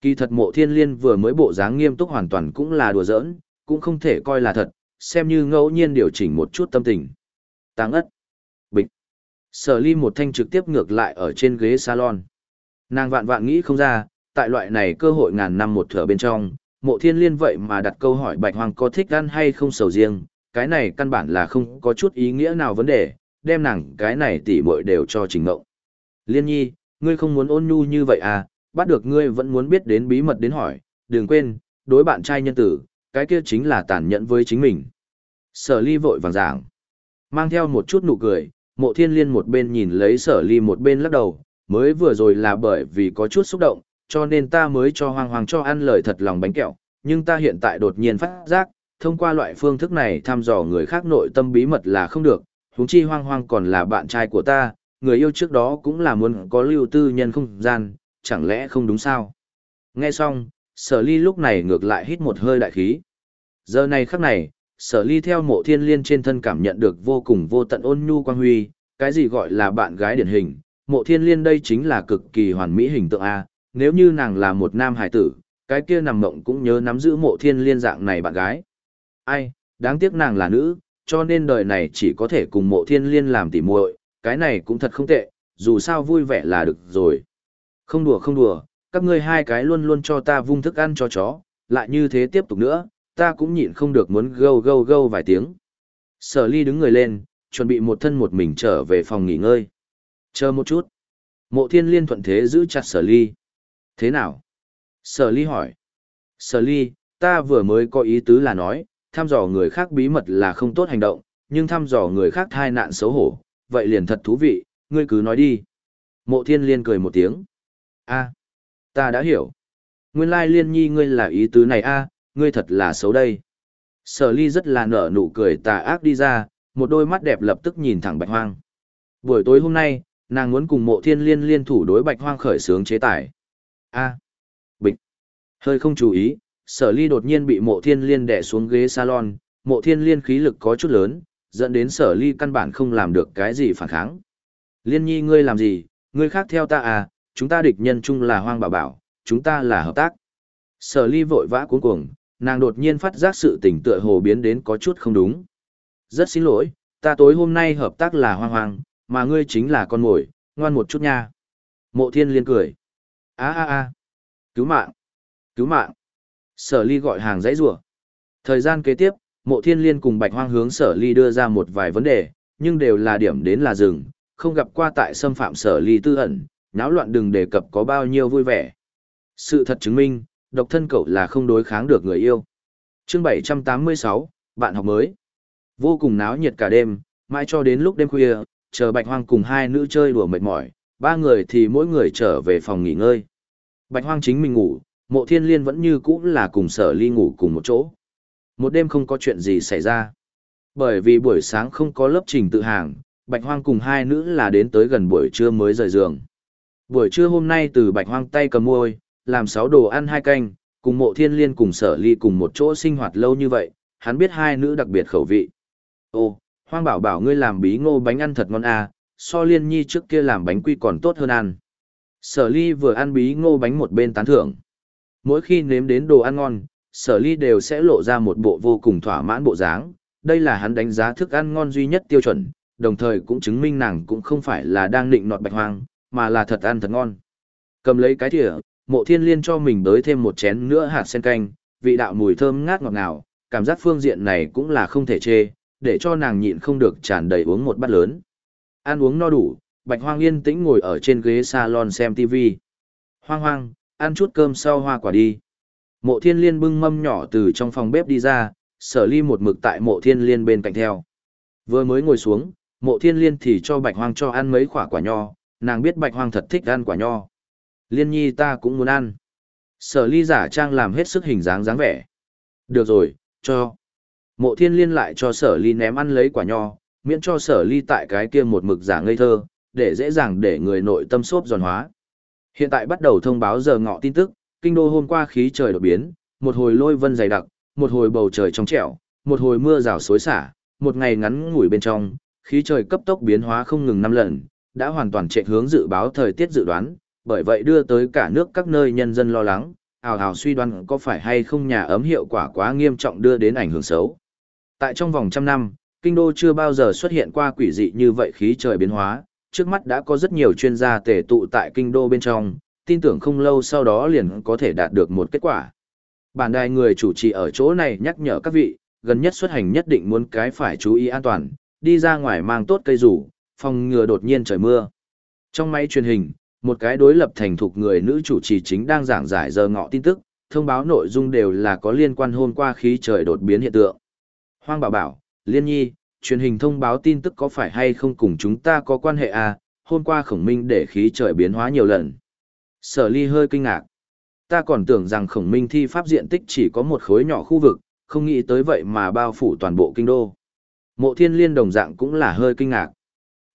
Kỳ thật mộ thiên liên vừa mới bộ dáng nghiêm túc hoàn toàn cũng là đùa giỡn, cũng không thể coi là thật, xem như ngẫu nhiên điều chỉnh một chút tâm tình. Táng ất. Bịch. Sở ly một thanh trực tiếp ngược lại ở trên ghế salon. Nàng vạn vạn nghĩ không ra, tại loại này cơ hội ngàn năm một thở bên trong, mộ thiên liên vậy mà đặt câu hỏi bạch hoàng có thích ăn hay không sầu riêng, cái này căn bản là không có chút ý nghĩa nào vấn đề, đem nàng cái này tỉ muội đều cho trình ngộng. Liên nhi, ngươi không muốn ôn nhu như vậy à, bắt được ngươi vẫn muốn biết đến bí mật đến hỏi, đừng quên, đối bạn trai nhân tử, cái kia chính là tàn nhẫn với chính mình. Sở ly vội vàng giảng, mang theo một chút nụ cười, mộ thiên liên một bên nhìn lấy sở ly một bên lắc đầu, mới vừa rồi là bởi vì có chút xúc động, cho nên ta mới cho hoàng hoàng cho ăn lời thật lòng bánh kẹo, nhưng ta hiện tại đột nhiên phát giác, thông qua loại phương thức này thăm dò người khác nội tâm bí mật là không được, huống chi hoang hoang còn là bạn trai của ta, người yêu trước đó cũng là muốn có lưu tư nhân không gian, chẳng lẽ không đúng sao? Nghe xong, sở ly lúc này ngược lại hít một hơi đại khí. Giờ này khắc này, sở ly theo mộ thiên liên trên thân cảm nhận được vô cùng vô tận ôn nhu quang huy, cái gì gọi là bạn gái điển hình, mộ thiên liên đây chính là cực kỳ hoàn mỹ hình tượng A, nếu như nàng là một nam hải tử, cái kia nằm mộng cũng nhớ nắm giữ mộ thiên liên dạng này bạn gái. Ai, đáng tiếc nàng là nữ, cho nên đời này chỉ có thể cùng mộ thiên liên làm tỉ muội, cái này cũng thật không tệ, dù sao vui vẻ là được rồi. Không đùa không đùa, các ngươi hai cái luôn luôn cho ta vung thức ăn cho chó, lại như thế tiếp tục nữa, ta cũng nhịn không được muốn gâu gâu gâu vài tiếng. Sở ly đứng người lên, chuẩn bị một thân một mình trở về phòng nghỉ ngơi. Chờ một chút. Mộ thiên liên thuận thế giữ chặt sở ly. Thế nào? Sở ly hỏi. Sở ly, ta vừa mới có ý tứ là nói, thăm dò người khác bí mật là không tốt hành động, nhưng thăm dò người khác thai nạn xấu hổ, vậy liền thật thú vị, ngươi cứ nói đi. Mộ thiên liên cười một tiếng a ta đã hiểu. Nguyên lai liên nhi ngươi là ý tứ này a ngươi thật là xấu đây. Sở ly rất là nở nụ cười tà ác đi ra, một đôi mắt đẹp lập tức nhìn thẳng bạch hoang. Buổi tối hôm nay, nàng muốn cùng mộ thiên liên liên thủ đối bạch hoang khởi sướng chế tài. a bịch. Hơi không chú ý, sở ly đột nhiên bị mộ thiên liên đè xuống ghế salon, mộ thiên liên khí lực có chút lớn, dẫn đến sở ly căn bản không làm được cái gì phản kháng. Liên nhi ngươi làm gì, ngươi khác theo ta à, chúng ta địch nhân chung là hoang bảo bảo, chúng ta là hợp tác. Sở ly vội vã cuống cuồng, nàng đột nhiên phát giác sự tình tựa hồ biến đến có chút không đúng. Rất xin lỗi, ta tối hôm nay hợp tác là hoang hoang, mà ngươi chính là con mồi, ngoan một chút nha. Mộ thiên liên cười. a a a cứu mạng, cứu mạng. Sở ly gọi hàng dãy rủa Thời gian kế tiếp, mộ thiên liên cùng bạch hoang hướng sở ly đưa ra một vài vấn đề, nhưng đều là điểm đến là rừng, không gặp qua tại xâm phạm sở ly tư ẩn, náo loạn đừng đề cập có bao nhiêu vui vẻ. Sự thật chứng minh, độc thân cậu là không đối kháng được người yêu. Chương 786, bạn học mới. Vô cùng náo nhiệt cả đêm, mãi cho đến lúc đêm khuya, chờ Bạch Hoang cùng hai nữ chơi đùa mệt mỏi, ba người thì mỗi người trở về phòng nghỉ ngơi. Bạch Hoang chính mình ngủ, Mộ Thiên Liên vẫn như cũ là cùng Sở Ly ngủ cùng một chỗ. Một đêm không có chuyện gì xảy ra. Bởi vì buổi sáng không có lớp trình tự hàng, Bạch Hoang cùng hai nữ là đến tới gần buổi trưa mới rời giường. Buổi trưa hôm nay từ Bạch Hoang tay cầm môi, làm sáu đồ ăn hai canh, cùng mộ thiên liên cùng sở ly cùng một chỗ sinh hoạt lâu như vậy, hắn biết hai nữ đặc biệt khẩu vị. Ô, hoang bảo bảo ngươi làm bí ngô bánh ăn thật ngon à, so liên nhi trước kia làm bánh quy còn tốt hơn ăn. Sở ly vừa ăn bí ngô bánh một bên tán thưởng. Mỗi khi nếm đến đồ ăn ngon, sở ly đều sẽ lộ ra một bộ vô cùng thỏa mãn bộ dáng. Đây là hắn đánh giá thức ăn ngon duy nhất tiêu chuẩn, đồng thời cũng chứng minh nàng cũng không phải là đang định nọt bạch hoang, mà là thật ăn thật ngon. Cầm lấy cái thìa, mộ thiên liên cho mình đới thêm một chén nữa hạt sen canh, vị đạo mùi thơm ngát ngọt ngào, cảm giác phương diện này cũng là không thể chê, để cho nàng nhịn không được tràn đầy uống một bát lớn. Ăn uống no đủ, bạch hoang yên tĩnh ngồi ở trên ghế salon xem TV. Hoang hoang, ăn chút cơm sau hoa quả đi. Mộ thiên liên bưng mâm nhỏ từ trong phòng bếp đi ra, sở ly một mực tại mộ thiên liên bên cạnh theo. Vừa mới ngồi xuống, mộ thiên liên thì cho bạch hoang cho ăn mấy quả quả nho, nàng biết bạch hoang thật thích ăn quả nho. Liên nhi ta cũng muốn ăn. Sở ly giả trang làm hết sức hình dáng dáng vẻ. Được rồi, cho. Mộ thiên liên lại cho sở ly ném ăn lấy quả nho, miễn cho sở ly tại cái kia một mực giả ngây thơ, để dễ dàng để người nội tâm xốp giòn hóa. Hiện tại bắt đầu thông báo giờ ngọ tin tức, kinh đô hôm qua khí trời đột biến, một hồi lôi vân dày đặc, một hồi bầu trời trong trẻo, một hồi mưa rào xối xả, một ngày ngắn ngủi bên trong, khí trời cấp tốc biến hóa không ngừng năm lần, đã hoàn toàn chạy hướng dự báo thời tiết dự đoán, bởi vậy đưa tới cả nước các nơi nhân dân lo lắng, ào ào suy đoán có phải hay không nhà ấm hiệu quả quá nghiêm trọng đưa đến ảnh hưởng xấu. Tại trong vòng trăm năm, kinh đô chưa bao giờ xuất hiện qua quỷ dị như vậy khí trời biến hóa, trước mắt đã có rất nhiều chuyên gia tề tụ tại kinh đô bên trong, tin tưởng không lâu sau đó liền có thể đạt được một kết quả. Bản đài người chủ trì ở chỗ này nhắc nhở các vị, gần nhất xuất hành nhất định muốn cái phải chú ý an toàn, đi ra ngoài mang tốt cây rủ, phòng ngừa đột nhiên trời mưa. Trong máy truyền hình, một cái đối lập thành thục người nữ chủ trì chính đang giảng giải giờ ngọ tin tức, thông báo nội dung đều là có liên quan hôm qua khí trời đột biến hiện tượng. Hoang bảo bảo, Liên Nhi, truyền hình thông báo tin tức có phải hay không cùng chúng ta có quan hệ à, hôm qua khổng minh để khí trời biến hóa nhiều lần. Sở ly hơi kinh ngạc. Ta còn tưởng rằng khổng minh thi pháp diện tích chỉ có một khối nhỏ khu vực, không nghĩ tới vậy mà bao phủ toàn bộ kinh đô. Mộ thiên liên đồng dạng cũng là hơi kinh ngạc.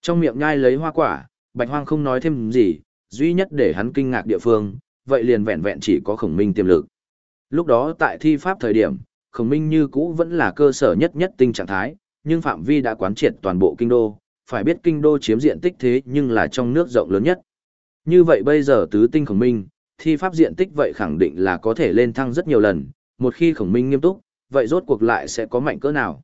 Trong miệng nhai lấy hoa quả, bạch hoang không nói thêm gì, duy nhất để hắn kinh ngạc địa phương, vậy liền vẹn vẹn chỉ có khổng minh tiềm lực. Lúc đó tại thi pháp thời điểm, khổng minh như cũ vẫn là cơ sở nhất nhất tinh trạng thái, nhưng phạm vi đã quán triệt toàn bộ kinh đô, phải biết kinh đô chiếm diện tích thế nhưng là trong nước rộng lớn nhất. Như vậy bây giờ tứ tinh khổng minh, thi pháp diện tích vậy khẳng định là có thể lên thăng rất nhiều lần, một khi khổng minh nghiêm túc, vậy rốt cuộc lại sẽ có mạnh cỡ nào.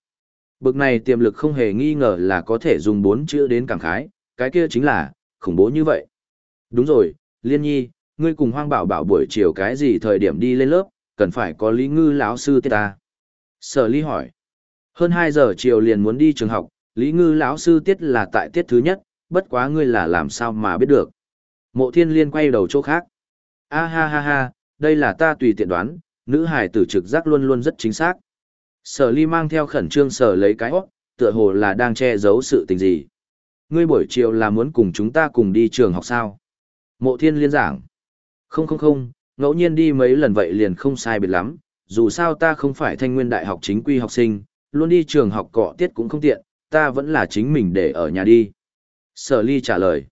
Bực này tiềm lực không hề nghi ngờ là có thể dùng bốn chữ đến cảm khái, cái kia chính là, khủng bố như vậy. Đúng rồi, Liên Nhi, ngươi cùng Hoang Bảo Bảo buổi chiều cái gì thời điểm đi lên lớp, cần phải có Lý Ngư lão sư tiết ta. Sở Ly hỏi. Hơn 2 giờ chiều liền muốn đi trường học, Lý Ngư lão sư tiết là tại tiết thứ nhất, bất quá ngươi là làm sao mà biết được. Mộ Thiên Liên quay đầu chỗ khác. A ha ha ha, đây là ta tùy tiện đoán, nữ hài tử trực giác luôn luôn rất chính xác. Sở Ly mang theo khẩn trương sở lấy cái hót, tựa hồ là đang che giấu sự tình gì. Ngươi buổi chiều là muốn cùng chúng ta cùng đi trường học sao? Mộ thiên liên giảng. Không không không, ngẫu nhiên đi mấy lần vậy liền không sai biệt lắm, dù sao ta không phải thanh nguyên đại học chính quy học sinh, luôn đi trường học cọ tiết cũng không tiện, ta vẫn là chính mình để ở nhà đi. Sở ly trả lời.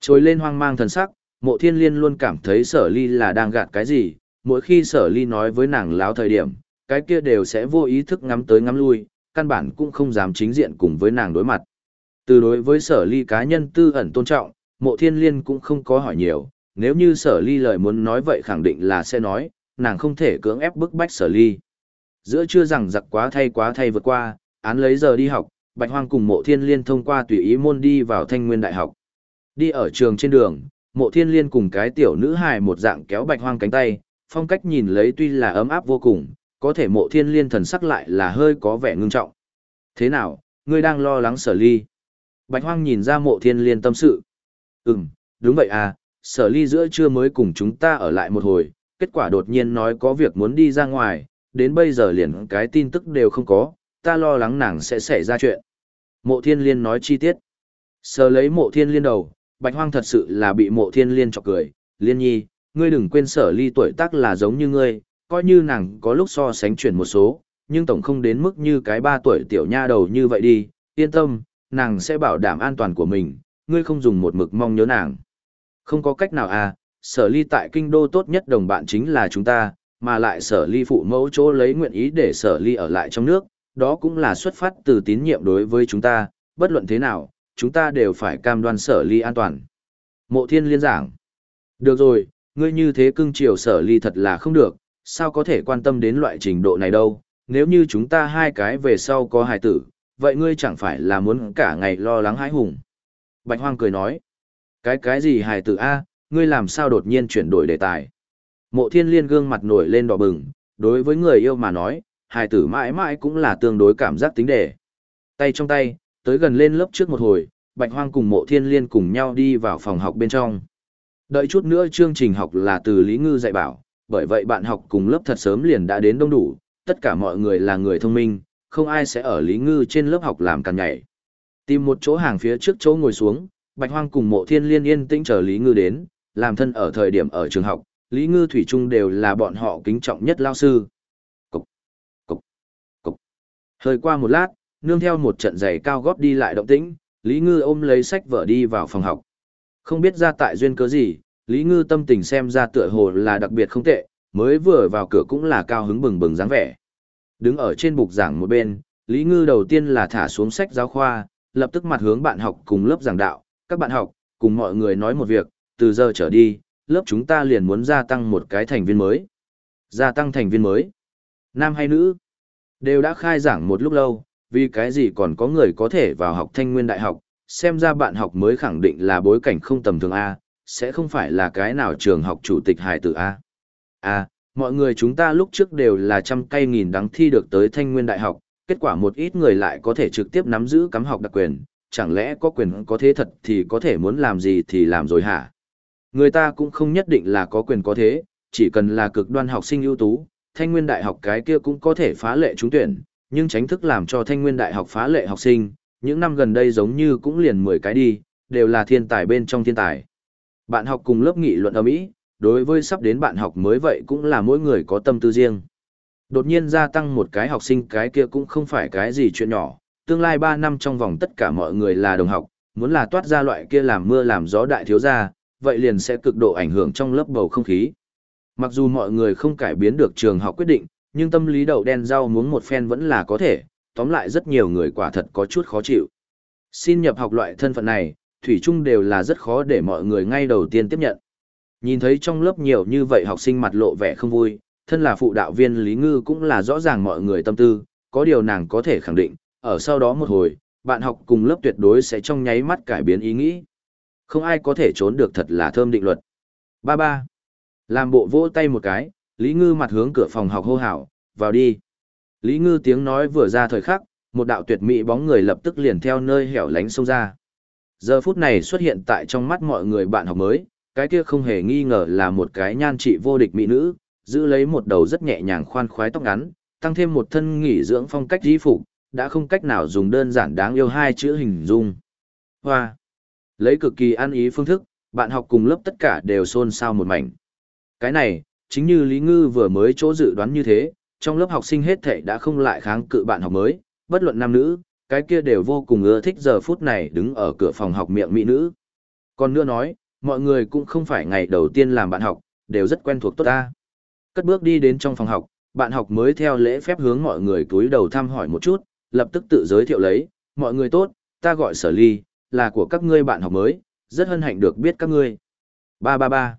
Trồi lên hoang mang thần sắc, mộ thiên liên luôn cảm thấy sở ly là đang gạt cái gì, mỗi khi sở ly nói với nàng láo thời điểm, cái kia đều sẽ vô ý thức ngắm tới ngắm lui, căn bản cũng không dám chính diện cùng với nàng đối mặt. Từ đối với sở ly cá nhân tư ẩn tôn trọng, mộ thiên liên cũng không có hỏi nhiều, nếu như sở ly lời muốn nói vậy khẳng định là sẽ nói, nàng không thể cưỡng ép bức bách sở ly. Giữa chưa rằng giặc quá thay quá thay vượt qua, án lấy giờ đi học, bạch hoang cùng mộ thiên liên thông qua tùy ý môn đi vào thanh nguyên đại học. Đi ở trường trên đường, mộ thiên liên cùng cái tiểu nữ hài một dạng kéo bạch hoang cánh tay, phong cách nhìn lấy tuy là ấm áp vô cùng, có thể mộ thiên liên thần sắc lại là hơi có vẻ ngưng trọng. Thế nào, ngươi đang lo lắng sở ly? Bạch hoang nhìn ra mộ thiên liên tâm sự. Ừm, đúng vậy à, sở ly giữa trưa mới cùng chúng ta ở lại một hồi, kết quả đột nhiên nói có việc muốn đi ra ngoài, đến bây giờ liền cái tin tức đều không có, ta lo lắng nàng sẽ xảy ra chuyện. Mộ thiên liên nói chi tiết. Sở lấy mộ thiên liên đầu, bạch hoang thật sự là bị mộ thiên liên chọc cười, liên nhi, ngươi đừng quên sở ly tuổi tác là giống như ngươi, coi như nàng có lúc so sánh chuyển một số, nhưng tổng không đến mức như cái ba tuổi tiểu nha đầu như vậy đi, yên tâm, nàng sẽ bảo đảm an toàn của mình, ngươi không dùng một mực mong nhớ nàng. Không có cách nào à, sở ly tại kinh đô tốt nhất đồng bạn chính là chúng ta, mà lại sở ly phụ mẫu chỗ lấy nguyện ý để sở ly ở lại trong nước, đó cũng là xuất phát từ tín nhiệm đối với chúng ta, bất luận thế nào, chúng ta đều phải cam đoan sở ly an toàn. Mộ thiên liên giảng. Được rồi, ngươi như thế cưng chiều sở ly thật là không được, sao có thể quan tâm đến loại trình độ này đâu, nếu như chúng ta hai cái về sau có hài tử, vậy ngươi chẳng phải là muốn cả ngày lo lắng hãi hùng. Bạch Hoang cười nói, cái cái gì hài tử A, ngươi làm sao đột nhiên chuyển đổi đề tài. Mộ thiên liên gương mặt nổi lên đỏ bừng, đối với người yêu mà nói, hài tử mãi mãi cũng là tương đối cảm giác tính đề. Tay trong tay, tới gần lên lớp trước một hồi, Bạch Hoang cùng mộ thiên liên cùng nhau đi vào phòng học bên trong. Đợi chút nữa chương trình học là từ Lý Ngư dạy bảo, bởi vậy bạn học cùng lớp thật sớm liền đã đến đông đủ, tất cả mọi người là người thông minh, không ai sẽ ở Lý Ngư trên lớp học làm càn nhảy. Tìm một chỗ hàng phía trước chỗ ngồi xuống, Bạch Hoang cùng Mộ Thiên Liên yên tĩnh chờ Lý Ngư đến, làm thân ở thời điểm ở trường học, Lý Ngư Thủy Trung đều là bọn họ kính trọng nhất lao sư. Cục, cục, cục. Hơi qua một lát, nương theo một trận giày cao gót đi lại động tĩnh, Lý Ngư ôm lấy sách vở đi vào phòng học. Không biết ra tại duyên cớ gì, Lý Ngư tâm tình xem ra tựa hồ là đặc biệt không tệ, mới vừa vào cửa cũng là cao hứng bừng bừng dáng vẻ. Đứng ở trên bục giảng một bên, Lý Ngư đầu tiên là thả xuống sách giáo khoa, lập tức mặt hướng bạn học cùng lớp giảng đạo, các bạn học, cùng mọi người nói một việc, từ giờ trở đi, lớp chúng ta liền muốn gia tăng một cái thành viên mới, Gia tăng thành viên mới. Nam hay nữ? Đều đã khai giảng một lúc lâu, vì cái gì còn có người có thể vào học thanh nguyên đại học, xem ra bạn học mới khẳng định là bối cảnh không tầm thường A, sẽ không phải là cái nào trường học chủ tịch hải tử A. A, mọi người chúng ta lúc trước đều là trăm cây nghìn đắng thi được tới thanh nguyên đại học, kết quả một ít người lại có thể trực tiếp nắm giữ cắm học đặc quyền, chẳng lẽ có quyền có thế thật thì có thể muốn làm gì thì làm rồi hả? Người ta cũng không nhất định là có quyền có thế, chỉ cần là cực đoan học sinh ưu tú, thanh nguyên đại học cái kia cũng có thể phá lệ trúng tuyển, nhưng tránh thức làm cho thanh nguyên đại học phá lệ học sinh, những năm gần đây giống như cũng liền 10 cái đi, đều là thiên tài bên trong thiên tài. Bạn học cùng lớp nghị luận ở Mỹ, đối với sắp đến bạn học mới vậy cũng là mỗi người có tâm tư riêng. Đột nhiên gia tăng một cái học sinh cái kia cũng không phải cái gì chuyện nhỏ, tương lai 3 năm trong vòng tất cả mọi người là đồng học, muốn là toát ra loại kia làm mưa làm gió đại thiếu gia, vậy liền sẽ cực độ ảnh hưởng trong lớp bầu không khí. Mặc dù mọi người không cải biến được trường học quyết định, nhưng tâm lý đậu đen rau muốn một phen vẫn là có thể, tóm lại rất nhiều người quả thật có chút khó chịu. Xin nhập học loại thân phận này, thủy chung đều là rất khó để mọi người ngay đầu tiên tiếp nhận. Nhìn thấy trong lớp nhiều như vậy học sinh mặt lộ vẻ không vui, thân là phụ đạo viên Lý Ngư cũng là rõ ràng mọi người tâm tư, có điều nàng có thể khẳng định, ở sau đó một hồi, bạn học cùng lớp tuyệt đối sẽ trong nháy mắt cải biến ý nghĩ. Không ai có thể trốn được thật là thơm định luật. Ba ba. Làm bộ vỗ tay một cái, Lý Ngư mặt hướng cửa phòng học hô hào, vào đi. Lý Ngư tiếng nói vừa ra thời khắc, một đạo tuyệt mỹ bóng người lập tức liền theo nơi hẻo lánh xông ra. Giờ phút này xuất hiện tại trong mắt mọi người bạn học mới, cái kia không hề nghi ngờ là một cái nhan trị vô địch mỹ nữ, giữ lấy một đầu rất nhẹ nhàng khoan khoái tóc ngắn, tăng thêm một thân nghỉ dưỡng phong cách di phục, đã không cách nào dùng đơn giản đáng yêu hai chữ hình dung. Hoa. Lấy cực kỳ ăn ý phương thức, bạn học cùng lớp tất cả đều xôn xao một mảnh. Cái này, chính như Lý Ngư vừa mới chỗ dự đoán như thế, trong lớp học sinh hết thảy đã không lại kháng cự bạn học mới, bất luận nam nữ, cái kia đều vô cùng ưa thích giờ phút này đứng ở cửa phòng học miệng mỹ nữ. Còn nữa nói, mọi người cũng không phải ngày đầu tiên làm bạn học, đều rất quen thuộc tốt ta. Cất bước đi đến trong phòng học, bạn học mới theo lễ phép hướng mọi người túi đầu thăm hỏi một chút, lập tức tự giới thiệu lấy, mọi người tốt, ta gọi sở ly, là của các ngươi bạn học mới, rất hân hạnh được biết các ngươi. Ba ba ba.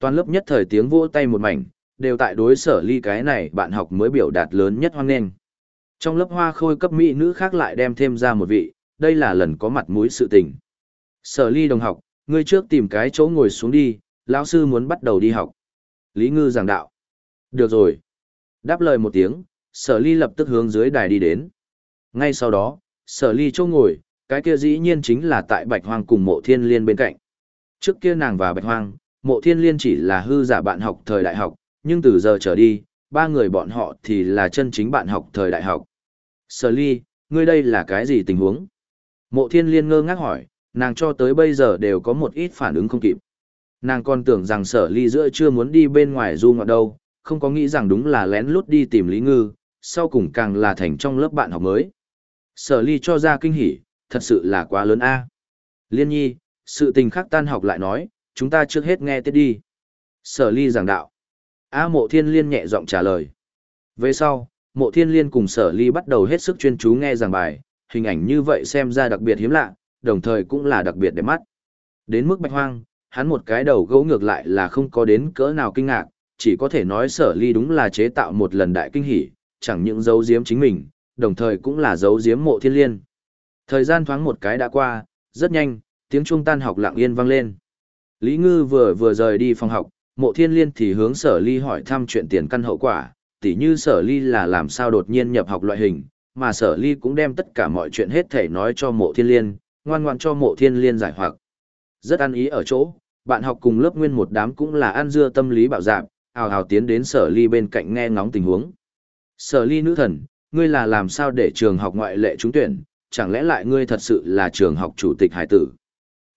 Toàn lớp nhất thời tiếng vỗ tay một mảnh, đều tại đối sở ly cái này bạn học mới biểu đạt lớn nhất hoang nghênh. Trong lớp hoa khôi cấp mỹ nữ khác lại đem thêm ra một vị, đây là lần có mặt mũi sự tình. Sở ly đồng học, ngươi trước tìm cái chỗ ngồi xuống đi, lão sư muốn bắt đầu đi học. Lý ngư giảng đạo. Được rồi. Đáp lời một tiếng, sở ly lập tức hướng dưới đài đi đến. Ngay sau đó, sở ly chỗ ngồi, cái kia dĩ nhiên chính là tại bạch hoang cùng mộ thiên liên bên cạnh. Trước kia nàng và bạch hoang, mộ thiên liên chỉ là hư giả bạn học thời đại học, nhưng từ giờ trở đi, ba người bọn họ thì là chân chính bạn học thời đại học. Sở ly, ngươi đây là cái gì tình huống? Mộ thiên liên ngơ ngác hỏi, nàng cho tới bây giờ đều có một ít phản ứng không kịp. Nàng còn tưởng rằng sở ly giữa chưa muốn đi bên ngoài du ngoạn đâu, không có nghĩ rằng đúng là lén lút đi tìm Lý Ngư, sau cùng càng là thành trong lớp bạn học mới. Sở ly cho ra kinh hỉ, thật sự là quá lớn a. Liên nhi, sự tình khác tan học lại nói, chúng ta trước hết nghe tiết đi. Sở ly giảng đạo. A mộ thiên liên nhẹ giọng trả lời. Về sau, mộ thiên liên cùng sở ly bắt đầu hết sức chuyên chú nghe giảng bài, hình ảnh như vậy xem ra đặc biệt hiếm lạ, đồng thời cũng là đặc biệt đẹp mắt. Đến mức bạch hoang, hắn một cái đầu gấu ngược lại là không có đến cỡ nào kinh ngạc, chỉ có thể nói sở ly đúng là chế tạo một lần đại kinh hỉ, chẳng những giấu giếm chính mình, đồng thời cũng là giấu giếm mộ thiên liên. Thời gian thoáng một cái đã qua, rất nhanh, tiếng trung tan học lặng yên vang lên. Lý Ngư vừa vừa rời đi phòng học, mộ thiên liên thì hướng sở ly hỏi thăm chuyện tiền căn hậu quả, tỉ như sở ly là làm sao đột nhiên nhập học loại hình, mà sở ly cũng đem tất cả mọi chuyện hết thể nói cho mộ thiên liên, ngoan ngoan cho mộ thiên liên giải hoặc. Rất ăn ý ở chỗ, bạn học cùng lớp nguyên một đám cũng là ăn dưa tâm lý bạo dạp, hào hào tiến đến sở ly bên cạnh nghe ngóng tình huống. Sở ly nữ thần, ngươi là làm sao để trường học ngoại lệ trúng tuyển, chẳng lẽ lại ngươi thật sự là trường học chủ tịch hải tử?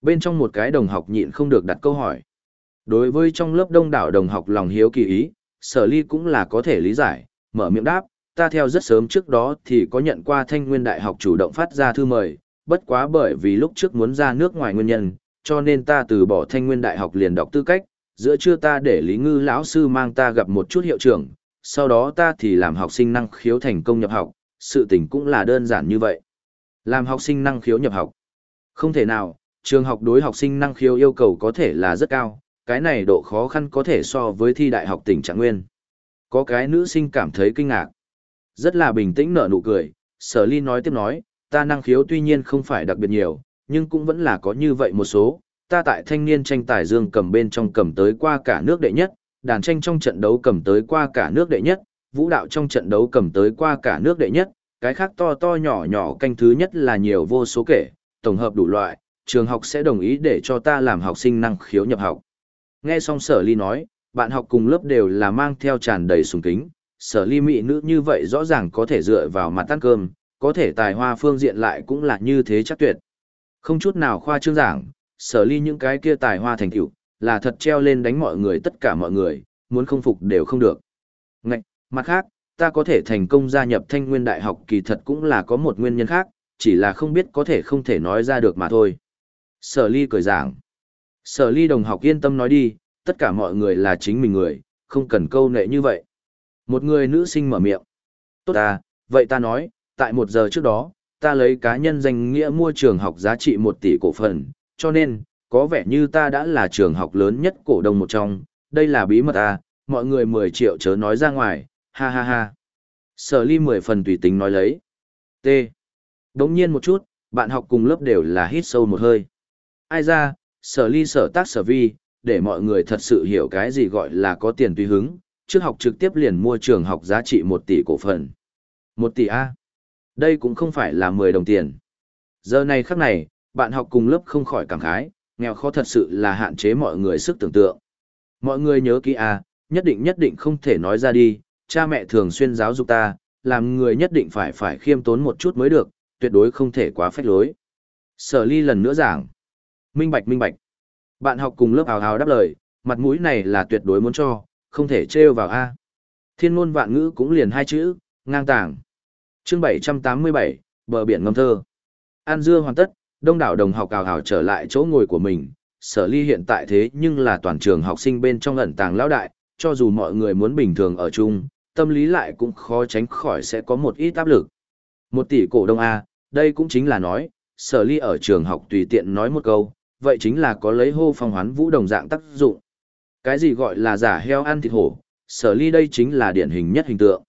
Bên trong một cái đồng học nhịn không được đặt câu hỏi. Đối với trong lớp đông đảo đồng học lòng hiếu kỳ ý, sở ly cũng là có thể lý giải, mở miệng đáp, ta theo rất sớm trước đó thì có nhận qua thanh nguyên đại học chủ động phát ra thư mời, bất quá bởi vì lúc trước muốn ra nước ngoài nguyên nhân, cho nên ta từ bỏ thanh nguyên đại học liền đọc tư cách, giữa trưa ta để Lý Ngư lão sư mang ta gặp một chút hiệu trưởng, sau đó ta thì làm học sinh năng khiếu thành công nhập học, sự tình cũng là đơn giản như vậy. Làm học sinh năng khiếu nhập học. Không thể nào, trường học đối học sinh năng khiếu yêu cầu có thể là rất cao, cái này độ khó khăn có thể so với thi đại học tỉnh trạng nguyên. Có cái nữ sinh cảm thấy kinh ngạc. Rất là bình tĩnh nở nụ cười, sở ly nói tiếp nói, ta năng khiếu tuy nhiên không phải đặc biệt nhiều, nhưng cũng vẫn là có như vậy một số. Ta tại thanh niên tranh tài dương cầm bên trong cầm tới qua cả nước đệ nhất, đàn tranh trong trận đấu cầm tới qua cả nước đệ nhất, vũ đạo trong trận đấu cầm tới qua cả nước đệ nhất, cái khác to to nhỏ nhỏ canh thứ nhất là nhiều vô số kể, tổng hợp đủ loại, trường học sẽ đồng ý để cho ta làm học sinh năng khiếu nhập học. Nghe xong sở ly nói, bạn học cùng lớp đều là mang theo tràn đầy sùng kính, sở ly mỹ nữ như vậy rõ ràng có thể dựa vào mặt ăn cơm, có thể tài hoa phương diện lại cũng là như thế chắc tuyệt. Không chút nào khoa trương giảng, sở ly những cái kia tài hoa thành tựu là thật treo lên đánh mọi người tất cả mọi người, muốn không phục đều không được. Ngạch, mặt khác, ta có thể thành công gia nhập thanh nguyên đại học kỳ thật cũng là có một nguyên nhân khác, chỉ là không biết có thể không thể nói ra được mà thôi. Sở ly cười giảng. Sở ly đồng học yên tâm nói đi, tất cả mọi người là chính mình người, không cần câu nệ như vậy. Một người nữ sinh mở miệng. Tốt à, vậy ta nói, tại một giờ trước đó, ta lấy cá nhân danh nghĩa mua trường học giá trị một tỷ cổ phần, cho nên, có vẻ như ta đã là trường học lớn nhất cổ đông một trong, đây là bí mật à, mọi người 10 triệu chớ nói ra ngoài, ha ha ha. Sở ly 10 phần tùy tính nói lấy. T. Đống nhiên một chút, bạn học cùng lớp đều là hít sâu một hơi. Ai ra, sở ly sở tác sở vi, để mọi người thật sự hiểu cái gì gọi là có tiền tùy hứng, trước học trực tiếp liền mua trường học giá trị 1 tỷ cổ phần. 1 tỷ A. Đây cũng không phải là 10 đồng tiền. Giờ này khắc này, bạn học cùng lớp không khỏi cảm khái, nghèo khó thật sự là hạn chế mọi người sức tưởng tượng. Mọi người nhớ kỹ A, nhất định nhất định không thể nói ra đi, cha mẹ thường xuyên giáo dục ta, làm người nhất định phải phải khiêm tốn một chút mới được, tuyệt đối không thể quá phách lối. Sở ly lần nữa giảng. Minh bạch minh bạch. Bạn học cùng lớp hào hào đáp lời, mặt mũi này là tuyệt đối muốn cho, không thể trêu vào A. Thiên ngôn vạn ngữ cũng liền hai chữ, ngang tàng. chương 787, bờ biển ngâm thơ. An dưa hoàn tất, đông đảo đồng học hào hào trở lại chỗ ngồi của mình. Sở ly hiện tại thế nhưng là toàn trường học sinh bên trong ẩn tàng lão đại, cho dù mọi người muốn bình thường ở chung, tâm lý lại cũng khó tránh khỏi sẽ có một ít áp lực. Một tỷ cổ đông A, đây cũng chính là nói, sở ly ở trường học tùy tiện nói một câu, vậy chính là có lấy hô phong hoán vũ đồng dạng tác dụng. Cái gì gọi là giả heo ăn thịt hổ, sở ly đây chính là điển hình nhất hình tượng.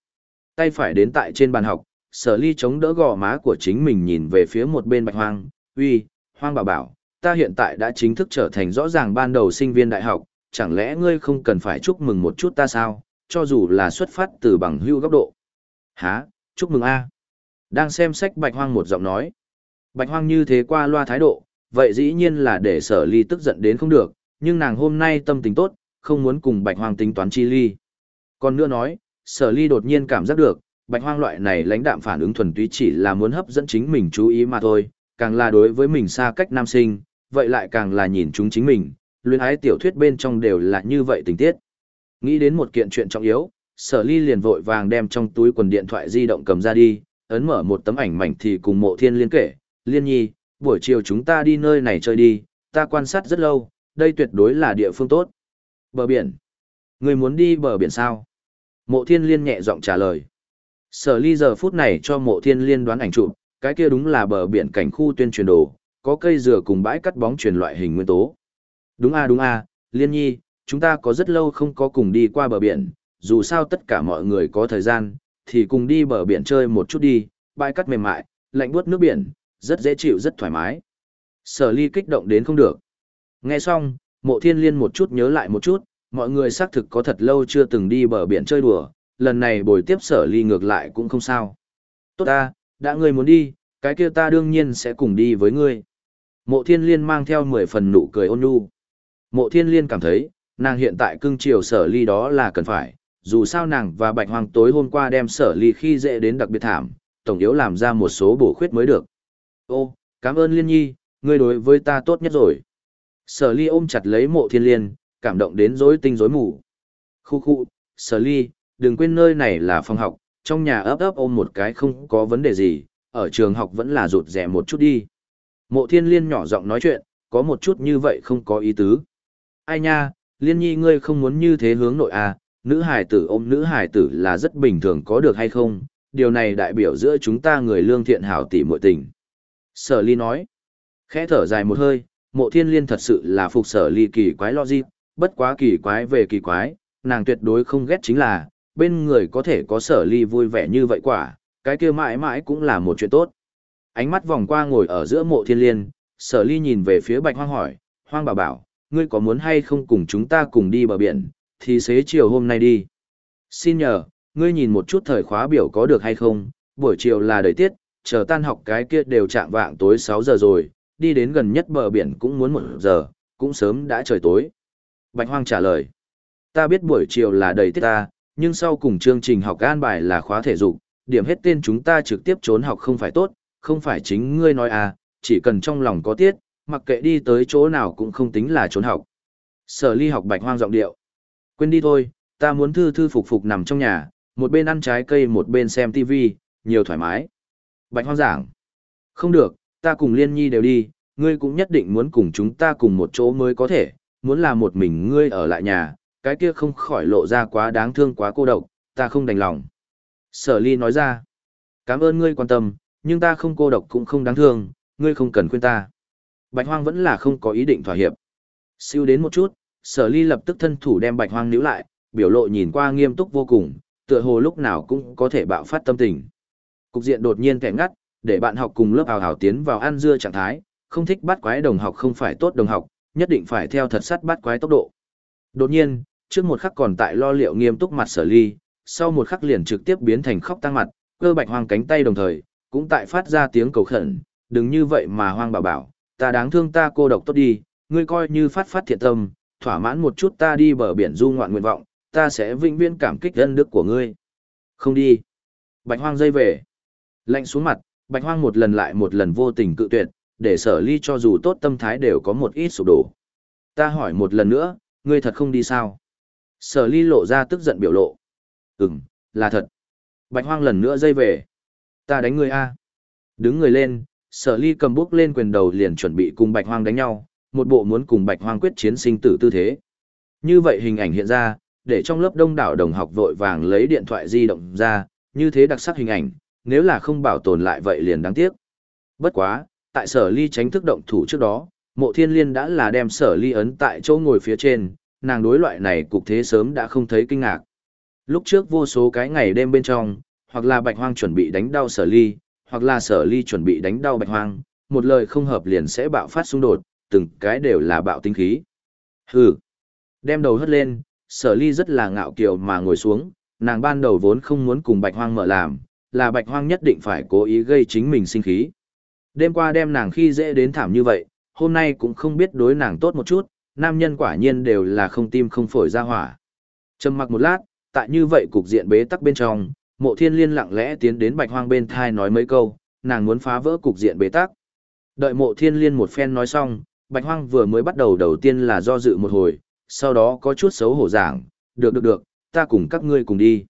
Tay phải đến tại trên bàn học, sở ly chống đỡ gò má của chính mình nhìn về phía một bên bạch hoang, uy, hoang bảo bảo, ta hiện tại đã chính thức trở thành rõ ràng ban đầu sinh viên đại học, chẳng lẽ ngươi không cần phải chúc mừng một chút ta sao, cho dù là xuất phát từ bằng hưu góc độ. Hả, chúc mừng a. Đang xem sách bạch hoang một giọng nói. Bạch hoang như thế qua loa thái độ, vậy dĩ nhiên là để sở ly tức giận đến không được, nhưng nàng hôm nay tâm tình tốt, không muốn cùng bạch hoang tính toán chi ly. Còn nữa nói, sở ly đột nhiên cảm giác được, bạch hoang loại này lãnh đạm phản ứng thuần túy chỉ là muốn hấp dẫn chính mình chú ý mà thôi, càng là đối với mình xa cách nam sinh, vậy lại càng là nhìn chúng chính mình, luyến ái tiểu thuyết bên trong đều là như vậy tình tiết. Nghĩ đến một kiện chuyện trọng yếu, sở ly liền vội vàng đem trong túi quần điện thoại di động cầm ra đi, ấn mở một tấm ảnh mảnh thì cùng mộ thiên liên kể, liên nhi, buổi chiều chúng ta đi nơi này chơi đi, ta quan sát rất lâu, đây tuyệt đối là địa phương tốt. Bờ biển. Người muốn đi bờ biển sao? Mộ thiên liên nhẹ giọng trả lời. Sở ly giờ phút này cho mộ thiên liên đoán ảnh chụp, cái kia đúng là bờ biển cảnh khu tuyên truyền đồ, có cây dừa cùng bãi cắt bóng truyền loại hình nguyên tố. Đúng a đúng a, liên nhi, chúng ta có rất lâu không có cùng đi qua bờ biển, dù sao tất cả mọi người có thời gian, thì cùng đi bờ biển chơi một chút đi, bãi cắt mềm mại, lạnh buốt nước biển, rất dễ chịu rất thoải mái. Sở ly kích động đến không được. Nghe xong, mộ thiên liên một chút nhớ lại một chút, mọi người xác thực có thật lâu chưa từng đi bờ biển chơi đùa, lần này bồi tiếp sở ly ngược lại cũng không sao. Tốt ta, đã ngươi muốn đi, cái kia ta đương nhiên sẽ cùng đi với ngươi. Mộ thiên liên mang theo 10 phần nụ cười ôn nhu. Mộ thiên liên cảm thấy, nàng hiện tại cưng chiều sở ly đó là cần phải, dù sao nàng và bạch hoàng tối hôm qua đem sở ly khi dễ đến đặc biệt thảm, tổng yếu làm ra một số bổ khuyết mới được. Ô, cảm ơn liên nhi, ngươi đối với ta tốt nhất rồi. Sở ly ôm chặt lấy mộ thiên liên, cảm động đến rối tinh rối mù. Khu khu, sở ly, đừng quên nơi này là phòng học, trong nhà ấp ấp ôm một cái không có vấn đề gì, ở trường học vẫn là rụt rẻ một chút đi. Mộ thiên liên nhỏ giọng nói chuyện, có một chút như vậy không có ý tứ. Ai nha, liên nhi ngươi không muốn như thế hướng nội à, nữ hải tử ôm nữ hải tử là rất bình thường có được hay không, điều này đại biểu giữa chúng ta người lương thiện hảo tỷ muội tình. Sở ly nói, khẽ thở dài một hơi, mộ thiên liên thật sự là phục sở ly kỳ quái lo gì. bất quá kỳ quái về kỳ quái, nàng tuyệt đối không ghét chính là, bên người có thể có sở ly vui vẻ như vậy quả, cái kia mãi mãi cũng là một chuyện tốt. Ánh mắt vòng qua ngồi ở giữa mộ thiên liên, sở ly nhìn về phía bạch hoang hỏi, hoang bảo bảo, ngươi có muốn hay không cùng chúng ta cùng đi bờ biển, thì xế chiều hôm nay đi. Xin nhờ, ngươi nhìn một chút thời khóa biểu có được hay không, buổi chiều là đời tiết, chờ tan học cái kia đều chạm vạng tối 6 giờ rồi, đi đến gần nhất bờ biển cũng muốn một giờ, cũng sớm đã trời tối. Bạch Hoang trả lời, ta biết buổi chiều là đầy tiết ta, nhưng sau cùng chương trình học an bài là khóa thể dục, điểm hết tên chúng ta trực tiếp trốn học không phải tốt, không phải chính ngươi nói à, chỉ cần trong lòng có tiết, mặc kệ đi tới chỗ nào cũng không tính là trốn học. Sở ly học bạch hoang giọng điệu. Quên đi thôi, ta muốn thư thư phục phục nằm trong nhà, một bên ăn trái cây một bên xem TV, nhiều thoải mái. Bạch hoang giảng. Không được, ta cùng liên nhi đều đi, ngươi cũng nhất định muốn cùng chúng ta cùng một chỗ mới có thể, muốn là một mình ngươi ở lại nhà, cái kia không khỏi lộ ra quá đáng thương quá cô độc, ta không đành lòng. Sở ly nói ra. Cảm ơn ngươi quan tâm, nhưng ta không cô độc cũng không đáng thương, ngươi không cần khuyên ta. Bạch hoang vẫn là không có ý định thỏa hiệp. Siêu đến một chút, sở ly lập tức thân thủ đem bạch hoang níu lại, biểu lộ nhìn qua nghiêm túc vô cùng, tựa hồ lúc nào cũng có thể bạo phát tâm tình. Cục diện đột nhiên kẻ ngắt, để bạn học cùng lớp hào hào tiến vào ăn dưa trạng thái, không thích bắt quái đồng học không phải tốt đồng học, nhất định phải theo thật sắt bắt quái tốc độ. Đột nhiên, trước một khắc còn tại lo liệu nghiêm túc mặt sở ly, sau một khắc liền trực tiếp biến thành khóc tăng mặt, cơ bạch hoang cánh tay đồng thời, cũng tại phát ra tiếng cầu khẩn, đừng như vậy mà hoang bảo bảo, ta đáng thương ta cô độc tốt đi, ngươi coi như phát phát thiện tâm, thỏa mãn một chút ta đi bờ biển du ngoạn nguyện vọng, ta sẽ vĩnh viễn cảm kích ân đức của ngươi. Không đi. Bạch hoang dây về. Lạnh xuống mặt, bạch hoang một lần lại một lần vô tình cự tuyệt, để sở ly cho dù tốt tâm thái đều có một ít sụp đổ. Ta hỏi một lần nữa, ngươi thật không đi sao? Sở ly lộ ra tức giận biểu lộ. Ừm, là thật. Bạch hoang lần nữa dây về. Ta đánh ngươi a. Đứng người lên, sở ly cầm bước lên quyền đầu liền chuẩn bị cùng bạch hoang đánh nhau, một bộ muốn cùng bạch hoang quyết chiến sinh tử tư thế. Như vậy hình ảnh hiện ra, để trong lớp đông đảo đồng học vội vàng lấy điện thoại di động ra, như thế đặc sắc hình ảnh, nếu là không bảo tồn lại vậy liền đáng tiếc. Bất quá, tại sở ly tránh thức động thủ trước đó, mộ thiên liên đã là đem sở ly ấn tại chỗ ngồi phía trên, nàng đối loại này cục thế sớm đã không thấy kinh ngạc. Lúc trước vô số cái ngày đêm bên trong, hoặc là bạch hoang chuẩn bị đánh đau sở ly, hoặc là sở ly chuẩn bị đánh đau bạch hoang, một lời không hợp liền sẽ bạo phát xung đột, từng cái đều là bạo tinh khí. Hừ. Đem đầu hất lên, sở ly rất là ngạo kiều mà ngồi xuống, nàng ban đầu vốn không muốn cùng bạch hoang mở làm, là bạch hoang nhất định phải cố ý gây chính mình sinh khí. Đêm qua đem nàng khi dễ đến thảm như vậy, hôm nay cũng không biết đối nàng tốt một chút, nam nhân quả nhiên đều là không tim không phổi ra hỏa. Trầm mặc một lát, tại như vậy cục diện bế tắc bên trong, mộ thiên liên lặng lẽ tiến đến bạch hoang bên thai nói mấy câu, nàng muốn phá vỡ cục diện bế tắc. Đợi mộ thiên liên một phen nói xong, bạch hoang vừa mới bắt đầu đầu tiên là do dự một hồi, sau đó có chút xấu hổ giảng, được được được, ta cùng các ngươi cùng đi.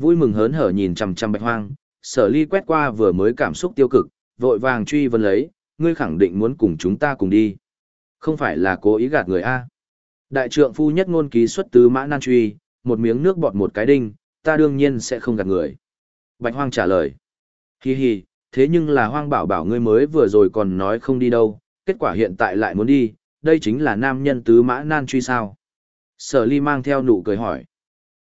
Vui mừng hớn hở nhìn chằm chằm bạch hoang, sở ly quét qua vừa mới cảm xúc tiêu cực, vội vàng truy vấn lấy, ngươi khẳng định muốn cùng chúng ta cùng đi. Không phải là cố ý gạt người A. Đại trượng phu nhất ngôn ký xuất tứ mã nan truy, một miếng nước bọt một cái đinh, ta đương nhiên sẽ không gạt người. Bạch hoang trả lời. Hi hi, thế nhưng là hoang bảo bảo ngươi mới vừa rồi còn nói không đi đâu, kết quả hiện tại lại muốn đi, đây chính là nam nhân tứ mã nan truy sao. Sở ly mang theo nụ cười hỏi.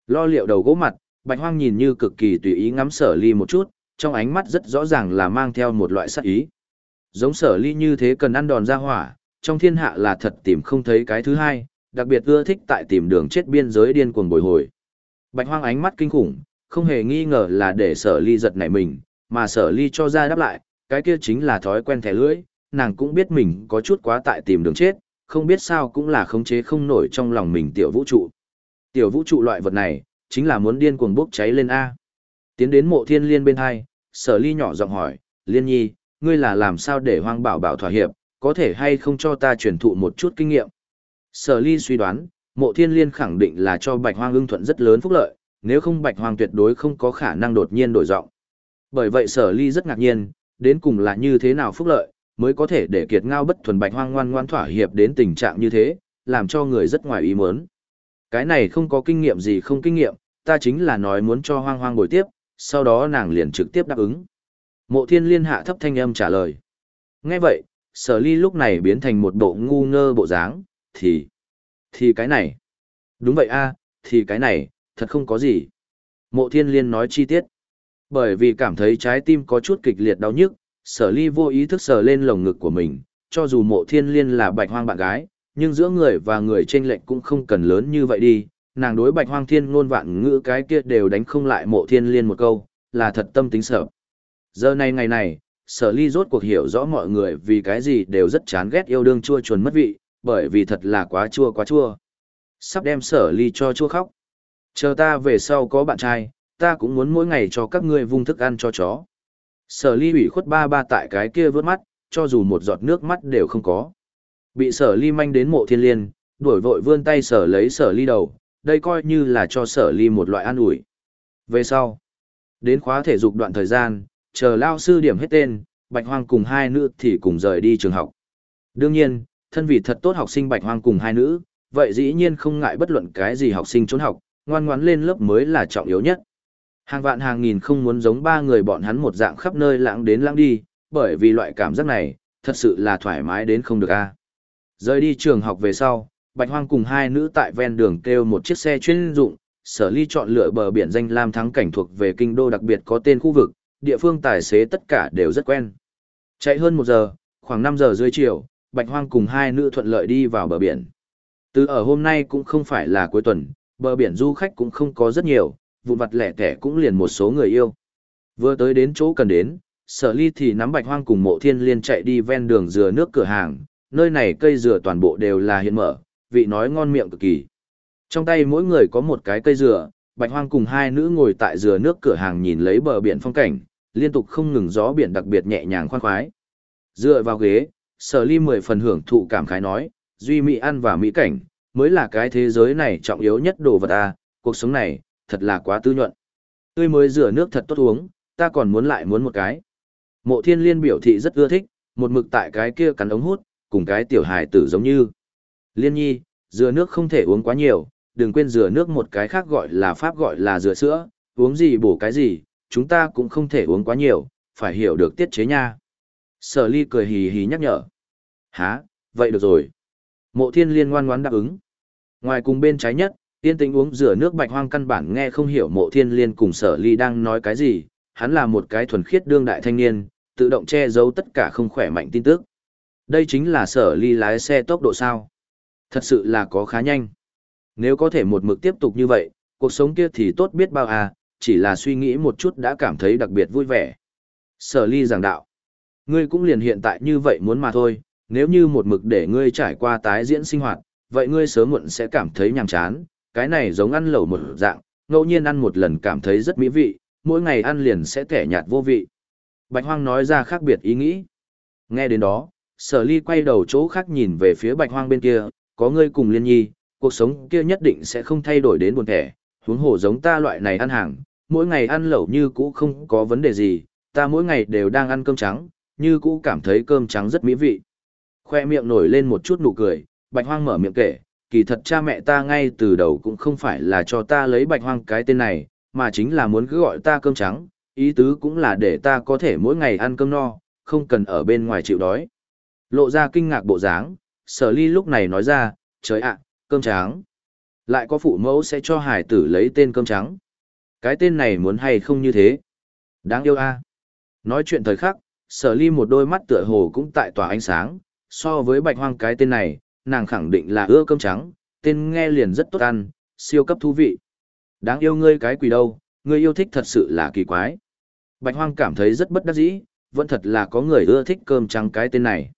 Lo liệu đầu gỗ mặt, bạch hoang nhìn như cực kỳ tùy ý ngắm sở ly một chút, trong ánh mắt rất rõ ràng là mang theo một loại sát ý. Giống sở ly như thế cần ăn đòn ra hỏa, trong thiên hạ là thật tìm không thấy cái thứ hai, đặc biệt ưa thích tại tìm đường chết biên giới điên cuồng bồi hồi. Bạch hoang ánh mắt kinh khủng, không hề nghi ngờ là để sở ly giật nảy mình, mà sở ly cho ra đáp lại, cái kia chính là thói quen thẻ lưỡi, nàng cũng biết mình có chút quá tại tìm đường chết, không biết sao cũng là khống chế không nổi trong lòng mình tiểu vũ trụ. Tiểu vũ trụ loại vật này, chính là muốn điên cuồng bốc cháy lên A. Tiến đến mộ thiên liên bên hai, sở ly nhỏ giọng hỏi, liên nhi, ngươi là làm sao để hoang bảo bảo thỏa hiệp, có thể hay không cho ta truyền thụ một chút kinh nghiệm. Sở ly suy đoán, mộ thiên liên khẳng định là cho bạch hoang ưng thuận rất lớn phúc lợi, nếu không bạch hoang tuyệt đối không có khả năng đột nhiên đổi giọng. Bởi vậy sở ly rất ngạc nhiên, đến cùng là như thế nào phúc lợi, mới có thể để kiệt ngao bất thuần bạch hoang ngoan ngoan thỏa hiệp đến tình trạng như thế, làm cho người rất ngoài ý muốn. Cái này không có kinh nghiệm gì không kinh nghiệm, ta chính là nói muốn cho hoang hoang bồi tiếp, sau đó nàng liền trực tiếp đáp ứng. Mộ thiên liên hạ thấp thanh âm trả lời. Nghe vậy, sở ly lúc này biến thành một bộ ngu ngơ bộ dáng, thì, thì cái này. Đúng vậy a thì cái này, thật không có gì. Mộ thiên liên nói chi tiết. Bởi vì cảm thấy trái tim có chút kịch liệt đau nhức, sở ly vô ý thức sờ lên lồng ngực của mình, cho dù mộ thiên liên là bạch hoang bạn gái, nhưng giữa người và người trên lệnh cũng không cần lớn như vậy đi, nàng đối bạch hoang thiên ngôn vạn ngữ cái kia đều đánh không lại mộ thiên liên một câu, là thật tâm tính sợ. Giờ này ngày này, sở ly rốt cuộc hiểu rõ mọi người vì cái gì đều rất chán ghét yêu đương chua chuồn mất vị, bởi vì thật là quá chua quá chua. Sắp đem sở ly cho chua khóc. Chờ ta về sau có bạn trai, ta cũng muốn mỗi ngày cho các ngươi vung thức ăn cho chó. Sở ly ủy khuất ba ba tại cái kia vớt mắt, cho dù một giọt nước mắt đều không có. Bị sở ly manh đến mộ thiên liên, đuổi vội vươn tay sở lấy sở ly đầu, đây coi như là cho sở ly một loại an ủi. Về sau, đến khóa thể dục đoạn thời gian, chờ lao sư điểm hết tên, Bạch Hoang cùng hai nữ thì cùng rời đi trường học. Đương nhiên, thân vị thật tốt học sinh Bạch Hoang cùng hai nữ, vậy dĩ nhiên không ngại bất luận cái gì học sinh trốn học, ngoan ngoãn lên lớp mới là trọng yếu nhất. Hàng vạn hàng nghìn không muốn giống ba người bọn hắn một dạng khắp nơi lãng đến lãng đi, bởi vì loại cảm giác này, thật sự là thoải mái đến không được a. Rời đi trường học về sau, Bạch Hoang cùng hai nữ tại ven đường kêu một chiếc xe chuyên dụng, sở ly chọn lựa bờ biển danh lam thắng cảnh thuộc về kinh đô đặc biệt có tên khu vực, địa phương tài xế tất cả đều rất quen. Chạy hơn một giờ, khoảng 5 giờ dưới chiều, Bạch Hoang cùng hai nữ thuận lợi đi vào bờ biển. Từ ở hôm nay cũng không phải là cuối tuần, bờ biển du khách cũng không có rất nhiều, vụn vặt lẻ tẻ cũng liền một số người yêu. Vừa tới đến chỗ cần đến, sở ly thì nắm Bạch Hoang cùng mộ thiên liên chạy đi ven đường dừa nước cửa hàng, nơi này cây dừa toàn bộ đều là hiện mở, vị nói ngon miệng cực kỳ. Trong tay mỗi người có một cái cây dừa, Bạch Hoang cùng hai nữ ngồi tại dừa nước cửa hàng nhìn lấy bờ biển phong cảnh, liên tục không ngừng gió biển đặc biệt nhẹ nhàng khoan khoái. Dựa vào ghế, sở ly mười phần hưởng thụ cảm khái nói, duy mỹ ăn và mỹ cảnh, mới là cái thế giới này trọng yếu nhất đồ vật a, cuộc sống này, thật là quá tư nhuận. Tươi mới rửa nước thật tốt uống, ta còn muốn lại muốn một cái. Mộ thiên liên biểu thị rất ưa thích, một mực tại cái kia cắn ống hút, cùng cái tiểu hài tử giống như. Liên nhi, dừa nước không thể uống quá nhiều, đừng quên dừa nước một cái khác gọi là pháp gọi là dừa sữa, uống gì bổ cái gì, chúng ta cũng không thể uống quá nhiều, phải hiểu được tiết chế nha. Sở ly cười hì hì nhắc nhở. Hả, vậy được rồi. Mộ thiên liên ngoan ngoãn đáp ứng. Ngoài cùng bên trái nhất, tiên tĩnh uống rửa nước bạch hoang căn bản nghe không hiểu mộ thiên liên cùng sở ly đang nói cái gì, hắn là một cái thuần khiết đương đại thanh niên, tự động che giấu tất cả không khỏe mạnh tin tức. Đây chính là sở ly lái xe tốc độ sao. Thật sự là có khá nhanh. Nếu có thể một mực tiếp tục như vậy, cuộc sống kia thì tốt biết bao à, chỉ là suy nghĩ một chút đã cảm thấy đặc biệt vui vẻ. Sở ly giảng đạo. Ngươi cũng liền hiện tại như vậy muốn mà thôi, nếu như một mực để ngươi trải qua tái diễn sinh hoạt, vậy ngươi sớm muộn sẽ cảm thấy nhàm chán, cái này giống ăn lẩu một dạng, ngẫu nhiên ăn một lần cảm thấy rất mỹ vị, mỗi ngày ăn liền sẽ kẻ nhạt vô vị. Bạch Hoang nói ra khác biệt ý nghĩ. Nghe đến đó, sở ly quay đầu chỗ khác nhìn về phía Bạch Hoang bên kia, có ngươi cùng liên nhi, cuộc sống kia nhất định sẽ không thay đổi đến buồn thẻ, huống hồ giống ta loại này ăn hàng, mỗi ngày ăn lẩu như cũ không có vấn đề gì, ta mỗi ngày đều đang ăn cơm trắng, như cũ cảm thấy cơm trắng rất mỹ vị. Khoe miệng nổi lên một chút nụ cười, bạch hoang mở miệng kể, kỳ thật cha mẹ ta ngay từ đầu cũng không phải là cho ta lấy bạch hoang cái tên này, mà chính là muốn cứ gọi ta cơm trắng, ý tứ cũng là để ta có thể mỗi ngày ăn cơm no, không cần ở bên ngoài chịu đói. Lộ ra kinh ngạc bộ dáng, sở ly lúc này nói ra, trời ạ, cơm trắng. Lại có phụ mẫu sẽ cho hải tử lấy tên cơm trắng. Cái tên này muốn hay không như thế? Đáng yêu a. Nói chuyện thời khắc, sở ly một đôi mắt tựa hồ cũng tại tỏa ánh sáng, so với bạch hoang cái tên này, nàng khẳng định là ưa cơm trắng, tên nghe liền rất tốt ăn, siêu cấp thú vị. Đáng yêu ngươi cái quỷ đâu, ngươi yêu thích thật sự là kỳ quái. Bạch hoang cảm thấy rất bất đắc dĩ, vẫn thật là có người ưa thích cơm trắng cái tên này.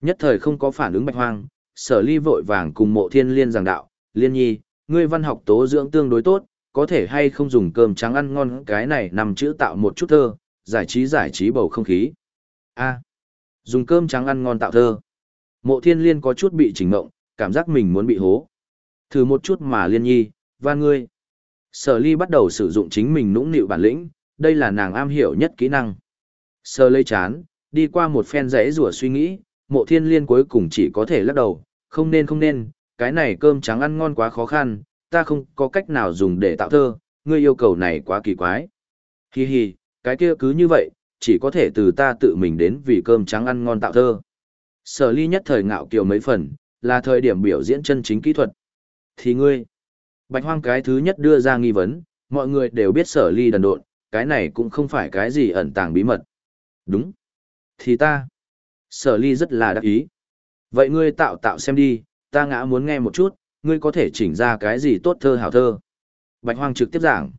Nhất thời không có phản ứng bạch hoang, sở ly vội vàng cùng mộ thiên liên giảng đạo, liên nhi, ngươi văn học tố dưỡng tương đối tốt, có thể hay không dùng cơm trắng ăn ngon cái này nằm chữ tạo một chút thơ, giải trí giải trí bầu không khí. A. dùng cơm trắng ăn ngon tạo thơ. Mộ thiên liên có chút bị chỉnh mộng, cảm giác mình muốn bị hố. Thử một chút mà liên nhi, và ngươi. Sở ly bắt đầu sử dụng chính mình nũng nịu bản lĩnh, đây là nàng am hiểu nhất kỹ năng. Sở lây chán, đi qua một phen rẽ rủa suy nghĩ, mộ thiên liên cuối cùng chỉ có thể lắc đầu, không nên không nên, cái này cơm trắng ăn ngon quá khó khăn, ta không có cách nào dùng để tạo thơ, ngươi yêu cầu này quá kỳ quái. Hi hi, cái kia cứ như vậy, chỉ có thể từ ta tự mình đến vì cơm trắng ăn ngon tạo thơ. Sở ly nhất thời ngạo kiều mấy phần, là thời điểm biểu diễn chân chính kỹ thuật. Thì ngươi, bạch hoang cái thứ nhất đưa ra nghi vấn, mọi người đều biết sở ly đần độn, cái này cũng không phải cái gì ẩn tàng bí mật. Đúng. Thì ta. Sở ly rất là đắc ý. Vậy ngươi tạo tạo xem đi, ta ngã muốn nghe một chút, ngươi có thể chỉnh ra cái gì tốt thơ hảo thơ. Bạch hoang trực tiếp giảng.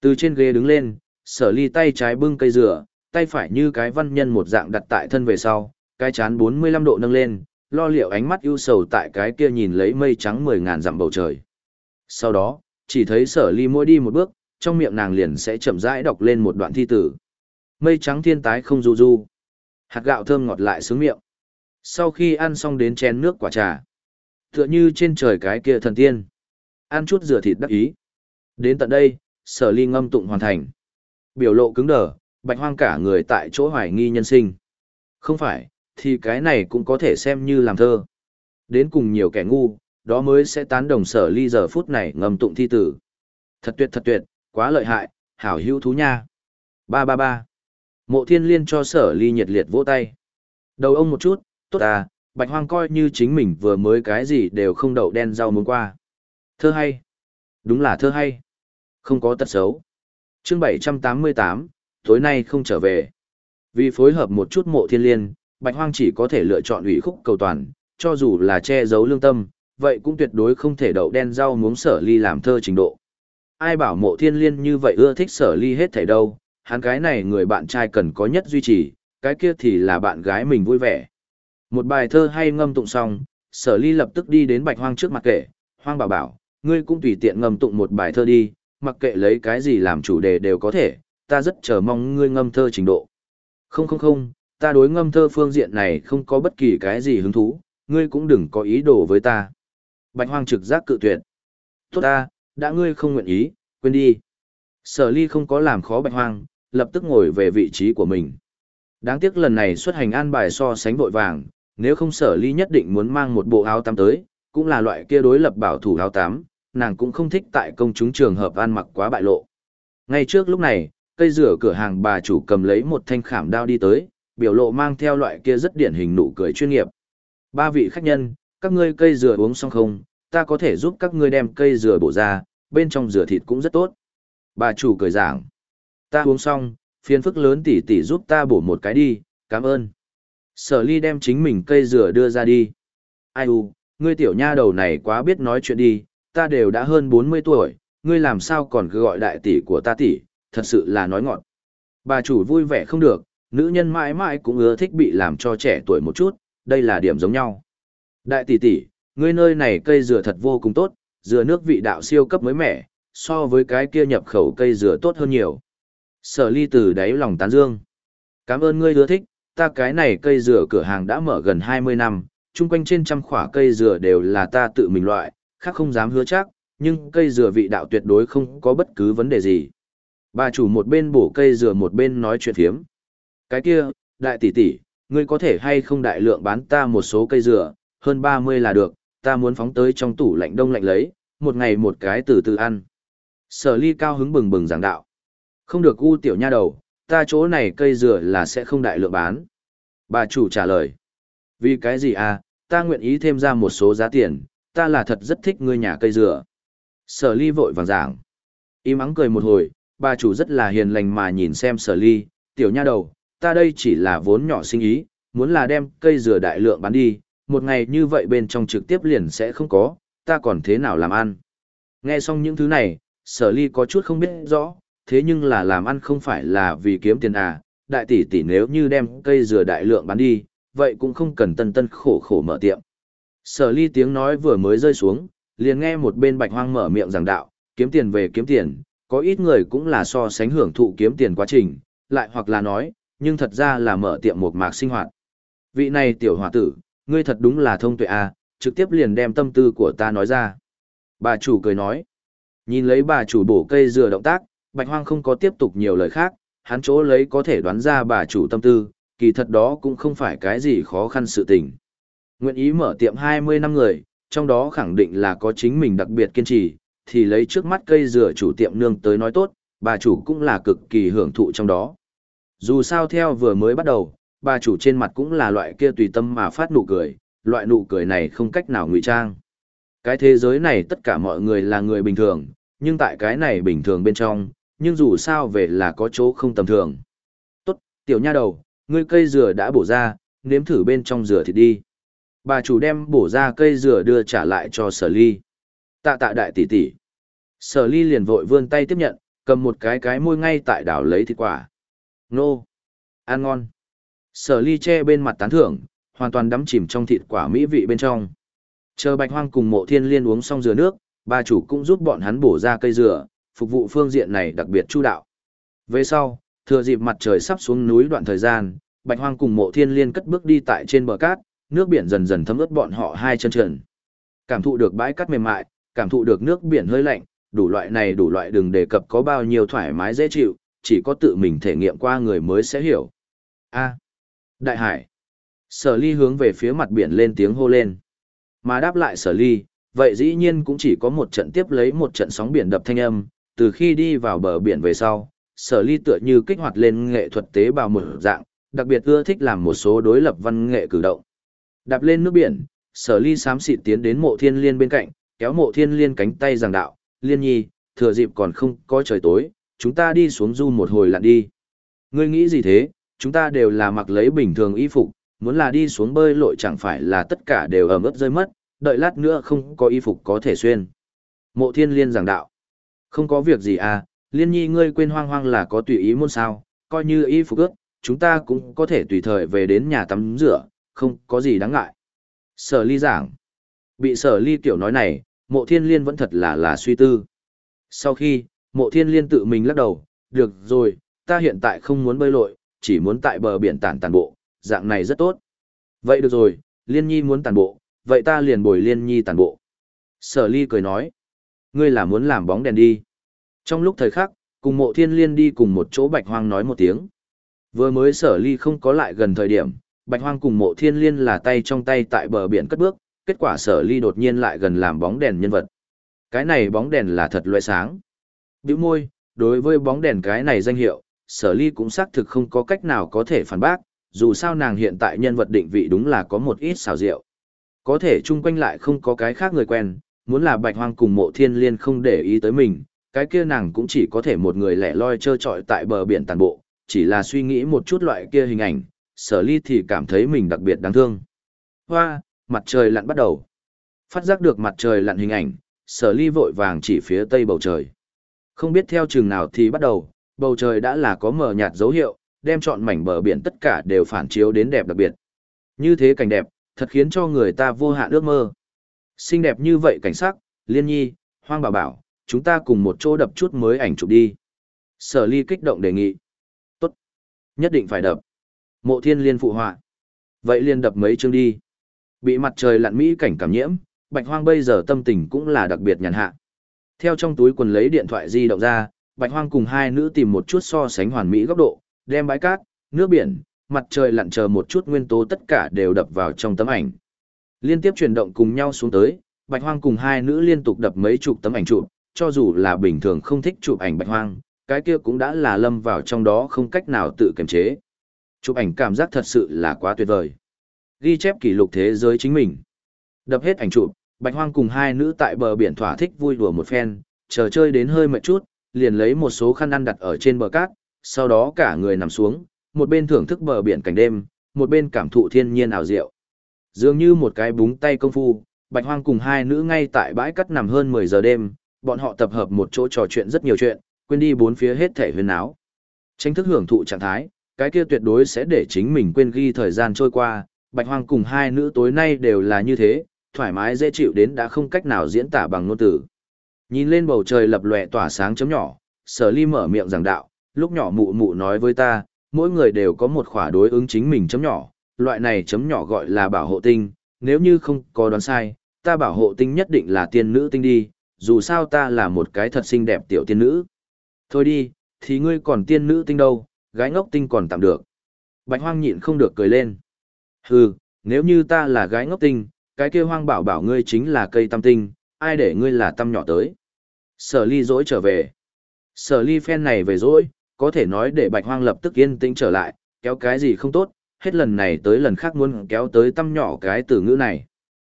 Từ trên ghế đứng lên, sở ly tay trái bưng cây dừa, tay phải như cái văn nhân một dạng đặt tại thân về sau, cái chán 45 độ nâng lên, lo liệu ánh mắt ưu sầu tại cái kia nhìn lấy mây trắng mười ngàn dặm bầu trời. Sau đó, chỉ thấy sở ly mỗi đi một bước, trong miệng nàng liền sẽ chậm rãi đọc lên một đoạn thi tử. Mây trắng thiên tái không du du. Hạt gạo thơm ngọt lại sướng miệng. Sau khi ăn xong đến chén nước quả trà. Tựa như trên trời cái kia thần tiên. Ăn chút rửa thịt đắc ý. Đến tận đây, sở ly ngâm tụng hoàn thành. Biểu lộ cứng đờ, bạch hoang cả người tại chỗ hoài nghi nhân sinh. Không phải, thì cái này cũng có thể xem như làm thơ. Đến cùng nhiều kẻ ngu, đó mới sẽ tán đồng sở ly giờ phút này ngâm tụng thi tử. Thật tuyệt thật tuyệt, quá lợi hại, hảo hữu thú nha. Ba ba ba. Mộ thiên liên cho sở ly nhiệt liệt vỗ tay. Đầu ông một chút, tốt à, bạch hoang coi như chính mình vừa mới cái gì đều không đậu đen rau muốn qua. Thơ hay. Đúng là thơ hay. Không có tật xấu. Chương 788, tối nay không trở về. Vì phối hợp một chút mộ thiên liên, bạch hoang chỉ có thể lựa chọn ủy khúc cầu toàn, cho dù là che giấu lương tâm, vậy cũng tuyệt đối không thể đậu đen rau muống sở ly làm thơ trình độ. Ai bảo mộ thiên liên như vậy ưa thích sở ly hết thảy đâu, hắn cái này người bạn trai cần có nhất duy trì, cái kia thì là bạn gái mình vui vẻ. Một bài thơ hay ngâm tụng xong, sở ly lập tức đi đến bạch hoang trước mặt kệ, hoang bảo bảo, ngươi cũng tùy tiện ngâm tụng một bài thơ đi, mặc kệ lấy cái gì làm chủ đề đều có thể, ta rất chờ mong ngươi ngâm thơ trình độ. Không không không, ta đối ngâm thơ phương diện này không có bất kỳ cái gì hứng thú, ngươi cũng đừng có ý đồ với ta. Bạch hoang trực giác cự tuyệt. Tốt ta, đã ngươi không nguyện ý, quên đi. Sở ly không có làm khó bạch hoang, lập tức ngồi về vị trí của mình. Đáng tiếc lần này xuất hành an bài so sánh vội vàng, nếu không sở ly nhất định muốn mang một bộ áo tắm tới, cũng là loại kia đối lập bảo thủ áo tắm, nàng cũng không thích tại công chúng trường hợp ăn mặc quá bại lộ. Ngay trước lúc này, cây rửa cửa hàng bà chủ cầm lấy một thanh khảm đao đi tới, biểu lộ mang theo loại kia rất điển hình nụ cười chuyên nghiệp. Ba vị khách nhân, các ngươi cây dừa uống xong không, ta có thể giúp các ngươi đem cây dừa bổ ra, bên trong dừa thịt cũng rất tốt. Bà chủ cười giảng. Ta uống xong, phiền phức lớn tỷ tỷ giúp ta bổ một cái đi, cảm ơn. Sở ly đem chính mình cây dừa đưa ra đi. Ai u, ngươi tiểu nha đầu này quá biết nói chuyện đi, ta đều đã hơn 40 tuổi, ngươi làm sao còn cứ gọi đại tỷ của ta tỷ, thật sự là nói ngọn. Bà chủ vui vẻ không được, nữ nhân mãi mãi cũng ưa thích bị làm cho trẻ tuổi một chút, đây là điểm giống nhau. Đại tỷ tỷ, ngươi nơi này cây dừa thật vô cùng tốt, dừa nước vị đạo siêu cấp mới mẻ, so với cái kia nhập khẩu cây dừa tốt hơn nhiều. Sở ly từ đáy lòng tán dương. Cảm ơn ngươi ưa thích, ta cái này cây dừa cửa hàng đã mở gần 20 năm, chung quanh trên trăm khỏa cây dừa đều là ta tự mình loại, khác không dám hứa chắc, nhưng cây dừa vị đạo tuyệt đối không có bất cứ vấn đề gì. Bà chủ một bên bổ cây dừa một bên nói chuyện thiếm. Cái kia, đại tỷ tỷ, ngươi có thể hay không đại lượng bán ta một số cây dừa, hơn 30 là được, ta muốn phóng tới trong tủ lạnh đông lạnh lấy, một ngày một cái từ từ ăn. Sở ly cao hứng bừng bừng giảng đạo. Không được u tiểu nha đầu, ta chỗ này cây dừa là sẽ không đại lượng bán. Bà chủ trả lời. Vì cái gì à, ta nguyện ý thêm ra một số giá tiền, ta là thật rất thích ngươi nhà cây dừa. Sở ly vội vàng giảng. Im ắng cười một hồi, bà chủ rất là hiền lành mà nhìn xem sở ly, tiểu nha đầu, ta đây chỉ là vốn nhỏ sinh ý, muốn là đem cây dừa đại lượng bán đi, một ngày như vậy bên trong trực tiếp liền sẽ không có, ta còn thế nào làm ăn. Nghe xong những thứ này, sở ly có chút không biết rõ, thế nhưng là làm ăn không phải là vì kiếm tiền à, đại tỷ tỷ nếu như đem cây dừa đại lượng bán đi, vậy cũng không cần tân tân khổ khổ mở tiệm. Sở ly tiếng nói vừa mới rơi xuống, liền nghe một bên bạch hoang mở miệng giảng đạo, kiếm tiền về kiếm tiền, có ít người cũng là so sánh hưởng thụ kiếm tiền quá trình, lại hoặc là nói, nhưng thật ra là mở tiệm một mạc sinh hoạt. Vị này tiểu hòa tử, ngươi thật đúng là thông tuệ à, trực tiếp liền đem tâm tư của ta nói ra. Bà chủ cười nói, nhìn lấy bà chủ bổ cây dừa động tác, bạch hoang không có tiếp tục nhiều lời khác, hắn chỗ lấy có thể đoán ra bà chủ tâm tư, kỳ thật đó cũng không phải cái gì khó khăn sự tình. Nguyện ý mở tiệm 20 năm người, trong đó khẳng định là có chính mình đặc biệt kiên trì, thì lấy trước mắt cây dừa chủ tiệm nương tới nói tốt, bà chủ cũng là cực kỳ hưởng thụ trong đó. Dù sao theo vừa mới bắt đầu, bà chủ trên mặt cũng là loại kia tùy tâm mà phát nụ cười, loại nụ cười này không cách nào ngụy trang. Cái thế giới này tất cả mọi người là người bình thường, nhưng tại cái này bình thường bên trong, nhưng dù sao về là có chỗ không tầm thường. Tốt, tiểu nha đầu, ngươi cây dừa đã bổ ra, nếm thử bên trong dừa thì đi. Bà chủ đem bổ ra cây dừa đưa trả lại cho sở ly. Tạ tạ đại tỷ tỷ. Sở ly liền vội vươn tay tiếp nhận, cầm một cái cái môi ngay tại đảo lấy thịt quả. Nô! Ăn ngon! Sở ly che bên mặt tán thưởng, hoàn toàn đắm chìm trong thịt quả mỹ vị bên trong. Chờ bạch hoang cùng mộ thiên liên uống xong dừa nước, bà chủ cũng giúp bọn hắn bổ ra cây dừa, phục vụ phương diện này đặc biệt chu đạo. Về sau, thừa dịp mặt trời sắp xuống núi đoạn thời gian, bạch hoang cùng mộ thiên liên cất bước đi tại trên bờ cát, nước biển dần dần thấm ướt bọn họ hai chân trần. Cảm thụ được bãi cát mềm mại, cảm thụ được nước biển hơi lạnh, đủ loại này đủ loại đừng đề cập có bao nhiêu thoải mái dễ chịu, chỉ có tự mình thể nghiệm qua người mới sẽ hiểu. A. Đại hải. Sở ly hướng về phía mặt biển lên tiếng hô lên. Mà đáp lại sở ly, vậy dĩ nhiên cũng chỉ có một trận tiếp lấy một trận sóng biển đập thanh âm, từ khi đi vào bờ biển về sau, sở ly tựa như kích hoạt lên nghệ thuật tế bào một dạng, đặc biệt ưa thích làm một số đối lập văn nghệ cử động. Đạp lên nước biển, sở ly xám xịt tiến đến mộ thiên liên bên cạnh, kéo mộ thiên liên cánh tay giảng đạo, liên nhi, thừa dịp còn không có trời tối, chúng ta đi xuống du một hồi lặn đi. Ngươi nghĩ gì thế, chúng ta đều là mặc lấy bình thường y phục, muốn là đi xuống bơi lội chẳng phải là tất cả đều ẩm ướt rơi mất, đợi lát nữa không có y phục có thể xuyên. Mộ thiên liên giảng đạo, không có việc gì à, liên nhi ngươi quên hoang hoang là có tùy ý môn sao, coi như y phục ước, chúng ta cũng có thể tùy thời về đến nhà tắm rửa, không có gì đáng ngại. Sở ly giảng, bị sở ly tiểu nói này, mộ thiên liên vẫn thật là là suy tư. Sau khi, mộ thiên liên tự mình lắc đầu, được rồi, ta hiện tại không muốn bơi lội, chỉ muốn tại bờ biển tản tàn bộ, dạng này rất tốt. Vậy được rồi, liên nhi muốn tàn bộ, vậy ta liền bồi liên nhi tàn bộ. Sở ly cười nói, ngươi là muốn làm bóng đèn đi. Trong lúc thời khắc, cùng mộ thiên liên đi cùng một chỗ bạch hoang nói một tiếng. Vừa mới sở ly không có lại gần thời điểm, bạch hoang cùng mộ thiên liên là tay trong tay tại bờ biển cất bước, kết quả sở ly đột nhiên lại gần làm bóng đèn nhân vật. Cái này bóng đèn là thật loại sáng. Biểu môi, đối với bóng đèn cái này danh hiệu, sở ly cũng xác thực không có cách nào có thể phản bác, dù sao nàng hiện tại nhân vật định vị đúng là có một ít xào rượu. Có thể chung quanh lại không có cái khác người quen, muốn là bạch hoang cùng mộ thiên liên không để ý tới mình, cái kia nàng cũng chỉ có thể một người lẻ loi trơ trọi tại bờ biển tàn bộ, chỉ là suy nghĩ một chút loại kia hình ảnh, sở ly thì cảm thấy mình đặc biệt đáng thương. Hoa, mặt trời lặn bắt đầu. Phát giác được mặt trời lặn hình ảnh, sở ly vội vàng chỉ phía tây bầu trời. Không biết theo chừng nào thì bắt đầu, bầu trời đã là có mờ nhạt dấu hiệu, đem trọn mảnh bờ biển tất cả đều phản chiếu đến đẹp đặc biệt. Như thế cảnh đẹp, thật khiến cho người ta vô hạn ước mơ. Xinh đẹp như vậy cảnh sắc, liên nhi, hoang bảo bảo, chúng ta cùng một chỗ đập chút mới ảnh chụp đi. Sở ly kích động đề nghị. Tốt. Nhất định phải đập. Mộ thiên liên phụ họa. Vậy liên đập mấy chương đi. Bị mặt trời lặn mỹ cảnh cảm nhiễm, bạch hoang bây giờ tâm tình cũng là đặc biệt nhàn hạ. Theo trong túi quần lấy điện thoại di động ra, bạch hoang cùng hai nữ tìm một chút so sánh hoàn mỹ góc độ, đem bãi cát, nước biển, mặt trời lặn chờ một chút nguyên tố tất cả đều đập vào trong tấm ảnh. Liên tiếp chuyển động cùng nhau xuống tới, bạch hoang cùng hai nữ liên tục đập mấy chục tấm ảnh chụp, cho dù là bình thường không thích chụp ảnh bạch hoang, cái kia cũng đã là lâm vào trong đó không cách nào tự kiềm chế. Chụp ảnh cảm giác thật sự là quá tuyệt vời. Ghi chép kỷ lục thế giới chính mình. Đập hết ảnh chụp, Bạch Hoang cùng hai nữ tại bờ biển thỏa thích vui đùa một phen, chờ chơi đến hơi mệt chút, liền lấy một số khăn ăn đặt ở trên bờ cát, sau đó cả người nằm xuống, một bên thưởng thức bờ biển cảnh đêm, một bên cảm thụ thiên nhiên ảo diệu. Dường như một cái búng tay công phu, Bạch Hoang cùng hai nữ ngay tại bãi cát nằm hơn 10 giờ đêm, bọn họ tập hợp một chỗ trò chuyện rất nhiều chuyện, quên đi bốn phía hết thể huyền áo. Tránh thức hưởng thụ trạng thái, cái kia tuyệt đối sẽ để chính mình quên ghi thời gian trôi qua, Bạch Hoang cùng hai nữ tối nay đều là như thế, thoải mái dễ chịu đến đã không cách nào diễn tả bằng ngôn từ. Nhìn lên bầu trời lập lòe tỏa sáng chấm nhỏ, sở ly mở miệng giảng đạo, lúc nhỏ mụ mụ nói với ta, mỗi người đều có một khỏa đối ứng chính mình chấm nhỏ, loại này chấm nhỏ gọi là bảo hộ tinh, nếu như không có đoán sai, ta bảo hộ tinh nhất định là tiên nữ tinh đi, dù sao ta là một cái thật xinh đẹp tiểu tiên nữ. Thôi đi, thì ngươi còn tiên nữ tinh đâu, gái ngốc tinh còn tạm được. Bạch hoang nhịn không được cười lên. Hừ, nếu như ta là gái ngốc tinh, cái kia hoang bảo bảo ngươi chính là cây tam tinh, ai để ngươi là tam nhỏ tới. Sở ly dỗi trở về. Sở ly phen này về dỗi, có thể nói để bạch hoang lập tức yên tĩnh trở lại, kéo cái gì không tốt, hết lần này tới lần khác muốn kéo tới tâm nhỏ cái từ ngữ này.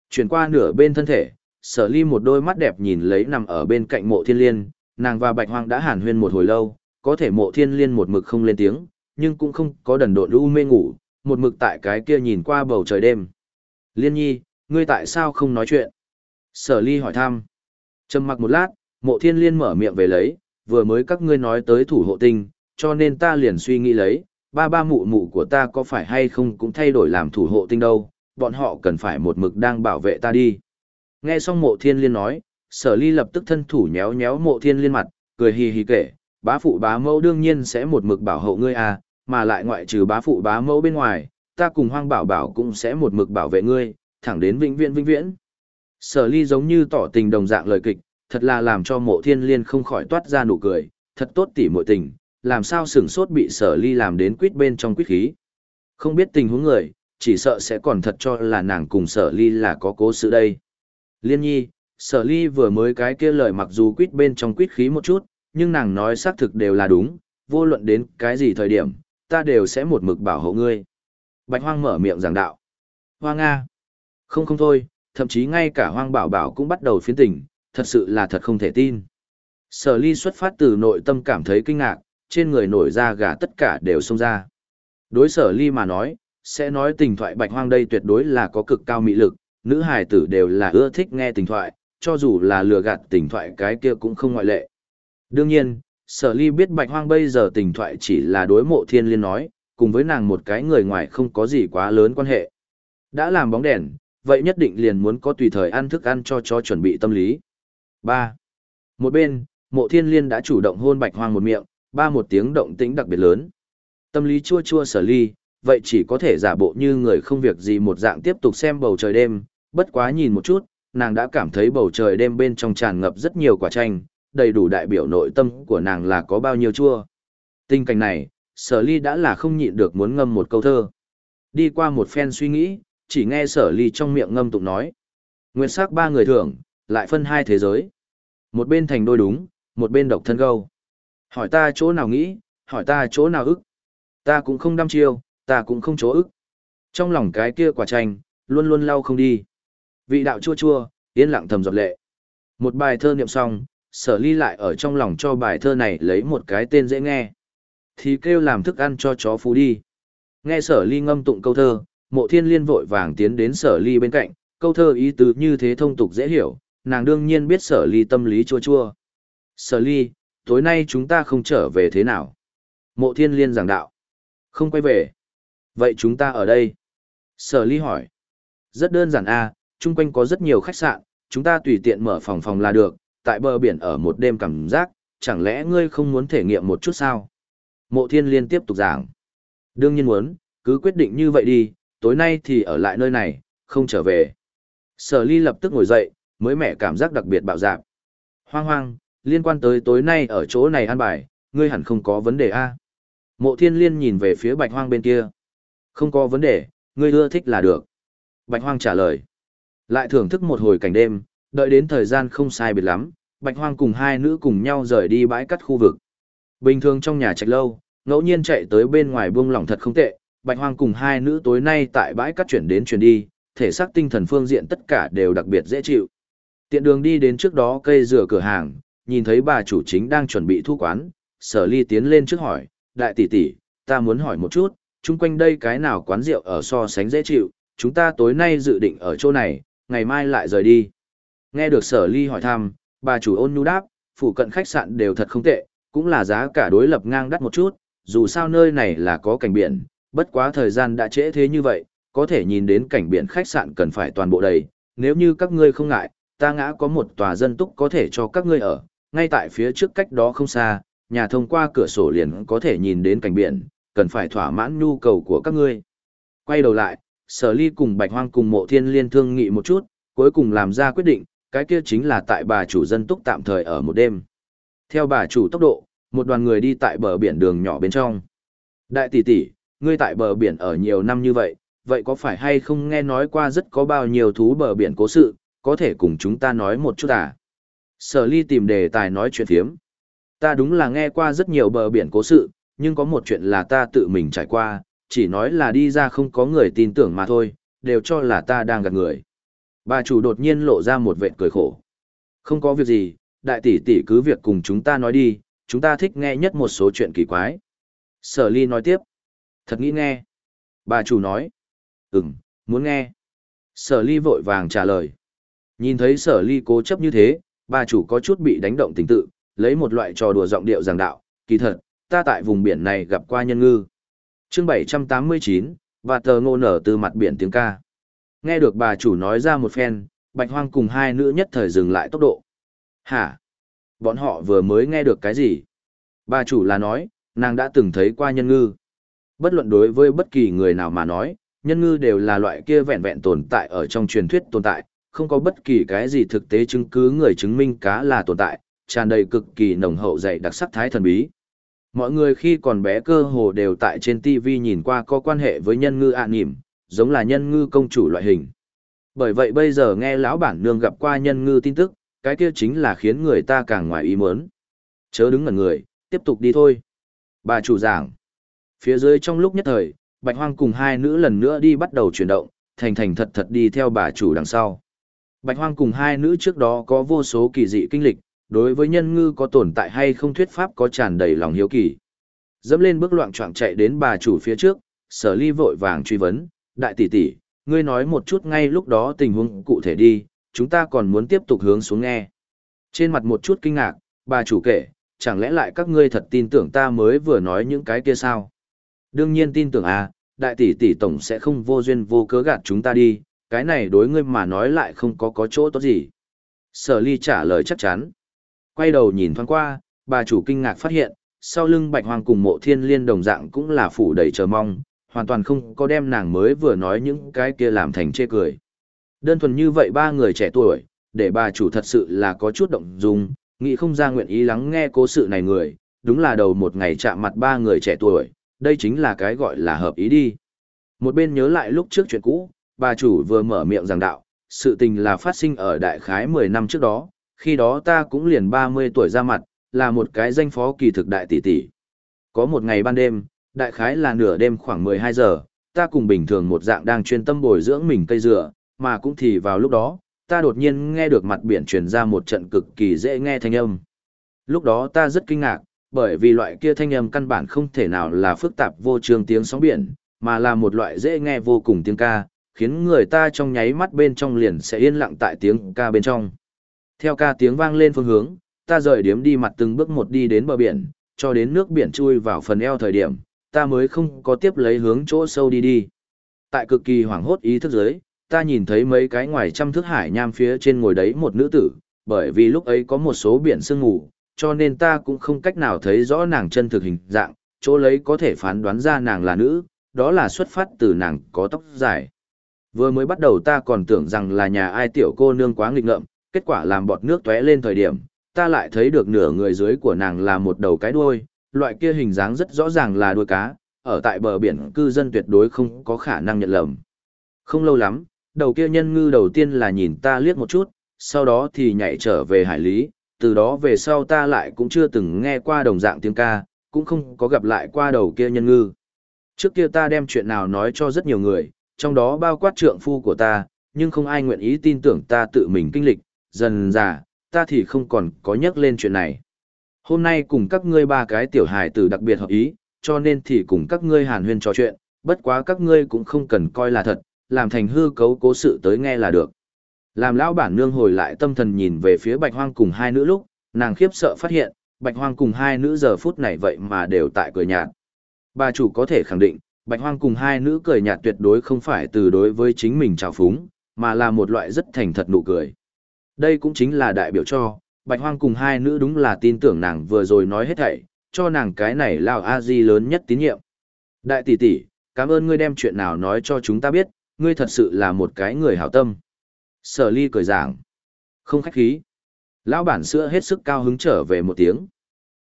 Chuyển qua nửa bên thân thể, sở ly một đôi mắt đẹp nhìn lấy nằm ở bên cạnh mộ thiên liên, nàng và bạch hoang đã hàn huyên một hồi lâu, có thể mộ thiên liên một mực không lên tiếng, nhưng cũng không có đần độn u mê ngủ, một mực tại cái kia nhìn qua bầu trời đêm. Liên nhi, ngươi tại sao không nói chuyện? Sở ly hỏi thăm. Trầm mặc một lát, mộ thiên liên mở miệng về lấy, vừa mới các ngươi nói tới thủ hộ tinh, cho nên ta liền suy nghĩ lấy, ba ba mụ mụ của ta có phải hay không cũng thay đổi làm thủ hộ tinh đâu, bọn họ cần phải một mực đang bảo vệ ta đi. Nghe xong mộ thiên liên nói, sở ly lập tức thân thủ nhéo nhéo mộ thiên liên mặt, cười hì hì kể, bá phụ bá mẫu đương nhiên sẽ một mực bảo hộ ngươi à, mà lại ngoại trừ bá phụ bá mẫu bên ngoài, ta cùng hoang bảo bảo cũng sẽ một mực bảo vệ ngươi, thẳng đến vĩnh viễn vĩnh viễn. Sở ly giống như tỏ tình đồng dạng lời kịch, thật là làm cho mộ thiên liên không khỏi toát ra nụ cười, thật tốt tỉ mội tình, làm sao sửng sốt bị sở ly làm đến quýt bên trong quýt khí. Không biết tình huống người, chỉ sợ sẽ còn thật cho là nàng cùng sở ly là có cố sự đây. Liên nhi, sở ly vừa mới cái kia lời mặc dù quýt bên trong quýt khí một chút, nhưng nàng nói xác thực đều là đúng, vô luận đến cái gì thời điểm, ta đều sẽ một mực bảo hộ ngươi. Bạch hoang mở miệng giảng đạo. Hoang Nga. Không không thôi, thậm chí ngay cả hoang bảo bảo cũng bắt đầu phiến tình, thật sự là thật không thể tin. Sở ly xuất phát từ nội tâm cảm thấy kinh ngạc, trên người nổi ra gà tất cả đều xông ra. Đối sở ly mà nói, sẽ nói tình thoại bạch hoang đây tuyệt đối là có cực cao mị lực, nữ hài tử đều là ưa thích nghe tình thoại, cho dù là lừa gạt tình thoại cái kia cũng không ngoại lệ. Đương nhiên, sở ly biết bạch hoang bây giờ tình thoại chỉ là đối mộ thiên liên nói, cùng với nàng một cái người ngoài không có gì quá lớn quan hệ. Đã làm bóng đèn, vậy nhất định liền muốn có tùy thời ăn thức ăn cho chó chuẩn bị tâm lý. 3. Một bên, mộ thiên liên đã chủ động hôn bạch hoang một miệng, ba một tiếng động tĩnh đặc biệt lớn. Tâm lý chua chua sở ly, vậy chỉ có thể giả bộ như người không việc gì một dạng tiếp tục xem bầu trời đêm, bất quá nhìn một chút, nàng đã cảm thấy bầu trời đêm bên trong tràn ngập rất nhiều quả chanh, đầy đủ đại biểu nội tâm của nàng là có bao nhiêu chua. Tình cảnh này, sở ly đã là không nhịn được muốn ngâm một câu thơ. Đi qua một phen suy nghĩ, chỉ nghe sở ly trong miệng ngâm tụng nói. Nguyên sắc ba người thưởng, lại phân hai thế giới. Một bên thành đôi đúng, một bên độc thân gâu. Hỏi ta chỗ nào nghĩ, hỏi ta chỗ nào ức. Ta cũng không đăm chiêu, ta cũng không chỗ ức. Trong lòng cái kia quả chanh, luôn luôn lau không đi. Vị đạo chua chua, yên lặng thầm giọt lệ. Một bài thơ niệm xong, sở ly lại ở trong lòng cho bài thơ này lấy một cái tên dễ nghe. Thì kêu làm thức ăn cho chó phú đi. Nghe sở ly ngâm tụng câu thơ, mộ thiên liên vội vàng tiến đến sở ly bên cạnh, câu thơ ý tứ như thế thông tục dễ hiểu, nàng đương nhiên biết sở ly tâm lý chua chua. Sở ly, tối nay chúng ta không trở về thế nào? Mộ thiên liên giảng đạo. Không quay về. Vậy chúng ta ở đây? Sở ly hỏi. Rất đơn giản a, chung quanh có rất nhiều khách sạn, chúng ta tùy tiện mở phòng phòng là được, tại bờ biển ở một đêm cảm giác, chẳng lẽ ngươi không muốn thể nghiệm một chút sao? Mộ thiên liên tiếp tục giảng. Đương nhiên muốn, cứ quyết định như vậy đi, tối nay thì ở lại nơi này, không trở về. Sở ly lập tức ngồi dậy, mới mẻ cảm giác đặc biệt bạo dạp. Hoang hoang, liên quan tới tối nay ở chỗ này ăn bài, ngươi hẳn không có vấn đề a Mộ thiên liên nhìn về phía bạch hoang bên kia. Không có vấn đề, ngươi ưa thích là được. Bạch hoang trả lời. Lại thưởng thức một hồi cảnh đêm, đợi đến thời gian không sai biệt lắm, bạch hoang cùng hai nữ cùng nhau rời đi bãi cắt khu vực. Bình thường trong nhà trạch lâu, ngẫu nhiên chạy tới bên ngoài buông lỏng thật không tệ, bạch hoang cùng hai nữ tối nay tại bãi cắt chuyển đến chuyển đi, thể xác tinh thần phương diện tất cả đều đặc biệt dễ chịu. Tiện đường đi đến trước đó cây rửa cửa hàng, nhìn thấy bà chủ chính đang chuẩn bị thu quán, sở ly tiến lên trước hỏi, đại tỷ tỷ, ta muốn hỏi một chút, chung quanh đây cái nào quán rượu ở so sánh dễ chịu, chúng ta tối nay dự định ở chỗ này, ngày mai lại rời đi. Nghe được sở ly hỏi thăm, bà chủ ôn nhu đáp, phụ cận khách sạn đều thật không tệ, cũng là giá cả đối lập ngang đắt một chút, dù sao nơi này là có cảnh biển, bất quá thời gian đã trễ thế như vậy, có thể nhìn đến cảnh biển khách sạn cần phải toàn bộ đầy, nếu như các ngươi không ngại, ta ngã có một tòa dân túc có thể cho các ngươi ở, ngay tại phía trước cách đó không xa, nhà thông qua cửa sổ liền có thể nhìn đến cảnh biển, cần phải thỏa mãn nhu cầu của các ngươi. Quay đầu lại, sở ly cùng bạch hoang cùng mộ thiên liên thương nghị một chút, cuối cùng làm ra quyết định, cái kia chính là tại bà chủ dân túc tạm thời ở một đêm. Theo bà chủ tốc độ, một đoàn người đi tại bờ biển đường nhỏ bên trong. Đại tỷ tỷ, ngươi tại bờ biển ở nhiều năm như vậy, vậy có phải hay không nghe nói qua rất có bao nhiêu thú bờ biển cố sự, có thể cùng chúng ta nói một chút à? Sở ly tìm đề tài nói chuyện thiếm. Ta đúng là nghe qua rất nhiều bờ biển cố sự, nhưng có một chuyện là ta tự mình trải qua, chỉ nói là đi ra không có người tin tưởng mà thôi, đều cho là ta đang gạt người. Bà chủ đột nhiên lộ ra một vệt cười khổ. Không có việc gì, đại tỷ tỷ cứ việc cùng chúng ta nói đi, chúng ta thích nghe nhất một số chuyện kỳ quái. Sở ly nói tiếp. Thật nghĩ nghe. Bà chủ nói. Ừm, muốn nghe. Sở ly vội vàng trả lời. Nhìn thấy sở ly cố chấp như thế, bà chủ có chút bị đánh động tình tự, lấy một loại trò đùa giọng điệu giảng đạo, kỳ thật, ta tại vùng biển này gặp qua nhân ngư. chương 789, và tờ ngô nở từ mặt biển tiếng ca. Nghe được bà chủ nói ra một phen, bạch hoang cùng hai nữ nhất thời dừng lại tốc độ. Hả? Bọn họ vừa mới nghe được cái gì? Bà chủ là nói, nàng đã từng thấy qua nhân ngư. Bất luận đối với bất kỳ người nào mà nói, nhân ngư đều là loại kia vẹn vẹn tồn tại ở trong truyền thuyết tồn tại, không có bất kỳ cái gì thực tế chứng cứ người chứng minh cá là tồn tại, tràn đầy cực kỳ nồng hậu dày đặc sắc thái thần bí. Mọi người khi còn bé cơ hồ đều tại trên TV nhìn qua có quan hệ với nhân ngư ạ à giống là nhân ngư công chủ loại hình. Bởi vậy bây giờ nghe lão bản nương gặp qua nhân ngư tin tức, cái kia chính là khiến người ta càng ngoài ý muốn. Chớ đứng ngẩn người, tiếp tục đi thôi. Bà chủ giảng. Phía dưới trong lúc nhất thời, Bạch Hoang cùng hai nữ lần nữa đi bắt đầu chuyển động, thành thành thật thật đi theo bà chủ đằng sau. Bạch Hoang cùng hai nữ trước đó có vô số kỳ dị kinh lịch, đối với nhân ngư có tồn tại hay không thuyết pháp có tràn đầy lòng hiếu kỳ. Dẫm lên bước loạn trọng chạy đến bà chủ phía trước, sở ly vội vàng truy vấn, đại tỷ tỷ, ngươi nói một chút ngay lúc đó tình huống cụ thể đi, chúng ta còn muốn tiếp tục hướng xuống nghe. Trên mặt một chút kinh ngạc, bà chủ kể, chẳng lẽ lại các ngươi thật tin tưởng ta mới vừa nói những cái kia sao? Đương nhiên tin tưởng à, đại tỷ tỷ tổng sẽ không vô duyên vô cớ gạt chúng ta đi, cái này đối ngươi mà nói lại không có có chỗ tốt gì. Sở ly trả lời chắc chắn. Quay đầu nhìn thoáng qua, bà chủ kinh ngạc phát hiện, sau lưng bạch hoàng cùng mộ thiên liên đồng dạng cũng là phủ đầy chờ mong, hoàn toàn không có đem nàng mới vừa nói những cái kia làm thành chê cười. Đơn thuần như vậy ba người trẻ tuổi, để bà chủ thật sự là có chút động dung, nghĩ không ra nguyện ý lắng nghe cố sự này người, đúng là đầu một ngày chạm mặt ba người trẻ tuổi, đây chính là cái gọi là hợp ý đi. Một bên nhớ lại lúc trước chuyện cũ, bà chủ vừa mở miệng giảng đạo, sự tình là phát sinh ở đại khái 10 năm trước đó, khi đó ta cũng liền 30 tuổi ra mặt, là một cái danh phó kỳ thực đại tỷ tỷ. Có một ngày ban đêm, đại khái là nửa đêm khoảng 12 giờ, ta cùng bình thường một dạng đang chuyên tâm bồi dưỡng mình cây dừa, mà cũng thì vào lúc đó, ta đột nhiên nghe được mặt biển truyền ra một trận cực kỳ dễ nghe thanh âm. Lúc đó ta rất kinh ngạc, bởi vì loại kia thanh âm căn bản không thể nào là phức tạp vô trường tiếng sóng biển, mà là một loại dễ nghe vô cùng tiếng ca, khiến người ta trong nháy mắt bên trong liền sẽ yên lặng tại tiếng ca bên trong. Theo ca tiếng vang lên phương hướng, ta rời điếm đi mặt từng bước một đi đến bờ biển, cho đến nước biển chui vào phần eo thời điểm, ta mới không có tiếp lấy hướng chỗ sâu đi đi. Tại cực kỳ hoảng hốt ý thức giới, ta nhìn thấy mấy cái ngoài trăm thước hải nham phía trên ngồi đấy một nữ tử, bởi vì lúc ấy có một số biển sương ngủ, cho nên ta cũng không cách nào thấy rõ nàng chân thực hình dạng, chỗ lấy có thể phán đoán ra nàng là nữ, đó là xuất phát từ nàng có tóc dài. Vừa mới bắt đầu ta còn tưởng rằng là nhà ai tiểu cô nương quá nghịch ngợm, kết quả làm bọt nước tóe lên thời điểm, ta lại thấy được nửa người dưới của nàng là một đầu cái đuôi, loại kia hình dáng rất rõ ràng là đuôi cá, ở tại bờ biển cư dân tuyệt đối không có khả năng nhận lầm. Không lâu lắm, đầu kia nhân ngư đầu tiên là nhìn ta liếc một chút, sau đó thì nhảy trở về hải lý, từ đó về sau ta lại cũng chưa từng nghe qua đồng dạng tiếng ca, cũng không có gặp lại qua đầu kia nhân ngư. Trước kia ta đem chuyện nào nói cho rất nhiều người, trong đó bao quát trượng phu của ta, nhưng không ai nguyện ý tin tưởng ta tự mình kinh lịch, dần dà, ta thì không còn có nhắc lên chuyện này. Hôm nay cùng các ngươi ba cái tiểu hài tử đặc biệt hợp ý, cho nên thì cùng các ngươi hàn huyên trò chuyện, bất quá các ngươi cũng không cần coi là thật, làm thành hư cấu cố sự tới nghe là được. Làm lão bản nương hồi lại tâm thần nhìn về phía bạch hoang cùng hai nữ lúc, nàng khiếp sợ phát hiện, bạch hoang cùng hai nữ giờ phút này vậy mà đều tại cười nhạt. Bà chủ có thể khẳng định, bạch hoang cùng hai nữ cười nhạt tuyệt đối không phải từ đối với chính mình trào phúng, mà là một loại rất thành thật nụ cười. Đây cũng chính là đại biểu cho, bạch hoang cùng hai nữ đúng là tin tưởng nàng vừa rồi nói hết thảy, cho nàng cái này lao a di lớn nhất tín nhiệm. Đại tỷ tỷ, cảm ơn ngươi đem chuyện nào nói cho chúng ta biết, ngươi thật sự là một cái người hảo tâm. Sở ly cười giảng. Không khách khí. Lão bản sữa hết sức cao hứng trở về một tiếng.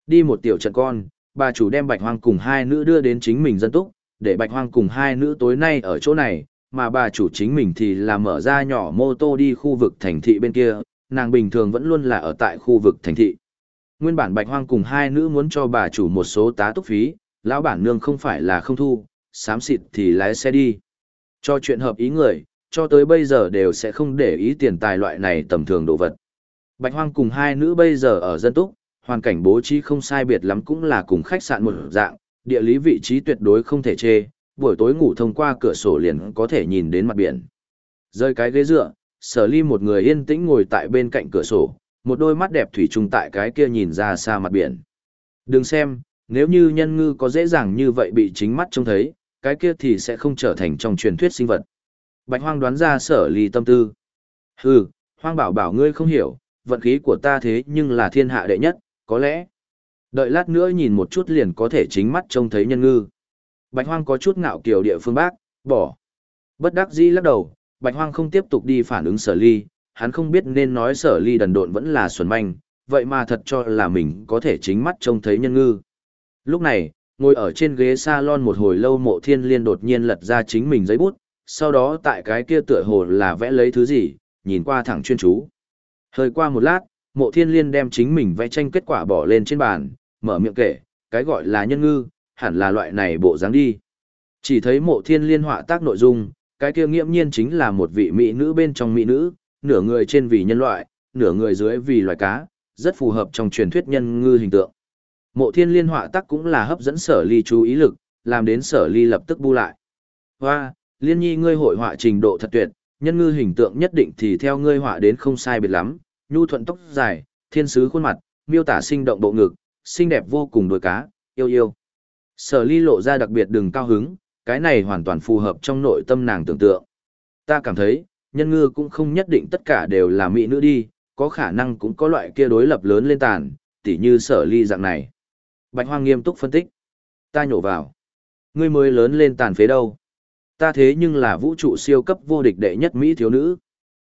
Đi một tiểu trận con, bà chủ đem bạch hoang cùng hai nữ đưa đến chính mình dân túc, để bạch hoang cùng hai nữ tối nay ở chỗ này, mà bà chủ chính mình thì là mở ra nhỏ mô tô đi khu vực thành thị bên kia, nàng bình thường vẫn luôn là ở tại khu vực thành thị. Nguyên bản bạch hoang cùng hai nữ muốn cho bà chủ một số tá túc phí, lão bản nương không phải là không thu, sám xịt thì lái xe đi. Cho chuyện hợp ý người, cho tới bây giờ đều sẽ không để ý tiền tài loại này tầm thường đồ vật. Bạch Hoang cùng hai nữ bây giờ ở dân túc, hoàn cảnh bố trí không sai biệt lắm cũng là cùng khách sạn một dạng, địa lý vị trí tuyệt đối không thể chê, buổi tối ngủ thông qua cửa sổ liền có thể nhìn đến mặt biển. Rơi cái ghế dựa, sở ly một người yên tĩnh ngồi tại bên cạnh cửa sổ, một đôi mắt đẹp thủy chung tại cái kia nhìn ra xa mặt biển. Đừng xem, nếu như nhân ngư có dễ dàng như vậy bị chính mắt trông thấy, cái kia thì sẽ không trở thành trong truyền thuyết sinh vật. Bạch hoang đoán ra sở ly tâm tư. Hừ, hoang bảo bảo ngươi không hiểu, vận khí của ta thế nhưng là thiên hạ đệ nhất, có lẽ. Đợi lát nữa nhìn một chút liền có thể chính mắt trông thấy nhân ngư. Bạch hoang có chút ngạo kiều địa phương bác, bỏ. Bất đắc dĩ lắc đầu, bạch hoang không tiếp tục đi phản ứng sở ly, hắn không biết nên nói sở ly đần độn vẫn là xuẩn manh, vậy mà thật cho là mình có thể chính mắt trông thấy nhân ngư. Lúc này, ngồi ở trên ghế salon một hồi lâu mộ thiên liên đột nhiên lật ra chính mình giấy bút, sau đó tại cái kia tựa hồ là vẽ lấy thứ gì, nhìn qua thẳng chuyên chú. Hơi qua một lát, mộ thiên liên đem chính mình vẽ tranh kết quả bỏ lên trên bàn, mở miệng kể, cái gọi là nhân ngư, hẳn là loại này bộ dáng đi. Chỉ thấy mộ thiên liên họa tác nội dung, cái kia nghiễm nhiên chính là một vị mỹ nữ bên trong mỹ nữ, nửa người trên vì nhân loại, nửa người dưới vì loài cá, rất phù hợp trong truyền thuyết nhân ngư hình tượng. Mộ thiên liên họa tác cũng là hấp dẫn sở ly chú ý lực, làm đến sở ly lập tức bu lại. Hoa, liên nhi ngươi hội họa trình độ thật tuyệt, nhân ngư hình tượng nhất định thì theo ngươi họa đến không sai biệt lắm, nhu thuận tóc dài, thiên sứ khuôn mặt, miêu tả sinh động bộ ngực, xinh đẹp vô cùng đôi cá, yêu yêu. Sở ly lộ ra đặc biệt đừng cao hứng, cái này hoàn toàn phù hợp trong nội tâm nàng tưởng tượng. Ta cảm thấy, nhân ngư cũng không nhất định tất cả đều là mỹ nữ đi, có khả năng cũng có loại kia đối lập lớn lên tàn, tỉ như sở ly dạng này. Bạch Hoang nghiêm túc phân tích. Ta nhổ vào. Ngươi mới lớn lên tàn phế đâu. Ta thế nhưng là vũ trụ siêu cấp vô địch đệ nhất Mỹ thiếu nữ.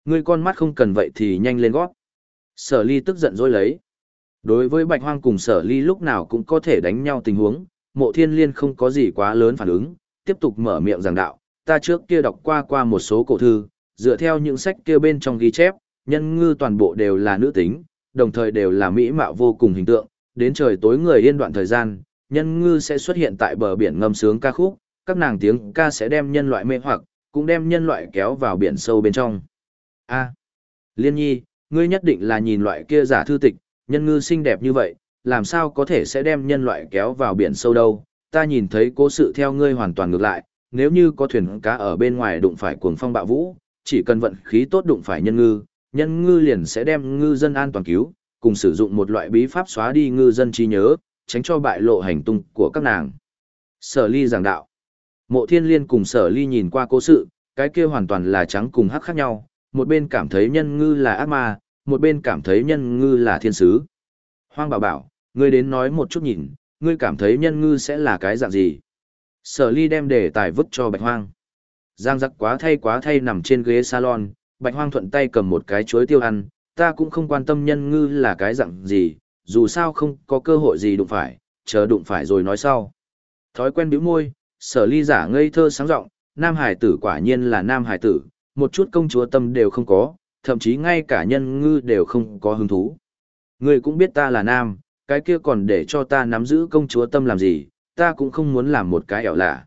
Ngươi con mắt không cần vậy thì nhanh lên gót. Sở ly tức giận dối lấy. Đối với Bạch Hoang cùng sở ly lúc nào cũng có thể đánh nhau tình huống, mộ thiên liên không có gì quá lớn phản ứng, tiếp tục mở miệng giảng đạo. Ta trước kia đọc qua qua một số cổ thư, dựa theo những sách kia bên trong ghi chép, nhân ngư toàn bộ đều là nữ tính, đồng thời đều là mỹ mạo vô cùng hình tượng, đến trời tối người yên đoạn thời gian, nhân ngư sẽ xuất hiện tại bờ biển ngâm sướng ca khúc, các nàng tiếng ca sẽ đem nhân loại mê hoặc, cũng đem nhân loại kéo vào biển sâu bên trong. A. Liên nhi, ngươi nhất định là nhìn loại kia giả thư tịch, nhân ngư xinh đẹp như vậy, làm sao có thể sẽ đem nhân loại kéo vào biển sâu đâu, ta nhìn thấy cố sự theo ngươi hoàn toàn ngược lại, nếu như có thuyền cá ở bên ngoài đụng phải cuồng phong bạo vũ, chỉ cần vận khí tốt đụng phải nhân ngư, nhân ngư liền sẽ đem ngư dân an toàn cứu, cùng sử dụng một loại bí pháp xóa đi ngư dân trí nhớ, tránh cho bại lộ hành tung của các nàng. Sở ly giảng đạo. Mộ thiên liên cùng sở ly nhìn qua cố sự, cái kia hoàn toàn là trắng cùng hắc khác nhau, một bên cảm thấy nhân ngư là ác ma, một bên cảm thấy nhân ngư là thiên sứ. Hoang bảo bảo, ngươi đến nói một chút nhìn, ngươi cảm thấy nhân ngư sẽ là cái dạng gì? Sở ly đem đề tài vứt cho bạch hoang. Giang giặc quá thay quá thay nằm trên ghế salon, bạch hoang thuận tay cầm một cái chuối tiêu ăn, ta cũng không quan tâm nhân ngư là cái dạng gì, dù sao không có cơ hội gì đụng phải, chờ đụng phải rồi nói sau. Thói quen bĩu môi, sở ly giả ngây thơ sáng rộng, nam hải tử quả nhiên là nam hải tử, một chút công chúa tâm đều không có, thậm chí ngay cả nhân ngư đều không có hứng thú. Ngươi cũng biết ta là nam, cái kia còn để cho ta nắm giữ công chúa tâm làm gì, ta cũng không muốn làm một cái ẻo lạ.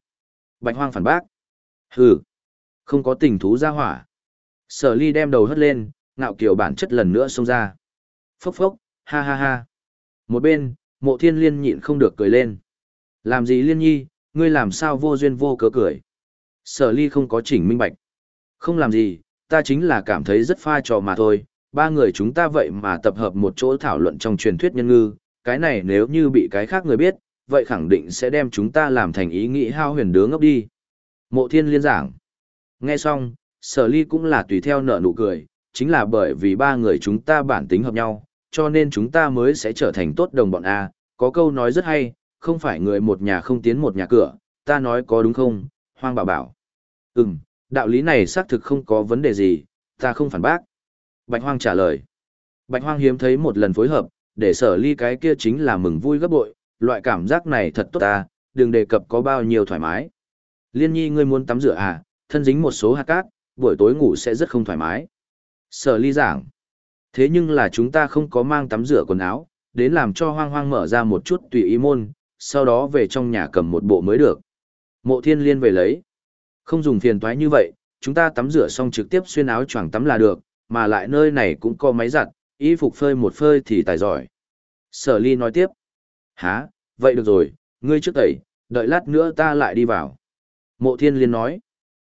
Bạch hoang phản bác. Hừ, không có tình thú ra hỏa. Sở ly đem đầu hất lên, ngạo kiều bản chất lần nữa xông ra. Phốc phốc, ha ha ha. Một bên, mộ thiên liên nhịn không được cười lên. Làm gì liên nhi, ngươi làm sao vô duyên vô cớ cười. Sở ly không có chỉnh minh bạch. Không làm gì, ta chính là cảm thấy rất pha trò mà thôi. Ba người chúng ta vậy mà tập hợp một chỗ thảo luận trong truyền thuyết nhân ngư. Cái này nếu như bị cái khác người biết, vậy khẳng định sẽ đem chúng ta làm thành ý nghĩ hao huyền đứa ngốc đi. Mộ thiên liên giảng. Nghe xong, sở ly cũng là tùy theo nợ nụ cười, chính là bởi vì ba người chúng ta bản tính hợp nhau, cho nên chúng ta mới sẽ trở thành tốt đồng bọn A. Có câu nói rất hay, không phải người một nhà không tiến một nhà cửa, ta nói có đúng không, hoang bảo bảo. Ừm, đạo lý này xác thực không có vấn đề gì, ta không phản bác. Bạch hoang trả lời. Bạch hoang hiếm thấy một lần phối hợp, để sở ly cái kia chính là mừng vui gấp bội, loại cảm giác này thật tốt ta, đừng đề cập có bao nhiêu thoải mái. Liên nhi ngươi muốn tắm rửa à, thân dính một số hạt cát, buổi tối ngủ sẽ rất không thoải mái. Sở ly giảng. Thế nhưng là chúng ta không có mang tắm rửa quần áo, đến làm cho hoang hoang mở ra một chút tùy ý môn, sau đó về trong nhà cầm một bộ mới được. Mộ thiên liên về lấy. Không dùng phiền toái như vậy, chúng ta tắm rửa xong trực tiếp xuyên áo choàng tắm là được, mà lại nơi này cũng có máy giặt, y phục phơi một phơi thì tài giỏi. Sở ly nói tiếp. Hả, vậy được rồi, ngươi trước tẩy, đợi lát nữa ta lại đi vào. Mộ thiên liên nói.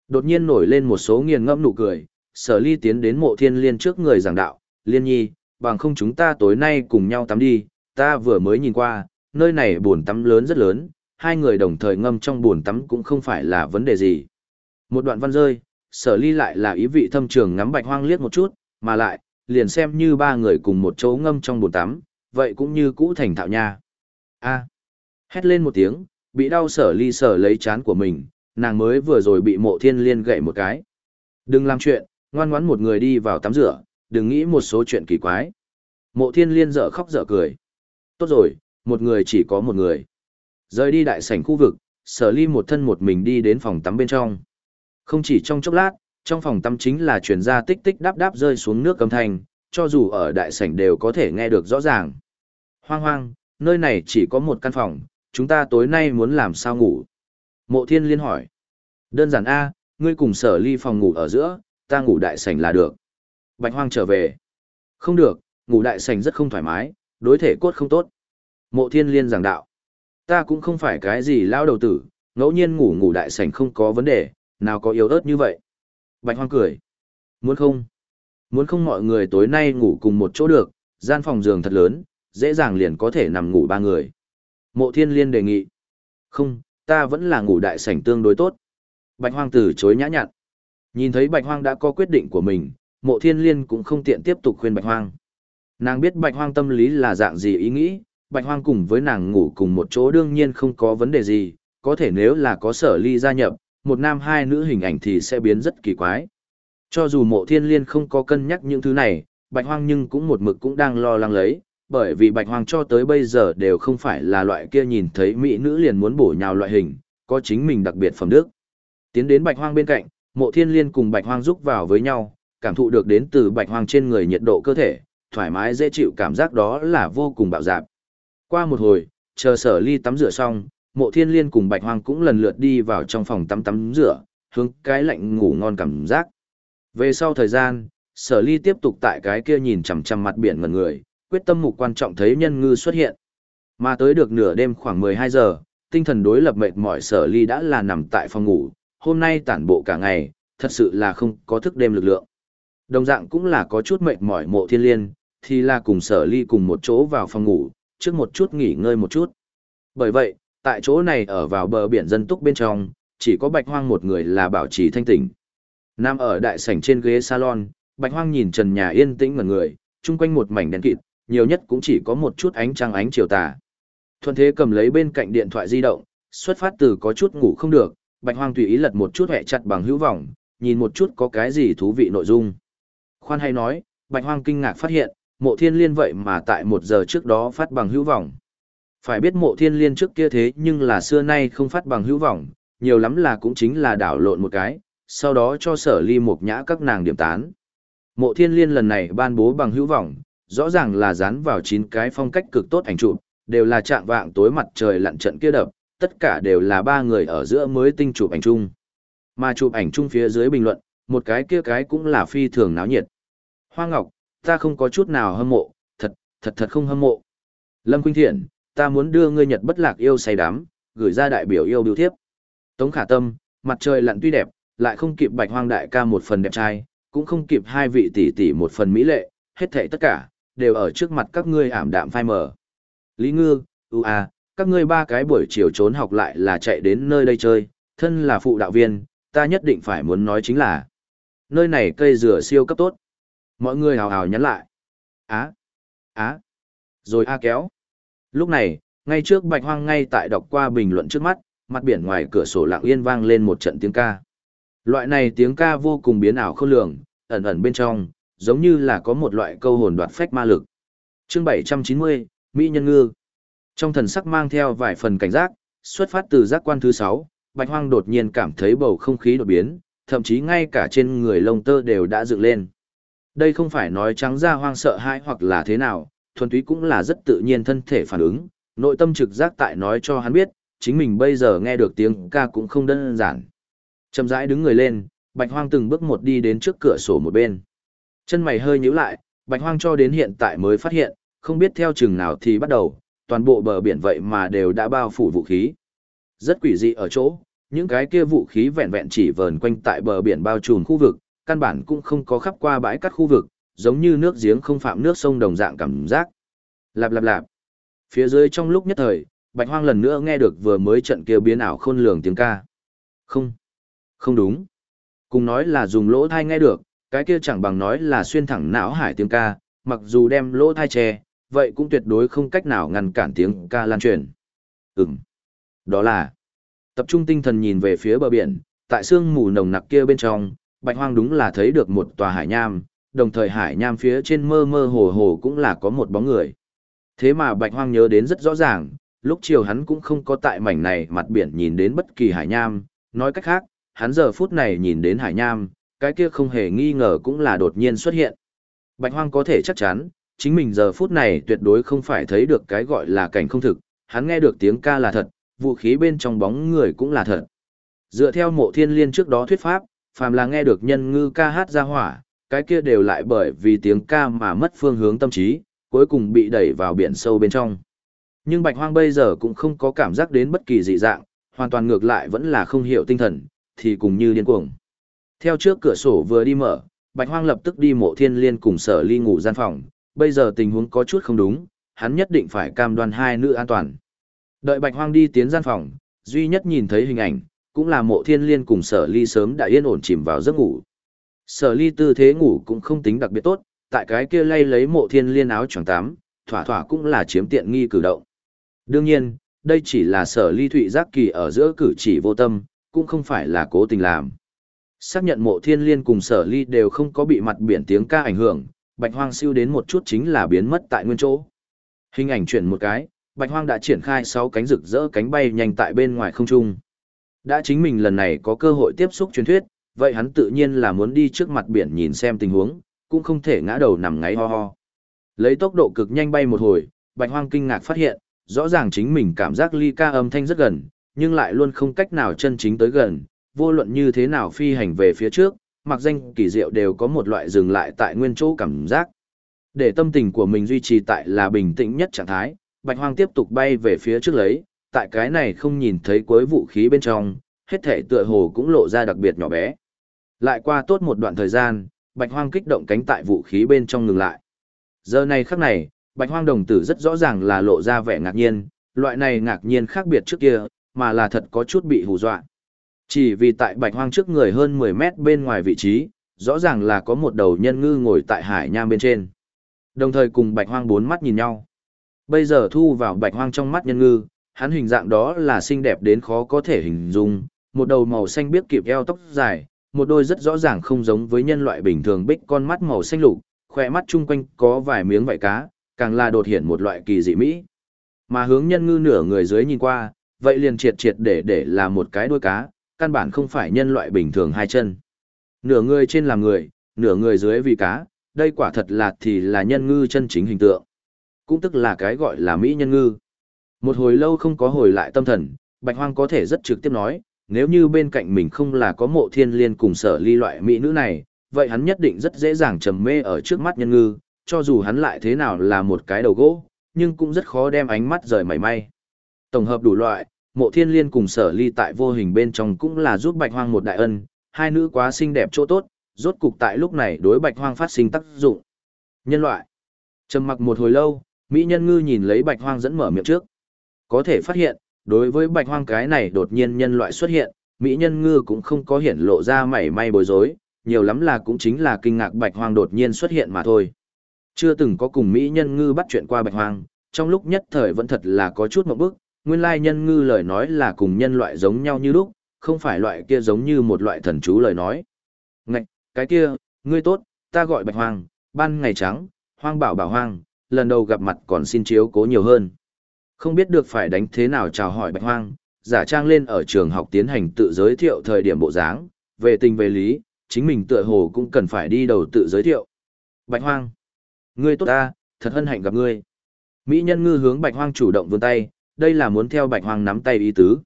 Đột nhiên nổi lên một số nghiền ngẫm nụ cười, sở ly tiến đến mộ thiên liên trước người giảng đạo, liên nhi, bằng không chúng ta tối nay cùng nhau tắm đi, ta vừa mới nhìn qua, nơi này bồn tắm lớn rất lớn, hai người đồng thời ngâm trong bồn tắm cũng không phải là vấn đề gì. Một đoạn văn rơi, sở ly lại là ý vị thâm trường ngắm bạch hoang liếc một chút, mà lại, liền xem như ba người cùng một chỗ ngâm trong bồn tắm, vậy cũng như cũ thành thạo nha. A. Hét lên một tiếng, bị đau sở ly sở lấy chán của mình, nàng mới vừa rồi bị mộ thiên liên gậy một cái. Đừng làm chuyện, ngoan ngoãn một người đi vào tắm rửa, đừng nghĩ một số chuyện kỳ quái. Mộ thiên liên dở khóc dở cười. Tốt rồi, một người chỉ có một người. Rời đi đại sảnh khu vực, sở ly một thân một mình đi đến phòng tắm bên trong. Không chỉ trong chốc lát, trong phòng tắm chính là chuyển ra tích tích đáp đáp rơi xuống nước cầm thanh, cho dù ở đại sảnh đều có thể nghe được rõ ràng. Hoang hoang, nơi này chỉ có một căn phòng, chúng ta tối nay muốn làm sao ngủ? Mộ thiên liên hỏi. Đơn giản A, ngươi cùng sở ly phòng ngủ ở giữa, ta ngủ đại sảnh là được. Bạch hoang trở về. Không được, ngủ đại sảnh rất không thoải mái, đối thể cốt không tốt. Mộ thiên liên giảng đạo. Ta cũng không phải cái gì lao đầu tử, ngẫu nhiên ngủ ngủ đại sảnh không có vấn đề, nào có yếu ớt như vậy. Bạch hoang cười. Muốn không? Muốn không mọi người tối nay ngủ cùng một chỗ được, gian phòng giường thật lớn, dễ dàng liền có thể nằm ngủ ba người. Mộ thiên liên đề nghị. Không, ta vẫn là ngủ đại sảnh tương đối tốt. Bạch hoang từ chối nhã nhặn. Nhìn thấy bạch hoang đã có quyết định của mình, mộ thiên liên cũng không tiện tiếp tục khuyên bạch hoang. Nàng biết bạch hoang tâm lý là dạng gì ý nghĩ, bạch hoang cùng với nàng ngủ cùng một chỗ đương nhiên không có vấn đề gì, có thể nếu là có sở ly gia nhập, một nam hai nữ hình ảnh thì sẽ biến rất kỳ quái. Cho dù mộ thiên liên không có cân nhắc những thứ này, bạch hoang nhưng cũng một mực cũng đang lo lắng lấy, bởi vì bạch hoang cho tới bây giờ đều không phải là loại kia nhìn thấy mỹ nữ liền muốn bổ nhào loại hình, có chính mình đặc biệt phẩm đức. Tiến đến bạch hoang bên cạnh, mộ thiên liên cùng bạch hoang giúp vào với nhau, cảm thụ được đến từ bạch hoang trên người nhiệt độ cơ thể, thoải mái dễ chịu cảm giác đó là vô cùng bạo dạp. Qua một hồi, chờ sở ly tắm rửa xong, mộ thiên liên cùng bạch hoang cũng lần lượt đi vào trong phòng tắm tắm rửa, hướng cái lạnh ngủ ngon cảm giác. Về sau thời gian, sở ly tiếp tục tại cái kia nhìn chằm chằm mặt biển ngần người, quyết tâm mục quan trọng thấy nhân ngư xuất hiện. Mà tới được nửa đêm khoảng 12 giờ, tinh thần đối lập mệt mỏi sở ly đã là nằm tại phòng ngủ, hôm nay tản bộ cả ngày, thật sự là không có thức đêm lực lượng. Đồng dạng cũng là có chút mệt mỏi mộ thiên liên, thì là cùng sở ly cùng một chỗ vào phòng ngủ, trước một chút nghỉ ngơi một chút. Bởi vậy, tại chỗ này ở vào bờ biển dân túc bên trong, chỉ có bạch hoang một người là bảo trì thanh tỉnh. Nam ở đại sảnh trên ghế salon, bạch hoang nhìn trần nhà yên tĩnh ngẩn người, chung quanh một mảnh đen kịt, nhiều nhất cũng chỉ có một chút ánh trăng ánh chiều tà. Thuận thế cầm lấy bên cạnh điện thoại di động, xuất phát từ có chút ngủ không được, bạch hoang tùy ý lật một chút hẹ chặt bằng hữu vọng, nhìn một chút có cái gì thú vị nội dung. Khoan hay nói, bạch hoang kinh ngạc phát hiện, mộ thiên liên vậy mà tại một giờ trước đó phát bằng hữu vọng. Phải biết mộ thiên liên trước kia thế nhưng là xưa nay không phát bằng hữu vọng, nhiều lắm là cũng chính là đảo lộn một cái, sau đó cho sở ly một nhã các nàng điểm tán. Mộ thiên liên lần này ban bố bằng hữu vọng, rõ ràng là dán vào chín cái phong cách cực tốt ảnh chụp, đều là trạng vạng tối mặt trời lặn trận kia đập, tất cả đều là ba người ở giữa mới tinh chụp ảnh chung. Mà chụp ảnh chung phía dưới bình luận, một cái kia cái cũng là phi thường náo nhiệt. Hoa Ngọc, ta không có chút nào hâm mộ, thật, thật thật không hâm mộ. Lâm Quynh Thiện, ta muốn đưa ngươi Nhật bất lạc yêu say đắm, gửi ra đại biểu yêu biểu thiếp. Tống Khả Tâm, mặt trời lặn tuy đẹp, lại không kịp Bạch Hoang đại ca một phần đẹp trai, cũng không kịp hai vị tỷ tỷ một phần mỹ lệ, hết thảy tất cả đều ở trước mặt các ngươi ảm đạm phai mờ. Lý Ngư, ưu à, các ngươi ba cái buổi chiều trốn học lại là chạy đến nơi đây chơi, thân là phụ đạo viên, ta nhất định phải muốn nói chính là nơi này cây dừa siêu cấp tốt. Mọi người hào hào nhắn lại. Á, á, rồi a kéo. Lúc này, ngay trước bạch hoang ngay tại đọc qua bình luận trước mắt, mặt biển ngoài cửa sổ lặng yên vang lên một trận tiếng ca. Loại này tiếng ca vô cùng biến ảo khôn lường, ẩn ẩn bên trong, giống như là có một loại câu hồn đoạt phách ma lực. Chương 790, Mỹ Nhân Ngư. Trong thần sắc mang theo vài phần cảnh giác, xuất phát từ giác quan thứ 6, Bạch Hoang đột nhiên cảm thấy bầu không khí đột biến, thậm chí ngay cả trên người lông tơ đều đã dựng lên. Đây không phải nói trắng ra hoang sợ hãi hoặc là thế nào, thuần túy cũng là rất tự nhiên thân thể phản ứng, nội tâm trực giác tại nói cho hắn biết, chính mình bây giờ nghe được tiếng ca cũng không đơn giản. Chậm rãi đứng người lên, Bạch Hoang từng bước một đi đến trước cửa sổ một bên. Chân mày hơi nhíu lại, Bạch Hoang cho đến hiện tại mới phát hiện, không biết theo chừng nào thì bắt đầu, toàn bộ bờ biển vậy mà đều đã bao phủ vũ khí. Rất quỷ dị ở chỗ, những cái kia vũ khí vẹn vẹn chỉ vờn quanh tại bờ biển bao trùm khu vực, căn bản cũng không có khắp qua bãi cát khu vực, giống như nước giếng không phạm nước sông đồng dạng cảm giác. Lạp lạp lạp. Phía dưới trong lúc nhất thời, Bạch Hoang lần nữa nghe được vừa mới trận kia biến ảo khôn lường tiếng ca. Không, không đúng. Cùng nói là dùng lỗ tai nghe được, cái kia chẳng bằng nói là xuyên thẳng não hải tiếng ca, mặc dù đem lỗ tai che, vậy cũng tuyệt đối không cách nào ngăn cản tiếng ca lan truyền. Ừm, đó là tập trung tinh thần nhìn về phía bờ biển, tại sương mù nồng nặc kia bên trong, Bạch Hoang đúng là thấy được một tòa hải nham, đồng thời hải nham phía trên mơ mơ hồ hồ cũng là có một bóng người. Thế mà Bạch Hoang nhớ đến rất rõ ràng, lúc chiều hắn cũng không có tại mảnh này mặt biển nhìn đến bất kỳ hải nham, nói cách khác, hắn giờ phút này nhìn đến hải nham, cái kia không hề nghi ngờ cũng là đột nhiên xuất hiện. Bạch Hoang có thể chắc chắn, chính mình giờ phút này tuyệt đối không phải thấy được cái gọi là cảnh không thực, hắn nghe được tiếng ca là thật, vũ khí bên trong bóng người cũng là thật. Dựa theo mộ thiên liên trước đó thuyết pháp, phàm là nghe được nhân ngư ca hát ra hỏa, cái kia đều lại bởi vì tiếng ca mà mất phương hướng tâm trí, cuối cùng bị đẩy vào biển sâu bên trong. Nhưng bạch hoang bây giờ cũng không có cảm giác đến bất kỳ dị dạng, hoàn toàn ngược lại vẫn là không hiểu tinh thần, thì cùng như điên cuồng. Theo trước cửa sổ vừa đi mở, bạch hoang lập tức đi mộ thiên liên cùng sở ly ngủ gian phòng, bây giờ tình huống có chút không đúng, hắn nhất định phải cam đoan hai nữ an toàn. Đợi bạch hoang đi tiến gian phòng, duy nhất nhìn thấy hình ảnh, cũng là mộ thiên liên cùng sở ly sớm đã yên ổn chìm vào giấc ngủ. Sở ly tư thế ngủ cũng không tính đặc biệt tốt, tại cái kia lay lấy mộ thiên liên áo choàng tám, thỏa thỏa cũng là chiếm tiện nghi cử động. Đương nhiên, đây chỉ là sở ly thụy giác kỳ ở giữa cử chỉ vô tâm, cũng không phải là cố tình làm. Xác nhận mộ thiên liên cùng sở ly đều không có bị mặt biển tiếng ca ảnh hưởng, bạch hoang siêu đến một chút chính là biến mất tại nguyên chỗ. Hình ảnh chuyển một cái, bạch hoang đã triển khai 6 cánh rực rỡ cánh bay nhanh tại bên ngoài không trung. Đã chính mình lần này có cơ hội tiếp xúc truyền thuyết, vậy hắn tự nhiên là muốn đi trước mặt biển nhìn xem tình huống, cũng không thể ngã đầu nằm ngáy ho ho. Lấy tốc độ cực nhanh bay một hồi, bạch hoang kinh ngạc phát hiện, rõ ràng chính mình cảm giác ly ca âm thanh rất gần, nhưng lại luôn không cách nào chân chính tới gần, vô luận như thế nào phi hành về phía trước, mặc danh kỳ diệu đều có một loại dừng lại tại nguyên chỗ cảm giác. Để tâm tình của mình duy trì tại là bình tĩnh nhất trạng thái, bạch hoang tiếp tục bay về phía trước lấy, tại cái này không nhìn thấy cuối vũ khí bên trong, hết thể tựa hồ cũng lộ ra đặc biệt nhỏ bé. Lại qua tốt một đoạn thời gian, bạch hoang kích động cánh tại vũ khí bên trong ngừng lại. Giờ này khắc này, bạch hoang đồng tử rất rõ ràng là lộ ra vẻ ngạc nhiên, loại này ngạc nhiên khác biệt trước kia, mà là thật có chút bị hù dọa. Chỉ vì tại bạch hoang trước người hơn 10 mét bên ngoài vị trí, rõ ràng là có một đầu nhân ngư ngồi tại hải nham bên trên. Đồng thời cùng bạch hoang bốn mắt nhìn nhau. Bây giờ thu vào bạch hoang trong mắt nhân ngư, hắn hình dạng đó là xinh đẹp đến khó có thể hình dung, một đầu màu xanh biếc kịp eo tóc dài, một đôi rất rõ ràng không giống với nhân loại bình thường bích con mắt màu xanh lục, khỏe mắt chung quanh có vài miếng vảy cá, càng là đột hiện một loại kỳ dị mỹ. Mà hướng nhân ngư nửa người dưới nhìn qua, vậy liền triệt triệt để để là một cái đuôi cá, căn bản không phải nhân loại bình thường hai chân. Nửa người trên là người, nửa người dưới vì cá, đây quả thật là thì là nhân ngư chân chính hình tượng. Cũng tức là cái gọi là mỹ nhân ngư. Một hồi lâu không có hồi lại tâm thần, Bạch Hoang có thể rất trực tiếp nói, nếu như bên cạnh mình không là có mộ thiên liên cùng sở ly loại mỹ nữ này, vậy hắn nhất định rất dễ dàng trầm mê ở trước mắt nhân ngư, cho dù hắn lại thế nào là một cái đầu gỗ, nhưng cũng rất khó đem ánh mắt rời mảy may. Tổng hợp đủ loại, mộ thiên liên cùng sở ly tại vô hình bên trong cũng là giúp bạch hoang một đại ân, hai nữ quá xinh đẹp chỗ tốt, rốt cục tại lúc này đối bạch hoang phát sinh tác dụng. Nhân loại. Trầm mặc một hồi lâu, Mỹ nhân ngư nhìn lấy bạch hoang dẫn mở miệng trước. Có thể phát hiện, đối với bạch hoang cái này đột nhiên nhân loại xuất hiện, Mỹ nhân ngư cũng không có hiển lộ ra mảy may bối rối, nhiều lắm là cũng chính là kinh ngạc bạch hoang đột nhiên xuất hiện mà thôi. Chưa từng có cùng Mỹ nhân ngư bắt chuyện qua bạch hoang, trong lúc nhất thời vẫn thật là có chút một bức, nguyên lai nhân ngư lời nói là cùng nhân loại giống nhau như lúc, không phải loại kia giống như một loại thần chú lời nói. Ngạch, cái kia, ngươi tốt, ta gọi bạch hoang, ban ngày trắng, hoang bảo bảo hoang, lần đầu gặp mặt còn xin chiếu cố nhiều hơn. Không biết được phải đánh thế nào chào hỏi bạch hoang, giả trang lên ở trường học tiến hành tự giới thiệu thời điểm bộ dáng, về tình về lý, chính mình tựa hồ cũng cần phải đi đầu tự giới thiệu. Bạch hoang, ngươi tốt ta, thật hân hạnh gặp ngươi. Mỹ nhân ngư hướng bạch hoang chủ động vươn tay, đây là muốn theo bạch hoang nắm tay ý tứ.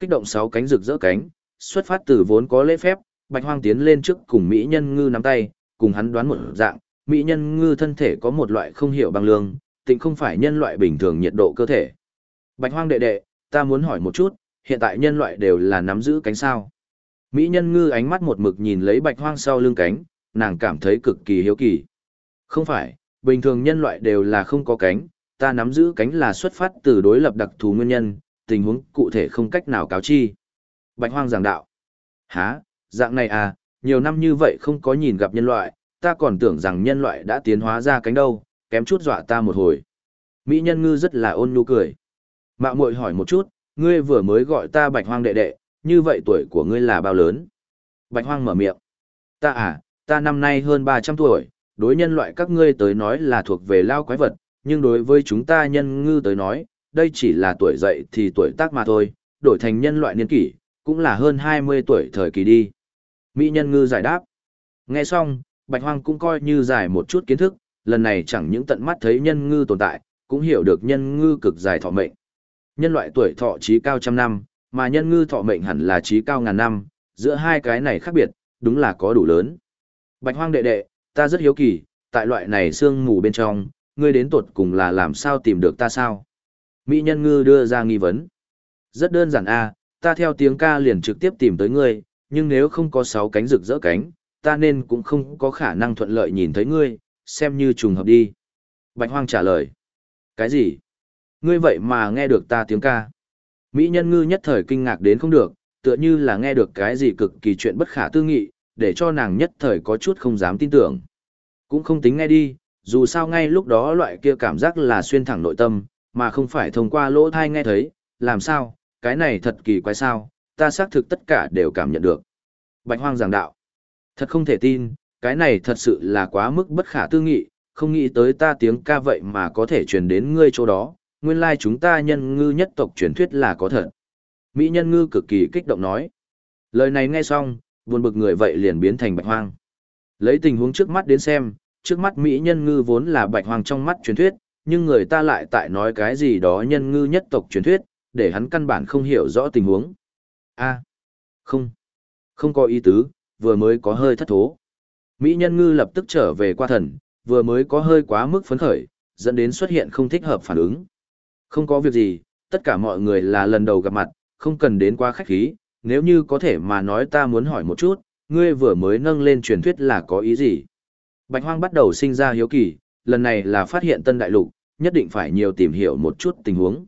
Kích động sáu cánh rực rỡ cánh, xuất phát từ vốn có lễ phép, Bạch Hoang tiến lên trước cùng Mỹ Nhân Ngư nắm tay, cùng hắn đoán một dạng, Mỹ Nhân Ngư thân thể có một loại không hiểu bằng lương, tịnh không phải nhân loại bình thường nhiệt độ cơ thể. Bạch Hoang đệ đệ, ta muốn hỏi một chút, hiện tại nhân loại đều là nắm giữ cánh sao? Mỹ Nhân Ngư ánh mắt một mực nhìn lấy Bạch Hoang sau lưng cánh, nàng cảm thấy cực kỳ hiếu kỳ. Không phải, bình thường nhân loại đều là không có cánh, ta nắm giữ cánh là xuất phát từ đối lập đặc thù nguyên nhân, tình huống cụ thể không cách nào cáo chi. Bạch Hoang giảng đạo. Hả, dạng này à, nhiều năm như vậy không có nhìn gặp nhân loại, ta còn tưởng rằng nhân loại đã tiến hóa ra cánh đâu, kém chút dọa ta một hồi. Mỹ nhân ngư rất là ôn nhu cười. Mạo muội hỏi một chút, ngươi vừa mới gọi ta Bạch Hoang đệ đệ, như vậy tuổi của ngươi là bao lớn? Bạch Hoang mở miệng. Ta à, ta năm nay hơn 300 tuổi, đối nhân loại các ngươi tới nói là thuộc về lao quái vật, nhưng đối với chúng ta nhân ngư tới nói, đây chỉ là tuổi dậy thì tuổi tác mà thôi, đổi thành nhân loại niên kỷ, cũng là hơn 20 tuổi thời kỳ đi. Mỹ nhân ngư giải đáp. Nghe xong, Bạch Hoang cũng coi như giải một chút kiến thức, lần này chẳng những tận mắt thấy nhân ngư tồn tại, cũng hiểu được nhân ngư cực dài thọ mệnh. Nhân loại tuổi thọ trí cao trăm năm, mà nhân ngư thọ mệnh hẳn là trí cao ngàn năm, giữa hai cái này khác biệt, đúng là có đủ lớn. Bạch Hoang đệ đệ, ta rất hiếu kỳ, tại loại này sương mù bên trong, ngươi đến tuột cùng là làm sao tìm được ta sao? Mỹ nhân ngư đưa ra nghi vấn. Rất đơn giản a, ta theo tiếng ca liền trực tiếp tìm tới ngươi, nhưng nếu không có sáu cánh rực rỡ cánh, ta nên cũng không có khả năng thuận lợi nhìn thấy ngươi, xem như trùng hợp đi. Bạch Hoang trả lời. Cái gì? Ngươi vậy mà nghe được ta tiếng ca. Mỹ nhân ngư nhất thời kinh ngạc đến không được, tựa như là nghe được cái gì cực kỳ chuyện bất khả tư nghị, để cho nàng nhất thời có chút không dám tin tưởng. Cũng không tính nghe đi, dù sao ngay lúc đó loại kia cảm giác là xuyên thẳng nội tâm, mà không phải thông qua lỗ tai nghe thấy, làm sao, cái này thật kỳ quái sao, ta xác thực tất cả đều cảm nhận được. Bạch hoang giảng đạo. Thật không thể tin, cái này thật sự là quá mức bất khả tư nghị, không nghĩ tới ta tiếng ca vậy mà có thể truyền đến ngươi chỗ đó, nguyên lai like chúng ta nhân ngư nhất tộc truyền thuyết là có thật. Mỹ nhân ngư cực kỳ kích động nói. Lời này nghe xong, buồn bực người vậy liền biến thành bạch hoang. Lấy tình huống trước mắt đến xem, trước mắt Mỹ nhân ngư vốn là bạch hoang trong mắt truyền thuyết, nhưng người ta lại tại nói cái gì đó nhân ngư nhất tộc truyền thuyết, để hắn căn bản không hiểu rõ tình huống. A, không, không có ý tứ, vừa mới có hơi thất thố. Mỹ nhân ngư lập tức trở về qua thần, vừa mới có hơi quá mức phấn khởi, dẫn đến xuất hiện không thích hợp phản ứng. Không có việc gì, tất cả mọi người là lần đầu gặp mặt, không cần đến quá khách khí, nếu như có thể mà nói ta muốn hỏi một chút, ngươi vừa mới nâng lên truyền thuyết là có ý gì? Bạch Hoang bắt đầu sinh ra hiếu kỳ, lần này là phát hiện tân đại lục, nhất định phải nhiều tìm hiểu một chút tình huống.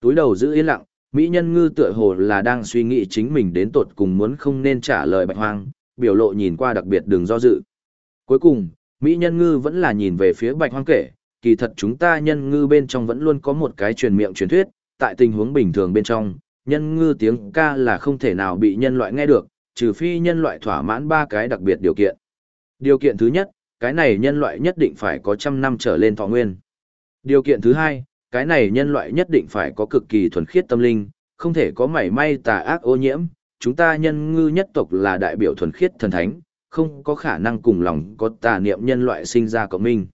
Túi đầu giữ yên lặng, Mỹ nhân ngư tựa hồ là đang suy nghĩ chính mình đến tột cùng muốn không nên trả lời Bạch Hoang, biểu lộ nhìn qua đặc biệt đường do dự. Cuối cùng, Mỹ nhân ngư vẫn là nhìn về phía Bạch Hoang kể, kỳ thật chúng ta nhân ngư bên trong vẫn luôn có một cái truyền miệng truyền thuyết, tại tình huống bình thường bên trong, nhân ngư tiếng ca là không thể nào bị nhân loại nghe được, trừ phi nhân loại thỏa mãn ba cái đặc biệt điều kiện. Điều kiện thứ nhất, cái này nhân loại nhất định phải có trăm năm trở lên thọ nguyên. Điều kiện thứ hai, cái này nhân loại nhất định phải có cực kỳ thuần khiết tâm linh, không thể có mảy may tà ác ô nhiễm. Chúng ta nhân ngư nhất tộc là đại biểu thuần khiết thần thánh, không có khả năng cùng lòng có tà niệm nhân loại sinh ra cộng minh.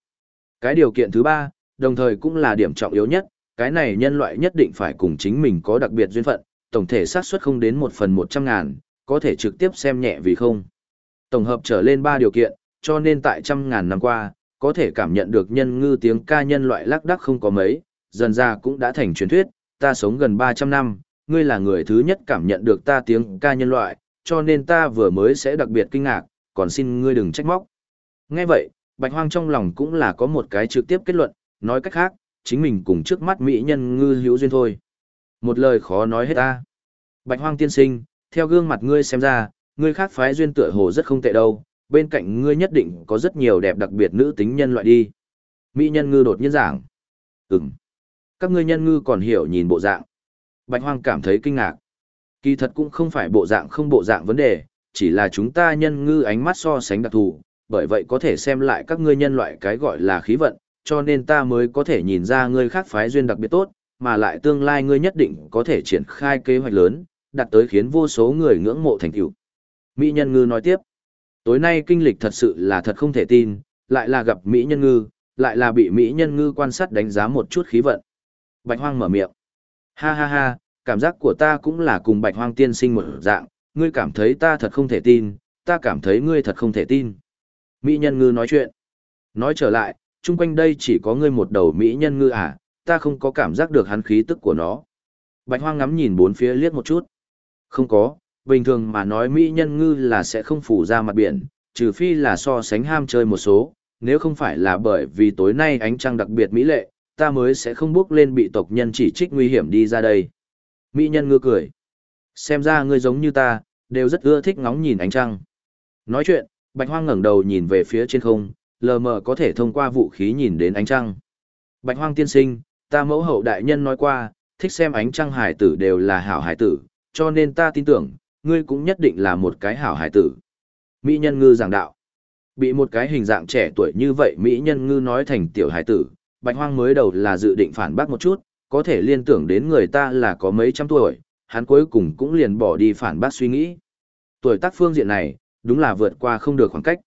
Cái điều kiện thứ ba, đồng thời cũng là điểm trọng yếu nhất, cái này nhân loại nhất định phải cùng chính mình có đặc biệt duyên phận, tổng thể xác suất không đến một phần một trăm ngàn, có thể trực tiếp xem nhẹ vì không. Tổng hợp trở lên ba điều kiện, cho nên tại trăm ngàn năm qua, có thể cảm nhận được nhân ngư tiếng ca nhân loại lắc đắc không có mấy, dần ra cũng đã thành truyền thuyết, ta sống gần 300 năm, ngươi là người thứ nhất cảm nhận được ta tiếng ca nhân loại, cho nên ta vừa mới sẽ đặc biệt kinh ngạc, còn xin ngươi đừng trách móc. Nghe vậy, Bạch Hoang trong lòng cũng là có một cái trực tiếp kết luận, nói cách khác, chính mình cùng trước mắt mỹ nhân ngư hữu duyên thôi. Một lời khó nói hết ta. Bạch Hoang tiên sinh, theo gương mặt ngươi xem ra, ngươi khác phái duyên tựa hồ rất không tệ đâu, bên cạnh ngươi nhất định có rất nhiều đẹp đặc biệt nữ tính nhân loại đi. Mỹ nhân ngư đột nhiên giảng. Ừm. Các ngươi nhân ngư còn hiểu nhìn bộ dạng. Bạch Hoang cảm thấy kinh ngạc. Kỳ thật cũng không phải bộ dạng không bộ dạng vấn đề, chỉ là chúng ta nhân ngư ánh mắt so sánh đặc thù, bởi vậy có thể xem lại các ngươi nhân loại cái gọi là khí vận, cho nên ta mới có thể nhìn ra ngươi khác phái duyên đặc biệt tốt, mà lại tương lai ngươi nhất định có thể triển khai kế hoạch lớn, đạt tới khiến vô số người ngưỡng mộ thành tựu. Mỹ nhân ngư nói tiếp, tối nay kinh lịch thật sự là thật không thể tin, lại là gặp Mỹ nhân ngư, lại là bị Mỹ nhân ngư quan sát đánh giá một chút khí vận. Bạch hoang mở miệng, ha ha ha, cảm giác của ta cũng là cùng bạch hoang tiên sinh một dạng, ngươi cảm thấy ta thật không thể tin, ta cảm thấy ngươi thật không thể tin. Mỹ nhân ngư nói chuyện. Nói trở lại, chung quanh đây chỉ có ngươi một đầu Mỹ nhân ngư à, ta không có cảm giác được hắn khí tức của nó. Bạch hoang ngắm nhìn bốn phía liếc một chút. Không có, bình thường mà nói Mỹ nhân ngư là sẽ không phủ ra mặt biển, trừ phi là so sánh ham chơi một số, nếu không phải là bởi vì tối nay ánh trăng đặc biệt mỹ lệ, ta mới sẽ không bước lên bị tộc nhân chỉ trích nguy hiểm đi ra đây. Mỹ nhân ngư cười. Xem ra ngươi giống như ta, đều rất ưa thích ngóng nhìn ánh trăng. Nói chuyện, Bạch Hoang ngẩng đầu nhìn về phía trên không, lờ mờ có thể thông qua vũ khí nhìn đến ánh trăng. Bạch Hoang tiên sinh, ta mẫu hậu đại nhân nói qua, thích xem ánh trăng hải tử đều là hảo hải tử, cho nên ta tin tưởng, ngươi cũng nhất định là một cái hảo hải tử. Mỹ nhân ngư giảng đạo. Bị một cái hình dạng trẻ tuổi như vậy Mỹ nhân ngư nói thành tiểu hải tử, Bạch Hoang mới đầu là dự định phản bác một chút, có thể liên tưởng đến người ta là có mấy trăm tuổi, hắn cuối cùng cũng liền bỏ đi phản bác suy nghĩ. Tuổi tác phương diện này, đúng là vượt qua không được khoảng cách.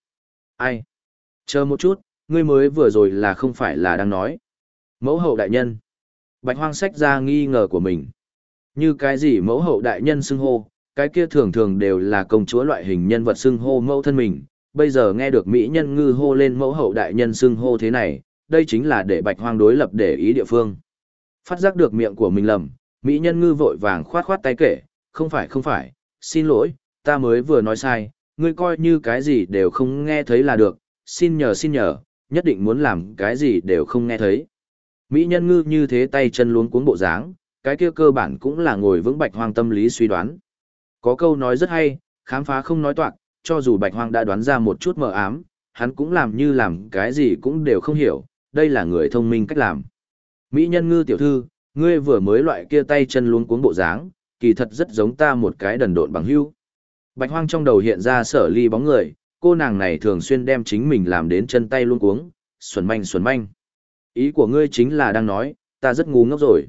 Ai? Chờ một chút, ngươi mới vừa rồi là không phải là đang nói. Mẫu hậu đại nhân. Bạch hoang sách ra nghi ngờ của mình. Như cái gì mẫu hậu đại nhân xưng hô, cái kia thường thường đều là công chúa loại hình nhân vật xưng hô mẫu thân mình. Bây giờ nghe được mỹ nhân ngư hô lên mẫu hậu đại nhân xưng hô thế này, đây chính là để bạch hoang đối lập để ý địa phương. Phát giác được miệng của mình lầm, mỹ nhân ngư vội vàng khoát khoát tay kể, không phải không phải, xin lỗi, ta mới vừa nói sai, ngươi coi như cái gì đều không nghe thấy là được, xin nhờ xin nhờ, nhất định muốn làm cái gì đều không nghe thấy. Mỹ nhân ngư như thế tay chân luống cuống bộ dáng, cái kia cơ bản cũng là ngồi vững bạch hoang tâm lý suy đoán. Có câu nói rất hay, khám phá không nói toạc, cho dù bạch hoang đã đoán ra một chút mờ ám, hắn cũng làm như làm cái gì cũng đều không hiểu, đây là người thông minh cách làm. Mỹ nhân ngư tiểu thư, ngươi vừa mới loại kia tay chân luống cuống bộ dáng, kỳ thật rất giống ta một cái đần độn bằng hữu. Bạch hoang trong đầu hiện ra sở ly bóng người, cô nàng này thường xuyên đem chính mình làm đến chân tay luống cuống, xuẩn manh xuẩn manh. Ý của ngươi chính là đang nói, ta rất ngu ngốc rồi.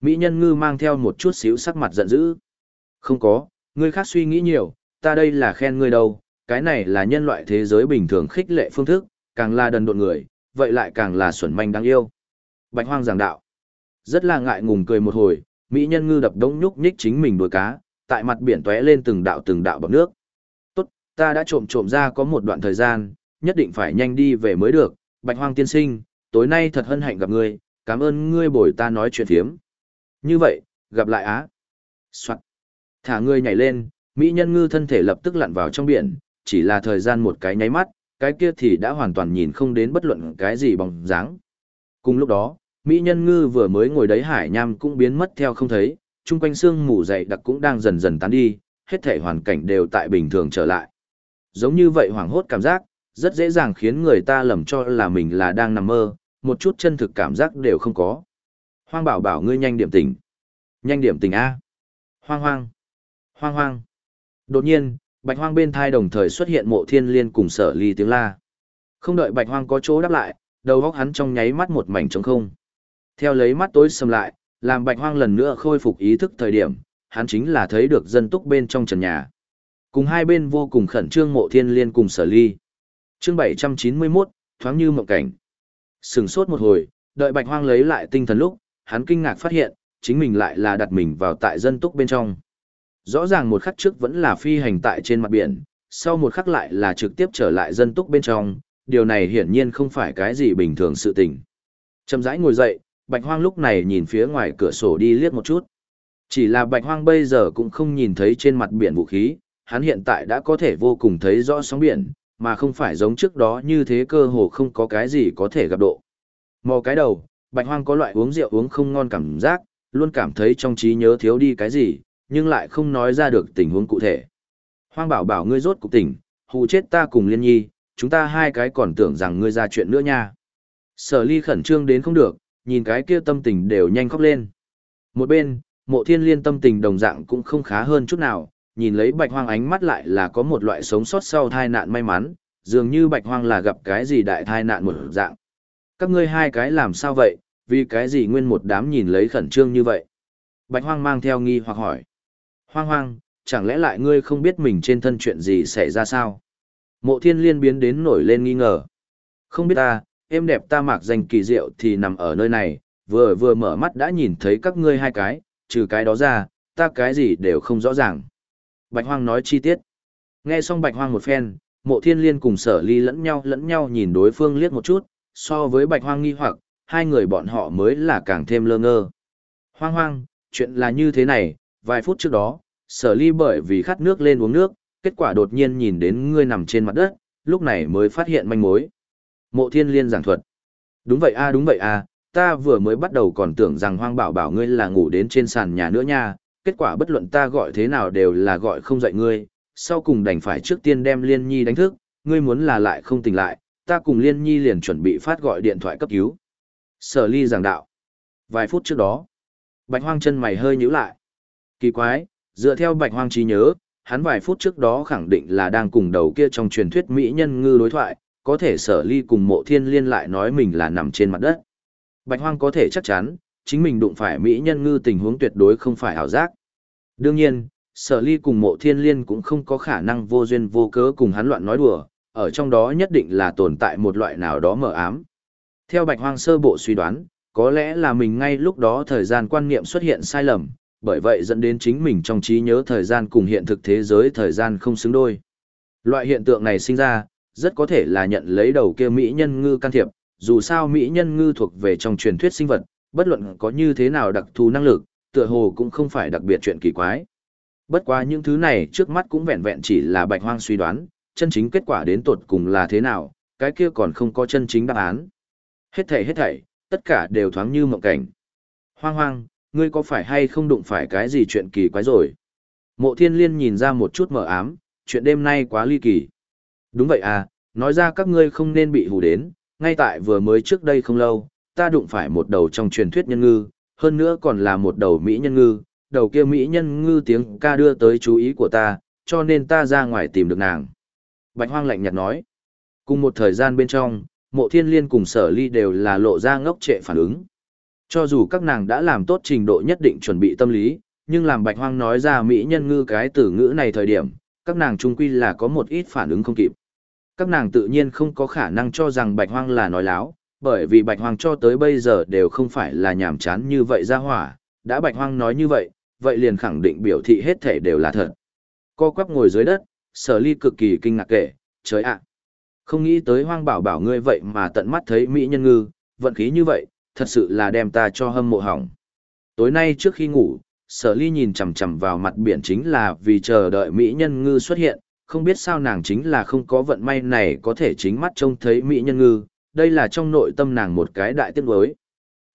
Mỹ nhân ngư mang theo một chút xíu sắc mặt giận dữ. Không có, ngươi khác suy nghĩ nhiều, ta đây là khen ngươi đâu, cái này là nhân loại thế giới bình thường khích lệ phương thức, càng là đần độn người, vậy lại càng là xuẩn manh đáng yêu. Bạch hoang giảng đạo. Rất là ngại ngùng cười một hồi, Mỹ nhân ngư đập đống nhúc nhích chính mình đuôi cá, tại mặt biển tóe lên từng đạo từng đạo bọt nước. Tốt, ta đã trộm trộm ra có một đoạn thời gian, nhất định phải nhanh đi về mới được, Bạch hoang tiên sinh, tối nay thật hân hạnh gặp ngươi, cảm ơn ngươi bồi ta nói chuyện thiếm. Như vậy, gặp lại á. Soạn. Thả ngươi nhảy lên, Mỹ nhân ngư thân thể lập tức lặn vào trong biển, chỉ là thời gian một cái nháy mắt, cái kia thì đã hoàn toàn nhìn không đến bất luận cái gì bóng dáng. Cùng lúc đó, Mỹ nhân ngư vừa mới ngồi đấy hải nham cũng biến mất theo không thấy, chung quanh xương mù dày đặc cũng đang dần dần tán đi, hết thể hoàn cảnh đều tại bình thường trở lại. Giống như vậy hoảng hốt cảm giác, rất dễ dàng khiến người ta lầm cho là mình là đang nằm mơ, một chút chân thực cảm giác đều không có. Hoang bảo bảo ngươi nhanh điểm tỉnh Nhanh điểm tỉnh A. Hoang hoang. Hoang hoang. Đột nhiên, bạch hoang bên thai đồng thời xuất hiện mộ thiên liên cùng sở ly tiếng la. Không đợi bạch hoang có chỗ đáp lại, đầu óc hắn trong nháy mắt một mảnh trống không. Theo lấy mắt tối sầm lại, làm bạch hoang lần nữa khôi phục ý thức thời điểm, hắn chính là thấy được dân túc bên trong trần nhà. Cùng hai bên vô cùng khẩn trương mộ thiên liên cùng sở ly. Chương 791, thoáng như mộng cảnh. Sừng sốt một hồi, đợi bạch hoang lấy lại tinh thần lúc, hắn kinh ngạc phát hiện, chính mình lại là đặt mình vào tại dân túc bên trong. Rõ ràng một khắc trước vẫn là phi hành tại trên mặt biển, sau một khắc lại là trực tiếp trở lại dân túc bên trong, điều này hiển nhiên không phải cái gì bình thường sự tình. Chậm rãi ngồi dậy, Bạch Hoang lúc này nhìn phía ngoài cửa sổ đi liếc một chút. Chỉ là Bạch Hoang bây giờ cũng không nhìn thấy trên mặt biển vũ khí, hắn hiện tại đã có thể vô cùng thấy rõ sóng biển, mà không phải giống trước đó như thế cơ hồ không có cái gì có thể gặp độ. Mò cái đầu, Bạch Hoang có loại uống rượu uống không ngon cảm giác, luôn cảm thấy trong trí nhớ thiếu đi cái gì, nhưng lại không nói ra được tình huống cụ thể. Hoang bảo bảo ngươi rốt cục tỉnh, hù chết ta cùng liên nhi, chúng ta hai cái còn tưởng rằng ngươi ra chuyện nữa nha. Sở ly khẩn trương đến không được, nhìn cái kia tâm tình đều nhanh khóc lên. Một bên, mộ thiên liên tâm tình đồng dạng cũng không khá hơn chút nào, nhìn lấy bạch hoang ánh mắt lại là có một loại sống sót sau tai nạn may mắn, dường như bạch hoang là gặp cái gì đại tai nạn một dạng. Các ngươi hai cái làm sao vậy, vì cái gì nguyên một đám nhìn lấy khẩn trương như vậy? Bạch hoang mang theo nghi hoặc hỏi. Hoang hoang, chẳng lẽ lại ngươi không biết mình trên thân chuyện gì xảy ra sao? Mộ thiên liên biến đến nổi lên nghi ngờ. Không biết ta, em đẹp ta mạc danh kỳ diệu thì nằm ở nơi này, vừa vừa mở mắt đã nhìn thấy các ngươi hai cái, trừ cái đó ra, ta cái gì đều không rõ ràng. Bạch Hoang nói chi tiết. Nghe xong bạch hoang một phen, mộ thiên liên cùng sở ly lẫn nhau lẫn nhau nhìn đối phương liếc một chút, so với bạch hoang nghi hoặc, hai người bọn họ mới là càng thêm lơ ngơ. Hoang hoang, chuyện là như thế này, vài phút trước đó, sở ly bởi vì khát nước lên uống nước, kết quả đột nhiên nhìn đến ngươi nằm trên mặt đất, lúc này mới phát hiện manh mối. Mộ thiên liên giảng thuật. Đúng vậy a đúng vậy a, ta vừa mới bắt đầu còn tưởng rằng hoang bảo bảo ngươi là ngủ đến trên sàn nhà nữa nha, kết quả bất luận ta gọi thế nào đều là gọi không dậy ngươi, sau cùng đành phải trước tiên đem liên nhi đánh thức, ngươi muốn là lại không tỉnh lại, ta cùng liên nhi liền chuẩn bị phát gọi điện thoại cấp cứu. Sở ly giảng đạo. Vài phút trước đó, bạch hoang chân mày hơi nhíu lại. Kỳ quái, dựa theo bạch hoang trí nhớ, hắn vài phút trước đó khẳng định là đang cùng đầu kia trong truyền thuyết mỹ nhân ngư đối thoại, có thể sở ly cùng mộ thiên liên lại nói mình là nằm trên mặt đất. Bạch hoang có thể chắc chắn, chính mình đụng phải mỹ nhân ngư tình huống tuyệt đối không phải ảo giác. Đương nhiên, sở ly cùng mộ thiên liên cũng không có khả năng vô duyên vô cớ cùng hắn loạn nói đùa, ở trong đó nhất định là tồn tại một loại nào đó mờ ám. Theo bạch hoang sơ bộ suy đoán, có lẽ là mình ngay lúc đó thời gian quan niệm xuất hiện sai lầm, bởi vậy dẫn đến chính mình trong trí nhớ thời gian cùng hiện thực thế giới thời gian không xứng đôi. Loại hiện tượng này sinh ra, rất có thể là nhận lấy đầu kia Mỹ nhân ngư can thiệp, dù sao Mỹ nhân ngư thuộc về trong truyền thuyết sinh vật, bất luận có như thế nào đặc thù năng lực, tựa hồ cũng không phải đặc biệt chuyện kỳ quái. Bất quá những thứ này trước mắt cũng vẹn vẹn chỉ là bạch hoang suy đoán, chân chính kết quả đến tột cùng là thế nào, cái kia còn không có chân chính đáp án. Hết thảy hết thảy, tất cả đều thoáng như mộng cảnh. Hoang hoang, ngươi có phải hay không đụng phải cái gì chuyện kỳ quái rồi? Mộ thiên liên nhìn ra một chút mờ ám, chuyện đêm nay quá ly kỳ. Đúng vậy à, nói ra các ngươi không nên bị hù đến, ngay tại vừa mới trước đây không lâu, ta đụng phải một đầu trong truyền thuyết nhân ngư, hơn nữa còn là một đầu Mỹ nhân ngư, đầu kia Mỹ nhân ngư tiếng ca đưa tới chú ý của ta, cho nên ta ra ngoài tìm được nàng. Bạch Hoang lạnh nhạt nói, cùng một thời gian bên trong, mộ thiên liên cùng sở ly đều là lộ ra ngốc trệ phản ứng. Cho dù các nàng đã làm tốt trình độ nhất định chuẩn bị tâm lý, nhưng làm bạch hoang nói ra mỹ nhân ngư cái từ ngữ này thời điểm, các nàng trung quy là có một ít phản ứng không kịp. Các nàng tự nhiên không có khả năng cho rằng bạch hoang là nói láo, bởi vì bạch hoang cho tới bây giờ đều không phải là nhảm chán như vậy ra hỏa, đã bạch hoang nói như vậy, vậy liền khẳng định biểu thị hết thể đều là thật. Co quắp ngồi dưới đất, sở ly cực kỳ kinh ngạc kể, trời ạ! Không nghĩ tới hoang bảo bảo ngươi vậy mà tận mắt thấy mỹ nhân ngư, vận khí như vậy, thật sự là đem ta cho hâm mộ hỏng. Tối nay trước khi ngủ, sở ly nhìn chằm chằm vào mặt biển chính là vì chờ đợi mỹ nhân ngư xuất hiện, không biết sao nàng chính là không có vận may này có thể chính mắt trông thấy mỹ nhân ngư, đây là trong nội tâm nàng một cái đại tiếc đối.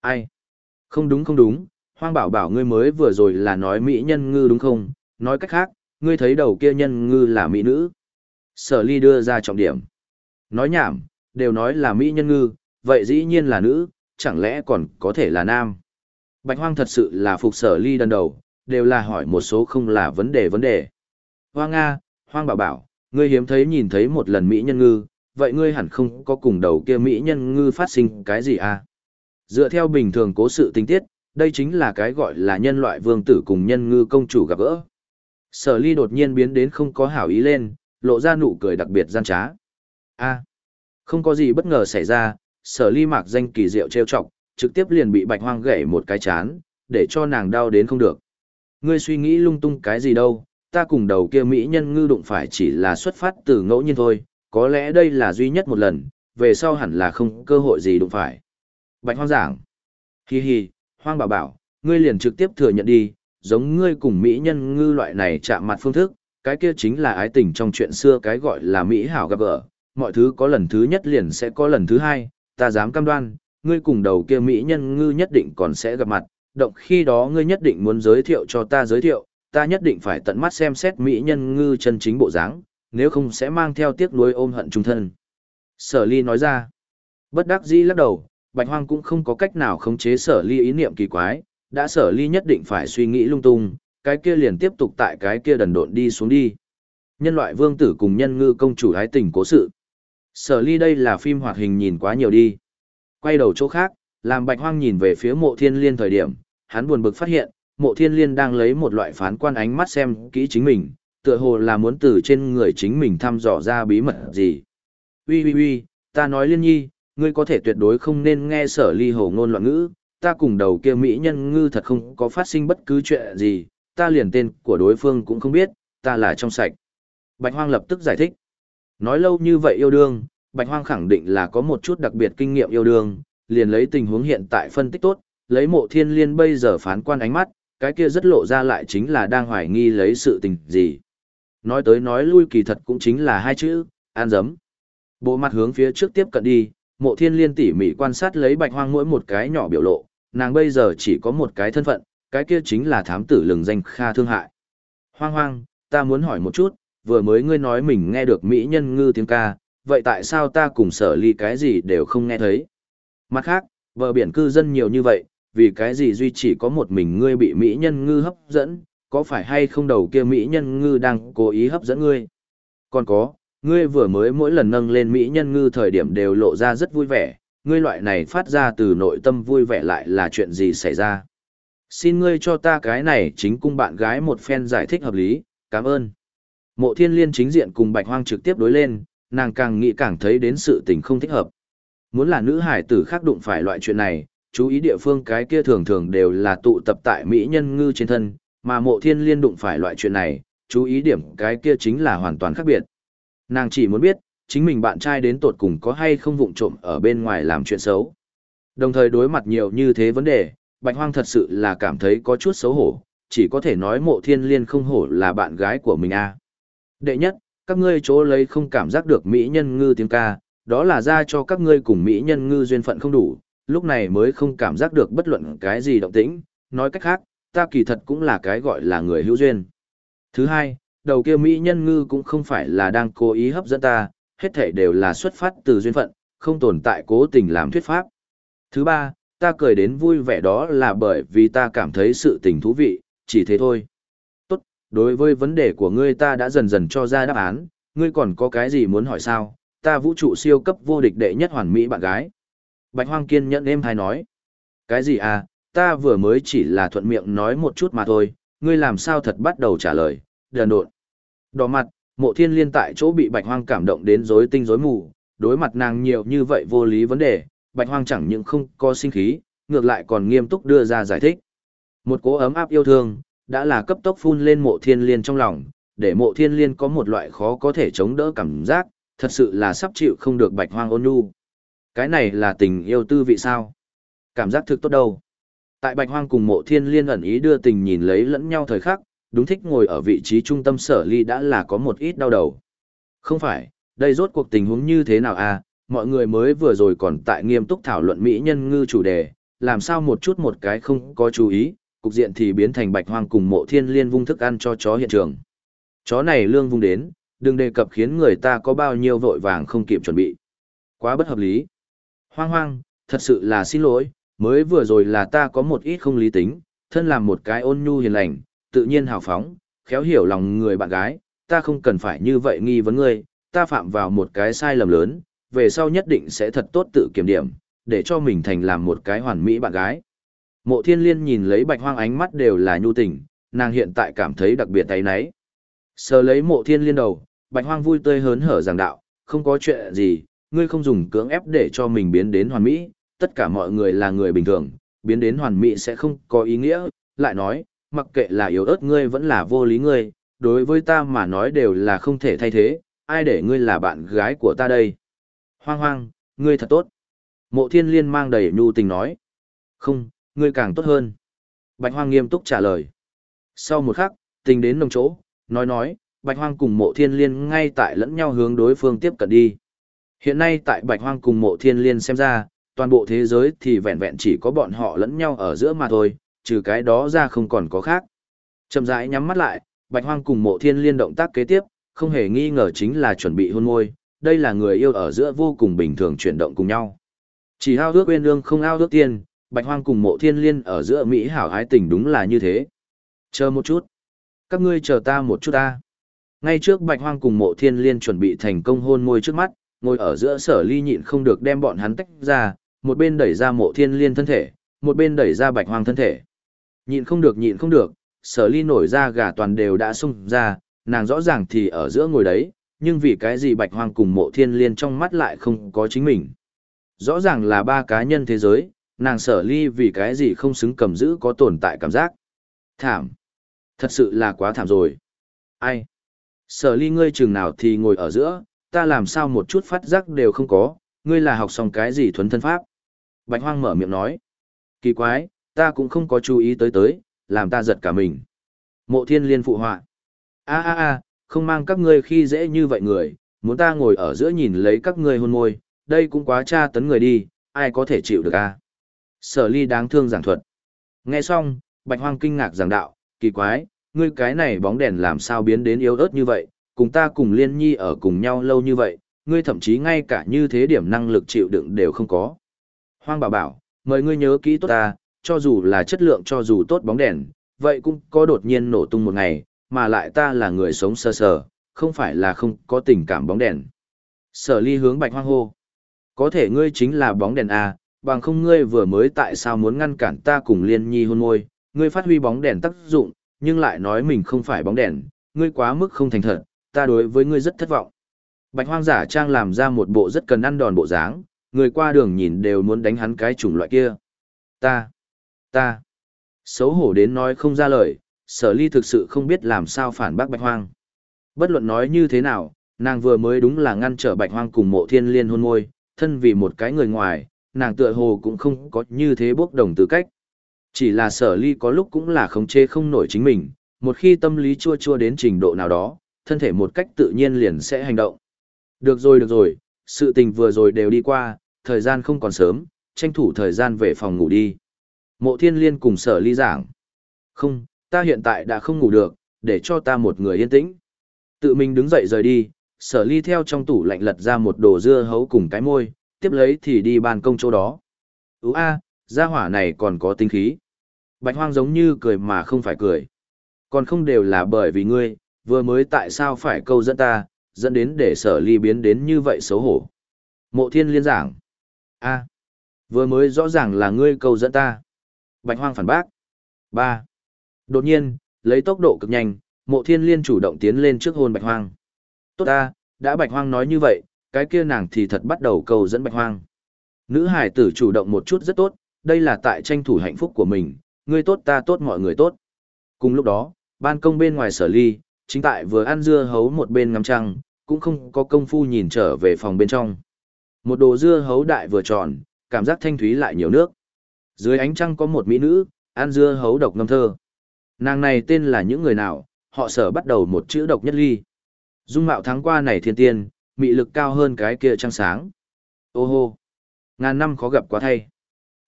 Ai? Không đúng không đúng, hoang bảo bảo ngươi mới vừa rồi là nói mỹ nhân ngư đúng không? Nói cách khác, ngươi thấy đầu kia nhân ngư là mỹ nữ. Sở ly đưa ra trọng điểm. Nói nhảm, đều nói là mỹ nhân ngư, vậy dĩ nhiên là nữ, chẳng lẽ còn có thể là nam? Bạch hoang thật sự là phục sở ly đần đầu, đều là hỏi một số không là vấn đề vấn đề. Hoang Nga, hoang bảo bảo, ngươi hiếm thấy nhìn thấy một lần mỹ nhân ngư, vậy ngươi hẳn không có cùng đầu kia mỹ nhân ngư phát sinh cái gì à? Dựa theo bình thường cố sự tinh tiết, đây chính là cái gọi là nhân loại vương tử cùng nhân ngư công chủ gặp gỡ. Sở ly đột nhiên biến đến không có hảo ý lên, lộ ra nụ cười đặc biệt gian trá. a à, không có gì bất ngờ xảy ra, sở ly mạc danh kỳ diệu trêu chọc, trực tiếp liền bị bạch hoang gãy một cái chán, để cho nàng đau đến không được. Ngươi suy nghĩ lung tung cái gì đâu, ta cùng đầu kia mỹ nhân ngư đụng phải chỉ là xuất phát từ ngẫu nhiên thôi, có lẽ đây là duy nhất một lần, về sau hẳn là không cơ hội gì đụng phải. Bạch hoang giảng. Hi hi, hoang bảo bảo, ngươi liền trực tiếp thừa nhận đi, giống ngươi cùng mỹ nhân ngư loại này chạm mặt phương thức, cái kia chính là ái tình trong chuyện xưa cái gọi là mỹ hảo gặp gỡ, mọi thứ có lần thứ nhất liền sẽ có lần thứ hai, ta dám cam đoan, ngươi cùng đầu kia mỹ nhân ngư nhất định còn sẽ gặp mặt, động khi đó ngươi nhất định muốn giới thiệu cho ta giới thiệu, ta nhất định phải tận mắt xem xét mỹ nhân ngư chân chính bộ dáng, nếu không sẽ mang theo tiếc nuối ôm hận trung thân. Sở ly nói ra, bất đắc dĩ lắc đầu, bạch hoang cũng không có cách nào khống chế sở ly ý niệm kỳ quái, đã sở ly nhất định phải suy nghĩ lung tung, cái kia liền tiếp tục tại cái kia đần độn đi xuống đi. Nhân loại vương tử cùng nhân ngư công chủ hái tình cố sự. Sở ly đây là phim hoạt hình nhìn quá nhiều đi. Quay đầu chỗ khác, làm bạch hoang nhìn về phía mộ thiên liên thời điểm, hắn buồn bực phát hiện, mộ thiên liên đang lấy một loại phán quan ánh mắt xem kỹ chính mình, tựa hồ là muốn từ trên người chính mình thăm dò ra bí mật gì. Ui ui ui, ta nói liên nhi, ngươi có thể tuyệt đối không nên nghe sở ly hồ ngôn loạn ngữ, ta cùng đầu kia mỹ nhân ngư thật không có phát sinh bất cứ chuyện gì, ta liền tên của đối phương cũng không biết, ta là trong sạch. Bạch Hoang lập tức giải thích. Nói lâu như vậy yêu đương, Bạch Hoang khẳng định là có một chút đặc biệt kinh nghiệm yêu đương, liền lấy tình huống hiện tại phân tích tốt, lấy mộ thiên liên bây giờ phán quan ánh mắt, cái kia rất lộ ra lại chính là đang hoài nghi lấy sự tình gì. Nói tới nói lui kỳ thật cũng chính là hai chữ, an dấm. Bộ mặt hướng phía trước tiếp cận đi, mộ thiên liên tỉ mỉ quan sát lấy bạch hoang mỗi một cái nhỏ biểu lộ, nàng bây giờ chỉ có một cái thân phận, cái kia chính là thám tử lừng danh kha thương hại. Hoang hoang, ta muốn hỏi một chút, vừa mới ngươi nói mình nghe được mỹ nhân ngư tiếng ca, vậy tại sao ta cùng sở ly cái gì đều không nghe thấy? Mặt khác, vợ biển cư dân nhiều như vậy, vì cái gì duy chỉ có một mình ngươi bị mỹ nhân ngư hấp dẫn, có phải hay không đầu kia mỹ nhân ngư đang cố ý hấp dẫn ngươi? Còn có, ngươi vừa mới mỗi lần nâng lên mỹ nhân ngư thời điểm đều lộ ra rất vui vẻ, ngươi loại này phát ra từ nội tâm vui vẻ lại là chuyện gì xảy ra? Xin ngươi cho ta cái này chính cung bạn gái một phen giải thích hợp lý, cảm ơn. Mộ thiên liên chính diện cùng bạch hoang trực tiếp đối lên, nàng càng nghĩ càng thấy đến sự tình không thích hợp. Muốn là nữ hải tử khác đụng phải loại chuyện này, chú ý địa phương cái kia thường thường đều là tụ tập tại Mỹ nhân ngư trên thân, mà mộ thiên liên đụng phải loại chuyện này, chú ý điểm cái kia chính là hoàn toàn khác biệt. Nàng chỉ muốn biết, chính mình bạn trai đến tột cùng có hay không vụng trộm ở bên ngoài làm chuyện xấu. Đồng thời đối mặt nhiều như thế vấn đề, Bạch Hoang thật sự là cảm thấy có chút xấu hổ, chỉ có thể nói mộ thiên liên không hổ là bạn gái của mình a. À. Đệ nhất, các ngươi chỗ lấy không cảm giác được Mỹ nhân ngư tiếng ca, đó là ra cho các ngươi cùng Mỹ nhân ngư duyên phận không đủ, lúc này mới không cảm giác được bất luận cái gì động tĩnh, nói cách khác, ta kỳ thật cũng là cái gọi là người hữu duyên. Thứ hai, đầu kia Mỹ nhân ngư cũng không phải là đang cố ý hấp dẫn ta, hết thảy đều là xuất phát từ duyên phận, không tồn tại cố tình làm thuyết pháp. Thứ ba, ta cười đến vui vẻ đó là bởi vì ta cảm thấy sự tình thú vị, chỉ thế thôi. Đối với vấn đề của ngươi ta đã dần dần cho ra đáp án, ngươi còn có cái gì muốn hỏi sao, ta vũ trụ siêu cấp vô địch đệ nhất hoàn mỹ bạn gái. Bạch Hoang kiên nhẫn êm hay nói. Cái gì à, ta vừa mới chỉ là thuận miệng nói một chút mà thôi, ngươi làm sao thật bắt đầu trả lời, đần độn. Đỏ mặt, mộ thiên liên tại chỗ bị Bạch Hoang cảm động đến rối tinh rối mù, đối mặt nàng nhiều như vậy vô lý vấn đề, Bạch Hoang chẳng những không có sinh khí, ngược lại còn nghiêm túc đưa ra giải thích. Một cố ấm áp yêu thương, đã là cấp tốc phun lên mộ thiên liên trong lòng, để mộ thiên liên có một loại khó có thể chống đỡ cảm giác, thật sự là sắp chịu không được bạch hoang ôn nhu. Cái này là tình yêu tư vị sao? Cảm giác thực tốt đâu. Tại bạch hoang cùng mộ thiên liên ẩn ý đưa tình nhìn lấy lẫn nhau thời khắc, đúng thích ngồi ở vị trí trung tâm sở ly đã là có một ít đau đầu. Không phải, đây rốt cuộc tình huống như thế nào à, mọi người mới vừa rồi còn tại nghiêm túc thảo luận mỹ nhân ngư chủ đề, làm sao một chút một cái không có chú ý, cục diện thì biến thành bạch hoang cùng mộ thiên liên vung thức ăn cho chó hiện trường. Chó này lương vung đến, đừng đề cập khiến người ta có bao nhiêu vội vàng không kịp chuẩn bị. Quá bất hợp lý. Hoang hoang, thật sự là xin lỗi, mới vừa rồi là ta có một ít không lý tính, thân làm một cái ôn nhu hiền lành, tự nhiên hào phóng, khéo hiểu lòng người bạn gái, ta không cần phải như vậy nghi vấn ngươi, ta phạm vào một cái sai lầm lớn, về sau nhất định sẽ thật tốt tự kiểm điểm, để cho mình thành làm một cái hoàn mỹ bạn gái. Mộ thiên liên nhìn lấy bạch hoang ánh mắt đều là nhu tình, nàng hiện tại cảm thấy đặc biệt tay nấy. Sờ lấy mộ thiên liên đầu, bạch hoang vui tươi hớn hở giảng đạo, không có chuyện gì, ngươi không dùng cưỡng ép để cho mình biến đến hoàn mỹ, tất cả mọi người là người bình thường, biến đến hoàn mỹ sẽ không có ý nghĩa, lại nói, mặc kệ là yếu ớt ngươi vẫn là vô lý ngươi, đối với ta mà nói đều là không thể thay thế, ai để ngươi là bạn gái của ta đây. Hoang hoang, ngươi thật tốt. Mộ thiên liên mang đầy nhu tình nói. Không, ngươi càng tốt hơn. Bạch hoang nghiêm túc trả lời. Sau một khắc, tình đến nồng chỗ, nói nói, Bạch Hoang cùng mộ thiên liên ngay tại lẫn nhau hướng đối phương tiếp cận đi. Hiện nay tại Bạch Hoang cùng mộ thiên liên xem ra, toàn bộ thế giới thì vẹn vẹn chỉ có bọn họ lẫn nhau ở giữa mà thôi, trừ cái đó ra không còn có khác. Chậm rãi nhắm mắt lại, Bạch Hoang cùng mộ thiên liên động tác kế tiếp, không hề nghi ngờ chính là chuẩn bị hôn môi, đây là người yêu ở giữa vô cùng bình thường chuyển động cùng nhau. Chỉ ao ước quên lương không ao ước tiền, Bạch Hoang cùng mộ thiên liên ở giữa Mỹ hảo hái tình đúng là như thế. Chờ một chút. Các ngươi chờ ta một chút ta. Ngay trước Bạch Hoang cùng mộ thiên liên chuẩn bị thành công hôn môi trước mắt, ngồi ở giữa sở ly nhịn không được đem bọn hắn tách ra, một bên đẩy ra mộ thiên liên thân thể, một bên đẩy ra Bạch Hoang thân thể. Nhịn không được nhịn không được, sở ly nổi ra gà toàn đều đã sung ra, nàng rõ ràng thì ở giữa ngồi đấy, nhưng vì cái gì Bạch Hoang cùng mộ thiên liên trong mắt lại không có chính mình. Rõ ràng là ba cá nhân thế giới, nàng sở ly vì cái gì không xứng cầm giữ có tồn tại cảm giác. Thảm. Thật sự là quá thảm rồi. Ai? Sở ly ngươi chừng nào thì ngồi ở giữa, ta làm sao một chút phát giác đều không có, ngươi là học xong cái gì thuấn thân pháp. Bạch hoang mở miệng nói. Kỳ quái, ta cũng không có chú ý tới tới, làm ta giật cả mình. Mộ thiên liên phụ họa. a a a không mang các ngươi khi dễ như vậy người, muốn ta ngồi ở giữa nhìn lấy các ngươi hôn môi, đây cũng quá tra tấn người đi, ai có thể chịu được a Sở ly đáng thương giảng thuật. Nghe xong, bạch hoang kinh ngạc giảng đạo, kỳ quái, ngươi cái này bóng đèn làm sao biến đến yếu ớt như vậy, cùng ta cùng liên nhi ở cùng nhau lâu như vậy, ngươi thậm chí ngay cả như thế điểm năng lực chịu đựng đều không có. Hoang bảo bảo, mời ngươi nhớ kỹ tốt ta, cho dù là chất lượng cho dù tốt bóng đèn, vậy cũng có đột nhiên nổ tung một ngày, mà lại ta là người sống sơ sờ, không phải là không có tình cảm bóng đèn. Sở ly hướng bạch hoang hô. Có thể ngươi chính là bóng đèn A, bằng không ngươi vừa mới tại sao muốn ngăn cản ta cùng liên nhi hôn môi, ngươi phát huy bóng đèn tác dụng, nhưng lại nói mình không phải bóng đèn, ngươi quá mức không thành thật, ta đối với ngươi rất thất vọng. Bạch hoang giả trang làm ra một bộ rất cần ăn đòn bộ dáng, người qua đường nhìn đều muốn đánh hắn cái chủng loại kia. Ta, ta, xấu hổ đến nói không ra lời, sở ly thực sự không biết làm sao phản bác bạch hoang. Bất luận nói như thế nào, nàng vừa mới đúng là ngăn trở bạch hoang cùng mộ thiên liên hôn môi, thân vì một cái người ngoài, nàng tựa hồ cũng không có như thế bốc đồng tư cách. Chỉ là sở ly có lúc cũng là khống chế không nổi chính mình, một khi tâm lý chua chua đến trình độ nào đó, thân thể một cách tự nhiên liền sẽ hành động. Được rồi được rồi, sự tình vừa rồi đều đi qua, thời gian không còn sớm, tranh thủ thời gian về phòng ngủ đi. Mộ thiên liên cùng sở ly giảng. Không, ta hiện tại đã không ngủ được, để cho ta một người yên tĩnh. Tự mình đứng dậy rời đi, sở ly theo trong tủ lạnh lật ra một đồ dưa hấu cùng cái môi, tiếp lấy thì đi ban công chỗ đó. Ú a, gia hỏa này còn có tinh khí. Bạch hoang giống như cười mà không phải cười. Còn không đều là bởi vì ngươi, vừa mới tại sao phải câu dẫn ta, dẫn đến để sở ly biến đến như vậy xấu hổ. Mộ thiên liên giảng. a vừa mới rõ ràng là ngươi câu dẫn ta. Bạch hoang phản bác. ba Đột nhiên, lấy tốc độ cực nhanh, mộ thiên liên chủ động tiến lên trước hôn bạch hoang. Tốt ta, đã bạch hoang nói như vậy, cái kia nàng thì thật bắt đầu cầu dẫn bạch hoang. Nữ hải tử chủ động một chút rất tốt, đây là tại tranh thủ hạnh phúc của mình, ngươi tốt ta tốt mọi người tốt. Cùng lúc đó, ban công bên ngoài sở ly, chính tại vừa ăn dưa hấu một bên ngắm trăng, cũng không có công phu nhìn trở về phòng bên trong. Một đồ dưa hấu đại vừa tròn, cảm giác thanh thúy lại nhiều nước. Dưới ánh trăng có một mỹ nữ, ăn dưa hấu độc ngâm thơ. Nàng này tên là những người nào, họ sở bắt đầu một chữ độc nhất ly. Dung mạo tháng qua này thiên tiên, mị lực cao hơn cái kia trăng sáng. Ô hô! Ngàn năm khó gặp quá thay.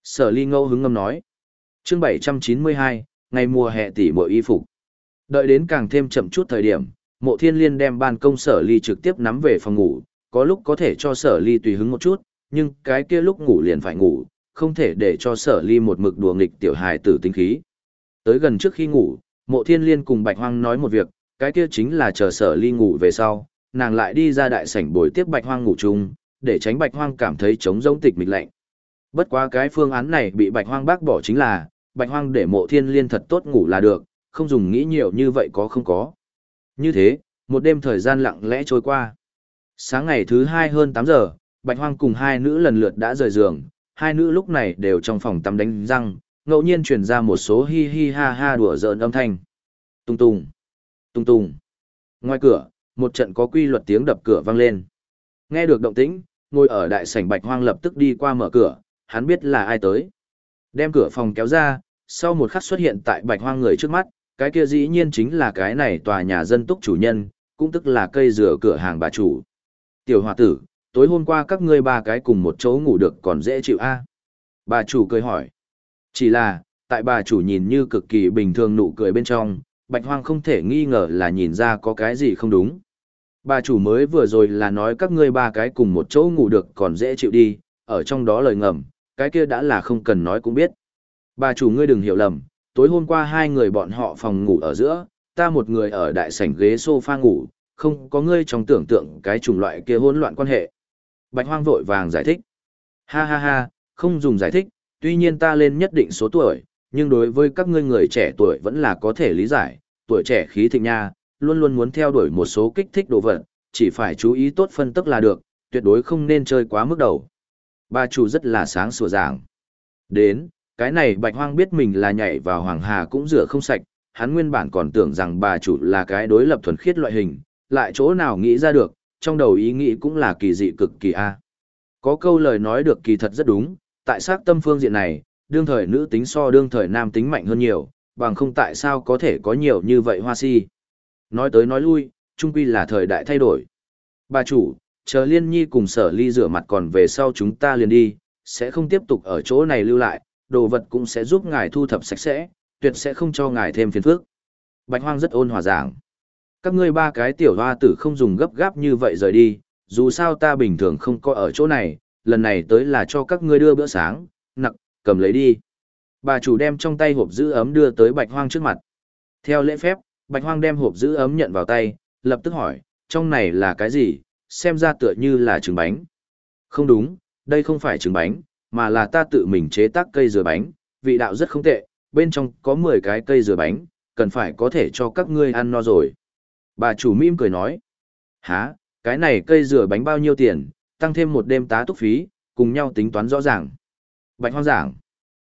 Sở ly ngâu hứng ngâm nói. chương 792, ngày mùa hè tỉ mùa y phục. Đợi đến càng thêm chậm chút thời điểm, mộ thiên liên đem ban công sở ly trực tiếp nắm về phòng ngủ, có lúc có thể cho sở ly tùy hứng một chút, nhưng cái kia lúc ngủ liền phải ngủ, không thể để cho sở ly một mực đùa nghịch tiểu hài tử tinh khí. Tới gần trước khi ngủ, mộ thiên liên cùng bạch hoang nói một việc, cái kia chính là chờ sở ly ngủ về sau, nàng lại đi ra đại sảnh bồi tiếp bạch hoang ngủ chung, để tránh bạch hoang cảm thấy trống rỗng tịch mịch lạnh. Bất quá cái phương án này bị bạch hoang bác bỏ chính là, bạch hoang để mộ thiên liên thật tốt ngủ là được, không dùng nghĩ nhiều như vậy có không có. Như thế, một đêm thời gian lặng lẽ trôi qua. Sáng ngày thứ hai hơn 8 giờ, bạch hoang cùng hai nữ lần lượt đã rời giường, hai nữ lúc này đều trong phòng tắm đánh răng, ngẫu nhiên truyền ra một số hi hi ha ha đùa giỡn âm thanh. Tung tung, tung tung. Ngoài cửa, một trận có quy luật tiếng đập cửa vang lên. Nghe được động tĩnh, ngồi ở đại sảnh bạch hoang lập tức đi qua mở cửa, hắn biết là ai tới. Đem cửa phòng kéo ra, sau một khắc xuất hiện tại bạch hoang người trước mắt, cái kia dĩ nhiên chính là cái này tòa nhà dân túc chủ nhân, cũng tức là cây rửa cửa hàng bà chủ. Tiểu hòa tử, tối hôm qua các ngươi ba cái cùng một chỗ ngủ được còn dễ chịu a Bà chủ cười hỏi. Chỉ là, tại bà chủ nhìn như cực kỳ bình thường nụ cười bên trong, bạch hoang không thể nghi ngờ là nhìn ra có cái gì không đúng. Bà chủ mới vừa rồi là nói các ngươi ba cái cùng một chỗ ngủ được còn dễ chịu đi, ở trong đó lời ngầm, cái kia đã là không cần nói cũng biết. Bà chủ ngươi đừng hiểu lầm, tối hôm qua hai người bọn họ phòng ngủ ở giữa, ta một người ở đại sảnh ghế sofa ngủ, không có ngươi trong tưởng tượng cái chủng loại kia hỗn loạn quan hệ. Bạch hoang vội vàng giải thích. Ha ha ha, không dùng giải thích, tuy nhiên ta lên nhất định số tuổi, nhưng đối với các ngươi người trẻ tuổi vẫn là có thể lý giải, tuổi trẻ khí thịnh nha, luôn luôn muốn theo đuổi một số kích thích đồ vật, chỉ phải chú ý tốt phân tức là được, tuyệt đối không nên chơi quá mức đầu. Bà chủ rất là sáng sủa giảng. Đến, cái này bạch hoang biết mình là nhảy vào hoàng hà cũng rửa không sạch, hắn nguyên bản còn tưởng rằng bà chủ là cái đối lập thuần khiết loại hình, lại chỗ nào nghĩ ra được, trong đầu ý nghĩ cũng là kỳ dị cực kỳ a. À. Có câu lời nói được kỳ thật rất đúng, tại xác tâm phương diện này, đương thời nữ tính so đương thời nam tính mạnh hơn nhiều, bằng không tại sao có thể có nhiều như vậy hoa si. Nói tới nói lui, chung quy là thời đại thay đổi. Bà chủ, chờ liên nhi cùng sở ly rửa mặt còn về sau chúng ta liền đi, sẽ không tiếp tục ở chỗ này lưu lại, đồ vật cũng sẽ giúp ngài thu thập sạch sẽ, tuyệt sẽ không cho ngài thêm phiền phức. Bạch hoang rất ôn hòa giảng. Các ngươi ba cái tiểu hoa tử không dùng gấp gáp như vậy rời đi, dù sao ta bình thường không có ở chỗ này, lần này tới là cho các ngươi đưa bữa sáng, nặng, cầm lấy đi. Bà chủ đem trong tay hộp giữ ấm đưa tới bạch hoang trước mặt. Theo lễ phép, bạch hoang đem hộp giữ ấm nhận vào tay, lập tức hỏi, trong này là cái gì, xem ra tựa như là trứng bánh. Không đúng, đây không phải trứng bánh, mà là ta tự mình chế tác cây dừa bánh, vị đạo rất không tệ, bên trong có 10 cái cây dừa bánh, cần phải có thể cho các ngươi ăn no rồi. Bà chủ mỉm cười nói, há, cái này cây dừa bánh bao nhiêu tiền, tăng thêm một đêm tá túc phí, cùng nhau tính toán rõ ràng. Bạch hoang giảng.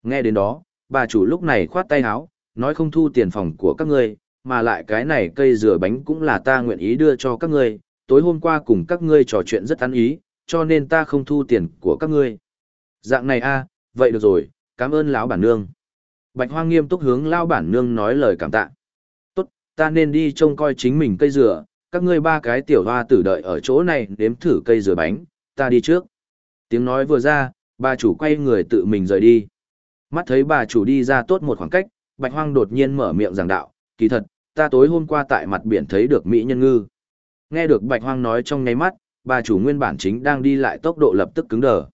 Nghe đến đó, bà chủ lúc này khoát tay áo, nói không thu tiền phòng của các ngươi, mà lại cái này cây dừa bánh cũng là ta nguyện ý đưa cho các ngươi, tối hôm qua cùng các ngươi trò chuyện rất ăn ý, cho nên ta không thu tiền của các ngươi. Dạng này a, vậy được rồi, cảm ơn lão bản nương. Bạch Hoang nghiêm túc hướng lão bản nương nói lời cảm tạ. Tốt, ta nên đi trông coi chính mình cây dừa, các ngươi ba cái tiểu hoa tử đợi ở chỗ này nếm thử cây dừa bánh, ta đi trước. Tiếng nói vừa ra, bà chủ quay người tự mình rời đi. Mắt thấy bà chủ đi ra tốt một khoảng cách, Bạch Hoang đột nhiên mở miệng giảng đạo, kỳ thật, ta tối hôm qua tại mặt biển thấy được Mỹ nhân ngư. Nghe được Bạch Hoang nói trong nháy mắt, bà chủ nguyên bản chính đang đi lại tốc độ lập tức cứng đờ.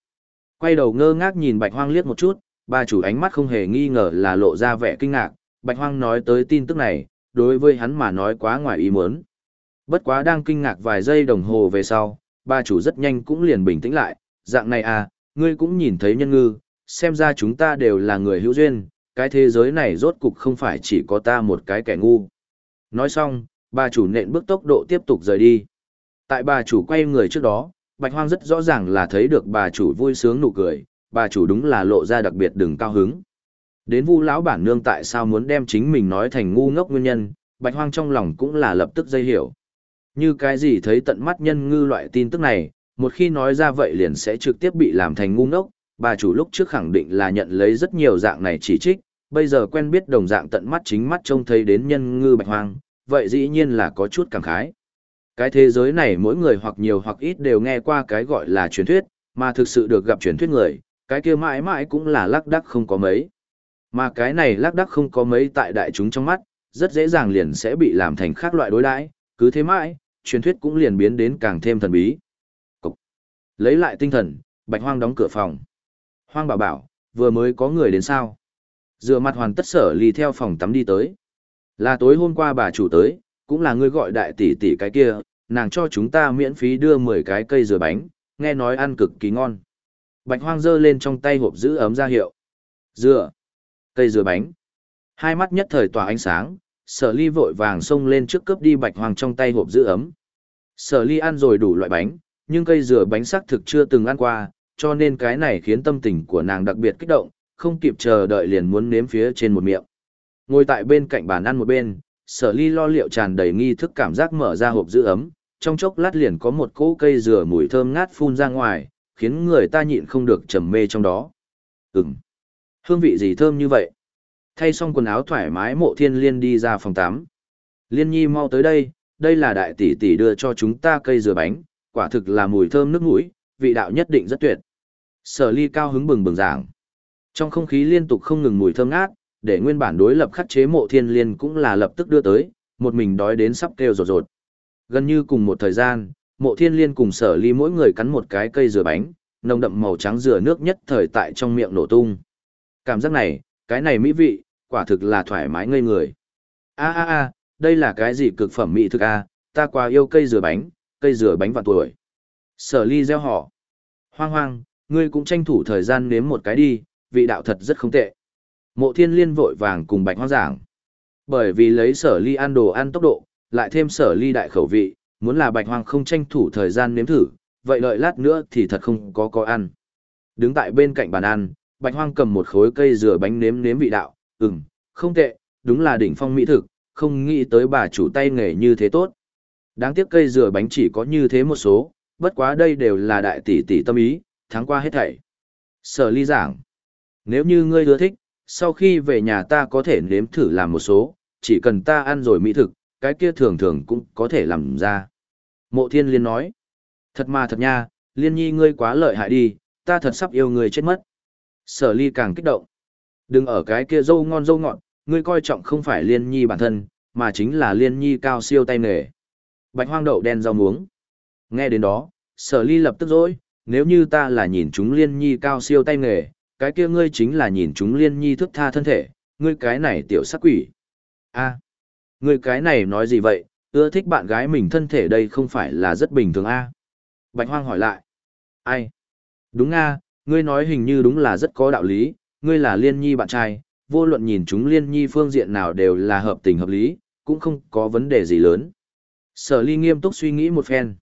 Quay đầu ngơ ngác nhìn Bạch Hoang liếc một chút, bà chủ ánh mắt không hề nghi ngờ là lộ ra vẻ kinh ngạc, Bạch Hoang nói tới tin tức này, đối với hắn mà nói quá ngoài ý muốn. Bất quá đang kinh ngạc vài giây đồng hồ về sau, bà chủ rất nhanh cũng liền bình tĩnh lại, dạng này à, ngươi cũng nhìn thấy nhân ngư, xem ra chúng ta đều là người hữu duyên, cái thế giới này rốt cục không phải chỉ có ta một cái kẻ ngu. Nói xong, bà chủ nện bước tốc độ tiếp tục rời đi. Tại bà chủ quay người trước đó, Bạch Hoang rất rõ ràng là thấy được bà chủ vui sướng nụ cười, bà chủ đúng là lộ ra đặc biệt đừng cao hứng. Đến vu lão bản nương tại sao muốn đem chính mình nói thành ngu ngốc nguyên nhân, Bạch Hoang trong lòng cũng là lập tức dây hiểu. Như cái gì thấy tận mắt nhân ngư loại tin tức này, một khi nói ra vậy liền sẽ trực tiếp bị làm thành ngu ngốc, bà chủ lúc trước khẳng định là nhận lấy rất nhiều dạng này chỉ trích, bây giờ quen biết đồng dạng tận mắt chính mắt trông thấy đến nhân ngư bạch hoang, vậy dĩ nhiên là có chút cảm khái. Cái thế giới này mỗi người hoặc nhiều hoặc ít đều nghe qua cái gọi là truyền thuyết, mà thực sự được gặp truyền thuyết người, cái kia mãi mãi cũng là lắc đắc không có mấy. Mà cái này lắc đắc không có mấy tại đại chúng trong mắt, rất dễ dàng liền sẽ bị làm thành khác loại đối đãi, cứ thế mãi, truyền thuyết cũng liền biến đến càng thêm thần bí. Cục. Lấy lại tinh thần, Bạch Hoang đóng cửa phòng. Hoang bảo bảo, vừa mới có người đến sao? Dựa mặt hoàn tất sở ly theo phòng tắm đi tới. Là tối hôm qua bà chủ tới, cũng là người gọi đại tỷ tỷ cái kia, nàng cho chúng ta miễn phí đưa 10 cái cây dừa bánh, nghe nói ăn cực kỳ ngon. Bạch hoang dơ lên trong tay hộp giữ ấm ra hiệu. Dừa. Cây dừa bánh. Hai mắt nhất thời tỏa ánh sáng, sở ly vội vàng xông lên trước cướp đi bạch hoang trong tay hộp giữ ấm. Sở ly ăn rồi đủ loại bánh, nhưng cây dừa bánh sắc thực chưa từng ăn qua, cho nên cái này khiến tâm tình của nàng đặc biệt kích động, không kịp chờ đợi liền muốn nếm phía trên một miệng. Ngồi tại bên cạnh bàn ăn một bên, sở ly lo liệu tràn đầy nghi thức cảm giác mở ra hộp giữ ấm, trong chốc lát liền có một cỗ cây dừa mùi thơm ngát phun ra ngoài, khiến người ta nhịn không được trầm mê trong đó. Ừm, hương vị gì thơm như vậy? Thay xong quần áo thoải mái mộ thiên liên đi ra phòng 8. Liên nhi mau tới đây, đây là đại tỷ tỷ đưa cho chúng ta cây dừa bánh, quả thực là mùi thơm nước mũi, vị đạo nhất định rất tuyệt. Sở ly cao hứng bừng bừng giảng. Trong không khí liên tục không ngừng mùi thơm ngát, để nguyên bản đối lập khắc chế mộ thiên liên cũng là lập tức đưa tới, một mình đói đến sắp kêu rột rột. Gần như cùng một thời gian, mộ thiên liên cùng sở ly mỗi người cắn một cái cây dừa bánh, nồng đậm màu trắng dừa nước nhất thời tại trong miệng nổ tung. Cảm giác này, cái này mỹ vị, quả thực là thoải mái ngây người. A a a, đây là cái gì cực phẩm mỹ thực a, ta quá yêu cây dừa bánh, cây dừa bánh vạn tuổi. Sở ly gieo họ. Hoang hoang, ngươi cũng tranh thủ thời gian nếm một cái đi, vị đạo thật rất không tệ. Mộ thiên liên vội vàng cùng bạch hoang giảng. Bởi vì lấy sở ly ăn đồ ăn tốc độ, lại thêm sở ly đại khẩu vị, muốn là bạch hoang không tranh thủ thời gian nếm thử, vậy đợi lát nữa thì thật không có có ăn. Đứng tại bên cạnh bàn ăn, bạch hoang cầm một khối cây dừa bánh nếm nếm vị đạo, ừm, không tệ, đúng là đỉnh phong mỹ thực, không nghĩ tới bà chủ tay nghề như thế tốt. Đáng tiếc cây dừa bánh chỉ có như thế một số, bất quá đây đều là đại tỷ tỷ tâm ý, tháng qua hết thảy. Sở ly giảng. Nếu như ngươi ưa thích, sau khi về nhà ta có thể nếm thử làm một số, chỉ cần ta ăn rồi mỹ thực, cái kia thường thường cũng có thể làm ra. Mộ thiên liên nói. Thật mà thật nha, liên nhi ngươi quá lợi hại đi, ta thật sắp yêu ngươi chết mất. Sở ly càng kích động. Đừng ở cái kia dâu ngon dâu ngọt, ngươi coi trọng không phải liên nhi bản thân, mà chính là liên nhi cao siêu tay nghề. Bạch hoang đậu đen rau muống. Nghe đến đó, sở ly lập tức dối, nếu như ta là nhìn chúng liên nhi cao siêu tay nghề, cái kia ngươi chính là nhìn chúng liên nhi thức tha thân thể, ngươi cái này tiểu sắc quỷ. a ngươi cái này nói gì vậy, ưa thích bạn gái mình thân thể đây không phải là rất bình thường a Bạch hoang hỏi lại. Ai? Đúng a ngươi nói hình như đúng là rất có đạo lý, ngươi là liên nhi bạn trai, vô luận nhìn chúng liên nhi phương diện nào đều là hợp tình hợp lý, cũng không có vấn đề gì lớn. Sở ly nghiêm túc suy nghĩ một phen.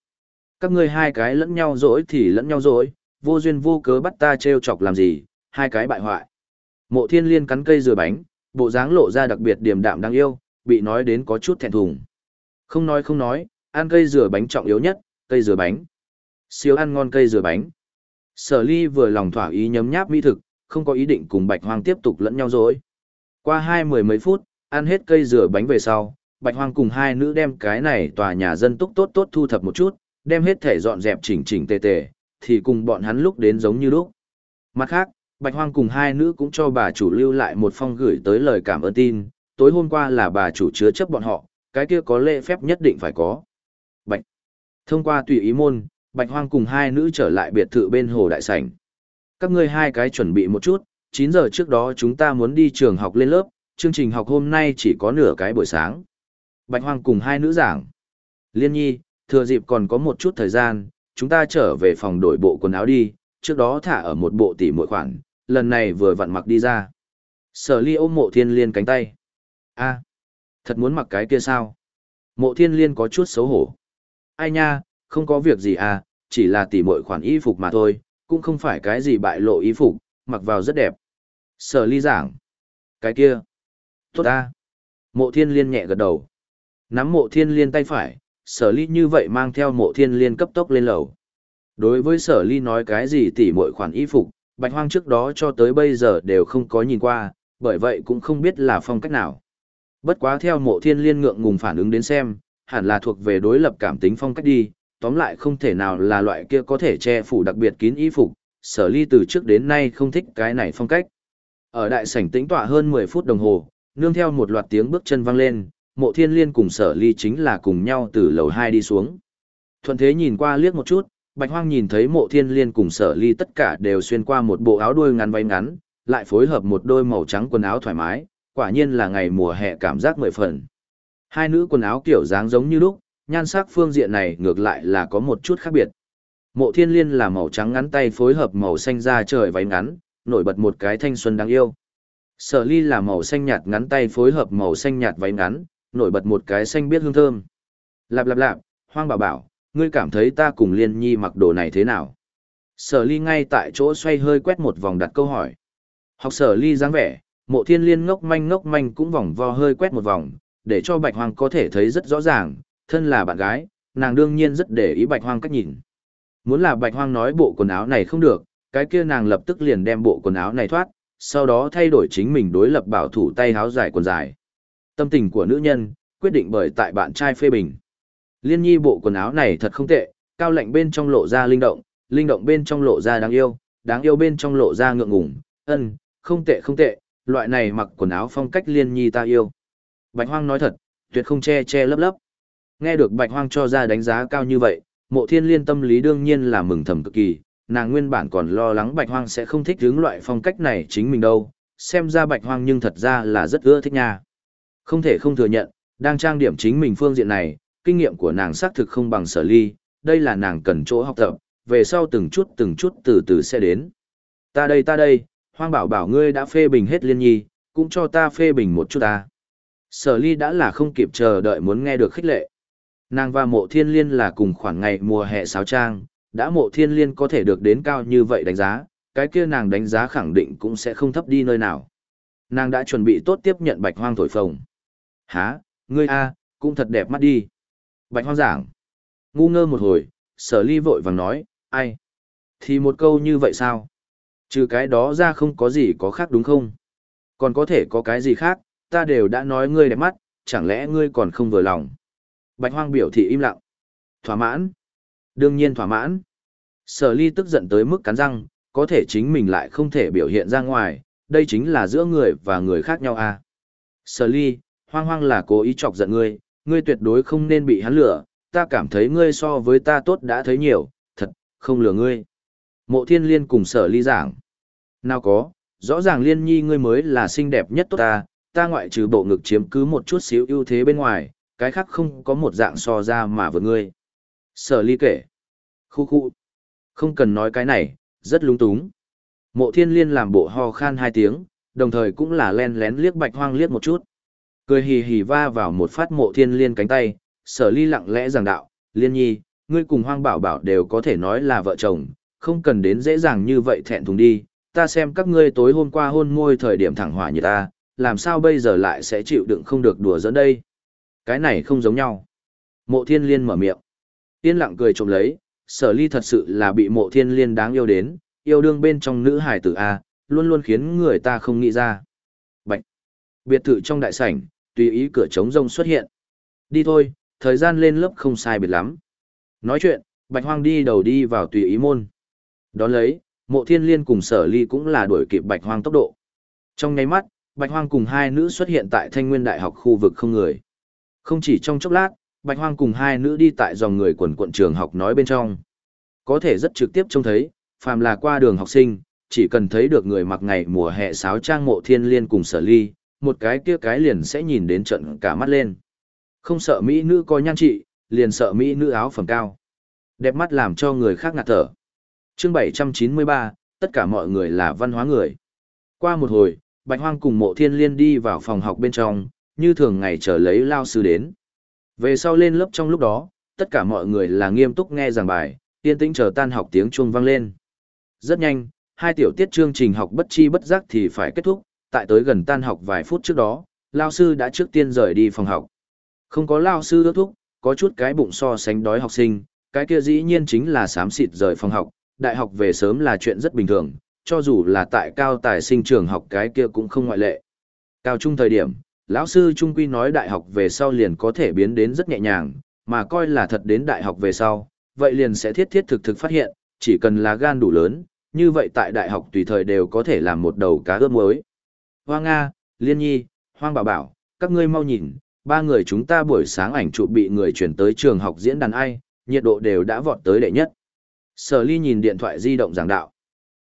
Các ngươi hai cái lẫn nhau dỗi thì lẫn nhau dỗi, vô duyên vô cớ bắt ta treo chọc làm gì, hai cái bại hoại. Mộ thiên liên cắn cây dừa bánh, bộ dáng lộ ra đặc biệt điềm đạm đáng yêu, bị nói đến có chút thẹn thùng. Không nói không nói, ăn cây dừa bánh trọng yếu nhất, cây dừa bánh. Siêu ăn ngon cây dừa bánh. Sở ly vừa lòng thỏa ý nhấm nháp mỹ thực, không có ý định cùng bạch hoang tiếp tục lẫn nhau dối. Qua hai mười mấy phút, ăn hết cây dừa bánh về sau, bạch hoang cùng hai nữ đem cái này tòa nhà dân túc tốt tốt thu thập một chút, đem hết thể dọn dẹp chỉnh chỉnh tề tề, thì cùng bọn hắn lúc đến giống như lúc. Mặt khác, bạch hoang cùng hai nữ cũng cho bà chủ lưu lại một phong gửi tới lời cảm ơn tin, tối hôm qua là bà chủ chứa chấp bọn họ, cái kia có lễ phép nhất định phải có. Bạch. Thông qua tùy ý môn, bạch hoang cùng hai nữ trở lại biệt thự bên hồ đại sảnh các ngươi hai cái chuẩn bị một chút, 9 giờ trước đó chúng ta muốn đi trường học lên lớp, chương trình học hôm nay chỉ có nửa cái buổi sáng. Bạch Hoang cùng hai nữ giảng. Liên nhi, thừa dịp còn có một chút thời gian, chúng ta trở về phòng đổi bộ quần áo đi, trước đó thả ở một bộ tỷ mỗi khoản, lần này vừa vặn mặc đi ra. Sở ly ôm mộ thiên liên cánh tay. a thật muốn mặc cái kia sao? Mộ thiên liên có chút xấu hổ. Ai nha, không có việc gì à, chỉ là tỉ mội khoản y phục mà thôi, cũng không phải cái gì bại lộ y phục, mặc vào rất đẹp. Sở ly giảng. Cái kia. Tốt à. Mộ thiên liên nhẹ gật đầu. Nắm mộ thiên liên tay phải, sở ly như vậy mang theo mộ thiên liên cấp tốc lên lầu. Đối với sở ly nói cái gì tỉ mội khoản y phục, bạch hoang trước đó cho tới bây giờ đều không có nhìn qua, bởi vậy cũng không biết là phong cách nào. Bất quá theo mộ thiên liên ngượng ngùng phản ứng đến xem, hẳn là thuộc về đối lập cảm tính phong cách đi, tóm lại không thể nào là loại kia có thể che phủ đặc biệt kín y phục, sở ly từ trước đến nay không thích cái này phong cách. Ở đại sảnh tĩnh tọa hơn 10 phút đồng hồ, nương theo một loạt tiếng bước chân vang lên, mộ thiên liên cùng sở ly chính là cùng nhau từ lầu 2 đi xuống. Thuận thế nhìn qua liếc một chút, bạch hoang nhìn thấy mộ thiên liên cùng sở ly tất cả đều xuyên qua một bộ áo đuôi ngắn váy ngắn, lại phối hợp một đôi màu trắng quần áo thoải mái, quả nhiên là ngày mùa hè cảm giác mười phần. Hai nữ quần áo kiểu dáng giống như lúc, nhan sắc phương diện này ngược lại là có một chút khác biệt. Mộ thiên liên là màu trắng ngắn tay phối hợp màu xanh da trời váy ngắn, nổi bật một cái thanh xuân đáng yêu. Sở ly là màu xanh nhạt ngắn tay phối hợp màu xanh nhạt váy ngắn, nổi bật một cái xanh biết hương thơm. Lạp lạp lạp, hoang bảo bảo, ngươi cảm thấy ta cùng liên nhi mặc đồ này thế nào? Sở ly ngay tại chỗ xoay hơi quét một vòng đặt câu hỏi. Học sở ly dáng vẻ, mộ thiên liên ngốc manh ngốc manh cũng vòng vo hơi quét một vòng, để cho bạch hoang có thể thấy rất rõ ràng, thân là bạn gái, nàng đương nhiên rất để ý bạch hoang cách nhìn. Muốn là bạch hoang nói bộ quần áo này không được, cái kia nàng lập tức liền đem bộ quần áo này thoát, sau đó thay đổi chính mình đối lập bảo thủ tay háo dài quần dài. Tâm tình của nữ nhân, quyết định bởi tại bạn trai phê bình. Liên nhi bộ quần áo này thật không tệ, cao lạnh bên trong lộ ra linh động, linh động bên trong lộ ra đáng yêu, đáng yêu bên trong lộ ra ngượng ngùng, ân, không tệ không tệ, loại này mặc quần áo phong cách liên nhi ta yêu. Bạch hoang nói thật, tuyệt không che che lấp lấp. Nghe được bạch hoang cho ra đánh giá cao như vậy, mộ thiên liên tâm lý đương nhiên là mừng thầm cực kỳ, nàng nguyên bản còn lo lắng bạch hoang sẽ không thích hướng loại phong cách này chính mình đâu, xem ra bạch hoang nhưng thật ra là rất ưa thích nha. Không thể không thừa nhận, đang trang điểm chính mình phương diện này, kinh nghiệm của nàng xác thực không bằng sở ly, đây là nàng cần chỗ học tập, về sau từng chút từng chút từ từ sẽ đến. Ta đây ta đây, hoang bảo bảo ngươi đã phê bình hết liên nhi, cũng cho ta phê bình một chút ta. Sở ly đã là không kịp chờ đợi muốn nghe được khích lệ. Nàng và mộ thiên liên là cùng khoảng ngày mùa hè sáo trang, đã mộ thiên liên có thể được đến cao như vậy đánh giá, cái kia nàng đánh giá khẳng định cũng sẽ không thấp đi nơi nào. Nàng đã chuẩn bị tốt tiếp nhận bạch hoang thổi phồng. Hả, ngươi a, cũng thật đẹp mắt đi. Bạch hoang giảng. Ngu ngơ một hồi, sở ly vội vàng nói, ai? Thì một câu như vậy sao? Trừ cái đó ra không có gì có khác đúng không? Còn có thể có cái gì khác, ta đều đã nói ngươi đẹp mắt, chẳng lẽ ngươi còn không vừa lòng? Bạch hoang biểu thị im lặng. Thỏa mãn? Đương nhiên thỏa mãn. Sở ly tức giận tới mức cắn răng, có thể chính mình lại không thể biểu hiện ra ngoài, đây chính là giữa người và người khác nhau à. Sở ly, hoang hoang là cố ý chọc giận ngươi, ngươi tuyệt đối không nên bị hắn lừa, ta cảm thấy ngươi so với ta tốt đã thấy nhiều, thật, không lừa ngươi. Mộ thiên liên cùng sở ly giảng. Nào có, rõ ràng liên nhi ngươi mới là xinh đẹp nhất tốt ta, ta ngoại trừ bộ ngực chiếm cứ một chút xíu ưu thế bên ngoài, cái khác không có một dạng so ra mà vượt ngươi. Sở ly kể. Khu khu. Không cần nói cái này, rất lúng túng. Mộ thiên liên làm bộ ho khan hai tiếng, đồng thời cũng là len lén liếc bạch hoang liếc một chút. Cười hì hì va vào một phát mộ thiên liên cánh tay, sở ly lặng lẽ giảng đạo, liên nhi, ngươi cùng hoang bảo bảo đều có thể nói là vợ chồng, không cần đến dễ dàng như vậy thẹn thùng đi, ta xem các ngươi tối hôm qua hôn môi thời điểm thẳng hỏa như ta, làm sao bây giờ lại sẽ chịu đựng không được đùa dẫn đây. Cái này không giống nhau. Mộ thiên liên mở miệng. Yên lặng cười trộm lấy, sở ly thật sự là bị mộ thiên liên đáng yêu đến, yêu đương bên trong nữ hải tử A, luôn luôn khiến người ta không nghĩ ra. Bạch. Biệt thự trong đại sảnh, tùy ý cửa trống rông xuất hiện. Đi thôi, thời gian lên lớp không sai biệt lắm. Nói chuyện, Bạch Hoang đi đầu đi vào tùy ý môn. Đón lấy, mộ thiên liên cùng sở ly cũng là đuổi kịp Bạch Hoang tốc độ. Trong nháy mắt, Bạch Hoang cùng hai nữ xuất hiện tại Thanh Nguyên Đại học khu vực không người. Không chỉ trong chốc lát, Bạch Hoang cùng hai nữ đi tại dòng người quần quận trường học nói bên trong. Có thể rất trực tiếp trông thấy, phàm là qua đường học sinh, chỉ cần thấy được người mặc ngày mùa hè sáo trang mộ thiên liên cùng sở ly, một cái kia cái liền sẽ nhìn đến trận cả mắt lên. Không sợ mỹ nữ coi nhan trị, liền sợ mỹ nữ áo phẩm cao. Đẹp mắt làm cho người khác ngạt thở. Chương 793, tất cả mọi người là văn hóa người. Qua một hồi, Bạch Hoang cùng mộ thiên liên đi vào phòng học bên trong, như thường ngày chờ lấy lao sư đến. Về sau lên lớp trong lúc đó, tất cả mọi người là nghiêm túc nghe giảng bài, yên tĩnh chờ tan học tiếng chuông vang lên. Rất nhanh, hai tiểu tiết chương trình học bất chi bất giác thì phải kết thúc, tại tới gần tan học vài phút trước đó, lao sư đã trước tiên rời đi phòng học. Không có lao sư ước thúc, có chút cái bụng so sánh đói học sinh, cái kia dĩ nhiên chính là sám xịt rời phòng học, đại học về sớm là chuyện rất bình thường, cho dù là tại cao tài sinh trường học cái kia cũng không ngoại lệ. Cao trung thời điểm, lão sư trung quy nói đại học về sau liền có thể biến đến rất nhẹ nhàng, mà coi là thật đến đại học về sau, vậy liền sẽ thiết thiết thực thực phát hiện, chỉ cần là gan đủ lớn, như vậy tại đại học tùy thời đều có thể làm một đầu cá ướp muối. Hoa Nga, Liên Nhi, Hoang Bảo Bảo, các ngươi mau nhìn, ba người chúng ta buổi sáng ảnh chụp bị người chuyển tới trường học diễn đàn ai, nhiệt độ đều đã vọt tới đệ nhất. Sở ly nhìn điện thoại di động giảng đạo.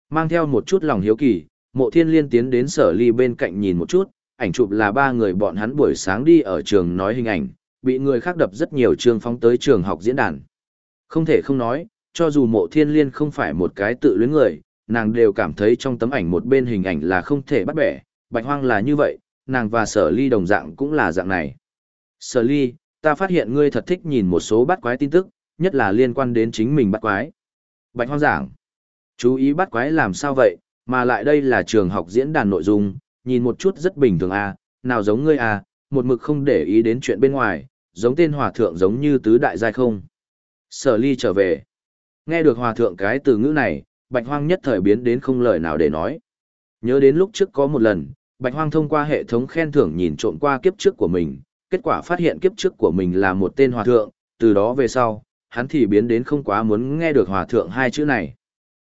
Mang theo một chút lòng hiếu kỳ, mộ thiên liên tiến đến sở ly bên cạnh nhìn một chút, ảnh chụp là ba người bọn hắn buổi sáng đi ở trường nói hình ảnh, bị người khác đập rất nhiều trường phóng tới trường học diễn đàn. Không thể không nói, cho dù mộ thiên liên không phải một cái tự luyến người, nàng đều cảm thấy trong tấm ảnh một bên hình ảnh là không thể bắt bẻ, bạch hoang là như vậy, nàng và sở ly đồng dạng cũng là dạng này. Sở ly, ta phát hiện ngươi thật thích nhìn một số bắt quái tin tức, nhất là liên quan đến chính mình bắt quái. Bạch hoang giảng, chú ý bắt quái làm sao vậy, mà lại đây là trường học diễn đàn nội dung, nhìn một chút rất bình thường à, nào giống ngươi à, một mực không để ý đến chuyện bên ngoài, giống tên hòa thượng giống như tứ đại giai không. Sở ly trở về. Nghe được hòa thượng cái từ ngữ này, bạch hoang nhất thời biến đến không lời nào để nói. Nhớ đến lúc trước có một lần, bạch hoang thông qua hệ thống khen thưởng nhìn trộm qua kiếp trước của mình, kết quả phát hiện kiếp trước của mình là một tên hòa thượng, từ đó về sau, hắn thì biến đến không quá muốn nghe được hòa thượng hai chữ này.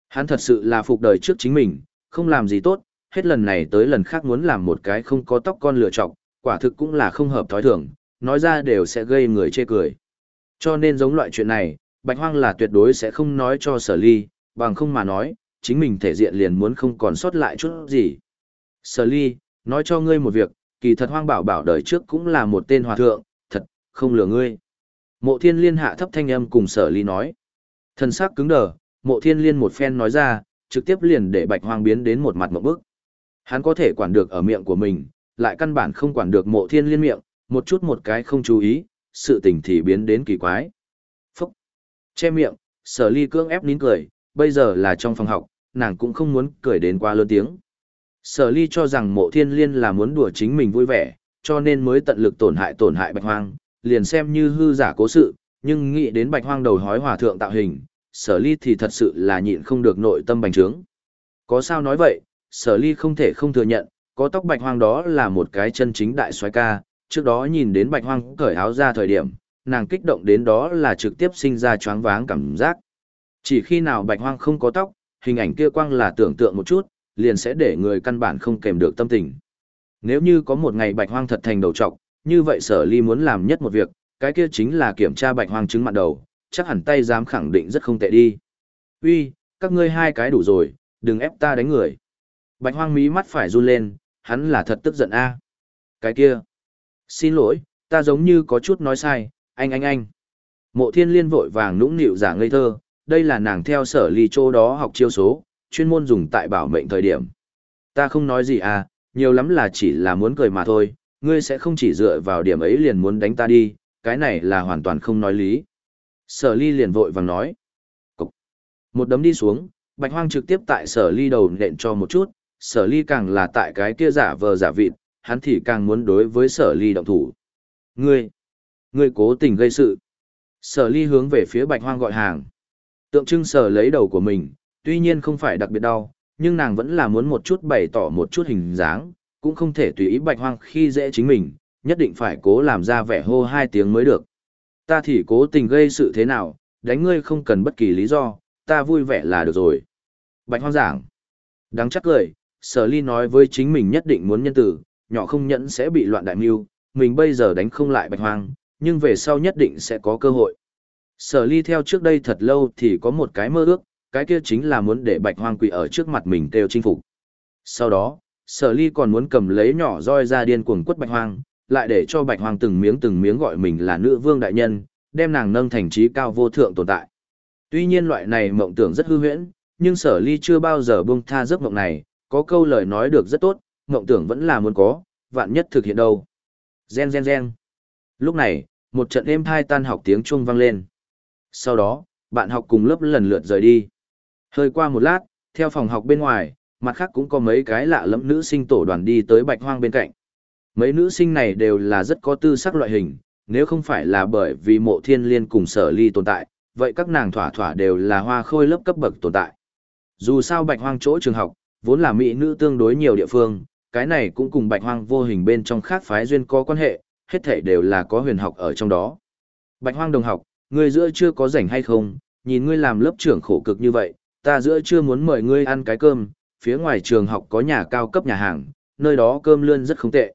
Hắn thật sự là phục đời trước chính mình, không làm gì tốt, hết lần này tới lần khác muốn làm một cái không có tóc con lựa chọc, quả thực cũng là không hợp thói thường, nói ra đều sẽ gây người chê cười. Cho nên giống loại chuyện này, Bạch Hoang là tuyệt đối sẽ không nói cho Sở Ly, bằng không mà nói, chính mình thể diện liền muốn không còn sót lại chút gì. Sở Ly, nói cho ngươi một việc, kỳ thật Hoang Bảo Bảo đời trước cũng là một tên hòa thượng, thật, không lừa ngươi. Mộ Thiên Liên hạ thấp thanh âm cùng Sở Ly nói. Thần sắc cứng đờ, Mộ Thiên Liên một phen nói ra, trực tiếp liền để Bạch Hoang biến đến một mặt một bước. Hắn có thể quản được ở miệng của mình, lại căn bản không quản được Mộ Thiên Liên miệng, một chút một cái không chú ý, sự tình thì biến đến kỳ quái. Phúc! Che miệng, sở ly cưỡng ép nín cười, bây giờ là trong phòng học, nàng cũng không muốn cười đến quá lớn tiếng. Sở ly cho rằng mộ thiên liên là muốn đùa chính mình vui vẻ, cho nên mới tận lực tổn hại tổn hại bạch hoang, liền xem như hư giả cố sự, nhưng nghĩ đến bạch hoang đầu hói hòa thượng tạo hình, sở ly thì thật sự là nhịn không được nội tâm bành trướng. Có sao nói vậy, sở ly không thể không thừa nhận, có tóc bạch hoang đó là một cái chân chính đại soái ca, trước đó nhìn đến bạch hoang cởi áo ra thời điểm, nàng kích động đến đó là trực tiếp sinh ra choáng váng cảm giác. Chỉ khi nào bạch hoang không có tóc, hình ảnh kia quang là tưởng tượng một chút, liền sẽ để người căn bản không kèm được tâm tình. Nếu như có một ngày bạch hoang thật thành đầu trọc, như vậy sở ly muốn làm nhất một việc, cái kia chính là kiểm tra bạch hoang chứng mặn đầu, chắc hẳn tay dám khẳng định rất không tệ đi. Uy, các ngươi hai cái đủ rồi, đừng ép ta đánh người. Bạch hoang mí mắt phải run lên, hắn là thật tức giận a. Cái kia. Xin lỗi, ta giống như có chút nói sai, anh anh anh. Mộ thiên liên vội vàng nũng nịu giả ngây thơ, đây là nàng theo sở ly chỗ đó học chiêu số, chuyên môn dùng tại bảo mệnh thời điểm. Ta không nói gì à, nhiều lắm là chỉ là muốn cười mà thôi, ngươi sẽ không chỉ dựa vào điểm ấy liền muốn đánh ta đi, cái này là hoàn toàn không nói lý. Sở ly liền vội vàng nói. Cục. Một đấm đi xuống, bạch hoang trực tiếp tại sở ly đầu nện cho một chút, sở ly càng là tại cái kia giả vờ giả vịt, hắn thì càng muốn đối với sở ly động thủ. Ngươi, ngươi cố tình gây sự. Sở ly hướng về phía bạch hoang gọi hàng. Tượng trưng sở lấy đầu của mình, tuy nhiên không phải đặc biệt đau, nhưng nàng vẫn là muốn một chút bày tỏ một chút hình dáng, cũng không thể tùy ý bạch hoang khi dễ chính mình, nhất định phải cố làm ra vẻ hô hai tiếng mới được. Ta thì cố tình gây sự thế nào, đánh ngươi không cần bất kỳ lý do, ta vui vẻ là được rồi. Bạch hoang giảng. Đáng chắc cười, sở ly nói với chính mình nhất định muốn nhân tử, nhỏ không nhẫn sẽ bị loạn đại mưu, mình bây giờ đánh không lại bạch hoang, nhưng về sau nhất định sẽ có cơ hội. Sở ly theo trước đây thật lâu thì có một cái mơ ước, cái kia chính là muốn để bạch hoang quỷ ở trước mặt mình kêu chinh phục. Sau đó, sở ly còn muốn cầm lấy nhỏ roi ra điên cuồng quất bạch hoang, lại để cho bạch hoang từng miếng từng miếng gọi mình là nữ vương đại nhân, đem nàng nâng thành trí cao vô thượng tồn tại. Tuy nhiên loại này mộng tưởng rất hư huyễn, nhưng sở ly chưa bao giờ buông tha giấc mộng này, có câu lời nói được rất tốt, mộng tưởng vẫn là muốn có, vạn nhất thực hiện đâu. Gen gen gen. Lúc này, một trận êm thai tan học tiếng chuông vang lên. Sau đó, bạn học cùng lớp lần lượt rời đi. Hơi qua một lát, theo phòng học bên ngoài, mặt khác cũng có mấy cái lạ lẫm nữ sinh tổ đoàn đi tới bạch hoang bên cạnh. Mấy nữ sinh này đều là rất có tư sắc loại hình, nếu không phải là bởi vì mộ thiên liên cùng sở ly tồn tại, vậy các nàng thỏa thỏa đều là hoa khôi lớp cấp bậc tồn tại. Dù sao bạch hoang chỗ trường học, vốn là mỹ nữ tương đối nhiều địa phương, cái này cũng cùng bạch hoang vô hình bên trong khác phái duyên có quan hệ, hết thảy đều là có huyền học ở trong đó. Bạch hoang đồng học, ngươi giữa chưa có rảnh hay không, nhìn ngươi làm lớp trưởng khổ cực như vậy, ta giữa chưa muốn mời ngươi ăn cái cơm, phía ngoài trường học có nhà cao cấp nhà hàng, nơi đó cơm lươn rất không tệ.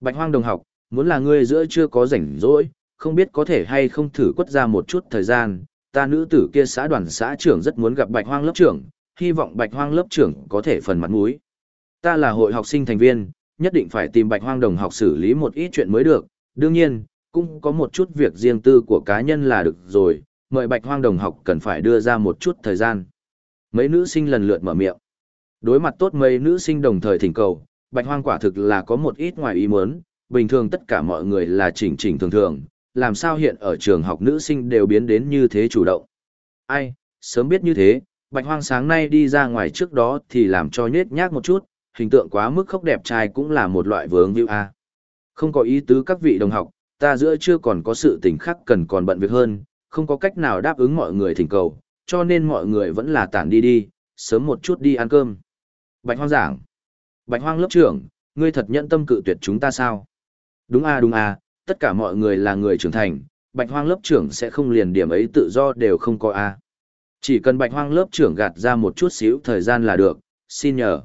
Bạch hoang đồng học, muốn là ngươi giữa chưa có rảnh rỗi, không biết có thể hay không thử quất ra một chút thời gian, ta nữ tử kia xã đoàn xã trưởng rất muốn gặp bạch hoang lớp trưởng, hy vọng bạch hoang lớp trưởng có thể phần mặt mũi. Ta là hội học sinh thành viên, nhất định phải tìm bạch hoang đồng học xử lý một ít chuyện mới được, đương nhiên, cũng có một chút việc riêng tư của cá nhân là được rồi, mời bạch hoang đồng học cần phải đưa ra một chút thời gian. Mấy nữ sinh lần lượt mở miệng. Đối mặt tốt mấy nữ sinh đồng thời thỉnh cầu, bạch hoang quả thực là có một ít ngoài ý muốn, bình thường tất cả mọi người là chỉnh chỉnh thường thường, làm sao hiện ở trường học nữ sinh đều biến đến như thế chủ động. Ai, sớm biết như thế, bạch hoang sáng nay đi ra ngoài trước đó thì làm cho nhết nhác một chút, hình tượng quá mức khóc đẹp trai cũng là một loại vướng view a. Không có ý tứ các vị đồng học, ta giữa chưa còn có sự tình khác cần còn bận việc hơn, không có cách nào đáp ứng mọi người thỉnh cầu, cho nên mọi người vẫn là tản đi đi, sớm một chút đi ăn cơm. Bạch hoang giảng. Bạch hoang lớp trưởng, ngươi thật nhận tâm cự tuyệt chúng ta sao? Đúng a đúng a, tất cả mọi người là người trưởng thành, bạch hoang lớp trưởng sẽ không liền điểm ấy tự do đều không có a. Chỉ cần bạch hoang lớp trưởng gạt ra một chút xíu thời gian là được, xin nhờ.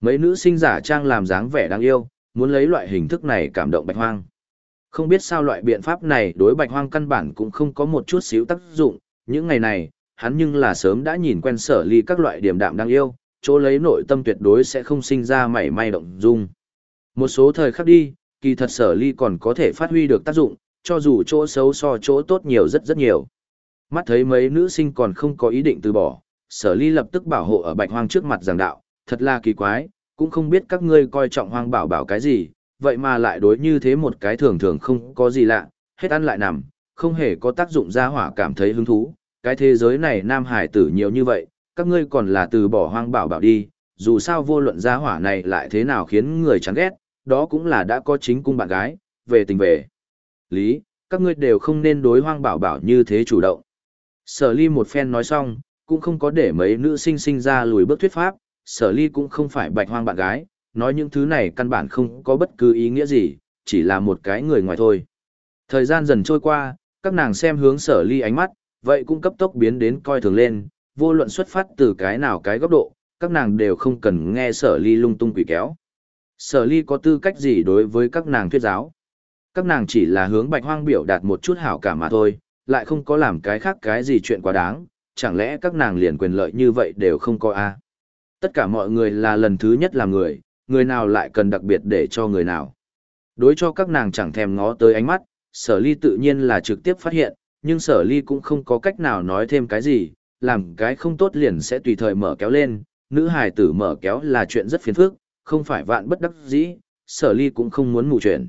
Mấy nữ sinh giả trang làm dáng vẻ đáng yêu, muốn lấy loại hình thức này cảm động bạch hoang. Không biết sao loại biện pháp này đối bạch hoang căn bản cũng không có một chút xíu tác dụng, những ngày này, hắn nhưng là sớm đã nhìn quen sở ly các loại điểm đạm đang yêu, chỗ lấy nội tâm tuyệt đối sẽ không sinh ra mảy may động dung. Một số thời khắc đi, kỳ thật sở ly còn có thể phát huy được tác dụng, cho dù chỗ xấu so chỗ tốt nhiều rất rất nhiều. Mắt thấy mấy nữ sinh còn không có ý định từ bỏ, sở ly lập tức bảo hộ ở bạch hoang trước mặt giảng đạo, thật là kỳ quái, cũng không biết các ngươi coi trọng hoang bảo bảo cái gì, vậy mà lại đối như thế một cái thường thường không có gì lạ, hết ăn lại nằm, không hề có tác dụng ra hỏa cảm thấy hứng thú, cái thế giới này nam hải tử nhiều như vậy, các ngươi còn là từ bỏ hoang bảo bảo đi, dù sao vô luận gia hỏa này lại thế nào khiến người chán ghét, đó cũng là đã có chính cung bạn gái, về tình về. Lý, các ngươi đều không nên đối hoang bảo bảo như thế chủ động. Sở ly một phen nói xong, cũng không có để mấy nữ sinh sinh ra lùi bước thuyết pháp, sở ly cũng không phải bạch hoang bạn gái, nói những thứ này căn bản không có bất cứ ý nghĩa gì, chỉ là một cái người ngoài thôi. Thời gian dần trôi qua, các nàng xem hướng sở ly ánh mắt, vậy cũng cấp tốc biến đến coi thường lên, vô luận xuất phát từ cái nào cái góc độ, các nàng đều không cần nghe sở ly lung tung quỷ kéo. Sở ly có tư cách gì đối với các nàng thuyết giáo? Các nàng chỉ là hướng bạch hoang biểu đạt một chút hảo cảm mà thôi, lại không có làm cái khác cái gì chuyện quá đáng, chẳng lẽ các nàng liền quyền lợi như vậy đều không có a? Tất cả mọi người là lần thứ nhất làm người, người nào lại cần đặc biệt để cho người nào. Đối cho các nàng chẳng thèm ngó tới ánh mắt, sở ly tự nhiên là trực tiếp phát hiện, nhưng sở ly cũng không có cách nào nói thêm cái gì, làm cái không tốt liền sẽ tùy thời mở kéo lên, nữ hài tử mở kéo là chuyện rất phiền phức, không phải vạn bất đắc dĩ, sở ly cũng không muốn mù chuyện.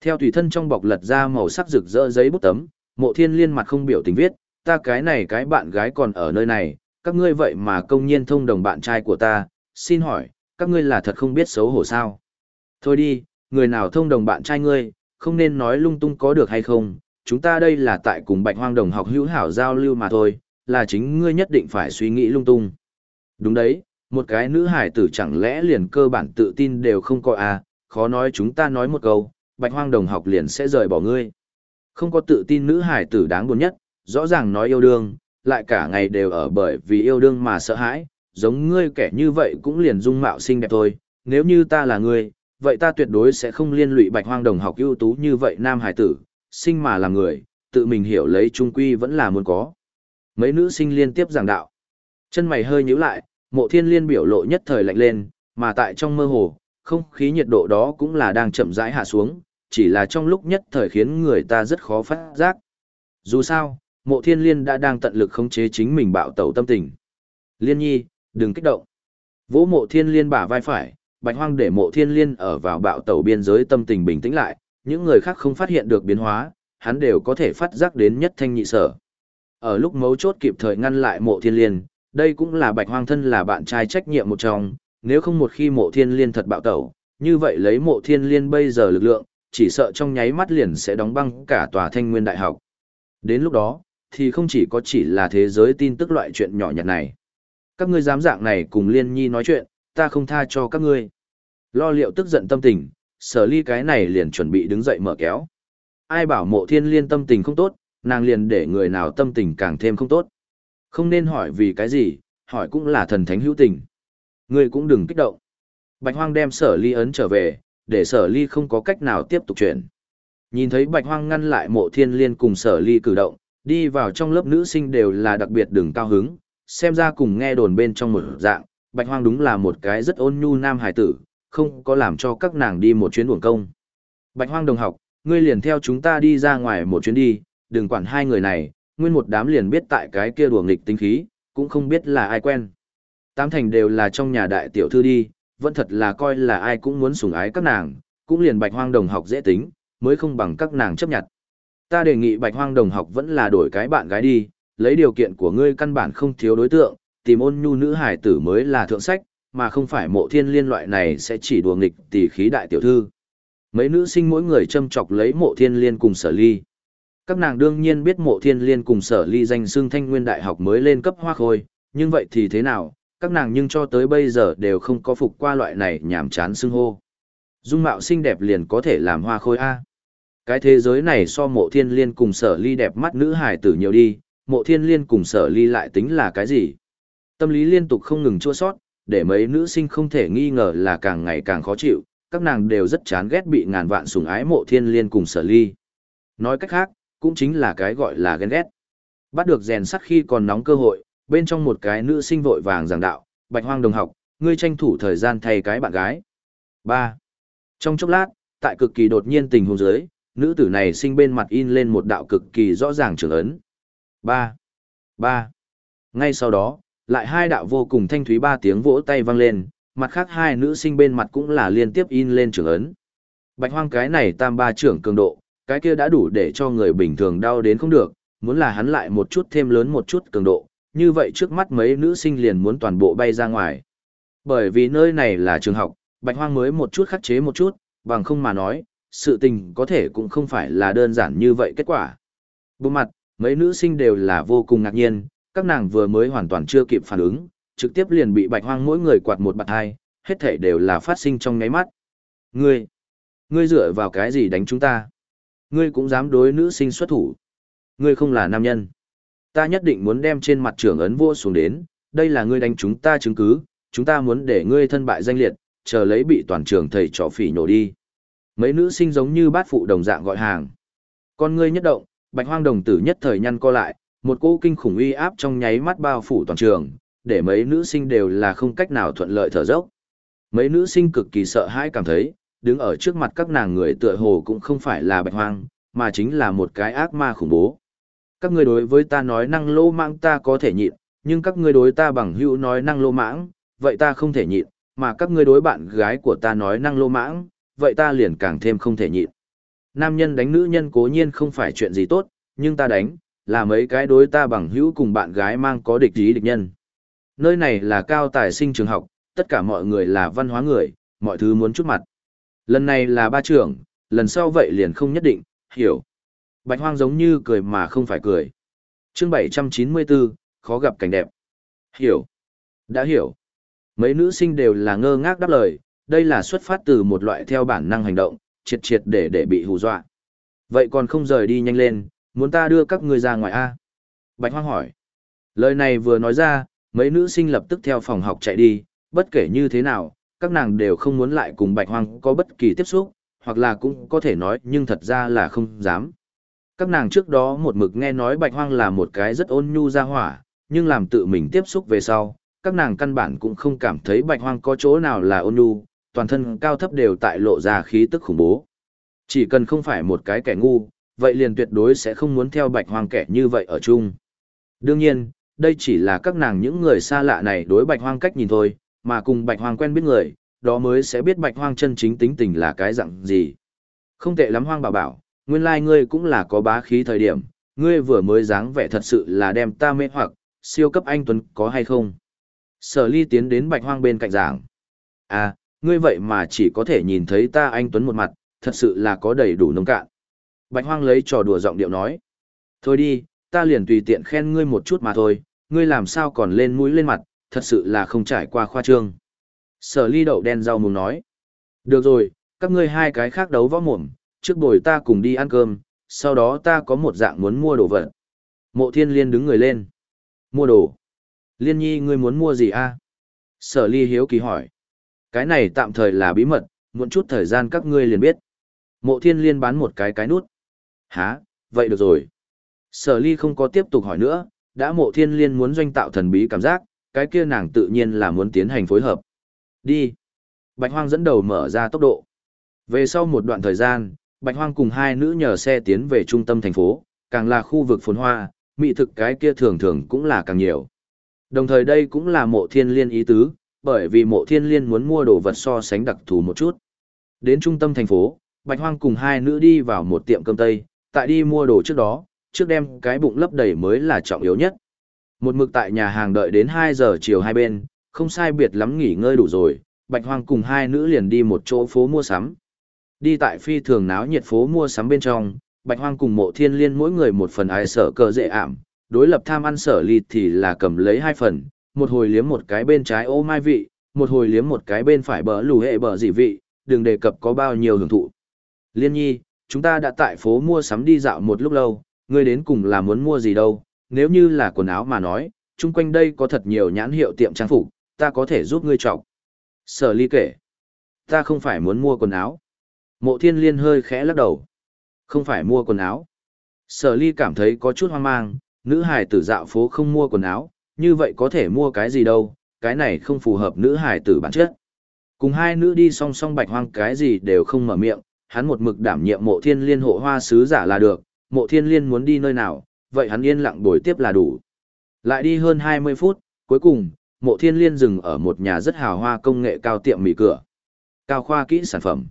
Theo tùy thân trong bọc lật ra màu sắc rực rỡ giấy bút tấm, mộ thiên liên mặt không biểu tình viết, ta cái này cái bạn gái còn ở nơi này, các ngươi vậy mà công nhiên thông đồng bạn trai của ta, xin hỏi, các ngươi là thật không biết xấu hổ sao? Thôi đi, người nào thông đồng bạn trai ngươi, không nên nói lung tung có được hay không, chúng ta đây là tại cùng bạch hoang đồng học hữu hảo giao lưu mà thôi, là chính ngươi nhất định phải suy nghĩ lung tung. Đúng đấy, một cái nữ hải tử chẳng lẽ liền cơ bản tự tin đều không có à, khó nói chúng ta nói một câu, bạch hoang đồng học liền sẽ rời bỏ ngươi. Không có tự tin nữ hải tử đáng buồn nhất, rõ ràng nói yêu đương, lại cả ngày đều ở bởi vì yêu đương mà sợ hãi, giống ngươi kẻ như vậy cũng liền dung mạo xinh đẹp thôi, nếu như ta là ngươi, vậy ta tuyệt đối sẽ không liên lụy bạch hoang đồng học ưu tú như vậy nam hải tử, sinh mà là người, tự mình hiểu lấy trung quy vẫn là muốn có. Mấy nữ sinh liên tiếp giảng đạo. Chân mày hơi nhíu lại, mộ thiên liên biểu lộ nhất thời lạnh lên, mà tại trong mơ hồ, không khí nhiệt độ đó cũng là đang chậm rãi hạ xuống, chỉ là trong lúc nhất thời khiến người ta rất khó phát giác. Dù sao, mộ thiên liên đã đang tận lực khống chế chính mình bạo tẩu tâm tình. Liên nhi, đừng kích động. Vỗ mộ thiên liên bả vai phải, bạch hoang để mộ thiên liên ở vào bạo tẩu biên giới tâm tình bình tĩnh lại, những người khác không phát hiện được biến hóa, hắn đều có thể phát giác đến nhất thanh nhị sở. Ở lúc mấu chốt kịp thời ngăn lại mộ thiên liên, đây cũng là bạch hoang thân là bạn trai trách nhiệm một trong, nếu không một khi mộ thiên liên thật bạo tẩu, như vậy lấy mộ thiên liên bây giờ lực lượng, chỉ sợ trong nháy mắt liền sẽ đóng băng cả tòa thanh nguyên đại học. Đến lúc đó, thì không chỉ có chỉ là thế giới tin tức loại chuyện nhỏ nhặt này. Các ngươi dám dạng này cùng liên nhi nói chuyện, ta không tha cho các ngươi. Lo liệu tức giận tâm tình, sở ly cái này liền chuẩn bị đứng dậy mở kéo. Ai bảo mộ thiên liên tâm tình không tốt, nàng liền để người nào tâm tình càng thêm không tốt. Không nên hỏi vì cái gì, hỏi cũng là thần thánh hữu tình. Ngươi cũng đừng kích động. Bạch hoang đem sở ly ấn trở về, để sở ly không có cách nào tiếp tục chuyển. Nhìn thấy bạch hoang ngăn lại mộ thiên liên cùng sở ly cử động, đi vào trong lớp nữ sinh đều là đặc biệt đừng cao hứng, xem ra cùng nghe đồn bên trong một dạng, bạch hoang đúng là một cái rất ôn nhu nam hải tử, không có làm cho các nàng đi một chuyến buồn công. Bạch hoang đồng học, ngươi liền theo chúng ta đi ra ngoài một chuyến đi, đừng quản hai người này, nguyên một đám liền biết tại cái kia đùa nghịch tính khí, cũng không biết là ai quen. Tám thành đều là trong nhà đại tiểu thư đi, vẫn thật là coi là ai cũng muốn sủng ái các nàng, cũng liền bạch hoang đồng học dễ tính, mới không bằng các nàng chấp nhận. Ta đề nghị bạch hoang đồng học vẫn là đổi cái bạn gái đi, lấy điều kiện của ngươi căn bản không thiếu đối tượng, tìm ôn nhu nữ hải tử mới là thượng sách, mà không phải mộ thiên liên loại này sẽ chỉ đùa nghịch tỷ khí đại tiểu thư. Mấy nữ sinh mỗi người châm chọc lấy mộ thiên liên cùng sở ly. Các nàng đương nhiên biết mộ thiên liên cùng sở ly danh xương thanh nguyên đại học mới lên cấp hoa khôi, nhưng vậy thì thế nào, các nàng nhưng cho tới bây giờ đều không có phục qua loại này nhảm chán xưng hô. Dung mạo xinh đẹp liền có thể làm hoa khôi A. Cái thế giới này so mộ thiên liên cùng sở ly đẹp mắt nữ hài tử nhiều đi, mộ thiên liên cùng sở ly lại tính là cái gì? Tâm lý liên tục không ngừng chua sót, để mấy nữ sinh không thể nghi ngờ là càng ngày càng khó chịu, các nàng đều rất chán ghét bị ngàn vạn sủng ái mộ thiên liên cùng sở ly. Nói cách khác, cũng chính là cái gọi là ghen ghét. Bắt được rèn sắt khi còn nóng cơ hội, bên trong một cái nữ sinh vội vàng giảng đạo, bạch hoang đồng học, ngươi tranh thủ thời gian thay cái bạn gái. 3. Trong chốc lát, tại cực kỳ đột nhiên tình huống dưới, nữ tử này sinh bên mặt in lên một đạo cực kỳ rõ ràng trưởng ấn. 3. 3. Ngay sau đó, lại hai đạo vô cùng thanh thúy ba tiếng vỗ tay vang lên, mặt khác hai nữ sinh bên mặt cũng là liên tiếp in lên trưởng ấn. Bạch hoang cái này tam ba trưởng cường độ, cái kia đã đủ để cho người bình thường đau đến không được, muốn là hắn lại một chút thêm lớn một chút cường độ, như vậy trước mắt mấy nữ sinh liền muốn toàn bộ bay ra ngoài. Bởi vì nơi này là trường học, Bạch Hoang mới một chút khắc chế một chút, bằng không mà nói, sự tình có thể cũng không phải là đơn giản như vậy kết quả. Bộ mặt, mấy nữ sinh đều là vô cùng ngạc nhiên, các nàng vừa mới hoàn toàn chưa kịp phản ứng, trực tiếp liền bị bạch hoang mỗi người quạt một bạt hai, hết thảy đều là phát sinh trong ngáy mắt. Ngươi, ngươi dựa vào cái gì đánh chúng ta? Ngươi cũng dám đối nữ sinh xuất thủ. Ngươi không là nam nhân. Ta nhất định muốn đem trên mặt trưởng ấn vua xuống đến, đây là ngươi đánh chúng ta chứng cứ, chúng ta muốn để ngươi thân bại danh liệt, chờ lấy bị toàn trường thầy trò phỉ nhổ đi. Mấy nữ sinh giống như bát phụ đồng dạng gọi hàng. Con ngươi nhất động, bạch hoang đồng tử nhất thời nhăn co lại, một cỗ kinh khủng uy áp trong nháy mắt bao phủ toàn trường, để mấy nữ sinh đều là không cách nào thuận lợi thở dốc. Mấy nữ sinh cực kỳ sợ hãi cảm thấy, đứng ở trước mặt các nàng người tựa hồ cũng không phải là bạch hoang, mà chính là một cái ác ma khủng bố. Các ngươi đối với ta nói năng lô mãng ta có thể nhịn, nhưng các ngươi đối ta bằng hữu nói năng lô mãng, vậy ta không thể nhịn, mà các ngươi đối bạn gái của ta nói năng lô mãng, vậy ta liền càng thêm không thể nhịn. Nam nhân đánh nữ nhân cố nhiên không phải chuyện gì tốt, nhưng ta đánh, là mấy cái đối ta bằng hữu cùng bạn gái mang có địch ý địch nhân. Nơi này là cao tài sinh trường học, tất cả mọi người là văn hóa người, mọi thứ muốn chút mặt. Lần này là ba trưởng, lần sau vậy liền không nhất định, hiểu. Bạch hoang giống như cười mà không phải cười. Chương 794, khó gặp cảnh đẹp. Hiểu. Đã hiểu. Mấy nữ sinh đều là ngơ ngác đáp lời, đây là xuất phát từ một loại theo bản năng hành động, triệt triệt để để bị hù dọa. Vậy còn không rời đi nhanh lên, muốn ta đưa các ngươi ra ngoài A? Bạch hoang hỏi. Lời này vừa nói ra, mấy nữ sinh lập tức theo phòng học chạy đi, bất kể như thế nào, các nàng đều không muốn lại cùng bạch hoang có bất kỳ tiếp xúc, hoặc là cũng có thể nói nhưng thật ra là không dám. Các nàng trước đó một mực nghe nói bạch hoang là một cái rất ôn nhu ra hỏa, nhưng làm tự mình tiếp xúc về sau, các nàng căn bản cũng không cảm thấy bạch hoang có chỗ nào là ôn nhu, toàn thân cao thấp đều tại lộ ra khí tức khủng bố. Chỉ cần không phải một cái kẻ ngu, vậy liền tuyệt đối sẽ không muốn theo bạch hoang kẻ như vậy ở chung. Đương nhiên, đây chỉ là các nàng những người xa lạ này đối bạch hoang cách nhìn thôi, mà cùng bạch hoang quen biết người, đó mới sẽ biết bạch hoang chân chính tính tình là cái dạng gì. Không tệ lắm hoang bảo bảo, nguyên lai like ngươi cũng là có bá khí thời điểm, ngươi vừa mới dáng vẻ thật sự là đem ta mê hoặc, siêu cấp anh Tuấn có hay không? Sở ly tiến đến bạch hoang bên cạnh giảng. À, ngươi vậy mà chỉ có thể nhìn thấy ta anh Tuấn một mặt, thật sự là có đầy đủ nông cạn. Bạch hoang lấy trò đùa giọng điệu nói. Thôi đi, ta liền tùy tiện khen ngươi một chút mà thôi, ngươi làm sao còn lên mũi lên mặt, thật sự là không trải qua khoa trương. Sở ly đậu đen rau mùng nói. Được rồi, các ngươi hai cái khác đấu võ mồm, trước buổi ta cùng đi ăn cơm, sau đó ta có một dạng muốn mua đồ vật. Mộ thiên liên đứng người lên. Mua đồ. Liên nhi ngươi muốn mua gì a? Sở ly hiếu kỳ hỏi. Cái này tạm thời là bí mật, muộn chút thời gian các ngươi liền biết. Mộ thiên liên bán một cái cái nút. Hả, vậy được rồi. Sở ly không có tiếp tục hỏi nữa, đã mộ thiên liên muốn doanh tạo thần bí cảm giác, cái kia nàng tự nhiên là muốn tiến hành phối hợp. Đi. Bạch hoang dẫn đầu mở ra tốc độ. Về sau một đoạn thời gian, Bạch hoang cùng hai nữ nhờ xe tiến về trung tâm thành phố, càng là khu vực phồn hoa, mỹ thực cái kia thường thường cũng là càng nhiều. Đồng thời đây cũng là mộ thiên liên ý tứ, bởi vì mộ thiên liên muốn mua đồ vật so sánh đặc thù một chút. Đến trung tâm thành phố, Bạch Hoang cùng hai nữ đi vào một tiệm cơm tây, tại đi mua đồ trước đó, trước đem cái bụng lấp đầy mới là trọng yếu nhất. Một mực tại nhà hàng đợi đến 2 giờ chiều hai bên, không sai biệt lắm nghỉ ngơi đủ rồi, Bạch Hoang cùng hai nữ liền đi một chỗ phố mua sắm. Đi tại phi thường náo nhiệt phố mua sắm bên trong, Bạch Hoang cùng mộ thiên liên mỗi người một phần ai sở cờ dễ ảm, đối lập tham ăn sở ly thì là cầm lấy hai phần, một hồi liếm một cái bên trái ô mai vị, một hồi liếm một cái bên phải bờ lù hệ bờ dị vị, đừng đề cập có bao nhiêu hưởng thụ. Liên nhi, chúng ta đã tại phố mua sắm đi dạo một lúc lâu, ngươi đến cùng là muốn mua gì đâu, nếu như là quần áo mà nói, chung quanh đây có thật nhiều nhãn hiệu tiệm trang phục, ta có thể giúp ngươi chọn. Sở ly kể, ta không phải muốn mua quần áo. Mộ thiên liên hơi khẽ lắc đầu. Không phải mua quần áo. Sở ly cảm thấy có chút hoang mang, nữ hải tử dạo phố không mua quần áo, như vậy có thể mua cái gì đâu, cái này không phù hợp nữ hải tử bản chất. Cùng hai nữ đi song song bạch hoang cái gì đều không mở miệng, hắn một mực đảm nhiệm mộ thiên liên hộ hoa sứ giả là được, mộ thiên liên muốn đi nơi nào, vậy hắn yên lặng bồi tiếp là đủ. Lại đi hơn 20 phút, cuối cùng, mộ thiên liên dừng ở một nhà rất hào hoa công nghệ cao tiệm mì cửa. Cao khoa kỹ sản phẩm.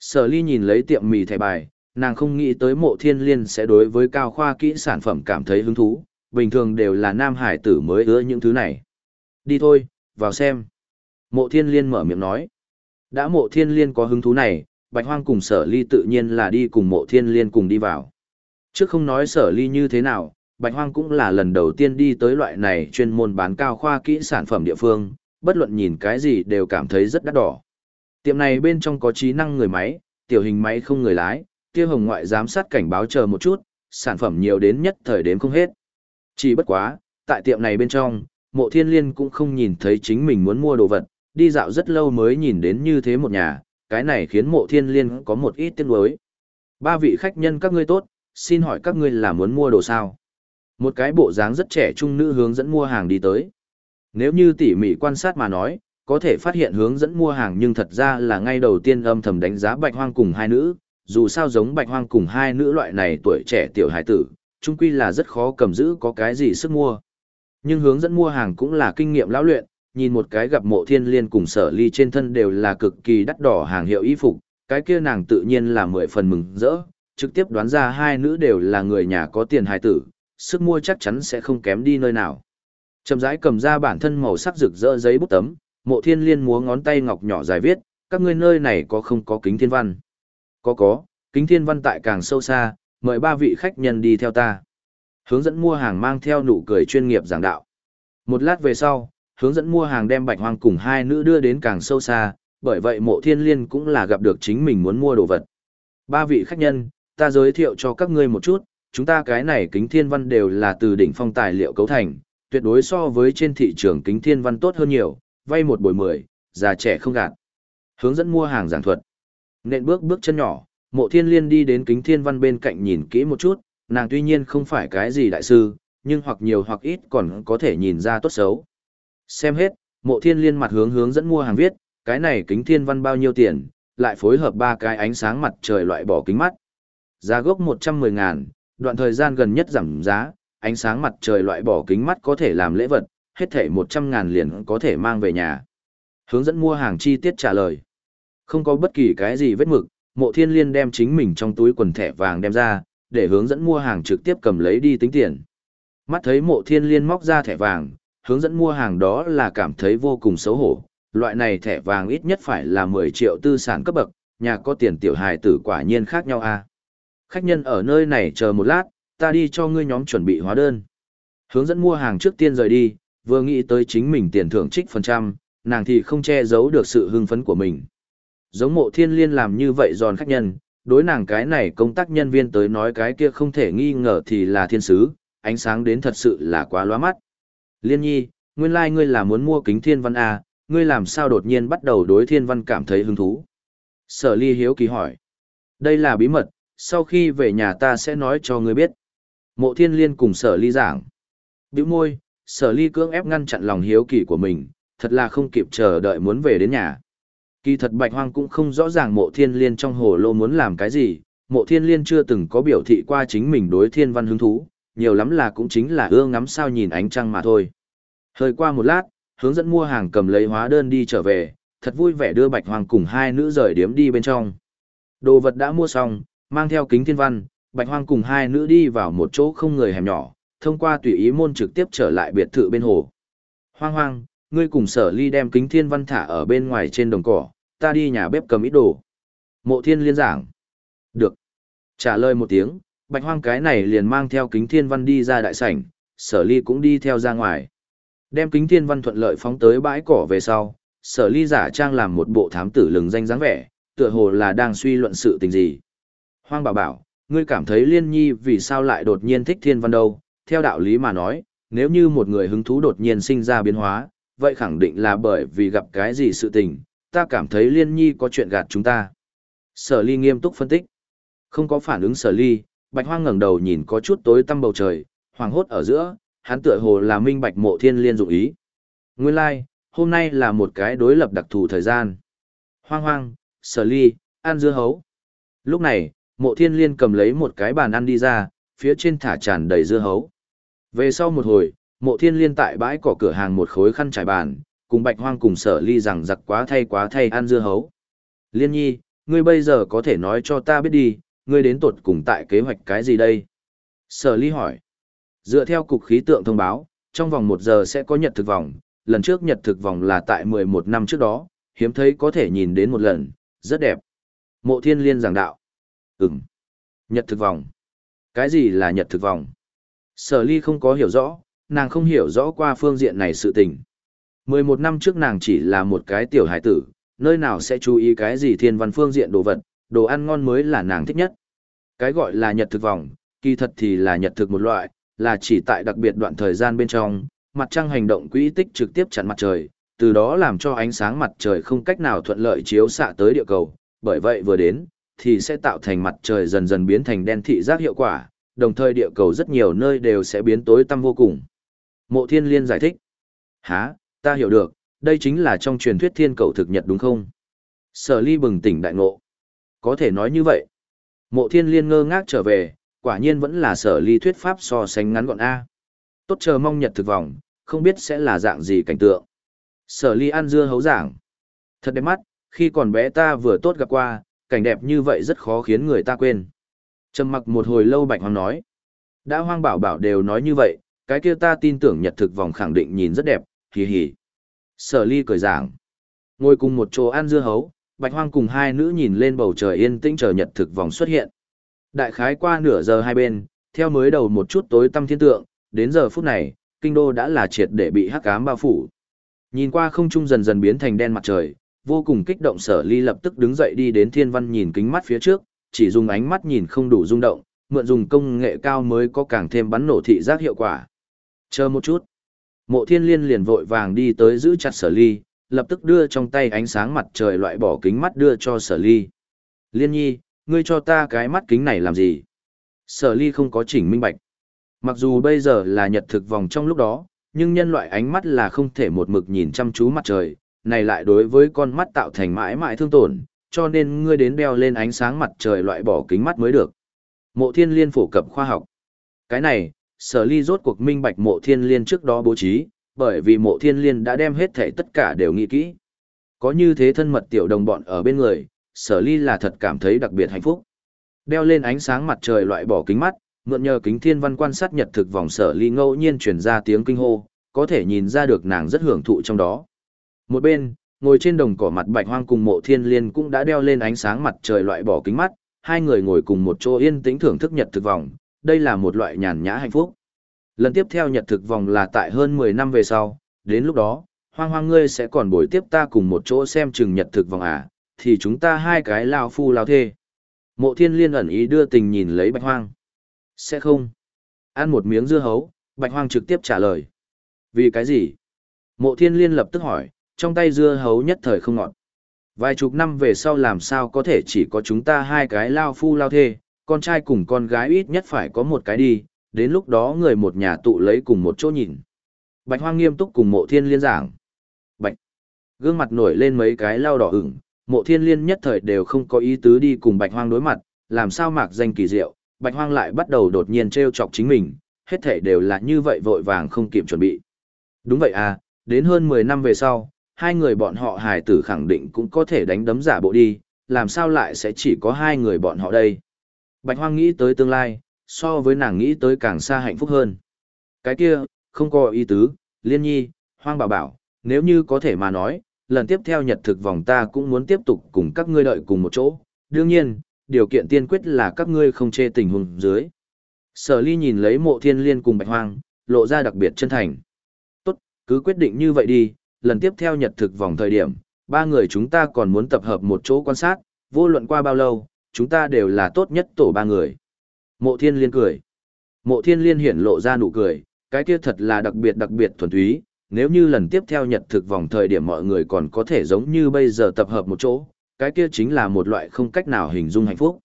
Sở ly nhìn lấy tiệm mì thẻ bài, nàng không nghĩ tới mộ thiên liên sẽ đối với cao khoa kỹ sản phẩm cảm thấy hứng thú, bình thường đều là nam hải tử mới ưa những thứ này. Đi thôi, vào xem. Mộ thiên liên mở miệng nói. Đã mộ thiên liên có hứng thú này, Bạch Hoang cùng sở ly tự nhiên là đi cùng mộ thiên liên cùng đi vào. Trước không nói sở ly như thế nào, Bạch Hoang cũng là lần đầu tiên đi tới loại này chuyên môn bán cao khoa kỹ sản phẩm địa phương, bất luận nhìn cái gì đều cảm thấy rất đắt đỏ. Tiệm này bên trong có trí năng người máy, tiểu hình máy không người lái, tia hồng ngoại giám sát cảnh báo chờ một chút, sản phẩm nhiều đến nhất thời đến không hết. Chỉ bất quá, tại tiệm này bên trong, mộ thiên liên cũng không nhìn thấy chính mình muốn mua đồ vật, đi dạo rất lâu mới nhìn đến như thế một nhà, cái này khiến mộ thiên liên có một ít tiếc nuối. Ba vị khách nhân các ngươi tốt, xin hỏi các ngươi là muốn mua đồ sao? Một cái bộ dáng rất trẻ trung nữ hướng dẫn mua hàng đi tới. Nếu như tỉ mỉ quan sát mà nói, có thể phát hiện hướng dẫn mua hàng nhưng thật ra là ngay đầu tiên âm thầm đánh giá bạch hoang cùng hai nữ, dù sao giống bạch hoang cùng hai nữ loại này tuổi trẻ tiểu hải tử, chung quy là rất khó cầm giữ có cái gì sức mua. Nhưng hướng dẫn mua hàng cũng là kinh nghiệm lão luyện, nhìn một cái gặp mộ thiên liên cùng sở ly trên thân đều là cực kỳ đắt đỏ hàng hiệu y phục, cái kia nàng tự nhiên là mười phần mừng rỡ, trực tiếp đoán ra hai nữ đều là người nhà có tiền hài tử, sức mua chắc chắn sẽ không kém đi nơi nào. Chậm rãi cầm ra bản thân màu sắc rực rỡ giấy bút tấm, mộ thiên liên múa ngón tay ngọc nhỏ dài viết, các ngươi nơi này có không có kính thiên văn? Có có, kính thiên văn tại càng sâu xa, mời ba vị khách nhân đi theo ta. Hướng dẫn mua hàng mang theo nụ cười chuyên nghiệp giảng đạo. Một lát về sau, hướng dẫn mua hàng đem bạch hoang cùng hai nữ đưa đến càng sâu xa, bởi vậy mộ thiên liên cũng là gặp được chính mình muốn mua đồ vật. Ba vị khách nhân, ta giới thiệu cho các ngươi một chút, chúng ta cái này kính thiên văn đều là từ đỉnh phong tài liệu cấu thành, tuyệt đối so với trên thị trường kính thiên văn tốt hơn nhiều, vay một buổi mười, già trẻ không gạt. Hướng dẫn mua hàng giảng thuật. Nện bước bước chân nhỏ, mộ thiên liên đi đến kính thiên văn bên cạnh nhìn kỹ một chút, nàng tuy nhiên không phải cái gì đại sư, nhưng hoặc nhiều hoặc ít còn có thể nhìn ra tốt xấu. Xem hết, mộ thiên liên mặt hướng hướng dẫn mua hàng viết, cái này kính thiên văn bao nhiêu tiền, lại phối hợp ba cái ánh sáng mặt trời loại bỏ kính mắt. Giá gốc 110 ngàn, đoạn thời gian gần nhất giảm giá, ánh sáng mặt trời loại bỏ kính mắt có thể làm lễ vật, hết thể 100 ngàn liền có thể mang về nhà. Hướng dẫn mua hàng chi tiết trả lời. Không có bất kỳ cái gì vết mực, mộ thiên liên đem chính mình trong túi quần thẻ vàng đem ra, để hướng dẫn mua hàng trực tiếp cầm lấy đi tính tiền. Mắt thấy mộ thiên liên móc ra thẻ vàng, hướng dẫn mua hàng đó là cảm thấy vô cùng xấu hổ. Loại này thẻ vàng ít nhất phải là 10 triệu tư sản cấp bậc, nhà có tiền tiểu hài tử quả nhiên khác nhau. À? Khách nhân ở nơi này chờ một lát, ta đi cho ngươi nhóm chuẩn bị hóa đơn. Hướng dẫn mua hàng trước tiên rời đi, vừa nghĩ tới chính mình tiền thưởng trích phần trăm, nàng thì không che giấu được sự hưng phấn của mình. Giống mộ thiên liên làm như vậy giòn khách nhân, đối nàng cái này công tác nhân viên tới nói cái kia không thể nghi ngờ thì là thiên sứ, ánh sáng đến thật sự là quá loa mắt. Liên nhi, nguyên lai like ngươi là muốn mua kính thiên văn A, ngươi làm sao đột nhiên bắt đầu đối thiên văn cảm thấy hứng thú. Sở ly hiếu kỳ hỏi. Đây là bí mật, sau khi về nhà ta sẽ nói cho ngươi biết. Mộ thiên liên cùng sở ly giảng. Biểu môi, sở ly cưỡng ép ngăn chặn lòng hiếu kỳ của mình, thật là không kịp chờ đợi muốn về đến nhà. Kỳ thật bạch hoang cũng không rõ ràng mộ thiên liên trong hồ lô muốn làm cái gì, mộ thiên liên chưa từng có biểu thị qua chính mình đối thiên văn hứng thú, nhiều lắm là cũng chính là ưa ngắm sao nhìn ánh trăng mà thôi. Hơi qua một lát, hướng dẫn mua hàng cầm lấy hóa đơn đi trở về, thật vui vẻ đưa bạch hoang cùng hai nữ rời điếm đi bên trong. Đồ vật đã mua xong, mang theo kính thiên văn, bạch hoang cùng hai nữ đi vào một chỗ không người hẻm nhỏ, thông qua tùy ý môn trực tiếp trở lại biệt thự bên hồ. Hoang hoang, ngươi cùng sở ly đem kính thiên văn thả ở bên ngoài trên đồng cỏ, ta đi nhà bếp cầm ít đồ. Mộ thiên liên giảng. Được. Trả lời một tiếng, bạch hoang cái này liền mang theo kính thiên văn đi ra đại sảnh, sở ly cũng đi theo ra ngoài. Đem kính thiên văn thuận lợi phóng tới bãi cỏ về sau, sở ly giả trang làm một bộ thám tử lừng danh dáng vẻ, tựa hồ là đang suy luận sự tình gì. Hoang bảo bảo, ngươi cảm thấy liên nhi vì sao lại đột nhiên thích thiên văn đâu, theo đạo lý mà nói, nếu như một người hứng thú đột nhiên sinh ra biến hóa, vậy khẳng định là bởi vì gặp cái gì sự tình, ta cảm thấy liên nhi có chuyện gạt chúng ta. Sở ly nghiêm túc phân tích. Không có phản ứng sở ly, bạch hoang ngẩng đầu nhìn có chút tối tăm bầu trời, hoàng hốt ở giữa, hắn tựa hồ là minh bạch mộ thiên liên dụng ý. Nguyên lai, like, hôm nay là một cái đối lập đặc thù thời gian. Hoang hoang, sở ly, ăn dưa hấu. Lúc này, mộ thiên liên cầm lấy một cái bàn ăn đi ra, phía trên thả tràn đầy dưa hấu. Về sau một hồi, mộ thiên liên tại bãi cỏ cửa hàng một khối khăn trải bàn, cùng bạch hoang cùng sở ly rằng giặc quá thay quá thay ăn dưa hấu. Liên nhi, ngươi bây giờ có thể nói cho ta biết đi, ngươi đến tột cùng tại kế hoạch cái gì đây? Sở ly hỏi. Dựa theo cục khí tượng thông báo, trong vòng một giờ sẽ có nhật thực vòng, lần trước nhật thực vòng là tại 11 năm trước đó, hiếm thấy có thể nhìn đến một lần, rất đẹp. Mộ thiên liên giảng đạo. Ừm. Nhật thực vòng. Cái gì là nhật thực vòng? Sở ly không có hiểu rõ, nàng không hiểu rõ qua phương diện này sự tình. 11 năm trước nàng chỉ là một cái tiểu hải tử, nơi nào sẽ chú ý cái gì thiên văn phương diện đồ vật, đồ ăn ngon mới là nàng thích nhất. Cái gọi là nhật thực vòng, kỳ thật thì là nhật thực một loại, là chỉ tại đặc biệt đoạn thời gian bên trong, mặt trăng hành động quỹ tích trực tiếp chặn mặt trời, từ đó làm cho ánh sáng mặt trời không cách nào thuận lợi chiếu xạ tới địa cầu, bởi vậy vừa đến, thì sẽ tạo thành mặt trời dần dần biến thành đen thị giác hiệu quả, đồng thời địa cầu rất nhiều nơi đều sẽ biến tối tăm vô cùng. Mộ thiên liên giải thích. Hả, ta hiểu được, đây chính là trong truyền thuyết thiên cầu thực nhật đúng không? Sở ly bừng tỉnh đại ngộ. Có thể nói như vậy. Mộ thiên liên ngơ ngác trở về, quả nhiên vẫn là sở ly thuyết pháp so sánh ngắn gọn A. Tốt chờ mong nhật thực vọng, không biết sẽ là dạng gì cảnh tượng. Sở ly ăn dưa hấu giảng. Thật đẹp mắt, khi còn bé ta vừa tốt gặp qua, cảnh đẹp như vậy rất khó khiến người ta quên. Trầm mặc một hồi lâu bạch hoang nói. Đã hoang bảo bảo đều nói như vậy, cái kia ta tin tưởng nhật thực vòng khẳng định nhìn rất đẹp, hì hì. Sở ly cười giảng. Ngồi cùng một chỗ ăn dưa hấu, bạch hoang cùng hai nữ nhìn lên bầu trời yên tĩnh chờ nhật thực vòng xuất hiện. Đại khái qua nửa giờ hai bên, theo mới đầu một chút tối tăm thiên tượng, đến giờ phút này, kinh đô đã là triệt để bị hắc ám bao phủ. Nhìn qua không trung dần dần biến thành đen mặt trời, vô cùng kích động sở ly lập tức đứng dậy đi đến thiên văn nhìn kính mắt phía trước, chỉ dùng ánh mắt nhìn không đủ rung động, mượn dùng công nghệ cao mới có càng thêm bắn nổ thị giác hiệu quả. Chờ một chút. Mộ thiên liên liền vội vàng đi tới giữ chặt sở ly, lập tức đưa trong tay ánh sáng mặt trời loại bỏ kính mắt đưa cho sở ly. Liên nhi, ngươi cho ta cái mắt kính này làm gì? Sở ly không có chỉnh minh bạch. Mặc dù bây giờ là nhật thực vòng trong lúc đó, nhưng nhân loại ánh mắt là không thể một mực nhìn chăm chú mặt trời, này lại đối với con mắt tạo thành mãi mãi thương tổn, cho nên ngươi đến đeo lên ánh sáng mặt trời loại bỏ kính mắt mới được. Mộ thiên liên phổ cập khoa học. Cái này, sở ly rốt cuộc minh bạch mộ thiên liên trước đó bố trí, bởi vì mộ thiên liên đã đem hết thể tất cả đều nghĩ kỹ. Có như thế thân mật tiểu đồng bọn ở bên người, sở ly là thật cảm thấy đặc biệt hạnh phúc. Đeo lên ánh sáng mặt trời loại bỏ kính mắt, mượn nhờ kính thiên văn quan sát nhật thực vòng sở ly ngẫu nhiên truyền ra tiếng kinh hô, có thể nhìn ra được nàng rất hưởng thụ trong đó. Một bên, ngồi trên đồng cỏ mặt bạch hoang cùng mộ thiên liên cũng đã đeo lên ánh sáng mặt trời loại bỏ kính mắt, hai người ngồi cùng một chỗ yên tĩnh thưởng thức nhật thực vòng, đây là một loại nhàn nhã hạnh phúc. Lần tiếp theo nhật thực vòng là tại hơn 10 năm về sau, đến lúc đó, hoang hoang ngươi sẽ còn bồi tiếp ta cùng một chỗ xem chừng nhật thực vòng à, thì chúng ta hai cái lao phu lao thê. Mộ thiên liên ẩn ý đưa tình nhìn lấy bạch hoang. Sẽ không. Ăn một miếng dưa hấu, bạch hoang trực tiếp trả lời. Vì cái gì? Mộ thiên liên lập tức hỏi, trong tay dưa hấu nhất thời không ngọt. Vài chục năm về sau làm sao có thể chỉ có chúng ta hai cái lao phu lao thê, con trai cùng con gái ít nhất phải có một cái đi, đến lúc đó người một nhà tụ lấy cùng một chỗ nhìn. Bạch hoang nghiêm túc cùng mộ thiên liên giảng. Bạch. Gương mặt nổi lên mấy cái lao đỏ ửng, mộ thiên liên nhất thời đều không có ý tứ đi cùng bạch hoang đối mặt, làm sao mạc danh kỳ diệu, bạch hoang lại bắt đầu đột nhiên treo chọc chính mình, hết thể đều là như vậy vội vàng không kịp chuẩn bị. Đúng vậy à, đến hơn 10 năm về sau, hai người bọn họ hài tử khẳng định cũng có thể đánh đấm giả bộ đi, làm sao lại sẽ chỉ có hai người bọn họ đây. Bạch hoang nghĩ tới tương lai, so với nàng nghĩ tới càng xa hạnh phúc hơn. Cái kia, không có ý tứ, liên nhi, hoang bảo bảo, nếu như có thể mà nói, lần tiếp theo nhật thực vòng ta cũng muốn tiếp tục cùng các ngươi đợi cùng một chỗ. Đương nhiên, điều kiện tiên quyết là các ngươi không chê tình huống dưới. Sở ly nhìn lấy mộ thiên liên cùng bạch hoang, lộ ra đặc biệt chân thành. Tốt, cứ quyết định như vậy đi, lần tiếp theo nhật thực vòng thời điểm, ba người chúng ta còn muốn tập hợp một chỗ quan sát, vô luận qua bao lâu, chúng ta đều là tốt nhất tổ ba người. Mộ thiên liên cười. Mộ thiên liên hiển lộ ra nụ cười, cái kia thật là đặc biệt đặc biệt thuần túy, nếu như lần tiếp theo nhật thực vòng thời điểm mọi người còn có thể giống như bây giờ tập hợp một chỗ, cái kia chính là một loại không cách nào hình dung hạnh phúc.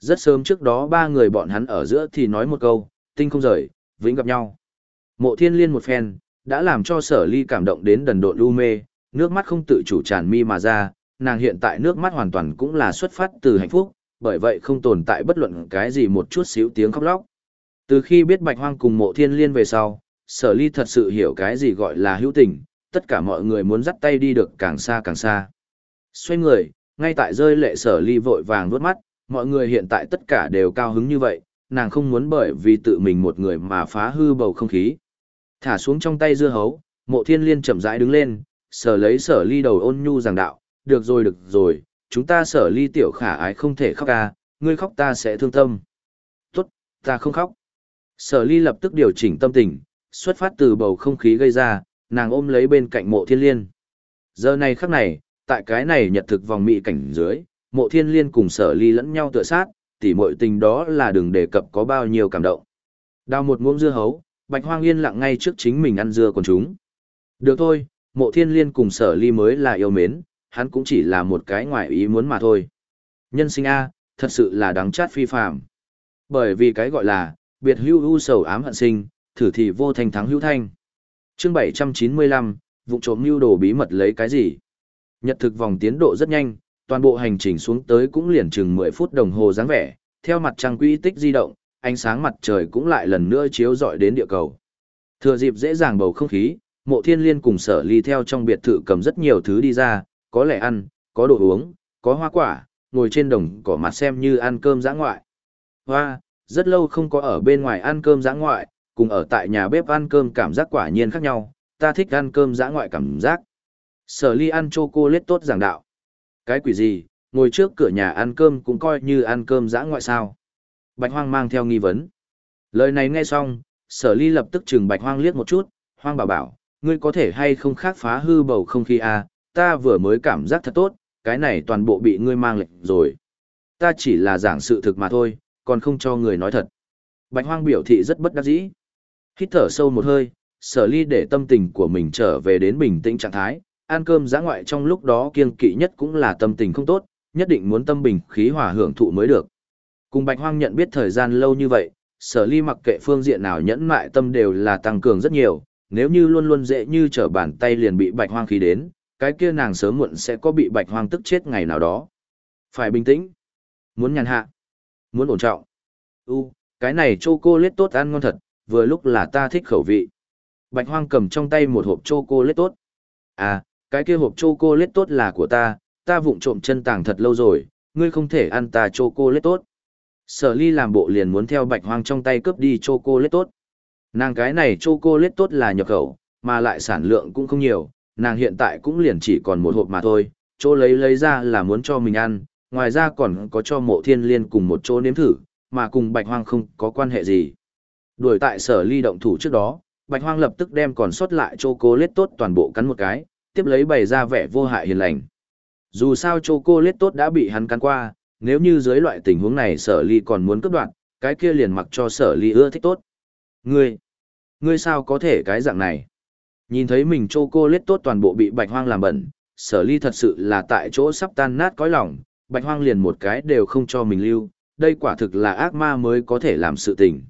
Rất sớm trước đó ba người bọn hắn ở giữa thì nói một câu, tinh không rời, vĩnh gặp nhau. Mộ thiên liên một phen, đã làm cho sở ly cảm động đến đần độn lưu mê, nước mắt không tự chủ tràn mi mà ra, nàng hiện tại nước mắt hoàn toàn cũng là xuất phát từ hạnh phúc, bởi vậy không tồn tại bất luận cái gì một chút xíu tiếng khóc lóc. Từ khi biết bạch hoang cùng mộ thiên liên về sau, sở ly thật sự hiểu cái gì gọi là hữu tình, tất cả mọi người muốn dắt tay đi được càng xa càng xa. Xoay người, ngay tại rơi lệ sở ly vội vàng nuốt mắt, mọi người hiện tại tất cả đều cao hứng như vậy, nàng không muốn bởi vì tự mình một người mà phá hư bầu không khí. Thả xuống trong tay dưa hấu, mộ thiên liên chậm rãi đứng lên, sở lấy sở ly đầu ôn nhu giảng đạo, được rồi được rồi, chúng ta sở ly tiểu khả ái không thể khóc à, ngươi khóc ta sẽ thương tâm. Tốt, ta không khóc. Sở ly lập tức điều chỉnh tâm tình, xuất phát từ bầu không khí gây ra, nàng ôm lấy bên cạnh mộ thiên liên. Giờ này khắc này, tại cái này nhật thực vòng mị cảnh dưới, mộ thiên liên cùng sở ly lẫn nhau tựa sát, tỉ mội tình đó là đừng đề cập có bao nhiêu cảm động. Đào một muỗng dưa hấu, bạch hoang yên lặng ngay trước chính mình ăn dưa còn chúng. Được thôi, mộ thiên liên cùng sở ly mới là yêu mến, hắn cũng chỉ là một cái ngoại ý muốn mà thôi. Nhân sinh A, thật sự là đáng chát phi phạm. Bởi vì cái gọi là, biệt hưu hưu sầu ám hận sinh, thử thì vô thành thắng hữu thanh. Chương 795, vụ trộm mưu đồ bí mật lấy cái gì? Nhật thực vòng tiến độ rất nhanh, toàn bộ hành trình xuống tới cũng liền chừng 10 phút đồng hồ dáng vẻ, theo mặt trăng quỹ tích di động, ánh sáng mặt trời cũng lại lần nữa chiếu rọi đến địa cầu. Thừa dịp dễ dàng bầu không khí, mộ thiên liên cùng sở ly theo trong biệt thự cầm rất nhiều thứ đi ra, có lẽ ăn, có đồ uống, có hoa quả, ngồi trên đồng cỏ mặt xem như ăn cơm giã ngoại. Hoa, rất lâu không có ở bên ngoài ăn cơm giã ngoại, cùng ở tại nhà bếp ăn cơm cảm giác quả nhiên khác nhau, ta thích ăn cơm giã ngoại cảm giác. Sở ly ăn chocolate tốt giảng đạo. Cái quỷ gì, ngồi trước cửa nhà ăn cơm cũng coi như ăn cơm giã ngoại sao. Bạch hoang mang theo nghi vấn. Lời này nghe xong, sở ly lập tức chừng bạch hoang liếc một chút, hoang bảo bảo, ngươi có thể hay không khác phá hư bầu không khí à, ta vừa mới cảm giác thật tốt, cái này toàn bộ bị ngươi mang lệnh rồi. Ta chỉ là giảng sự thực mà thôi, còn không cho người nói thật. Bạch hoang biểu thị rất bất đắc dĩ. Hít thở sâu một hơi, sở ly để tâm tình của mình trở về đến bình tĩnh trạng thái, ăn cơm giã ngoại trong lúc đó kiên kỵ nhất cũng là tâm tình không tốt, nhất định muốn tâm bình khí hòa hưởng thụ mới được. Cùng Bạch Hoang nhận biết thời gian lâu như vậy, sở ly mặc kệ phương diện nào nhẫn mại tâm đều là tăng cường rất nhiều, nếu như luôn luôn dễ như trở bàn tay liền bị Bạch Hoang khí đến, cái kia nàng sớm muộn sẽ có bị Bạch Hoang tức chết ngày nào đó. Phải bình tĩnh, muốn nhàn hạ, muốn ổn trọng. U, cái này chocolate tốt ăn ngon thật, vừa lúc là ta thích khẩu vị. Bạch Hoang cầm trong tay một hộp chocolate tốt. À, cái kia hộp chocolate tốt là của ta, ta vụng trộm chân tàng thật lâu rồi, ngươi không thể ăn ta chocolate tốt. Sở ly làm bộ liền muốn theo bạch hoang trong tay cướp đi chocolate tốt. Nàng cái này chocolate tốt là nhập khẩu, mà lại sản lượng cũng không nhiều, nàng hiện tại cũng liền chỉ còn một hộp mà thôi, chỗ lấy lấy ra là muốn cho mình ăn, ngoài ra còn có cho mộ thiên liên cùng một chỗ nếm thử, mà cùng bạch hoang không có quan hệ gì. Đuổi tại sở ly động thủ trước đó, bạch hoang lập tức đem còn sót lại chocolate tốt toàn bộ cắn một cái, tiếp lấy bày ra vẻ vô hại hiền lành. Dù sao chocolate tốt đã bị hắn cắn qua, nếu như dưới loại tình huống này sở ly còn muốn cướp đoạt, cái kia liền mặc cho sở ly ưa thích tốt. Ngươi, ngươi sao có thể cái dạng này? Nhìn thấy mình chocolate tốt toàn bộ bị bạch hoang làm bẩn, sở ly thật sự là tại chỗ sắp tan nát cõi lòng, bạch hoang liền một cái đều không cho mình lưu, đây quả thực là ác ma mới có thể làm sự tình.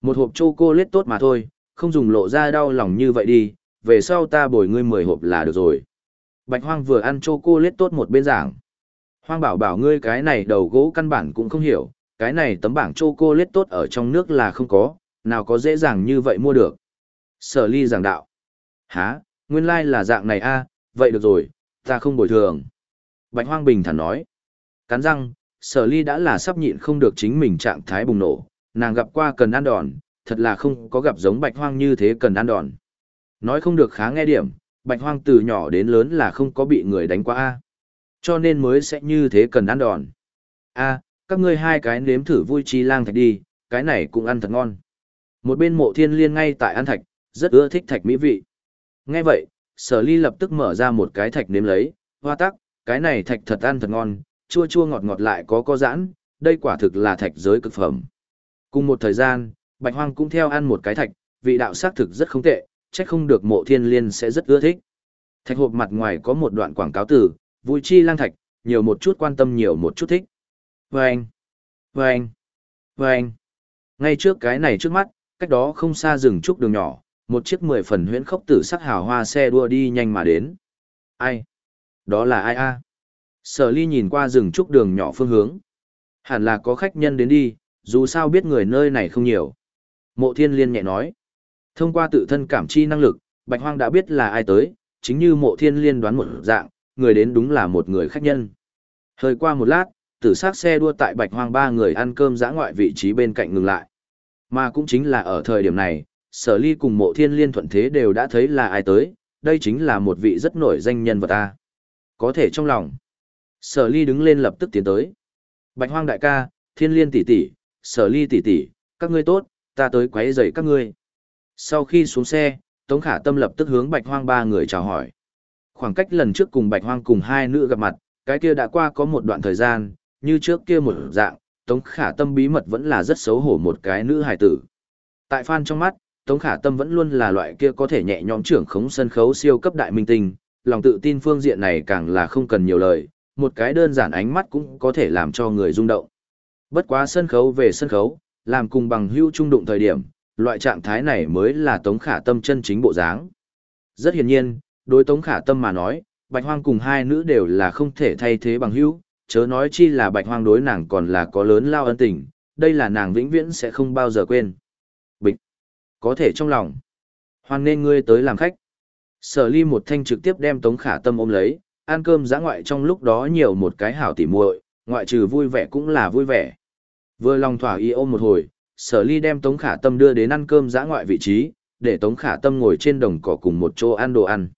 Một hộp chocolate tốt mà thôi, không dùng lộ ra đau lòng như vậy đi, về sau ta bồi ngươi 10 hộp là được rồi. Bạch hoang vừa ăn chocolate tốt một bên giảng. Hoang bảo bảo ngươi cái này đầu gỗ căn bản cũng không hiểu, cái này tấm bảng chocolate tốt ở trong nước là không có, nào có dễ dàng như vậy mua được. Sở ly giảng đạo. Hả, nguyên lai là dạng này a, vậy được rồi, ta không bồi thường. Bạch hoang bình thản nói. Cắn răng, sở ly đã là sắp nhịn không được chính mình trạng thái bùng nổ, nàng gặp qua cần ăn đòn, thật là không có gặp giống bạch hoang như thế cần ăn đòn. Nói không được khá nghe điểm, bạch hoang từ nhỏ đến lớn là không có bị người đánh qua a. Cho nên mới sẽ như thế cần ăn đòn. A, các ngươi hai cái nếm thử vui chi lang thạch đi, cái này cũng ăn thật ngon. Một bên mộ thiên liên ngay tại ăn thạch, rất ưa thích thạch mỹ vị. Nghe vậy, sở ly lập tức mở ra một cái thạch nếm lấy, hoa tắc, cái này thạch thật ăn thật ngon, chua chua ngọt ngọt lại có có giãn, đây quả thực là thạch giới cực phẩm. Cùng một thời gian, bạch hoang cũng theo ăn một cái thạch, vị đạo xác thực rất không tệ, chắc không được mộ thiên liên sẽ rất ưa thích. Thạch hộp mặt ngoài có một đoạn quảng cáo từ, vui chi lang thạch, nhiều một chút quan tâm nhiều một chút thích. Vâng! Vâng! Vâng! Ngay trước cái này trước mắt, cách đó không xa rừng trúc đường nhỏ, một chiếc mười phần huyễn khốc tử sắc hào hoa xe đua đi nhanh mà đến. Ai? Đó là ai a? Sở ly nhìn qua rừng trúc đường nhỏ phương hướng. Hẳn là có khách nhân đến đi, dù sao biết người nơi này không nhiều. Mộ thiên liên nhẹ nói. Thông qua tự thân cảm chi năng lực, Bạch Hoang đã biết là ai tới, chính như mộ thiên liên đoán một dạng, người đến đúng là một người khách nhân. Hơi qua một lát, tử sát xe đua tại Bạch Hoang ba người ăn cơm giã ngoại vị trí bên cạnh ngừng lại. Mà cũng chính là ở thời điểm này, sở ly cùng mộ thiên liên thuận thế đều đã thấy là ai tới, đây chính là một vị rất nổi danh nhân vật ta. Có thể trong lòng. Sở ly đứng lên lập tức tiến tới. Bạch hoang đại ca, thiên liên tỷ tỷ, sở ly tỷ tỷ, các ngươi tốt, ta tới quấy rầy các ngươi. Sau khi xuống xe, Tống Khả Tâm lập tức hướng Bạch Hoang ba người chào hỏi. Khoảng cách lần trước cùng Bạch Hoang cùng hai nữ gặp mặt, cái kia đã qua có một đoạn thời gian, như trước kia một dạng, Tống Khả Tâm bí mật vẫn là rất xấu hổ một cái nữ hài tử. Tại fan trong mắt, Tống Khả Tâm vẫn luôn là loại kia có thể nhẹ nhõm trưởng khống sân khấu siêu cấp đại minh tinh, lòng tự tin phương diện này càng là không cần nhiều lời, một cái đơn giản ánh mắt cũng có thể làm cho người rung động. Bất quá sân khấu về sân khấu, làm cùng bằng hữu trung đụng thời điểm, loại trạng thái này mới là Tống Khả Tâm chân chính bộ dáng. Rất hiển nhiên, đối Tống Khả Tâm mà nói, Bạch Hoang cùng hai nữ đều là không thể thay thế bằng hữu, chớ nói chi là Bạch Hoang đối nàng còn là có lớn lao ân tình, đây là nàng vĩnh viễn sẽ không bao giờ quên. Có thể trong lòng. Hoan nên ngươi tới làm khách. Sở ly một thanh trực tiếp đem Tống Khả Tâm ôm lấy, ăn cơm giã ngoại trong lúc đó nhiều một cái hảo tỉ muội, ngoại trừ vui vẻ cũng là vui vẻ. Vừa lòng thỏa ý ôm một hồi, sở ly đem Tống Khả Tâm đưa đến ăn cơm giã ngoại vị trí, để Tống Khả Tâm ngồi trên đồng cỏ cùng một chỗ ăn đồ ăn.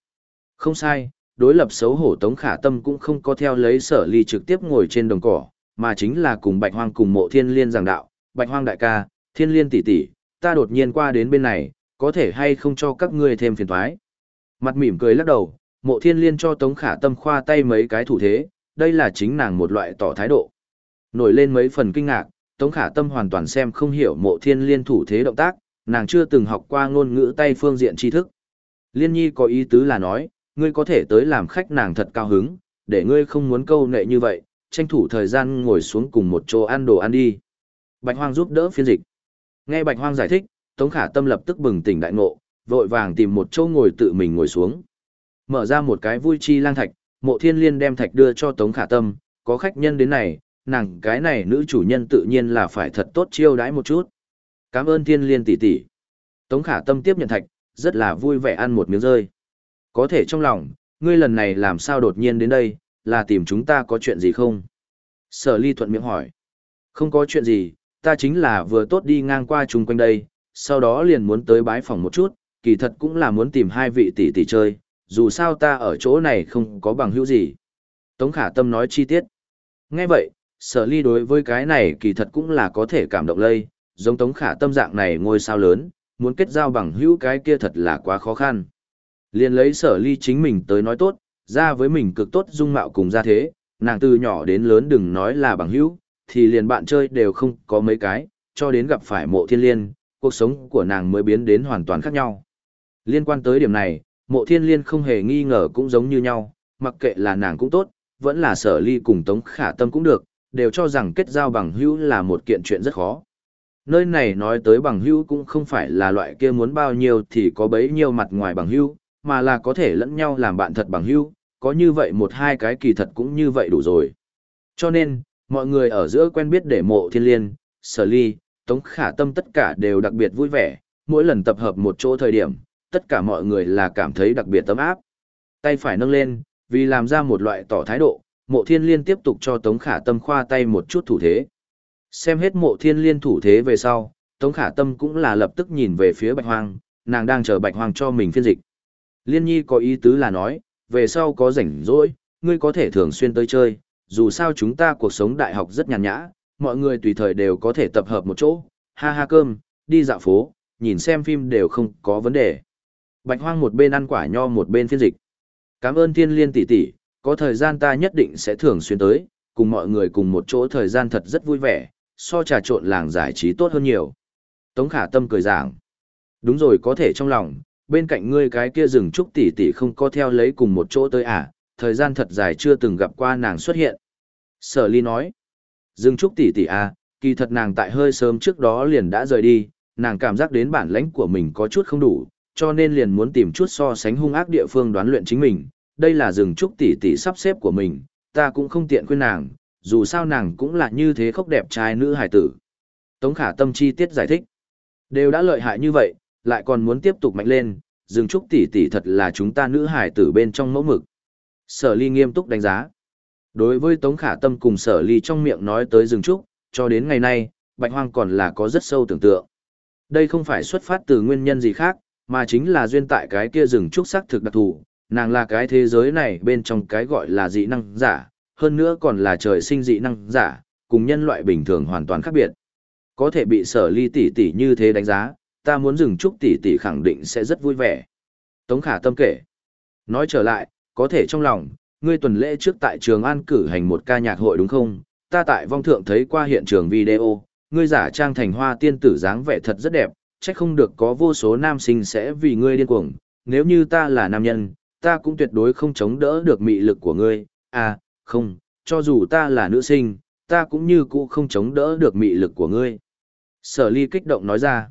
Không sai, đối lập xấu hổ Tống Khả Tâm cũng không có theo lấy sở ly trực tiếp ngồi trên đồng cỏ, mà chính là cùng Bạch Hoang cùng mộ thiên liên giảng đạo, Bạch Hoang đại ca, thiên liên tỷ tỷ, ta đột nhiên qua đến bên này, có thể hay không cho các ngươi thêm phiền toái. Mặt mỉm cười lắc đầu, mộ thiên liên cho Tống Khả Tâm khoa tay mấy cái thủ thế, đây là chính nàng một loại tỏ thái độ. Nổi lên mấy phần kinh ngạc, Tống Khả Tâm hoàn toàn xem không hiểu mộ thiên liên thủ thế động tác, nàng chưa từng học qua ngôn ngữ tay phương diện tri thức. Liên nhi có ý tứ là nói, ngươi có thể tới làm khách nàng thật cao hứng, để ngươi không muốn câu nệ như vậy, tranh thủ thời gian ngồi xuống cùng một chỗ ăn đồ ăn đi. Bạch Hoang giúp đỡ phiên dịch. Nghe Bạch Hoang giải thích, Tống Khả Tâm lập tức bừng tỉnh đại ngộ, vội vàng tìm một chỗ ngồi tự mình ngồi xuống. Mở ra một cái vui chi lang thạch, mộ thiên liên đem thạch đưa cho Tống Khả Tâm, có khách nhân đến này, nàng cái này nữ chủ nhân tự nhiên là phải thật tốt chiêu đãi một chút. Cảm ơn thiên liên tỷ tỷ. Tống khả tâm tiếp nhận thạch, rất là vui vẻ ăn một miếng rơi. Có thể trong lòng, ngươi lần này làm sao đột nhiên đến đây, là tìm chúng ta có chuyện gì không? Sở ly thuận miệng hỏi. Không có chuyện gì, ta chính là vừa tốt đi ngang qua chung quanh đây, sau đó liền muốn tới bái phòng một chút, kỳ thật cũng là muốn tìm hai vị tỷ tỷ chơi, dù sao ta ở chỗ này không có bằng hữu gì. Tống khả tâm nói chi tiết. Nghe vậy, sở ly đối với cái này kỳ thật cũng là có thể cảm động lây, giống tống khả tâm dạng này ngôi sao lớn, muốn kết giao bằng hữu cái kia thật là quá khó khăn. Liền lấy sở ly chính mình tới nói tốt, ra với mình cực tốt dung mạo cùng ra thế, nàng từ nhỏ đến lớn đừng nói là bằng hữu, thì liền bạn chơi đều không có mấy cái, cho đến gặp phải mộ thiên liên, cuộc sống của nàng mới biến đến hoàn toàn khác nhau. Liên quan tới điểm này, mộ thiên liên không hề nghi ngờ cũng giống như nhau, mặc kệ là nàng cũng tốt, vẫn là sở ly cùng tống khả tâm cũng được, đều cho rằng kết giao bằng hữu là một kiện chuyện rất khó. Nơi này nói tới bằng hữu cũng không phải là loại kia muốn bao nhiêu thì có bấy nhiêu mặt ngoài bằng hữu, mà là có thể lẫn nhau làm bạn thật bằng hữu, có như vậy một hai cái kỳ thật cũng như vậy đủ rồi. Cho nên, mọi người ở giữa quen biết để mộ thiên liên, sở ly, tống khả tâm tất cả đều đặc biệt vui vẻ, mỗi lần tập hợp một chỗ thời điểm, tất cả mọi người là cảm thấy đặc biệt tấm áp. Tay phải nâng lên, vì làm ra một loại tỏ thái độ, mộ thiên liên tiếp tục cho Tống Khả Tâm khoa tay một chút thủ thế. Xem hết mộ thiên liên thủ thế về sau, Tống Khả Tâm cũng là lập tức nhìn về phía Bạch Hoang, nàng đang chờ Bạch Hoang cho mình phiên dịch. Liên nhi có ý tứ là nói, về sau có rảnh rỗi, ngươi có thể thường xuyên tới chơi, dù sao chúng ta cuộc sống đại học rất nhàn nhã, mọi người tùy thời đều có thể tập hợp một chỗ, ha ha cơm, đi dạo phố, nhìn xem phim đều không có vấn đề. Bạch Hoang một bên ăn quả nho một bên phiên dịch. Cảm ơn thiên liên tỷ tỷ, có thời gian ta nhất định sẽ thường xuyên tới, cùng mọi người cùng một chỗ thời gian thật rất vui vẻ, so trà trộn làng giải trí tốt hơn nhiều. Tống khả tâm cười giảng. Đúng rồi có thể trong lòng, bên cạnh ngươi cái kia rừng trúc tỷ tỷ không có theo lấy cùng một chỗ tới à, thời gian thật dài chưa từng gặp qua nàng xuất hiện. Sở ly nói. Dương trúc tỷ tỷ à, kỳ thật nàng tại hơi sớm trước đó liền đã rời đi, nàng cảm giác đến bản lãnh của mình có chút không đủ, cho nên liền muốn tìm chút so sánh hung ác địa phương đoán luyện chính mình, đây là rừng trúc tỷ tỷ sắp xếp của mình, ta cũng không tiện khuyên nàng, dù sao nàng cũng là như thế khóc đẹp trai nữ hài tử. Tống khả tâm chi tiết giải thích. Đều đã lợi hại như vậy, lại còn muốn tiếp tục mạnh lên, rừng trúc tỷ tỷ thật là chúng ta nữ hài tử bên trong mẫu mực. Sở ly nghiêm túc đánh giá. Đối với Tống khả tâm cùng sở ly trong miệng nói tới rừng trúc, cho đến ngày nay, bạch hoang còn là có rất sâu tưởng tượng. Đây không phải xuất phát từ nguyên nhân gì khác, mà chính là duyên tại cái kia rừng trúc sắc thực đặc thù, nàng là cái thế giới này bên trong cái gọi là dị năng giả, hơn nữa còn là trời sinh dị năng giả, cùng nhân loại bình thường hoàn toàn khác biệt. Có thể bị sở ly tỷ tỷ như thế đánh giá, ta muốn dừng chúc tỷ tỷ khẳng định sẽ rất vui vẻ. Tống khả tâm kể. Nói trở lại, có thể trong lòng, ngươi tuần lễ trước tại trường An cử hành một ca nhạc hội đúng không? Ta tại vong thượng thấy qua hiện trường video, ngươi giả trang thành hoa tiên tử dáng vẻ thật rất đẹp, chắc không được có vô số nam sinh sẽ vì ngươi điên cuồng. Nếu như ta là nam nhân, ta cũng tuyệt đối không chống đỡ được mị lực của ngươi. À, không, cho dù ta là nữ sinh, ta cũng như cũ không chống đỡ được mị lực của ngươi. Sở ly kích động nói ra.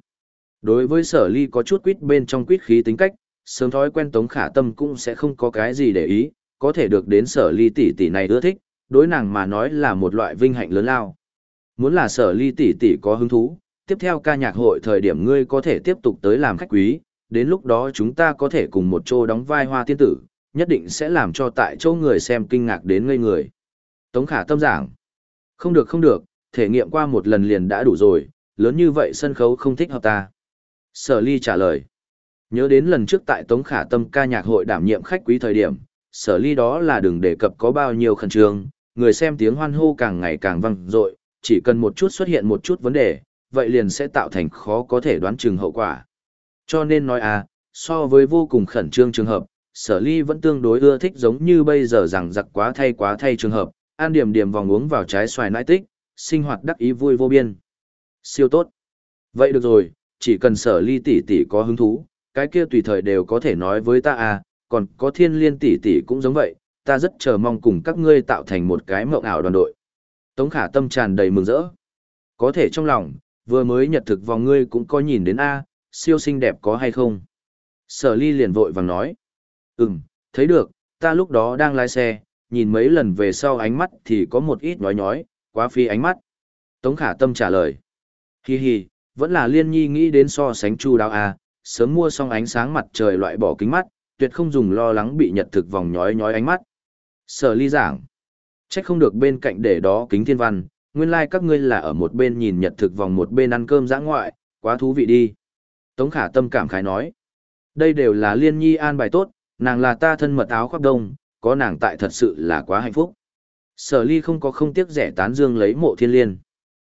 Đối với sở ly có chút quýt bên trong quýt khí tính cách, sớm thói quen tống khả tâm cũng sẽ không có cái gì để ý, có thể được đến sở ly tỷ tỷ này ưa thích, đối nàng mà nói là một loại vinh hạnh lớn lao. Muốn là sở ly tỷ tỷ có hứng thú, tiếp theo ca nhạc hội thời điểm ngươi có thể tiếp tục tới làm khách quý, đến lúc đó chúng ta có thể cùng một chỗ đóng vai hoa tiên tử, nhất định sẽ làm cho tại chỗ người xem kinh ngạc đến ngây người. Tống khả tâm giảng. Không được không được, thể nghiệm qua một lần liền đã đủ rồi, lớn như vậy sân khấu không thích hợp ta. Sở ly trả lời. Nhớ đến lần trước tại Tống Khả Tâm ca nhạc hội đảm nhiệm khách quý thời điểm, sở ly đó là đừng đề cập có bao nhiêu khẩn trương, người xem tiếng hoan hô càng ngày càng vang dội, chỉ cần một chút xuất hiện một chút vấn đề, vậy liền sẽ tạo thành khó có thể đoán chừng hậu quả. Cho nên nói à, so với vô cùng khẩn trương trường hợp, sở ly vẫn tương đối ưa thích giống như bây giờ rằng giặc quá thay quá thay trường hợp, an điểm điểm vòng uống vào trái xoài nãi tích, sinh hoạt đắc ý vui vô biên. Siêu tốt. Vậy được rồi, chỉ cần sở ly tỷ tỷ có hứng thú, cái kia tùy thời đều có thể nói với ta à, còn có thiên liên tỷ tỷ cũng giống vậy, ta rất chờ mong cùng các ngươi tạo thành một cái mộng ảo đoàn đội. Tống khả tâm tràn đầy mừng rỡ. Có thể trong lòng, vừa mới nhật thực vòng ngươi cũng có nhìn đến a siêu xinh đẹp có hay không? Sở ly liền vội vàng nói. Ừm, thấy được, ta lúc đó đang lái xe, nhìn mấy lần về sau ánh mắt thì có một ít nhói nhói, quá phi ánh mắt. Tống khả tâm trả lời. Hi hi, vẫn là liên nhi nghĩ đến so sánh chu đáo à? Sớm mua xong ánh sáng mặt trời loại bỏ kính mắt, tuyệt không dùng lo lắng bị nhật thực vòng nhói nhói ánh mắt. Sở ly giảng. Trách không được bên cạnh để đó kính thiên văn, nguyên lai like các ngươi là ở một bên nhìn nhật thực vòng một bên ăn cơm giã ngoại, quá thú vị đi. Tống khả tâm cảm khái nói. Đây đều là liên nhi an bài tốt, nàng là ta thân mật áo khoác đông, có nàng tại thật sự là quá hạnh phúc. Sở ly không có không tiếc rẻ tán dương lấy mộ thiên liên.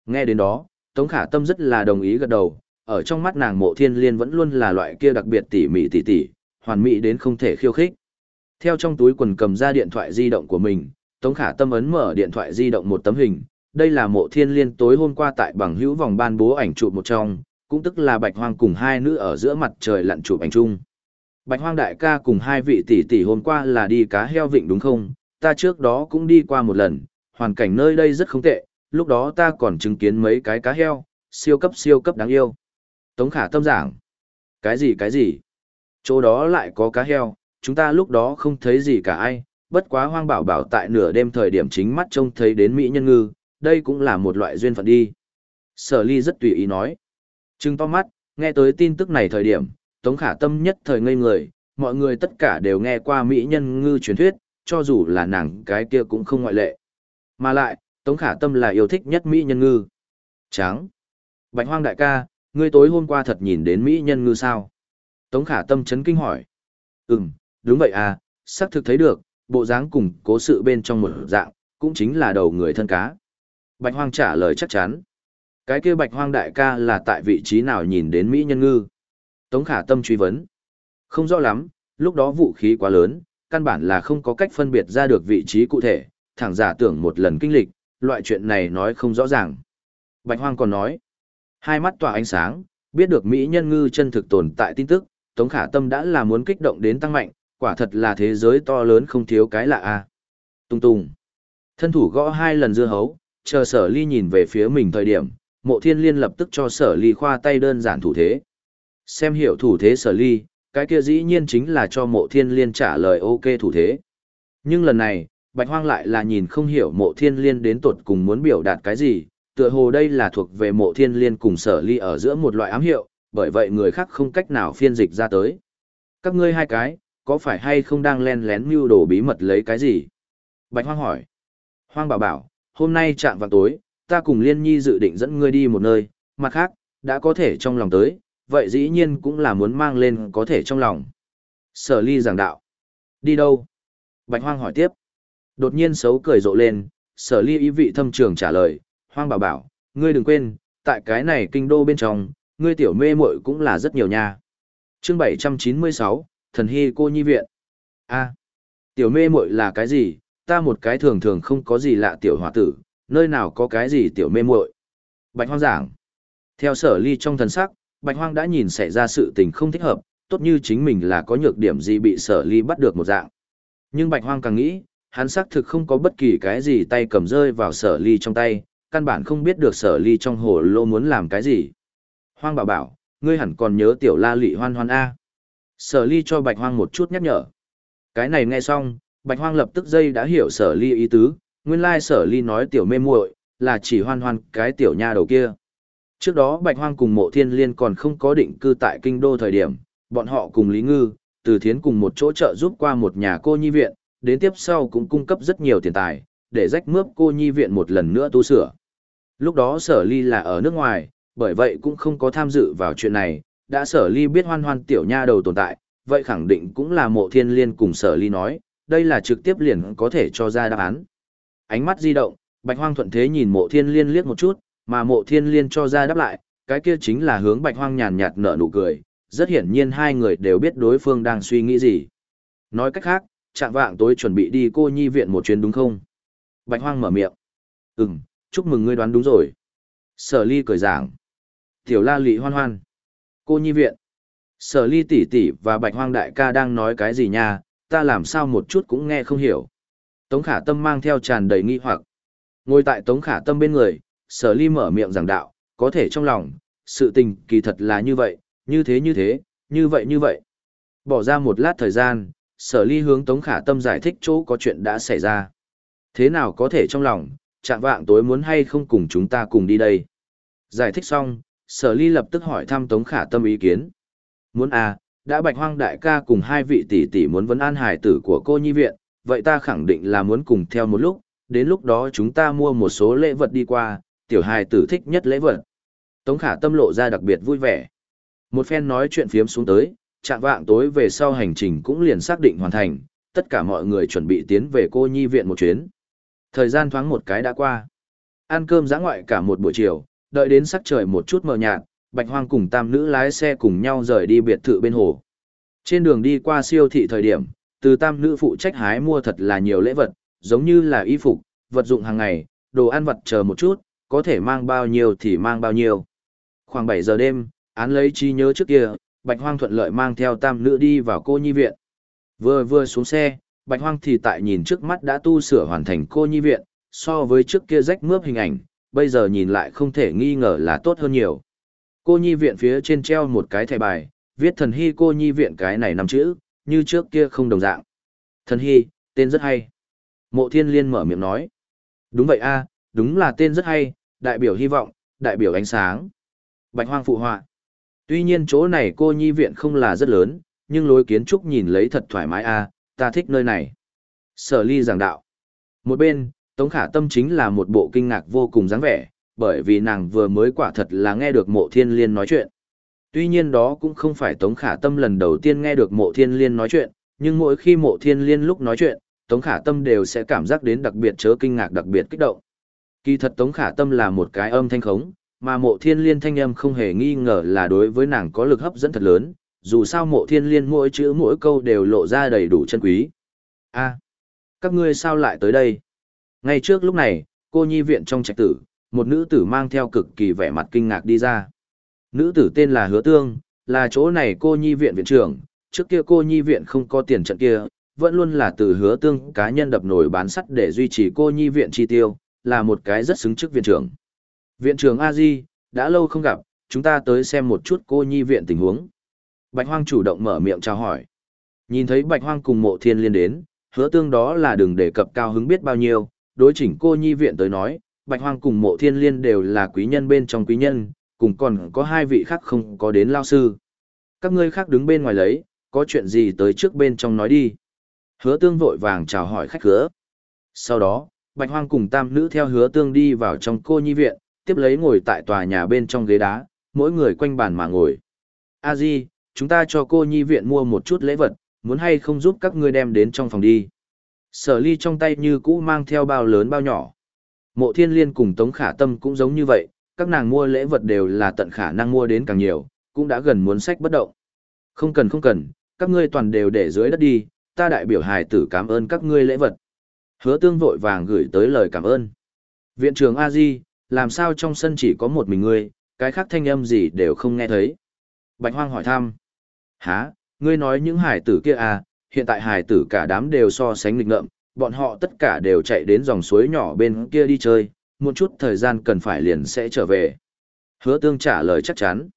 Nghe đến đó, Tống khả tâm rất là đồng ý gật đầu, ở trong mắt nàng mộ thiên liên vẫn luôn là loại kia đặc biệt tỉ mỉ tỉ tỉ, hoàn mỹ đến không thể khiêu khích. Theo trong túi quần cầm ra điện thoại di động của mình, Tống Khả Tâm ấn mở điện thoại di động một tấm hình, đây là mộ thiên liên tối hôm qua tại bằng hữu vòng ban bố ảnh chụp một trong, cũng tức là bạch hoang cùng hai nữ ở giữa mặt trời lặn chụp ảnh chung. Bạch hoang đại ca cùng hai vị tỷ tỷ hôm qua là đi cá heo vịnh đúng không? Ta trước đó cũng đi qua một lần, hoàn cảnh nơi đây rất không tệ, lúc đó ta còn chứng kiến mấy cái cá heo, siêu cấp siêu cấp đáng yêu. Tống khả tâm giảng. Cái gì cái gì? Chỗ đó lại có cá heo, chúng ta lúc đó không thấy gì cả ai, bất quá hoang bảo bảo tại nửa đêm thời điểm chính mắt trông thấy đến Mỹ nhân ngư, đây cũng là một loại duyên phận đi. Sở ly rất tùy ý nói. Trưng to mắt, nghe tới tin tức này thời điểm, Tống khả tâm nhất thời ngây người, mọi người tất cả đều nghe qua Mỹ nhân ngư truyền thuyết, cho dù là nàng cái kia cũng không ngoại lệ. Mà lại, Tống khả tâm là yêu thích nhất Mỹ nhân ngư. Tráng. Bạch hoang đại ca, ngươi tối hôm qua thật nhìn đến Mỹ nhân ngư sao? Tống khả tâm chấn kinh hỏi. Ừm, đúng vậy à, xác thực thấy được, bộ dáng cùng cố sự bên trong một dạng, cũng chính là đầu người thân cá. Bạch hoang trả lời chắc chắn. Cái kia bạch hoang đại ca là tại vị trí nào nhìn đến Mỹ nhân ngư? Tống khả tâm truy vấn. Không rõ lắm, lúc đó vũ khí quá lớn, căn bản là không có cách phân biệt ra được vị trí cụ thể, thẳng giả tưởng một lần kinh lịch, loại chuyện này nói không rõ ràng. Bạch hoang còn nói. Hai mắt tỏa ánh sáng, biết được Mỹ nhân ngư chân thực tồn tại tin tức, Tống Khả Tâm đã là muốn kích động đến tăng mạnh, quả thật là thế giới to lớn không thiếu cái lạ a. Tung tung. Thân thủ gõ hai lần dưa hấu, chờ sở ly nhìn về phía mình thời điểm, mộ thiên liên lập tức cho sở ly khoa tay đơn giản thủ thế. Xem hiểu thủ thế sở ly, cái kia dĩ nhiên chính là cho mộ thiên liên trả lời ok thủ thế. Nhưng lần này, bạch hoang lại là nhìn không hiểu mộ thiên liên đến tột cùng muốn biểu đạt cái gì, tựa hồ đây là thuộc về mộ thiên liên cùng sở ly ở giữa một loại ám hiệu, bởi vậy người khác không cách nào phiên dịch ra tới. Các ngươi hai cái, có phải hay không đang len lén mưu đồ bí mật lấy cái gì? Bạch Hoang hỏi. Hoang bảo bảo, hôm nay chạm vào tối, ta cùng Liên Nhi dự định dẫn ngươi đi một nơi, mặt khác, đã có thể trong lòng tới, vậy dĩ nhiên cũng là muốn mang lên có thể trong lòng. Sở ly giảng đạo. Đi đâu? Bạch Hoang hỏi tiếp. Đột nhiên xấu cười rộ lên, sở ly ý vị thâm trường trả lời, hoang bảo bảo, ngươi đừng quên, tại cái này kinh đô bên trong, ngươi tiểu mê muội cũng là rất nhiều nha. chương 796, thần hy cô nhi viện. a tiểu mê muội là cái gì, ta một cái thường thường không có gì lạ tiểu hòa tử, nơi nào có cái gì tiểu mê muội Bạch hoang giảng. Theo sở ly trong thần sắc, bạch hoang đã nhìn xảy ra sự tình không thích hợp, tốt như chính mình là có nhược điểm gì bị sở ly bắt được một dạng. Nhưng bạch hoang càng nghĩ, hắn xác thực không có bất kỳ cái gì tay cầm rơi vào sở ly trong tay, căn bản không biết được sở ly trong hồ lô muốn làm cái gì. Hoang bảo bảo, ngươi hẳn còn nhớ tiểu la lị hoan hoan A. Sở ly cho bạch hoang một chút nhắc nhở. Cái này nghe xong, bạch hoang lập tức dây đã hiểu sở ly ý tứ, nguyên lai sở ly nói tiểu mê muội là chỉ hoan hoan cái tiểu nha đầu kia. Trước đó bạch hoang cùng mộ thiên liên còn không có định cư tại kinh đô thời điểm, bọn họ cùng Lý Ngư, từ thiến cùng một chỗ trợ giúp qua một nhà cô nhi viện, đến tiếp sau cũng cung cấp rất nhiều tiền tài, để rách mướp cô nhi viện một lần nữa tu sửa. Lúc đó sở ly là ở nước ngoài, bởi vậy cũng không có tham dự vào chuyện này, đã sở ly biết hoan hoan tiểu nha đầu tồn tại, vậy khẳng định cũng là mộ thiên liên cùng sở ly nói, đây là trực tiếp liền có thể cho ra đáp án. Ánh mắt di động, bạch hoang thuận thế nhìn mộ thiên liên liếc một chút, mà mộ thiên liên cho ra đáp lại, cái kia chính là hướng bạch hoang nhàn nhạt nở nụ cười, rất hiển nhiên hai người đều biết đối phương đang suy nghĩ gì. Nói cách khác, chạm vạng tối chuẩn bị đi cô nhi viện một chuyến đúng không? Bạch hoang mở miệng. Ừm, chúc mừng ngươi đoán đúng rồi. Sở ly cười giảng. Tiểu la lị hoan hoan. Cô nhi viện. Sở ly tỷ tỷ và bạch hoang đại ca đang nói cái gì nha, ta làm sao một chút cũng nghe không hiểu. Tống khả tâm mang theo tràn đầy nghi hoặc. Ngồi tại tống khả tâm bên người, sở ly mở miệng giảng đạo, có thể trong lòng, sự tình kỳ thật là như vậy, như thế như thế, như vậy như vậy. Bỏ ra một lát thời gian, sở ly hướng tống khả tâm giải thích chỗ có chuyện đã xảy ra. Thế nào có thể trong lòng, chạm vạng tối muốn hay không cùng chúng ta cùng đi đây. Giải thích xong, sở ly lập tức hỏi thăm tống khả tâm ý kiến. Muốn à, đã bạch hoang đại ca cùng hai vị tỷ tỷ muốn vấn an hải tử của cô nhi viện, vậy ta khẳng định là muốn cùng theo một lúc, đến lúc đó chúng ta mua một số lễ vật đi qua, tiểu hài tử thích nhất lễ vật. Tống khả tâm lộ ra đặc biệt vui vẻ. Một phen nói chuyện phiếm xuống tới, chạm vạng tối về sau hành trình cũng liền xác định hoàn thành, tất cả mọi người chuẩn bị tiến về cô nhi viện một chuyến. Thời gian thoáng một cái đã qua. Ăn cơm giã ngoại cả một buổi chiều, đợi đến sắc trời một chút mờ nhạt, Bạch Hoang cùng tam nữ lái xe cùng nhau rời đi biệt thự bên hồ. Trên đường đi qua siêu thị thời điểm, từ tam nữ phụ trách hái mua thật là nhiều lễ vật, giống như là y phục, vật dụng hàng ngày, đồ ăn vật chờ một chút, có thể mang bao nhiêu thì mang bao nhiêu. Khoảng 7 giờ đêm, án lấy chi nhớ trước kia, Bạch Hoang thuận lợi mang theo tam nữ đi vào cô nhi viện. Vừa vừa xuống xe, Bạch Hoang thì tại nhìn trước mắt đã tu sửa hoàn thành cô nhi viện, so với trước kia rách mướp hình ảnh, bây giờ nhìn lại không thể nghi ngờ là tốt hơn nhiều. Cô nhi viện phía trên treo một cái thẻ bài, viết thần hy cô nhi viện cái này nằm chữ, như trước kia không đồng dạng. Thần hy, tên rất hay. Mộ thiên liên mở miệng nói. Đúng vậy a, đúng là tên rất hay, đại biểu hy vọng, đại biểu ánh sáng. Bạch hoang phụ họa. Tuy nhiên chỗ này cô nhi viện không là rất lớn, nhưng lối kiến trúc nhìn lấy thật thoải mái a, ta thích nơi này. Sở ly giảng đạo. Một bên, Tống Khả Tâm chính là một bộ kinh ngạc vô cùng dáng vẻ, bởi vì nàng vừa mới quả thật là nghe được mộ thiên liên nói chuyện. Tuy nhiên đó cũng không phải Tống Khả Tâm lần đầu tiên nghe được mộ thiên liên nói chuyện, nhưng mỗi khi mộ thiên liên lúc nói chuyện, Tống Khả Tâm đều sẽ cảm giác đến đặc biệt chớ kinh ngạc đặc biệt kích động. Kỳ thật Tống Khả Tâm là một cái âm thanh khống, mà mộ thiên liên thanh âm không hề nghi ngờ là đối với nàng có lực hấp dẫn thật lớn, dù sao mộ thiên liên mỗi chữ mỗi câu đều lộ ra đầy đủ chân quý. a các ngươi sao lại tới đây? Ngay trước lúc này, cô nhi viện trong trạch tử, một nữ tử mang theo cực kỳ vẻ mặt kinh ngạc đi ra. Nữ tử tên là Hứa Tương, là chỗ này cô nhi viện viện trưởng, trước kia cô nhi viện không có tiền trận kia, vẫn luôn là từ Hứa Tương cá nhân đập nổi bán sắt để duy trì cô nhi viện chi tiêu, là một cái rất xứng chức viện trưởng. Viện trưởng A Di, đã lâu không gặp, chúng ta tới xem một chút cô nhi viện tình huống. Bạch Hoang chủ động mở miệng chào hỏi. Nhìn thấy Bạch Hoang cùng mộ thiên liên đến, hứa tương đó là đừng đề cập cao hứng biết bao nhiêu, đối chỉnh cô nhi viện tới nói, Bạch Hoang cùng mộ thiên liên đều là quý nhân bên trong quý nhân, cùng còn có hai vị khác không có đến lao sư. Các ngươi khác đứng bên ngoài lấy, có chuyện gì tới trước bên trong nói đi. Hứa tương vội vàng chào hỏi khách khứa. Sau đó, Bạch Hoang cùng tam nữ theo hứa tương đi vào trong cô nhi viện, tiếp lấy ngồi tại tòa nhà bên trong ghế đá, mỗi người quanh bàn mà ngồi. A Di, chúng ta cho cô nhi viện mua một chút lễ vật, muốn hay không giúp các ngươi đem đến trong phòng đi. Sở ly trong tay như cũ mang theo bao lớn bao nhỏ. Mộ thiên liên cùng Tống Khả Tâm cũng giống như vậy, các nàng mua lễ vật đều là tận khả năng mua đến càng nhiều, cũng đã gần muốn sách bất động. Không cần không cần, các ngươi toàn đều để dưới đất đi, ta đại biểu hài tử cảm ơn các ngươi lễ vật. Hứa tương vội vàng gửi tới lời cảm ơn. Viện trưởng A Di, làm sao trong sân chỉ có một mình ngươi, cái khác thanh âm gì đều không nghe thấy. Bạch Hoang hỏi thăm. Hả, ngươi nói những hải tử kia à, hiện tại hải tử cả đám đều so sánh nghịch ngợm, bọn họ tất cả đều chạy đến dòng suối nhỏ bên kia đi chơi, một chút thời gian cần phải liền sẽ trở về. Hứa tương trả lời chắc chắn.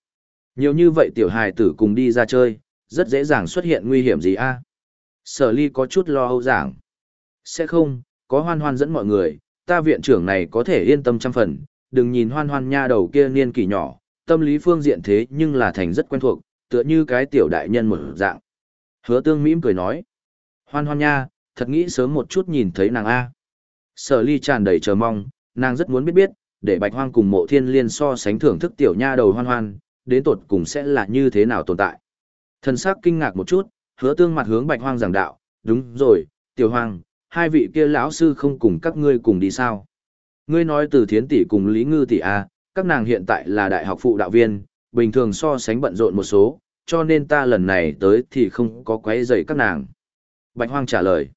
Nhiều như vậy tiểu hài tử cùng đi ra chơi, rất dễ dàng xuất hiện nguy hiểm gì a? Sở ly có chút lo âu giảng. Sẽ không, có hoan hoan dẫn mọi người, ta viện trưởng này có thể yên tâm trăm phần, đừng nhìn hoan hoan nha đầu kia niên kỷ nhỏ, tâm lý phương diện thế nhưng là thành rất quen thuộc, tựa như cái tiểu đại nhân một dạng. Hứa tương mỉm cười nói. Hoan hoan nha, thật nghĩ sớm một chút nhìn thấy nàng A. Sở ly tràn đầy chờ mong, nàng rất muốn biết biết, để bạch hoang cùng mộ thiên liên so sánh thưởng thức tiểu nha đầu hoan hoan, đến tột cùng sẽ là như thế nào tồn tại. Thần sắc kinh ngạc một chút, hứa tương mặt hướng bạch hoang giảng đạo, đúng rồi, tiểu hoang, hai vị kia lão sư không cùng các ngươi cùng đi sao. Ngươi nói từ thiến tỷ cùng Lý Ngư tỷ A, các nàng hiện tại là đại học phụ đạo viên, bình thường so sánh bận rộn một số, cho nên ta lần này tới thì không có quấy rầy các nàng. Bạch Hoang trả lời,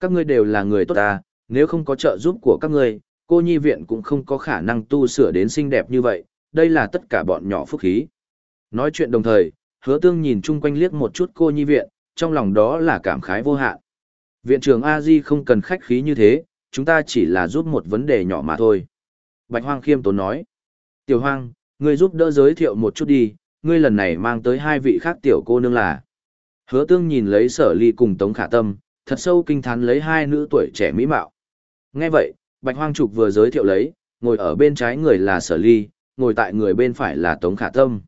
các ngươi đều là người tốt ta, nếu không có trợ giúp của các ngươi, cô nhi viện cũng không có khả năng tu sửa đến xinh đẹp như vậy, đây là tất cả bọn nhỏ phúc khí. Nói chuyện đồng thời, hứa tương nhìn chung quanh liếc một chút cô nhi viện, trong lòng đó là cảm khái vô hạn. Viện trưởng A-di không cần khách khí như thế, chúng ta chỉ là giúp một vấn đề nhỏ mà thôi. Bạch Hoang khiêm tốn nói. Tiểu Hoang, ngươi giúp đỡ giới thiệu một chút đi, ngươi lần này mang tới hai vị khác tiểu cô nương là. Hứa tương nhìn lấy sở ly cùng Tống Khả Tâm, thật sâu kinh thán lấy hai nữ tuổi trẻ mỹ mạo. Nghe vậy, Bạch Hoang Trục vừa giới thiệu lấy, ngồi ở bên trái người là sở ly, ngồi tại người bên phải là Tống Khả Tâm.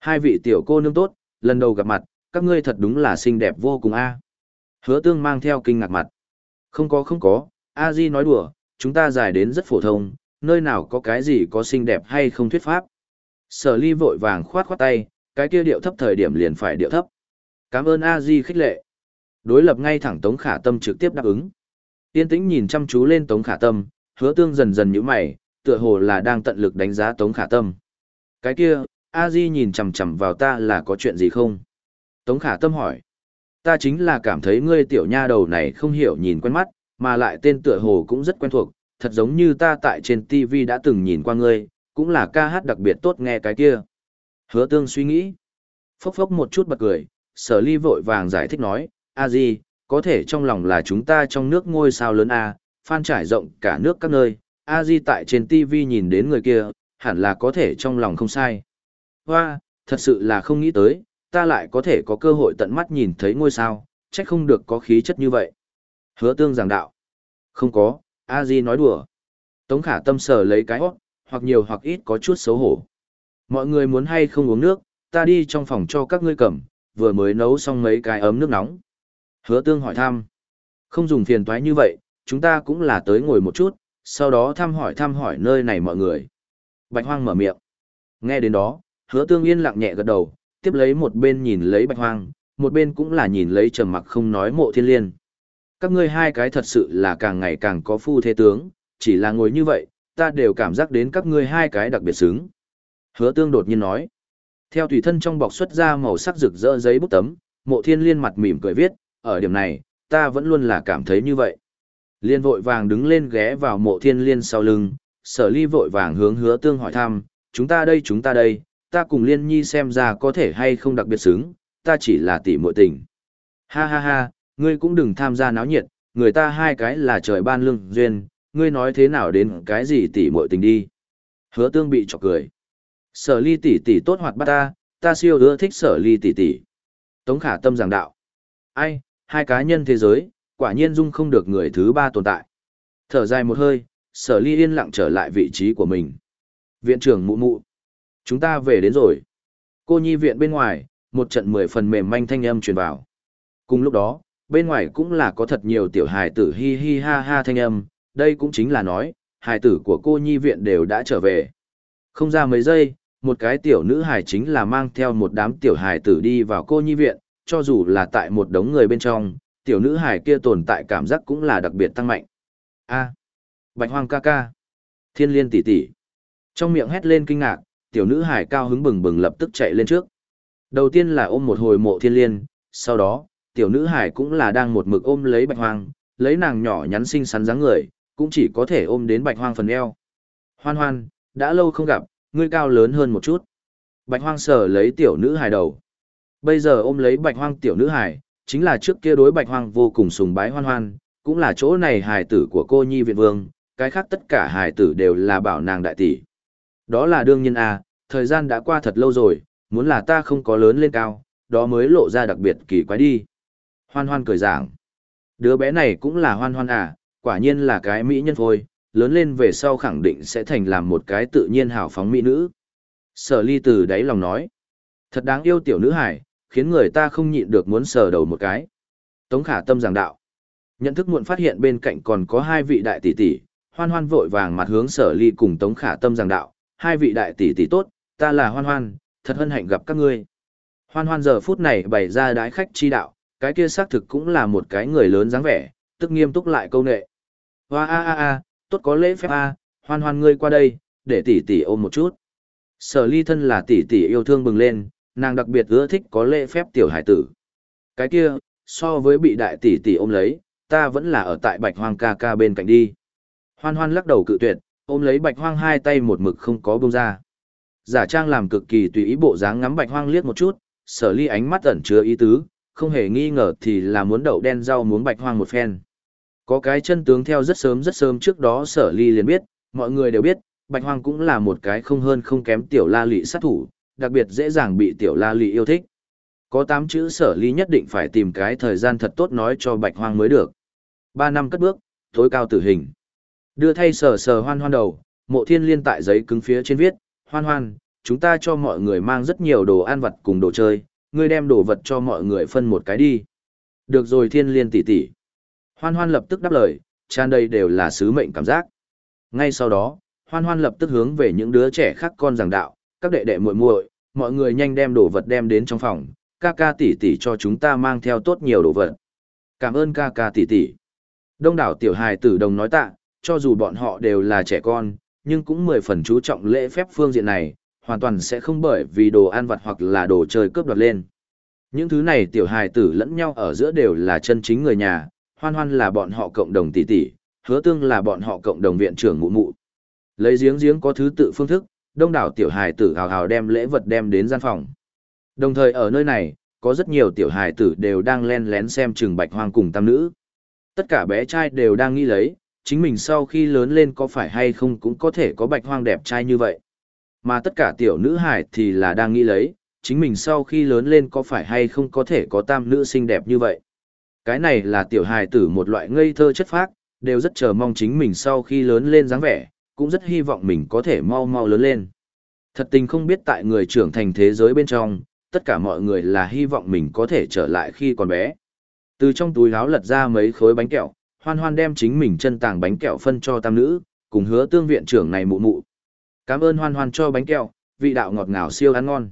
Hai vị tiểu cô nương tốt, lần đầu gặp mặt, các ngươi thật đúng là xinh đẹp vô cùng a. À. Hứa tương mang theo kinh ngạc mặt. Không có không có, A Di nói đùa, chúng ta giải đến rất phổ thông, nơi nào có cái gì có xinh đẹp hay không thuyết pháp. Sở ly vội vàng khoát khoát tay, cái kia điệu thấp thời điểm liền phải điệu thấp. Cảm ơn A Di khích lệ. Đối lập ngay thẳng Tống Khả Tâm trực tiếp đáp ứng. Tiên tĩnh nhìn chăm chú lên Tống Khả Tâm, hứa tương dần dần nhíu mày, tựa hồ là đang tận lực đánh giá Tống Khả Tâm. Cái kia, A Di nhìn chằm chằm vào ta là có chuyện gì không? Tống Khả Tâm hỏi. Ta chính là cảm thấy ngươi tiểu nha đầu này không hiểu nhìn quen mắt, mà lại tên tựa hồ cũng rất quen thuộc, thật giống như ta tại trên TV đã từng nhìn qua ngươi, cũng là ca hát đặc biệt tốt nghe cái kia. Hứa tương suy nghĩ. Phốc phốc một chút bật cười, sở ly vội vàng giải thích nói, a di, có thể trong lòng là chúng ta trong nước ngôi sao lớn a, phan trải rộng cả nước các nơi, a di tại trên TV nhìn đến người kia, hẳn là có thể trong lòng không sai. Hoa, thật sự là không nghĩ tới, ta lại có thể có cơ hội tận mắt nhìn thấy ngôi sao, trách không được có khí chất như vậy. Hứa tương giảng đạo. Không có, a di nói đùa. Tống khả tâm sở lấy cái hót, hoặc nhiều hoặc ít có chút xấu hổ. Mọi người muốn hay không uống nước, ta đi trong phòng cho các ngươi cầm, vừa mới nấu xong mấy cái ấm nước nóng. Hứa tương hỏi thăm. Không dùng phiền toái như vậy, chúng ta cũng là tới ngồi một chút, sau đó thăm hỏi thăm hỏi nơi này mọi người. Bạch hoang mở miệng. Nghe đến đó, hứa tương yên lặng nhẹ gật đầu, tiếp lấy một bên nhìn lấy bạch hoang, một bên cũng là nhìn lấy trầm mặc không nói mộ thiên liên. Các ngươi hai cái thật sự là càng ngày càng có phu thế tướng, chỉ là ngồi như vậy, ta đều cảm giác đến các ngươi hai cái đặc biệt xứng. Hứa tương đột nhiên nói. Theo tùy thân trong bọc xuất ra màu sắc rực rỡ giấy bút tấm, mộ thiên liên mặt mỉm cười viết, ở điểm này, ta vẫn luôn là cảm thấy như vậy. Liên vội vàng đứng lên ghé vào mộ thiên liên sau lưng, sở ly vội vàng hướng hứa tương hỏi thăm, chúng ta đây chúng ta đây, ta cùng liên nhi xem ra có thể hay không đặc biệt xứng, ta chỉ là tỷ muội tình. Ha ha ha, ngươi cũng đừng tham gia náo nhiệt, người ta hai cái là trời ban lương duyên, ngươi nói thế nào đến cái gì tỷ muội tình đi. Hứa tương bị chọc cười. Sở ly tỷ tỷ tốt hoạt bát ta, ta siêu ưa thích sở ly tỷ tỷ. Tống khả tâm giảng đạo. Ai, hai cá nhân thế giới, quả nhiên dung không được người thứ ba tồn tại. Thở dài một hơi, sở ly yên lặng trở lại vị trí của mình. Viện trưởng mụ mụ. Chúng ta về đến rồi. Cô nhi viện bên ngoài, một trận mười phần mềm manh thanh âm truyền vào. Cùng lúc đó, bên ngoài cũng là có thật nhiều tiểu hài tử hi hi ha ha thanh âm, đây cũng chính là nói, hài tử của cô nhi viện đều đã trở về. Không ra mấy giây, một cái tiểu nữ hài chính là mang theo một đám tiểu hài tử đi vào cô nhi viện, cho dù là tại một đống người bên trong, tiểu nữ hải kia tồn tại cảm giác cũng là đặc biệt tăng mạnh. A. Bạch hoang ca ca. Thiên liên tỷ tỷ. Trong miệng hét lên kinh ngạc, tiểu nữ hải cao hứng bừng bừng lập tức chạy lên trước. Đầu tiên là ôm một hồi mộ thiên liên, sau đó, tiểu nữ hải cũng là đang một mực ôm lấy bạch hoang, lấy nàng nhỏ nhắn xinh xắn dáng người, cũng chỉ có thể ôm đến bạch hoang phần eo. Hoan hoan, đã lâu không gặp, ngươi cao lớn hơn một chút. Bạch hoang sờ lấy tiểu nữ hài đầu. Bây giờ ôm lấy bạch hoang tiểu nữ hài, chính là trước kia đối bạch hoang vô cùng sùng bái hoan hoan, cũng là chỗ này hài tử của cô nhi viện vương, cái khác tất cả hài tử đều là bảo nàng đại tỷ. Đó là đương nhiên à, thời gian đã qua thật lâu rồi, muốn là ta không có lớn lên cao, đó mới lộ ra đặc biệt kỳ quái đi. Hoan hoan cười giảng. Đứa bé này cũng là hoan hoan à, quả nhiên là cái mỹ nhân phôi, lớn lên về sau khẳng định sẽ thành làm một cái tự nhiên hào phóng mỹ nữ. Sở ly từ đáy lòng nói. Thật đáng yêu tiểu nữ hải, khiến người ta không nhịn được muốn sờ đầu một cái. Tống khả tâm giảng đạo. Nhận thức muộn phát hiện bên cạnh còn có hai vị đại tỷ tỷ, hoan hoan vội vàng mặt hướng sở ly cùng tống khả tâm giảng đạo. Hai vị đại tỷ tỷ tốt, ta là hoan hoan, thật hân hạnh gặp các ngươi. Hoan hoan giờ phút này bày ra đái khách chi đạo, cái kia xác thực cũng là một cái người lớn dáng vẻ, tức nghiêm túc lại câu nệ. Hoa a a a, tốt có lễ phép a, hoan hoan ngươi qua đây, để tỷ tỷ ôm một chút. Sở ly thân là tỷ tỷ yêu thương bừng lên, nàng đặc biệt ưa thích có lễ phép tiểu hải tử. Cái kia, so với bị đại tỷ tỷ ôm lấy, ta vẫn là ở tại bạch hoang ca ca bên cạnh đi. Hoan hoan lắc đầu cự tuyệt, ôm lấy bạch hoang hai tay một mực không có buông ra. Giả trang làm cực kỳ tùy ý bộ dáng ngắm bạch hoang liếc một chút, sở ly ánh mắt ẩn chứa ý tứ, không hề nghi ngờ thì là muốn đậu đen rau muốn bạch hoang một phen. Có cái chân tướng theo rất sớm rất sớm trước đó sở ly liền biết, mọi người đều biết, bạch hoang cũng là một cái không hơn không kém tiểu la lị sát thủ, đặc biệt dễ dàng bị tiểu la lị yêu thích. Có tám chữ sở ly nhất định phải tìm cái thời gian thật tốt nói cho bạch hoang mới được. Ba năm cất bước, tối cao tử hình. Đưa thay sở sở hoan hoan đầu, mộ thiên liên tại giấy cứng phía trên viết, hoan hoan, chúng ta cho mọi người mang rất nhiều đồ ăn vặt cùng đồ chơi, ngươi đem đồ vật cho mọi người phân một cái đi. Được rồi thiên liên tỷ tỷ. Hoan hoan lập tức đáp lời, tràn đầy đều là sứ mệnh cảm giác. Ngay sau đó, hoan hoan lập tức hướng về những đứa trẻ khác con giảng đạo, các đệ đệ muội muội, mọi người nhanh đem đồ vật đem đến trong phòng, ca ca tỷ tỷ cho chúng ta mang theo tốt nhiều đồ vật. Cảm ơn ca ca tỷ tỷ. Đông đảo tiểu hài tử đồng nói tạ, cho dù bọn họ đều là trẻ con, nhưng cũng mười phần chú trọng lễ phép phương diện này, hoàn toàn sẽ không bởi vì đồ ăn vặt hoặc là đồ chơi cướp đoạt lên. Những thứ này tiểu hài tử lẫn nhau ở giữa đều là chân chính người nhà, hoan hoan là bọn họ cộng đồng tỷ tỷ, hứa tương là bọn họ cộng đồng viện trưởng mụ mụ. Lấy giếng giếng có thứ tự phương thức, đông đảo tiểu hài tử hào hào đem lễ vật đem đến gian phòng. Đồng thời ở nơi này, có rất nhiều tiểu hài tử đều đang len lén xem trường bạch hoang cùng tam nữ. Tất cả bé trai đều đang nghĩ lấy, chính mình sau khi lớn lên có phải hay không cũng có thể có bạch hoang đẹp trai như vậy. Mà tất cả tiểu nữ hài thì là đang nghĩ lấy, chính mình sau khi lớn lên có phải hay không có thể có tam nữ xinh đẹp như vậy. Cái này là tiểu hài tử một loại ngây thơ chất phác, đều rất chờ mong chính mình sau khi lớn lên dáng vẻ, cũng rất hy vọng mình có thể mau mau lớn lên. Thật tình không biết tại người trưởng thành thế giới bên trong, tất cả mọi người là hy vọng mình có thể trở lại khi còn bé. Từ trong túi áo lật ra mấy khối bánh kẹo, hoan hoan đem chính mình chân tàng bánh kẹo phân cho tam nữ, cùng hứa tương viện trưởng này mụ mụ. Cảm ơn hoan hoan cho bánh kẹo, vị đạo ngọt ngào siêu ăn ngon.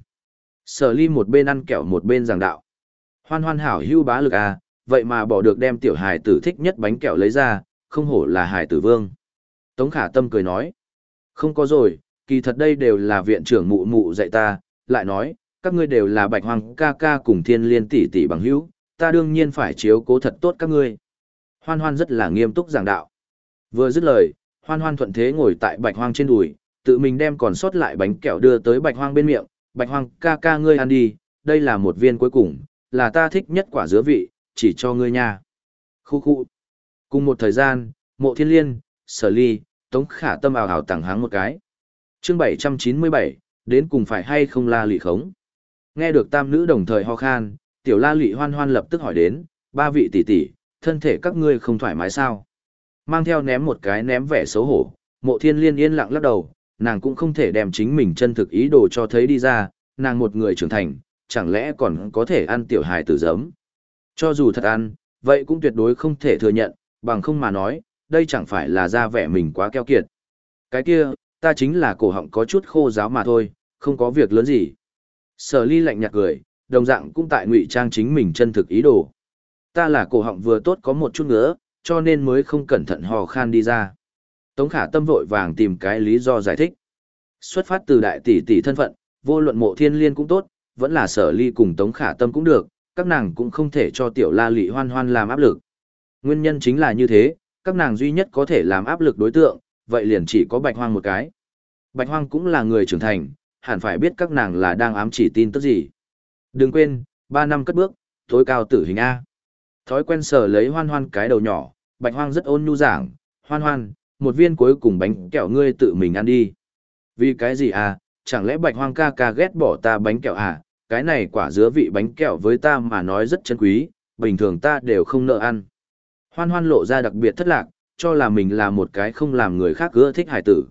Sở ly một bên ăn kẹo một bên giảng đạo. Hoan hoan hảo hưu bá lực à, vậy mà bỏ được đem tiểu hài tử thích nhất bánh kẹo lấy ra, không hổ là hài tử vương. Tống khả tâm cười nói. Không có rồi, kỳ thật đây đều là viện trưởng mụ mụ dạy ta, lại nói, các ngươi đều là bạch hoàng ca ca cùng thiên liên tỷ tỷ bằng hữu, ta đương nhiên phải chiếu cố thật tốt các ngươi. Hoan hoan rất là nghiêm túc giảng đạo. Vừa dứt lời, hoan hoan thuận thế ngồi tại bạch hoang trên đùi, tự mình đem còn sót lại bánh kẹo đưa tới bạch hoang bên miệng, bạch hoang ca ca ngươi ăn đi, đây là một viên cuối cùng, là ta thích nhất quả dứa vị, chỉ cho ngươi nha. Khu khu. Cùng một thời gian, mộ thiên liên, sở ly, tống khả tâm ảo hảo tặng háng một cái. chương 797, đến cùng phải hay không la lị khống. Nghe được tam nữ đồng thời ho khan, tiểu la lị hoan hoan lập tức hỏi đến, ba vị tỷ tỷ, thân thể các ngươi không thoải mái sao? Mang theo ném một cái ném vẻ xấu hổ, mộ thiên liên yên lặng lắc đầu, nàng cũng không thể đem chính mình chân thực ý đồ cho thấy đi ra, nàng một người trưởng thành, chẳng lẽ còn có thể ăn tiểu hài tử giấm. Cho dù thật ăn, vậy cũng tuyệt đối không thể thừa nhận, bằng không mà nói, đây chẳng phải là ra vẻ mình quá keo kiệt. Cái kia, ta chính là cổ họng có chút khô giáo mà thôi, không có việc lớn gì. Sở ly lạnh nhạt cười, đồng dạng cũng tại ngụy trang chính mình chân thực ý đồ. Ta là cổ họng vừa tốt có một chút nữa, cho nên mới không cẩn thận hò khan đi ra. Tống khả tâm vội vàng tìm cái lý do giải thích. Xuất phát từ đại tỷ tỷ thân phận, vô luận mộ thiên liên cũng tốt, vẫn là sở ly cùng tống khả tâm cũng được, các nàng cũng không thể cho tiểu la lị hoan hoan làm áp lực. Nguyên nhân chính là như thế, các nàng duy nhất có thể làm áp lực đối tượng, vậy liền chỉ có bạch hoang một cái. Bạch hoang cũng là người trưởng thành, hẳn phải biết các nàng là đang ám chỉ tin tức gì. Đừng quên, ba năm cất bước, tối cao tử hình A. Thói quen sở lấy hoan hoan cái đầu nhỏ, bạch hoang rất ôn nhu giảng, hoan hoan, một viên cuối cùng bánh kẹo ngươi tự mình ăn đi. Vì cái gì à, chẳng lẽ bạch hoang ca ca ghét bỏ ta bánh kẹo à, cái này quả dứa vị bánh kẹo với ta mà nói rất chân quý, bình thường ta đều không nợ ăn. Hoan hoan lộ ra đặc biệt thất lạc, cho là mình là một cái không làm người khác ưa thích hải tử.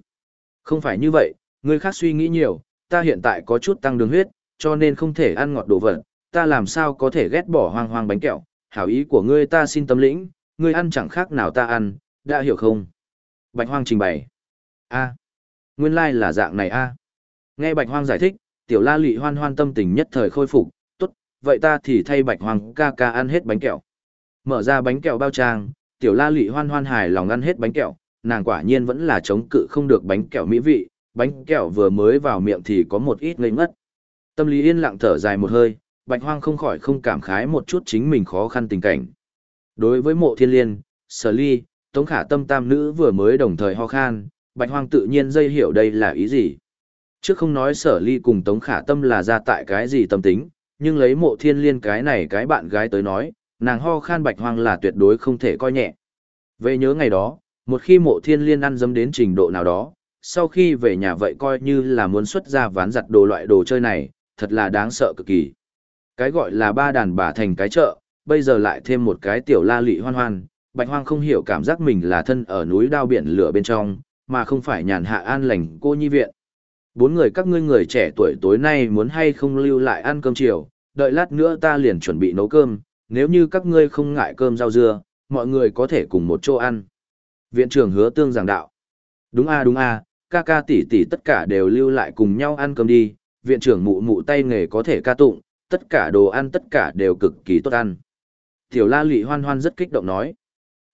Không phải như vậy, người khác suy nghĩ nhiều, ta hiện tại có chút tăng đường huyết, cho nên không thể ăn ngọt đồ vật, ta làm sao có thể ghét bỏ hoang hoang bánh kẹo, hảo ý của ngươi ta xin tâm lĩnh, ngươi ăn chẳng khác nào ta ăn, đã hiểu không? Bạch hoang trình bày. a nguyên lai like là dạng này a Nghe bạch hoang giải thích, tiểu la lị hoan hoan tâm tình nhất thời khôi phục, tốt, vậy ta thì thay bạch Hoàng ca ca ăn hết bánh kẹo. Mở ra bánh kẹo bao trang, tiểu la lị hoan hoan hài lòng ăn hết bánh kẹo, nàng quả nhiên vẫn là chống cự không được bánh kẹo mỹ vị, bánh kẹo vừa mới vào miệng thì có một ít ngây ngất. Tâm lý yên lặng thở dài một hơi, bạch hoang không khỏi không cảm khái một chút chính mình khó khăn tình cảnh. Đối với mộ thiên liên, sở ly, tống khả tâm tam nữ vừa mới đồng thời ho khan, bạch hoang tự nhiên dây hiểu đây là ý gì. Trước không nói sở ly cùng tống khả tâm là ra tại cái gì tâm tính, nhưng lấy mộ thiên liên cái này cái bạn gái tới nói, nàng ho khan bạch hoang là tuyệt đối không thể coi nhẹ. Về nhớ ngày đó, một khi mộ thiên liên ăn dấm đến trình độ nào đó, sau khi về nhà vậy coi như là muốn xuất ra ván giặt đồ loại đồ chơi này, thật là đáng sợ cực kỳ. Cái gọi là ba đàn bà thành cái chợ, bây giờ lại thêm một cái tiểu la lị hoan hoan, bạch hoang không hiểu cảm giác mình là thân ở núi đao biển lửa bên trong, mà không phải nhàn hạ an lành cô nhi viện. Bốn người các ngươi người trẻ tuổi tối nay muốn hay không lưu lại ăn cơm chiều, đợi lát nữa ta liền chuẩn bị nấu cơm, nếu như các ngươi không ngại cơm rau dưa, mọi người có thể cùng một chỗ ăn. Viện trưởng hứa tương giảng đạo. Đúng a đúng a, ca ca tỷ tỷ tất cả đều lưu lại cùng nhau ăn cơm đi, viện trưởng mụ mụ tay nghề có thể ca tụng, tất cả đồ ăn tất cả đều cực kỳ tốt ăn. Tiểu la lị hoan hoan rất kích động nói.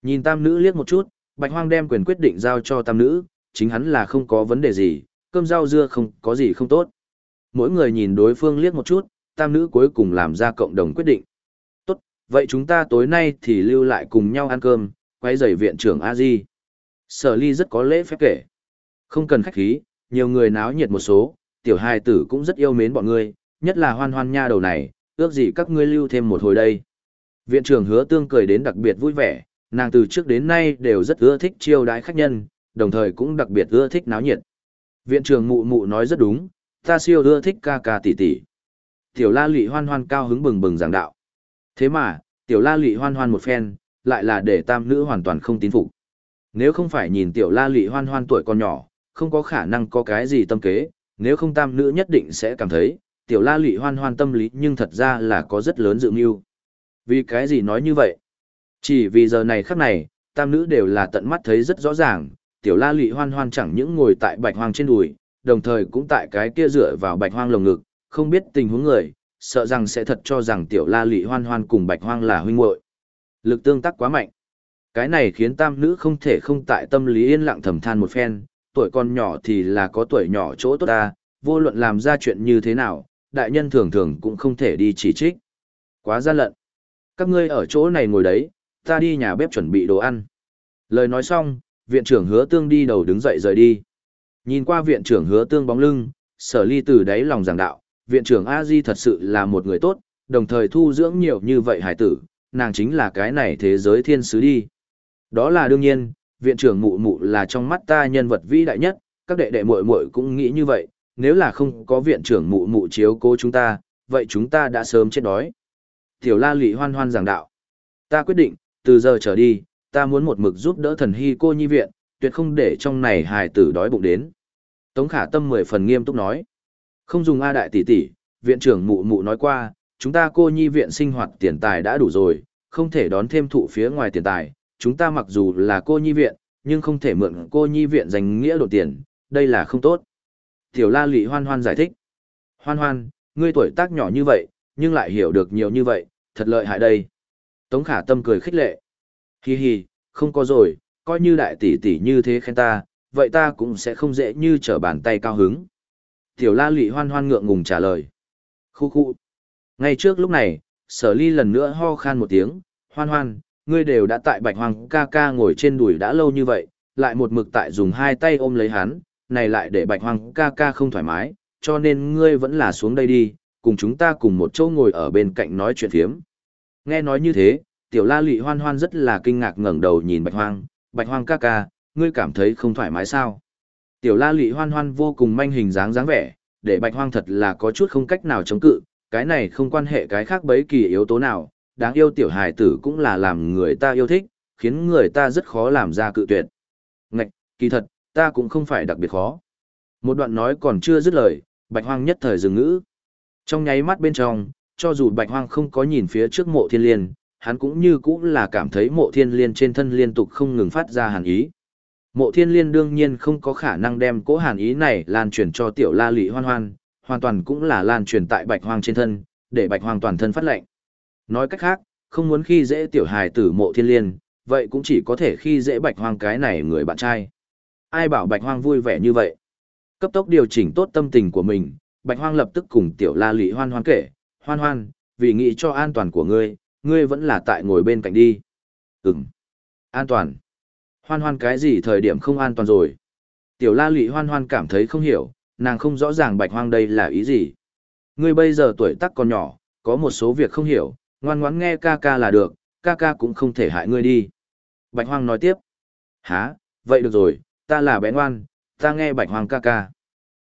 Nhìn tam nữ liếc một chút, bạch hoang đem quyền quyết định giao cho tam nữ, chính hắn là không có vấn đề gì, cơm rau dưa không có gì không tốt. Mỗi người nhìn đối phương liếc một chút, tam nữ cuối cùng làm ra cộng đồng quyết định. Tốt, vậy chúng ta tối nay thì lưu lại cùng nhau ăn cơm, quay giày viện trưởng a di Sở ly rất có lễ phép kể. Không cần khách khí, nhiều người náo nhiệt một số, tiểu hài tử cũng rất yêu mến bọn ngươi, nhất là hoan hoan nha đầu này, ước gì các ngươi lưu thêm một hồi đây. Viện trưởng hứa tương cười đến đặc biệt vui vẻ, nàng từ trước đến nay đều rất ưa thích chiêu đãi khách nhân, đồng thời cũng đặc biệt ưa thích náo nhiệt. Viện trưởng mụ mụ nói rất đúng, ta siêu ưa thích ca ca tỷ tỷ. Tiểu la lị hoan hoan cao hứng bừng bừng giảng đạo. Thế mà, tiểu la lị hoan hoan một phen, lại là để tam nữ hoàn toàn không tín phục. Nếu không phải nhìn tiểu la lị hoan hoan tuổi còn nhỏ, không có khả năng có cái gì tâm kế, nếu không tam nữ nhất định sẽ cảm thấy, tiểu la lị hoan hoan tâm lý nhưng thật ra là có rất lớn dự mưu. Vì cái gì nói như vậy? Chỉ vì giờ này khắc này, tam nữ đều là tận mắt thấy rất rõ ràng, tiểu la lị hoan hoan chẳng những ngồi tại bạch hoang trên đùi, đồng thời cũng tại cái kia dựa vào bạch hoang lồng ngực, không biết tình huống người, sợ rằng sẽ thật cho rằng tiểu la lị hoan hoan cùng bạch hoang là huynh muội. Lực tương tác quá mạnh. Cái này khiến tam nữ không thể không tại tâm lý yên lặng thầm than một phen, tuổi con nhỏ thì là có tuổi nhỏ chỗ tốt ta, vô luận làm ra chuyện như thế nào, đại nhân thường thường cũng không thể đi chỉ trích. Quá gian lận. Các ngươi ở chỗ này ngồi đấy, ta đi nhà bếp chuẩn bị đồ ăn. Lời nói xong, viện trưởng hứa tương đi đầu đứng dậy rời đi. Nhìn qua viện trưởng hứa tương bóng lưng, sở ly từ đáy lòng giảng đạo, viện trưởng a di thật sự là một người tốt, đồng thời thu dưỡng nhiều như vậy hải tử, nàng chính là cái này thế giới thiên sứ đi. Đó là đương nhiên, viện trưởng mụ mụ là trong mắt ta nhân vật vĩ đại nhất, các đệ đệ muội muội cũng nghĩ như vậy, nếu là không có viện trưởng mụ mụ chiếu cố chúng ta, vậy chúng ta đã sớm chết đói. Tiểu la Lụy hoan hoan giảng đạo. Ta quyết định, từ giờ trở đi, ta muốn một mực giúp đỡ thần hy cô nhi viện, tuyệt không để trong này hài tử đói bụng đến. Tống khả tâm mười phần nghiêm túc nói. Không dùng A đại tỷ tỷ, viện trưởng mụ mụ nói qua, chúng ta cô nhi viện sinh hoạt tiền tài đã đủ rồi, không thể đón thêm thụ phía ngoài tiền tài. Chúng ta mặc dù là cô nhi viện, nhưng không thể mượn cô nhi viện dành nghĩa đột tiền, đây là không tốt. Tiểu la lị hoan hoan giải thích. Hoan hoan, ngươi tuổi tác nhỏ như vậy, nhưng lại hiểu được nhiều như vậy, thật lợi hại đây. Tống khả tâm cười khích lệ. Hi hi, không có rồi, coi như đại tỷ tỷ như thế khen ta, vậy ta cũng sẽ không dễ như trở bàn tay cao hứng. Tiểu la lị hoan hoan ngượng ngùng trả lời. Khu khu. Ngay trước lúc này, sở ly lần nữa ho khan một tiếng, hoan hoan, ngươi đều đã tại bạch hoàng ca ca ngồi trên đùi đã lâu như vậy, lại một mực tại dùng hai tay ôm lấy hắn, này lại để bạch hoàng ca ca không thoải mái, cho nên ngươi vẫn là xuống đây đi, cùng chúng ta cùng một chỗ ngồi ở bên cạnh nói chuyện phiếm. Nghe nói như thế, tiểu la lị hoan hoan rất là kinh ngạc ngẩng đầu nhìn bạch hoang, bạch hoang ca ca, ngươi cảm thấy không thoải mái sao? Tiểu la lị hoan hoan vô cùng manh hình dáng dáng vẻ, để bạch hoang thật là có chút không cách nào chống cự, cái này không quan hệ cái khác bấy kỳ yếu tố nào, đáng yêu tiểu hài tử cũng là làm người ta yêu thích, khiến người ta rất khó làm ra cự tuyệt. Ngạch, kỳ thật, ta cũng không phải đặc biệt khó. Một đoạn nói còn chưa dứt lời, bạch hoang nhất thời dừng ngữ. Trong nháy mắt bên trong, cho dù bạch hoang không có nhìn phía trước mộ thiên liên, hắn cũng như cũng là cảm thấy mộ thiên liên trên thân liên tục không ngừng phát ra hàn ý. Mộ thiên liên đương nhiên không có khả năng đem cố hàn ý này lan truyền cho tiểu la lị hoan hoan, hoàn toàn cũng là lan truyền tại bạch hoang trên thân, để bạch hoang toàn thân phát lệnh. Nói cách khác, không muốn khi dễ tiểu hài tử mộ thiên liên, vậy cũng chỉ có thể khi dễ bạch hoang cái này người bạn trai. Ai bảo bạch hoang vui vẻ như vậy? Cấp tốc điều chỉnh tốt tâm tình của mình, bạch hoang lập tức cùng tiểu la lị hoan hoan kể, hoan hoan, vì nghĩ cho an toàn của ngươi, ngươi vẫn là tại ngồi bên cạnh đi. Ừm. An toàn. Hoan hoan cái gì thời điểm không an toàn rồi? Tiểu la lị hoan hoan cảm thấy không hiểu, nàng không rõ ràng bạch hoang đây là ý gì. Ngươi bây giờ tuổi tác còn nhỏ, có một số việc không hiểu, ngoan ngoãn nghe ca ca là được, ca ca cũng không thể hại ngươi đi. Bạch hoang nói tiếp. Hả, vậy được rồi, ta là bé ngoan, ta nghe bạch hoang ca ca.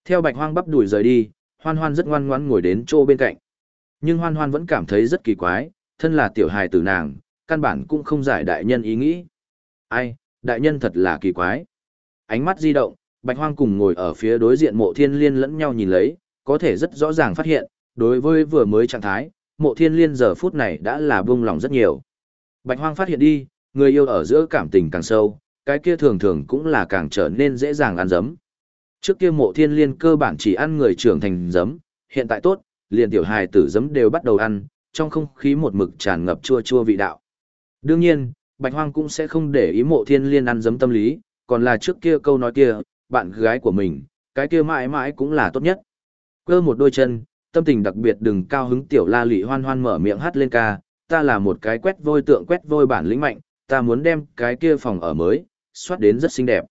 Theo bạch hoang bắp đuổi rời đi, hoan hoan rất ngoan ngoãn ngồi đến chỗ bên cạnh. Nhưng hoan hoan vẫn cảm thấy rất kỳ quái, thân là tiểu hài tử nàng, căn bản cũng không giải đại nhân ý nghĩ. Ai, đại nhân thật là kỳ quái. Ánh mắt di động, bạch hoang cùng ngồi ở phía đối diện mộ thiên liên lẫn nhau nhìn lấy, có thể rất rõ ràng phát hiện, đối với vừa mới trạng thái, mộ thiên liên giờ phút này đã là buông lòng rất nhiều. Bạch hoang phát hiện đi, người yêu ở giữa cảm tình càng sâu, cái kia thường thường cũng là càng trở nên dễ dàng ăn dấm. Trước kia mộ thiên liên cơ bản chỉ ăn người trưởng thành dấm, hiện tại tốt, liền tiểu hài tử dấm đều bắt đầu ăn, trong không khí một mực tràn ngập chua chua vị đạo. Đương nhiên, Bạch Hoang cũng sẽ không để ý mộ thiên liên ăn dấm tâm lý, còn là trước kia câu nói kia, bạn gái của mình, cái kia mãi mãi cũng là tốt nhất. Cơ một đôi chân, tâm tình đặc biệt đừng cao hứng tiểu la lị hoan hoan mở miệng hát lên ca, ta là một cái quét vôi tượng quét vôi bản lĩnh mạnh, ta muốn đem cái kia phòng ở mới, xoát đến rất xinh đẹp.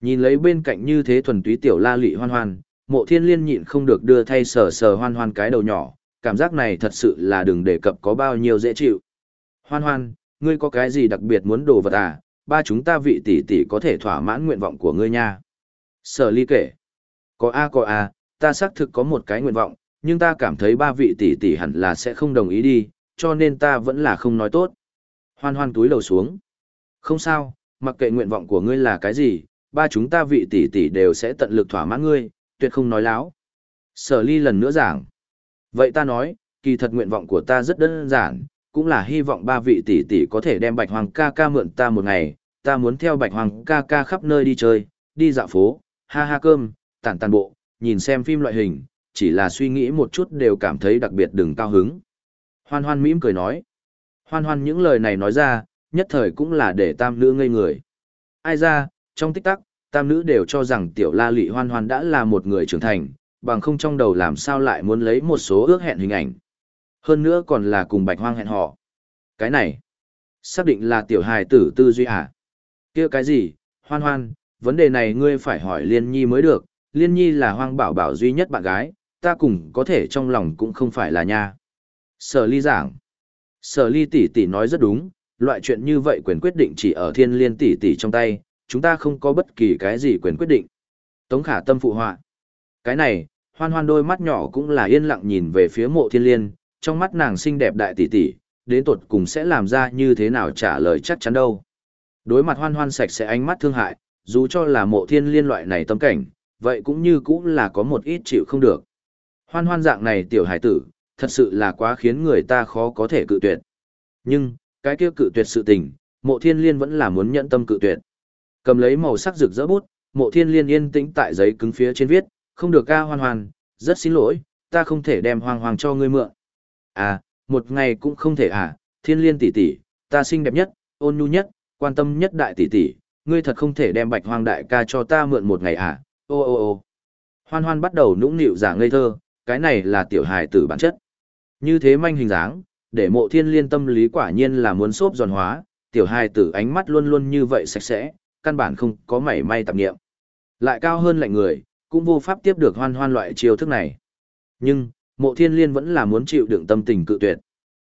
Nhìn lấy bên cạnh như thế thuần túy tiểu la lị hoan hoan, mộ thiên liên nhịn không được đưa thay sờ sờ hoan hoan cái đầu nhỏ, cảm giác này thật sự là đừng đề cập có bao nhiêu dễ chịu. Hoan hoan, ngươi có cái gì đặc biệt muốn đồ vật à, ba chúng ta vị tỷ tỷ có thể thỏa mãn nguyện vọng của ngươi nha. Sở ly kể, có a có a, ta xác thực có một cái nguyện vọng, nhưng ta cảm thấy ba vị tỷ tỷ hẳn là sẽ không đồng ý đi, cho nên ta vẫn là không nói tốt. Hoan hoan túi lầu xuống. Không sao, mặc kệ nguyện vọng của ngươi là cái gì, ba chúng ta vị tỷ tỷ đều sẽ tận lực thỏa mãn ngươi, tuyệt không nói láo. Sở ly lần nữa giảng. Vậy ta nói, kỳ thật nguyện vọng của ta rất đơn giản, cũng là hy vọng ba vị tỷ tỷ có thể đem bạch hoàng ca ca mượn ta một ngày, ta muốn theo bạch hoàng ca ca khắp nơi đi chơi, đi dạo phố, ha ha cơm, tản tàn bộ, nhìn xem phim loại hình, chỉ là suy nghĩ một chút đều cảm thấy đặc biệt đừng cao hứng. Hoan hoan mỉm cười nói. Hoan hoan những lời này nói ra, nhất thời cũng là để tam nữ ngây người. Ai ra, trong tích tắc, tam nữ đều cho rằng tiểu la lị hoan hoan đã là một người trưởng thành, bằng không trong đầu làm sao lại muốn lấy một số ước hẹn hình ảnh. Hơn nữa còn là cùng bạch hoang hẹn họ. Cái này, xác định là tiểu hài tử tư duy à? kia cái gì, hoan hoan, vấn đề này ngươi phải hỏi liên nhi mới được, liên nhi là hoang bảo bảo duy nhất bạn gái, ta cùng có thể trong lòng cũng không phải là nha. Sở ly giảng. Sở ly tỷ tỷ nói rất đúng, loại chuyện như vậy quyền quyết định chỉ ở thiên liên tỷ tỷ trong tay, chúng ta không có bất kỳ cái gì quyền quyết định. Tống khả tâm phụ họa. Cái này, hoan hoan đôi mắt nhỏ cũng là yên lặng nhìn về phía mộ thiên liên, trong mắt nàng xinh đẹp đại tỷ tỷ, đến tột cùng sẽ làm ra như thế nào trả lời chắc chắn đâu. Đối mặt hoan hoan sạch sẽ ánh mắt thương hại, dù cho là mộ thiên liên loại này tâm cảnh, vậy cũng như cũng là có một ít chịu không được. Hoan hoan dạng này tiểu hải tử, thật sự là quá khiến người ta khó có thể cự tuyệt. Nhưng, cái kia cự tuyệt sự tình, mộ thiên liên vẫn là muốn nhận tâm cự tuyệt. Cầm lấy màu sắc rực rỡ bút, mộ thiên liên yên tĩnh tại giấy cứng phía trên viết, không được ca hoan hoan, rất xin lỗi, ta không thể đem hoang hoàng cho ngươi mượn. À, một ngày cũng không thể à, thiên liên tỷ tỷ, ta xinh đẹp nhất, ôn nhu nhất, quan tâm nhất đại tỷ tỷ, ngươi thật không thể đem bạch hoang đại ca cho ta mượn một ngày à, ô ô ô. Hoan hoan bắt đầu nũng nịu giả ngây thơ, cái này là tiểu hài tử bản chất. Như thế manh hình dáng, để mộ thiên liên tâm lý quả nhiên là muốn xốp giòn hóa, tiểu hài tử ánh mắt luôn luôn như vậy sạch sẽ, căn bản không có mảy may tạp nghiệm. Lại cao hơn lạnh người, cũng vô pháp tiếp được hoan hoan loại chiêu thức này. Nhưng, mộ thiên liên vẫn là muốn chịu đựng tâm tình cự tuyệt.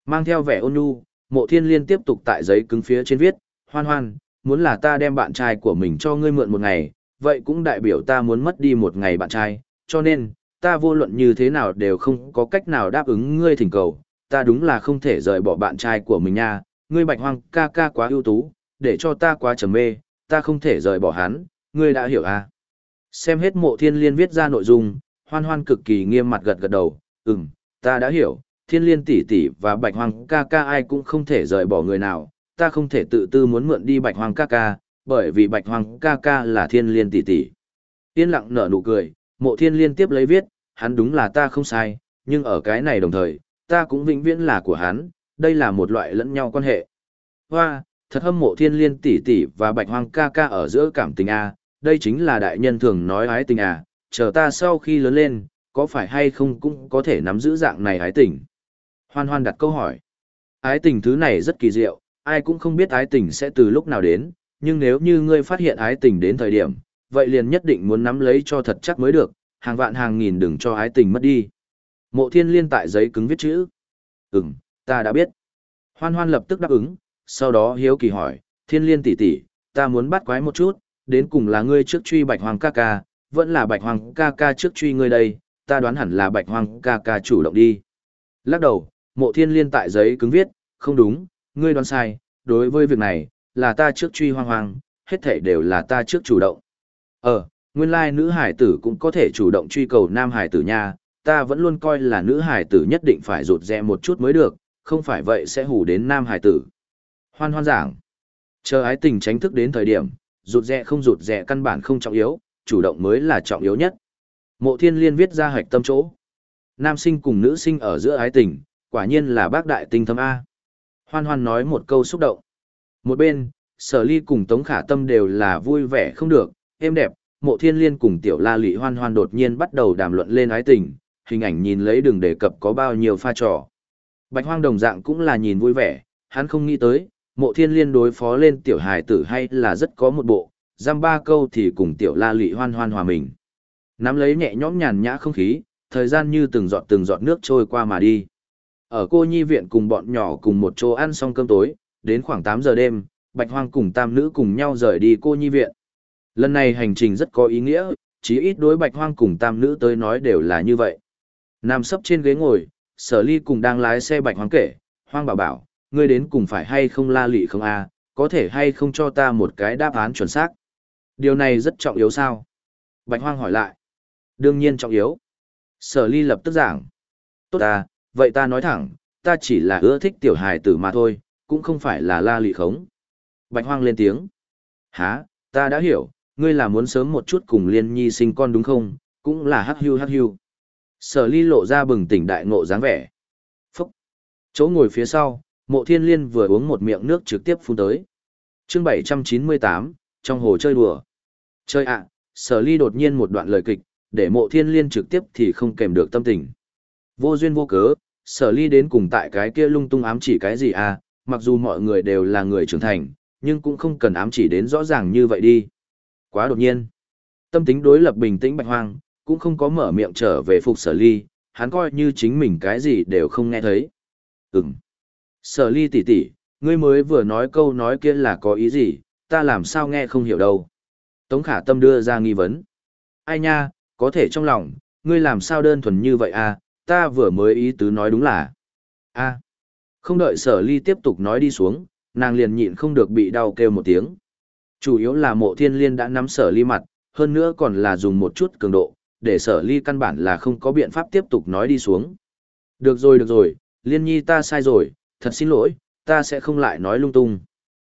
Mang theo vẻ ôn nhu, mộ thiên liên tiếp tục tại giấy cứng phía trên viết, hoan hoan, muốn là ta đem bạn trai của mình cho ngươi mượn một ngày, vậy cũng đại biểu ta muốn mất đi một ngày bạn trai, cho nên, ta vô luận như thế nào đều không có cách nào đáp ứng ngươi thỉnh cầu, ta đúng là không thể rời bỏ bạn trai của mình nha, ngươi bạch hoang ca ca quá ưu tú, để cho ta quá trầm mê, ta không thể rời bỏ hắn, ngươi đã hiểu à? Xem hết mộ thiên liên viết ra nội dung, hoan hoan cực kỳ nghiêm mặt gật gật đầu, ừm, ta đã hiểu, thiên liên tỷ tỷ và bạch hoang ca ca ai cũng không thể rời bỏ người nào, ta không thể tự tư muốn mượn đi bạch hoang ca ca, bởi vì bạch hoang ca ca là thiên liên tỷ tỷ. Yên lặng nở nụ cười, mộ thiên liên tiếp lấy viết, hắn đúng là ta không sai, nhưng ở cái này đồng thời, ta cũng vĩnh viễn là của hắn, đây là một loại lẫn nhau quan hệ. Hoa, thật hâm mộ thiên liên tỷ tỷ và bạch hoang ca ca ở giữa cảm tình A, đây chính là đại nhân thường nói ái tình à, chờ ta sau khi lớn lên, có phải hay không cũng có thể nắm giữ dạng này ái tình. Hoan hoan đặt câu hỏi. Ái tình thứ này rất kỳ diệu, ai cũng không biết ái tình sẽ từ lúc nào đến, nhưng nếu như ngươi phát hiện ái tình đến thời điểm, vậy liền nhất định muốn nắm lấy cho thật chắc mới được, hàng vạn hàng nghìn đừng cho ái tình mất đi. Mộ thiên liên tại giấy cứng viết chữ. Ừm, ta đã biết. Hoan hoan lập tức đáp ứng, sau đó hiếu kỳ hỏi, thiên liên tỷ tỷ, ta muốn bắt quái một chút, đến cùng là ngươi trước truy bạch hoàng ca ca, vẫn là bạch hoàng ca ca trước truy ngươi đây, ta đoán hẳn là bạch hoàng ca ca chủ động đi. Lắc đầu, mộ thiên liên tại giấy cứng viết, không đúng, ngươi đoán sai, đối với việc này, là ta trước truy hoang hoang, hết thể đều là ta trước chủ động. Ờ, nguyên lai nữ hải tử cũng có thể chủ động truy cầu nam hải tử nha, ta vẫn luôn coi là nữ hải tử nhất định phải rụt rè một chút mới được, không phải vậy sẽ hù đến nam hải tử. Hoan hoan giảng, chờ ái tình tránh thức đến thời điểm, rụt rè không rụt rè căn bản không trọng yếu, chủ động mới là trọng yếu nhất. Mộ thiên liên viết ra hạch tâm chỗ. Nam sinh cùng nữ sinh ở giữa ái tình, quả nhiên là bác đại tinh thâm A. Hoan hoan nói một câu xúc động. Một bên, sở ly cùng tống khả tâm đều là vui vẻ không được, êm đẹp, mộ thiên liên cùng tiểu la lị hoan hoan đột nhiên bắt đầu đàm luận lên ái tình, hình ảnh nhìn lấy đường đề cập có bao nhiêu pha trò. Bạch hoang đồng dạng cũng là nhìn vui vẻ, hắn không nghĩ tới, mộ thiên liên đối phó lên tiểu hài tử hay là rất có một bộ, giam ba câu thì cùng tiểu la lị hoan hoan hòa mình. Nắm lấy nhẹ nhõm nhàn nhã không khí, thời gian như từng giọt từng giọt nước trôi qua mà đi. Ở cô nhi viện cùng bọn nhỏ cùng một chỗ ăn xong cơm tối, đến khoảng 8 giờ đêm, Bạch Hoang cùng tam nữ cùng nhau rời đi cô nhi viện. Lần này hành trình rất có ý nghĩa, chí ít đối Bạch Hoang cùng tam nữ tới nói đều là như vậy. Nam sấp trên ghế ngồi, sở ly cùng đang lái xe Bạch Hoang kể, Hoang bảo bảo, ngươi đến cùng phải hay không la lị không a, à? có thể hay không cho ta một cái đáp án chuẩn xác. Điều này rất trọng yếu sao? Bạch Hoang hỏi lại. Đương nhiên trọng yếu. Sở ly lập tức giảng. Tốt ta, vậy ta nói thẳng, ta chỉ là ưa thích tiểu hài tử mà thôi, cũng không phải là la lị khống. Bạch Hoang lên tiếng. Hả, ta đã hiểu, ngươi là muốn sớm một chút cùng liên nhi sinh con đúng không, cũng là hắc hưu hắc hưu. Sở ly lộ ra bừng tỉnh đại ngộ dáng vẻ. Phúc. Chỗ ngồi phía sau, mộ thiên liên vừa uống một miệng nước trực tiếp phun tới. Chương 798, trong hồ chơi đùa. Chơi ạ, sở ly đột nhiên một đoạn lời kịch, để mộ thiên liên trực tiếp thì không kèm được tâm tình. Vô duyên vô cớ, sở ly đến cùng tại cái kia lung tung ám chỉ cái gì à, mặc dù mọi người đều là người trưởng thành, nhưng cũng không cần ám chỉ đến rõ ràng như vậy đi. Quá đột nhiên. Tâm tính đối lập bình tĩnh bạch hoang, cũng không có mở miệng trở về phục sở ly, hắn coi như chính mình cái gì đều không nghe thấy. Ừm. Sở ly tỷ tỷ, ngươi mới vừa nói câu nói kia là có ý gì, ta làm sao nghe không hiểu đâu. Tống khả tâm đưa ra nghi vấn. Ai nha, có thể trong lòng, ngươi làm sao đơn thuần như vậy à, ta vừa mới ý tứ nói đúng là. a không đợi sở ly tiếp tục nói đi xuống, nàng liền nhịn không được bị đau kêu một tiếng. Chủ yếu là mộ thiên liên đã nắm sở ly mặt, hơn nữa còn là dùng một chút cường độ, để sở ly căn bản là không có biện pháp tiếp tục nói đi xuống. Được rồi được rồi, liên nhi ta sai rồi, thật xin lỗi, ta sẽ không lại nói lung tung.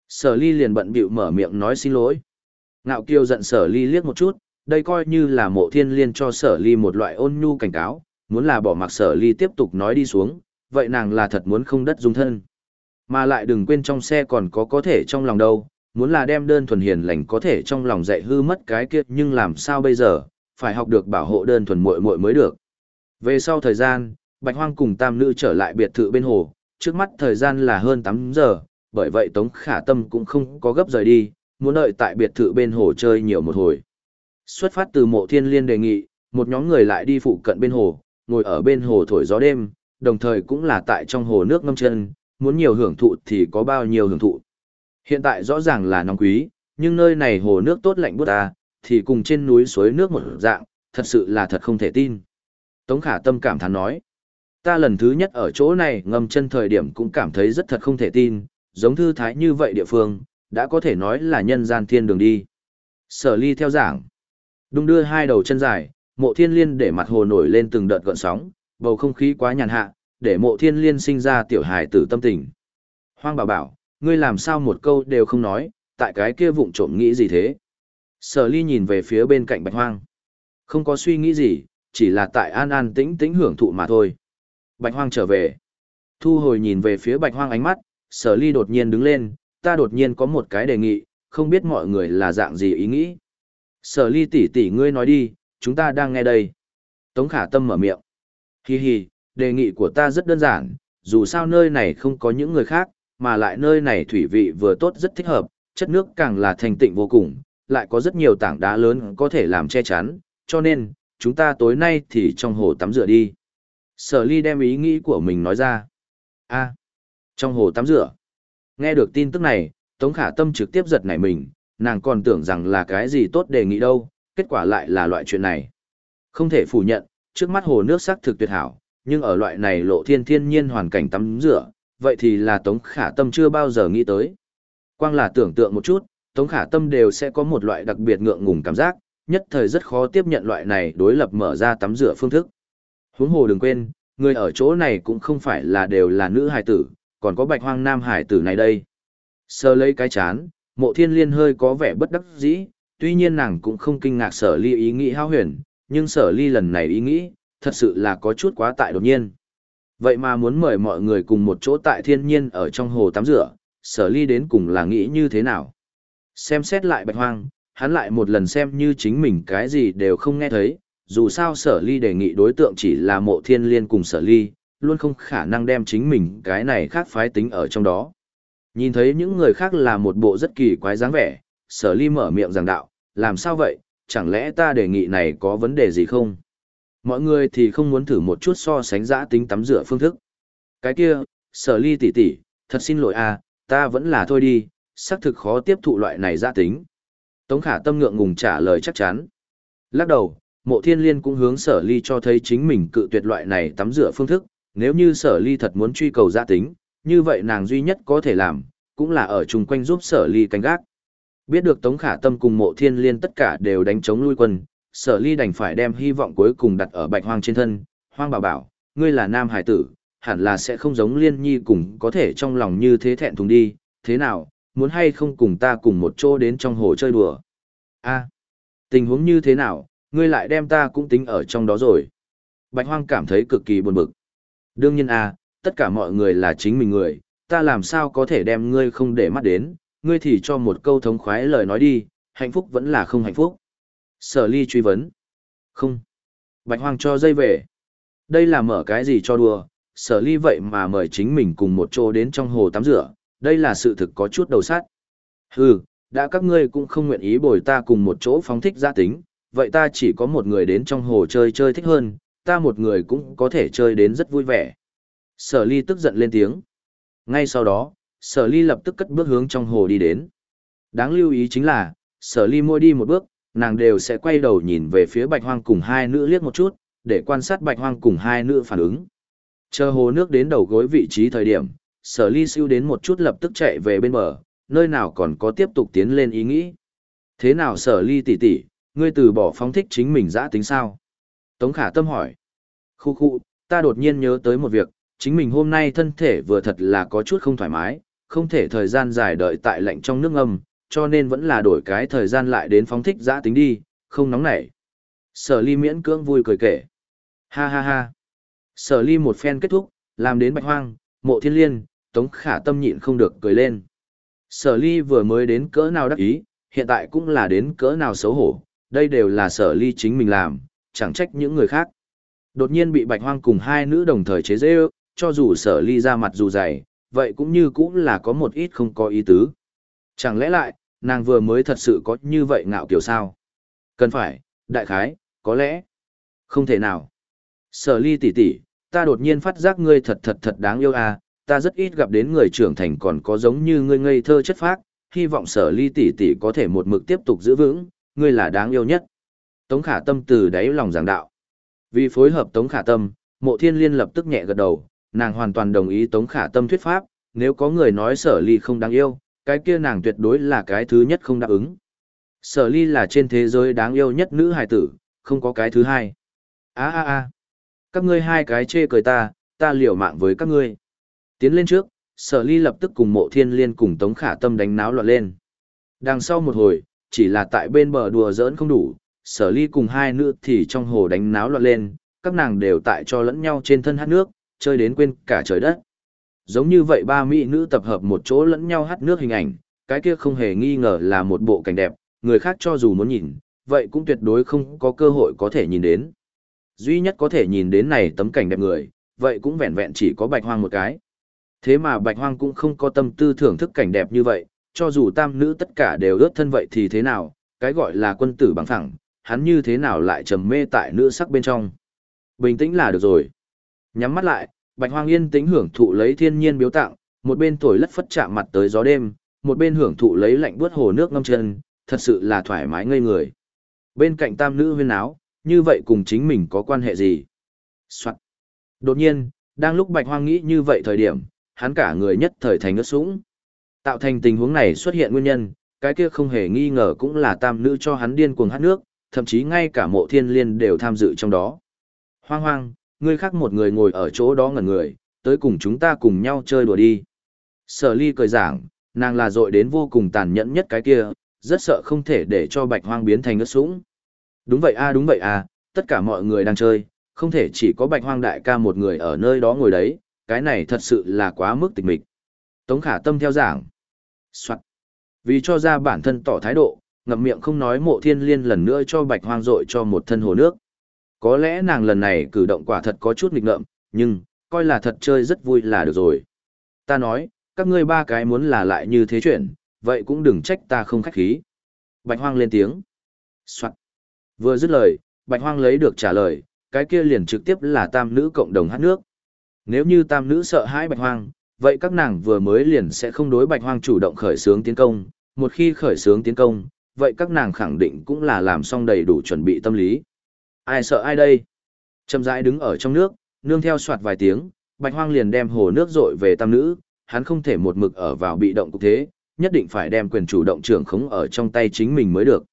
Sở ly liền bận bịu mở miệng nói xin lỗi. Ngạo kiêu giận sở ly liếc một chút, đây coi như là mộ thiên liên cho sở ly một loại ôn nhu cảnh cáo, muốn là bỏ mặc sở ly tiếp tục nói đi xuống, vậy nàng là thật muốn không đất dung thân. Mà lại đừng quên trong xe còn có có thể trong lòng đâu, muốn là đem đơn thuần hiền lành có thể trong lòng dạy hư mất cái kia nhưng làm sao bây giờ, phải học được bảo hộ đơn thuần muội muội mới được. Về sau thời gian, Bạch Hoang cùng tam nữ trở lại biệt thự bên hồ, trước mắt thời gian là hơn 8 giờ, bởi vậy Tống Khả Tâm cũng không có gấp rời đi, muốn đợi tại biệt thự bên hồ chơi nhiều một hồi. Xuất phát từ mộ thiên liên đề nghị, một nhóm người lại đi phụ cận bên hồ, ngồi ở bên hồ thổi gió đêm, đồng thời cũng là tại trong hồ nước ngâm chân, muốn nhiều hưởng thụ thì có bao nhiêu hưởng thụ. Hiện tại rõ ràng là nóng quý, nhưng nơi này hồ nước tốt lạnh bút ta, thì cùng trên núi suối nước một dạng, thật sự là thật không thể tin. Tống khả tâm cảm thán nói, ta lần thứ nhất ở chỗ này ngâm chân thời điểm cũng cảm thấy rất thật không thể tin, giống thư thái như vậy địa phương, đã có thể nói là nhân gian thiên đường đi. Sở ly theo giảng, đung đưa hai đầu chân dài, mộ thiên liên để mặt hồ nổi lên từng đợt gợn sóng, bầu không khí quá nhàn hạ, để mộ thiên liên sinh ra tiểu hài tử tâm tình. Hoang bảo bảo, ngươi làm sao một câu đều không nói, tại cái kia vụng trộm nghĩ gì thế? Sở ly nhìn về phía bên cạnh bạch hoang. Không có suy nghĩ gì, chỉ là tại an an tĩnh tĩnh hưởng thụ mà thôi. Bạch hoang trở về. Thu hồi nhìn về phía bạch hoang ánh mắt, sở ly đột nhiên đứng lên, ta đột nhiên có một cái đề nghị, không biết mọi người là dạng gì ý nghĩ. Sở ly tỷ tỷ ngươi nói đi, chúng ta đang nghe đây. Tống khả tâm mở miệng. Hi hi, đề nghị của ta rất đơn giản, dù sao nơi này không có những người khác, mà lại nơi này thủy vị vừa tốt rất thích hợp, chất nước càng là thành tịnh vô cùng, lại có rất nhiều tảng đá lớn có thể làm che chắn, cho nên, chúng ta tối nay thì trong hồ tắm rửa đi. Sở ly đem ý nghĩ của mình nói ra. a trong hồ tắm rửa. Nghe được tin tức này, Tống Khả Tâm trực tiếp giật nảy mình, nàng còn tưởng rằng là cái gì tốt đề nghị đâu, kết quả lại là loại chuyện này. Không thể phủ nhận, trước mắt hồ nước sắc thực tuyệt hảo, nhưng ở loại này lộ thiên thiên nhiên hoàn cảnh tắm rửa, vậy thì là Tống Khả Tâm chưa bao giờ nghĩ tới. Quang là tưởng tượng một chút, Tống Khả Tâm đều sẽ có một loại đặc biệt ngượng ngùng cảm giác, nhất thời rất khó tiếp nhận loại này đối lập mở ra tắm rửa phương thức. Huống hồ đừng quên, người ở chỗ này cũng không phải là đều là nữ hải tử, còn có bạch hoang nam hải tử này đây. Sơ lấy cái chán, mộ thiên liên hơi có vẻ bất đắc dĩ, tuy nhiên nàng cũng không kinh ngạc sở ly ý nghĩ hao huyền, nhưng sở ly lần này ý nghĩ, thật sự là có chút quá tại đột nhiên. Vậy mà muốn mời mọi người cùng một chỗ tại thiên nhiên ở trong hồ tắm rửa, sở ly đến cùng là nghĩ như thế nào? Xem xét lại bạch hoang, hắn lại một lần xem như chính mình cái gì đều không nghe thấy, dù sao sở ly đề nghị đối tượng chỉ là mộ thiên liên cùng sở ly, luôn không khả năng đem chính mình cái này khác phái tính ở trong đó. Nhìn thấy những người khác là một bộ rất kỳ quái dáng vẻ, sở ly mở miệng giảng đạo, làm sao vậy, chẳng lẽ ta đề nghị này có vấn đề gì không? Mọi người thì không muốn thử một chút so sánh giã tính tắm rửa phương thức. Cái kia, sở ly tỷ tỷ, thật xin lỗi à, ta vẫn là thôi đi, xác thực khó tiếp thụ loại này giã tính. Tống khả tâm ngượng ngùng trả lời chắc chắn. Lắc đầu, mộ thiên liên cũng hướng sở ly cho thấy chính mình cự tuyệt loại này tắm rửa phương thức, nếu như sở ly thật muốn truy cầu gia tính, như vậy nàng duy nhất có thể làm, cũng là ở chung quanh giúp sở ly canh gác. Biết được Tống Khả Tâm cùng mộ thiên liên tất cả đều đánh chống lui quân, sở ly đành phải đem hy vọng cuối cùng đặt ở bạch hoang trên thân. Hoang bảo bảo, ngươi là nam hải tử, hẳn là sẽ không giống liên nhi cùng có thể trong lòng như thế thẹn thùng đi, thế nào, muốn hay không cùng ta cùng một chỗ đến trong hồ chơi đùa. a tình huống như thế nào, ngươi lại đem ta cũng tính ở trong đó rồi. Bạch hoang cảm thấy cực kỳ buồn bực. Đương nhiên à, tất cả mọi người là chính mình người, ta làm sao có thể đem ngươi không để mắt đến, ngươi thì cho một câu thống khoái lời nói đi, hạnh phúc vẫn là không hạnh phúc. Sở ly truy vấn. Không. Bạch hoang cho dây về. Đây là mở cái gì cho đùa, sở ly vậy mà mời chính mình cùng một chỗ đến trong hồ tắm rửa, đây là sự thực có chút đầu sát. Hừ, đã các ngươi cũng không nguyện ý bồi ta cùng một chỗ phóng thích gia tính, vậy ta chỉ có một người đến trong hồ chơi chơi thích hơn, ta một người cũng có thể chơi đến rất vui vẻ. Sở ly tức giận lên tiếng. Ngay sau đó, sở ly lập tức cất bước hướng trong hồ đi đến. Đáng lưu ý chính là, sở ly mua đi một bước, nàng đều sẽ quay đầu nhìn về phía bạch hoang cùng hai nữ liếc một chút, để quan sát bạch hoang cùng hai nữ phản ứng. Chờ hồ nước đến đầu gối vị trí thời điểm, sở ly siêu đến một chút lập tức chạy về bên bờ, nơi nào còn có tiếp tục tiến lên ý nghĩ. Thế nào sở ly tỷ tỷ, ngươi từ bỏ phóng thích chính mình dã tính sao? Tống khả tâm hỏi. Khu khu, ta đột nhiên nhớ tới một việc, chính mình hôm nay thân thể vừa thật là có chút không thoải mái, không thể thời gian dài đợi tại lạnh trong nước ngâm, cho nên vẫn là đổi cái thời gian lại đến phóng thích giã tính đi, không nóng nảy. Sở ly miễn cưỡng vui cười kể. Ha ha ha. Sở ly một phen kết thúc, làm đến bạch hoang, mộ thiên liên, Tống khả tâm nhịn không được cười lên. Sở ly vừa mới đến cỡ nào đắc ý, hiện tại cũng là đến cỡ nào xấu hổ, đây đều là sở ly chính mình làm, chẳng trách những người khác. Đột nhiên bị bạch hoang cùng hai nữ đồng thời chế dễ cho dù sở ly ra mặt dù dày, vậy cũng như cũng là có một ít không có ý tứ. Chẳng lẽ lại, nàng vừa mới thật sự có như vậy ngạo kiểu sao? Cần phải, đại khái, có lẽ. Không thể nào. Sở ly tỷ tỷ, ta đột nhiên phát giác ngươi thật thật thật đáng yêu à, ta rất ít gặp đến người trưởng thành còn có giống như ngươi ngây thơ chất phác, hy vọng sở ly tỷ tỷ có thể một mực tiếp tục giữ vững, ngươi là đáng yêu nhất. Tống khả tâm từ đáy lòng giảng đạo. Vì phối hợp Tống khả tâm, mộ thiên liên lập tức nhẹ gật đầu, nàng hoàn toàn đồng ý Tống khả tâm thuyết pháp, nếu có người nói sở ly không đáng yêu, cái kia nàng tuyệt đối là cái thứ nhất không đáp ứng. Sở ly là trên thế giới đáng yêu nhất nữ hài tử, không có cái thứ hai. a a a các ngươi hai cái chê cười ta, ta liều mạng với các ngươi. Tiến lên trước, sở ly lập tức cùng mộ thiên liên cùng tống khả tâm đánh náo loạn lên. Đằng sau một hồi, chỉ là tại bên bờ đùa giỡn không đủ, sở ly cùng hai nữ thì trong hồ đánh náo loạn lên, các nàng đều tại cho lẫn nhau trên thân hát nước, chơi đến quên cả trời đất. Giống như vậy ba mỹ nữ tập hợp một chỗ lẫn nhau hát nước hình ảnh, cái kia không hề nghi ngờ là một bộ cảnh đẹp, người khác cho dù muốn nhìn, vậy cũng tuyệt đối không có cơ hội có thể nhìn đến. Duy nhất có thể nhìn đến này tấm cảnh đẹp người, vậy cũng vẹn vẹn chỉ có bạch hoang một cái. Thế mà bạch hoang cũng không có tâm tư thưởng thức cảnh đẹp như vậy, cho dù tam nữ tất cả đều ướt thân vậy thì thế nào, cái gọi là quân tử bằng phẳng, hắn như thế nào lại trầm mê tại nữ sắc bên trong. Bình tĩnh là được rồi. Nhắm mắt lại, bạch hoang yên tĩnh hưởng thụ lấy thiên nhiên biếu tặng, một bên thổi lất phất chạm mặt tới gió đêm, một bên hưởng thụ lấy lạnh buốt hồ nước ngâm chân, thật sự là thoải mái ngây người. Bên cạnh tam nữ huyên áo, như vậy cùng chính mình có quan hệ gì? Soạn. Đột nhiên, đang lúc bạch hoang nghĩ như vậy thời điểm, hắn cả người nhất thời thành ngất sũng. Tạo thành tình huống này xuất hiện nguyên nhân, cái kia không hề nghi ngờ cũng là tam nữ cho hắn điên cuồng hát nước, thậm chí ngay cả mộ thiên liên đều tham dự trong đó. Hoang hoang, ngươi khác một người ngồi ở chỗ đó ngẩn người, tới cùng chúng ta cùng nhau chơi đùa đi. Sở ly cười giảng, nàng là dội đến vô cùng tàn nhẫn nhất cái kia, rất sợ không thể để cho bạch hoang biến thành ớt sũng. Đúng vậy a đúng vậy a, tất cả mọi người đang chơi, không thể chỉ có bạch hoang đại ca một người ở nơi đó ngồi đấy, cái này thật sự là quá mức tịch mịch. Tống khả tâm theo giảng. Soạn. Vì cho ra bản thân tỏ thái độ, ngậm miệng không nói mộ thiên liên lần nữa cho bạch hoang rội cho một thân hồ nước. Có lẽ nàng lần này cử động quả thật có chút nghịch ngợm, nhưng, coi là thật chơi rất vui là được rồi. Ta nói, các ngươi ba cái muốn là lại như thế chuyện, vậy cũng đừng trách ta không khách khí. Bạch hoang lên tiếng. Soạn. Vừa dứt lời, bạch hoang lấy được trả lời, cái kia liền trực tiếp là tam nữ cộng đồng hát nước. Nếu như tam nữ sợ hãi bạch hoang, vậy các nàng vừa mới liền sẽ không đối bạch hoang chủ động khởi xướng tiến công, một khi khởi xướng tiến công, vậy các nàng khẳng định cũng là làm xong đầy đủ chuẩn bị tâm lý. Ai sợ ai đây? Chậm rãi đứng ở trong nước, nương theo soạt vài tiếng, bạch hoang liền đem hồ nước rội về tam nữ, hắn không thể một mực ở vào bị động cục thế, nhất định phải đem quyền chủ động trưởng khống ở trong tay chính mình mới được.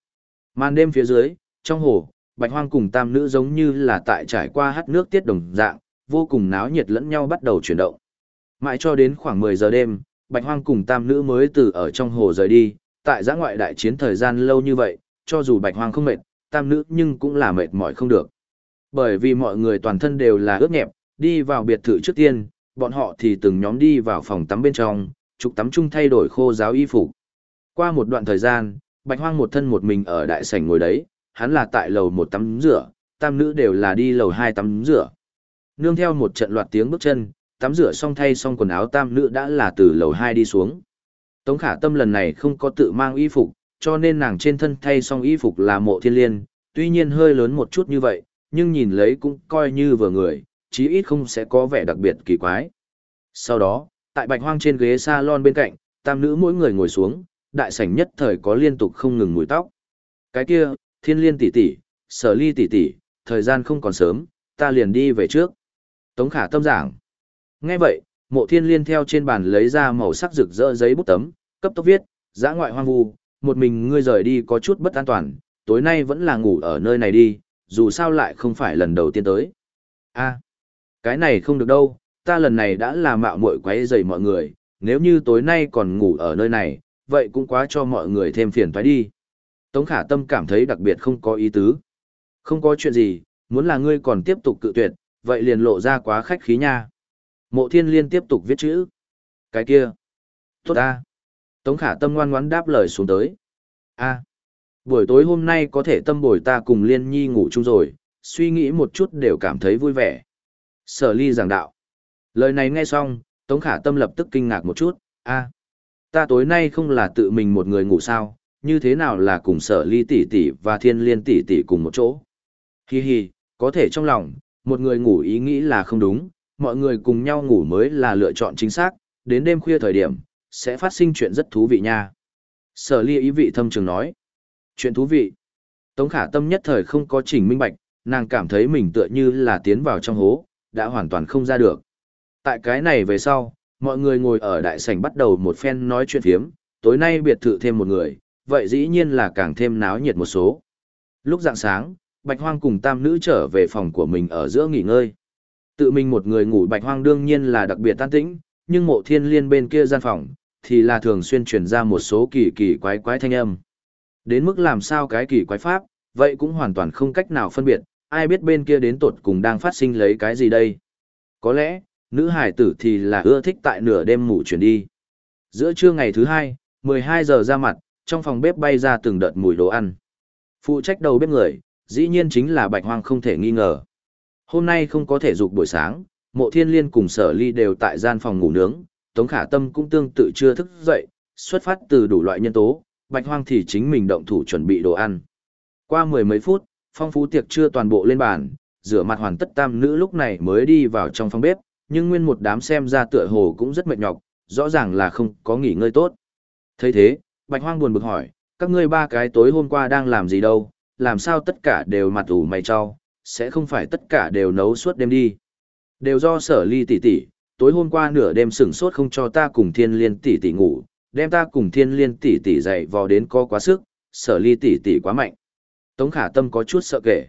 Màn đêm phía dưới, trong hồ, bạch hoang cùng tam nữ giống như là tại trải qua hát nước tiết đồng dạng, vô cùng náo nhiệt lẫn nhau bắt đầu chuyển động. Mãi cho đến khoảng 10 giờ đêm, bạch hoang cùng tam nữ mới từ ở trong hồ rời đi, tại giã ngoại đại chiến thời gian lâu như vậy, cho dù bạch hoang không mệt, tam nữ nhưng cũng là mệt mỏi không được. Bởi vì mọi người toàn thân đều là ướt nhẹp, đi vào biệt thự trước tiên, bọn họ thì từng nhóm đi vào phòng tắm bên trong, trục tắm chung thay đổi khô giáo y phục. Qua một đoạn thời gian, bạch hoang một thân một mình ở đại sảnh ngồi đấy, hắn là tại lầu một tắm rửa, tam nữ đều là đi lầu hai tắm rửa. Nương theo một trận loạt tiếng bước chân, tắm rửa xong thay xong quần áo tam nữ đã là từ lầu hai đi xuống. Tống khả tâm lần này không có tự mang y phục, cho nên nàng trên thân thay xong y phục là mộ thiên liên, tuy nhiên hơi lớn một chút như vậy, nhưng nhìn lấy cũng coi như vừa người, chí ít không sẽ có vẻ đặc biệt kỳ quái. Sau đó, tại bạch hoang trên ghế salon bên cạnh, tam nữ mỗi người ngồi xuống, đại sảnh nhất thời có liên tục không ngừng mùi tóc. Cái kia, thiên liên tỷ tỷ, sở ly tỷ tỷ, thời gian không còn sớm, ta liền đi về trước. Tống khả tâm giảng. Nghe vậy, mộ thiên liên theo trên bàn lấy ra màu sắc rực rỡ giấy bút tấm, cấp tốc viết, giã ngoại hoang vu, một mình ngươi rời đi có chút bất an toàn, tối nay vẫn là ngủ ở nơi này đi, dù sao lại không phải lần đầu tiên tới. a cái này không được đâu, ta lần này đã là mạo muội quấy rầy mọi người, nếu như tối nay còn ngủ ở nơi này, vậy cũng quá cho mọi người thêm phiền phải đi. Tống khả tâm cảm thấy đặc biệt không có ý tứ. Không có chuyện gì, muốn là ngươi còn tiếp tục cự tuyệt, vậy liền lộ ra quá khách khí nha. Mộ thiên liên tiếp tục viết chữ. Cái kia. Tốt ta. Tống khả tâm ngoan ngoãn đáp lời xuống tới. a buổi tối hôm nay có thể tâm bồi ta cùng liên nhi ngủ chung rồi, suy nghĩ một chút đều cảm thấy vui vẻ. Sở ly giảng đạo. Lời này nghe xong, Tống khả tâm lập tức kinh ngạc một chút, a ta tối nay không là tự mình một người ngủ sao, như thế nào là cùng sở ly tỷ tỷ và thiên liên tỷ tỷ cùng một chỗ. Hi hi, có thể trong lòng, một người ngủ ý nghĩ là không đúng, mọi người cùng nhau ngủ mới là lựa chọn chính xác, đến đêm khuya thời điểm, sẽ phát sinh chuyện rất thú vị nha. Sở ly ý vị thâm trường nói. Chuyện thú vị. Tống khả tâm nhất thời không có chỉnh minh bạch, nàng cảm thấy mình tựa như là tiến vào trong hố, đã hoàn toàn không ra được. Tại cái này về sau, mọi người ngồi ở đại sảnh bắt đầu một phen nói chuyện phiếm, tối nay biệt thự thêm một người, vậy dĩ nhiên là càng thêm náo nhiệt một số. Lúc dạng sáng, Bạch Hoang cùng tam nữ trở về phòng của mình ở giữa nghỉ ngơi. Tự mình một người ngủ Bạch Hoang đương nhiên là đặc biệt tan tĩnh, nhưng mộ thiên liên bên kia gian phòng, thì là thường xuyên truyền ra một số kỳ kỳ quái quái thanh âm. Đến mức làm sao cái kỳ quái pháp, vậy cũng hoàn toàn không cách nào phân biệt, ai biết bên kia đến tột cùng đang phát sinh lấy cái gì đây. Có lẽ, nữ hải tử thì là ưa thích tại nửa đêm ngủ chuyển đi. Giữa trưa ngày thứ hai, 12 giờ ra mặt, trong phòng bếp bay ra từng đợt mùi đồ ăn. Phụ trách đầu bếp người, dĩ nhiên chính là bạch hoang không thể nghi ngờ. Hôm nay không có thể dục buổi sáng, mộ thiên liên cùng sở ly đều tại gian phòng ngủ nướng, Tống Khả Tâm cũng tương tự chưa thức dậy, xuất phát từ đủ loại nhân tố, bạch hoang thì chính mình động thủ chuẩn bị đồ ăn. Qua mười mấy phút, phong phú tiệc chưa toàn bộ lên bàn, rửa mặt hoàn tất tam nữ lúc này mới đi vào trong phòng bếp, nhưng nguyên một đám xem ra tựa hồ cũng rất mệt nhọc, rõ ràng là không có nghỉ ngơi tốt. thấy thế, Bạch Hoang buồn bực hỏi, các ngươi ba cái tối hôm qua đang làm gì đâu, làm sao tất cả đều mặt ủ mày cho, sẽ không phải tất cả đều nấu suốt đêm đi. Đều do sở ly tỷ tỷ, tối hôm qua nửa đêm sửng sốt không cho ta cùng thiên liên tỷ tỷ ngủ, đem ta cùng thiên liên tỷ tỷ dậy vò đến co quá sức, sở ly tỷ tỷ quá mạnh. Tống khả tâm có chút sợ kể.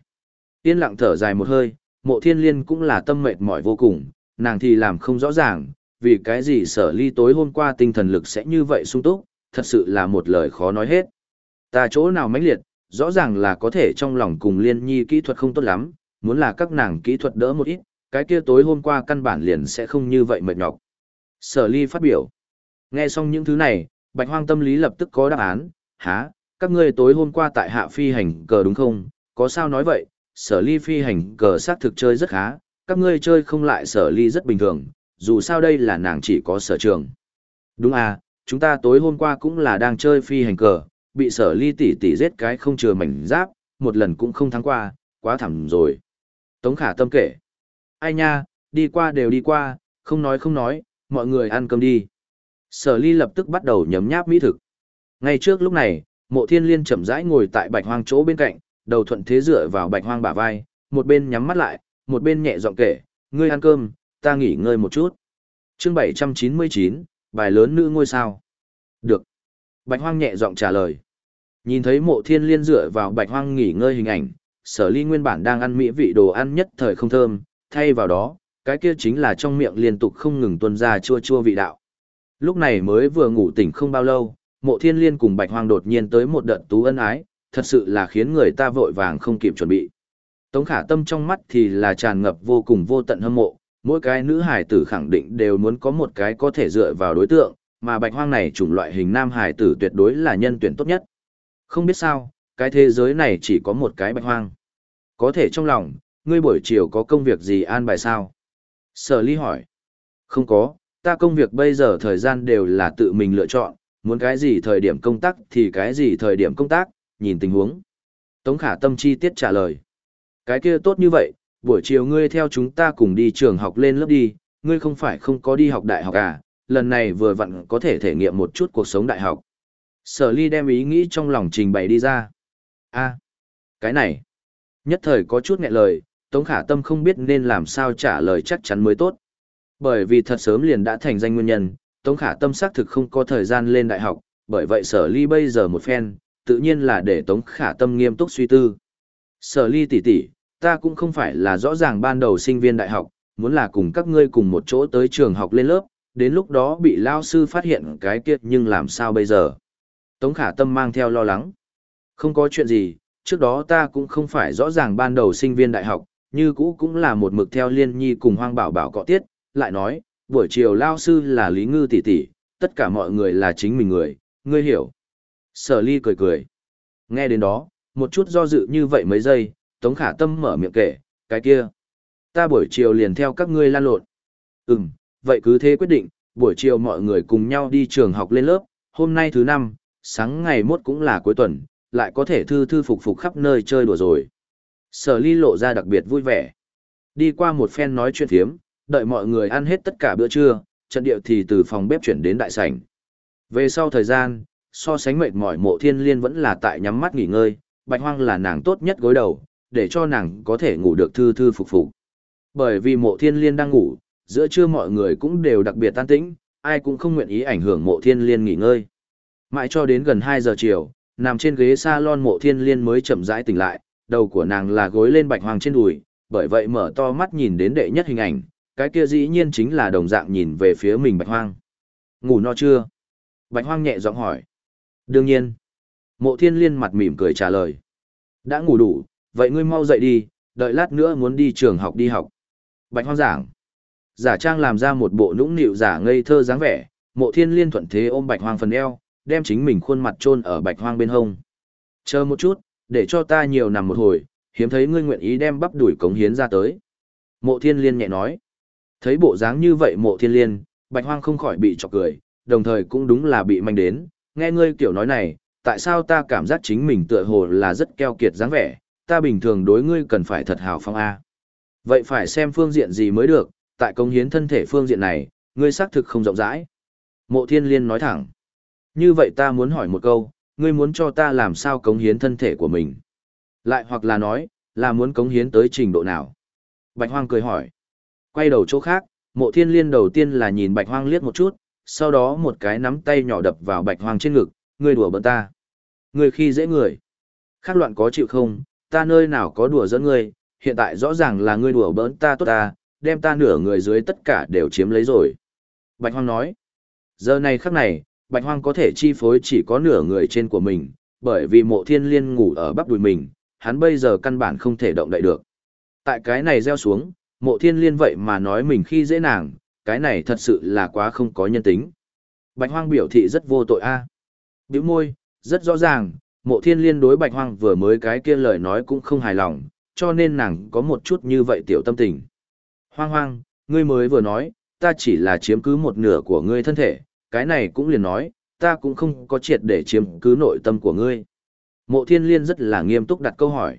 Yên lặng thở dài một hơi, mộ thiên liên cũng là tâm mệt mỏi vô cùng, nàng thì làm không rõ ràng, vì cái gì sở ly tối hôm qua tinh thần lực sẽ như vậy sung túc, thật sự là một lời khó nói hết. Ta chỗ nào mãnh liệt, rõ ràng là có thể trong lòng cùng liên nhi kỹ thuật không tốt lắm, muốn là các nàng kỹ thuật đỡ một ít, cái kia tối hôm qua căn bản liền sẽ không như vậy mệt nhọc. Sở ly phát biểu. Nghe xong những thứ này, bạch hoang tâm lý lập tức có đáp án, há, các ngươi tối hôm qua tại hạ phi hành cờ đúng không, có sao nói vậy, sở ly phi hành cờ xác thực chơi rất khá, các ngươi chơi không lại sở ly rất bình thường, dù sao đây là nàng chỉ có sở trường. Đúng à, chúng ta tối hôm qua cũng là đang chơi phi hành cờ, bị sở ly tỷ tỷ giết cái không chừa mảnh giáp, một lần cũng không thắng qua, quá thảm rồi. Tống khả tâm kể. Ai nha, đi qua đều đi qua, không nói không nói, mọi người ăn cơm đi. Sở ly lập tức bắt đầu nhấm nháp mỹ thực. Ngay trước lúc này, mộ thiên liên chậm rãi ngồi tại bạch hoang chỗ bên cạnh, đầu thuận thế dựa vào bạch hoang bả vai, một bên nhắm mắt lại, một bên nhẹ giọng kể, ngươi ăn cơm, ta nghỉ ngơi một chút. Chương 799, bài lớn nữ ngôi sao. Được. Bạch Hoang nhẹ giọng trả lời. Nhìn thấy mộ thiên liên dựa vào Bạch Hoang nghỉ ngơi hình ảnh, sở ly nguyên bản đang ăn mỹ vị đồ ăn nhất thời không thơm, thay vào đó, cái kia chính là trong miệng liên tục không ngừng tuôn ra chua chua vị đạo. Lúc này mới vừa ngủ tỉnh không bao lâu, mộ thiên liên cùng Bạch Hoang đột nhiên tới một đợt tú ân ái, thật sự là khiến người ta vội vàng không kịp chuẩn bị. Tống khả tâm trong mắt thì là tràn ngập vô cùng vô tận hâm mộ, mỗi cái nữ hải tử khẳng định đều muốn có một cái có thể dựa vào đối tượng, mà bạch hoang này chủng loại hình nam hải tử tuyệt đối là nhân tuyển tốt nhất. Không biết sao, cái thế giới này chỉ có một cái bạch hoang. Có thể trong lòng, ngươi buổi chiều có công việc gì an bài sao? Sở ly hỏi. Không có, ta công việc bây giờ thời gian đều là tự mình lựa chọn, muốn cái gì thời điểm công tác thì cái gì thời điểm công tác, nhìn tình huống. Tống khả tâm chi tiết trả lời. Cái kia tốt như vậy, buổi chiều ngươi theo chúng ta cùng đi trường học lên lớp đi, ngươi không phải không có đi học đại học à, lần này vừa vặn có thể thể nghiệm một chút cuộc sống đại học. Sở ly đem ý nghĩ trong lòng trình bày đi ra. a cái này, nhất thời có chút nghẹn lời, Tống Khả Tâm không biết nên làm sao trả lời chắc chắn mới tốt. Bởi vì thật sớm liền đã thành danh nguyên nhân, Tống Khả Tâm xác thực không có thời gian lên đại học, bởi vậy sở ly bây giờ một phen, tự nhiên là để Tống Khả Tâm nghiêm túc suy tư. Sở ly tỷ tỷ, ta cũng không phải là rõ ràng ban đầu sinh viên đại học, muốn là cùng các ngươi cùng một chỗ tới trường học lên lớp, đến lúc đó bị lao sư phát hiện cái kia nhưng làm sao bây giờ. Tống khả tâm mang theo lo lắng. Không có chuyện gì, trước đó ta cũng không phải rõ ràng ban đầu sinh viên đại học, như cũ cũng là một mực theo liên nhi cùng hoang bảo bảo cọ tiết, lại nói, buổi chiều lao sư là Lý Ngư tỷ tỷ, tất cả mọi người là chính mình người, ngươi hiểu. Sở ly cười cười. Nghe đến đó, một chút do dự như vậy mấy giây, Tống Khả Tâm mở miệng kể, cái kia. Ta buổi chiều liền theo các ngươi lan lộn. Ừm, vậy cứ thế quyết định, buổi chiều mọi người cùng nhau đi trường học lên lớp, hôm nay thứ năm, sáng ngày mốt cũng là cuối tuần, lại có thể thư thư phục phục khắp nơi chơi đùa rồi. Sở ly lộ ra đặc biệt vui vẻ. Đi qua một phen nói chuyện thiếm, đợi mọi người ăn hết tất cả bữa trưa, trận điệu thì từ phòng bếp chuyển đến đại sảnh. Về sau thời gian, so sánh mệt mỏi mộ thiên liên vẫn là tại nhắm mắt nghỉ ngơi, bạch hoang là nàng tốt nhất gối đầu, để cho nàng có thể ngủ được thư thư phục phục. Bởi vì mộ thiên liên đang ngủ, giữa trưa mọi người cũng đều đặc biệt tan tĩnh, ai cũng không nguyện ý ảnh hưởng mộ thiên liên nghỉ ngơi. Mãi cho đến gần 2 giờ chiều, nằm trên ghế salon mộ thiên liên mới chậm rãi tỉnh lại, đầu của nàng là gối lên bạch hoang trên đùi, bởi vậy mở to mắt nhìn đến đệ nhất hình ảnh, cái kia dĩ nhiên chính là đồng dạng nhìn về phía mình bạch hoang. Ngủ no chưa? Bạch hoang nhẹ giọng hỏi. Đương nhiên. Mộ thiên liên mặt mỉm cười trả lời. Đã ngủ đủ, vậy ngươi mau dậy đi, đợi lát nữa muốn đi trường học đi học. Bạch hoang giảng. Giả trang làm ra một bộ nũng nịu giả ngây thơ dáng vẻ, mộ thiên liên thuận thế ôm bạch hoang phần eo, đem chính mình khuôn mặt trôn ở bạch hoang bên hông. Chờ một chút, để cho ta nhiều nằm một hồi, hiếm thấy ngươi nguyện ý đem bắp đuổi cống hiến ra tới. Mộ thiên liên nhẹ nói. Thấy bộ dáng như vậy mộ thiên liên, bạch hoang không khỏi bị chọc cười, đồng thời cũng đúng là bị manh đến, nghe ngươi kiểu nói này, tại sao ta cảm giác chính mình tựa hồ là rất keo kiệt dáng vẻ, ta bình thường đối ngươi cần phải thật hào phong A. Vậy phải xem phương diện gì mới được, tại công hiến thân thể phương diện này, ngươi xác thực không rộng rãi. Mộ thiên liên nói thẳng. Như vậy ta muốn hỏi một câu, ngươi muốn cho ta làm sao cống hiến thân thể của mình? Lại hoặc là nói, là muốn cống hiến tới trình độ nào? Bạch Hoang cười hỏi. Quay đầu chỗ khác, mộ thiên liên đầu tiên là nhìn Bạch Hoang liếc một chút, sau đó một cái nắm tay nhỏ đập vào Bạch Hoang trên ngực, ngươi đùa bỡn ta. Ngươi khi dễ người. Khác loạn có chịu không, ta nơi nào có đùa dẫn ngươi, hiện tại rõ ràng là ngươi đùa bỡn ta tốt ta, đem ta nửa người dưới tất cả đều chiếm lấy rồi. Bạch Hoang nói, giờ này khắc này, Bạch Hoang có thể chi phối chỉ có nửa người trên của mình, bởi vì mộ thiên liên ngủ ở bắp đùi mình, hắn bây giờ căn bản không thể động đậy được. Tại cái này gieo xuống, mộ thiên liên vậy mà nói mình khi dễ nàng, cái này thật sự là quá không có nhân tính. Bạch Hoang biểu thị rất vô tội a. À. Biểu môi, rất rõ ràng, mộ thiên liên đối Bạch Hoang vừa mới cái kia lời nói cũng không hài lòng, cho nên nàng có một chút như vậy tiểu tâm tình. Hoang hoang, ngươi mới vừa nói, ta chỉ là chiếm cứ một nửa của ngươi thân thể, cái này cũng liền nói, ta cũng không có triệt để chiếm cứ nội tâm của ngươi. Mộ thiên liên rất là nghiêm túc đặt câu hỏi.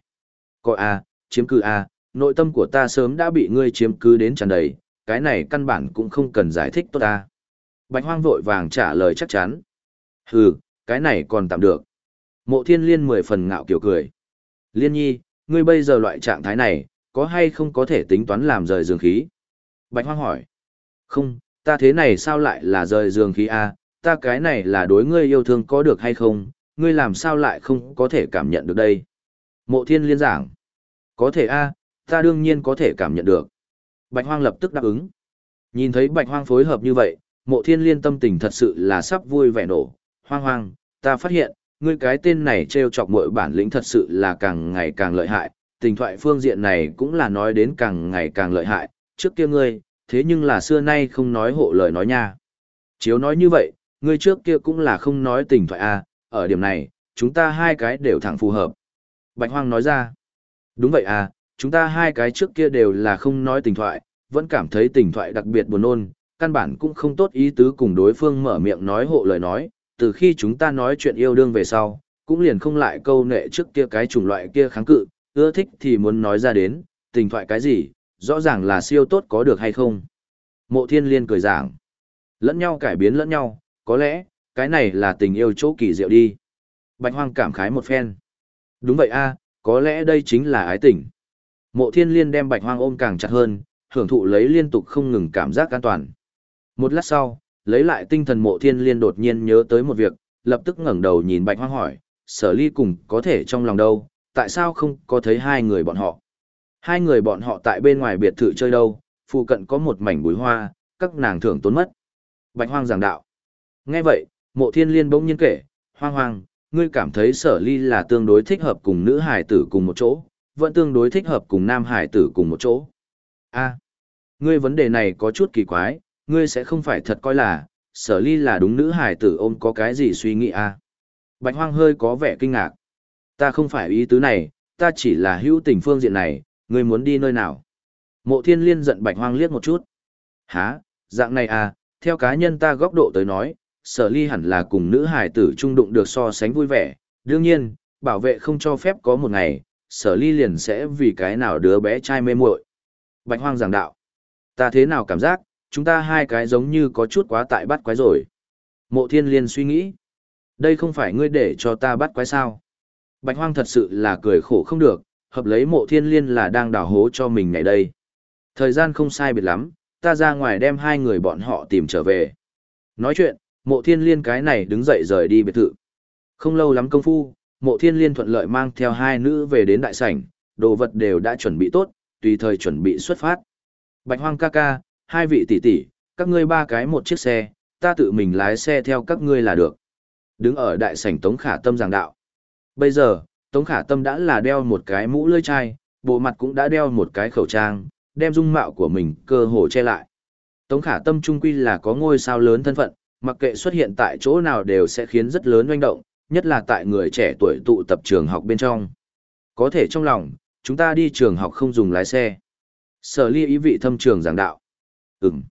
Coi a, à, chiếm cứ a, à, nội tâm của ta sớm đã bị ngươi chiếm cứ đến tràn đầy, cái này căn bản cũng không cần giải thích tốt ta. Bạch hoang vội vàng trả lời chắc chắn. Hừ, cái này còn tạm được. Mộ thiên liên mười phần ngạo kiểu cười. Liên nhi, ngươi bây giờ loại trạng thái này, có hay không có thể tính toán làm rời dương khí? Bạch hoang hỏi. Không, ta thế này sao lại là rời dương khí a? ta cái này là đối ngươi yêu thương có được hay không, ngươi làm sao lại không có thể cảm nhận được đây? Mộ thiên liên giảng. Có thể a, ta đương nhiên có thể cảm nhận được. Bạch hoang lập tức đáp ứng. Nhìn thấy bạch hoang phối hợp như vậy, mộ thiên liên tâm tình thật sự là sắp vui vẻ nổ. Hoang hoang, ta phát hiện, ngươi cái tên này treo chọc mọi bản lĩnh thật sự là càng ngày càng lợi hại, tình thoại phương diện này cũng là nói đến càng ngày càng lợi hại, trước kia ngươi, thế nhưng là xưa nay không nói hộ lời nói nha. Chiếu nói như vậy, ngươi trước kia cũng là không nói tình thoại à, ở điểm này, chúng ta hai cái đều thẳng phù hợp. Bạch Hoang nói ra, đúng vậy à, chúng ta hai cái trước kia đều là không nói tình thoại, vẫn cảm thấy tình thoại đặc biệt buồn nôn, căn bản cũng không tốt ý tứ cùng đối phương mở miệng nói hộ lời nói, từ khi chúng ta nói chuyện yêu đương về sau, cũng liền không lại câu nệ trước kia cái chủng loại kia kháng cự, ưa thích thì muốn nói ra đến, tình thoại cái gì, rõ ràng là siêu tốt có được hay không. Mộ thiên liên cười giảng, lẫn nhau cải biến lẫn nhau, có lẽ, cái này là tình yêu chỗ kỳ diệu đi. Bạch hoang cảm khái một phen. Đúng vậy a, có lẽ đây chính là ái tình. Mộ thiên liên đem bạch hoang ôm càng chặt hơn, hưởng thụ lấy liên tục không ngừng cảm giác an toàn. Một lát sau, lấy lại tinh thần mộ thiên liên đột nhiên nhớ tới một việc, lập tức ngẩng đầu nhìn bạch hoang hỏi, sở ly cùng có thể trong lòng đâu, tại sao không có thấy hai người bọn họ? Hai người bọn họ tại bên ngoài biệt thự chơi đâu, phụ cận có một mảnh bùi hoa, các nàng thưởng tốn mất. Bạch hoang giảng đạo. Nghe vậy, mộ thiên liên bỗng nhiên kể, hoang hoang, ngươi cảm thấy sở ly là tương đối thích hợp cùng nữ hải tử cùng một chỗ, vẫn tương đối thích hợp cùng nam hải tử cùng một chỗ. A, ngươi vấn đề này có chút kỳ quái, ngươi sẽ không phải thật coi là, sở ly là đúng nữ hải tử ôm có cái gì suy nghĩ à. Bạch hoang hơi có vẻ kinh ngạc. Ta không phải ý tứ này, ta chỉ là hữu tình phương diện này, ngươi muốn đi nơi nào. Mộ thiên liên giận bạch hoang liếc một chút. Hả, dạng này à, theo cá nhân ta góc độ tới nói, sở ly hẳn là cùng nữ hải tử trung đụng được so sánh vui vẻ. Đương nhiên, bảo vệ không cho phép có một ngày, sở ly liền sẽ vì cái nào đứa bé trai mê muội. Bạch hoang giảng đạo. Ta thế nào cảm giác, chúng ta hai cái giống như có chút quá tại bắt quái rồi. Mộ thiên liên suy nghĩ. Đây không phải ngươi để cho ta bắt quái sao. Bạch hoang thật sự là cười khổ không được, hợp lấy mộ thiên liên là đang đào hố cho mình ngày đây. Thời gian không sai biệt lắm, ta ra ngoài đem hai người bọn họ tìm trở về. Nói chuyện, mộ thiên liên cái này đứng dậy rời đi biệt thự. Không lâu lắm công phu, mộ thiên liên thuận lợi mang theo hai nữ về đến đại sảnh, đồ vật đều đã chuẩn bị tốt, tùy thời chuẩn bị xuất phát. Bạch hoang ca ca, hai vị tỷ tỷ, các ngươi ba cái một chiếc xe, ta tự mình lái xe theo các ngươi là được. Đứng ở đại sảnh Tống Khả Tâm giảng đạo. Bây giờ, Tống Khả Tâm đã là đeo một cái mũ lưỡi chai, bộ mặt cũng đã đeo một cái khẩu trang, đem dung mạo của mình cơ hồ che lại. Tống Khả Tâm trung quy là có ngôi sao lớn thân phận, mặc kệ xuất hiện tại chỗ nào đều sẽ khiến rất lớn oanh động, nhất là tại người trẻ tuổi tụ tập trường học bên trong. Có thể trong lòng, chúng ta đi trường học không dùng lái xe. Sở ly ý vị thâm trường giảng đạo. Ừm.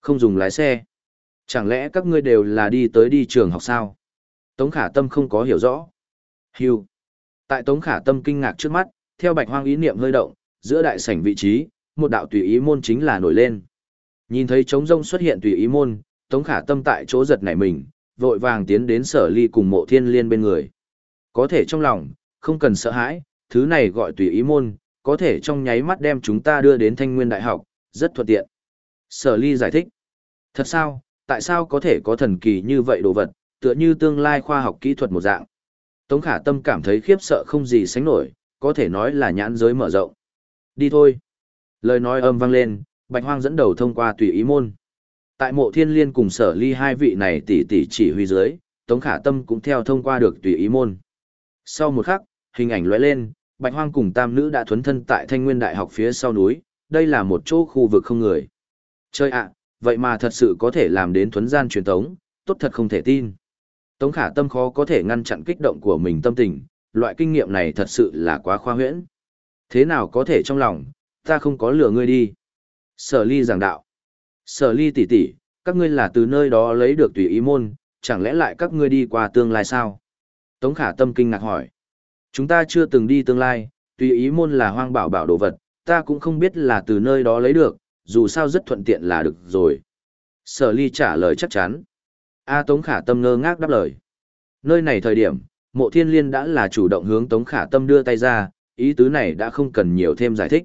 Không dùng lái xe. Chẳng lẽ các ngươi đều là đi tới đi trường học sao? Tống khả tâm không có hiểu rõ. Hưu. Tại Tống khả tâm kinh ngạc trước mắt, theo bạch hoang ý niệm hơi động, giữa đại sảnh vị trí, một đạo tùy ý môn chính là nổi lên. Nhìn thấy trống rông xuất hiện tùy ý môn, Tống khả tâm tại chỗ giật nảy mình, vội vàng tiến đến sở ly cùng mộ thiên liên bên người. Có thể trong lòng, không cần sợ hãi, thứ này gọi tùy ý môn, có thể trong nháy mắt đem chúng ta đưa đến thanh nguyên đại học, rất thuận tiện. Sở ly giải thích. Thật sao, tại sao có thể có thần kỳ như vậy đồ vật, tựa như tương lai khoa học kỹ thuật một dạng. Tống khả tâm cảm thấy khiếp sợ không gì sánh nổi, có thể nói là nhãn giới mở rộng. Đi thôi. Lời nói âm vang lên, bạch hoang dẫn đầu thông qua tùy ý môn. Tại mộ thiên liên cùng sở ly hai vị này tỷ tỷ chỉ huy dưới, Tống khả tâm cũng theo thông qua được tùy ý môn. Sau một khắc, hình ảnh lóe lên, bạch hoang cùng tam nữ đã thuấn thân tại thanh nguyên đại học phía sau núi, đây là một chỗ khu vực không người. Chơi ạ, vậy mà thật sự có thể làm đến thuấn gian truyền tống, tốt thật không thể tin. Tống khả tâm khó có thể ngăn chặn kích động của mình tâm tình, loại kinh nghiệm này thật sự là quá khoa huyễn. Thế nào có thể trong lòng, ta không có lừa ngươi đi. Sở ly giảng đạo. Sở ly tỷ tỷ, các ngươi là từ nơi đó lấy được tùy ý môn, chẳng lẽ lại các ngươi đi qua tương lai sao? Tống khả tâm kinh ngạc hỏi. Chúng ta chưa từng đi tương lai, tùy ý môn là hoang bảo bảo đồ vật, ta cũng không biết là từ nơi đó lấy được, dù sao rất thuận tiện là được rồi. Sở ly trả lời chắc chắn. A Tống Khả Tâm ngơ ngác đáp lời. Nơi này thời điểm, mộ thiên liên đã là chủ động hướng Tống Khả Tâm đưa tay ra, ý tứ này đã không cần nhiều thêm giải thích.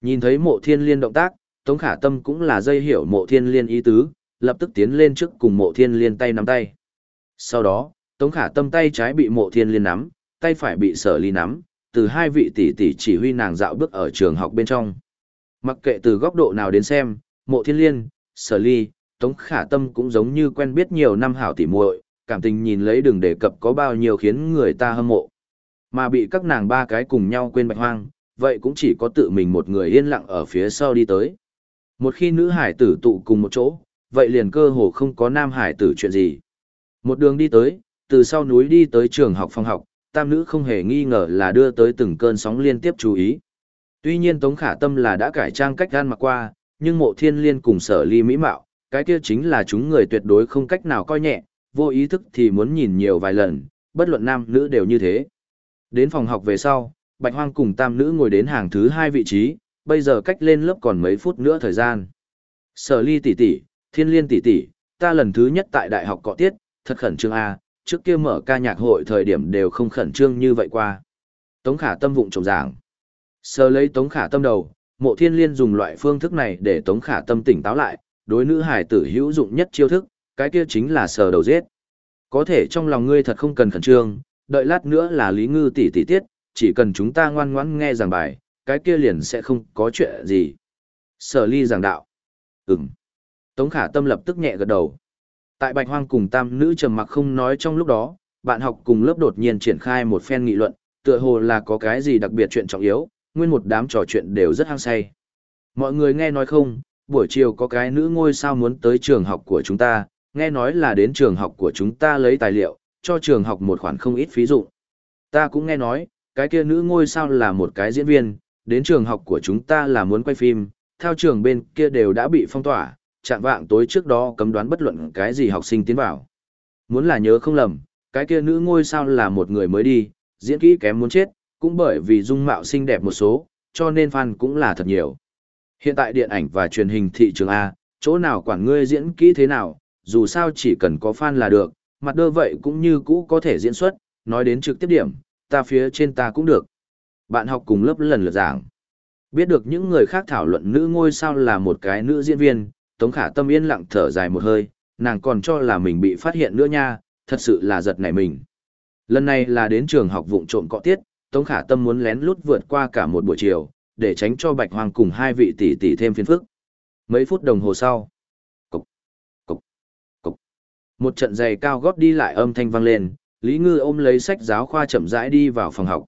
Nhìn thấy mộ thiên liên động tác, Tống Khả Tâm cũng là dây hiểu mộ thiên liên ý tứ, lập tức tiến lên trước cùng mộ thiên liên tay nắm tay. Sau đó, Tống Khả Tâm tay trái bị mộ thiên liên nắm, tay phải bị sở ly nắm, từ hai vị tỷ tỷ chỉ huy nàng dạo bước ở trường học bên trong. Mặc kệ từ góc độ nào đến xem, mộ thiên liên, sở ly, Tống Khả Tâm cũng giống như quen biết nhiều năm hảo tỉ muội, cảm tình nhìn lấy đừng đề cập có bao nhiêu khiến người ta hâm mộ. Mà bị các nàng ba cái cùng nhau quên bạch hoang, vậy cũng chỉ có tự mình một người yên lặng ở phía sau đi tới. Một khi nữ hải tử tụ cùng một chỗ, vậy liền cơ hồ không có nam hải tử chuyện gì. Một đường đi tới, từ sau núi đi tới trường học phòng học, tam nữ không hề nghi ngờ là đưa tới từng cơn sóng liên tiếp chú ý. Tuy nhiên Tống Khả Tâm là đã cải trang cách gan mặc qua, nhưng mộ thiên liên cùng sở ly mỹ mạo, cái kia chính là chúng người tuyệt đối không cách nào coi nhẹ, vô ý thức thì muốn nhìn nhiều vài lần, bất luận nam nữ đều như thế. Đến phòng học về sau, Bạch Hoang cùng tam nữ ngồi đến hàng thứ hai vị trí, bây giờ cách lên lớp còn mấy phút nữa thời gian. Sở ly tỷ tỷ, thiên liên tỷ tỷ, ta lần thứ nhất tại đại học cọ tiết, thật khẩn trương a, trước kia mở ca nhạc hội thời điểm đều không khẩn trương như vậy qua. Tống khả tâm vụng trồng giảng. Sờ lấy tống khả tâm đầu, mộ thiên liên dùng loại phương thức này để tống khả tâm tỉnh táo lại, đối nữ hải tử hữu dụng nhất chiêu thức, cái kia chính là sờ đầu giết. Có thể trong lòng ngươi thật không cần khẩn trương, đợi lát nữa là lý ngư tỷ tỷ tiết, chỉ cần chúng ta ngoan ngoãn nghe giảng bài, cái kia liền sẽ không có chuyện gì. Sở ly giảng đạo. Ừm. Tống khả tâm lập tức nhẹ gật đầu. Tại bạch hoang cùng tam nữ trầm mặc không nói trong lúc đó, bạn học cùng lớp đột nhiên triển khai một phen nghị luận, tựa hồ là có cái gì đặc biệt chuyện trọng yếu, nguyên một đám trò chuyện đều rất hăng say. Mọi người nghe nói không, buổi chiều có cái nữ ngôi sao muốn tới trường học của chúng ta, nghe nói là đến trường học của chúng ta lấy tài liệu, cho trường học một khoản không ít phí dụng. Ta cũng nghe nói, cái kia nữ ngôi sao là một cái diễn viên, đến trường học của chúng ta là muốn quay phim, theo trường bên kia đều đã bị phong tỏa, chạm vạng tối trước đó cấm đoán bất luận cái gì học sinh tiến vào. Muốn là nhớ không lầm, cái kia nữ ngôi sao là một người mới đi, diễn kỹ kém muốn chết, cũng bởi vì dung mạo xinh đẹp một số, cho nên fan cũng là thật nhiều. Hiện tại điện ảnh và truyền hình thị trường A, chỗ nào quản ngươi diễn kỹ thế nào, dù sao chỉ cần có fan là được, mặt đơ vậy cũng như cũ có thể diễn xuất, nói đến trực tiếp điểm, ta phía trên ta cũng được. Bạn học cùng lớp lần lượt giảng. Biết được những người khác thảo luận nữ ngôi sao là một cái nữ diễn viên, Tống Khả Tâm yên lặng thở dài một hơi, nàng còn cho là mình bị phát hiện nữa nha, thật sự là giật nảy mình. Lần này là đến trường học vụng trộm cọ tiết, Tống Khả Tâm muốn lén lút vượt qua cả một buổi chiều, để tránh cho Bạch Hoàng cùng hai vị tỷ tỷ thêm phiền phức. Mấy phút đồng hồ sau, cục, cục, cục. Một trận giày cao gót đi lại âm thanh vang lên, Lý Ngư ôm lấy sách giáo khoa chậm rãi đi vào phòng học.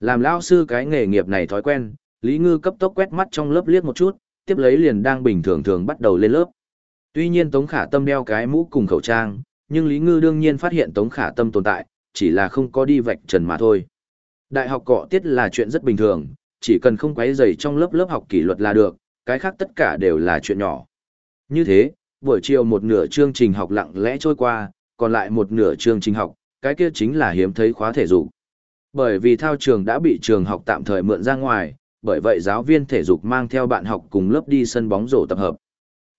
Làm lao sư cái nghề nghiệp này thói quen, Lý Ngư cấp tốc quét mắt trong lớp liếc một chút, tiếp lấy liền đang bình thường thường bắt đầu lên lớp. Tuy nhiên Tống Khả Tâm đeo cái mũ cùng khẩu trang, nhưng Lý Ngư đương nhiên phát hiện Tống Khả Tâm tồn tại, chỉ là không có đi vạch trần mà thôi. Đại học cọ tiết là chuyện rất bình thường, chỉ cần không quấy rầy trong lớp lớp học kỷ luật là được, cái khác tất cả đều là chuyện nhỏ. Như thế, buổi chiều một nửa chương trình học lặng lẽ trôi qua, còn lại một nửa chương trình học, cái kia chính là hiếm thấy khóa thể dục. Bởi vì thao trường đã bị trường học tạm thời mượn ra ngoài, bởi vậy giáo viên thể dục mang theo bạn học cùng lớp đi sân bóng rổ tập hợp.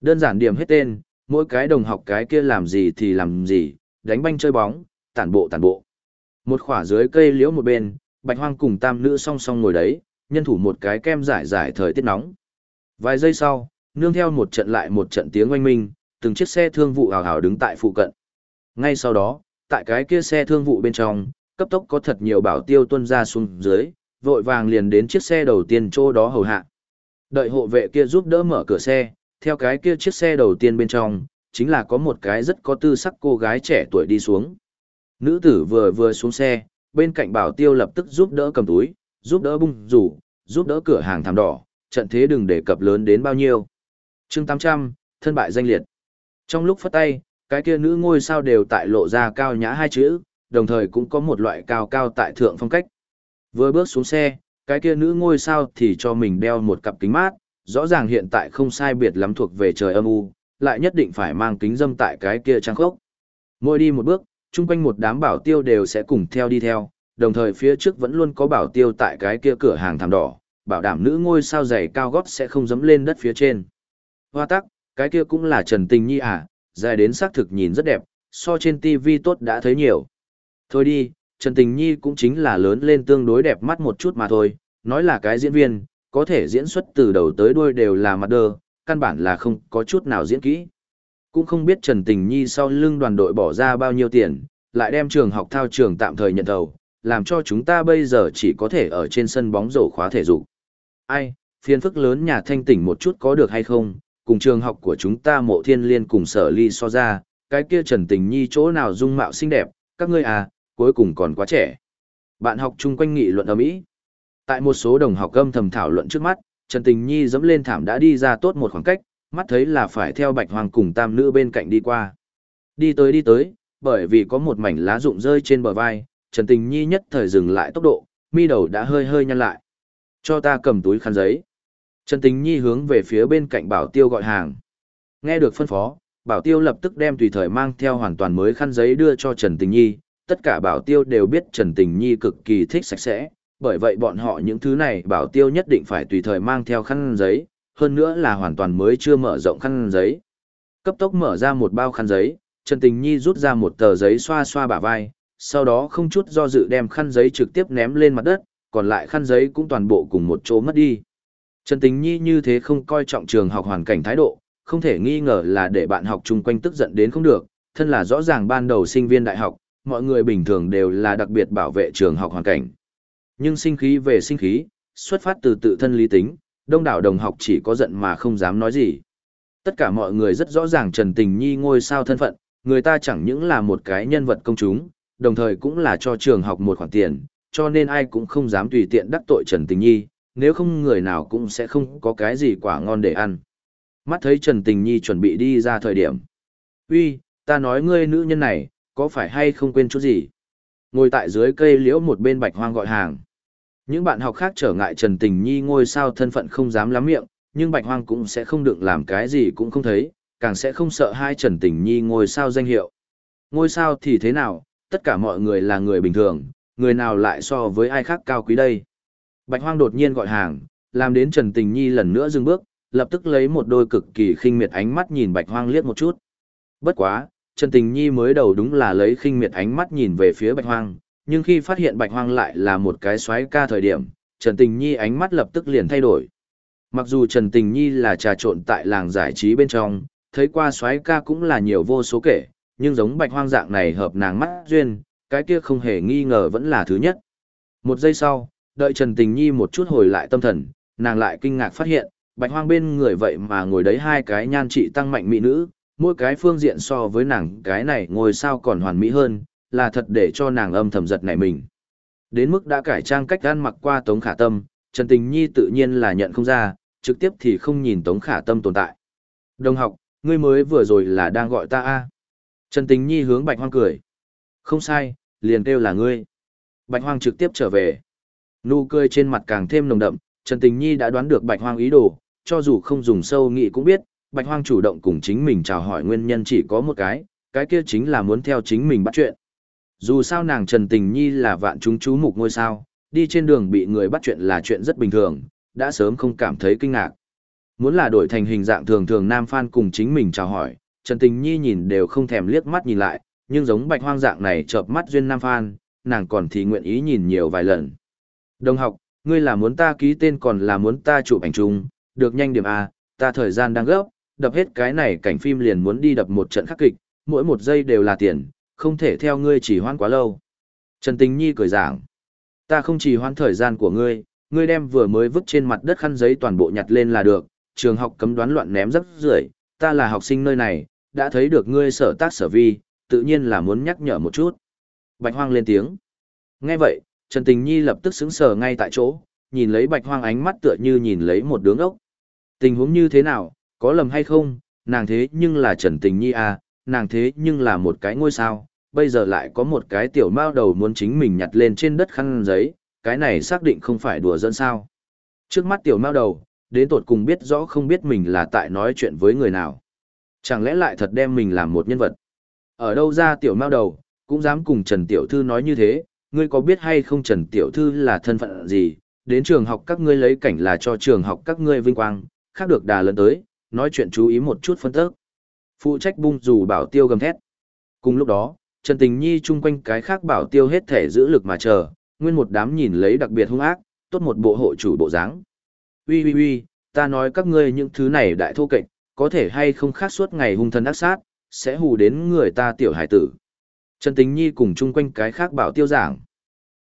Đơn giản điểm hết tên, mỗi cái đồng học cái kia làm gì thì làm gì, đánh banh chơi bóng, tản bộ tản bộ. Một khỏa dưới cây liễu một bên, bạch hoang cùng tam nữ song song ngồi đấy, nhân thủ một cái kem giải giải thời tiết nóng. Vài giây sau, nương theo một trận lại một trận tiếng oanh minh, từng chiếc xe thương vụ hào hào đứng tại phụ cận. Ngay sau đó, tại cái kia xe thương vụ bên trong, cấp tốc có thật nhiều bảo tiêu tuân ra xuống dưới, vội vàng liền đến chiếc xe đầu tiên chỗ đó hầu hạ. Đợi hộ vệ kia giúp đỡ mở cửa xe, theo cái kia chiếc xe đầu tiên bên trong, chính là có một cái rất có tư sắc cô gái trẻ tuổi đi xuống. Nữ tử vừa vừa xuống xe, bên cạnh bảo tiêu lập tức giúp đỡ cầm túi, giúp đỡ bung rủ, giúp đỡ cửa hàng thảm đỏ, trận thế đừng để cập lớn đến bao nhiêu. chương 800, thân bại danh liệt. Trong lúc phát tay, cái kia nữ ngôi sao đều tại lộ ra cao nhã hai chữ, đồng thời cũng có một loại cao cao tại thượng phong cách. Vừa bước xuống xe, cái kia nữ ngôi sao thì cho mình đeo một cặp kính mát, rõ ràng hiện tại không sai biệt lắm thuộc về trời âm u, lại nhất định phải mang kính dâm tại cái kia trang khốc. Mỗi đi một bước, chung quanh một đám bảo tiêu đều sẽ cùng theo đi theo, đồng thời phía trước vẫn luôn có bảo tiêu tại cái kia cửa hàng thảm đỏ, bảo đảm nữ ngôi sao giày cao gót sẽ không dẫm lên đất phía trên. Hoa tắc, cái kia cũng là Trần Tình Nhi à, dài đến xác thực nhìn rất đẹp, so trên TV tốt đã thấy nhiều. Thôi đi, Trần Tình Nhi cũng chính là lớn lên tương đối đẹp mắt một chút mà thôi, nói là cái diễn viên, có thể diễn xuất từ đầu tới đuôi đều là mặt đơ, căn bản là không có chút nào diễn kỹ. Cũng không biết Trần Tình Nhi sau lưng đoàn đội bỏ ra bao nhiêu tiền, lại đem trường học thao trường tạm thời nhận thầu, làm cho chúng ta bây giờ chỉ có thể ở trên sân bóng rổ khóa thể dục. Ai, phiền phức lớn nhà thanh tỉnh một chút có được hay không, cùng trường học của chúng ta mộ thiên liên cùng sở ly so ra, cái kia Trần Tình Nhi chỗ nào dung mạo xinh đẹp, các ngươi à, cuối cùng còn quá trẻ. Bạn học chung quanh nghị luận ở Mỹ. Tại một số đồng học âm thầm thảo luận trước mắt, Trần Tình Nhi dẫm lên thảm đã đi ra tốt một khoảng cách, mắt thấy là phải theo Bạch Hoàng cùng tam nữ bên cạnh đi qua. Đi tới đi tới, bởi vì có một mảnh lá rụng rơi trên bờ vai, Trần Tình Nhi nhất thời dừng lại tốc độ, mi đầu đã hơi hơi nhăn lại. Cho ta cầm túi khăn giấy. Trần Tình Nhi hướng về phía bên cạnh Bảo Tiêu gọi hàng. Nghe được phân phó, Bảo Tiêu lập tức đem tùy thời mang theo hoàn toàn mới khăn giấy đưa cho Trần Tình Nhi. Tất cả Bảo Tiêu đều biết Trần Tình Nhi cực kỳ thích sạch sẽ, bởi vậy bọn họ những thứ này Bảo Tiêu nhất định phải tùy thời mang theo khăn giấy, hơn nữa là hoàn toàn mới chưa mở rộng khăn giấy. Cấp tốc mở ra một bao khăn giấy, Trần Tình Nhi rút ra một tờ giấy xoa xoa bả vai, sau đó không chút do dự đem khăn giấy trực tiếp ném lên mặt đất, còn lại khăn giấy cũng toàn bộ cùng một chỗ mất đi. Trần Tình Nhi như thế không coi trọng trường học hoàn cảnh thái độ, không thể nghi ngờ là để bạn học chung quanh tức giận đến không được, thân là rõ ràng ban đầu sinh viên đại học, mọi người bình thường đều là đặc biệt bảo vệ trường học hoàn cảnh. Nhưng sinh khí về sinh khí, xuất phát từ tự thân lý tính, đông đảo đồng học chỉ có giận mà không dám nói gì. Tất cả mọi người rất rõ ràng Trần Tình Nhi ngôi sao thân phận, người ta chẳng những là một cái nhân vật công chúng, đồng thời cũng là cho trường học một khoản tiền, cho nên ai cũng không dám tùy tiện đắc tội Trần Tình Nhi, nếu không người nào cũng sẽ không có cái gì quả ngon để ăn. Mắt thấy Trần Tình Nhi chuẩn bị đi ra thời điểm. uy ta nói ngươi nữ nhân này, có phải hay không quên chút gì? Ngồi tại dưới cây liễu một bên bạch hoang gọi hàng. Những bạn học khác trở ngại Trần Tình Nhi ngôi sao thân phận không dám lắm miệng, nhưng bạch hoang cũng sẽ không đựng làm cái gì cũng không thấy, càng sẽ không sợ hai Trần Tình Nhi ngôi sao danh hiệu. Ngôi sao thì thế nào, tất cả mọi người là người bình thường, người nào lại so với ai khác cao quý đây. Bạch hoang đột nhiên gọi hàng, làm đến Trần Tình Nhi lần nữa dừng bước, lập tức lấy một đôi cực kỳ khinh miệt ánh mắt nhìn Bạch Hoang liếc một chút. Bất quá, Trần Tình Nhi mới đầu đúng là lấy khinh miệt ánh mắt nhìn về phía Bạch Hoang, nhưng khi phát hiện Bạch Hoang lại là một cái xoáy ca thời điểm, Trần Tình Nhi ánh mắt lập tức liền thay đổi. Mặc dù Trần Tình Nhi là trà trộn tại làng giải trí bên trong, thấy qua xoáy ca cũng là nhiều vô số kể, nhưng giống Bạch Hoang dạng này hợp nàng mắt duyên, cái kia không hề nghi ngờ vẫn là thứ nhất. Một giây sau, đợi Trần Tình Nhi một chút hồi lại tâm thần, nàng lại kinh ngạc phát hiện, bạch hoang bên người vậy mà ngồi đấy hai cái nhan trị tăng mạnh mỹ nữ, mỗi cái phương diện so với nàng cái này ngồi sao còn hoàn mỹ hơn, là thật để cho nàng âm thầm giật nảy mình. Đến mức đã cải trang cách ăn mặc qua Tống Khả Tâm, Trần Tình Nhi tự nhiên là nhận không ra, trực tiếp thì không nhìn Tống Khả Tâm tồn tại. Đồng học, ngươi mới vừa rồi là đang gọi ta a Trần Tình Nhi hướng Bạch Hoang cười. Không sai, liền kêu là ngươi. Bạch Hoang trực tiếp trở về. Nụ cười trên mặt càng thêm nồng đậm, Trần Tình Nhi đã đoán được Bạch Hoang ý đồ, cho dù không dùng sâu nghĩ cũng biết, Bạch Hoang chủ động cùng chính mình chào hỏi nguyên nhân chỉ có một cái, cái kia chính là muốn theo chính mình bắt chuyện. Dù sao nàng Trần Tình Nhi là vạn chúng chú mục ngôi sao, đi trên đường bị người bắt chuyện là chuyện rất bình thường, đã sớm không cảm thấy kinh ngạc. Muốn là đổi thành hình dạng thường thường nam fan cùng chính mình chào hỏi, Trần Tình Nhi nhìn đều không thèm liếc mắt nhìn lại, nhưng giống Bạch Hoang dạng này chợp mắt duyên nam Phan, nàng còn thì nguyện ý nhìn nhiều vài lần. Đồng học, ngươi là muốn ta ký tên còn là muốn ta chụp ảnh chung, được nhanh điểm A, ta thời gian đang gấp, đập hết cái này cảnh phim liền muốn đi đập một trận khắc kịch, mỗi một giây đều là tiền, không thể theo ngươi chỉ hoãn quá lâu. Trần Tình Nhi cười giảng, ta không chỉ hoãn thời gian của ngươi, ngươi đem vừa mới vứt trên mặt đất khăn giấy toàn bộ nhặt lên là được, trường học cấm đoán loạn ném rất rưởi, ta là học sinh nơi này, đã thấy được ngươi sở tác sở vi, tự nhiên là muốn nhắc nhở một chút. Bạch Hoang lên tiếng. Nghe vậy, Trần Tình Nhi lập tức sững sờ ngay tại chỗ, nhìn lấy bạch hoang ánh mắt tựa như nhìn lấy một đứa ngốc Tình huống như thế nào, có lầm hay không, nàng thế nhưng là Trần Tình Nhi à, nàng thế nhưng là một cái ngôi sao, bây giờ lại có một cái tiểu mao đầu muốn chính mình nhặt lên trên đất khăn giấy, cái này xác định không phải đùa dẫn sao. Trước mắt tiểu mao đầu, đến tột cùng biết rõ không biết mình là tại nói chuyện với người nào. Chẳng lẽ lại thật đem mình làm một nhân vật. Ở đâu ra tiểu mao đầu, cũng dám cùng Trần Tiểu Thư nói như thế, ngươi có biết hay không Trần Tiểu Thư là thân phận gì, đến trường học các ngươi lấy cảnh là cho trường học các ngươi vinh quang, khác được đà lớn tới, nói chuyện chú ý một chút phân tức. Phụ trách bung dù bảo tiêu gầm thét. Cùng lúc đó, Trần Tình Nhi chung quanh cái khác bảo tiêu hết thể giữ lực mà chờ, nguyên một đám nhìn lấy đặc biệt hung ác, tốt một bộ hộ chủ bộ dáng. Ui ui ui, ta nói các ngươi những thứ này đại thô kệch, có thể hay không khác suốt ngày hung thần ác sát, sẽ hù đến người ta tiểu hải tử. Trần Tình Nhi cùng chung quanh cái khác bảo tiêu giảng.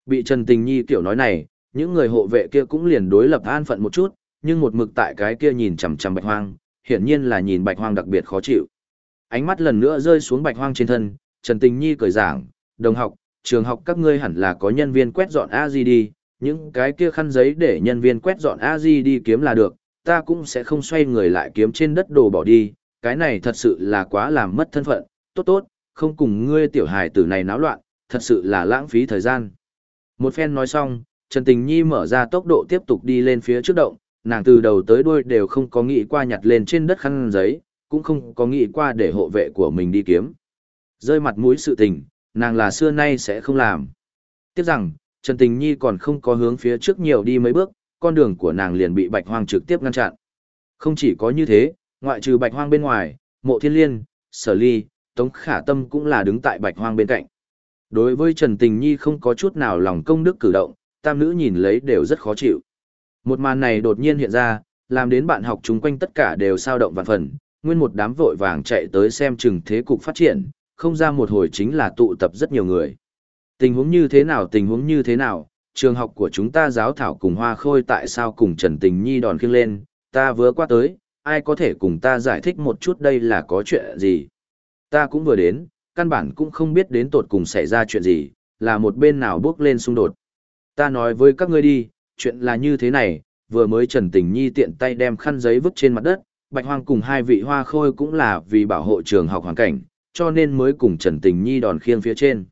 Bị Trần Tình Nhi kiểu nói này, những người hộ vệ kia cũng liền đối lập an phận một chút, nhưng một mực tại cái kia nhìn chằm chằm bạch hoang, hiển nhiên là nhìn bạch hoang đặc biệt khó chịu. Ánh mắt lần nữa rơi xuống bạch hoang trên thân, Trần Tình Nhi cười giảng, đồng học, trường học các ngươi hẳn là có nhân viên quét dọn a đi, những cái kia khăn giấy để nhân viên quét dọn a đi kiếm là được, ta cũng sẽ không xoay người lại kiếm trên đất đồ bỏ đi, cái này thật sự là quá làm mất thân phận, tốt tốt, không cùng ngươi tiểu hài tử này náo loạn, thật sự là lãng phí thời gian. Một phen nói xong, Trần Tình Nhi mở ra tốc độ tiếp tục đi lên phía trước động, nàng từ đầu tới đuôi đều không có nghĩ qua nhặt lên trên đất khăn giấy, cũng không có nghĩ qua để hộ vệ của mình đi kiếm. Rơi mặt mũi sự tình, nàng là xưa nay sẽ không làm. Tiếp rằng, Trần Tình Nhi còn không có hướng phía trước nhiều đi mấy bước, con đường của nàng liền bị Bạch Hoang trực tiếp ngăn chặn. Không chỉ có như thế, ngoại trừ Bạch Hoang bên ngoài, Mộ Thiên Liên, Sở Ly, Tống Khả Tâm cũng là đứng tại Bạch Hoang bên cạnh. Đối với Trần Tình Nhi không có chút nào lòng công đức cử động, tam nữ nhìn lấy đều rất khó chịu. Một màn này đột nhiên hiện ra, làm đến bạn học chúng quanh tất cả đều sao động vạn phần, nguyên một đám vội vàng chạy tới xem chừng thế cục phát triển, không ra một hồi chính là tụ tập rất nhiều người. Tình huống như thế nào tình huống như thế nào, trường học của chúng ta giáo thảo cùng hoa khôi tại sao cùng Trần Tình Nhi đòn khiêng lên, ta vừa qua tới, ai có thể cùng ta giải thích một chút đây là có chuyện gì. Ta cũng vừa đến, căn bản cũng không biết đến tột cùng xảy ra chuyện gì, là một bên nào bước lên xung đột. Ta nói với các ngươi đi, chuyện là như thế này, vừa mới Trần Tình Nhi tiện tay đem khăn giấy vứt trên mặt đất, Bạch Hoang cùng hai vị hoa khôi cũng là vì bảo hộ trường học hoàn cảnh, cho nên mới cùng Trần Tình Nhi đòn khiêng phía trên.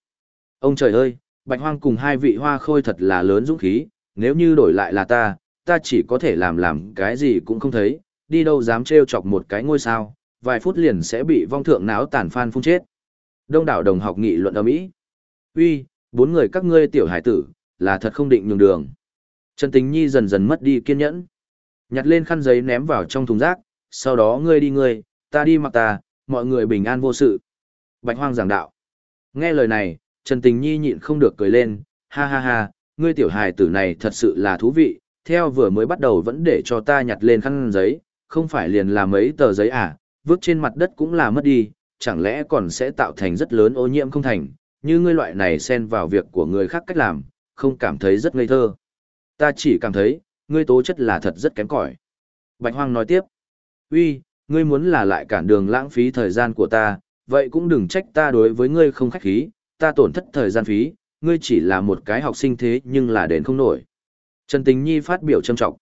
Ông trời ơi, Bạch Hoang cùng hai vị hoa khôi thật là lớn dũng khí, nếu như đổi lại là ta, ta chỉ có thể làm làm cái gì cũng không thấy, đi đâu dám treo chọc một cái ngôi sao, vài phút liền sẽ bị vong thượng náo tàn phan phun chết. Đông đảo đồng học nghị luận ở mỹ. Uy, bốn người các ngươi tiểu hải tử, là thật không định nhường đường. Trần Tình Nhi dần dần mất đi kiên nhẫn. Nhặt lên khăn giấy ném vào trong thùng rác, sau đó ngươi đi ngươi, ta đi mặc ta, mọi người bình an vô sự. Bạch hoang giảng đạo. Nghe lời này, Trần Tình Nhi nhịn không được cười lên, ha ha ha, ngươi tiểu hài tử này thật sự là thú vị, theo vừa mới bắt đầu vẫn để cho ta nhặt lên khăn giấy, không phải liền làm mấy tờ giấy à, vứt trên mặt đất cũng là mất đi, chẳng lẽ còn sẽ tạo thành rất lớn ô nhiễm không thành, như ngươi loại này xen vào việc của người khác cách làm, không cảm thấy rất ngây thơ. Ta chỉ cảm thấy, ngươi tố chất là thật rất kém cỏi. Bạch Hoang nói tiếp, uy, ngươi muốn là lại cản đường lãng phí thời gian của ta, vậy cũng đừng trách ta đối với ngươi không khách khí, ta tổn thất thời gian phí, ngươi chỉ là một cái học sinh thế nhưng là đến không nổi. Trần Tình Nhi phát biểu trâm trọng.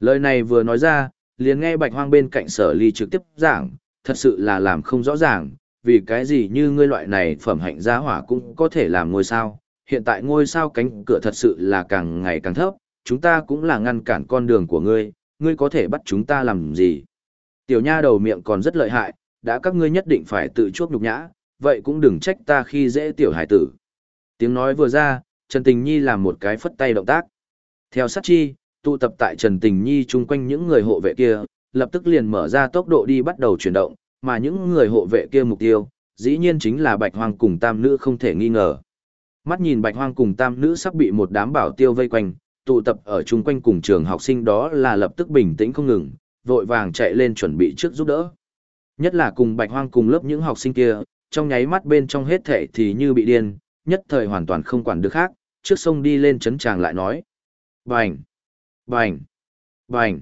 Lời này vừa nói ra, liền nghe Bạch Hoang bên cạnh sở ly trực tiếp giảng, thật sự là làm không rõ ràng, vì cái gì như ngươi loại này phẩm hạnh giá hỏa cũng có thể làm ngôi sao, hiện tại ngôi sao cánh cửa thật sự là càng ngày càng thấp, chúng ta cũng là ngăn cản con đường của ngươi, ngươi có thể bắt chúng ta làm gì. Tiểu nha đầu miệng còn rất lợi hại, đã các ngươi nhất định phải tự chuốc nhục nhã, vậy cũng đừng trách ta khi dễ tiểu hải tử. Tiếng nói vừa ra, Trần Tình Nhi làm một cái phất tay động tác. Theo sát chi, tụ tập tại Trần Tình Nhi chung quanh những người hộ vệ kia, lập tức liền mở ra tốc độ đi bắt đầu chuyển động, mà những người hộ vệ kia mục tiêu, dĩ nhiên chính là Bạch Hoang cùng tam nữ không thể nghi ngờ. Mắt nhìn Bạch Hoang cùng tam nữ sắp bị một đám bảo tiêu vây quanh, tụ tập ở chung quanh cùng trường học sinh đó là lập tức bình tĩnh không ngừng, vội vàng chạy lên chuẩn bị trước giúp đỡ. Nhất là cùng Bạch Hoang cùng lớp những học sinh kia, trong nháy mắt bên trong hết thảy thì như bị điên, nhất thời hoàn toàn không quản được khác, trước sông đi lên chấn tràng lại nói. Bành! Bành! Bành!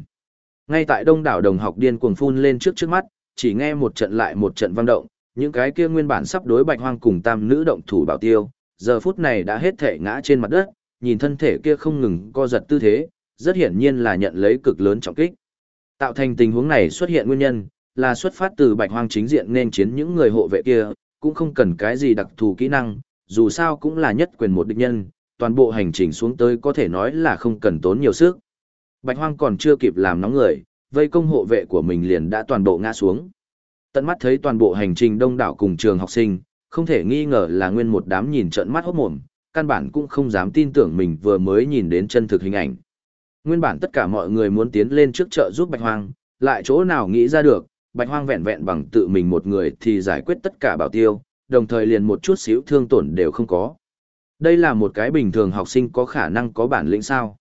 Ngay tại đông đảo đồng học điên cuồng phun lên trước trước mắt, chỉ nghe một trận lại một trận vang động, những cái kia nguyên bản sắp đối bạch hoang cùng tam nữ động thủ bảo tiêu, giờ phút này đã hết thể ngã trên mặt đất, nhìn thân thể kia không ngừng co giật tư thế, rất hiển nhiên là nhận lấy cực lớn trọng kích. Tạo thành tình huống này xuất hiện nguyên nhân, là xuất phát từ bạch hoang chính diện nên chiến những người hộ vệ kia, cũng không cần cái gì đặc thù kỹ năng, dù sao cũng là nhất quyền một địch nhân, toàn bộ hành trình xuống tới có thể nói là không cần tốn nhiều sức. Bạch hoang còn chưa kịp làm nóng người, vây công hộ vệ của mình liền đã toàn bộ ngã xuống. Tận mắt thấy toàn bộ hành trình đông đảo cùng trường học sinh, không thể nghi ngờ là nguyên một đám nhìn trợn mắt hốt mồm, căn bản cũng không dám tin tưởng mình vừa mới nhìn đến chân thực hình ảnh. Nguyên bản tất cả mọi người muốn tiến lên trước chợ giúp Bạch Hoang, lại chỗ nào nghĩ ra được, Bạch Hoang vẹn vẹn bằng tự mình một người thì giải quyết tất cả bảo tiêu, đồng thời liền một chút xíu thương tổn đều không có. Đây là một cái bình thường học sinh có khả năng có bản lĩnh sao.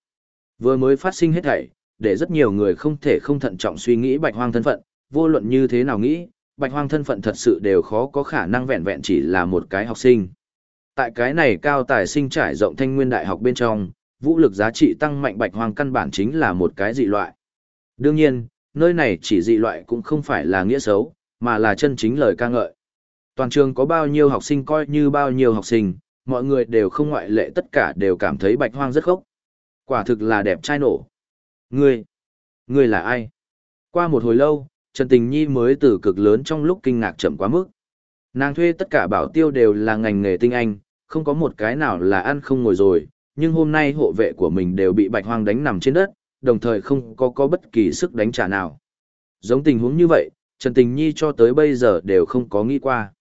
Vừa mới phát sinh hết thảy, để rất nhiều người không thể không thận trọng suy nghĩ bạch hoang thân phận, vô luận như thế nào nghĩ, bạch hoang thân phận thật sự đều khó có khả năng vẹn vẹn chỉ là một cái học sinh. Tại cái này cao tài sinh trải rộng thanh nguyên đại học bên trong, vũ lực giá trị tăng mạnh bạch hoang căn bản chính là một cái dị loại. Đương nhiên, nơi này chỉ dị loại cũng không phải là nghĩa xấu, mà là chân chính lời ca ngợi. Toàn trường có bao nhiêu học sinh coi như bao nhiêu học sinh, mọi người đều không ngoại lệ tất cả đều cảm thấy bạch hoang rất khốc. Quả thực là đẹp trai nổ. Ngươi, ngươi là ai? Qua một hồi lâu, Trần Tình Nhi mới từ cực lớn trong lúc kinh ngạc chậm quá mức. Nàng thuê tất cả bảo tiêu đều là ngành nghề tinh anh, không có một cái nào là ăn không ngồi rồi, nhưng hôm nay hộ vệ của mình đều bị bạch hoang đánh nằm trên đất, đồng thời không có có bất kỳ sức đánh trả nào. Giống tình huống như vậy, Trần Tình Nhi cho tới bây giờ đều không có nghĩ qua.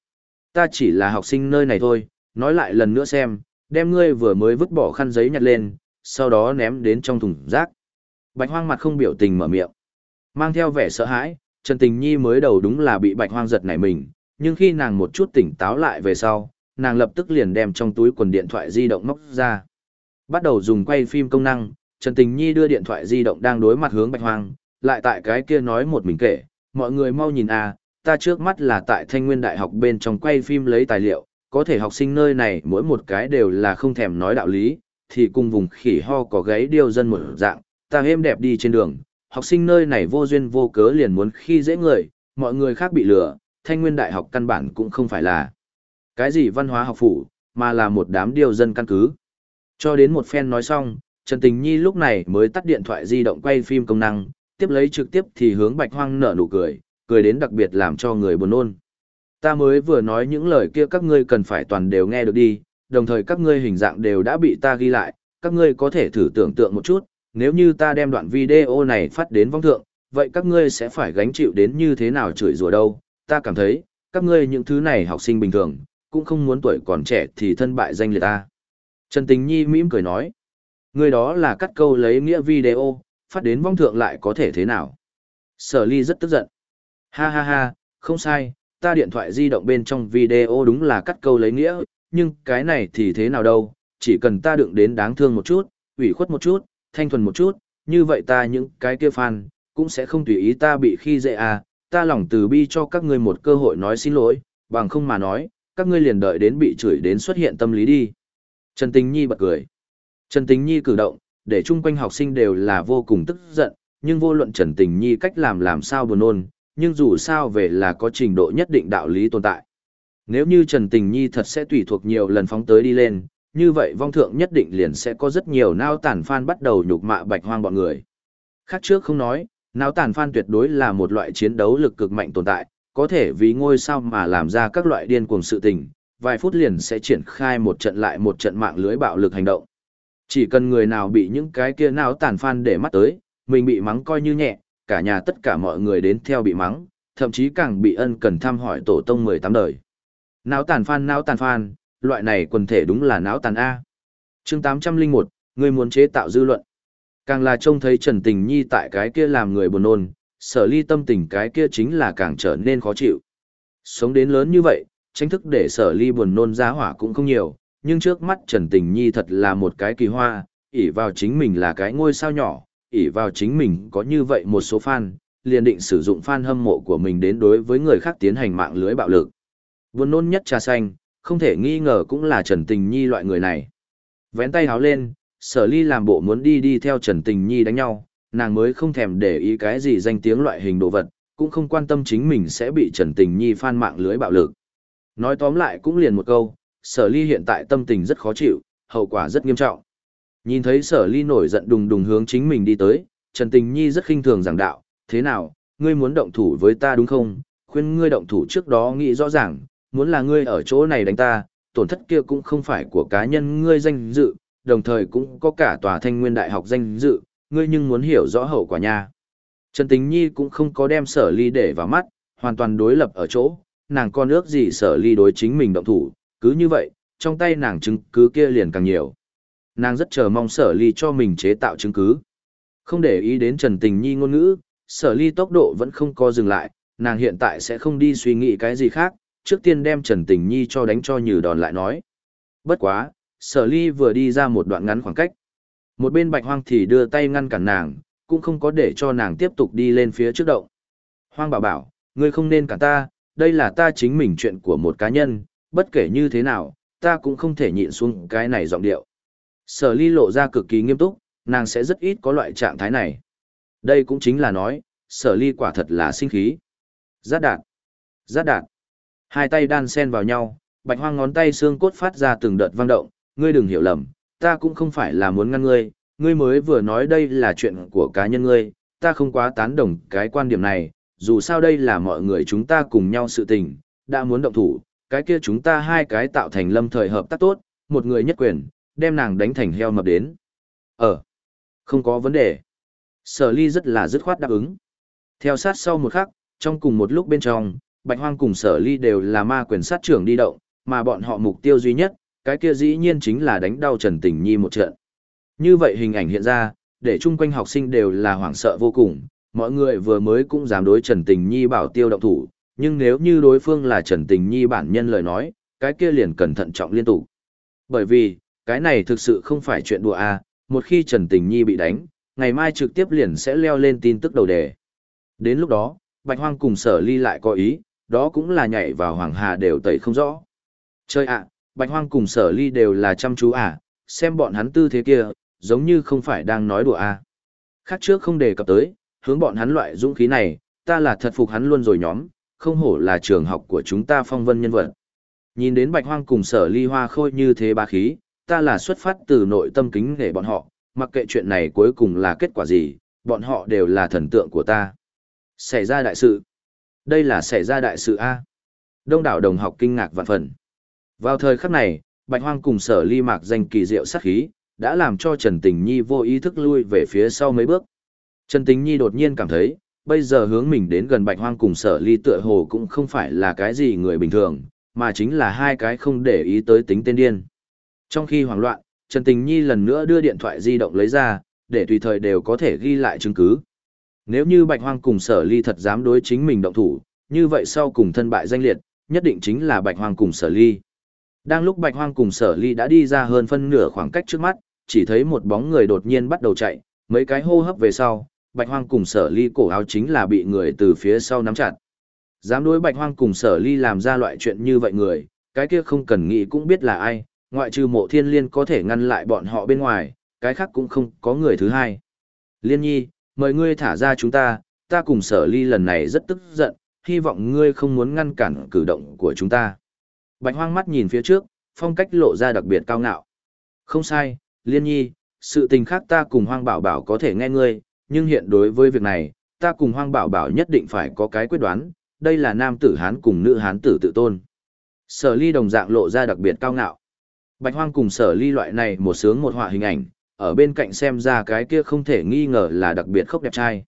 Ta chỉ là học sinh nơi này thôi, nói lại lần nữa xem, đem ngươi vừa mới vứt bỏ khăn giấy nhặt lên, sau đó ném đến trong thùng rác. Bạch hoang mặt không biểu tình mở miệng. Mang theo vẻ sợ hãi, Trần Tình Nhi mới đầu đúng là bị bạch hoang giật nảy mình, nhưng khi nàng một chút tỉnh táo lại về sau, nàng lập tức liền đem trong túi quần điện thoại di động móc ra. Bắt đầu dùng quay phim công năng, Trần Tình Nhi đưa điện thoại di động đang đối mặt hướng bạch hoang, lại tại cái kia nói một mình kể, mọi người mau nhìn à, ta trước mắt là tại Thanh Nguyên Đại học bên trong quay phim lấy tài liệu, có thể học sinh nơi này mỗi một cái đều là không thèm nói đạo lý, thì cùng vùng khỉ ho có gáy điêu dân một dạng, ta êm đẹp đi trên đường, học sinh nơi này vô duyên vô cớ liền muốn khi dễ người, mọi người khác bị lừa, thanh nguyên đại học căn bản cũng không phải là cái gì văn hóa học phủ, mà là một đám điêu dân căn cứ. Cho đến một phen nói xong, Trần Tình Nhi lúc này mới tắt điện thoại di động quay phim công năng, tiếp lấy trực tiếp thì hướng bạch hoang nở nụ cười, cười đến đặc biệt làm cho người buồn nôn. Ta mới vừa nói những lời kia các ngươi cần phải toàn đều nghe được đi, đồng thời các ngươi hình dạng đều đã bị ta ghi lại, các ngươi có thể thử tưởng tượng một chút, nếu như ta đem đoạn video này phát đến vong thượng, vậy các ngươi sẽ phải gánh chịu đến như thế nào chửi rủa đâu, ta cảm thấy, các ngươi những thứ này học sinh bình thường, cũng không muốn tuổi còn trẻ thì thân bại danh liệt ta. Trần Tình Nhi mỉm cười nói, người đó là cắt câu lấy nghĩa video, phát đến vong thượng lại có thể thế nào. Sở ly rất tức giận. Ha ha ha, không sai, ta điện thoại di động bên trong video đúng là cắt câu lấy nghĩa, nhưng cái này thì thế nào đâu, chỉ cần ta đựng đến đáng thương một chút, ủy khuất một chút, thanh thuần một chút, như vậy ta những cái kia fan, cũng sẽ không tùy ý ta bị khi dễ à, ta lòng từ bi cho các ngươi một cơ hội nói xin lỗi, bằng không mà nói, các ngươi liền đợi đến bị chửi đến xuất hiện tâm lý đi. Trần Tình Nhi bật cười. Trần Tình Nhi cử động, để chung quanh học sinh đều là vô cùng tức giận, nhưng vô luận Trần Tình Nhi cách làm làm sao buồn nôn, nhưng dù sao về là có trình độ nhất định đạo lý tồn tại. Nếu như Trần Tình Nhi thật sẽ tùy thuộc nhiều lần phóng tới đi lên, như vậy vong thượng nhất định liền sẽ có rất nhiều nao tản phan bắt đầu nhục mạ bạch hoang bọn người. Khác trước không nói, nao tản phan tuyệt đối là một loại chiến đấu lực cực mạnh tồn tại, có thể vì ngôi sao mà làm ra các loại điên cuồng sự tình, vài phút liền sẽ triển khai một trận lại một trận mạng lưới bạo lực hành động. Chỉ cần người nào bị những cái kia não tàn phan để mắt tới, mình bị mắng coi như nhẹ, cả nhà tất cả mọi người đến theo bị mắng, thậm chí càng bị ân cần thăm hỏi tổ tông 18 đời. Náo tàn phan náo tàn phan, loại này quần thể đúng là náo tàn A. chương 801, người muốn chế tạo dư luận. Càng là trông thấy Trần Tình Nhi tại cái kia làm người buồn nôn, sở ly tâm tình cái kia chính là càng trở nên khó chịu. Sống đến lớn như vậy, tranh thức để sở ly buồn nôn giá hỏa cũng không nhiều, nhưng trước mắt Trần Tình Nhi thật là một cái kỳ hoa, ỷ vào chính mình là cái ngôi sao nhỏ, ỷ vào chính mình có như vậy một số fan, liền định sử dụng fan hâm mộ của mình đến đối với người khác tiến hành mạng lưới bạo lực. Buồn nôn nhất trà xanh, không thể nghi ngờ cũng là Trần Tình Nhi loại người này. Vén tay háo lên, sở ly làm bộ muốn đi đi theo Trần Tình Nhi đánh nhau, nàng mới không thèm để ý cái gì danh tiếng loại hình đồ vật, cũng không quan tâm chính mình sẽ bị Trần Tình Nhi fan mạng lưới bạo lực. Nói tóm lại cũng liền một câu, sở ly hiện tại tâm tình rất khó chịu, hậu quả rất nghiêm trọng. Nhìn thấy sở ly nổi giận đùng đùng hướng chính mình đi tới, Trần Tình Nhi rất khinh thường giảng đạo, thế nào, ngươi muốn động thủ với ta đúng không? Khuyên ngươi động thủ trước đó nghĩ rõ ràng, muốn là ngươi ở chỗ này đánh ta, tổn thất kia cũng không phải của cá nhân ngươi danh dự, đồng thời cũng có cả tòa thanh nguyên đại học danh dự, ngươi nhưng muốn hiểu rõ hậu quả nha. Trần Tình Nhi cũng không có đem sở ly để vào mắt, hoàn toàn đối lập ở chỗ, nàng con ước gì sở ly đối chính mình động thủ, cứ như vậy, trong tay nàng chứng cứ kia liền càng nhiều. Nàng rất chờ mong sở ly cho mình chế tạo chứng cứ. Không để ý đến Trần Tình Nhi ngôn ngữ, sở ly tốc độ vẫn không có dừng lại, nàng hiện tại sẽ không đi suy nghĩ cái gì khác, trước tiên đem Trần Tình Nhi cho đánh cho như đòn lại nói. Bất quá, sở ly vừa đi ra một đoạn ngắn khoảng cách. Một bên bạch hoang thì đưa tay ngăn cản nàng, cũng không có để cho nàng tiếp tục đi lên phía trước động. Hoang bảo bảo, ngươi không nên cản ta, đây là ta chính mình chuyện của một cá nhân, bất kể như thế nào, ta cũng không thể nhịn xuống cái này giọng điệu. Sở ly lộ ra cực kỳ nghiêm túc, nàng sẽ rất ít có loại trạng thái này. Đây cũng chính là nói, sở ly quả thật là sinh khí. Giác đạn. Giác đạn. Hai tay đan sen vào nhau, bạch hoang ngón tay xương cốt phát ra từng đợt vang động, ngươi đừng hiểu lầm, ta cũng không phải là muốn ngăn ngươi, ngươi mới vừa nói đây là chuyện của cá nhân ngươi, ta không quá tán đồng cái quan điểm này, dù sao đây là mọi người chúng ta cùng nhau sự tình, đã muốn động thủ, cái kia chúng ta hai cái tạo thành lâm thời hợp tác tốt, một người nhất quyền, đem nàng đánh thành heo mập đến. Ờ, không có vấn đề. Sở ly rất là dứt khoát đáp ứng. Theo sát sau một khắc, trong cùng một lúc bên trong, Bạch Hoang cùng Sở Ly đều là ma quyền sát trưởng đi động, mà bọn họ mục tiêu duy nhất, cái kia dĩ nhiên chính là đánh đau Trần Tình Nhi một trận. Như vậy hình ảnh hiện ra, để chung quanh học sinh đều là hoảng sợ vô cùng, mọi người vừa mới cũng dám đối Trần Tình Nhi bảo tiêu động thủ, nhưng nếu như đối phương là Trần Tình Nhi bản nhân lời nói, cái kia liền cẩn thận trọng liên tục. Bởi vì, cái này thực sự không phải chuyện đùa à, một khi Trần Tình Nhi bị đánh, ngày mai trực tiếp liền sẽ leo lên tin tức đầu đề. Đến lúc đó, Bạch Hoang cùng Sở Ly lại có ý, đó cũng là nhảy vào Hoàng Hà đều tẩy không rõ. Chơi ạ, Bạch Hoang cùng Sở Ly đều là chăm chú à, xem bọn hắn tư thế kia, giống như không phải đang nói đùa à. Khác trước không đề cập tới, hướng bọn hắn loại dũng khí này, ta là thật phục hắn luôn rồi nhóm, không hổ là trường học của chúng ta phong vân nhân vật. Nhìn đến Bạch Hoang cùng Sở Ly hoa khôi như thế ba khí, ta là xuất phát từ nội tâm kính nể bọn họ, mặc kệ chuyện này cuối cùng là kết quả gì, bọn họ đều là thần tượng của ta. Xảy ra đại sự. Đây là xảy ra đại sự A. Đông đảo đồng học kinh ngạc vạn phần. Vào thời khắc này, Bạch Hoang cùng sở ly mạc danh kỳ diệu sát khí, đã làm cho Trần Tình Nhi vô ý thức lui về phía sau mấy bước. Trần Tình Nhi đột nhiên cảm thấy, bây giờ hướng mình đến gần Bạch Hoang cùng sở ly tựa hồ cũng không phải là cái gì người bình thường, mà chính là hai cái không để ý tới tính tên điên. Trong khi hoảng loạn, Trần Tình Nhi lần nữa đưa điện thoại di động lấy ra, để tùy thời đều có thể ghi lại chứng cứ. Nếu như Bạch Hoang cùng sở ly thật dám đối chính mình động thủ, như vậy sau cùng thân bại danh liệt, nhất định chính là Bạch Hoang cùng sở ly. Đang lúc Bạch Hoang cùng sở ly đã đi ra hơn phân nửa khoảng cách trước mắt, chỉ thấy một bóng người đột nhiên bắt đầu chạy, mấy cái hô hấp về sau, Bạch Hoang cùng sở ly cổ áo chính là bị người từ phía sau nắm chặt. Dám đối Bạch Hoang cùng sở ly làm ra loại chuyện như vậy người, cái kia không cần nghĩ cũng biết là ai, ngoại trừ mộ thiên liên có thể ngăn lại bọn họ bên ngoài, cái khác cũng không có người thứ hai. Liên nhi, mời ngươi thả ra chúng ta, ta cùng sở ly lần này rất tức giận, hy vọng ngươi không muốn ngăn cản cử động của chúng ta. Bạch hoang mắt nhìn phía trước, phong cách lộ ra đặc biệt cao ngạo. Không sai, liên nhi, sự tình khác ta cùng hoang bảo bảo có thể nghe ngươi, nhưng hiện đối với việc này, ta cùng hoang bảo bảo nhất định phải có cái quyết đoán, đây là nam tử hán cùng nữ hán tử tự tôn. Sở ly đồng dạng lộ ra đặc biệt cao ngạo. Bạch hoang cùng sở ly loại này một sướng một họa hình ảnh, ở bên cạnh xem ra cái kia không thể nghi ngờ là đặc biệt khốc đẹp trai.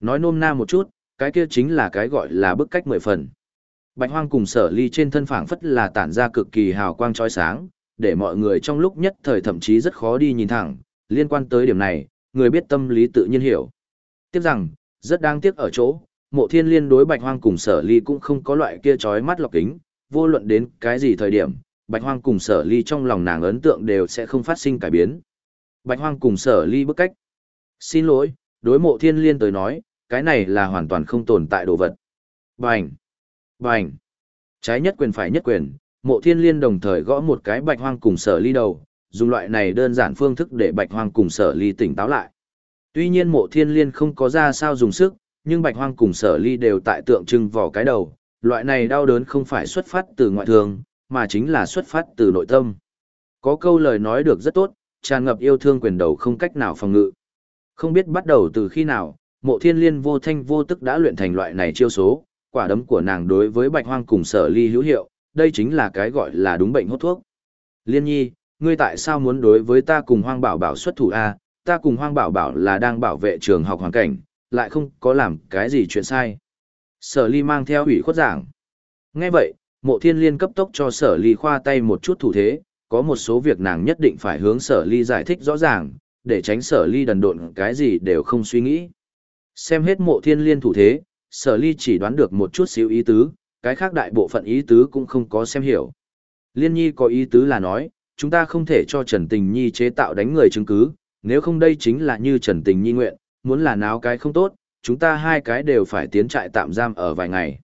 Nói nôm na một chút, cái kia chính là cái gọi là bức cách mười phần. Bạch hoang cùng sở ly trên thân phảng phất là tản ra cực kỳ hào quang chói sáng, để mọi người trong lúc nhất thời thậm chí rất khó đi nhìn thẳng, liên quan tới điểm này, người biết tâm lý tự nhiên hiểu. Tiếp rằng, rất đáng tiếc ở chỗ, mộ thiên liên đối bạch hoang cùng sở ly cũng không có loại kia chói mắt lọc kính, vô luận đến cái gì thời điểm, bạch hoang cùng sở ly trong lòng nàng ấn tượng đều sẽ không phát sinh cải biến. Bạch hoang cùng sở ly bức cách. Xin lỗi, đối mộ thiên liên tới nói, cái này là hoàn toàn không tồn tại đồ vật. Bành! Bành! Trái nhất quyền phải nhất quyền, mộ thiên liên đồng thời gõ một cái bạch hoang cùng sở ly đầu, dùng loại này đơn giản phương thức để bạch hoang cùng sở ly tỉnh táo lại. Tuy nhiên mộ thiên liên không có ra sao dùng sức, nhưng bạch hoang cùng sở ly đều tại tượng trưng vỏ cái đầu, loại này đau đớn không phải xuất phát từ ngoại thường, mà chính là xuất phát từ nội tâm. Có câu lời nói được rất tốt, tràn ngập yêu thương quyền đầu không cách nào phòng ngự. Không biết bắt đầu từ khi nào, mộ thiên liên vô thanh vô tức đã luyện thành loại này chiêu số, quả đấm của nàng đối với bạch hoang cùng sở ly hữu hiệu, đây chính là cái gọi là đúng bệnh hốt thuốc. Liên nhi, ngươi tại sao muốn đối với ta cùng hoang bảo bảo xuất thủ A, ta cùng hoang bảo bảo là đang bảo vệ trường học hoàn cảnh, lại không có làm cái gì chuyện sai. Sở ly mang theo ủy khuất giảng. Nghe vậy, mộ thiên liên cấp tốc cho sở ly khoa tay một chút thủ thế, có một số việc nàng nhất định phải hướng sở ly giải thích rõ ràng, để tránh sở ly đần độn cái gì đều không suy nghĩ. Xem hết mộ thiên liên thủ thế, sở ly chỉ đoán được một chút xíu ý tứ, cái khác đại bộ phận ý tứ cũng không có xem hiểu. Liên nhi có ý tứ là nói, chúng ta không thể cho Trần Tình Nhi chế tạo đánh người chứng cứ, nếu không đây chính là như Trần Tình Nhi nguyện, muốn là náo cái không tốt, chúng ta hai cái đều phải tiến trại tạm giam ở vài ngày.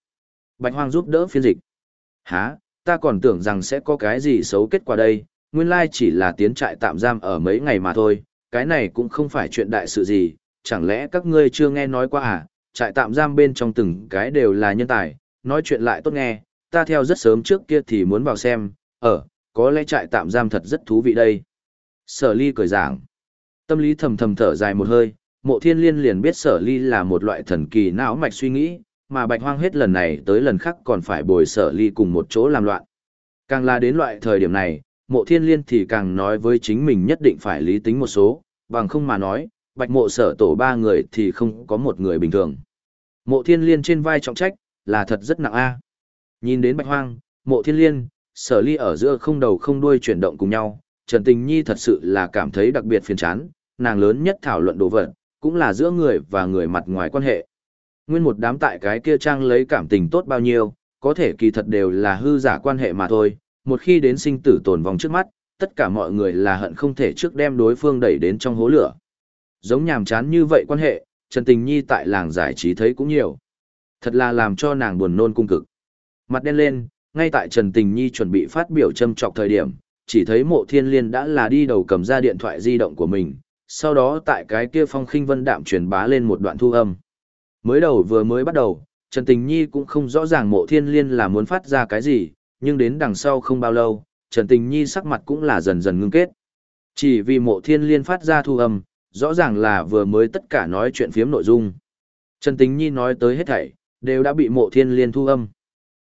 Bạch Hoang giúp đỡ phiên dịch. Hả, ta còn tưởng rằng sẽ có cái gì xấu kết quả đây, nguyên lai chỉ là tiến trại tạm giam ở mấy ngày mà thôi, cái này cũng không phải chuyện đại sự gì, chẳng lẽ các ngươi chưa nghe nói qua à, trại tạm giam bên trong từng cái đều là nhân tài, nói chuyện lại tốt nghe, ta theo rất sớm trước kia thì muốn vào xem, ở, có lẽ trại tạm giam thật rất thú vị đây. Sở ly cười giảng. Tâm lý thầm thầm thở dài một hơi, mộ thiên liên liền biết sở ly là một loại thần kỳ não mạch suy nghĩ, mà bạch hoang hết lần này tới lần khác còn phải bồi sở ly cùng một chỗ làm loạn. Càng là đến loại thời điểm này, mộ thiên liên thì càng nói với chính mình nhất định phải lý tính một số, bằng không mà nói, bạch mộ sở tổ ba người thì không có một người bình thường. Mộ thiên liên trên vai trọng trách, là thật rất nặng a. Nhìn đến bạch hoang, mộ thiên liên, sở ly ở giữa không đầu không đuôi chuyển động cùng nhau, Trần Tình Nhi thật sự là cảm thấy đặc biệt phiền chán, nàng lớn nhất thảo luận đồ vật, cũng là giữa người và người mặt ngoài quan hệ. Nguyên một đám tại cái kia trang lấy cảm tình tốt bao nhiêu, có thể kỳ thật đều là hư giả quan hệ mà thôi, một khi đến sinh tử tồn vong trước mắt, tất cả mọi người là hận không thể trước đem đối phương đẩy đến trong hố lửa. Giống nhàm chán như vậy quan hệ, Trần Tình Nhi tại làng giải trí thấy cũng nhiều. Thật là làm cho nàng buồn nôn cung cực. Mặt đen lên, ngay tại Trần Tình Nhi chuẩn bị phát biểu châm trọc thời điểm, chỉ thấy mộ thiên liên đã là đi đầu cầm ra điện thoại di động của mình, sau đó tại cái kia phong khinh vân đạm truyền bá lên một đoạn thu âm. Mới đầu vừa mới bắt đầu, Trần Tình Nhi cũng không rõ ràng mộ thiên liên là muốn phát ra cái gì, nhưng đến đằng sau không bao lâu, Trần Tình Nhi sắc mặt cũng là dần dần ngưng kết. Chỉ vì mộ thiên liên phát ra thu âm, rõ ràng là vừa mới tất cả nói chuyện phiếm nội dung. Trần Tình Nhi nói tới hết thảy, đều đã bị mộ thiên liên thu âm.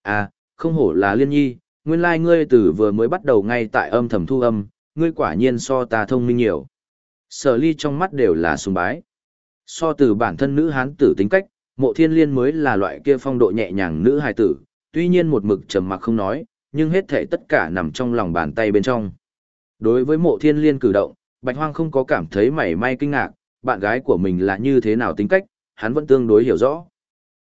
À, không hổ là liên nhi, nguyên lai like ngươi từ vừa mới bắt đầu ngay tại âm thầm thu âm, ngươi quả nhiên so ta thông minh nhiều. Sở ly trong mắt đều là sùng bái. So từ bản thân nữ hán tử tính cách, mộ thiên liên mới là loại kia phong độ nhẹ nhàng nữ hài tử, tuy nhiên một mực trầm mặc không nói, nhưng hết thể tất cả nằm trong lòng bàn tay bên trong. Đối với mộ thiên liên cử động, Bạch Hoang không có cảm thấy mảy may kinh ngạc, bạn gái của mình là như thế nào tính cách, hắn vẫn tương đối hiểu rõ.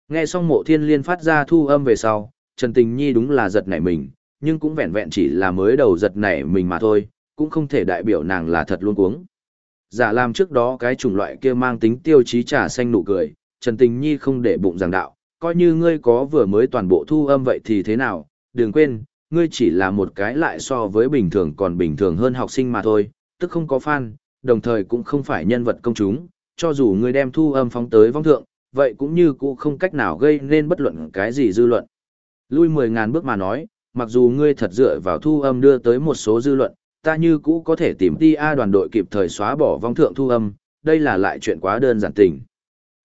Nghe xong mộ thiên liên phát ra thu âm về sau, Trần Tình Nhi đúng là giật nảy mình, nhưng cũng vẹn vẹn chỉ là mới đầu giật nảy mình mà thôi, cũng không thể đại biểu nàng là thật luôn cuống. Giả làm trước đó cái chủng loại kia mang tính tiêu chí trà xanh nụ cười, Trần Tình Nhi không để bụng giảng đạo, coi như ngươi có vừa mới toàn bộ thu âm vậy thì thế nào, đừng quên, ngươi chỉ là một cái lại so với bình thường còn bình thường hơn học sinh mà thôi, tức không có fan, đồng thời cũng không phải nhân vật công chúng, cho dù ngươi đem thu âm phóng tới vong thượng, vậy cũng như cũng không cách nào gây nên bất luận cái gì dư luận. Lui 10.000 bước mà nói, mặc dù ngươi thật dựa vào thu âm đưa tới một số dư luận, ta như cũ có thể tìm ti A đoàn đội kịp thời xóa bỏ vong thượng thu âm, đây là lại chuyện quá đơn giản tình.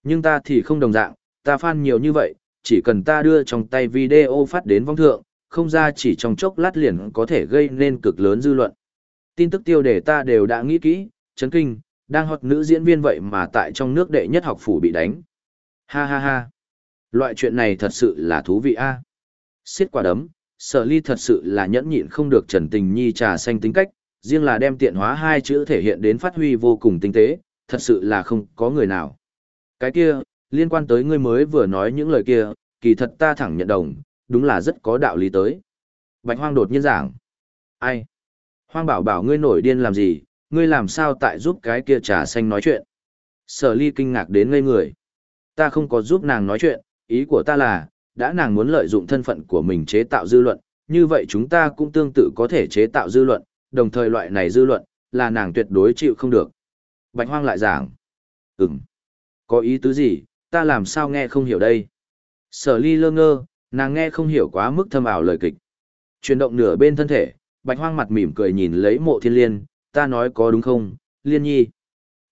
Nhưng ta thì không đồng dạng, ta fan nhiều như vậy, chỉ cần ta đưa trong tay video phát đến vong thượng, không ra chỉ trong chốc lát liền có thể gây nên cực lớn dư luận. Tin tức tiêu đề ta đều đã nghĩ kỹ, chấn kinh, đang hot nữ diễn viên vậy mà tại trong nước đệ nhất học phủ bị đánh. Ha ha ha. Loại chuyện này thật sự là thú vị a. Xiết quả đấm, sở ly thật sự là nhẫn nhịn không được trần tình nhi trà xanh tính cách, riêng là đem tiện hóa hai chữ thể hiện đến phát huy vô cùng tinh tế, thật sự là không có người nào. Cái kia, liên quan tới ngươi mới vừa nói những lời kia, kỳ thật ta thẳng nhận đồng, đúng là rất có đạo lý tới. Bạch hoang đột nhiên giảng. Ai? Hoang bảo bảo ngươi nổi điên làm gì, ngươi làm sao tại giúp cái kia trà xanh nói chuyện. Sở ly kinh ngạc đến ngây người. Ta không có giúp nàng nói chuyện, ý của ta là, đã nàng muốn lợi dụng thân phận của mình chế tạo dư luận, như vậy chúng ta cũng tương tự có thể chế tạo dư luận, đồng thời loại này dư luận, là nàng tuyệt đối chịu không được. Bạch Hoang lại giảng. Ừm. Có ý tứ gì, ta làm sao nghe không hiểu đây? Sở ly lơ ngơ, nàng nghe không hiểu quá mức thâm ảo lời kịch. Chuyển động nửa bên thân thể, Bạch Hoang mặt mỉm cười nhìn lấy mộ thiên liên, ta nói có đúng không, liên nhi.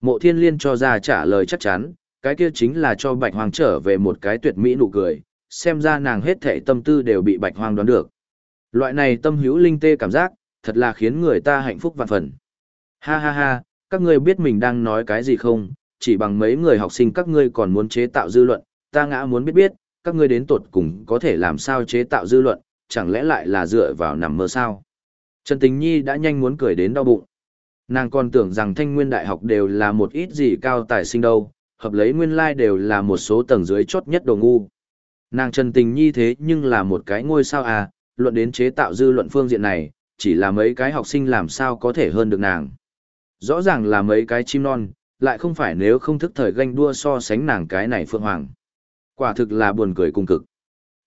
Mộ thiên liên cho ra trả lời chắc chắn, cái kia chính là cho Bạch Hoang trở về một cái tuyệt mỹ nụ cười, xem ra nàng hết thệ tâm tư đều bị Bạch Hoang đoán được. Loại này tâm hữu linh tê cảm giác, thật là khiến người ta hạnh phúc vạn phần. Ha ha ha, các ngươi biết mình đang nói cái gì không, chỉ bằng mấy người học sinh các ngươi còn muốn chế tạo dư luận, ta ngã muốn biết biết, các ngươi đến tột cùng có thể làm sao chế tạo dư luận, chẳng lẽ lại là dựa vào nằm mơ sao? Trần Tình Nhi đã nhanh muốn cười đến đau bụng. Nàng còn tưởng rằng thanh nguyên đại học đều là một ít gì cao tài sinh đâu, hợp lấy nguyên lai like đều là một số tầng dưới chốt nhất đồ ngu. Nàng Trần Tình Nhi thế nhưng là một cái ngôi sao à, luận đến chế tạo dư luận phương diện này, chỉ là mấy cái học sinh làm sao có thể hơn được nàng. Rõ ràng là mấy cái chim non, lại không phải nếu không thức thời ganh đua so sánh nàng cái này Phượng Hoàng. Quả thực là buồn cười cung cực.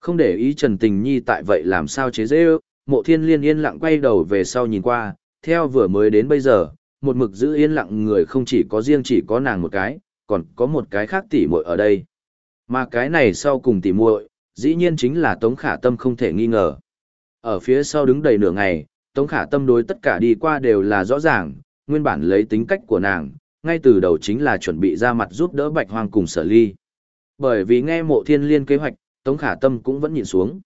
Không để ý Trần Tình Nhi tại vậy làm sao chế dễ ước, mộ thiên liên yên lặng quay đầu về sau nhìn qua, theo vừa mới đến bây giờ, một mực giữ yên lặng người không chỉ có riêng chỉ có nàng một cái, còn có một cái khác tỉ muội ở đây. Mà cái này sau cùng tỉ muội, dĩ nhiên chính là Tống Khả Tâm không thể nghi ngờ. Ở phía sau đứng đầy nửa ngày, Tống Khả Tâm đối tất cả đi qua đều là rõ ràng, nguyên bản lấy tính cách của nàng, ngay từ đầu chính là chuẩn bị ra mặt giúp đỡ Bạch Hoang cùng Sở Ly. Bởi vì nghe Mộ Thiên Liên kế hoạch, Tống Khả Tâm cũng vẫn nhìn xuống.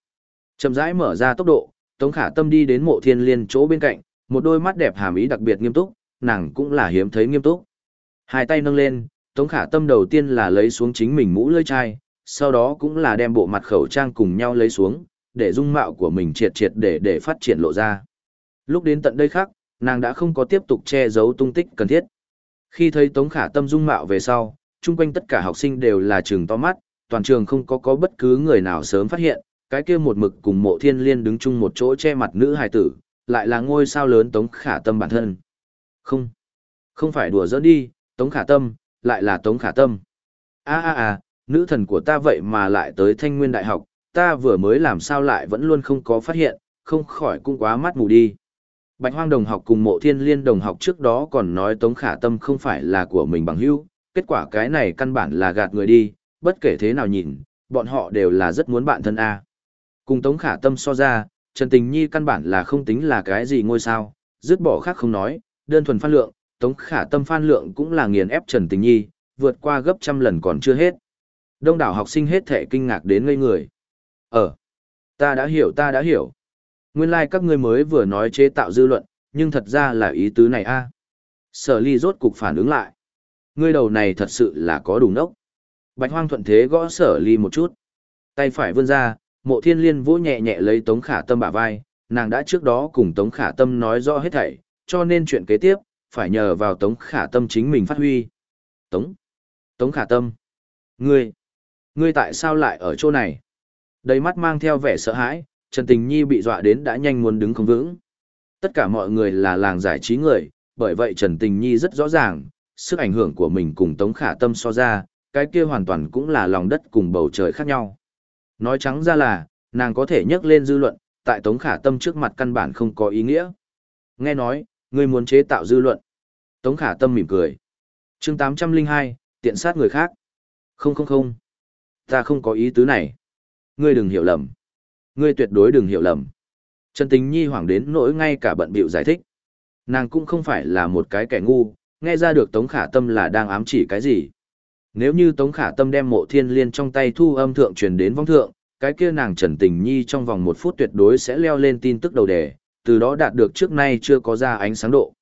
Chậm rãi mở ra tốc độ, Tống Khả Tâm đi đến Mộ Thiên Liên chỗ bên cạnh, một đôi mắt đẹp hàm ý đặc biệt nghiêm túc, nàng cũng là hiếm thấy nghiêm túc. Hai tay nâng lên, Tống khả tâm đầu tiên là lấy xuống chính mình mũ lưỡi chai, sau đó cũng là đem bộ mặt khẩu trang cùng nhau lấy xuống, để dung mạo của mình triệt triệt để để phát triển lộ ra. Lúc đến tận đây khác, nàng đã không có tiếp tục che giấu tung tích cần thiết. Khi thấy Tống khả tâm dung mạo về sau, chung quanh tất cả học sinh đều là trường to mắt, toàn trường không có có bất cứ người nào sớm phát hiện, cái kia một mực cùng mộ thiên liên đứng chung một chỗ che mặt nữ hài tử, lại là ngôi sao lớn Tống khả tâm bản thân. Không, không phải đùa giỡn đi, Tống khả tâm, lại là Tống Khả Tâm. a a a nữ thần của ta vậy mà lại tới thanh nguyên đại học, ta vừa mới làm sao lại vẫn luôn không có phát hiện, không khỏi cũng quá mắt mù đi. Bạch hoang đồng học cùng mộ thiên liên đồng học trước đó còn nói Tống Khả Tâm không phải là của mình bằng hữu, kết quả cái này căn bản là gạt người đi, bất kể thế nào nhìn, bọn họ đều là rất muốn bạn thân A. Cùng Tống Khả Tâm so ra, Trần Tình Nhi căn bản là không tính là cái gì ngôi sao, dứt bỏ khác không nói, đơn thuần phát lượng, Tống Khả Tâm phan lượng cũng là nghiền ép Trần Tình Nhi, vượt qua gấp trăm lần còn chưa hết. Đông đảo học sinh hết thể kinh ngạc đến ngây người. Ờ, ta đã hiểu ta đã hiểu. Nguyên lai like các ngươi mới vừa nói chế tạo dư luận, nhưng thật ra là ý tứ này a. Sở ly rốt cục phản ứng lại. Ngươi đầu này thật sự là có đủ nốc. Bạch hoang thuận thế gõ sở ly một chút. Tay phải vươn ra, mộ thiên liên vỗ nhẹ nhẹ lấy tống khả tâm bả vai, nàng đã trước đó cùng tống khả tâm nói rõ hết thảy, cho nên chuyện kế tiếp, phải nhờ vào tống khả tâm chính mình phát huy. Tống, tống khả tâm, ngươi, ngươi tại sao lại ở chỗ này? Đầy mắt mang theo vẻ sợ hãi, Trần Tình Nhi bị dọa đến đã nhanh muốn đứng không vững. Tất cả mọi người là làng giải trí người, bởi vậy Trần Tình Nhi rất rõ ràng, sức ảnh hưởng của mình cùng Tống Khả Tâm so ra, cái kia hoàn toàn cũng là lòng đất cùng bầu trời khác nhau. Nói trắng ra là, nàng có thể nhắc lên dư luận, tại Tống Khả Tâm trước mặt căn bản không có ý nghĩa. Nghe nói, ngươi muốn chế tạo dư luận. Tống Khả Tâm mỉm cười. chương 802, tiện sát người khác. Không không không. Ta không có ý tứ này. Ngươi đừng hiểu lầm. Ngươi tuyệt đối đừng hiểu lầm. Trần Tình Nhi hoảng đến nỗi ngay cả bận bịu giải thích. Nàng cũng không phải là một cái kẻ ngu, nghe ra được Tống Khả Tâm là đang ám chỉ cái gì. Nếu như Tống Khả Tâm đem mộ thiên liên trong tay thu âm thượng truyền đến vong thượng, cái kia nàng Trần Tình Nhi trong vòng một phút tuyệt đối sẽ leo lên tin tức đầu đề, từ đó đạt được trước nay chưa có ra ánh sáng độ.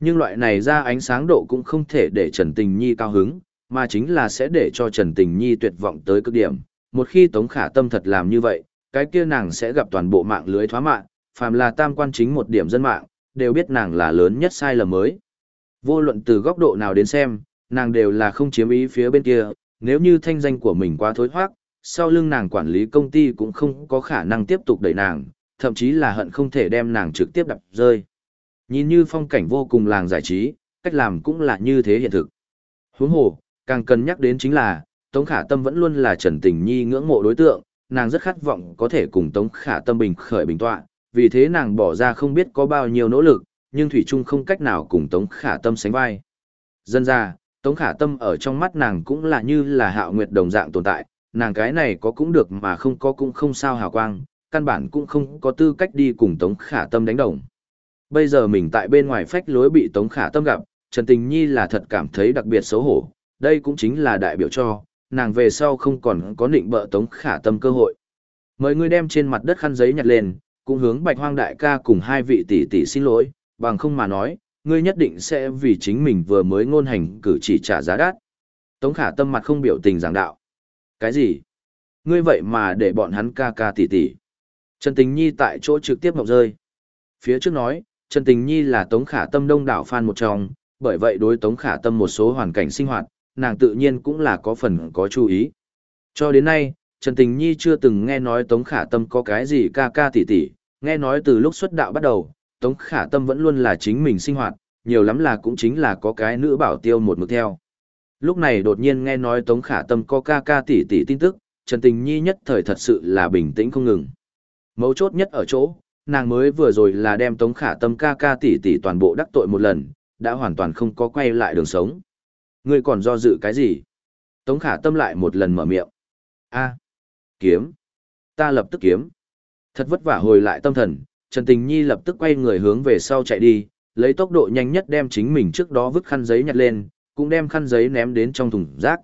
Nhưng loại này ra ánh sáng độ cũng không thể để Trần Tình Nhi cao hứng, mà chính là sẽ để cho Trần Tình Nhi tuyệt vọng tới cực điểm. Một khi Tống Khả Tâm thật làm như vậy, cái kia nàng sẽ gặp toàn bộ mạng lưới thoá mạng, phàm là tam quan chính một điểm dân mạng, đều biết nàng là lớn nhất sai lầm mới. Vô luận từ góc độ nào đến xem, nàng đều là không chiếm ý phía bên kia, nếu như thanh danh của mình quá thối hoác sau lưng nàng quản lý công ty cũng không có khả năng tiếp tục đẩy nàng, thậm chí là hận không thể đem nàng trực tiếp đập rơi. Nhìn như phong cảnh vô cùng làng giải trí, cách làm cũng là như thế hiện thực. Huống hồ, càng cần nhắc đến chính là, Tống Khả Tâm vẫn luôn là Trần Tình Nhi ngưỡng mộ đối tượng, nàng rất khát vọng có thể cùng Tống Khả Tâm bình khởi bình tọa, vì thế nàng bỏ ra không biết có bao nhiêu nỗ lực, nhưng Thủy Trung không cách nào cùng Tống Khả Tâm sánh vai. Dân ra, Tống Khả Tâm ở trong mắt nàng cũng là như là hạo nguyệt đồng dạng tồn tại, nàng cái này có cũng được mà không có cũng không sao hào quang, căn bản cũng không có tư cách đi cùng Tống Khả Tâm đánh đồng. Bây giờ mình tại bên ngoài phách lối bị Tống Khả Tâm gặp, Trần Tình Nhi là thật cảm thấy đặc biệt xấu hổ, đây cũng chính là đại biểu cho, nàng về sau không còn có định bợ Tống Khả Tâm cơ hội. Mời người đem trên mặt đất khăn giấy nhặt lên, cũng hướng Bạch Hoang đại ca cùng hai vị tỷ tỷ xin lỗi, bằng không mà nói, ngươi nhất định sẽ vì chính mình vừa mới ngôn hành cử chỉ trả giá đắt. Tống Khả Tâm mặt không biểu tình giảng đạo. Cái gì? Ngươi vậy mà để bọn hắn ca ca tỷ tỷ. Trần Tình Nhi tại chỗ trực tiếp ngọc rơi. Phía trước nói, Trần Tình Nhi là Tống Khả Tâm đông đảo fan một trong, bởi vậy đối Tống Khả Tâm một số hoàn cảnh sinh hoạt, nàng tự nhiên cũng là có phần có chú ý. Cho đến nay, Trần Tình Nhi chưa từng nghe nói Tống Khả Tâm có cái gì ca ca tỷ tỷ, nghe nói từ lúc xuất đạo bắt đầu, Tống Khả Tâm vẫn luôn là chính mình sinh hoạt, nhiều lắm là cũng chính là có cái nữ bảo tiêu một mực theo. Lúc này đột nhiên nghe nói Tống Khả Tâm có ca ca tỷ tỷ tin tức, Trần Tình Nhi nhất thời thật sự là bình tĩnh không ngừng. Mấu chốt nhất ở chỗ, nàng mới vừa rồi là đem Tống Khả Tâm ca ca tỷ tỷ toàn bộ đắc tội một lần, đã hoàn toàn không có quay lại đường sống. Ngươi còn do dự cái gì? Tống Khả Tâm lại một lần mở miệng. A, kiếm. Ta lập tức kiếm. Thật vất vả hồi lại tâm thần, Trần Tình Nhi lập tức quay người hướng về sau chạy đi, lấy tốc độ nhanh nhất đem chính mình trước đó vứt khăn giấy nhặt lên, cũng đem khăn giấy ném đến trong thùng rác.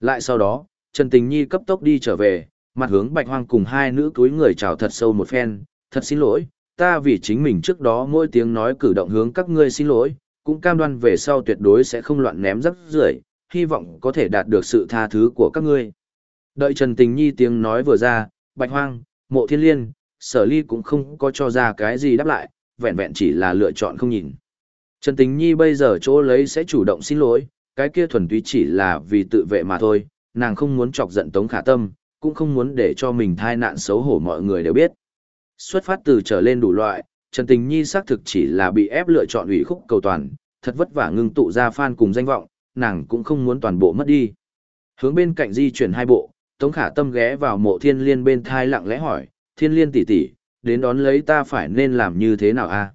Lại sau đó, Trần Tình Nhi cấp tốc đi trở về, mặt hướng Bạch Hoang cùng hai nữ túi người chào thật sâu một phen, thật xin lỗi, ta vì chính mình trước đó mỗi tiếng nói cử động hướng các ngươi xin lỗi, cũng cam đoan về sau tuyệt đối sẽ không loạn ném rắc rưởi, hy vọng có thể đạt được sự tha thứ của các ngươi. Đợi Trần Tình Nhi tiếng nói vừa ra, Bạch Hoang, Mộ Thiên Liên, Sở Ly cũng không có cho ra cái gì đáp lại, vẹn vẹn chỉ là lựa chọn không nhìn. Trần Tình Nhi bây giờ chỗ lấy sẽ chủ động xin lỗi, cái kia thuần túy chỉ là vì tự vệ mà thôi, nàng không muốn chọc giận Tống Khả Tâm, cũng không muốn để cho mình thai nạn xấu hổ mọi người đều biết. Xuất phát từ trở lên đủ loại, Trần Tình Nhi xác thực chỉ là bị ép lựa chọn ủy khúc cầu toàn, thật vất vả ngưng tụ ra fan cùng danh vọng, nàng cũng không muốn toàn bộ mất đi. Hướng bên cạnh di chuyển hai bộ, Tống Khả Tâm ghé vào mộ thiên liên bên thai lặng lẽ hỏi, thiên liên tỷ tỷ, đến đón lấy ta phải nên làm như thế nào a?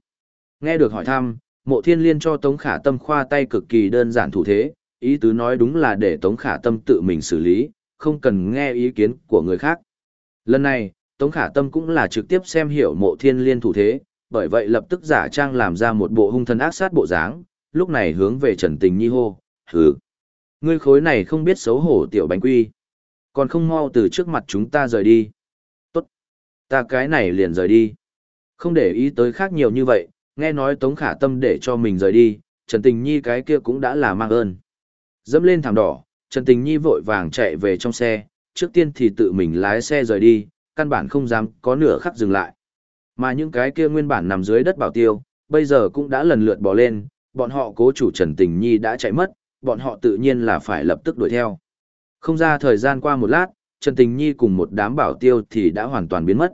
Nghe được hỏi thăm, mộ thiên liên cho Tống Khả Tâm khoa tay cực kỳ đơn giản thủ thế, ý tứ nói đúng là để Tống Khả Tâm tự mình xử lý, không cần nghe ý kiến của người khác. Lần này, Tống Khả Tâm cũng là trực tiếp xem hiểu mộ thiên liên thủ thế, bởi vậy lập tức giả trang làm ra một bộ hung thần ác sát bộ dáng, lúc này hướng về Trần Tình Nhi hô, hừ. Ngươi khối này không biết xấu hổ tiểu bánh quy. Còn không mau từ trước mặt chúng ta rời đi. Tốt. Ta cái này liền rời đi. Không để ý tới khác nhiều như vậy, nghe nói Tống Khả Tâm để cho mình rời đi, Trần Tình Nhi cái kia cũng đã là mang ơn. Dẫm lên thảm đỏ, Trần Tình Nhi vội vàng chạy về trong xe, trước tiên thì tự mình lái xe rời đi, căn bản không dám có nửa khắc dừng lại. Mà những cái kia nguyên bản nằm dưới đất bảo tiêu, bây giờ cũng đã lần lượt bỏ lên, bọn họ cố chủ Trần Tình Nhi đã chạy mất, bọn họ tự nhiên là phải lập tức đuổi theo. Không ra thời gian qua một lát, Trần Tình Nhi cùng một đám bảo tiêu thì đã hoàn toàn biến mất.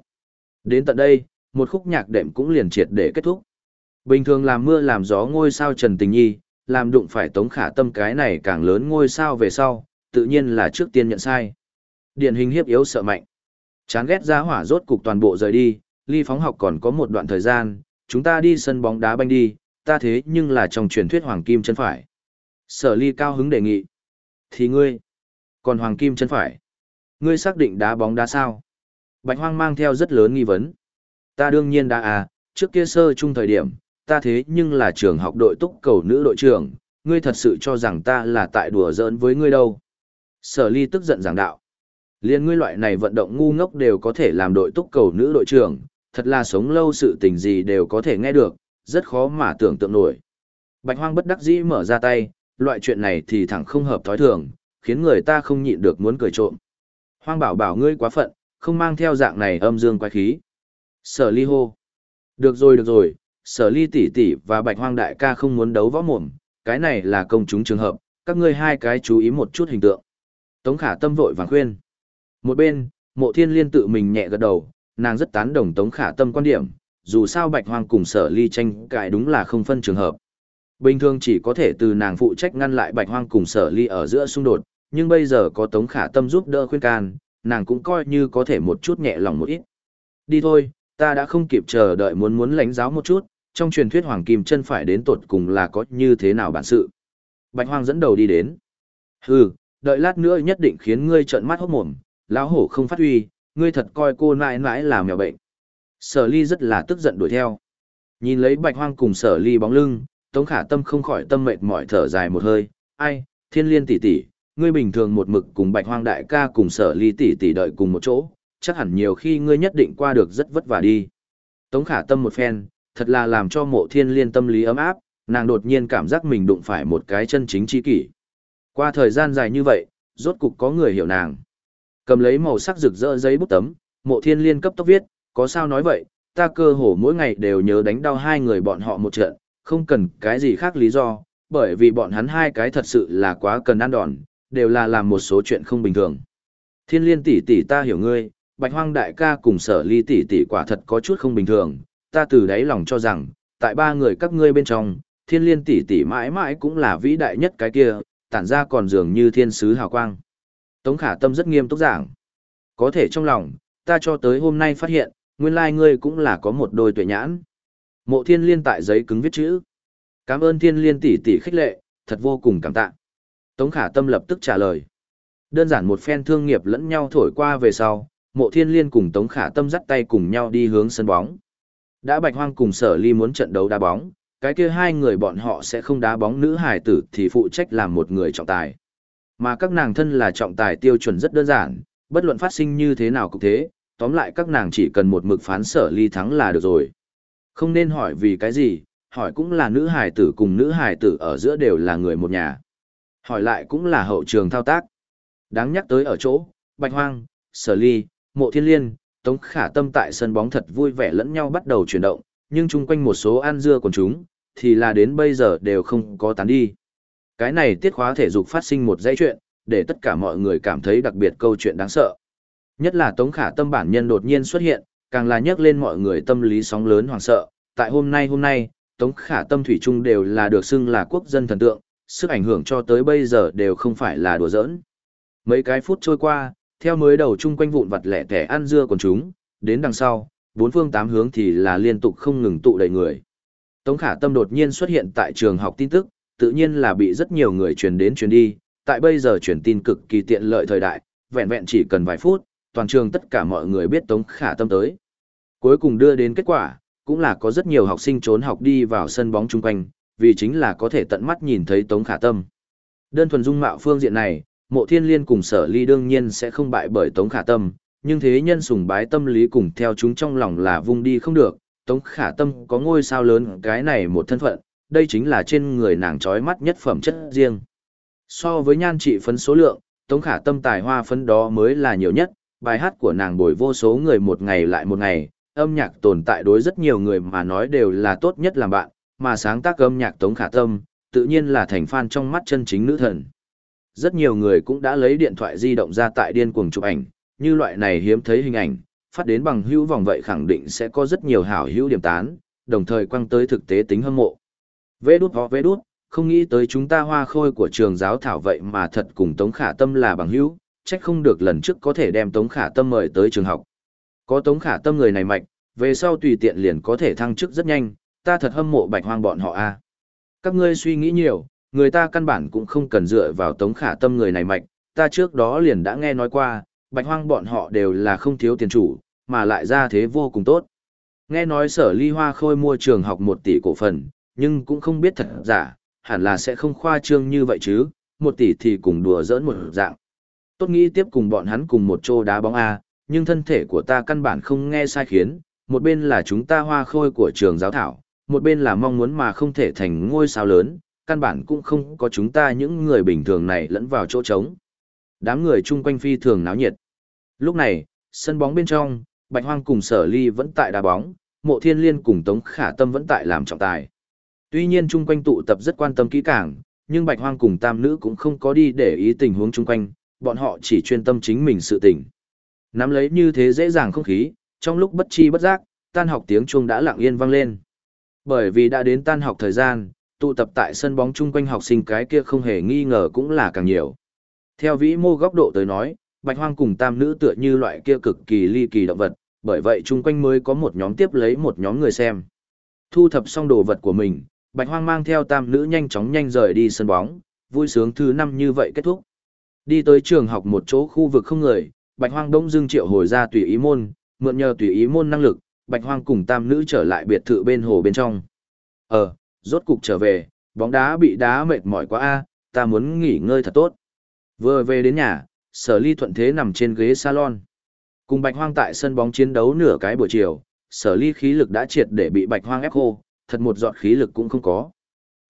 Đến tận đây, một khúc nhạc đệm cũng liền triệt để kết thúc. Bình thường làm mưa làm gió ngôi sao Trần Tình Nhi, làm đụng phải tống khả tâm cái này càng lớn ngôi sao về sau, tự nhiên là trước tiên nhận sai. Điển hình hiếp yếu sợ mạnh. Chán ghét ra hỏa rốt cục toàn bộ rời đi, ly phóng học còn có một đoạn thời gian, chúng ta đi sân bóng đá banh đi, ta thế nhưng là trong truyền thuyết hoàng kim chân phải. Sở ly cao hứng đề nghị. Thì ngươi, còn hoàng kim chân phải. Ngươi xác định đá bóng đá sao? Bạch hoang mang theo rất lớn nghi vấn. Ta đương nhiên đã à, trước kia sơ chung thời điểm, ta thế nhưng là trường học đội túc cầu nữ đội trưởng, ngươi thật sự cho rằng ta là tại đùa giỡn với ngươi đâu. Sở ly tức giận giảng đạo. Liên ngươi loại này vận động ngu ngốc đều có thể làm đội túc cầu nữ đội trưởng, thật là sống lâu sự tình gì đều có thể nghe được, rất khó mà tưởng tượng nổi. Bạch hoang bất đắc dĩ mở ra tay, loại chuyện này thì thẳng không hợp thói thường, khiến người ta không nhịn được muốn cười trộm. Hoang bảo bảo ngươi quá phận, không mang theo dạng này âm dương quái khí. Sở ly hô. Được rồi được rồi, sở ly tỷ tỷ và bạch hoang đại ca không muốn đấu võ mồm, cái này là công chúng trường hợp, các ngươi hai cái chú ý một chút hình tượng. Tống khả tâm vội vàng khuyên. Một bên, mộ thiên liên tự mình nhẹ gật đầu, nàng rất tán đồng tống khả tâm quan điểm, dù sao bạch hoang cùng sở ly tranh cãi đúng là không phân trường hợp. Bình thường chỉ có thể từ nàng phụ trách ngăn lại bạch hoang cùng sở ly ở giữa xung đột, nhưng bây giờ có tống khả tâm giúp đỡ khuyên can, nàng cũng coi như có thể một chút nhẹ lòng một ít. Đi thôi, ta đã không kịp chờ đợi muốn muốn lãnh giáo một chút, trong truyền thuyết Hoàng Kim chân phải đến tột cùng là có như thế nào bản sự. Bạch Hoang dẫn đầu đi đến. Hừ, đợi lát nữa nhất định khiến ngươi trợn mắt hốt mồm, lão hổ không phát huy, ngươi thật coi cô nãi nãi là mèo bệnh. Sở ly rất là tức giận đuổi theo. Nhìn lấy Bạch Hoang cùng sở ly bóng lưng, Tống Khả Tâm không khỏi tâm mệt mỏi thở dài một hơi, ai, thiên liên tỷ tỷ, ngươi bình thường một mực cùng Bạch Hoang đại ca cùng sở ly tỷ tỷ đợi cùng một chỗ, chắc hẳn nhiều khi ngươi nhất định qua được rất vất vả đi. Tống khả tâm một phen, thật là làm cho mộ thiên liên tâm lý ấm áp, nàng đột nhiên cảm giác mình đụng phải một cái chân chính chi kỷ. Qua thời gian dài như vậy, rốt cục có người hiểu nàng. Cầm lấy màu sắc rực rỡ giấy bút tấm, mộ thiên liên cấp tốc viết, có sao nói vậy, ta cơ hồ mỗi ngày đều nhớ đánh đau hai người bọn họ một trận, không cần cái gì khác lý do, bởi vì bọn hắn hai cái thật sự là quá cần ăn đòn, đều là làm một số chuyện không bình thường. Thiên liên tỷ tỷ ta hiểu ngươi, bạch hoang đại ca cùng sở ly tỷ tỷ quả thật có chút không bình thường, ta từ đáy lòng cho rằng, tại ba người các ngươi bên trong, thiên liên tỷ tỷ mãi mãi cũng là vĩ đại nhất cái kia, tản ra còn dường như thiên sứ hào quang. Tống khả tâm rất nghiêm túc giảng. Có thể trong lòng, ta cho tới hôm nay phát hiện, nguyên lai ngươi cũng là có một đôi tuệ nhãn. Mộ thiên liên tại giấy cứng viết chữ. Cảm ơn thiên liên tỷ tỷ khích lệ, thật vô cùng cảm tạ. Tống khả tâm lập tức trả lời. Đơn giản một phen thương nghiệp lẫn nhau thổi qua về sau, mộ thiên liên cùng Tống Khả Tâm dắt tay cùng nhau đi hướng sân bóng. Đã bạch hoang cùng sở ly muốn trận đấu đá bóng, cái kia hai người bọn họ sẽ không đá bóng nữ hài tử thì phụ trách làm một người trọng tài. Mà các nàng thân là trọng tài tiêu chuẩn rất đơn giản, bất luận phát sinh như thế nào cũng thế, tóm lại các nàng chỉ cần một mực phán sở ly thắng là được rồi. Không nên hỏi vì cái gì, hỏi cũng là nữ hài tử cùng nữ hài tử ở giữa đều là người một nhà. Hỏi lại cũng là hậu trường thao tác. Đáng nhắc tới ở chỗ, Bạch Hoang, Sở Ly, Mộ Thiên Liên, Tống Khả Tâm tại sân bóng thật vui vẻ lẫn nhau bắt đầu chuyển động, nhưng chung quanh một số ăn dưa của chúng, thì là đến bây giờ đều không có tán đi. Cái này tiết khóa thể dục phát sinh một dãy chuyện, để tất cả mọi người cảm thấy đặc biệt câu chuyện đáng sợ. Nhất là Tống Khả Tâm bản nhân đột nhiên xuất hiện, càng là nhắc lên mọi người tâm lý sóng lớn hoảng sợ. Tại hôm nay hôm nay, Tống Khả Tâm Thủy Trung đều là được xưng là quốc dân thần tượng, sức ảnh hưởng cho tới bây giờ đều không phải là đùa giỡn. Mấy cái phút trôi qua, theo mới đầu chung quanh vụn vặt lẻ tẻ ăn dưa còn chúng, đến đằng sau, bốn phương tám hướng thì là liên tục không ngừng tụ đầy người. Tống khả tâm đột nhiên xuất hiện tại trường học tin tức, tự nhiên là bị rất nhiều người truyền đến truyền đi, tại bây giờ truyền tin cực kỳ tiện lợi thời đại, vẹn vẹn chỉ cần vài phút, toàn trường tất cả mọi người biết Tống khả tâm tới. Cuối cùng đưa đến kết quả, cũng là có rất nhiều học sinh trốn học đi vào sân bóng chung quanh, vì chính là có thể tận mắt nhìn thấy Tống Khả Tâm. Đơn thuần dung mạo phương diện này, mộ thiên liên cùng sở ly đương nhiên sẽ không bại bởi Tống Khả Tâm, nhưng thế nhân sùng bái tâm lý cùng theo chúng trong lòng là vung đi không được, Tống Khả Tâm có ngôi sao lớn cái này một thân phận, đây chính là trên người nàng trói mắt nhất phẩm chất riêng. So với nhan trị phấn số lượng, Tống Khả Tâm tài hoa phấn đó mới là nhiều nhất, bài hát của nàng bồi vô số người một ngày lại một ngày, âm nhạc tồn tại đối rất nhiều người mà nói đều là tốt nhất làm bạn, mà sáng tác âm nhạc Tống Khả Tâm, tự nhiên là thành fan trong mắt chân chính nữ thần. Rất nhiều người cũng đã lấy điện thoại di động ra tại điên cuồng chụp ảnh, như loại này hiếm thấy hình ảnh, phát đến bằng hữu vòng vậy khẳng định sẽ có rất nhiều hảo hữu điểm tán, đồng thời quăng tới thực tế tính hâm mộ. Vê đút ho vê đút, không nghĩ tới chúng ta hoa khôi của trường giáo thảo vậy mà thật cùng Tống Khả Tâm là bằng hữu, trách không được lần trước có thể đem Tống Khả Tâm mời tới trường học. Có Tống Khả Tâm người này mạnh, về sau tùy tiện liền có thể thăng chức rất nhanh, ta thật hâm mộ bạch hoang bọn họ a. Các ngươi suy nghĩ nhiều, người ta căn bản cũng không cần dựa vào Tống Khả Tâm người này mạnh, ta trước đó liền đã nghe nói qua, bạch hoang bọn họ đều là không thiếu tiền chủ, mà lại ra thế vô cùng tốt. Nghe nói sở ly hoa khôi mua trường học một tỷ cổ phần, nhưng cũng không biết thật giả, hẳn là sẽ không khoa trương như vậy chứ, một tỷ thì cùng đùa giỡn một dạng. Tốt nghĩ tiếp cùng bọn hắn cùng một chỗ đá bóng A, nhưng thân thể của ta căn bản không nghe sai khiến, một bên là chúng ta hoa khôi của trường giáo thảo, một bên là mong muốn mà không thể thành ngôi sao lớn, căn bản cũng không có chúng ta những người bình thường này lẫn vào chỗ trống. Đám người chung quanh phi thường náo nhiệt. Lúc này, sân bóng bên trong, Bạch Hoang cùng Sở Ly vẫn tại đá bóng, Mộ Thiên Liên cùng Tống Khả Tâm vẫn tại làm trọng tài. Tuy nhiên chung quanh tụ tập rất quan tâm kỹ càng, nhưng Bạch Hoang cùng Tam Nữ cũng không có đi để ý tình huống chung quanh, bọn họ chỉ chuyên tâm chính mình sự tình. Nắm lấy như thế dễ dàng không khí, trong lúc bất chi bất giác, tan học tiếng chuông đã lặng yên vang lên. Bởi vì đã đến tan học thời gian, tụ tập tại sân bóng chung quanh học sinh cái kia không hề nghi ngờ cũng là càng nhiều. Theo vĩ mô góc độ tới nói, Bạch Hoang cùng Tam Nữ tựa như loại kia cực kỳ ly kỳ động vật, bởi vậy chung quanh mới có một nhóm tiếp lấy một nhóm người xem. Thu thập xong đồ vật của mình, Bạch Hoang mang theo tam nữ nhanh chóng nhanh rời đi sân bóng, vui sướng thứ năm như vậy kết thúc. Đi tới trường học một chỗ khu vực không người, Bạch Hoang đông dưng triệu hồi ra tùy ý môn, mượn nhờ tùy ý môn năng lực, Bạch Hoang cùng tam nữ trở lại biệt thự bên hồ bên trong. Ờ, rốt cục trở về, bóng đá bị đá mệt mỏi quá a, ta muốn nghỉ ngơi thật tốt. Vừa về đến nhà, sở ly thuận thế nằm trên ghế salon. Cùng Bạch Hoang tại sân bóng chiến đấu nửa cái buổi chiều, sở ly khí lực đã triệt để bị Bạch Hoang ép khô, thật một giọt khí lực cũng không có.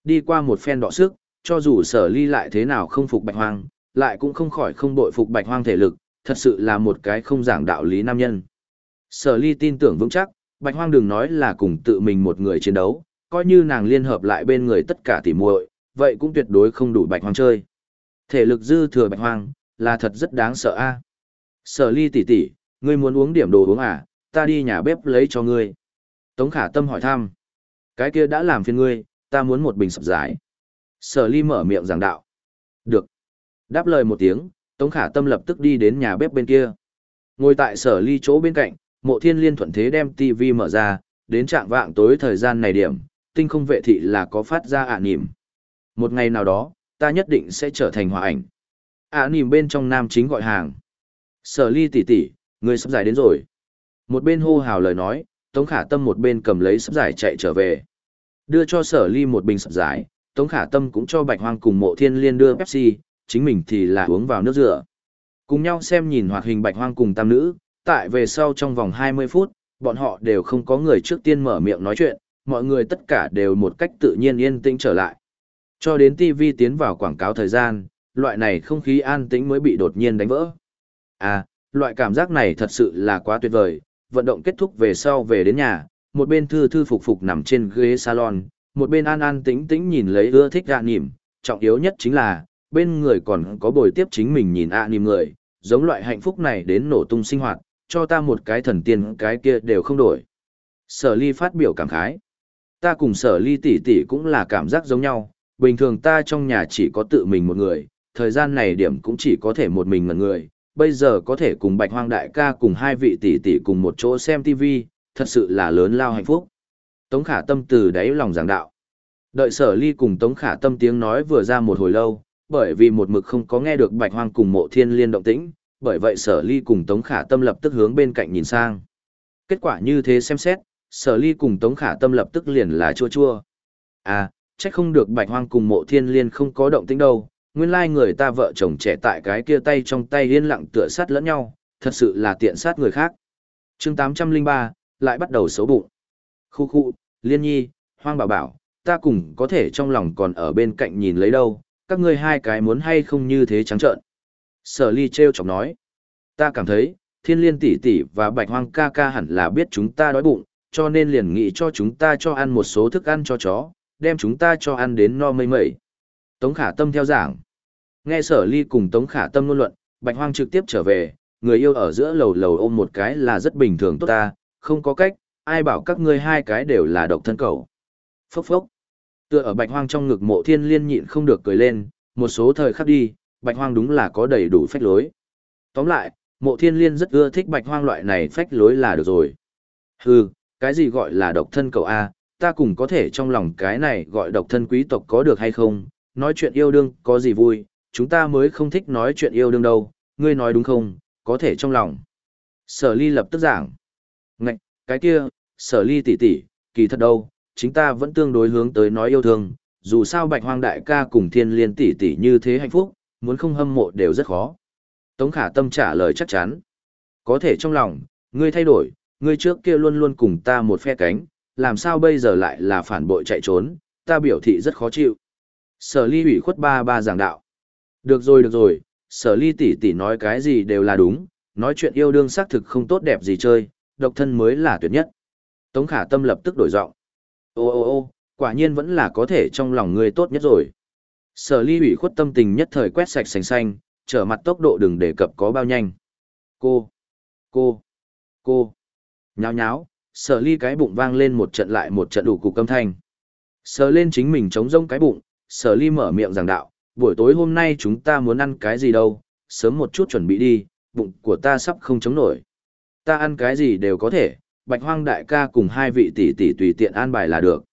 Đi qua một phen đọ sức, cho dù sở ly lại thế nào không phục bạch hoang, lại cũng không khỏi không bội phục bạch hoang thể lực, thật sự là một cái không giảng đạo lý nam nhân. Sở ly tin tưởng vững chắc, bạch hoang đừng nói là cùng tự mình một người chiến đấu, coi như nàng liên hợp lại bên người tất cả tỉ muội, vậy cũng tuyệt đối không đủ bạch hoang chơi. Thể lực dư thừa bạch hoang, là thật rất đáng sợ a. Sở ly tỷ tỷ, ngươi muốn uống điểm đồ uống à, ta đi nhà bếp lấy cho ngươi. Tống khả tâm hỏi thăm. Cái kia đã làm phiền ngươi, ta muốn một bình sập giải. Sở ly mở miệng giảng đạo. Được. Đáp lời một tiếng, Tống Khả Tâm lập tức đi đến nhà bếp bên kia. Ngồi tại sở ly chỗ bên cạnh, mộ thiên liên thuận thế đem TV mở ra, đến trạng vạng tối thời gian này điểm, tinh không vệ thị là có phát ra ạ nỉm. Một ngày nào đó, ta nhất định sẽ trở thành hòa ảnh. ạ nỉm bên trong nam chính gọi hàng. Sở ly tỷ tỷ, người sắp giải đến rồi. Một bên hô hào lời nói, Tống Khả Tâm một bên cầm lấy sắp giải chạy trở về. Đưa cho sở ly một bình sắp giải, Tống Khả Tâm cũng cho Bạch Hoang cùng mộ thiên liên đưa Pepsi, chính mình thì là uống vào nước rửa. Cùng nhau xem nhìn hoạt hình Bạch Hoang cùng tam nữ, tại về sau trong vòng 20 phút, bọn họ đều không có người trước tiên mở miệng nói chuyện, mọi người tất cả đều một cách tự nhiên yên tĩnh trở lại. Cho đến TV tiến vào quảng cáo thời gian, loại này không khí an tĩnh mới bị đột nhiên đánh vỡ. À, loại cảm giác này thật sự là quá tuyệt vời, vận động kết thúc về sau về đến nhà, một bên thư thư phục phục nằm trên ghế salon, một bên an an tĩnh tĩnh nhìn lấy ưa thích ạ nỉm, trọng yếu nhất chính là, bên người còn có bồi tiếp chính mình nhìn ạ nỉm người, giống loại hạnh phúc này đến nổ tung sinh hoạt, cho ta một cái thần tiên cái kia đều không đổi. Sở ly phát biểu cảm khái. Ta cùng sở ly tỷ tỷ cũng là cảm giác giống nhau, bình thường ta trong nhà chỉ có tự mình một người, thời gian này điểm cũng chỉ có thể một mình ngần người, bây giờ có thể cùng bạch hoang đại ca cùng hai vị tỷ tỷ cùng một chỗ xem TV, thật sự là lớn lao hạnh phúc. Tống khả tâm từ đáy lòng giảng đạo. Đợi sở ly cùng Tống khả tâm tiếng nói vừa ra một hồi lâu, bởi vì một mực không có nghe được bạch hoang cùng mộ thiên liên động tĩnh, bởi vậy sở ly cùng Tống khả tâm lập tức hướng bên cạnh nhìn sang. Kết quả như thế xem xét, sở ly cùng Tống khả tâm lập tức liền là chua chua. À, trách không được bạch hoang cùng mộ thiên liên không có động tĩnh đâu, nguyên lai người ta vợ chồng trẻ tại cái kia tay trong tay yên lặng tựa sát lẫn nhau, thật sự là tiện sát người khác. Chương 803, lại bắt đầu xấu bụng. Khu khu, liên nhi, hoang bảo bảo, ta cùng có thể trong lòng còn ở bên cạnh nhìn lấy đâu, các ngươi hai cái muốn hay không như thế trắng trợn. Sở ly treo chọc nói, ta cảm thấy, thiên liên tỷ tỷ và bạch hoang ca ca hẳn là biết chúng ta đói bụng, cho nên liền nghĩ cho chúng ta cho ăn một số thức ăn cho chó, đem chúng ta cho ăn đến no mây mẩy. Tống khả tâm theo giảng. Nghe sở ly cùng tống khả tâm ngôn luận, bạch hoang trực tiếp trở về, người yêu ở giữa lầu lầu ôm một cái là rất bình thường tốt ta, không có cách, ai bảo các ngươi hai cái đều là độc thân cầu. Phốc phốc. Tựa ở bạch hoang trong ngực mộ thiên liên nhịn không được cười lên, một số thời khắc đi, bạch hoang đúng là có đầy đủ phách lối. Tóm lại, mộ thiên liên rất ưa thích bạch hoang loại này phách lối là được rồi. Hừ, cái gì gọi là độc thân cậu A, ta cùng có thể trong lòng cái này gọi độc thân quý tộc có được hay không, nói chuyện yêu đương có gì vui, chúng ta mới không thích nói chuyện yêu đương đâu, ngươi nói đúng không, có thể trong lòng. Sở ly lập tức giảng. Ngạch, cái kia, sở ly tỷ tỷ, kỳ thật đâu, chính ta vẫn tương đối hướng tới nói yêu thương, dù sao bạch hoang đại ca cùng thiên liên tỷ tỷ như thế hạnh phúc, muốn không hâm mộ đều rất khó. Tống khả tâm trả lời chắc chắn. Có thể trong lòng, ngươi thay đổi, ngươi trước kia luôn luôn cùng ta một phe cánh, làm sao bây giờ lại là phản bội chạy trốn, ta biểu thị rất khó chịu. Sở ly ủy khuất ba ba giảng đạo. Được rồi được rồi, sở ly tỷ tỷ nói cái gì đều là đúng, nói chuyện yêu đương xác thực không tốt đẹp gì chơi, độc thân mới là tuyệt nhất. Tống khả tâm lập tức đổi giọng. Ô ô ô, quả nhiên vẫn là có thể trong lòng ngươi tốt nhất rồi. Sở ly ủy khuất tâm tình nhất thời quét sạch sành xanh, trở mặt tốc độ đừng đề cập có bao nhanh. Cô, cô, cô, nháo nháo, sở ly cái bụng vang lên một trận lại một trận đủ cục âm thanh. Sở lên chính mình chống rông cái bụng, sở ly mở miệng giảng đạo, buổi tối hôm nay chúng ta muốn ăn cái gì đâu, sớm một chút chuẩn bị đi, bụng của ta sắp không chống nổi. Ta ăn cái gì đều có thể, bạch hoang đại ca cùng hai vị tỷ tỷ tùy tiện an bài là được.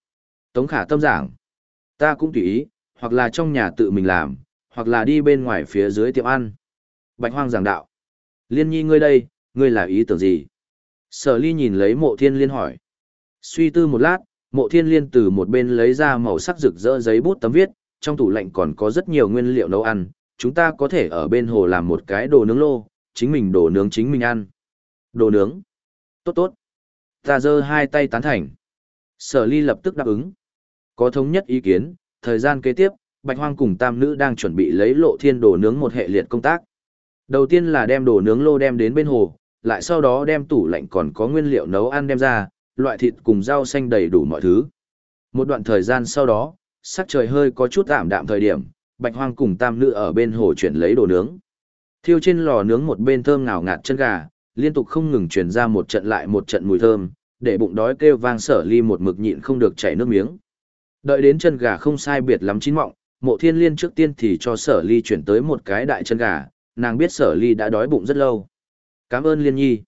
Tống khả tâm giảng, ta cũng tùy ý, hoặc là trong nhà tự mình làm, hoặc là đi bên ngoài phía dưới tiệm ăn. Bạch hoang giảng đạo, liên nhi ngươi đây, ngươi là ý tưởng gì? Sở ly nhìn lấy mộ thiên liên hỏi. Suy tư một lát, mộ thiên liên từ một bên lấy ra màu sắc rực rỡ giấy bút tấm viết, trong tủ lạnh còn có rất nhiều nguyên liệu nấu ăn, chúng ta có thể ở bên hồ làm một cái đồ nướng lô, chính mình đồ nướng chính mình ăn. Đồ nướng. Tốt tốt. Ta giơ hai tay tán thành. Sở ly lập tức đáp ứng. Có thống nhất ý kiến, thời gian kế tiếp, Bạch Hoang cùng tam nữ đang chuẩn bị lấy lộ thiên đồ nướng một hệ liệt công tác. Đầu tiên là đem đồ nướng lô đem đến bên hồ, lại sau đó đem tủ lạnh còn có nguyên liệu nấu ăn đem ra, loại thịt cùng rau xanh đầy đủ mọi thứ. Một đoạn thời gian sau đó, sắc trời hơi có chút ảm đạm thời điểm, Bạch Hoang cùng tam nữ ở bên hồ chuyển lấy đồ nướng. Thiêu trên lò nướng một bên thơm ngào ngạt chân gà, liên tục không ngừng truyền ra một trận lại một trận mùi thơm, để bụng đói kêu vang sở ly một mực nhịn không được chảy nước miếng. Đợi đến chân gà không sai biệt lắm chín mọng, mộ thiên liên trước tiên thì cho sở ly chuyển tới một cái đại chân gà, nàng biết sở ly đã đói bụng rất lâu. Cảm ơn liên nhi.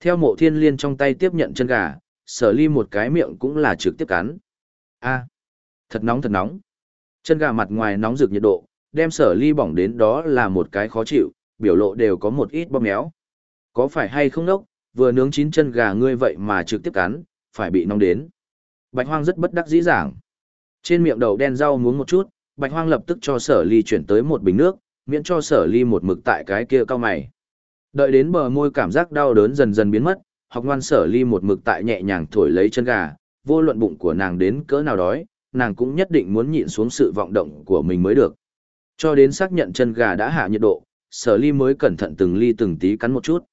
Theo mộ thiên liên trong tay tiếp nhận chân gà, sở ly một cái miệng cũng là trực tiếp cắn. a thật nóng thật nóng. Chân gà mặt ngoài nóng rực nhiệt độ, đem sở ly bỏng đến đó là một cái khó chịu, biểu lộ đều có một ít bóp méo. Có phải hay không đốc, vừa nướng chín chân gà ngươi vậy mà trực tiếp cắn, phải bị nóng đến. Bạch hoang rất bất đắc dĩ dàng. Trên miệng đầu đen rau muốn một chút, bạch hoang lập tức cho sở ly chuyển tới một bình nước, miễn cho sở ly một mực tại cái kia cao mày. Đợi đến bờ môi cảm giác đau đớn dần dần biến mất, học ngoan sở ly một mực tại nhẹ nhàng thổi lấy chân gà, vô luận bụng của nàng đến cỡ nào đói, nàng cũng nhất định muốn nhịn xuống sự vọng động của mình mới được. Cho đến xác nhận chân gà đã hạ nhiệt độ, sở ly mới cẩn thận từng ly từng tí cắn một chút.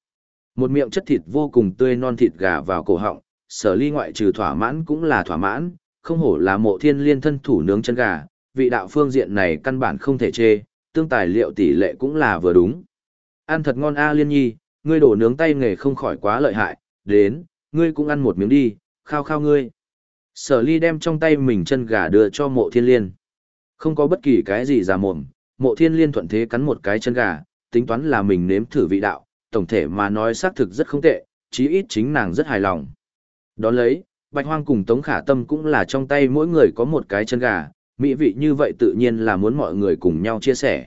Một miệng chất thịt vô cùng tươi non thịt gà vào cổ họng, sở ly ngoại trừ thỏa mãn cũng là thỏa mãn, không hổ là mộ thiên liên thân thủ nướng chân gà, vị đạo phương diện này căn bản không thể chê, tương tài liệu tỷ lệ cũng là vừa đúng. Ăn thật ngon a liên nhi, ngươi đổ nướng tay nghề không khỏi quá lợi hại, đến, ngươi cũng ăn một miếng đi, khao khao ngươi. Sở ly đem trong tay mình chân gà đưa cho mộ thiên liên. Không có bất kỳ cái gì già mồm, mộ thiên liên thuận thế cắn một cái chân gà, tính toán là mình nếm thử vị đạo, tổng thể mà nói xác thực rất không tệ, chí ít chính nàng rất hài lòng. Đón lấy, Bạch Hoang cùng Tống Khả Tâm cũng là trong tay mỗi người có một cái chân gà, mỹ vị như vậy tự nhiên là muốn mọi người cùng nhau chia sẻ.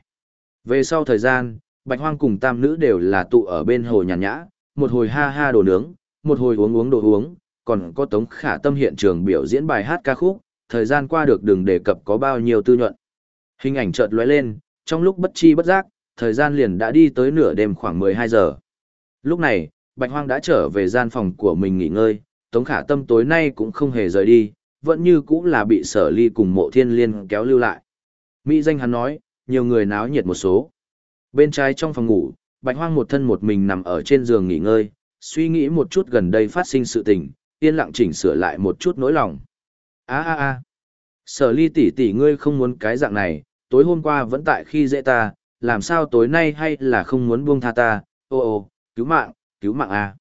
Về sau thời gian, Bạch Hoang cùng tam nữ đều là tụ ở bên hồ nhàn nhã, một hồi ha ha đồ nướng, một hồi uống uống đồ uống, còn có Tống Khả Tâm hiện trường biểu diễn bài hát ca khúc, thời gian qua được đừng đề cập có bao nhiêu tư nhuận. Hình ảnh chợt lóe lên, trong lúc bất chi bất giác, thời gian liền đã đi tới nửa đêm khoảng 12 giờ. Lúc này, Bạch Hoang đã trở về gian phòng của mình nghỉ ngơi, Tống Khả Tâm tối nay cũng không hề rời đi, vẫn như cũ là bị sở ly cùng mộ thiên liên kéo lưu lại. Mỹ danh hắn nói, nhiều người náo nhiệt một số. Bên trái trong phòng ngủ, Bạch Hoang một thân một mình nằm ở trên giường nghỉ ngơi, suy nghĩ một chút gần đây phát sinh sự tình, yên lặng chỉnh sửa lại một chút nỗi lòng. A a a. Sở ly tỷ tỷ ngươi không muốn cái dạng này, tối hôm qua vẫn tại khi dễ ta, làm sao tối nay hay là không muốn buông tha ta, ô ô, cứu mạng, cứu mạng a.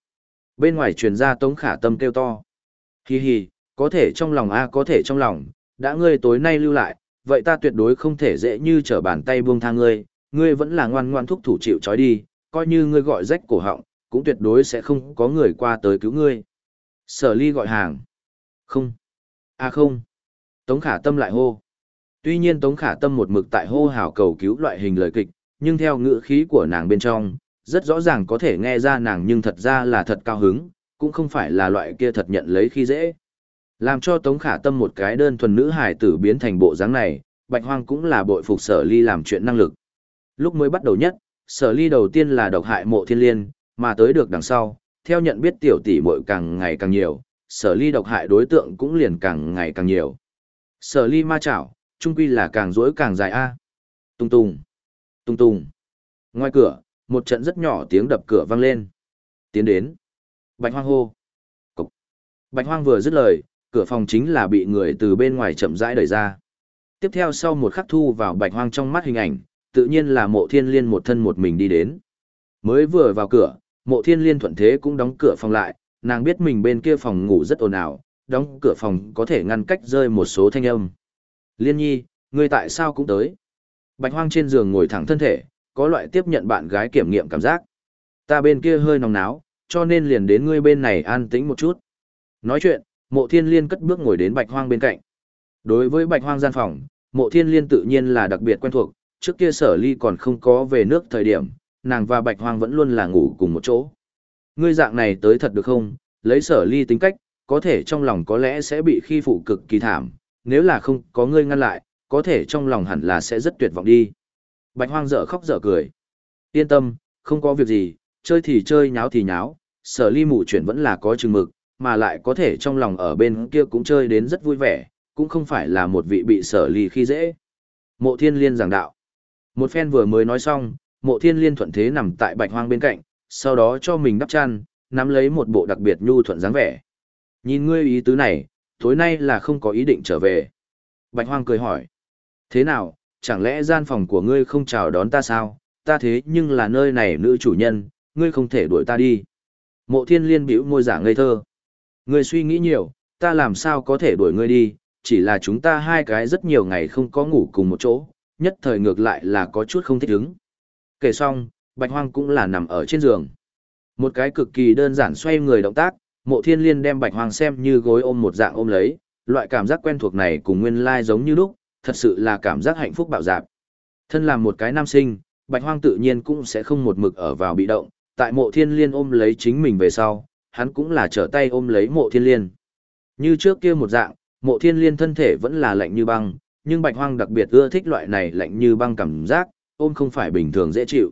Bên ngoài truyền ra tống khả tâm kêu to. Hi hi, có thể trong lòng a có thể trong lòng, đã ngươi tối nay lưu lại, vậy ta tuyệt đối không thể dễ như trở bàn tay buông tha ngươi, ngươi vẫn là ngoan ngoan thúc thủ chịu trói đi, coi như ngươi gọi rách cổ họng, cũng tuyệt đối sẽ không có người qua tới cứu ngươi. Sở ly gọi hàng. Không. À không. Tống khả tâm lại hô. Tuy nhiên Tống khả tâm một mực tại hô hào cầu cứu loại hình lời kịch, nhưng theo ngữ khí của nàng bên trong, rất rõ ràng có thể nghe ra nàng nhưng thật ra là thật cao hứng, cũng không phải là loại kia thật nhận lấy khi dễ. Làm cho Tống khả tâm một cái đơn thuần nữ hài tử biến thành bộ dáng này, Bạch Hoang cũng là bội phục sở ly làm chuyện năng lực. Lúc mới bắt đầu nhất, sở ly đầu tiên là độc hại mộ thiên liên, mà tới được đằng sau, theo nhận biết tiểu tỷ muội càng ngày càng nhiều, sở ly độc hại đối tượng cũng liền càng ngày càng nhiều. Sở ly ma chảo, trung quy là càng rỗi càng dài a. Tung tung, tung tung. Ngoài cửa, một trận rất nhỏ tiếng đập cửa vang lên. Tiến đến. Bạch hoang hô. Cục. Bạch hoang vừa dứt lời, cửa phòng chính là bị người từ bên ngoài chậm rãi đẩy ra. Tiếp theo sau một khắc thu vào bạch hoang trong mắt hình ảnh, tự nhiên là mộ thiên liên một thân một mình đi đến. Mới vừa vào cửa, mộ thiên liên thuận thế cũng đóng cửa phòng lại, nàng biết mình bên kia phòng ngủ rất ồn ào, đóng cửa phòng có thể ngăn cách rơi một số thanh âm. Liên nhi, ngươi tại sao cũng tới? Bạch hoang trên giường ngồi thẳng thân thể, có loại tiếp nhận bạn gái kiểm nghiệm cảm giác. Ta bên kia hơi nóng náo, cho nên liền đến ngươi bên này an tĩnh một chút. Nói chuyện, mộ thiên liên cất bước ngồi đến bạch hoang bên cạnh. Đối với bạch hoang gian phòng, mộ thiên liên tự nhiên là đặc biệt quen thuộc, trước kia sở ly còn không có về nước thời điểm, nàng và bạch hoang vẫn luôn là ngủ cùng một chỗ. Ngươi dạng này tới thật được không, lấy sở ly tính cách, có thể trong lòng có lẽ sẽ bị khi phụ cực kỳ thảm, nếu là không có ngươi ngăn lại, có thể trong lòng hẳn là sẽ rất tuyệt vọng đi. Bạch hoang dở khóc dở cười. Yên tâm, không có việc gì, chơi thì chơi nháo thì nháo, sở ly mụ chuyển vẫn là có chừng mực, mà lại có thể trong lòng ở bên kia cũng chơi đến rất vui vẻ, cũng không phải là một vị bị sở ly khi dễ. Mộ thiên liên giảng đạo. Một phen vừa mới nói xong, mộ thiên liên thuận thế nằm tại bạch hoang bên cạnh, sau đó cho mình đắp chăn, nắm lấy một bộ đặc biệt nhu thuận dáng vẻ. Nhìn ngươi ý tứ này, tối nay là không có ý định trở về. Bạch hoang cười hỏi. Thế nào, chẳng lẽ gian phòng của ngươi không chào đón ta sao? Ta thế nhưng là nơi này nữ chủ nhân, ngươi không thể đuổi ta đi. Mộ thiên liên bĩu môi giả ngây thơ. Ngươi suy nghĩ nhiều, ta làm sao có thể đuổi ngươi đi, chỉ là chúng ta hai cái rất nhiều ngày không có ngủ cùng một chỗ, nhất thời ngược lại là có chút không thích ứng. Kể xong, Bạch Hoang cũng là nằm ở trên giường. Một cái cực kỳ đơn giản xoay người động tác, mộ thiên liên đem Bạch Hoang xem như gối ôm một dạng ôm lấy, loại cảm giác quen thuộc này cùng nguyên lai giống như lúc, thật sự là cảm giác hạnh phúc bạo dạp. Thân làm một cái nam sinh, Bạch Hoang tự nhiên cũng sẽ không một mực ở vào bị động, tại mộ thiên liên ôm lấy chính mình về sau, hắn cũng là trở tay ôm lấy mộ thiên liên. Như trước kia một dạng, mộ thiên liên thân thể vẫn là lạnh như băng, nhưng bạch hoang đặc biệt ưa thích loại này lạnh như băng cảm giác, ôm không phải bình thường dễ chịu.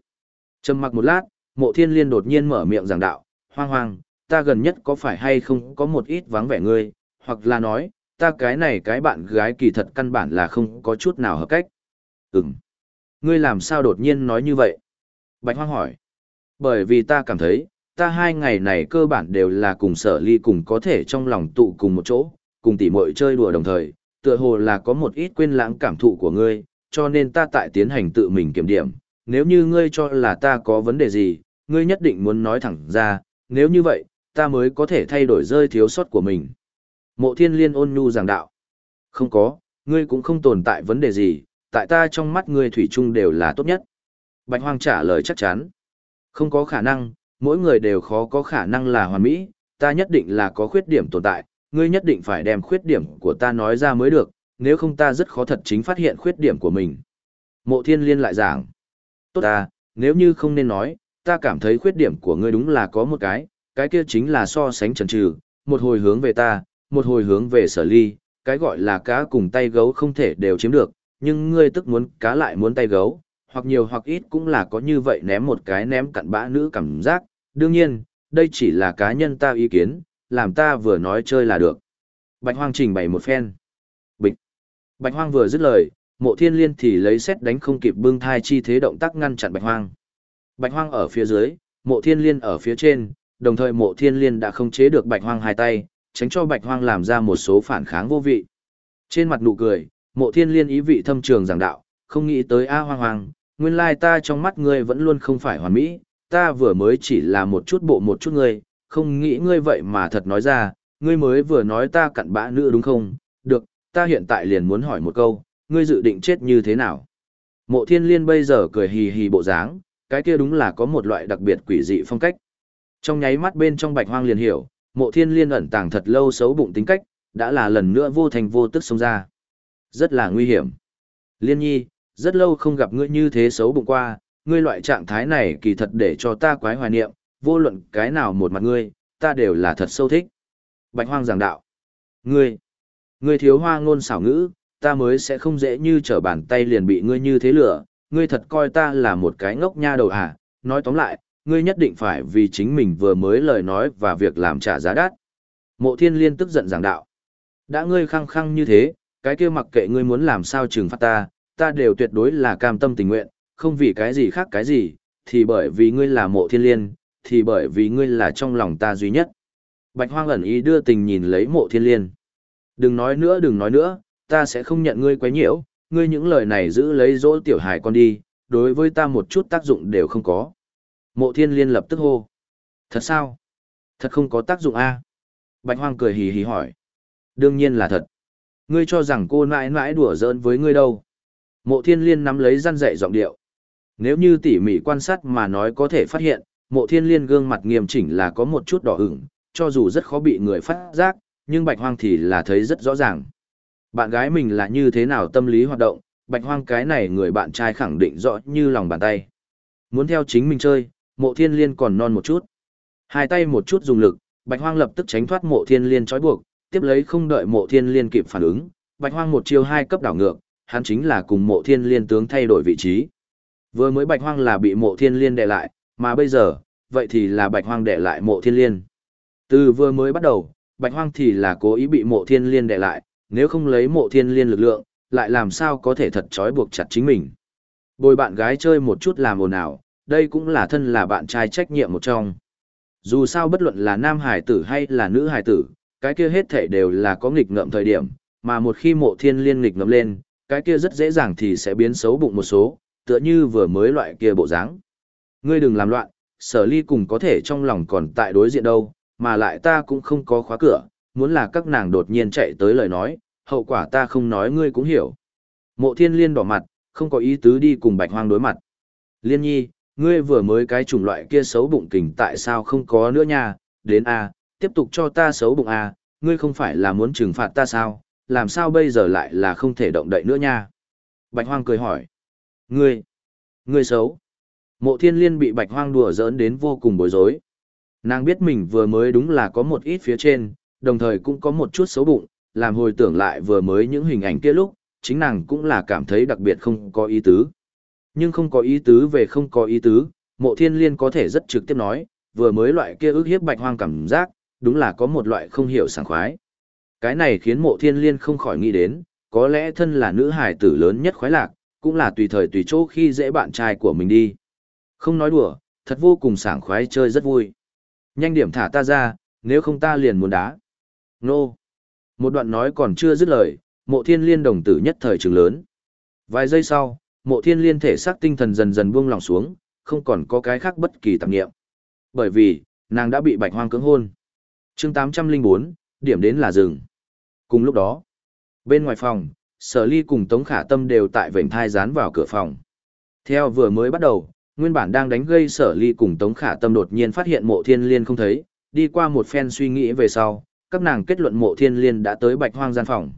Trầm mặc một lát, mộ thiên liên đột nhiên mở miệng giảng đạo, hoang hoang, ta gần nhất có phải hay không có một ít vắng vẻ ngươi, hoặc là nói, ta cái này cái bạn gái kỳ thật căn bản là không có chút nào hợp cách. Ừm. Ngươi làm sao đột nhiên nói như vậy? Bạch hoang hỏi. Bởi vì ta cảm thấy, ta hai ngày này cơ bản đều là cùng sở ly cùng có thể trong lòng tụ cùng một chỗ, cùng tỉ muội chơi đùa đồng thời, tựa hồ là có một ít quên lãng cảm thụ của ngươi, cho nên ta tại tiến hành tự mình kiểm điểm. Nếu như ngươi cho là ta có vấn đề gì, ngươi nhất định muốn nói thẳng ra, nếu như vậy, ta mới có thể thay đổi rơi thiếu sót của mình. Mộ thiên liên ôn nhu giảng đạo. Không có, ngươi cũng không tồn tại vấn đề gì, tại ta trong mắt ngươi thủy chung đều là tốt nhất. Bạch Hoang trả lời chắc chắn. Không có khả năng, mỗi người đều khó có khả năng là hoàn mỹ, ta nhất định là có khuyết điểm tồn tại, ngươi nhất định phải đem khuyết điểm của ta nói ra mới được, nếu không ta rất khó thật chính phát hiện khuyết điểm của mình. Mộ thiên liên lại giảng, tốt ta, nếu như không nên nói, ta cảm thấy khuyết điểm của ngươi đúng là có một cái, cái kia chính là so sánh trần trừ, một hồi hướng về ta, một hồi hướng về sở ly, cái gọi là cá cùng tay gấu không thể đều chiếm được, nhưng ngươi tức muốn cá lại muốn tay gấu, hoặc nhiều hoặc ít cũng là có như vậy ném một cái ném cặn bã nữ cảm giác, đương nhiên, đây chỉ là cá nhân ta ý kiến, làm ta vừa nói chơi là được. Bạch Hoang trình bày một phen. Bịch. Bạch Hoang vừa dứt lời, mộ thiên liên thì lấy xét đánh không kịp bưng thai chi thế động tác ngăn chặn Bạch Hoang. Bạch Hoang ở phía dưới, mộ thiên liên ở phía trên, đồng thời mộ thiên liên đã không chế được Bạch Hoang hai tay, tránh cho Bạch Hoang làm ra một số phản kháng vô vị. Trên mặt nụ cười, mộ thiên liên ý vị thâm trường giảng đạo, không nghĩ tới A Hoang Hoang, nguyên lai ta trong mắt ngươi vẫn luôn không phải hoàn mỹ, ta vừa mới chỉ là một chút bộ một chút ngươi, không nghĩ ngươi vậy mà thật nói ra, ngươi mới vừa nói ta cặn bã nữ đúng không? Được, ta hiện tại liền muốn hỏi một câu, ngươi dự định chết như thế nào? Mộ thiên liên bây giờ cười hì hì bộ dáng, cái kia đúng là có một loại đặc biệt quỷ dị phong cách. Trong nháy mắt bên trong bạch hoang liền hiểu, mộ thiên liên ẩn tàng thật lâu xấu bụng tính cách, đã là lần nữa vô thành vô tức xông ra. Rất là nguy hiểm. Liên nhi, rất lâu không gặp ngươi như thế xấu bụng qua, ngươi loại trạng thái này kỳ thật để cho ta quái hoài niệm, vô luận cái nào một mặt ngươi, ta đều là thật sâu thích. Bạch hoang giảng đạo. Ngươi, ngươi thiếu hoa ngôn xảo ngữ, ta mới sẽ không dễ như trở bàn tay liền bị ngươi như thế lửa, ngươi thật coi ta là một cái ngốc nha đầu à, nói tóm lại, ngươi nhất định phải vì chính mình vừa mới lời nói và việc làm trả giá đắt. Mộ thiên liên tức giận giảng đạo. Đã ngươi khăng khăng như thế, cái kia mặc kệ ngươi muốn làm sao trừng phạt ta, ta đều tuyệt đối là cam tâm tình nguyện, không vì cái gì khác cái gì, thì bởi vì ngươi là mộ thiên liên, thì bởi vì ngươi là trong lòng ta duy nhất. Bạch hoang ẩn ý đưa tình nhìn lấy mộ thiên liên. Đừng nói nữa đừng nói nữa, ta sẽ không nhận ngươi quấy nhiễu, ngươi những lời này giữ lấy dỗ tiểu hài con đi, đối với ta một chút tác dụng đều không có. Mộ thiên liên lập tức hô. Thật sao? Thật không có tác dụng a Bạch hoang cười hì hì hỏi. Đương nhiên là thật. Ngươi cho rằng cô mãi mãi đùa giỡn với ngươi đâu. Mộ thiên liên nắm lấy răn dạy giọng điệu. Nếu như tỉ mỉ quan sát mà nói có thể phát hiện, mộ thiên liên gương mặt nghiêm chỉnh là có một chút đỏ ửng, cho dù rất khó bị người phát giác, nhưng bạch hoang thì là thấy rất rõ ràng. Bạn gái mình là như thế nào tâm lý hoạt động, bạch hoang cái này người bạn trai khẳng định rõ như lòng bàn tay. Muốn theo chính mình chơi, mộ thiên liên còn non một chút. Hai tay một chút dùng lực, bạch hoang lập tức tránh thoát mộ thiên liên trói buộc, tiếp lấy không đợi mộ thiên liên kịp phản ứng, bạch hoang một chiêu hai cấp đảo ngược, hắn chính là cùng mộ thiên liên tướng thay đổi vị trí. Vừa mới bạch hoang là bị mộ thiên liên đè lại, mà bây giờ, vậy thì là bạch hoang đè lại mộ thiên liên. Từ vừa mới bắt đầu, bạch hoang thì là cố ý bị mộ thiên liên đè lại, nếu không lấy mộ thiên liên lực lượng, lại làm sao có thể thật trói buộc chặt chính mình. Bồi bạn gái chơi một chút làm ồn ào, đây cũng là thân là bạn trai trách nhiệm một trong. Dù sao bất luận là nam hải tử hay là nữ hải tử, cái kia hết thể đều là có nghịch ngợm thời điểm, mà một khi mộ thiên liên nghịch ngợm lên, cái kia rất dễ dàng thì sẽ biến xấu bụng một số, tựa như vừa mới loại kia bộ dáng. Ngươi đừng làm loạn, sở ly cùng có thể trong lòng còn tại đối diện đâu, mà lại ta cũng không có khóa cửa, muốn là các nàng đột nhiên chạy tới lời nói, hậu quả ta không nói ngươi cũng hiểu. Mộ thiên liên đỏ mặt, không có ý tứ đi cùng bạch hoang đối mặt. Liên nhi, ngươi vừa mới cái chủng loại kia xấu bụng kình tại sao không có nữa nha, đến a, tiếp tục cho ta xấu bụng a, ngươi không phải là muốn trừng phạt ta sao, làm sao bây giờ lại là không thể động đậy nữa nha. Bạch hoang cười hỏi, ngươi, ngươi xấu. Mộ thiên liên bị bạch hoang đùa giỡn đến vô cùng bối rối. Nàng biết mình vừa mới đúng là có một ít phía trên, đồng thời cũng có một chút xấu bụng, làm hồi tưởng lại vừa mới những hình ảnh kia lúc, chính nàng cũng là cảm thấy đặc biệt không có ý tứ. Nhưng không có ý tứ về không có ý tứ, mộ thiên liên có thể rất trực tiếp nói, vừa mới loại kia ước hiếp bạch hoang cảm giác, đúng là có một loại không hiểu sảng khoái. Cái này khiến mộ thiên liên không khỏi nghĩ đến, có lẽ thân là nữ hài tử lớn nhất khoái lạc, cũng là tùy thời tùy chỗ khi dễ bạn trai của mình đi. Không nói đùa, thật vô cùng sảng khoái chơi rất vui. Nhanh điểm thả ta ra, nếu không ta liền muốn đá. Nô. Một đoạn nói còn chưa dứt lời, mộ thiên liên đồng tử nhất thời trường lớn. Vài giây sau, mộ thiên liên thể xác tinh thần dần dần buông lỏng xuống, không còn có cái khác bất kỳ tạp nghiệm. Bởi vì, nàng đã bị bạch hoang cưỡng hôn. chương 804, điểm đến là rừng. Cùng lúc đó, bên ngoài phòng, sở ly cùng Tống Khả Tâm đều tại vệnh thai dán vào cửa phòng. Theo vừa mới bắt đầu, nguyên bản đang đánh gây sở ly cùng Tống Khả Tâm đột nhiên phát hiện mộ thiên liên không thấy, đi qua một phen suy nghĩ về sau, các nàng kết luận mộ thiên liên đã tới bạch hoang gian phòng.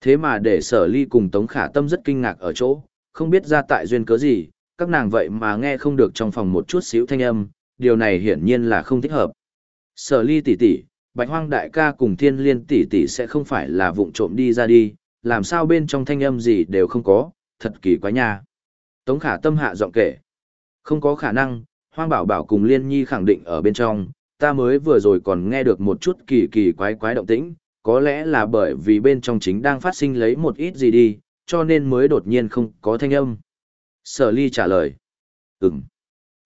Thế mà để sở ly cùng Tống Khả Tâm rất kinh ngạc ở chỗ, không biết ra tại duyên cớ gì, các nàng vậy mà nghe không được trong phòng một chút xíu thanh âm, điều này hiển nhiên là không thích hợp. Sở ly tỷ tỷ, bạch hoang đại ca cùng thiên liên tỷ tỷ sẽ không phải là vụng trộm đi ra đi, làm sao bên trong thanh âm gì đều không có, thật kỳ quái nha. Tống khả tâm hạ giọng kể. Không có khả năng, hoang bảo bảo cùng liên nhi khẳng định ở bên trong, ta mới vừa rồi còn nghe được một chút kỳ kỳ quái quái động tĩnh, có lẽ là bởi vì bên trong chính đang phát sinh lấy một ít gì đi, cho nên mới đột nhiên không có thanh âm. Sở ly trả lời. Ừm.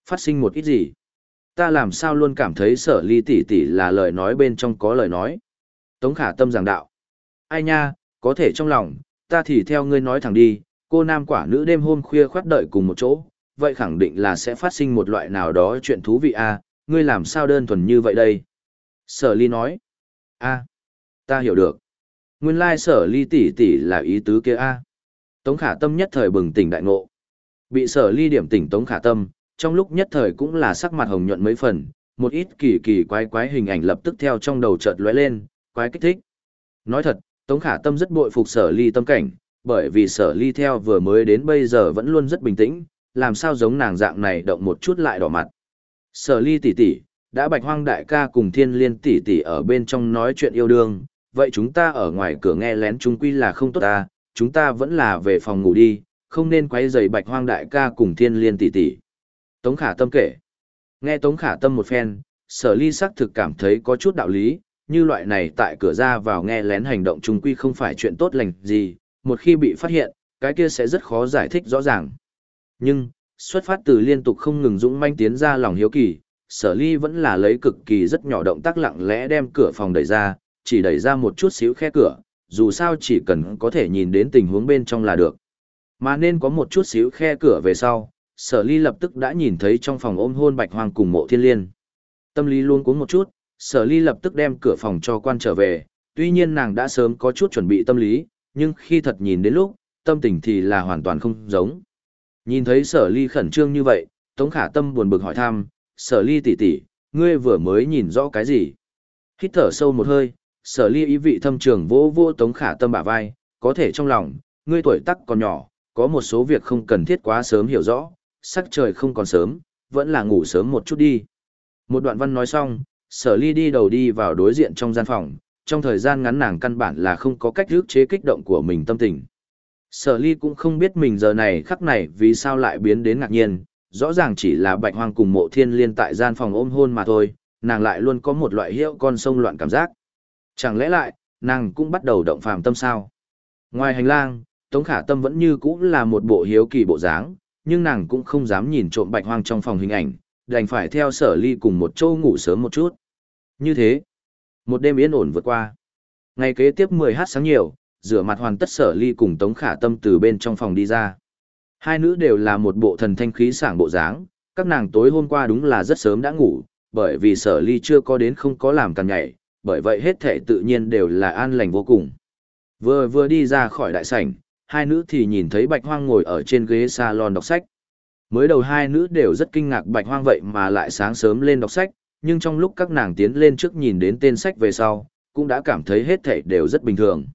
Phát sinh một ít gì? Ta làm sao luôn cảm thấy sở ly tỷ tỷ là lời nói bên trong có lời nói. Tống khả tâm giảng đạo. Ai nha, có thể trong lòng, ta thì theo ngươi nói thẳng đi, cô nam quả nữ đêm hôm khuya khoát đợi cùng một chỗ, vậy khẳng định là sẽ phát sinh một loại nào đó chuyện thú vị a à, ngươi làm sao đơn thuần như vậy đây? Sở ly nói. a ta hiểu được. Nguyên lai sở ly tỷ tỷ là ý tứ kia a Tống khả tâm nhất thời bừng tỉnh đại ngộ. Bị sở ly điểm tỉnh tống khả tâm, trong lúc nhất thời cũng là sắc mặt hồng nhuận mấy phần, một ít kỳ kỳ quái quái hình ảnh lập tức theo trong đầu chợt lóe lên, quái kích thích. Nói thật, Tống Khả Tâm rất bội phục sở ly tâm cảnh, bởi vì sở ly theo vừa mới đến bây giờ vẫn luôn rất bình tĩnh, làm sao giống nàng dạng này động một chút lại đỏ mặt. Sở ly tỷ tỷ, đã bạch hoang đại ca cùng thiên liên tỷ tỷ ở bên trong nói chuyện yêu đương, vậy chúng ta ở ngoài cửa nghe lén chung quy là không tốt ta, chúng ta vẫn là về phòng ngủ đi, không nên quấy rầy bạch hoang đại ca cùng thiên liên tỷ tỷ. Tống khả tâm kể. Nghe Tống khả tâm một phen, sở ly sắc thực cảm thấy có chút đạo lý, như loại này tại cửa ra vào nghe lén hành động chung quy không phải chuyện tốt lành gì, một khi bị phát hiện, cái kia sẽ rất khó giải thích rõ ràng. Nhưng, xuất phát từ liên tục không ngừng dũng manh tiến ra lòng hiếu kỳ, sở ly vẫn là lấy cực kỳ rất nhỏ động tác lặng lẽ đem cửa phòng đẩy ra, chỉ đẩy ra một chút xíu khe cửa, dù sao chỉ cần có thể nhìn đến tình huống bên trong là được. Mà nên có một chút xíu khe cửa về sau, sở ly lập tức đã nhìn thấy trong phòng ôm hôn bạch hoang cùng mộ thiên liên. Tâm lý luôn cuống một chút, sở ly lập tức đem cửa phòng cho quan trở về, tuy nhiên nàng đã sớm có chút chuẩn bị tâm lý, nhưng khi thật nhìn đến lúc, tâm tình thì là hoàn toàn không giống. Nhìn thấy sở ly khẩn trương như vậy, Tống Khả Tâm buồn bực hỏi thăm, sở ly tỷ tỷ, ngươi vừa mới nhìn rõ cái gì? Hít thở sâu một hơi, sở ly ý vị thâm trường vô vô Tống Khả Tâm bả vai, có thể trong lòng, ngươi tuổi tắc còn nhỏ, có một số việc không cần thiết quá sớm hiểu rõ, sắc trời không còn sớm, vẫn là ngủ sớm một chút đi. Một đoạn văn nói xong, sở ly đi đầu đi vào đối diện trong gian phòng, trong thời gian ngắn nàng căn bản là không có cách ước chế kích động của mình tâm tình. Sở ly cũng không biết mình giờ này khắc này vì sao lại biến đến ngạc nhiên, rõ ràng chỉ là bạch hoang cùng mộ thiên liên tại gian phòng ôm hôn mà thôi, nàng lại luôn có một loại hiệu con sông loạn cảm giác. Chẳng lẽ lại, nàng cũng bắt đầu động phàm tâm sao? Ngoài hành lang, Tống Khả Tâm vẫn như cũ là một bộ hiếu kỳ bộ dáng, nhưng nàng cũng không dám nhìn trộm bạch hoang trong phòng hình ảnh, đành phải theo sở ly cùng một chỗ ngủ sớm một chút. Như thế, một đêm yên ổn vượt qua. Ngày kế tiếp 10h sáng nhiều, rửa mặt hoàn tất sở ly cùng Tống Khả Tâm từ bên trong phòng đi ra. Hai nữ đều là một bộ thần thanh khí sảng bộ dáng, các nàng tối hôm qua đúng là rất sớm đã ngủ, bởi vì sở ly chưa có đến không có làm cằn nhảy, bởi vậy hết thể tự nhiên đều là an lành vô cùng. Vừa vừa đi ra khỏi đại sảnh, hai nữ thì nhìn thấy bạch hoang ngồi ở trên ghế salon đọc sách. Mới đầu hai nữ đều rất kinh ngạc bạch hoang vậy mà lại sáng sớm lên đọc sách, nhưng trong lúc các nàng tiến lên trước nhìn đến tên sách về sau, cũng đã cảm thấy hết thảy đều rất bình thường.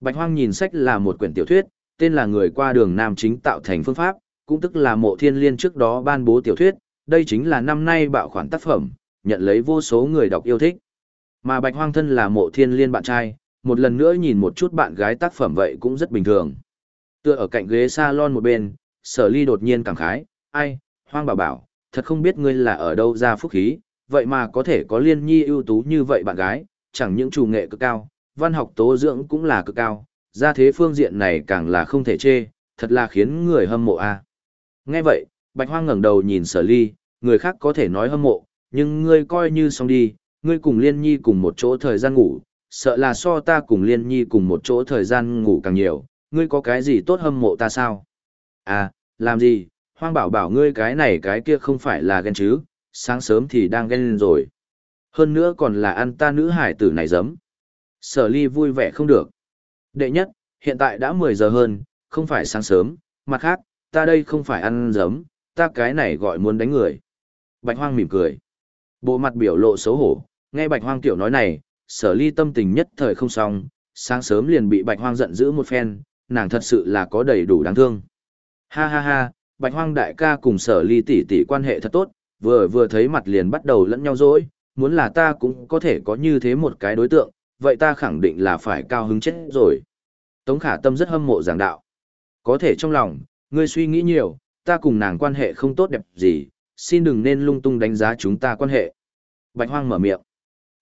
Bạch hoang nhìn sách là một quyển tiểu thuyết, tên là Người qua đường Nam chính tạo thành phương pháp, cũng tức là mộ thiên liên trước đó ban bố tiểu thuyết, đây chính là năm nay bạo khoản tác phẩm, nhận lấy vô số người đọc yêu thích. Mà Bạch Hoang thân là mộ thiên liên bạn trai, một lần nữa nhìn một chút bạn gái tác phẩm vậy cũng rất bình thường. Tựa ở cạnh ghế salon một bên, sở ly đột nhiên cảm khái, ai, Hoang bảo bảo, thật không biết ngươi là ở đâu ra phúc khí, vậy mà có thể có liên nhi ưu tú như vậy bạn gái, chẳng những chủ nghệ cực cao, văn học tố dưỡng cũng là cực cao, ra thế phương diện này càng là không thể chê, thật là khiến người hâm mộ a. Nghe vậy, Bạch Hoang ngẩng đầu nhìn Sở Ly, người khác có thể nói hâm mộ, nhưng ngươi coi như xong đi, ngươi cùng Liên Nhi cùng một chỗ thời gian ngủ, sợ là so ta cùng Liên Nhi cùng một chỗ thời gian ngủ càng nhiều, ngươi có cái gì tốt hâm mộ ta sao? À, làm gì, Hoang bảo bảo ngươi cái này cái kia không phải là ghen chứ, sáng sớm thì đang ghen lên rồi. Hơn nữa còn là ăn ta nữ hải tử này giấm. Sở ly vui vẻ không được. Đệ nhất, hiện tại đã 10 giờ hơn, không phải sáng sớm, mặt khác, ta đây không phải ăn giấm, ta cái này gọi muốn đánh người. Bạch hoang mỉm cười. Bộ mặt biểu lộ xấu hổ, nghe bạch hoang tiểu nói này, sở ly tâm tình nhất thời không xong, sáng sớm liền bị bạch hoang giận dữ một phen, nàng thật sự là có đầy đủ đáng thương. Ha ha ha, bạch hoang đại ca cùng sở ly tỷ tỷ quan hệ thật tốt, vừa vừa thấy mặt liền bắt đầu lẫn nhau dỗi, muốn là ta cũng có thể có như thế một cái đối tượng, vậy ta khẳng định là phải cao hứng chết rồi. Tống khả tâm rất hâm mộ giảng đạo. Có thể trong lòng, ngươi suy nghĩ nhiều, ta cùng nàng quan hệ không tốt đẹp gì, xin đừng nên lung tung đánh giá chúng ta quan hệ. Bạch hoang mở miệng.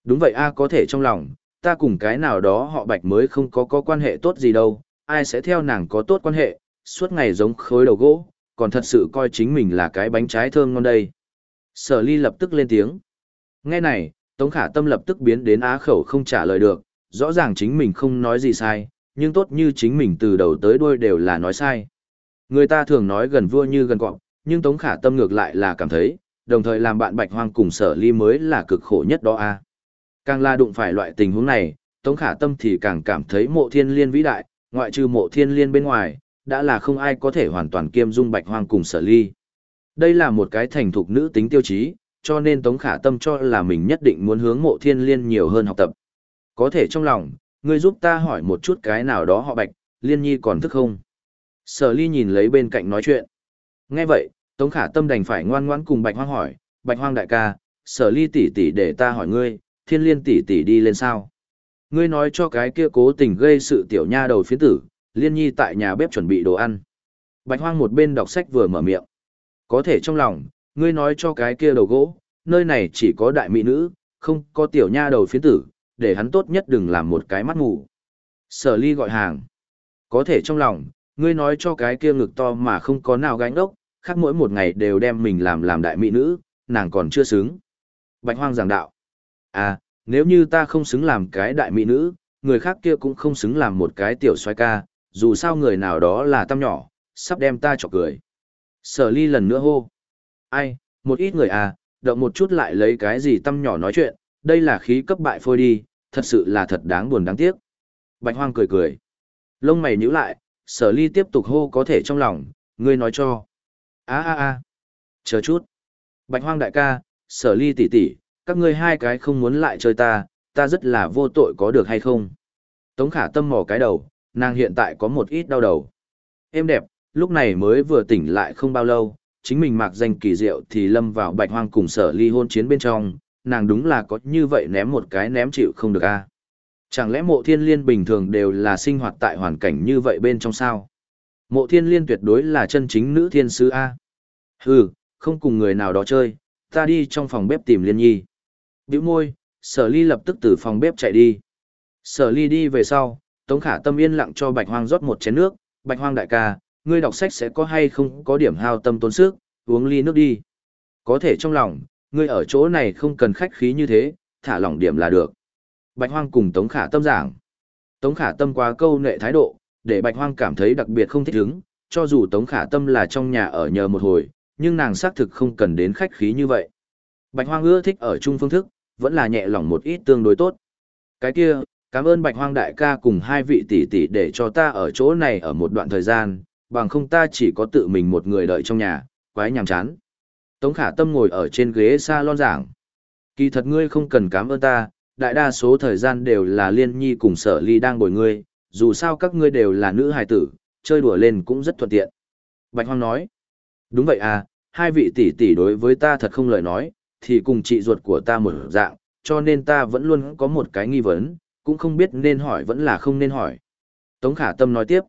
Đúng vậy a à, có thể trong lòng, ta cùng cái nào đó họ bạch mới không có có quan hệ tốt gì đâu, ai sẽ theo nàng có tốt quan hệ, suốt ngày giống khối đầu gỗ, còn thật sự coi chính mình là cái bánh trái thơm ngon đây. Sở ly lập tức lên tiếng. Nghe này, Tống Khả Tâm lập tức biến đến á khẩu không trả lời được, rõ ràng chính mình không nói gì sai, nhưng tốt như chính mình từ đầu tới đuôi đều là nói sai. Người ta thường nói gần vua như gần cọp, nhưng Tống Khả Tâm ngược lại là cảm thấy, đồng thời làm bạn bạch hoang cùng sở ly mới là cực khổ nhất đó a. Càng la đụng phải loại tình huống này, Tống Khả Tâm thì càng cảm thấy mộ thiên liên vĩ đại, ngoại trừ mộ thiên liên bên ngoài, đã là không ai có thể hoàn toàn kiêm dung bạch hoang cùng sở ly. Đây là một cái thành thục nữ tính tiêu chí, cho nên Tống Khả Tâm cho là mình nhất định muốn hướng mộ thiên liên nhiều hơn học tập. Có thể trong lòng, ngươi giúp ta hỏi một chút cái nào đó họ bạch, liên nhi còn thức không? Sở ly nhìn lấy bên cạnh nói chuyện. Nghe vậy, Tống Khả Tâm đành phải ngoan ngoãn cùng bạch hoang hỏi, bạch hoang đại ca, sở ly tỷ tỷ để ta hỏi ngươi, thiên liên tỷ tỷ đi lên sao? Ngươi nói cho cái kia cố tình gây sự tiểu nha đầu phiến tử, liên nhi tại nhà bếp chuẩn bị đồ ăn. Bạch hoang một bên đọc sách vừa mở miệng. Có thể trong lòng, ngươi nói cho cái kia đầu gỗ, nơi này chỉ có đại mỹ nữ, không có tiểu nha đầu phiến tử, để hắn tốt nhất đừng làm một cái mắt mù. Sở ly gọi hàng. Có thể trong lòng, ngươi nói cho cái kia ngực to mà không có nào gánh ốc, khác mỗi một ngày đều đem mình làm làm đại mỹ nữ, nàng còn chưa xứng. Bạch hoang giảng đạo. À, nếu như ta không xứng làm cái đại mỹ nữ, người khác kia cũng không xứng làm một cái tiểu xoay ca, dù sao người nào đó là tâm nhỏ, sắp đem ta chọc cười. Sở ly lần nữa hô. Ai, một ít người à, động một chút lại lấy cái gì tâm nhỏ nói chuyện, đây là khí cấp bại phôi đi, thật sự là thật đáng buồn đáng tiếc. Bạch hoang cười cười. Lông mày nhíu lại, sở ly tiếp tục hô có thể trong lòng, ngươi nói cho. a a a chờ chút. Bạch hoang đại ca, sở ly tỷ tỷ, các ngươi hai cái không muốn lại chơi ta, ta rất là vô tội có được hay không? Tống khả tâm mò cái đầu, nàng hiện tại có một ít đau đầu. Em đẹp, lúc này mới vừa tỉnh lại không bao lâu, chính mình mặc danh kỳ diệu thì lâm vào bạch hoang cùng sở ly hôn chiến bên trong, nàng đúng là có như vậy ném một cái ném chịu không được a. Chẳng lẽ mộ thiên liên bình thường đều là sinh hoạt tại hoàn cảnh như vậy bên trong sao? Mộ thiên liên tuyệt đối là chân chính nữ thiên sứ A. Hừ, không cùng người nào đó chơi, ta đi trong phòng bếp tìm liên nhi. Biểu môi, sở ly lập tức từ phòng bếp chạy đi. Sở ly đi về sau, Tống Khả Tâm yên lặng cho Bạch Hoang rót một chén nước, Bạch Hoang đại ca, ngươi đọc sách sẽ có hay không có điểm hao tâm tốn sức, uống ly nước đi. Có thể trong lòng, ngươi ở chỗ này không cần khách khí như thế, thả lỏng điểm là được. Bạch Hoang cùng Tống Khả Tâm giảng. Tống Khả Tâm quá câu nệ thái độ, để Bạch Hoang cảm thấy đặc biệt không thích ứng, cho dù Tống Khả Tâm là trong nhà ở nhờ một hồi, nhưng nàng xác thực không cần đến khách khí như vậy. Bạch Hoang ưa thích ở chung phương thức, vẫn là nhẹ lòng một ít tương đối tốt. Cái kia, cảm ơn Bạch Hoang đại ca cùng hai vị tỷ tỷ để cho ta ở chỗ này ở một đoạn thời gian, bằng không ta chỉ có tự mình một người đợi trong nhà, quái nhàm chán. Tống Khả Tâm ngồi ở trên ghế salon giảng. Kỳ thật ngươi không cần cảm ơn ta, đại đa số thời gian đều là Liên Nhi cùng Sở Ly đang bồi ngươi, dù sao các ngươi đều là nữ hài tử, chơi đùa lên cũng rất thuận tiện. Bạch Hoang nói. Đúng vậy à, hai vị tỷ tỷ đối với ta thật không lời nói, thì cùng chị ruột của ta một dạng, cho nên ta vẫn luôn có một cái nghi vấn, cũng không biết nên hỏi vẫn là không nên hỏi. Tống Khả Tâm nói tiếp.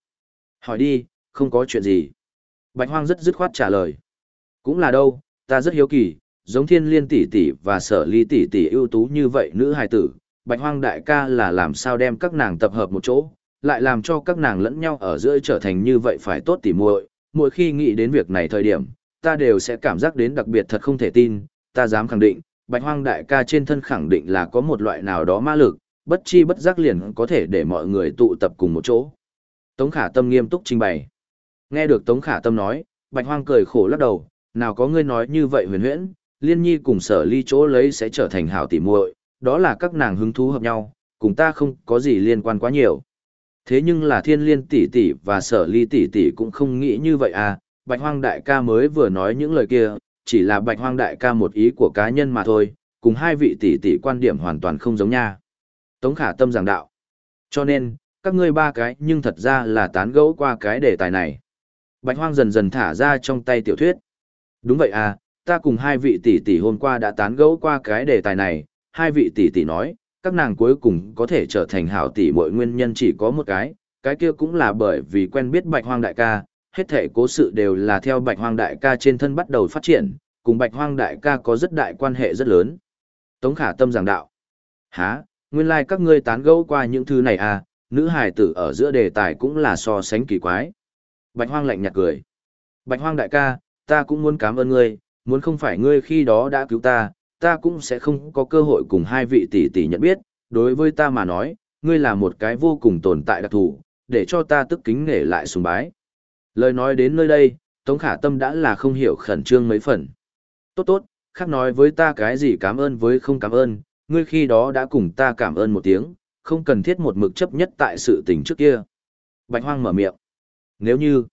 Hỏi đi, không có chuyện gì. Bạch Hoang rất dứt khoát trả lời. Cũng là đâu, ta rất hiếu kỳ, giống thiên liên tỷ tỷ và sở ly tỷ tỷ ưu tú như vậy nữ hài tử, Bạch Hoang đại ca là làm sao đem các nàng tập hợp một chỗ, lại làm cho các nàng lẫn nhau ở giữa trở thành như vậy phải tốt tỉ muội. Mỗi khi nghĩ đến việc này thời điểm, ta đều sẽ cảm giác đến đặc biệt thật không thể tin, ta dám khẳng định, Bạch Hoang đại ca trên thân khẳng định là có một loại nào đó ma lực, bất chi bất giác liền có thể để mọi người tụ tập cùng một chỗ. Tống Khả Tâm nghiêm túc trình bày. Nghe được Tống Khả Tâm nói, Bạch Hoang cười khổ lắc đầu, nào có ngươi nói như vậy huyền huyễn, Liên Nhi cùng Sở Ly chỗ lấy sẽ trở thành hảo tỷ muội, đó là các nàng hứng thú hợp nhau, cùng ta không có gì liên quan quá nhiều. Thế nhưng là Thiên Liên tỷ tỷ và Sở Ly tỷ tỷ cũng không nghĩ như vậy à, Bạch Hoang đại ca mới vừa nói những lời kia, chỉ là Bạch Hoang đại ca một ý của cá nhân mà thôi, cùng hai vị tỷ tỷ quan điểm hoàn toàn không giống nha. Tống Khả Tâm giảng đạo. Cho nên, các ngươi ba cái nhưng thật ra là tán gẫu qua cái đề tài này. Bạch Hoang dần dần thả ra trong tay tiểu thuyết. Đúng vậy à, ta cùng hai vị tỷ tỷ hôm qua đã tán gẫu qua cái đề tài này, hai vị tỷ tỷ nói, các nàng cuối cùng có thể trở thành hảo tỷ mọi nguyên nhân chỉ có một cái, cái kia cũng là bởi vì quen biết bạch hoang đại ca, hết thể cố sự đều là theo bạch hoang đại ca trên thân bắt đầu phát triển, cùng bạch hoang đại ca có rất đại quan hệ rất lớn. Tống khả tâm giảng đạo. Hả, nguyên lai like các ngươi tán gẫu qua những thứ này à, nữ hài tử ở giữa đề tài cũng là so sánh kỳ quái. Bạch hoang lạnh nhạt cười. Bạch hoang đại ca, ta cũng muốn cảm ơn ngươi, muốn không phải ngươi khi đó đã cứu ta, ta cũng sẽ không có cơ hội cùng hai vị tỷ tỷ nhận biết, đối với ta mà nói, ngươi là một cái vô cùng tồn tại đặc thù, để cho ta tức kính nể lại sùng bái. Lời nói đến nơi đây, Tống Khả Tâm đã là không hiểu khẩn trương mấy phần. Tốt tốt, khác nói với ta cái gì cảm ơn với không cảm ơn, ngươi khi đó đã cùng ta cảm ơn một tiếng, không cần thiết một mực chấp nhất tại sự tình trước kia. Bạch Hoang mở miệng. Nếu như,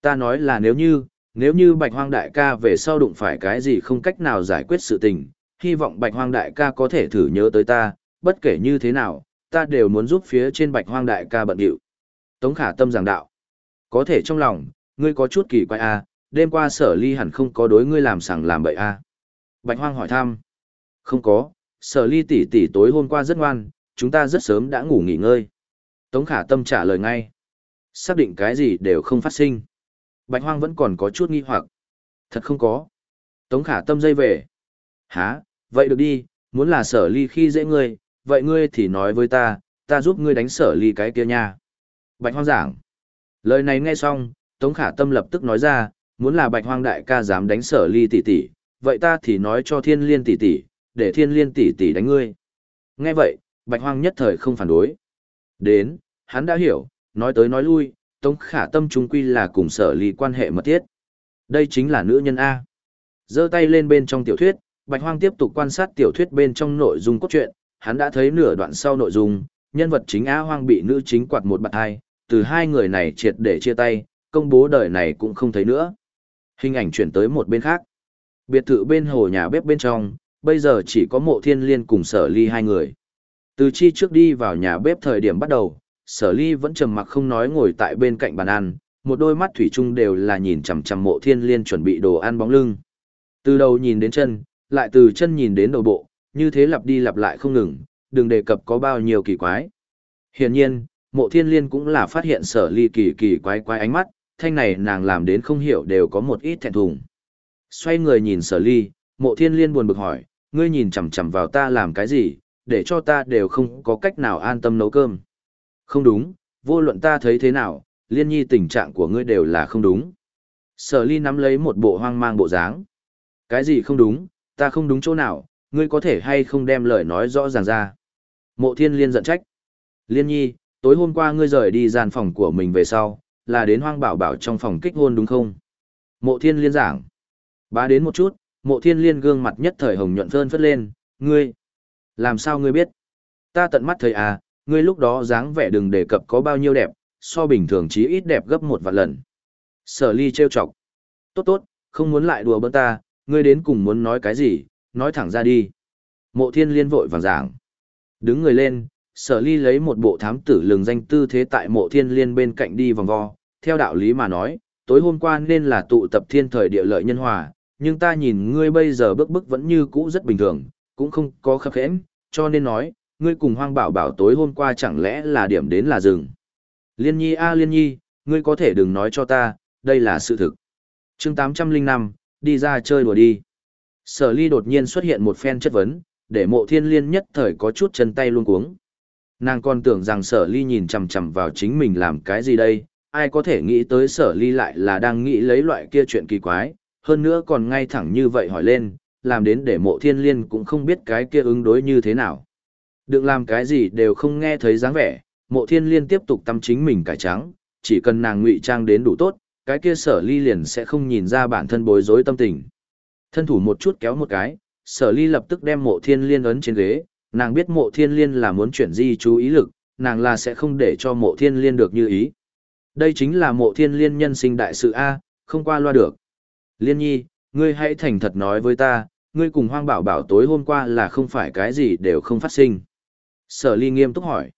ta nói là nếu như, nếu như Bạch Hoang đại ca về sau đụng phải cái gì không cách nào giải quyết sự tình, hy vọng Bạch Hoang đại ca có thể thử nhớ tới ta, bất kể như thế nào, ta đều muốn giúp phía trên Bạch Hoang đại ca bận điệu. Tống Khả Tâm giảng đạo. Có thể trong lòng, ngươi có chút kỳ quái à, đêm qua sở ly hẳn không có đối ngươi làm sằng làm bậy à. Bạch Hoang hỏi thăm. Không có, sở ly tỷ tỷ tối hôm qua rất ngoan, chúng ta rất sớm đã ngủ nghỉ ngơi. Tống Khả Tâm trả lời ngay. Xác định cái gì đều không phát sinh. Bạch Hoang vẫn còn có chút nghi hoặc. Thật không có. Tống Khả Tâm dây về. Hả, vậy được đi, muốn là sở ly khi dễ ngươi, vậy ngươi thì nói với ta, ta giúp ngươi đánh sở ly cái kia nha. Bạch Hoang giảng. Lời này nghe xong, Tống Khả Tâm lập tức nói ra, muốn là Bạch Hoang đại ca dám đánh sở ly tỷ tỷ, vậy ta thì nói cho thiên liên tỷ tỷ, để thiên liên tỷ tỷ đánh ngươi. Nghe vậy, Bạch Hoang nhất thời không phản đối. Đến, hắn đã hiểu, nói tới nói lui, Tống Khả Tâm trung quy là cùng sở ly quan hệ mật thiết. Đây chính là nữ nhân A. giơ tay lên bên trong tiểu thuyết, Bạch Hoang tiếp tục quan sát tiểu thuyết bên trong nội dung cốt truyện, hắn đã thấy nửa đoạn sau nội dung, nhân vật chính A Hoang bị nữ chính quạt một bạt hai, từ hai người này triệt để chia tay, công bố đời này cũng không thấy nữa. Hình ảnh chuyển tới một bên khác. Biệt thự bên hồ nhà bếp bên trong, bây giờ chỉ có mộ thiên liên cùng sở ly hai người. Từ chi trước đi vào nhà bếp thời điểm bắt đầu, sở ly vẫn trầm mặc không nói ngồi tại bên cạnh bàn ăn, một đôi mắt thủy chung đều là nhìn chằm chằm mộ thiên liên chuẩn bị đồ ăn bóng lưng. Từ đầu nhìn đến chân, lại từ chân nhìn đến đầu bộ, như thế lặp đi lặp lại không ngừng, đừng đề cập có bao nhiêu kỳ quái. Hiển nhiên, mộ thiên liên cũng là phát hiện sở ly kỳ kỳ quái quái ánh mắt, thanh này nàng làm đến không hiểu đều có một ít thẹn thùng. Xoay người nhìn sở ly, mộ thiên liên buồn bực hỏi, ngươi nhìn chằm chằm vào ta làm cái gì, để cho ta đều không có cách nào an tâm nấu cơm. Không đúng, vô luận ta thấy thế nào, liên nhi tình trạng của ngươi đều là không đúng. Sở ly nắm lấy một bộ hoang mang bộ dáng. Cái gì không đúng, ta không đúng chỗ nào, ngươi có thể hay không đem lời nói rõ ràng ra. Mộ thiên liên giận trách. Liên nhi, tối hôm qua ngươi rời đi gian phòng của mình về sau, là đến hoang bảo bảo trong phòng kích hôn đúng không? Mộ thiên liên giảng. Bá đến một chút, mộ thiên liên gương mặt nhất thời hồng nhuận phơn phất lên, ngươi. Làm sao ngươi biết? Ta tận mắt thấy à, ngươi lúc đó dáng vẻ đừng đề cập có bao nhiêu đẹp, so bình thường chí ít đẹp gấp một vạn lần. Sở ly trêu chọc. Tốt tốt, không muốn lại đùa bỡn ta, ngươi đến cùng muốn nói cái gì, nói thẳng ra đi. Mộ thiên liên vội vàng giảng. Đứng người lên, sở ly lấy một bộ thám tử lường danh tư thế tại mộ thiên liên bên cạnh đi vòng vo. Theo đạo lý mà nói, tối hôm qua nên là tụ tập thiên thời địa lợi nhân hòa, nhưng ta nhìn ngươi bây giờ bước bước vẫn như cũ rất bình thường, cũng không có khắc khẽn, cho nên nói, ngươi cùng hoang bảo bảo tối hôm qua chẳng lẽ là điểm đến là rừng. Liên nhi a liên nhi, ngươi có thể đừng nói cho ta, đây là sự thực. chương 805, đi ra chơi đùa đi. Sở ly đột nhiên xuất hiện một phen chất vấn, để mộ thiên liên nhất thời có chút chân tay luôn cuống. Nàng còn tưởng rằng sở ly nhìn chằm chằm vào chính mình làm cái gì đây, ai có thể nghĩ tới sở ly lại là đang nghĩ lấy loại kia chuyện kỳ quái, hơn nữa còn ngay thẳng như vậy hỏi lên, làm đến để mộ thiên liên cũng không biết cái kia ứng đối như thế nào. Đừng làm cái gì đều không nghe thấy dáng vẻ, mộ thiên liên tiếp tục tâm chính mình cải trắng, chỉ cần nàng ngụy trang đến đủ tốt, cái kia sở ly liền sẽ không nhìn ra bản thân bối rối tâm tình. Thân thủ một chút kéo một cái, sở ly lập tức đem mộ thiên liên ấn trên ghế, nàng biết mộ thiên liên là muốn chuyển di chú ý lực, nàng là sẽ không để cho mộ thiên liên được như ý. Đây chính là mộ thiên liên nhân sinh đại sự A, không qua loa được. Liên nhi, ngươi hãy thành thật nói với ta, ngươi cùng hoang bảo bảo tối hôm qua là không phải cái gì đều không phát sinh. Sở ly nghiêm túc hỏi.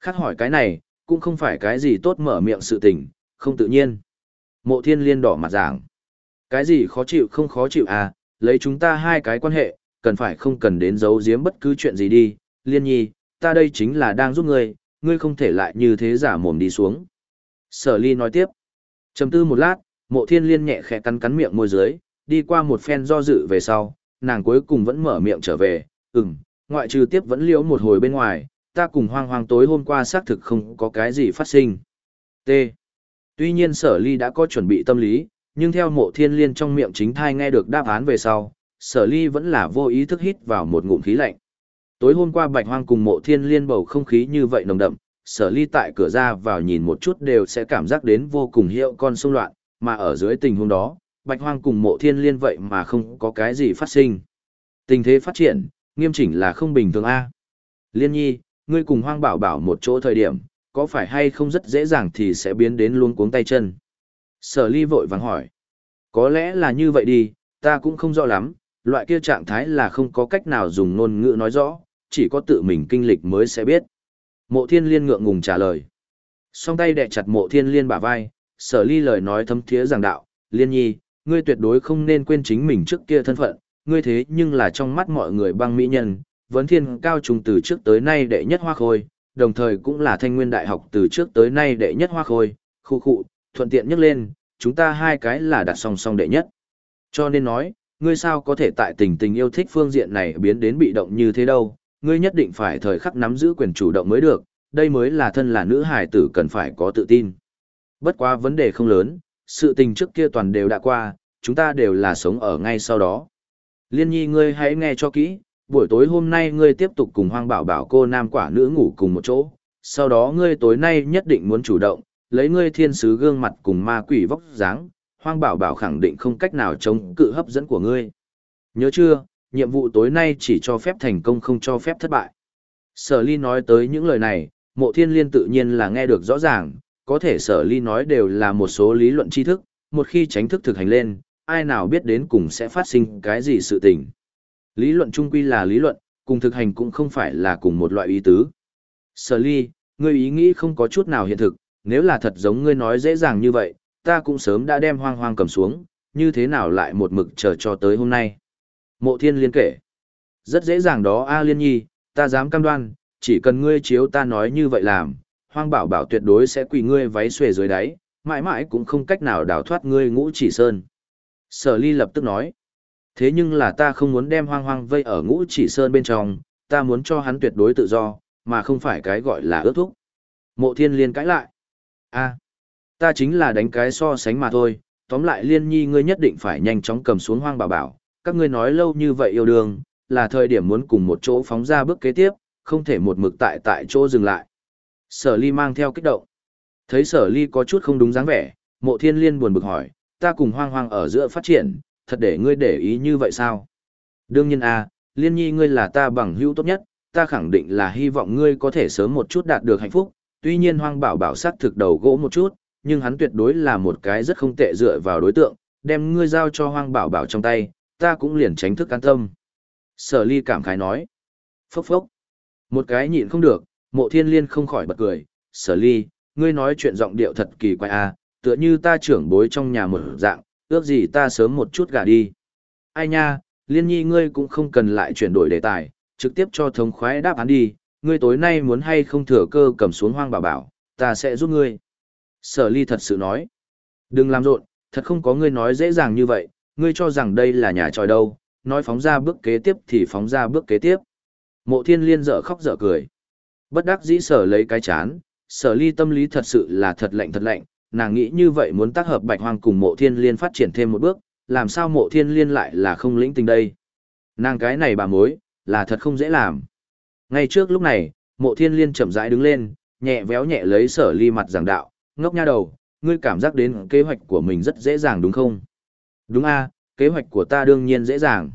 Khác hỏi cái này, cũng không phải cái gì tốt mở miệng sự tình, không tự nhiên. Mộ thiên liên đỏ mặt giảng. Cái gì khó chịu không khó chịu à, lấy chúng ta hai cái quan hệ, cần phải không cần đến giấu giếm bất cứ chuyện gì đi, liên nhi, ta đây chính là đang giúp ngươi, ngươi không thể lại như thế giả mồm đi xuống. Sở ly nói tiếp, trầm tư một lát, mộ thiên liên nhẹ khẽ cắn cắn miệng môi dưới, đi qua một phen do dự về sau, nàng cuối cùng vẫn mở miệng trở về, ừm, ngoại trừ tiếp vẫn liễu một hồi bên ngoài, ta cùng hoang hoang tối hôm qua xác thực không có cái gì phát sinh. T. Tuy nhiên sở ly đã có chuẩn bị tâm lý, nhưng theo mộ thiên liên trong miệng chính thai nghe được đáp án về sau, sở ly vẫn là vô ý thức hít vào một ngụm khí lạnh. Tối hôm qua bạch hoang cùng mộ thiên liên bầu không khí như vậy nồng đậm, sở ly tại cửa ra vào nhìn một chút đều sẽ cảm giác đến vô cùng hiệu con xung loạn, mà ở dưới tình huống đó, bạch hoang cùng mộ thiên liên vậy mà không có cái gì phát sinh. Tình thế phát triển, nghiêm chỉnh là không bình thường A. Liên nhi, ngươi cùng hoang bảo bảo một chỗ thời điểm, có phải hay không rất dễ dàng thì sẽ biến đến luôn cuống tay chân. Sở ly vội vàng hỏi. Có lẽ là như vậy đi, ta cũng không rõ lắm, loại kia trạng thái là không có cách nào dùng ngôn ngữ nói rõ, chỉ có tự mình kinh lịch mới sẽ biết. Mộ thiên liên ngượng ngùng trả lời. Song tay đè chặt mộ thiên liên bả vai, sở ly lời nói thấm thiế giảng đạo, liên nhi, ngươi tuyệt đối không nên quên chính mình trước kia thân phận, ngươi thế nhưng là trong mắt mọi người băng mỹ nhân, vấn thiên cao trùng từ trước tới nay đệ nhất hoa khôi, đồng thời cũng là thanh nguyên đại học từ trước tới nay đệ nhất hoa khôi, khu khu, thuận tiện nhắc lên, chúng ta hai cái là đặt song song đệ nhất. Cho nên nói, ngươi sao có thể tại tình tình yêu thích phương diện này biến đến bị động như thế đâu, ngươi nhất định phải thời khắc nắm giữ quyền chủ động mới được, đây mới là thân là nữ hài tử cần phải có tự tin. Bất quá vấn đề không lớn, sự tình trước kia toàn đều đã qua, chúng ta đều là sống ở ngay sau đó. Liên nhi ngươi hãy nghe cho kỹ, buổi tối hôm nay ngươi tiếp tục cùng hoang bảo bảo cô nam quả nữ ngủ cùng một chỗ, sau đó ngươi tối nay nhất định muốn chủ động, lấy ngươi thiên sứ gương mặt cùng ma quỷ vóc dáng, hoang bảo bảo khẳng định không cách nào chống cự hấp dẫn của ngươi. Nhớ chưa, nhiệm vụ tối nay chỉ cho phép thành công không cho phép thất bại. Sở ly nói tới những lời này, mộ thiên liên tự nhiên là nghe được rõ ràng, có thể sở ly nói đều là một số lý luận tri thức, một khi tránh thức thực hành lên, ai nào biết đến cùng sẽ phát sinh cái gì sự tình. Lý luận trung quy là lý luận, cùng thực hành cũng không phải là cùng một loại ý tứ. Sở ly, ngươi ý nghĩ không có chút nào hiện thực, nếu là thật giống ngươi nói dễ dàng như vậy, ta cũng sớm đã đem hoang hoang cầm xuống, như thế nào lại một mực chờ cho tới hôm nay. Mộ thiên liên kể. Rất dễ dàng đó A liên nhi, ta dám cam đoan, chỉ cần ngươi chiếu ta nói như vậy làm, hoang bảo bảo tuyệt đối sẽ quỳ ngươi váy xuề dưới đáy, mãi mãi cũng không cách nào đào thoát ngươi ngũ chỉ sơn. Sở ly lập tức nói. Thế nhưng là ta không muốn đem hoang hoang vây ở ngũ chỉ sơn bên trong, ta muốn cho hắn tuyệt đối tự do, mà không phải cái gọi là ước thúc. Mộ thiên liên cãi lại. a ta chính là đánh cái so sánh mà thôi, tóm lại liên nhi ngươi nhất định phải nhanh chóng cầm xuống hoang bảo bảo, các ngươi nói lâu như vậy yêu đương, là thời điểm muốn cùng một chỗ phóng ra bước kế tiếp, không thể một mực tại tại chỗ dừng lại. Sở ly mang theo kích động. Thấy sở ly có chút không đúng dáng vẻ, mộ thiên liên buồn bực hỏi, ta cùng hoang hoang ở giữa phát triển, thật để ngươi để ý như vậy sao? Đương nhiên a, à, liên nhi ngươi là ta bằng hữu tốt nhất, ta khẳng định là hy vọng ngươi có thể sớm một chút đạt được hạnh phúc, tuy nhiên hoang bảo bảo sát thực đầu gỗ một chút, nhưng hắn tuyệt đối là một cái rất không tệ dựa vào đối tượng, đem ngươi giao cho hoang bảo bảo trong tay, ta cũng liền tránh thức an tâm. Sở ly cảm khái nói. Phốc phốc. Một cái nhịn không được, mộ thiên liên không khỏi bật cười. Sở ly, ngươi nói chuyện giọng điệu thật kỳ quái a tựa như ta trưởng bối trong nhà một dạng, ước gì ta sớm một chút gả đi. Ai nha, liên nhi ngươi cũng không cần lại chuyển đổi đề tài, trực tiếp cho thống khoái đáp án đi, ngươi tối nay muốn hay không thừa cơ cầm xuống hoang bảo bảo, ta sẽ giúp ngươi. Sở ly thật sự nói, đừng làm rộn, thật không có ngươi nói dễ dàng như vậy, ngươi cho rằng đây là nhà tròi đâu, nói phóng ra bước kế tiếp thì phóng ra bước kế tiếp. Mộ thiên liên dở khóc dở cười. Bất đắc dĩ sở lấy cái chán, sở ly tâm lý thật sự là thật lạnh thật lạnh, nàng nghĩ như vậy muốn tác hợp bạch hoang cùng mộ thiên liên phát triển thêm một bước, làm sao mộ thiên liên lại là không lĩnh tình đây. Nàng cái này bà mối, là thật không dễ làm. Ngay trước lúc này, mộ thiên liên chậm rãi đứng lên, nhẹ véo nhẹ lấy sở ly mặt giảng đạo, ngốc nha đầu, ngươi cảm giác đến kế hoạch của mình rất dễ dàng đúng không? Đúng a, kế hoạch của ta đương nhiên dễ dàng.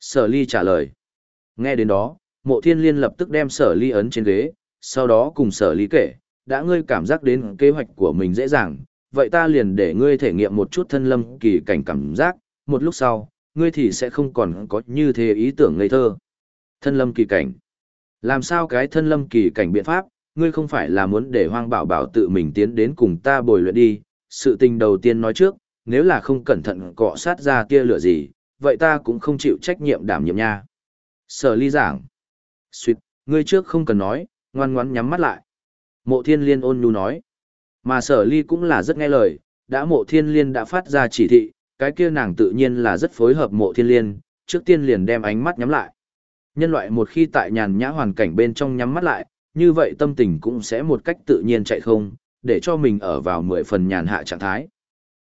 Sở ly trả lời. Nghe đến đó, mộ thiên liên lập tức đem sở ly ấn trên ghế, sau đó cùng sở ly kể, đã ngươi cảm giác đến kế hoạch của mình dễ dàng, vậy ta liền để ngươi thể nghiệm một chút thân lâm kỳ cảnh cảm giác, một lúc sau, ngươi thì sẽ không còn có như thế ý tưởng ngây thơ. Thân lâm kỳ cảnh. Làm sao cái thân lâm kỳ cảnh biện pháp, ngươi không phải là muốn để hoang bảo bảo tự mình tiến đến cùng ta bồi luyện đi, sự tình đầu tiên nói trước, nếu là không cẩn thận cọ sát ra tia lửa gì, vậy ta cũng không chịu trách nhiệm đảm nhiệm nha. Sở ly giảng. Xuyệt, ngươi trước không cần nói, ngoan ngoãn nhắm mắt lại. Mộ thiên liên ôn nhu nói. Mà sở ly cũng là rất nghe lời, đã mộ thiên liên đã phát ra chỉ thị, cái kia nàng tự nhiên là rất phối hợp mộ thiên liên, trước tiên liền đem ánh mắt nhắm lại. Nhân loại một khi tại nhàn nhã hoàn cảnh bên trong nhắm mắt lại, như vậy tâm tình cũng sẽ một cách tự nhiên chạy không, để cho mình ở vào mười phần nhàn hạ trạng thái.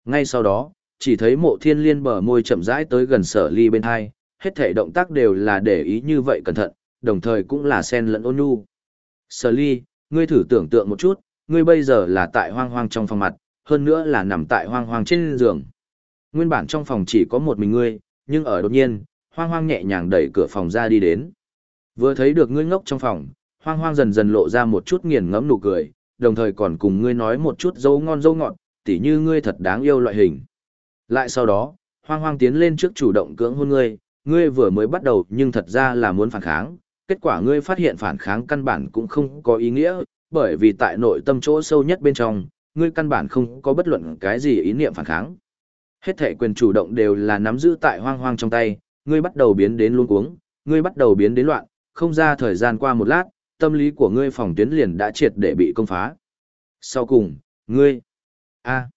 Ngay sau đó, chỉ thấy mộ thiên liên bờ môi chậm rãi tới gần sở ly bên hai, hết thể động tác đều là để ý như vậy cẩn thận, đồng thời cũng là sen lẫn ôn nhu. Sở ly, ngươi thử tưởng tượng một chút, ngươi bây giờ là tại hoang hoang trong phòng mặt, hơn nữa là nằm tại hoang hoang trên giường. Nguyên bản trong phòng chỉ có một mình ngươi, nhưng ở đột nhiên, hoang hoang nhẹ nhàng đẩy cửa phòng ra đi đến. Vừa thấy được ngươi ngốc trong phòng, hoang hoang dần dần lộ ra một chút nghiền ngẫm nụ cười, đồng thời còn cùng ngươi nói một chút dấu ngon dấu ngọt, tỉ như ngươi thật đáng yêu loại hình. Lại sau đó, hoang hoang tiến lên trước chủ động cưỡng hôn ngươi, ngươi vừa mới bắt đầu nhưng thật ra là muốn phản kháng, kết quả ngươi phát hiện phản kháng căn bản cũng không có ý nghĩa, bởi vì tại nội tâm chỗ sâu nhất bên trong, ngươi căn bản không có bất luận cái gì ý niệm phản kháng. Hết thể quyền chủ động đều là nắm giữ tại hoang hoang trong tay, ngươi bắt đầu biến đến luống cuống, ngươi bắt đầu biến đến loạn, không ra thời gian qua một lát, tâm lý của ngươi phòng tuyến liền đã triệt để bị công phá. Sau cùng, ngươi, a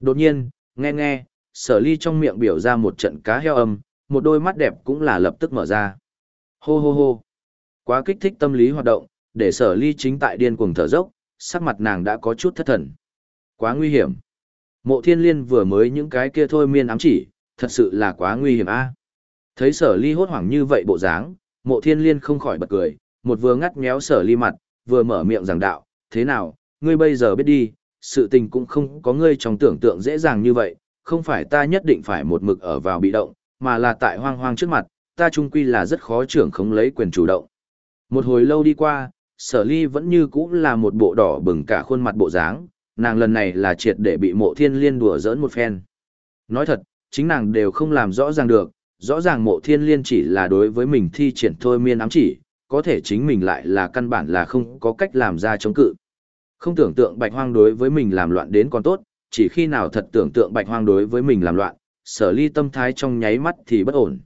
đột nhiên, nghe nghe, sở ly trong miệng biểu ra một trận cá heo âm, một đôi mắt đẹp cũng là lập tức mở ra. Hô hô hô, quá kích thích tâm lý hoạt động, để sở ly chính tại điên cuồng thở dốc, sắc mặt nàng đã có chút thất thần. Quá nguy hiểm. Mộ thiên liên vừa mới những cái kia thôi miên ám chỉ, thật sự là quá nguy hiểm a. Thấy sở ly hốt hoảng như vậy bộ dáng, mộ thiên liên không khỏi bật cười, một vừa ngắt méo sở ly mặt, vừa mở miệng giảng đạo, thế nào, ngươi bây giờ biết đi, sự tình cũng không có ngươi trong tưởng tượng dễ dàng như vậy, không phải ta nhất định phải một mực ở vào bị động, mà là tại hoang hoang trước mặt, ta trung quy là rất khó trưởng không lấy quyền chủ động. Một hồi lâu đi qua, sở ly vẫn như cũ là một bộ đỏ bừng cả khuôn mặt bộ dáng, nàng lần này là triệt để bị mộ thiên liên đùa giỡn một phen. Nói thật, chính nàng đều không làm rõ ràng được, rõ ràng mộ thiên liên chỉ là đối với mình thi triển thôi miên ám chỉ, có thể chính mình lại là căn bản là không có cách làm ra chống cự. Không tưởng tượng bạch hoang đối với mình làm loạn đến còn tốt, chỉ khi nào thật tưởng tượng bạch hoang đối với mình làm loạn, sở ly tâm thái trong nháy mắt thì bất ổn.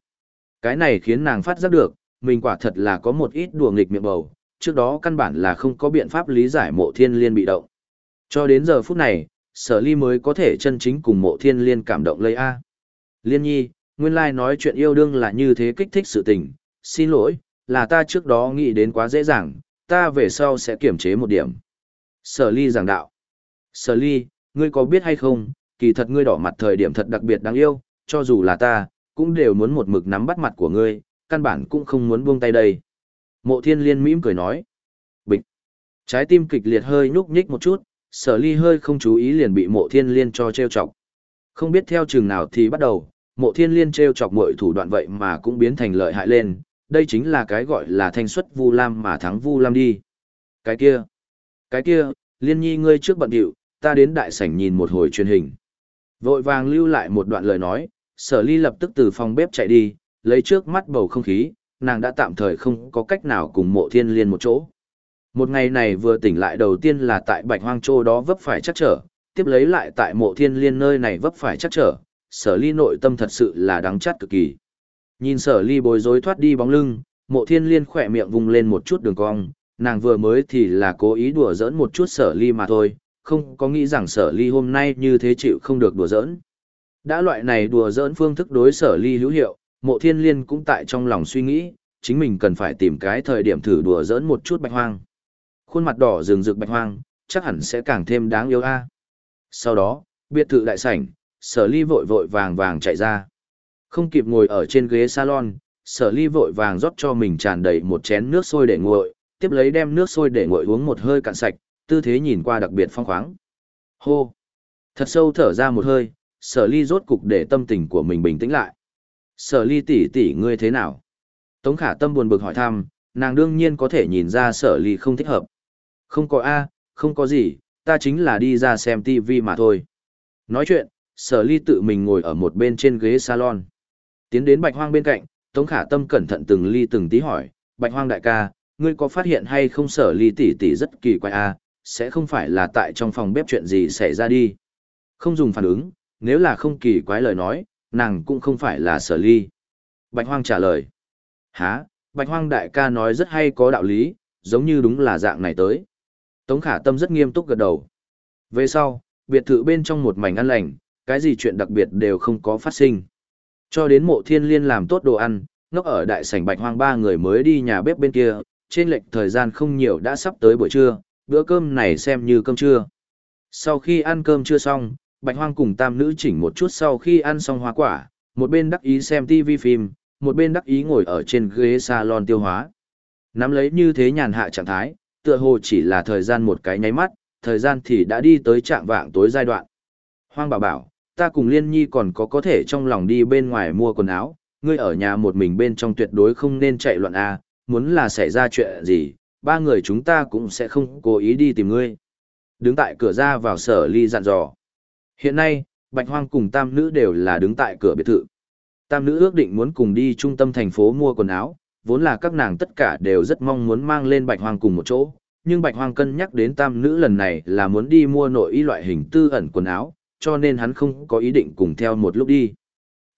Cái này khiến nàng phát giác được, mình quả thật là có một ít đùa nghịch miệng bầu, trước đó căn bản là không có biện pháp lý giải mộ thiên liên bị động. Cho đến giờ phút này, sở ly mới có thể chân chính cùng mộ thiên liên cảm động lấy A. Liên nhi, nguyên lai nói chuyện yêu đương là như thế kích thích sự tình, xin lỗi, là ta trước đó nghĩ đến quá dễ dàng, ta về sau sẽ kiểm chế một điểm. Sở ly giảng đạo. Sở ly, ngươi có biết hay không, kỳ thật ngươi đỏ mặt thời điểm thật đặc biệt đáng yêu, cho dù là ta, cũng đều muốn một mực nắm bắt mặt của ngươi, căn bản cũng không muốn buông tay đây. Mộ thiên liên mỉm cười nói. Bịch. Trái tim kịch liệt hơi nhúc nhích một chút, sở ly hơi không chú ý liền bị mộ thiên liên cho treo chọc. Không biết theo trường nào thì bắt đầu, mộ thiên liên treo chọc mọi thủ đoạn vậy mà cũng biến thành lợi hại lên, đây chính là cái gọi là thanh xuất vu lam mà thắng vu lam đi. Cái kia, cái kia, liên nhi ngươi trước bận điệu, ta đến đại sảnh nhìn một hồi truyền hình. Vội vàng lưu lại một đoạn lời nói, sở ly lập tức từ phòng bếp chạy đi, lấy trước mắt bầu không khí, nàng đã tạm thời không có cách nào cùng mộ thiên liên một chỗ. Một ngày này vừa tỉnh lại đầu tiên là tại bạch hoang châu đó vấp phải chắc trở, tiếp lấy lại tại mộ thiên liên nơi này vấp phải chắc trở, sở ly nội tâm thật sự là đáng chát cực kỳ. Nhìn sở ly bối rối thoát đi bóng lưng, mộ thiên liên khỏe miệng vùng lên một chút đường cong, nàng vừa mới thì là cố ý đùa giỡn một chút sở ly mà thôi, không có nghĩ rằng sở ly hôm nay như thế chịu không được đùa giỡn. Đã loại này đùa giỡn phương thức đối sở ly hữu hiệu, mộ thiên liên cũng tại trong lòng suy nghĩ, chính mình cần phải tìm cái thời điểm thử đùa giỡn một chút bạch hoang. Khuôn mặt đỏ rừng rực bạch hoang, chắc hẳn sẽ càng thêm đáng yêu a. Sau đó, biệt thự đại sảnh, sở ly vội vội vàng vàng chạy ra. Không kịp ngồi ở trên ghế salon, sở ly vội vàng rót cho mình tràn đầy một chén nước sôi để nguội, tiếp lấy đem nước sôi để nguội uống một hơi cạn sạch, tư thế nhìn qua đặc biệt phong khoáng. Hô! Thật sâu thở ra một hơi, sở ly rốt cục để tâm tình của mình bình tĩnh lại. Sở ly tỷ tỷ ngươi thế nào? Tống khả tâm buồn bực hỏi thăm, nàng đương nhiên có thể nhìn ra sở ly không thích hợp. Không có A, không có gì, ta chính là đi ra xem TV mà thôi. Nói chuyện, sở ly tự mình ngồi ở một bên trên ghế salon. Tiến đến bạch hoang bên cạnh, Tống khả tâm cẩn thận từng ly từng tí hỏi, bạch hoang đại ca, ngươi có phát hiện hay không sở ly tỷ tỷ rất kỳ quái a sẽ không phải là tại trong phòng bếp chuyện gì xảy ra đi. Không dùng phản ứng, nếu là không kỳ quái lời nói, nàng cũng không phải là sở ly. Bạch hoang trả lời. Hả, bạch hoang đại ca nói rất hay có đạo lý, giống như đúng là dạng này tới. Tống khả tâm rất nghiêm túc gật đầu. Về sau, biệt thự bên trong một mảnh ăn lành, cái gì chuyện đặc biệt đều không có phát sinh. Cho đến mộ thiên liên làm tốt đồ ăn, ngốc ở đại sảnh bạch hoang ba người mới đi nhà bếp bên kia, trên lệch thời gian không nhiều đã sắp tới buổi trưa, bữa cơm này xem như cơm trưa. Sau khi ăn cơm trưa xong, bạch hoang cùng tam nữ chỉnh một chút sau khi ăn xong hoa quả, một bên đắc ý xem TV phim, một bên đắc ý ngồi ở trên ghế salon tiêu hóa. Nắm lấy như thế nhàn hạ trạng thái, tựa hồ chỉ là thời gian một cái nháy mắt, thời gian thì đã đi tới trạng vạng tối giai đoạn. Hoang bảo bảo, ta cùng Liên Nhi còn có có thể trong lòng đi bên ngoài mua quần áo, ngươi ở nhà một mình bên trong tuyệt đối không nên chạy loạn A, muốn là xảy ra chuyện gì, ba người chúng ta cũng sẽ không cố ý đi tìm ngươi. Đứng tại cửa ra vào sở ly dặn dò. Hiện nay, Bạch Hoang cùng tam nữ đều là đứng tại cửa biệt thự. Tam nữ ước định muốn cùng đi trung tâm thành phố mua quần áo, vốn là các nàng tất cả đều rất mong muốn mang lên Bạch Hoang cùng một chỗ, nhưng Bạch Hoang cân nhắc đến tam nữ lần này là muốn đi mua nội y loại hình tư ẩn quần áo, cho nên hắn không có ý định cùng theo một lúc đi.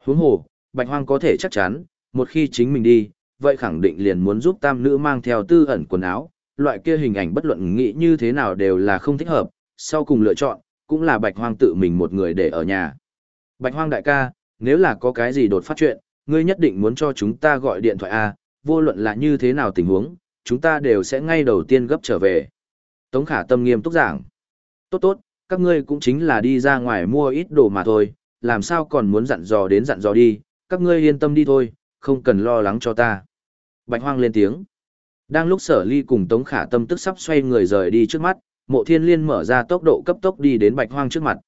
Huống hồ, Bạch Hoang có thể chắc chắn, một khi chính mình đi, vậy khẳng định liền muốn giúp tam nữ mang theo tư ẩn quần áo, loại kia hình ảnh bất luận nghĩ như thế nào đều là không thích hợp, sau cùng lựa chọn, cũng là Bạch Hoang tự mình một người để ở nhà. Bạch Hoang đại ca, nếu là có cái gì đột phát chuyện, ngươi nhất định muốn cho chúng ta gọi điện thoại A, vô luận là như thế nào tình huống, chúng ta đều sẽ ngay đầu tiên gấp trở về. Tống khả tâm nghiêm túc giảng. Tốt tốt, các ngươi cũng chính là đi ra ngoài mua ít đồ mà thôi, làm sao còn muốn dặn dò đến dặn dò đi, các ngươi yên tâm đi thôi, không cần lo lắng cho ta. Bạch hoang lên tiếng. Đang lúc sở ly cùng Tống khả tâm tức sắp xoay người rời đi trước mắt, mộ thiên liên mở ra tốc độ cấp tốc đi đến bạch hoang trước mặt.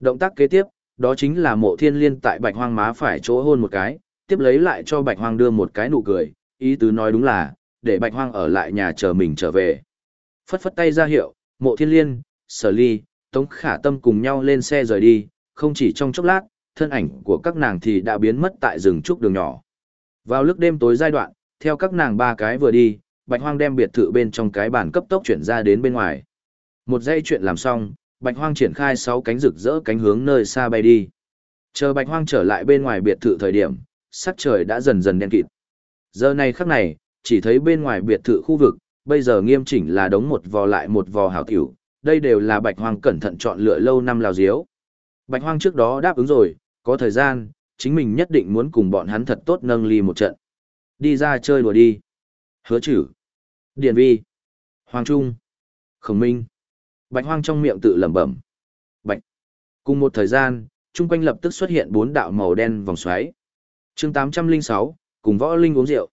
Động tác kế tiếp, đó chính là mộ thiên liên tại bạch hoang má phải chỗ hôn một cái, tiếp lấy lại cho bạch hoang đưa một cái nụ cười, ý tứ nói đúng là, để bạch hoang ở lại nhà chờ mình trở về. Phất phất tay ra hiệu, mộ thiên liên, sở ly, tống khả tâm cùng nhau lên xe rời đi, không chỉ trong chốc lát, thân ảnh của các nàng thì đã biến mất tại rừng trúc đường nhỏ. Vào lúc đêm tối giai đoạn, theo các nàng ba cái vừa đi, bạch hoang đem biệt thự bên trong cái bàn cấp tốc chuyển ra đến bên ngoài. Một dây chuyện làm xong, bạch hoang triển khai sáu cánh rực rỡ cánh hướng nơi xa bay đi. Chờ bạch hoang trở lại bên ngoài biệt thự thời điểm, sắc trời đã dần dần đen kịt. Giờ này khắc này, chỉ thấy bên ngoài biệt thự khu vực, bây giờ nghiêm chỉnh là đống một vò lại một vò hảo tiểu, đây đều là bạch hoang cẩn thận chọn lựa lâu năm lào diếu. Bạch hoang trước đó đáp ứng rồi, có thời gian, chính mình nhất định muốn cùng bọn hắn thật tốt nâng ly một trận. Đi ra chơi đùa đi. Hứa chử. Điền vi. Hoàng Trung. Khổng Minh. Bạch hoang trong miệng tự lẩm bẩm. Bạch. Cùng một thời gian, chung quanh lập tức xuất hiện bốn đạo màu đen vòng xoáy. Chương 806, cùng võ linh uống rượu.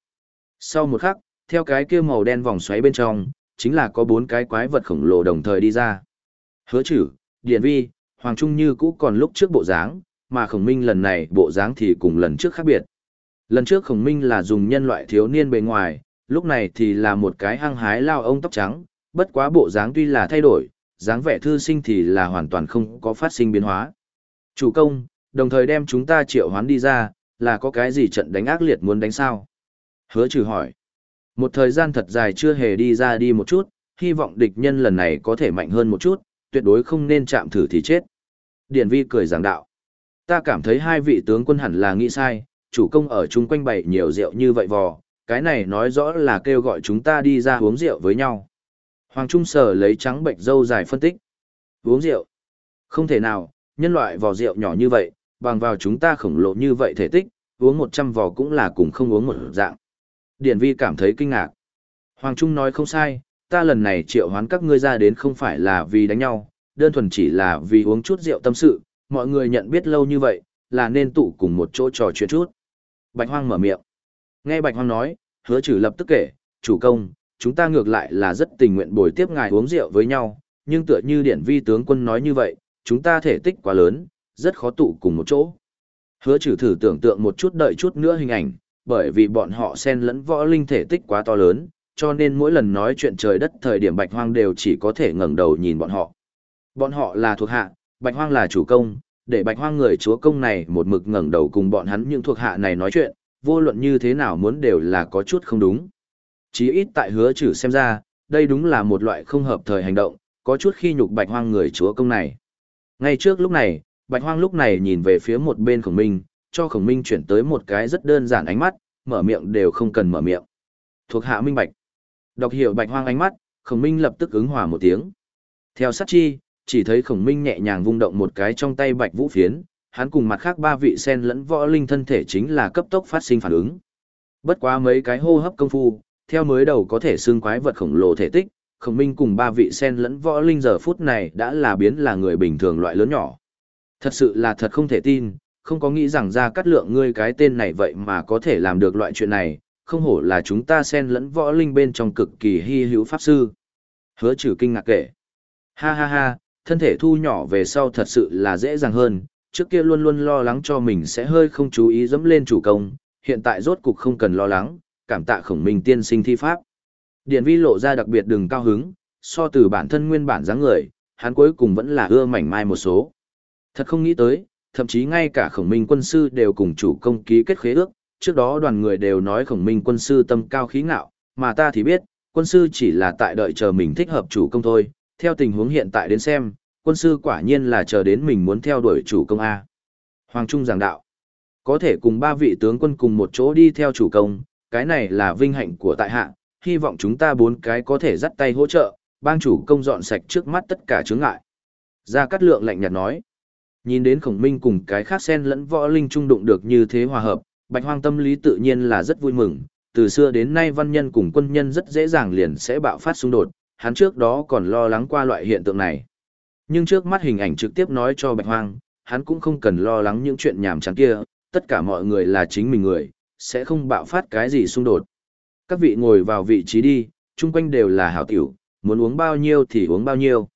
Sau một khắc, theo cái kia màu đen vòng xoáy bên trong, chính là có bốn cái quái vật khổng lồ đồng thời đi ra. Hứa chử, Điền Vi, Hoàng Trung như cũ còn lúc trước bộ dáng, mà Khổng Minh lần này bộ dáng thì cùng lần trước khác biệt. Lần trước Khổng Minh là dùng nhân loại thiếu niên bề ngoài, lúc này thì là một cái hăng hái lao ông tóc trắng, bất quá bộ dáng tuy là thay đổi, dáng vẻ thư sinh thì là hoàn toàn không có phát sinh biến hóa. Chủ công, đồng thời đem chúng ta triệu hoán đi ra, là có cái gì trận đánh ác liệt muốn đánh sao? Hứa trừ hỏi. Một thời gian thật dài chưa hề đi ra đi một chút, hy vọng địch nhân lần này có thể mạnh hơn một chút, tuyệt đối không nên chạm thử thì chết. Điển vi cười giảng đạo. Ta cảm thấy hai vị tướng quân hẳn là nghĩ sai, chủ công ở chung quanh bày nhiều rượu như vậy vò, cái này nói rõ là kêu gọi chúng ta đi ra uống rượu với nhau. Hoàng Trung Sở lấy trắng bệnh dâu dài phân tích. Uống rượu? Không thể nào, nhân loại vò rượu nhỏ như vậy, bằng vào chúng ta khổng lồ như vậy thể tích, uống 100 vò cũng là cùng không uống một dạng. Điển vi cảm thấy kinh ngạc. Hoàng Trung nói không sai, ta lần này triệu hoán các ngươi ra đến không phải là vì đánh nhau, đơn thuần chỉ là vì uống chút rượu tâm sự, mọi người nhận biết lâu như vậy, là nên tụ cùng một chỗ trò chuyện chút. Bạch Hoang mở miệng. Nghe Bạch Hoang nói, hứa trừ lập tức kể, chủ công, chúng ta ngược lại là rất tình nguyện bồi tiếp ngài uống rượu với nhau, nhưng tựa như điển vi tướng quân nói như vậy, chúng ta thể tích quá lớn, rất khó tụ cùng một chỗ. Hứa trừ thử tưởng tượng một chút đợi chút nữa hình ảnh, bởi vì bọn họ xen lẫn võ linh thể tích quá to lớn, cho nên mỗi lần nói chuyện trời đất thời điểm bạch hoang đều chỉ có thể ngẩng đầu nhìn bọn họ. Bọn họ là thuộc hạ, bạch hoang là chủ công, để bạch hoang người chúa công này một mực ngẩng đầu cùng bọn hắn những thuộc hạ này nói chuyện, vô luận như thế nào muốn đều là có chút không đúng. Chí ít tại hứa trừ xem ra, đây đúng là một loại không hợp thời hành động, có chút khi nhục bạch hoang người chúa công này. Ngay trước lúc này, bạch hoang lúc này nhìn về phía một bên khổng minh, cho khổng minh chuyển tới một cái rất đơn giản ánh mắt, mở miệng đều không cần mở miệng. Thuộc hạ minh bạch. Đọc hiểu bạch hoang ánh mắt, khổng minh lập tức ứng hòa một tiếng. Theo sát chi, chỉ thấy khổng minh nhẹ nhàng vung động một cái trong tay bạch vũ phiến, hắn cùng mặt khác ba vị sen lẫn võ linh thân thể chính là cấp tốc phát sinh phản ứng. Bất quá mấy cái hô hấp công phu, theo mới đầu có thể xương quái vật khổng lồ thể tích, khổng minh cùng ba vị sen lẫn võ linh giờ phút này đã là biến là người bình thường loại lớn nhỏ. Thật sự là thật không thể tin, không có nghĩ rằng ra cắt lượng ngươi cái tên này vậy mà có thể làm được loại chuyện này, không hổ là chúng ta sen lẫn võ linh bên trong cực kỳ hy hữu pháp sư. Hứa trừ kinh ngạc kể. Ha ha ha, thân thể thu nhỏ về sau thật sự là dễ dàng hơn, trước kia luôn luôn lo lắng cho mình sẽ hơi không chú ý dẫm lên chủ công, hiện tại rốt cục không cần lo lắng, cảm tạ khổng minh tiên sinh thi pháp. Điện vi lộ ra đặc biệt đừng cao hứng, so từ bản thân nguyên bản dáng người, hắn cuối cùng vẫn là ưa mảnh mai một số. Thật không nghĩ tới, thậm chí ngay cả khổng minh quân sư đều cùng chủ công ký kết khế ước, trước đó đoàn người đều nói khổng minh quân sư tâm cao khí ngạo, mà ta thì biết, quân sư chỉ là tại đợi chờ mình thích hợp chủ công thôi, theo tình huống hiện tại đến xem, quân sư quả nhiên là chờ đến mình muốn theo đuổi chủ công A. Hoàng Trung giảng đạo, có thể cùng ba vị tướng quân cùng một chỗ đi theo chủ công, cái này là vinh hạnh của tại hạ, hy vọng chúng ta bốn cái có thể dắt tay hỗ trợ, bang chủ công dọn sạch trước mắt tất cả chướng ngại. Gia Cát Lượng lạnh nhạt nói, nhìn đến khổng minh cùng cái khác sen lẫn võ linh trung đụng được như thế hòa hợp, bạch hoang tâm lý tự nhiên là rất vui mừng, từ xưa đến nay văn nhân cùng quân nhân rất dễ dàng liền sẽ bạo phát xung đột, hắn trước đó còn lo lắng qua loại hiện tượng này. Nhưng trước mắt hình ảnh trực tiếp nói cho bạch hoang, hắn cũng không cần lo lắng những chuyện nhảm chán kia, tất cả mọi người là chính mình người, sẽ không bạo phát cái gì xung đột. Các vị ngồi vào vị trí đi, chung quanh đều là hảo tiểu, muốn uống bao nhiêu thì uống bao nhiêu.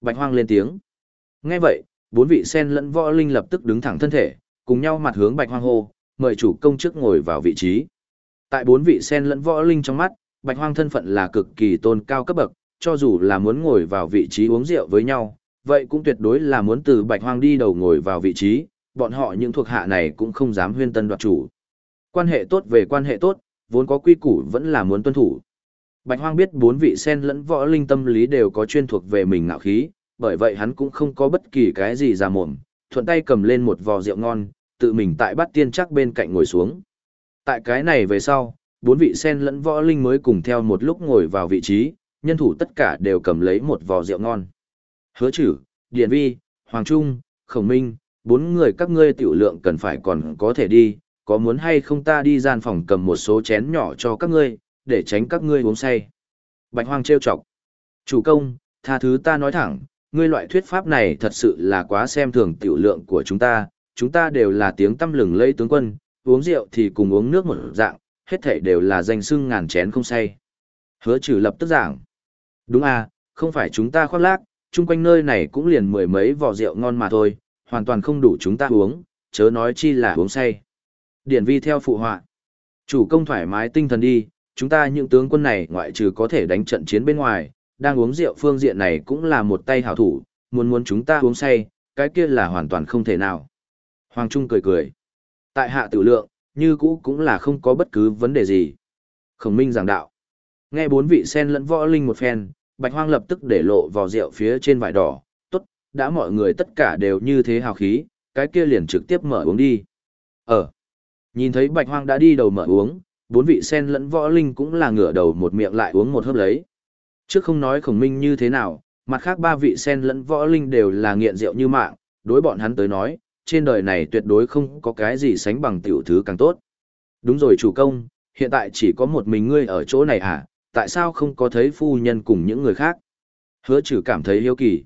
Bạch hoang lên tiếng. Nghe vậy, bốn vị sen lẫn võ linh lập tức đứng thẳng thân thể, cùng nhau mặt hướng bạch hoang hô, mời chủ công chức ngồi vào vị trí. Tại bốn vị sen lẫn võ linh trong mắt, bạch hoang thân phận là cực kỳ tôn cao cấp bậc, cho dù là muốn ngồi vào vị trí uống rượu với nhau, vậy cũng tuyệt đối là muốn từ bạch hoang đi đầu ngồi vào vị trí, bọn họ những thuộc hạ này cũng không dám huyên tân đoạt chủ. Quan hệ tốt về quan hệ tốt, vốn có quy củ vẫn là muốn tuân thủ. Bạch hoang biết bốn vị sen lẫn võ linh tâm lý đều có chuyên thuộc về mình ngạo khí, bởi vậy hắn cũng không có bất kỳ cái gì ra mồm, thuận tay cầm lên một vò rượu ngon, tự mình tại bát tiên chắc bên cạnh ngồi xuống. Tại cái này về sau, bốn vị sen lẫn võ linh mới cùng theo một lúc ngồi vào vị trí, nhân thủ tất cả đều cầm lấy một vò rượu ngon. Hứa chử, Điền Vi, Hoàng Trung, Khổng Minh, bốn người các ngươi tiểu lượng cần phải còn có thể đi, có muốn hay không ta đi gian phòng cầm một số chén nhỏ cho các ngươi, để tránh các ngươi uống say. Bạch Hoang trêu chọc. Chủ công, tha thứ ta nói thẳng, ngươi loại thuyết pháp này thật sự là quá xem thường tiểu lượng của chúng ta, chúng ta đều là tiếng tâm lừng lẫy tướng quân, uống rượu thì cùng uống nước một dạng, hết thảy đều là danh sưng ngàn chén không say. Hứa trừ lập tức giảng. Đúng à, không phải chúng ta khoác lác, chung quanh nơi này cũng liền mười mấy vò rượu ngon mà thôi, hoàn toàn không đủ chúng ta uống, chớ nói chi là uống say. Điển vi theo phụ họa. Chủ công thoải mái tinh thần đi, chúng ta những tướng quân này ngoại trừ có thể đánh trận chiến bên ngoài, đang uống rượu phương diện này cũng là một tay hảo thủ, muốn muốn chúng ta uống say, cái kia là hoàn toàn không thể nào. Hoàng Trung cười cười. Tại hạ tự lượng, như cũ cũng là không có bất cứ vấn đề gì. Khổng minh giảng đạo. Nghe bốn vị sen lẫn võ linh một phen, bạch hoang lập tức để lộ vào rượu phía trên vải đỏ. Tốt, đã mọi người tất cả đều như thế hào khí, cái kia liền trực tiếp mở uống đi. Ờ. Nhìn thấy bạch hoang đã đi đầu mở uống, bốn vị sen lẫn võ linh cũng là ngửa đầu một miệng lại uống một hớp lấy. Trước không nói khổng minh như thế nào, mặt khác ba vị sen lẫn võ linh đều là nghiện rượu như mạng, đối bọn hắn tới nói, trên đời này tuyệt đối không có cái gì sánh bằng tiểu thứ càng tốt. Đúng rồi chủ công, hiện tại chỉ có một mình ngươi ở chỗ này à, tại sao không có thấy phu nhân cùng những người khác? Hứa trừ cảm thấy hiếu kỳ.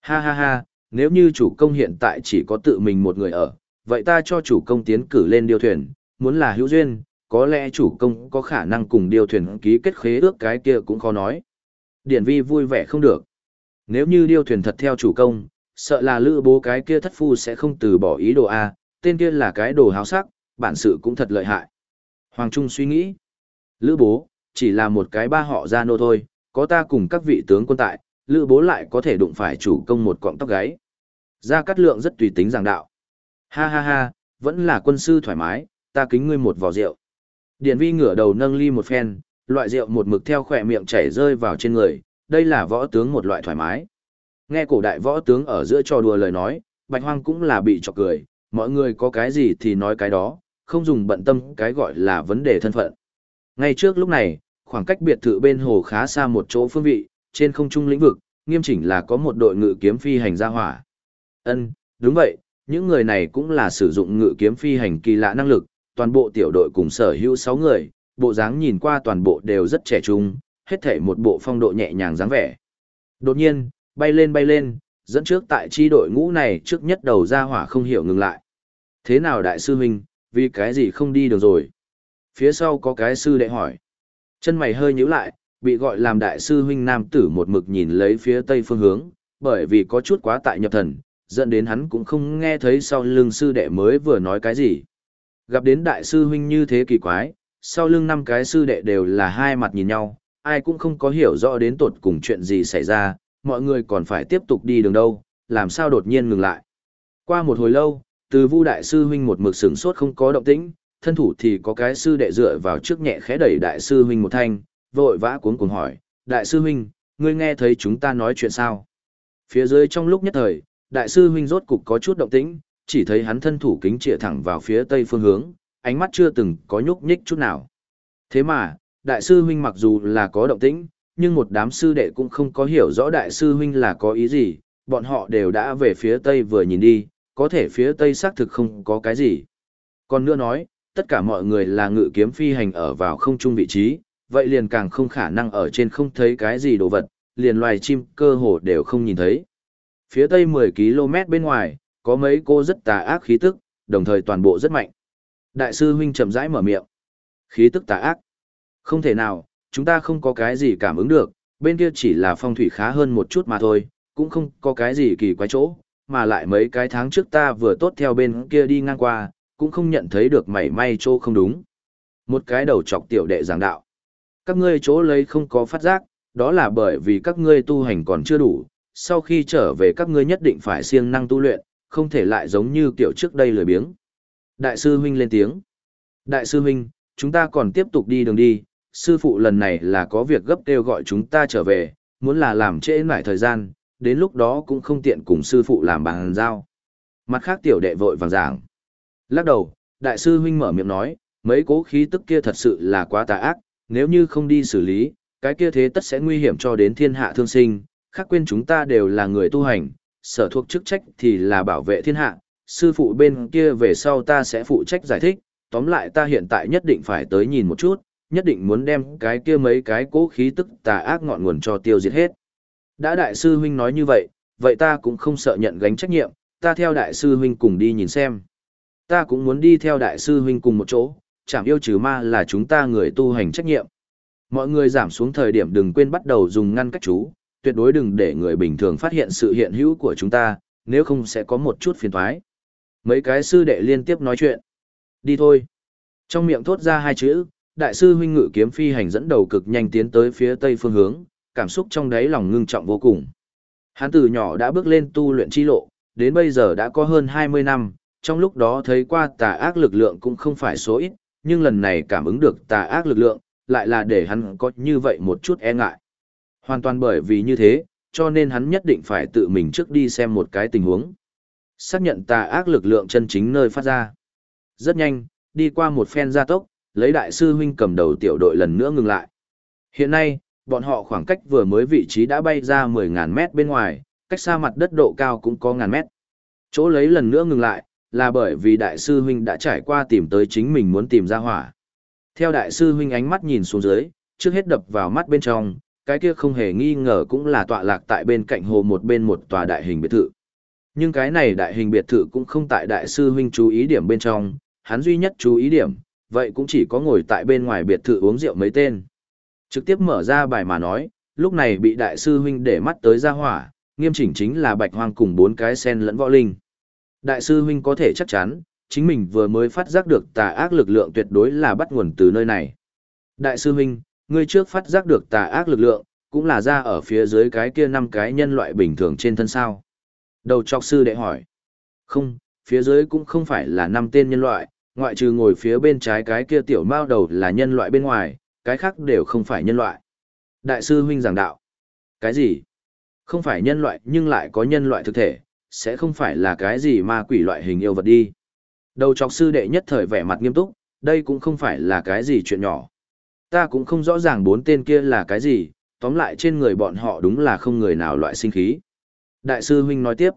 Ha ha ha, nếu như chủ công hiện tại chỉ có tự mình một người ở, vậy ta cho chủ công tiến cử lên điêu thuyền, muốn là hữu duyên, có lẽ chủ công có khả năng cùng điêu thuyền ký kết khế ước cái kia cũng khó nói. Điển vi vui vẻ không được. Nếu như điêu thuyền thật theo chủ công, sợ là lữ bố cái kia thất phu sẽ không từ bỏ ý đồ A, tên kia là cái đồ háo sắc, bản sự cũng thật lợi hại. Hoàng Trung suy nghĩ, lữ bố, chỉ là một cái ba họ ra nô thôi, có ta cùng các vị tướng quân tại, lữ bố lại có thể đụng phải chủ công một cọng tóc gáy. Gia Cát Lượng rất tùy tính giảng đạo. Ha ha ha, vẫn là quân sư thoải mái, ta kính ngươi một vò rượu. Điển vi ngửa đầu nâng ly một phen, loại rượu một mực theo khỏe miệng chảy rơi vào trên người, đây là võ tướng một loại thoải mái. Nghe cổ đại võ tướng ở giữa trò đùa lời nói, bạch hoang cũng là bị chọc cười, mọi người có cái gì thì nói cái đó, không dùng bận tâm cái gọi là vấn đề thân phận. Ngay trước lúc này, khoảng cách biệt thự bên hồ khá xa một chỗ phương vị, trên không trung lĩnh vực, nghiêm chỉnh là có một đội ngự kiếm phi hành ra hỏa. Ân, đúng vậy, những người này cũng là sử dụng ngự kiếm phi hành kỳ lạ năng lực, toàn bộ tiểu đội cùng sở hữu 6 người, bộ dáng nhìn qua toàn bộ đều rất trẻ trung, hết thể một bộ phong độ nhẹ nhàng dáng vẻ. Đột nhiên, bay lên bay lên, dẫn trước tại chi đội ngũ này trước nhất đầu ra hỏa không hiểu ngừng lại. Thế nào đại sư huynh, vì cái gì không đi được rồi? Phía sau có cái sư đệ hỏi. Chân mày hơi nhíu lại, bị gọi làm đại sư huynh nam tử một mực nhìn lấy phía tây phương hướng, bởi vì có chút quá tại nhập thần, dẫn đến hắn cũng không nghe thấy sau lưng sư đệ mới vừa nói cái gì. Gặp đến đại sư huynh như thế kỳ quái, sau lưng năm cái sư đệ đều là hai mặt nhìn nhau, ai cũng không có hiểu rõ đến tột cùng chuyện gì xảy ra, mọi người còn phải tiếp tục đi đường đâu, làm sao đột nhiên ngừng lại. Qua một hồi lâu, từ vu đại sư huynh một mực sửng sốt không có động tĩnh, thân thủ thì có cái sư đệ dựa vào trước nhẹ khẽ đẩy đại sư huynh một thanh, vội vã cuống cuồng hỏi, đại sư huynh, ngươi nghe thấy chúng ta nói chuyện sao? Phía dưới trong lúc nhất thời, đại sư huynh rốt cục có chút động tĩnh, chỉ thấy hắn thân thủ kính trịa thẳng vào phía tây phương hướng, ánh mắt chưa từng có nhúc nhích chút nào. Thế mà, đại sư huynh mặc dù là có động tĩnh, nhưng một đám sư đệ cũng không có hiểu rõ đại sư huynh là có ý gì, bọn họ đều đã về phía tây vừa nhìn đi, có thể phía tây xác thực không có cái gì. Còn nữa nói, tất cả mọi người là ngự kiếm phi hành ở vào không trung vị trí, vậy liền càng không khả năng ở trên không thấy cái gì đồ vật, liền loài chim cơ hồ đều không nhìn thấy. Phía tây 10 km bên ngoài, có mấy cô rất tà ác khí tức, đồng thời toàn bộ rất mạnh. Đại sư huynh chậm rãi mở miệng. Khí tức tà ác. Không thể nào, chúng ta không có cái gì cảm ứng được, bên kia chỉ là phong thủy khá hơn một chút mà thôi, cũng không có cái gì kỳ quái chỗ, mà lại mấy cái tháng trước ta vừa tốt theo bên kia đi ngang qua, cũng không nhận thấy được mảy may chỗ không đúng. Một cái đầu chọc tiểu đệ giảng đạo. Các ngươi chỗ lấy không có phát giác, đó là bởi vì các ngươi tu hành còn chưa đủ, sau khi trở về các ngươi nhất định phải siêng năng tu luyện, không thể lại giống như kiểu trước đây lười biếng. Đại sư huynh lên tiếng. Đại sư huynh, chúng ta còn tiếp tục đi đường đi, sư phụ lần này là có việc gấp kêu gọi chúng ta trở về, muốn là làm trễ nải thời gian, đến lúc đó cũng không tiện cùng sư phụ làm bàn giao. Mặt khác tiểu đệ vội vàng giảng. Lắc đầu, đại sư huynh mở miệng nói, mấy cố khí tức kia thật sự là quá tà ác, nếu như không đi xử lý, cái kia thế tất sẽ nguy hiểm cho đến thiên hạ thương sinh, khác quên chúng ta đều là người tu hành, sở thuộc chức trách thì là bảo vệ thiên hạ, sư phụ bên kia về sau ta sẽ phụ trách giải thích, tóm lại ta hiện tại nhất định phải tới nhìn một chút, nhất định muốn đem cái kia mấy cái cố khí tức tà ác ngọn nguồn cho tiêu diệt hết. Đã đại sư huynh nói như vậy, vậy ta cũng không sợ nhận gánh trách nhiệm, ta theo đại sư huynh cùng đi nhìn xem. Ta cũng muốn đi theo đại sư huynh cùng một chỗ, chẳng yêu trừ ma là chúng ta người tu hành trách nhiệm. Mọi người giảm xuống thời điểm đừng quên bắt đầu dùng ngăn cách chú, tuyệt đối đừng để người bình thường phát hiện sự hiện hữu của chúng ta, nếu không sẽ có một chút phiền toái. Mấy cái sư đệ liên tiếp nói chuyện. Đi thôi. Trong miệng thốt ra hai chữ, đại sư huynh ngự kiếm phi hành dẫn đầu cực nhanh tiến tới phía tây phương hướng, cảm xúc trong đáy lòng ngưng trọng vô cùng. Hắn từ nhỏ đã bước lên tu luyện chi lộ, đến bây giờ đã có hơn 20 năm, trong lúc đó thấy qua tà ác lực lượng cũng không phải số ít, nhưng lần này cảm ứng được tà ác lực lượng, lại là để hắn có như vậy một chút e ngại. Hoàn toàn bởi vì như thế, cho nên hắn nhất định phải tự mình trước đi xem một cái tình huống. Xác nhận tà ác lực lượng chân chính nơi phát ra. Rất nhanh, đi qua một phen gia tốc, lấy đại sư huynh cầm đầu tiểu đội lần nữa ngừng lại. Hiện nay, bọn họ khoảng cách vừa mới vị trí đã bay ra 10.000 mét bên ngoài, cách xa mặt đất độ cao cũng có ngàn mét. Chỗ lấy lần nữa ngừng lại, là bởi vì đại sư huynh đã trải qua tìm tới chính mình muốn tìm ra hỏa. Theo đại sư huynh ánh mắt nhìn xuống dưới, trước hết đập vào mắt bên trong, cái kia không hề nghi ngờ cũng là tọa lạc tại bên cạnh hồ một bên một tòa đại hình biệt thự. Nhưng cái này đại hình biệt thự cũng không tại đại sư huynh chú ý điểm bên trong, hắn duy nhất chú ý điểm, vậy cũng chỉ có ngồi tại bên ngoài biệt thự uống rượu mấy tên. Trực tiếp mở ra bài mà nói, lúc này bị đại sư huynh để mắt tới ra hỏa, nghiêm chỉnh chính là bạch hoang cùng bốn cái sen lẫn võ linh. Đại sư huynh có thể chắc chắn, chính mình vừa mới phát giác được tà ác lực lượng tuyệt đối là bắt nguồn từ nơi này. Đại sư huynh, ngươi trước phát giác được tà ác lực lượng, cũng là ra ở phía dưới cái kia năm cái nhân loại bình thường trên thân sao. Đầu trọc sư đệ hỏi. Không, phía dưới cũng không phải là năm tên nhân loại, ngoại trừ ngồi phía bên trái cái kia tiểu mao đầu là nhân loại bên ngoài, cái khác đều không phải nhân loại. Đại sư huynh giảng đạo. Cái gì? Không phải nhân loại nhưng lại có nhân loại thực thể, sẽ không phải là cái gì ma quỷ loại hình yêu vật đi. Đầu trọc sư đệ nhất thời vẻ mặt nghiêm túc, đây cũng không phải là cái gì chuyện nhỏ. Ta cũng không rõ ràng bốn tên kia là cái gì, tóm lại trên người bọn họ đúng là không người nào loại sinh khí. Đại sư huynh nói tiếp,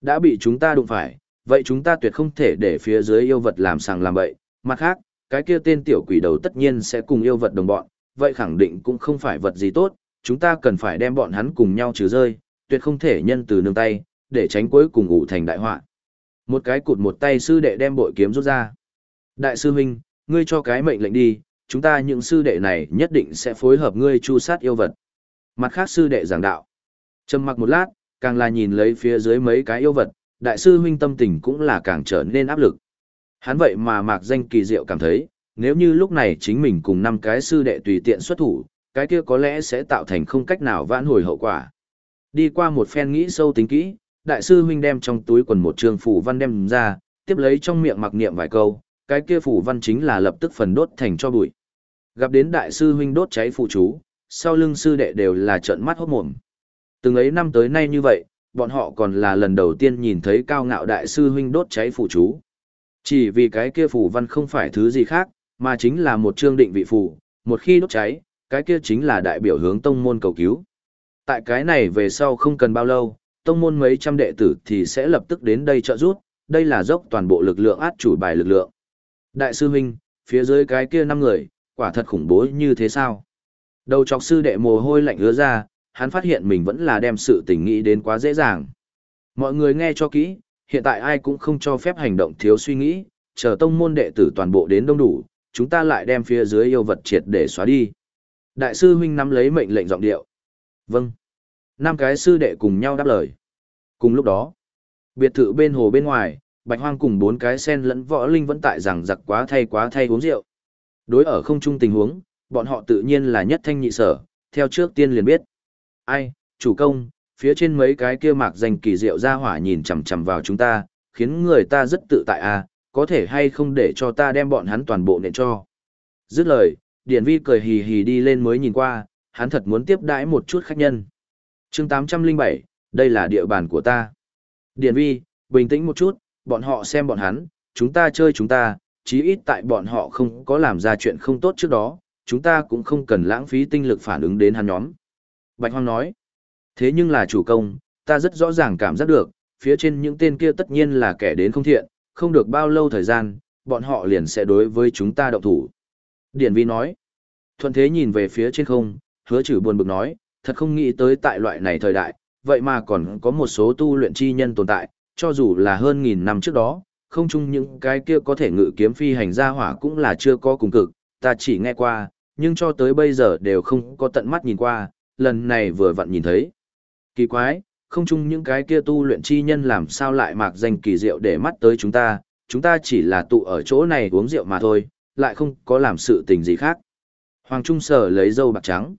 đã bị chúng ta đụng phải, vậy chúng ta tuyệt không thể để phía dưới yêu vật làm sàng làm bậy. Mặt khác, cái kia tên tiểu quỷ đầu tất nhiên sẽ cùng yêu vật đồng bọn, vậy khẳng định cũng không phải vật gì tốt, chúng ta cần phải đem bọn hắn cùng nhau trừ rơi, tuyệt không thể nhân từ nương tay, để tránh cuối cùng ủ thành đại họa. Một cái cụt một tay sư đệ đem bội kiếm rút ra. Đại sư huynh, ngươi cho cái mệnh lệnh đi, chúng ta những sư đệ này nhất định sẽ phối hợp ngươi chu sát yêu vật. Mặt khác sư đệ giảng đạo. Trầm mặc một lát, càng là nhìn lấy phía dưới mấy cái yêu vật, đại sư huynh tâm tình cũng là càng trở nên áp lực. Hắn vậy mà mạc danh kỳ diệu cảm thấy, nếu như lúc này chính mình cùng năm cái sư đệ tùy tiện xuất thủ, cái kia có lẽ sẽ tạo thành không cách nào vãn hồi hậu quả. Đi qua một phen nghĩ sâu tính kỹ, đại sư huynh đem trong túi quần một trường phủ văn đem ra, tiếp lấy trong miệng mặc niệm vài câu, cái kia phủ văn chính là lập tức phần đốt thành cho bụi. Gặp đến đại sư huynh đốt cháy phụ chú, sau lưng sư đệ đều là trợn mắt hốt mồm. Từng ấy năm tới nay như vậy, bọn họ còn là lần đầu tiên nhìn thấy cao ngạo đại sư huynh đốt cháy phụ chú. Chỉ vì cái kia phù văn không phải thứ gì khác, mà chính là một chương định vị phù, một khi đốt cháy, cái kia chính là đại biểu hướng tông môn cầu cứu. Tại cái này về sau không cần bao lâu, tông môn mấy trăm đệ tử thì sẽ lập tức đến đây trợ giúp, đây là dốc toàn bộ lực lượng át chủ bài lực lượng. Đại sư huynh, phía dưới cái kia năm người, quả thật khủng bố như thế sao? Đầu chọc sư đệ mồ hôi lạnh ứa ra, hắn phát hiện mình vẫn là đem sự tình nghĩ đến quá dễ dàng. Mọi người nghe cho kỹ, hiện tại ai cũng không cho phép hành động thiếu suy nghĩ, chờ tông môn đệ tử toàn bộ đến đông đủ, chúng ta lại đem phía dưới yêu vật triệt để xóa đi. Đại sư huynh nắm lấy mệnh lệnh giọng điệu. Vâng. Năm cái sư đệ cùng nhau đáp lời. Cùng lúc đó, biệt thự bên hồ bên ngoài, Bạch Hoang cùng bốn cái sen lẫn võ linh vẫn tại rằng giặc quá thay quá thay uống rượu. Đối ở không chung tình huống, bọn họ tự nhiên là nhất thanh nhị sở, theo trước tiên liền biết. Ai, chủ công, phía trên mấy cái kia mạc danh kỳ diệu ra hỏa nhìn chằm chằm vào chúng ta, khiến người ta rất tự tại à, có thể hay không để cho ta đem bọn hắn toàn bộ nện cho. Dứt lời, Điển Vi cười hì hì đi lên mới nhìn qua, hắn thật muốn tiếp đãi một chút khách nhân. chương 807, đây là địa bàn của ta. Điển Vi, bình tĩnh một chút, bọn họ xem bọn hắn, chúng ta chơi chúng ta, chí ít tại bọn họ không có làm ra chuyện không tốt trước đó, chúng ta cũng không cần lãng phí tinh lực phản ứng đến hắn nhóm. Bạch Hoang nói, thế nhưng là chủ công, ta rất rõ ràng cảm giác được, phía trên những tên kia tất nhiên là kẻ đến không thiện, không được bao lâu thời gian, bọn họ liền sẽ đối với chúng ta động thủ. Điển Vi nói, thuận thế nhìn về phía trên không, hứa chử buồn bực nói, thật không nghĩ tới tại loại này thời đại, vậy mà còn có một số tu luyện chi nhân tồn tại, cho dù là hơn nghìn năm trước đó, không chung những cái kia có thể ngự kiếm phi hành ra hỏa cũng là chưa có cùng cực, ta chỉ nghe qua, nhưng cho tới bây giờ đều không có tận mắt nhìn qua, lần này vừa vặn nhìn thấy. Kỳ quái, không chung những cái kia tu luyện chi nhân làm sao lại mạc danh kỳ diệu để mắt tới chúng ta, chúng ta chỉ là tụ ở chỗ này uống rượu mà thôi, lại không có làm sự tình gì khác. Hoàng Trung Sở lấy dâu bạc trắng.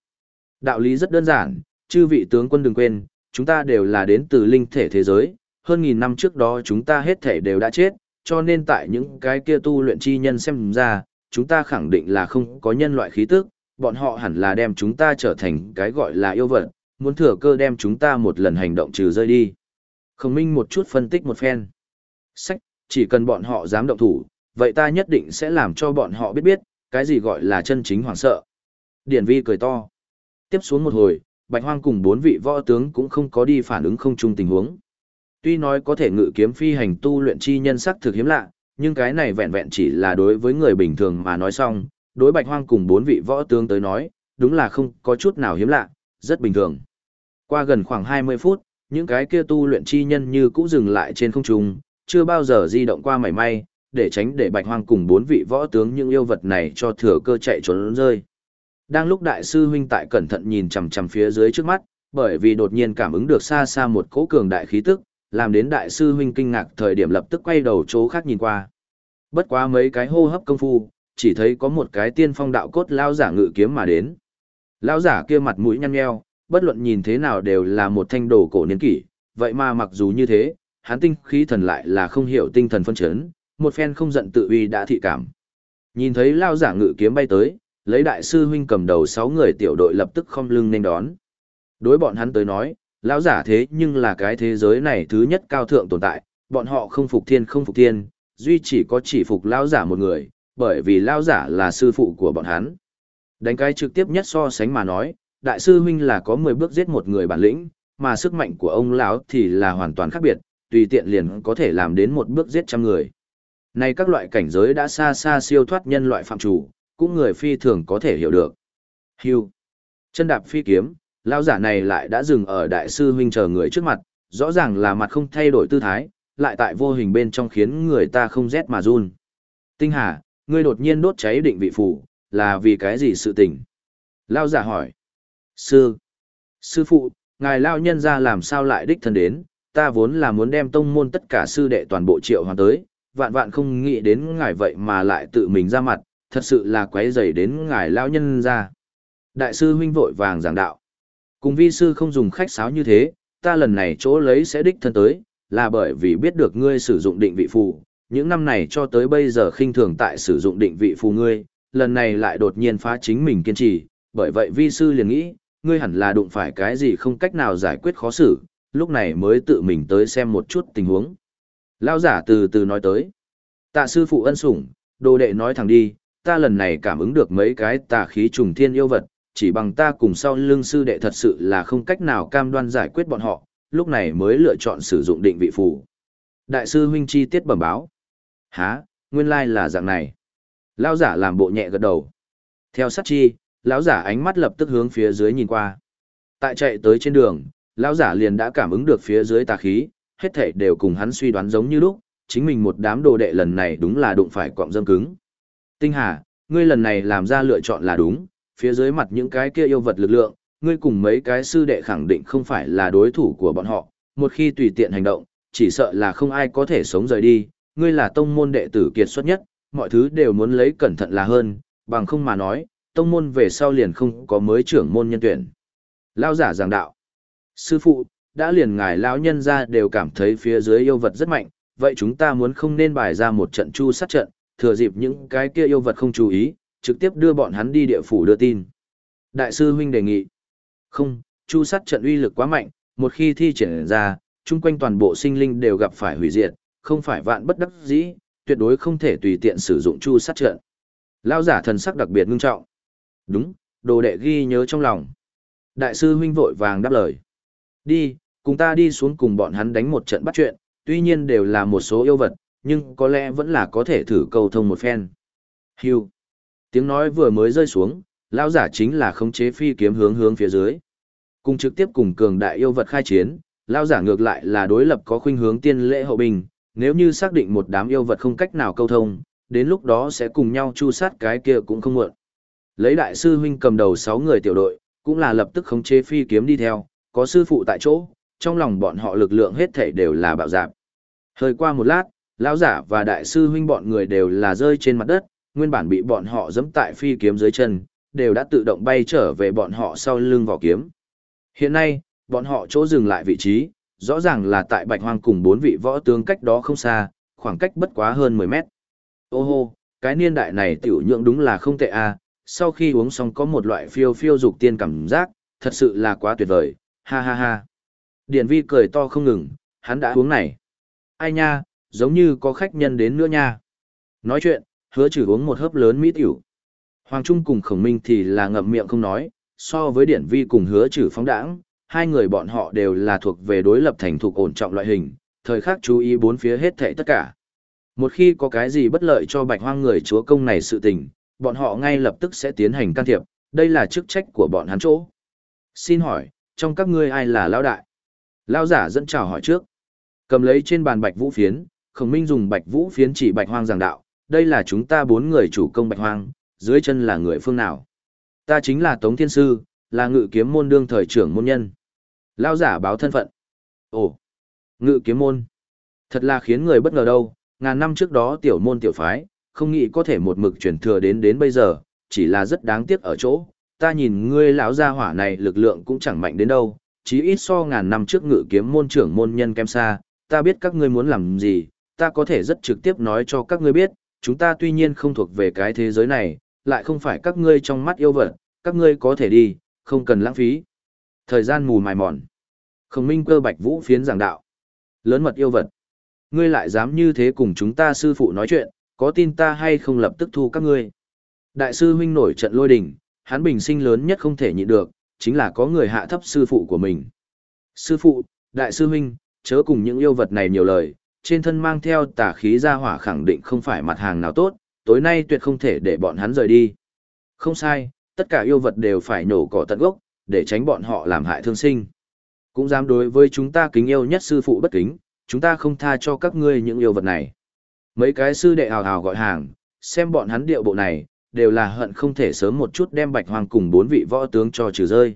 Đạo lý rất đơn giản, chư vị tướng quân đừng quên, chúng ta đều là đến từ linh thể thế giới, hơn nghìn năm trước đó chúng ta hết thể đều đã chết, cho nên tại những cái kia tu luyện chi nhân xem ra, chúng ta khẳng định là không có nhân loại khí tức, bọn họ hẳn là đem chúng ta trở thành cái gọi là yêu vật, muốn thừa cơ đem chúng ta một lần hành động trừ rơi đi. Khổng minh một chút phân tích một phen. Sách, chỉ cần bọn họ dám động thủ, vậy ta nhất định sẽ làm cho bọn họ biết biết, cái gì gọi là chân chính hoàng sợ. Điển vi cười to. Tiếp xuống một hồi, Bạch Hoang cùng bốn vị võ tướng cũng không có đi phản ứng không chung tình huống. Tuy nói có thể ngự kiếm phi hành tu luyện chi nhân sắc thực hiếm lạ, nhưng cái này vẹn vẹn chỉ là đối với người bình thường mà nói xong, đối Bạch Hoang cùng bốn vị võ tướng tới nói, đúng là không có chút nào hiếm lạ, rất bình thường. Qua gần khoảng 20 phút, những cái kia tu luyện chi nhân như cũ dừng lại trên không trung, chưa bao giờ di động qua mảy may, để tránh để Bạch Hoang cùng bốn vị võ tướng những yêu vật này cho thừa cơ chạy trốn rơi. Đang lúc đại sư huynh tại cẩn thận nhìn chằm chằm phía dưới trước mắt, bởi vì đột nhiên cảm ứng được xa xa một cỗ cường đại khí tức, làm đến đại sư huynh kinh ngạc thời điểm lập tức quay đầu chỗ khác nhìn qua. Bất quá mấy cái hô hấp công phu, chỉ thấy có một cái tiên phong đạo cốt lao giả ngự kiếm mà đến. Lao giả kia mặt mũi nhăn nheo, bất luận nhìn thế nào đều là một thanh đồ cổ niên kỷ, vậy mà mặc dù như thế, hắn tinh khí thần lại là không hiểu tinh thần phân chấn, một phen không giận tự uy đã thị cảm. Nhìn thấy lao giả ngự kiếm bay tới, lấy đại sư huynh cầm đầu sáu người tiểu đội lập tức không lưng nên đón. Đối bọn hắn tới nói, lão giả thế nhưng là cái thế giới này thứ nhất cao thượng tồn tại, bọn họ không phục thiên không phục thiên, duy chỉ có chỉ phục lão giả một người, bởi vì lão giả là sư phụ của bọn hắn. Đánh cái trực tiếp nhất so sánh mà nói, đại sư huynh là có 10 bước giết một người bản lĩnh, mà sức mạnh của ông lão thì là hoàn toàn khác biệt, tùy tiện liền có thể làm đến một bước giết trăm người. Này các loại cảnh giới đã xa xa siêu thoát nhân loại phạm chủ, cũng người phi thường có thể hiểu được. Hưu. Chân đạp phi kiếm, lão giả này lại đã dừng ở đại sư huynh chờ người trước mặt, rõ ràng là mặt không thay đổi tư thái, lại tại vô hình bên trong khiến người ta không rét mà run. Tinh Hà, ngươi đột nhiên đốt cháy định vị phủ, là vì cái gì sự tình? Lão giả hỏi. Sư. Sư phụ, ngài lão nhân ra làm sao lại đích thân đến, ta vốn là muốn đem tông môn tất cả sư đệ toàn bộ triệu hoàn tới, vạn vạn không nghĩ đến ngài vậy mà lại tự mình ra mặt, thật sự là quấy rầy đến ngài lão nhân ra. Đại sư huynh vội vàng giảng đạo. Cùng vi sư không dùng khách sáo như thế, ta lần này chỗ lấy sẽ đích thân tới, là bởi vì biết được ngươi sử dụng định vị phù, những năm này cho tới bây giờ khinh thường tại sử dụng định vị phù ngươi, lần này lại đột nhiên phá chính mình kiên trì, bởi vậy vi sư liền nghĩ, ngươi hẳn là đụng phải cái gì không cách nào giải quyết khó xử, lúc này mới tự mình tới xem một chút tình huống. Lao giả từ từ nói tới. Tạ sư phụ ân sủng, đồ đệ nói thẳng đi, ta lần này cảm ứng được mấy cái tà khí trùng thiên yêu vật, chỉ bằng ta cùng sau lưng sư đệ thật sự là không cách nào cam đoan giải quyết bọn họ, lúc này mới lựa chọn sử dụng định vị phù. Đại sư huynh chi tiết bẩm báo. Hả, nguyên lai là dạng này. Lão giả làm bộ nhẹ gật đầu. Theo sát chi, lão giả ánh mắt lập tức hướng phía dưới nhìn qua. Tại chạy tới trên đường, lão giả liền đã cảm ứng được phía dưới tà khí, hết thảy đều cùng hắn suy đoán giống như lúc, chính mình một đám đồ đệ lần này đúng là đụng phải quặng dâm cứng. Tinh Hà, ngươi lần này làm ra lựa chọn là đúng, phía dưới mặt những cái kia yêu vật lực lượng, ngươi cùng mấy cái sư đệ khẳng định không phải là đối thủ của bọn họ, một khi tùy tiện hành động, chỉ sợ là không ai có thể sống rời đi, ngươi là tông môn đệ tử kiệt xuất nhất, mọi thứ đều muốn lấy cẩn thận là hơn, bằng không mà nói, tông môn về sau liền không có mới trưởng môn nhân tuyển. Lao giả giảng đạo. Sư phụ, đã liền ngài lão nhân ra đều cảm thấy phía dưới yêu vật rất mạnh, vậy chúng ta muốn không nên bài ra một trận chu sát trận, thừa dịp những cái kia yêu vật không chú ý, trực tiếp đưa bọn hắn đi địa phủ đưa tin. Đại sư huynh đề nghị. Không, chu sát trận uy lực quá mạnh, một khi thi triển ra, chung quanh toàn bộ sinh linh đều gặp phải hủy diệt, không phải vạn bất đắc dĩ, tuyệt đối không thể tùy tiện sử dụng chu sát trận. Lão giả thần sắc đặc biệt ngưng trọng. Đúng, đồ đệ ghi nhớ trong lòng. Đại sư huynh vội vàng đáp lời. Đi, cùng ta đi xuống cùng bọn hắn đánh một trận bắt chuyện, tuy nhiên đều là một số yêu vật, nhưng có lẽ vẫn là có thể thử cầu thông một phen. Hưu. Tiếng nói vừa mới rơi xuống, lão giả chính là khống chế phi kiếm hướng hướng phía dưới. Cùng trực tiếp cùng cường đại yêu vật khai chiến, lão giả ngược lại là đối lập có khuynh hướng tiên lễ hậu bình, nếu như xác định một đám yêu vật không cách nào câu thông, đến lúc đó sẽ cùng nhau chu sát cái kia cũng không muộn. Lấy đại sư huynh cầm đầu 6 người tiểu đội, cũng là lập tức khống chế phi kiếm đi theo, có sư phụ tại chỗ, trong lòng bọn họ lực lượng hết thảy đều là bạo dạp. Hơi qua một lát, lão giả và đại sư huynh bọn người đều là rơi trên mặt đất, nguyên bản bị bọn họ giẫm tại phi kiếm dưới chân, đều đã tự động bay trở về bọn họ sau lưng vỏ kiếm. Hiện nay, bọn họ chỗ dừng lại vị trí, rõ ràng là tại Bạch Hoang cùng bốn vị võ tướng cách đó không xa, khoảng cách bất quá hơn 10 mét. Ô hô, cái niên đại này tiểu nhượng đúng là không tệ a, à, sau khi uống xong có một loại phiêu phiêu dục tiên cảm giác, thật sự là quá tuyệt vời, ha ha ha. Điển vi cười to không ngừng, hắn đã uống này. Ai nha, giống như có khách nhân đến nữa nha. Nói chuyện, hứa trừ uống một hớp lớn mỹ tiểu. Hoàng Trung cùng khổng minh thì là ngậm miệng không nói, so với điển vi cùng hứa trừ phóng đãng, hai người bọn họ đều là thuộc về đối lập thành thuộc ổn trọng loại hình, thời khắc chú ý bốn phía hết thảy tất cả. Một khi có cái gì bất lợi cho bạch hoang người chúa công này sự tình, bọn họ ngay lập tức sẽ tiến hành can thiệp, đây là chức trách của bọn hắn chỗ. Xin hỏi, trong các ngươi ai là lão đại? Lão giả dẫn chào hỏi trước. Cầm lấy trên bàn bạch vũ phiến, khổng minh dùng bạch vũ phiến chỉ bạch hoang giảng đạo, đây là chúng ta bốn người chủ công bạch hoang, dưới chân là người phương nào? Ta chính là Tống Thiên Sư, là ngự kiếm môn đương thời trưởng môn nhân. Lão giả báo thân phận. Ồ, ngự kiếm môn. Thật là khiến người bất ngờ đâu, ngàn năm trước đó tiểu môn tiểu phái, không nghĩ có thể một mực truyền thừa đến đến bây giờ, chỉ là rất đáng tiếc ở chỗ, ta nhìn ngươi lão gia hỏa này lực lượng cũng chẳng mạnh đến đâu, chí ít so ngàn năm trước ngự kiếm môn trưởng môn nhân kem xa, ta biết các ngươi muốn làm gì, ta có thể rất trực tiếp nói cho các ngươi biết, chúng ta tuy nhiên không thuộc về cái thế giới này, lại không phải các ngươi trong mắt yêu vật, các ngươi có thể đi, không cần lãng phí. Thời gian mù mài mòn. Khổng minh cơ bạch vũ phiến giảng đạo. Lớn mật yêu vật. Ngươi lại dám như thế cùng chúng ta sư phụ nói chuyện, có tin ta hay không lập tức thu các ngươi. Đại sư huynh nổi trận lôi đình, hắn bình sinh lớn nhất không thể nhịn được, chính là có người hạ thấp sư phụ của mình. Sư phụ, đại sư huynh, chớ cùng những yêu vật này nhiều lời, trên thân mang theo tà khí ra hỏa khẳng định không phải mặt hàng nào tốt, tối nay tuyệt không thể để bọn hắn rời đi. Không sai, tất cả yêu vật đều phải nổ cỏ tận gốc, để tránh bọn họ làm hại thương sinh. Cũng dám đối với chúng ta kính yêu nhất sư phụ bất kính, chúng ta không tha cho các ngươi những yêu vật này. Mấy cái sư đệ hào hào gọi hàng, xem bọn hắn điệu bộ này, đều là hận không thể sớm một chút đem bạch hoàng cùng bốn vị võ tướng cho trừ rơi.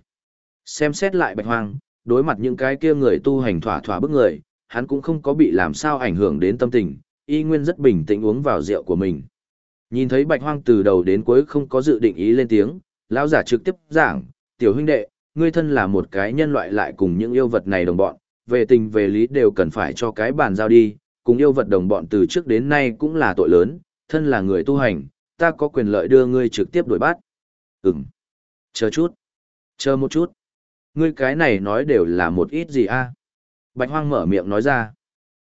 Xem xét lại bạch hoàng, đối mặt những cái kia người tu hành thỏa thỏa bức người, hắn cũng không có bị làm sao ảnh hưởng đến tâm tình, y nguyên rất bình tĩnh uống vào rượu của mình. Nhìn thấy bạch hoang từ đầu đến cuối không có dự định ý lên tiếng, lão giả trực tiếp giảng, tiểu huynh đệ, ngươi thân là một cái nhân loại lại cùng những yêu vật này đồng bọn, về tình về lý đều cần phải cho cái bàn giao đi, cùng yêu vật đồng bọn từ trước đến nay cũng là tội lớn, thân là người tu hành, ta có quyền lợi đưa ngươi trực tiếp đuổi bắt. Ừm. Chờ chút. Chờ một chút. Ngươi cái này nói đều là một ít gì a? Bạch Hoang mở miệng nói ra.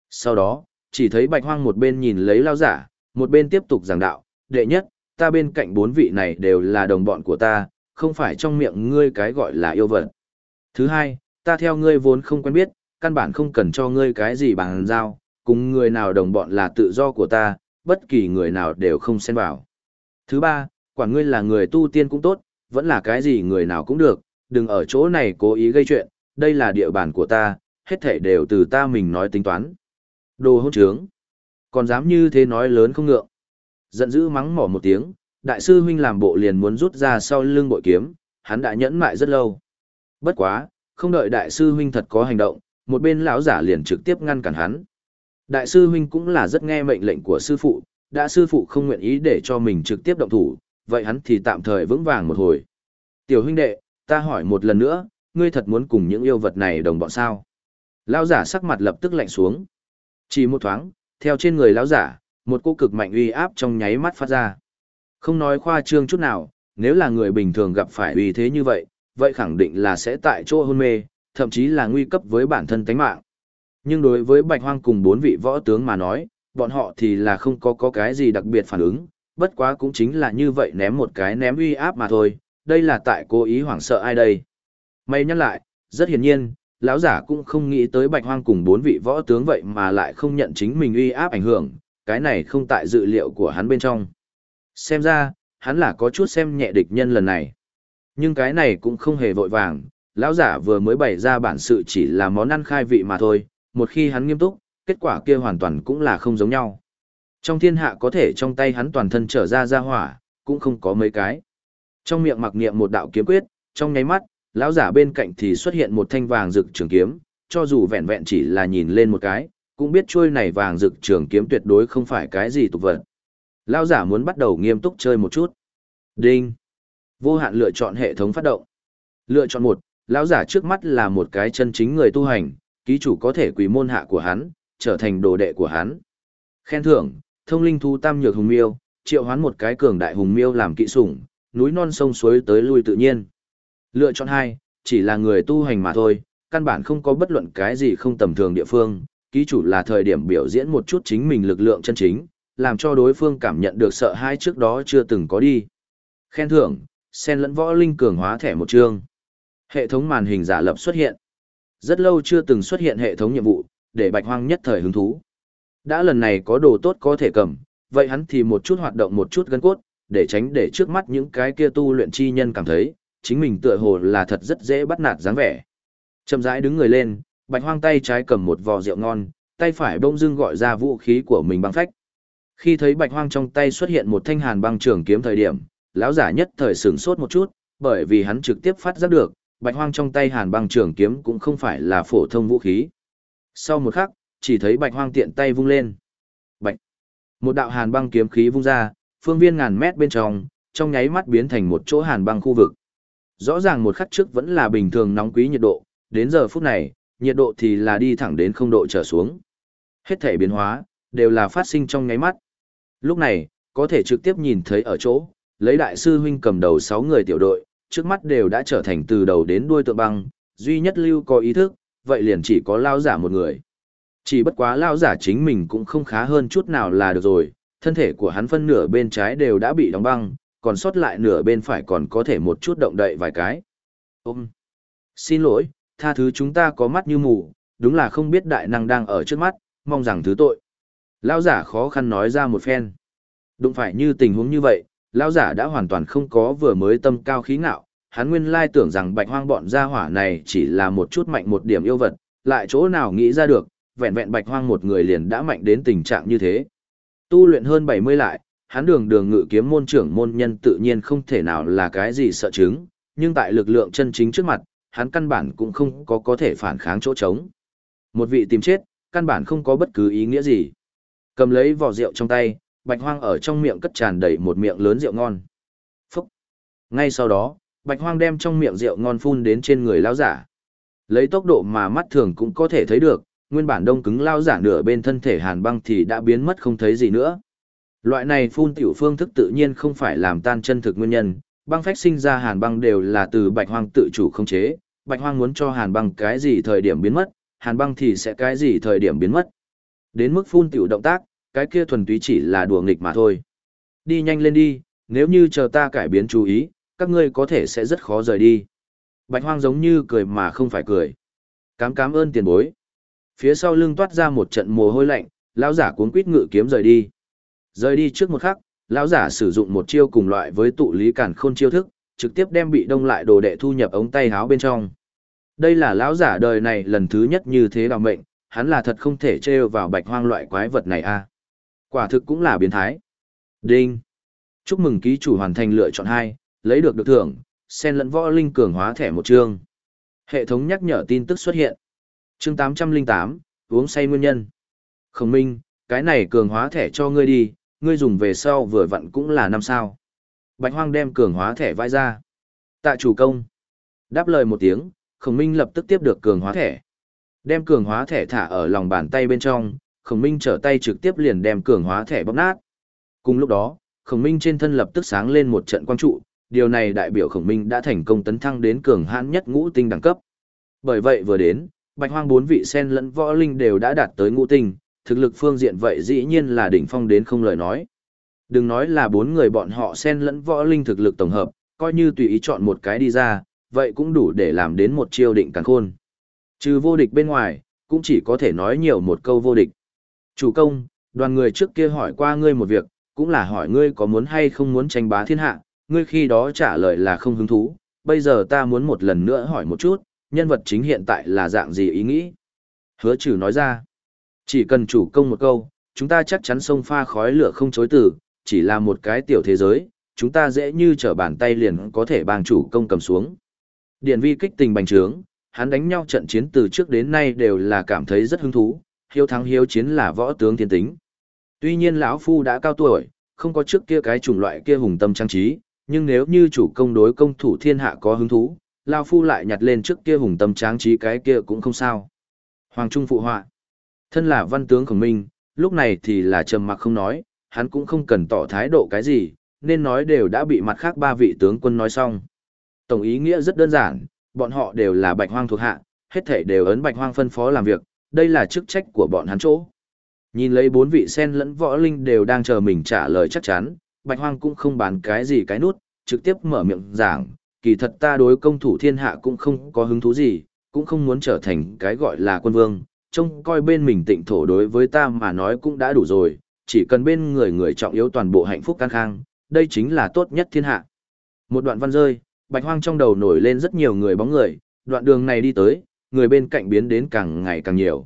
Sau đó, chỉ thấy Bạch Hoang một bên nhìn lấy lao giả, một bên tiếp tục giảng đạo. Đệ nhất, ta bên cạnh bốn vị này đều là đồng bọn của ta, không phải trong miệng ngươi cái gọi là yêu vật. Thứ hai, ta theo ngươi vốn không quen biết, căn bản không cần cho ngươi cái gì bằng giao, cùng người nào đồng bọn là tự do của ta, bất kỳ người nào đều không xen vào. Thứ ba, quản ngươi là người tu tiên cũng tốt, vẫn là cái gì người nào cũng được, đừng ở chỗ này cố ý gây chuyện, đây là địa bàn của ta, hết thảy đều từ ta mình nói tính toán. Đồ hôn trướng. Còn dám như thế nói lớn không ngượng. Giận dữ mắng mỏ một tiếng, đại sư huynh làm bộ liền muốn rút ra sau lưng bội kiếm, hắn đã nhẫn mại rất lâu. Bất quá, không đợi đại sư huynh thật có hành động, một bên lão giả liền trực tiếp ngăn cản hắn. Đại sư huynh cũng là rất nghe mệnh lệnh của sư phụ, đã sư phụ không nguyện ý để cho mình trực tiếp động thủ, vậy hắn thì tạm thời vững vàng một hồi. Tiểu huynh đệ, ta hỏi một lần nữa, ngươi thật muốn cùng những yêu vật này đồng bọn sao? Lão giả sắc mặt lập tức lạnh xuống. Chỉ một thoáng, theo trên người lão giả, một cô cực mạnh uy áp trong nháy mắt phát ra. Không nói khoa trương chút nào, nếu là người bình thường gặp phải uy thế như vậy, vậy khẳng định là sẽ tại chỗ hôn mê, thậm chí là nguy cấp với bản thân tánh mạng. Nhưng đối với Bạch Hoang cùng bốn vị võ tướng mà nói, bọn họ thì là không có có cái gì đặc biệt phản ứng, bất quá cũng chính là như vậy ném một cái ném uy áp mà thôi, đây là tại cố ý hoảng sợ ai đây. May nhắc lại, rất hiển nhiên, lão giả cũng không nghĩ tới Bạch Hoang cùng bốn vị võ tướng vậy mà lại không nhận chính mình uy áp ảnh hưởng, cái này không tại dự liệu của hắn bên trong. Xem ra, hắn là có chút xem nhẹ địch nhân lần này. Nhưng cái này cũng không hề vội vàng, lão giả vừa mới bày ra bản sự chỉ là món ăn khai vị mà thôi, một khi hắn nghiêm túc, kết quả kia hoàn toàn cũng là không giống nhau. Trong thiên hạ có thể trong tay hắn toàn thân trở ra ra hỏa, cũng không có mấy cái. Trong miệng mặc niệm một đạo kiếm quyết, trong nháy mắt, lão giả bên cạnh thì xuất hiện một thanh vàng rực trường kiếm, cho dù vẹn vẹn chỉ là nhìn lên một cái, cũng biết chuôi này vàng rực trường kiếm tuyệt đối không phải cái gì tục vật. Lão giả muốn bắt đầu nghiêm túc chơi một chút. Đinh. Vô hạn lựa chọn hệ thống phát động. Lựa chọn một, lão giả trước mắt là một cái chân chính người tu hành, ký chủ có thể quỳ môn hạ của hắn, trở thành đồ đệ của hắn. Khen thưởng, thông linh thu tam nhược hùng miêu, triệu hoán một cái cường đại hùng miêu làm kỵ sủng, núi non sông suối tới lui tự nhiên. Lựa chọn hai, chỉ là người tu hành mà thôi, căn bản không có bất luận cái gì không tầm thường địa phương, ký chủ là thời điểm biểu diễn một chút chính mình lực lượng chân chính, làm cho đối phương cảm nhận được sợ hãi trước đó chưa từng có đi. Khen thưởng, sen lẫn võ linh cường hóa thẻ một chương. Hệ thống màn hình giả lập xuất hiện. Rất lâu chưa từng xuất hiện hệ thống nhiệm vụ, để bạch hoang nhất thời hứng thú. Đã lần này có đồ tốt có thể cầm, vậy hắn thì một chút hoạt động một chút gân cốt, để tránh để trước mắt những cái kia tu luyện chi nhân cảm thấy, chính mình tựa hồ là thật rất dễ bắt nạt dáng vẻ. Chậm rãi đứng người lên, bạch hoang tay trái cầm một vò rượu ngon, tay phải bông dưng gọi ra vũ khí của mình băng phách. Khi thấy bạch hoang trong tay xuất hiện một thanh hàn băng trường kiếm thời điểm, lão giả nhất thời sửng sốt một chút, bởi vì hắn trực tiếp phát giác được, bạch hoang trong tay hàn băng trường kiếm cũng không phải là phổ thông vũ khí. Sau một khắc, chỉ thấy bạch hoang tiện tay vung lên. Bạch! Một đạo hàn băng kiếm khí vung ra, phương viên ngàn mét bên trong, trong nháy mắt biến thành một chỗ hàn băng khu vực. Rõ ràng một khắc trước vẫn là bình thường nóng quý nhiệt độ, đến giờ phút này, nhiệt độ thì là đi thẳng đến không độ trở xuống. Hết thể biến hóa, đều là phát sinh trong ngáy mắt. Lúc này, có thể trực tiếp nhìn thấy ở chỗ, lấy đại sư huynh cầm đầu 6 người tiểu đội, trước mắt đều đã trở thành từ đầu đến đuôi tượng băng, duy nhất lưu có ý thức, vậy liền chỉ có lao giả một người. Chỉ bất quá lao giả chính mình cũng không khá hơn chút nào là được rồi, thân thể của hắn phân nửa bên trái đều đã bị đóng băng, còn sót lại nửa bên phải còn có thể một chút động đậy vài cái. Ôm! Xin lỗi, tha thứ chúng ta có mắt như mù, đúng là không biết đại năng đang ở trước mắt, mong rằng thứ tội. Lão giả khó khăn nói ra một phen. Đúng phải như tình huống như vậy, lão giả đã hoàn toàn không có vừa mới tâm cao khí ngạo, hắn nguyên lai tưởng rằng bạch hoang bọn gia hỏa này chỉ là một chút mạnh một điểm yêu vật, lại chỗ nào nghĩ ra được, vẹn vẹn bạch hoang một người liền đã mạnh đến tình trạng như thế. Tu luyện hơn 70 lại, hắn đường đường ngự kiếm môn trưởng môn nhân tự nhiên không thể nào là cái gì sợ chứng, nhưng tại lực lượng chân chính trước mặt, hắn căn bản cũng không có có thể phản kháng chỗ trống. Một vị tìm chết, căn bản không có bất cứ ý nghĩa gì. Cầm lấy vỏ rượu trong tay, bạch hoang ở trong miệng cất tràn đầy một miệng lớn rượu ngon. Phúc! Ngay sau đó, bạch hoang đem trong miệng rượu ngon phun đến trên người lão giả. Lấy tốc độ mà mắt thường cũng có thể thấy được, nguyên bản đông cứng lão giả nửa bên thân thể hàn băng thì đã biến mất không thấy gì nữa. Loại này phun tiểu phương thức tự nhiên không phải làm tan chân thực nguyên nhân, băng phách sinh ra hàn băng đều là từ bạch hoang tự chủ không chế, bạch hoang muốn cho hàn băng cái gì thời điểm biến mất, hàn băng thì sẽ cái gì thời điểm biến mất. Đến mức phun tiểu động tác, cái kia thuần túy chỉ là đùa nghịch mà thôi. Đi nhanh lên đi, nếu như chờ ta cải biến chú ý, các ngươi có thể sẽ rất khó rời đi. Bạch hoang giống như cười mà không phải cười. Cám cám ơn tiền bối. Phía sau lưng toát ra một trận mồ hôi lạnh, lão giả cuốn quýt ngự kiếm rời đi. Rời đi trước một khắc, lão giả sử dụng một chiêu cùng loại với tụ lý cản khôn chiêu thức, trực tiếp đem bị đông lại đồ đệ thu nhập ống tay háo bên trong. Đây là lão giả đời này lần thứ nhất như thế đào mệnh, hắn là thật không thể trêu vào bạch hoang loại quái vật này a. Quả thực cũng là biến thái. Đinh. Chúc mừng ký chủ hoàn thành lựa chọn hai, lấy được được thưởng, sen lẫn võ linh cường hóa thẻ một chương. Hệ thống nhắc nhở tin tức xuất hiện. Chương 808, uống say nguyên nhân. Khổng minh, cái này cường hóa thẻ cho ngươi đi, ngươi dùng về sau vừa vặn cũng là năm sao. Bạch hoang đem cường hóa thẻ vai ra. Tạ chủ công. Đáp lời một tiếng, khổng minh lập tức tiếp được cường hóa thẻ. Đem cường hóa thẻ thả ở lòng bàn tay bên trong, khổng minh trở tay trực tiếp liền đem cường hóa thẻ bóp nát. Cùng lúc đó, khổng minh trên thân lập tức sáng lên một trận quang trụ, điều này đại biểu khổng minh đã thành công tấn thăng đến cường hãn nhất ngũ tinh đẳng cấp. Bởi vậy vừa đến, bạch hoang bốn vị sen lẫn võ linh đều đã đạt tới ngũ tinh, thực lực phương diện vậy dĩ nhiên là đỉnh phong đến không lời nói. Đừng nói là bốn người bọn họ xen lẫn võ linh thực lực tổng hợp, coi như tùy ý chọn một cái đi ra, vậy cũng đủ để làm đến một chiêu định càng khôn. Trừ vô địch bên ngoài, cũng chỉ có thể nói nhiều một câu vô địch. Chủ công, đoàn người trước kia hỏi qua ngươi một việc, cũng là hỏi ngươi có muốn hay không muốn tranh bá thiên hạ, ngươi khi đó trả lời là không hứng thú, bây giờ ta muốn một lần nữa hỏi một chút, nhân vật chính hiện tại là dạng gì ý nghĩ? Hứa trừ nói ra, chỉ cần chủ công một câu, chúng ta chắc chắn sông pha khói lửa không chối từ, chỉ là một cái tiểu thế giới, chúng ta dễ như trở bàn tay liền có thể bang chủ công cầm xuống. Điện vi kích tình bành trướng, hắn đánh nhau trận chiến từ trước đến nay đều là cảm thấy rất hứng thú, hiếu thắng hiếu chiến là võ tướng thiên tính. Tuy nhiên lão phu đã cao tuổi, không có trước kia cái chủng loại kia hùng tâm trang trí, nhưng nếu như chủ công đối công thủ thiên hạ có hứng thú, lão phu lại nhặt lên trước kia hùng tâm trang trí cái kia cũng không sao. Hoàng Trung phụ họa. Thân là văn tướng khổng minh, lúc này thì là trầm mặc không nói, hắn cũng không cần tỏ thái độ cái gì, nên nói đều đã bị mặt khác ba vị tướng quân nói xong. Tổng ý nghĩa rất đơn giản, bọn họ đều là bạch hoang thuộc hạ, hết thể đều ấn bạch hoang phân phó làm việc, đây là chức trách của bọn hắn chỗ. Nhìn lấy bốn vị sen lẫn võ linh đều đang chờ mình trả lời chắc chắn, bạch hoang cũng không bán cái gì cái nút, trực tiếp mở miệng giảng, kỳ thật ta đối công thủ thiên hạ cũng không có hứng thú gì, cũng không muốn trở thành cái gọi là quân vương, trông coi bên mình tịnh thổ đối với ta mà nói cũng đã đủ rồi, chỉ cần bên người người trọng yếu toàn bộ hạnh phúc can khang, đây chính là tốt nhất thiên hạ. Một đoạn văn rơi, bạch hoang trong đầu nổi lên rất nhiều người bóng người, đoạn đường này đi tới, người bên cạnh biến đến càng ngày càng nhiều.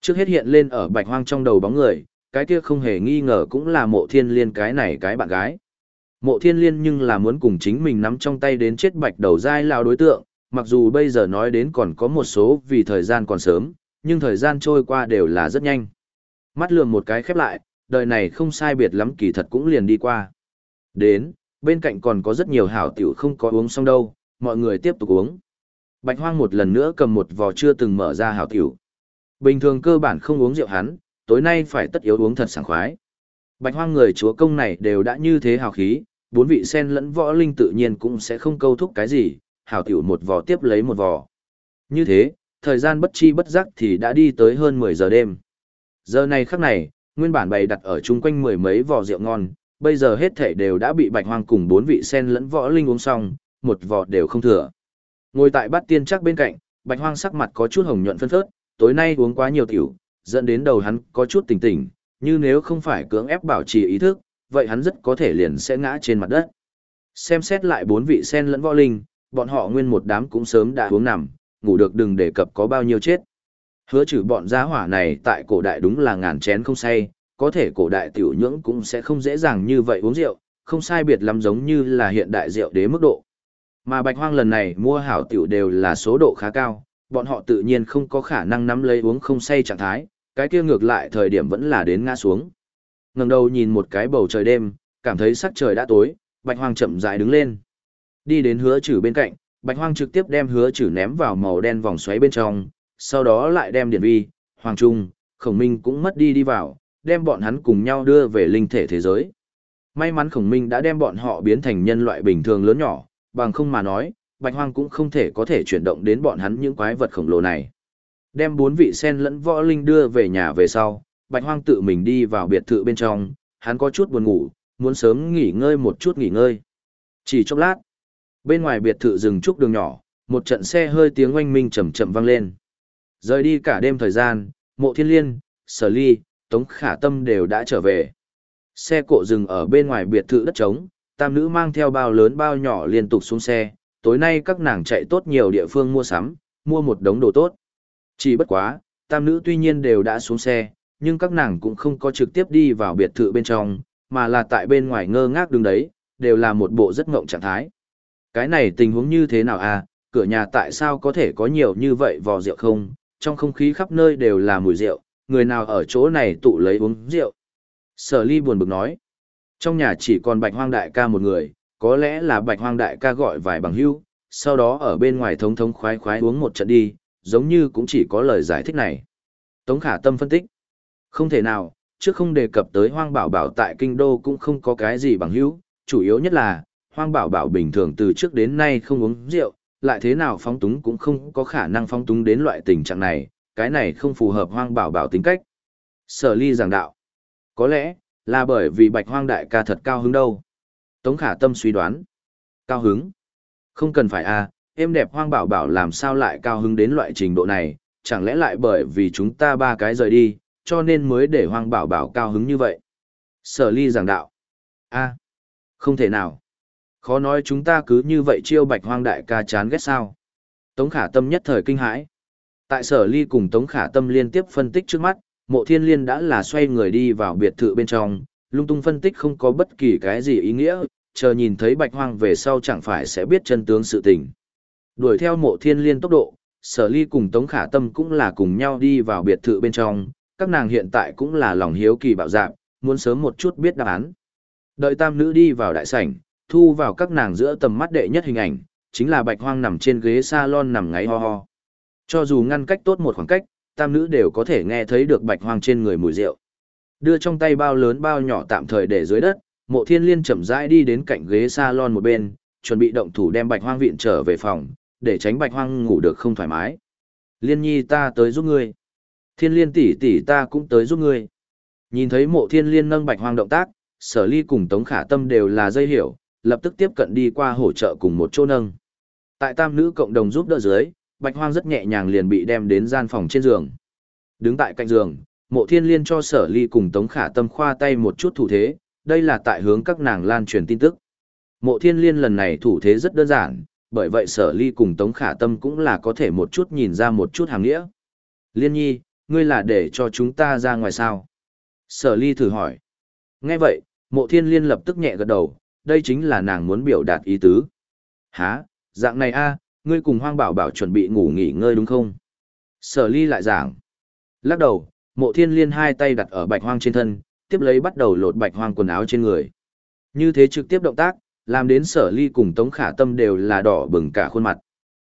Trước hết hiện lên ở bạch hoang trong đầu bóng người, cái kia không hề nghi ngờ cũng là mộ thiên liên cái này cái bạn gái. Mộ thiên liên nhưng là muốn cùng chính mình nắm trong tay đến chết bạch đầu dai lao đối tượng, mặc dù bây giờ nói đến còn có một số vì thời gian còn sớm, nhưng thời gian trôi qua đều là rất nhanh. Mắt lườm một cái khép lại, đời này không sai biệt lắm kỳ thật cũng liền đi qua. Đến, bên cạnh còn có rất nhiều hảo tiểu không có uống xong đâu, mọi người tiếp tục uống. Bạch hoang một lần nữa cầm một vò chưa từng mở ra hảo tiểu. Bình thường cơ bản không uống rượu hắn, tối nay phải tất yếu uống thật sảng khoái. Bạch hoang người chúa công này đều đã như thế hào khí, bốn vị sen lẫn võ linh tự nhiên cũng sẽ không câu thúc cái gì, hảo tiểu một vò tiếp lấy một vò. Như thế, thời gian bất chi bất giác thì đã đi tới hơn 10 giờ đêm. Giờ này khắc này, nguyên bản bày đặt ở chung quanh mười mấy vò rượu ngon, bây giờ hết thể đều đã bị bạch hoang cùng bốn vị sen lẫn võ linh uống xong, một vò đều không thừa. Ngồi tại bát tiên chắc bên cạnh, bạch hoang sắc mặt có chút hồng nhuận phân phớt, tối nay uống quá nhiều tiểu, dẫn đến đầu hắn có chút tỉnh tỉnh, như nếu không phải cưỡng ép bảo trì ý thức, vậy hắn rất có thể liền sẽ ngã trên mặt đất. Xem xét lại bốn vị sen lẫn võ linh, bọn họ nguyên một đám cũng sớm đã uống nằm, ngủ được đừng đề cập có bao nhiêu chết. Hứa trừ bọn giá hỏa này tại cổ đại đúng là ngàn chén không say, có thể cổ đại tiểu nhưỡng cũng sẽ không dễ dàng như vậy uống rượu, không sai biệt lắm giống như là hiện đại rượu đế mức độ. Mà bạch hoang lần này mua hảo tiểu đều là số độ khá cao, bọn họ tự nhiên không có khả năng nắm lấy uống không say trạng thái, cái kia ngược lại thời điểm vẫn là đến ngã xuống. ngẩng đầu nhìn một cái bầu trời đêm, cảm thấy sắc trời đã tối, bạch hoang chậm rãi đứng lên. Đi đến hứa trừ bên cạnh, bạch hoang trực tiếp đem hứa chữ ném vào màu đen vòng xoáy bên trong, sau đó lại đem điển vi, hoàng trung, khổng minh cũng mất đi đi vào, đem bọn hắn cùng nhau đưa về linh thể thế giới. May mắn khổng minh đã đem bọn họ biến thành nhân loại bình thường lớn nhỏ, bằng không mà nói, bạch hoang cũng không thể có thể chuyển động đến bọn hắn những quái vật khổng lồ này. Đem bốn vị sen lẫn võ linh đưa về nhà về sau, bạch hoang tự mình đi vào biệt thự bên trong, hắn có chút buồn ngủ, muốn sớm nghỉ ngơi một chút nghỉ ngơi. Chỉ chốc lát, bên ngoài biệt thự rừng trúc đường nhỏ, một trận xe hơi tiếng oanh minh chậm chậm vang lên. Rời đi cả đêm thời gian, mộ thiên liên, sở ly, tống khả tâm đều đã trở về. Xe cộ dừng ở bên ngoài biệt thự đất trống, tam nữ mang theo bao lớn bao nhỏ liên tục xuống xe, tối nay các nàng chạy tốt nhiều địa phương mua sắm, mua một đống đồ tốt. Chỉ bất quá, tam nữ tuy nhiên đều đã xuống xe, nhưng các nàng cũng không có trực tiếp đi vào biệt thự bên trong, mà là tại bên ngoài ngơ ngác đứng đấy, đều là một bộ rất ngộng trạng thái. Cái này tình huống như thế nào à, cửa nhà tại sao có thể có nhiều như vậy vò rượu không, trong không khí khắp nơi đều là mùi rượu, người nào ở chỗ này tụ lấy uống rượu. Sở ly buồn bực nói, trong nhà chỉ còn bạch hoang đại ca một người, có lẽ là bạch hoang đại ca gọi vài bằng hữu, sau đó ở bên ngoài thống thống khoái khoái uống một trận đi, giống như cũng chỉ có lời giải thích này. Tống khả tâm phân tích, không thể nào, trước không đề cập tới hoang bảo bảo tại kinh đô cũng không có cái gì bằng hữu, chủ yếu nhất là, hoang bảo bảo bình thường từ trước đến nay không uống rượu, lại thế nào phóng túng cũng không có khả năng phóng túng đến loại tình trạng này, cái này không phù hợp hoang bảo bảo tính cách. Sở ly giảng đạo, có lẽ, là bởi vì bạch hoang đại ca thật cao hứng đâu. Tống khả tâm suy đoán, cao hứng, không cần phải à, em đẹp hoang bảo bảo làm sao lại cao hứng đến loại trình độ này, chẳng lẽ lại bởi vì chúng ta ba cái rời đi, cho nên mới để hoang bảo bảo cao hứng như vậy. Sở ly giảng đạo. a không thể nào. Khó nói chúng ta cứ như vậy chiêu bạch hoang đại ca chán ghét sao. Tống khả tâm nhất thời kinh hãi. Tại sở ly cùng Tống khả tâm liên tiếp phân tích trước mắt, mộ thiên liên đã là xoay người đi vào biệt thự bên trong, lung tung phân tích không có bất kỳ cái gì ý nghĩa, chờ nhìn thấy bạch hoang về sau chẳng phải sẽ biết chân tướng sự tình. Đuổi theo mộ thiên liên tốc độ, sở ly cùng Tống khả tâm cũng là cùng nhau đi vào biệt thự bên trong, các nàng hiện tại cũng là lòng hiếu kỳ bạo dạn, muốn sớm một chút biết đáp án. Đợi tam nữ đi vào đại sảnh, thu vào các nàng giữa tầm mắt đệ nhất hình ảnh, chính là bạch hoang nằm trên ghế salon nằm ngáy ho ho. Cho dù ngăn cách tốt một khoảng cách, tam nữ đều có thể nghe thấy được bạch hoang trên người mùi rượu. Đưa trong tay bao lớn bao nhỏ tạm thời để dưới đất, mộ thiên liên chậm rãi đi đến cạnh ghế salon một bên, chuẩn bị động thủ đem bạch hoang viện trở về phòng, để tránh bạch hoang ngủ được không thoải mái. Liên nhi ta tới giúp ngươi. Thiên liên tỷ tỷ ta cũng tới giúp ngươi. Nhìn thấy mộ thiên liên nâng bạch hoang động tác, sở ly cùng tống khả tâm đều là dây hiểu, lập tức tiếp cận đi qua hỗ trợ cùng một chỗ nâng. Tại tam nữ cộng đồng giúp đỡ dưới, bạch hoang rất nhẹ nhàng liền bị đem đến gian phòng trên giường. Đứng tại cạnh giường, mộ thiên liên cho sở ly cùng tống khả tâm khoa tay một chút thủ thế, đây là tại hướng các nàng lan truyền tin tức. Mộ thiên liên lần này thủ thế rất đơn giản, bởi vậy sở ly cùng tống khả tâm cũng là có thể một chút nhìn ra một chút hàng nghĩa. Liên nhi, ngươi là để cho chúng ta ra ngoài sao? Sở ly thử hỏi. Nghe vậy, mộ thiên liên lập tức nhẹ gật đầu, đây chính là nàng muốn biểu đạt ý tứ. Hả, dạng này a, ngươi cùng hoang bảo bảo chuẩn bị ngủ nghỉ ngơi đúng không? Sở ly lại giảng. Lắc đầu, mộ thiên liên hai tay đặt ở bạch hoang trên thân, tiếp lấy bắt đầu lột bạch hoang quần áo trên người. Như thế trực tiếp động tác, làm đến sở ly cùng tống khả tâm đều là đỏ bừng cả khuôn mặt.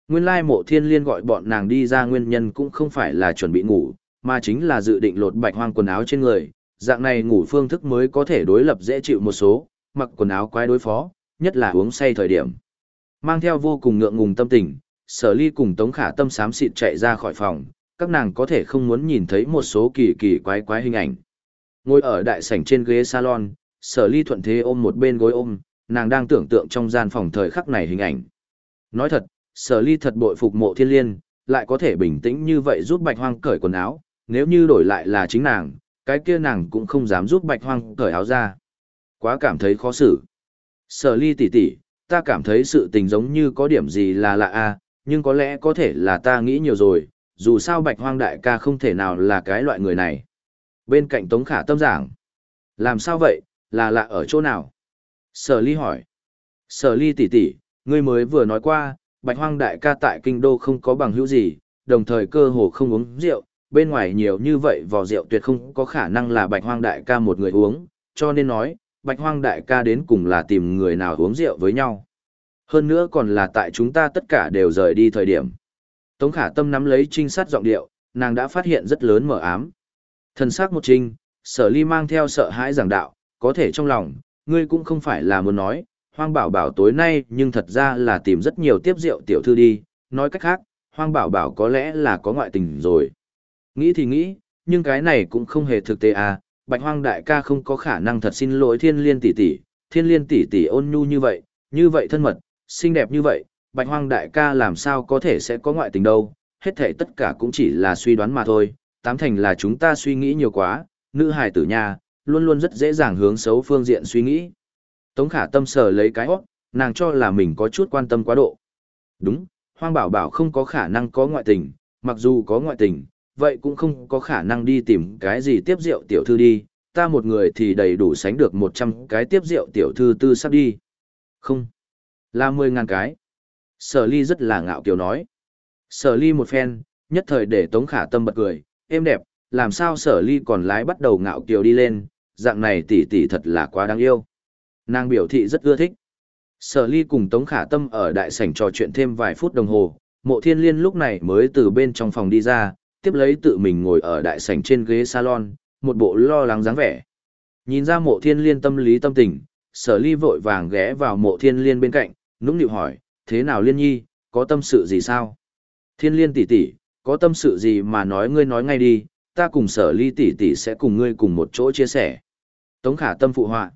Nguyên lai mộ thiên liên gọi bọn nàng đi ra nguyên nhân cũng không phải là chuẩn bị ngủ, mà chính là dự định lột bạch hoang quần áo trên người, dạng này ngủ phương thức mới có thể đối lập dễ chịu một số, mặc quần áo quái đối phó, nhất là uống say thời điểm. Mang theo vô cùng ngượng ngùng tâm tình, sở ly cùng tống khả tâm xám xịt chạy ra khỏi phòng, các nàng có thể không muốn nhìn thấy một số kỳ kỳ quái quái hình ảnh. Ngồi ở đại sảnh trên ghế salon, sở ly thuận thế ôm một bên gối ôm, nàng đang tưởng tượng trong gian phòng thời khắc này hình ảnh. Nói thật, sở ly thật bội phục mộ thiên liên, lại có thể bình tĩnh như vậy giúp bạch hoang cởi quần áo, nếu như đổi lại là chính nàng, cái kia nàng cũng không dám giúp bạch hoang cởi áo ra. Quá cảm thấy khó xử. Sở ly tỷ tỷ, ta cảm thấy sự tình giống như có điểm gì là lạ a, nhưng có lẽ có thể là ta nghĩ nhiều rồi, dù sao bạch hoang đại ca không thể nào là cái loại người này. Bên cạnh Tống Khả tâm giảng. Làm sao vậy, là lạ ở chỗ nào? Sở ly hỏi. Sở ly tỷ tỷ, ngươi mới vừa nói qua, bạch hoang đại ca tại kinh đô không có bằng hữu gì, đồng thời cơ hồ không uống rượu, bên ngoài nhiều như vậy vò rượu tuyệt không có khả năng là bạch hoang đại ca một người uống, cho nên nói, bạch hoang đại ca đến cùng là tìm người nào uống rượu với nhau. Hơn nữa còn là tại chúng ta tất cả đều rời đi thời điểm. Tống khả tâm nắm lấy trinh sát giọng điệu, nàng đã phát hiện rất lớn mở ám. Thần sắc một trinh, sở ly mang theo sợ hãi giảng đạo, có thể trong lòng, ngươi cũng không phải là muốn nói, hoang bảo bảo tối nay nhưng thật ra là tìm rất nhiều tiếp rượu tiểu thư đi, nói cách khác, hoang bảo bảo có lẽ là có ngoại tình rồi. Nghĩ thì nghĩ, nhưng cái này cũng không hề thực tế à, bạch hoang đại ca không có khả năng thật xin lỗi thiên liên tỷ tỷ, thiên liên tỷ tỷ ôn nhu như vậy, như vậy thân mật, xinh đẹp như vậy, bạch hoang đại ca làm sao có thể sẽ có ngoại tình đâu, hết thảy tất cả cũng chỉ là suy đoán mà thôi, tám thành là chúng ta suy nghĩ nhiều quá, nữ hài tử nha, luôn luôn rất dễ dàng hướng xấu phương diện suy nghĩ. Tống khả tâm sờ lấy cái óc, nàng cho là mình có chút quan tâm quá độ. Đúng, hoang bảo bảo không có khả năng có ngoại tình, mặc dù có ngoại tình, vậy cũng không có khả năng đi tìm cái gì tiếp rượu tiểu thư đi, ta một người thì đầy đủ sánh được 100 cái tiếp rượu tiểu thư tư sắp đi. Không, là 10 ngàn cái. Sở ly rất là ngạo kiều nói. Sở ly một phen, nhất thời để tống khả tâm bật cười, êm đẹp, làm sao sở ly còn lái bắt đầu ngạo kiều đi lên, dạng này tỷ tỷ thật là quá đáng yêu. Nàng biểu thị rất ưa thích. Sở ly cùng Tống Khả Tâm ở đại sảnh trò chuyện thêm vài phút đồng hồ, mộ thiên liên lúc này mới từ bên trong phòng đi ra, tiếp lấy tự mình ngồi ở đại sảnh trên ghế salon, một bộ lo lắng dáng vẻ. Nhìn ra mộ thiên liên tâm lý tâm tình, sở ly vội vàng ghé vào mộ thiên liên bên cạnh, nũng nịu hỏi, thế nào liên nhi, có tâm sự gì sao? Thiên liên tỷ tỷ, có tâm sự gì mà nói ngươi nói ngay đi, ta cùng sở ly tỷ tỷ sẽ cùng ngươi cùng một chỗ chia sẻ. Tống khả tâm phụ họa.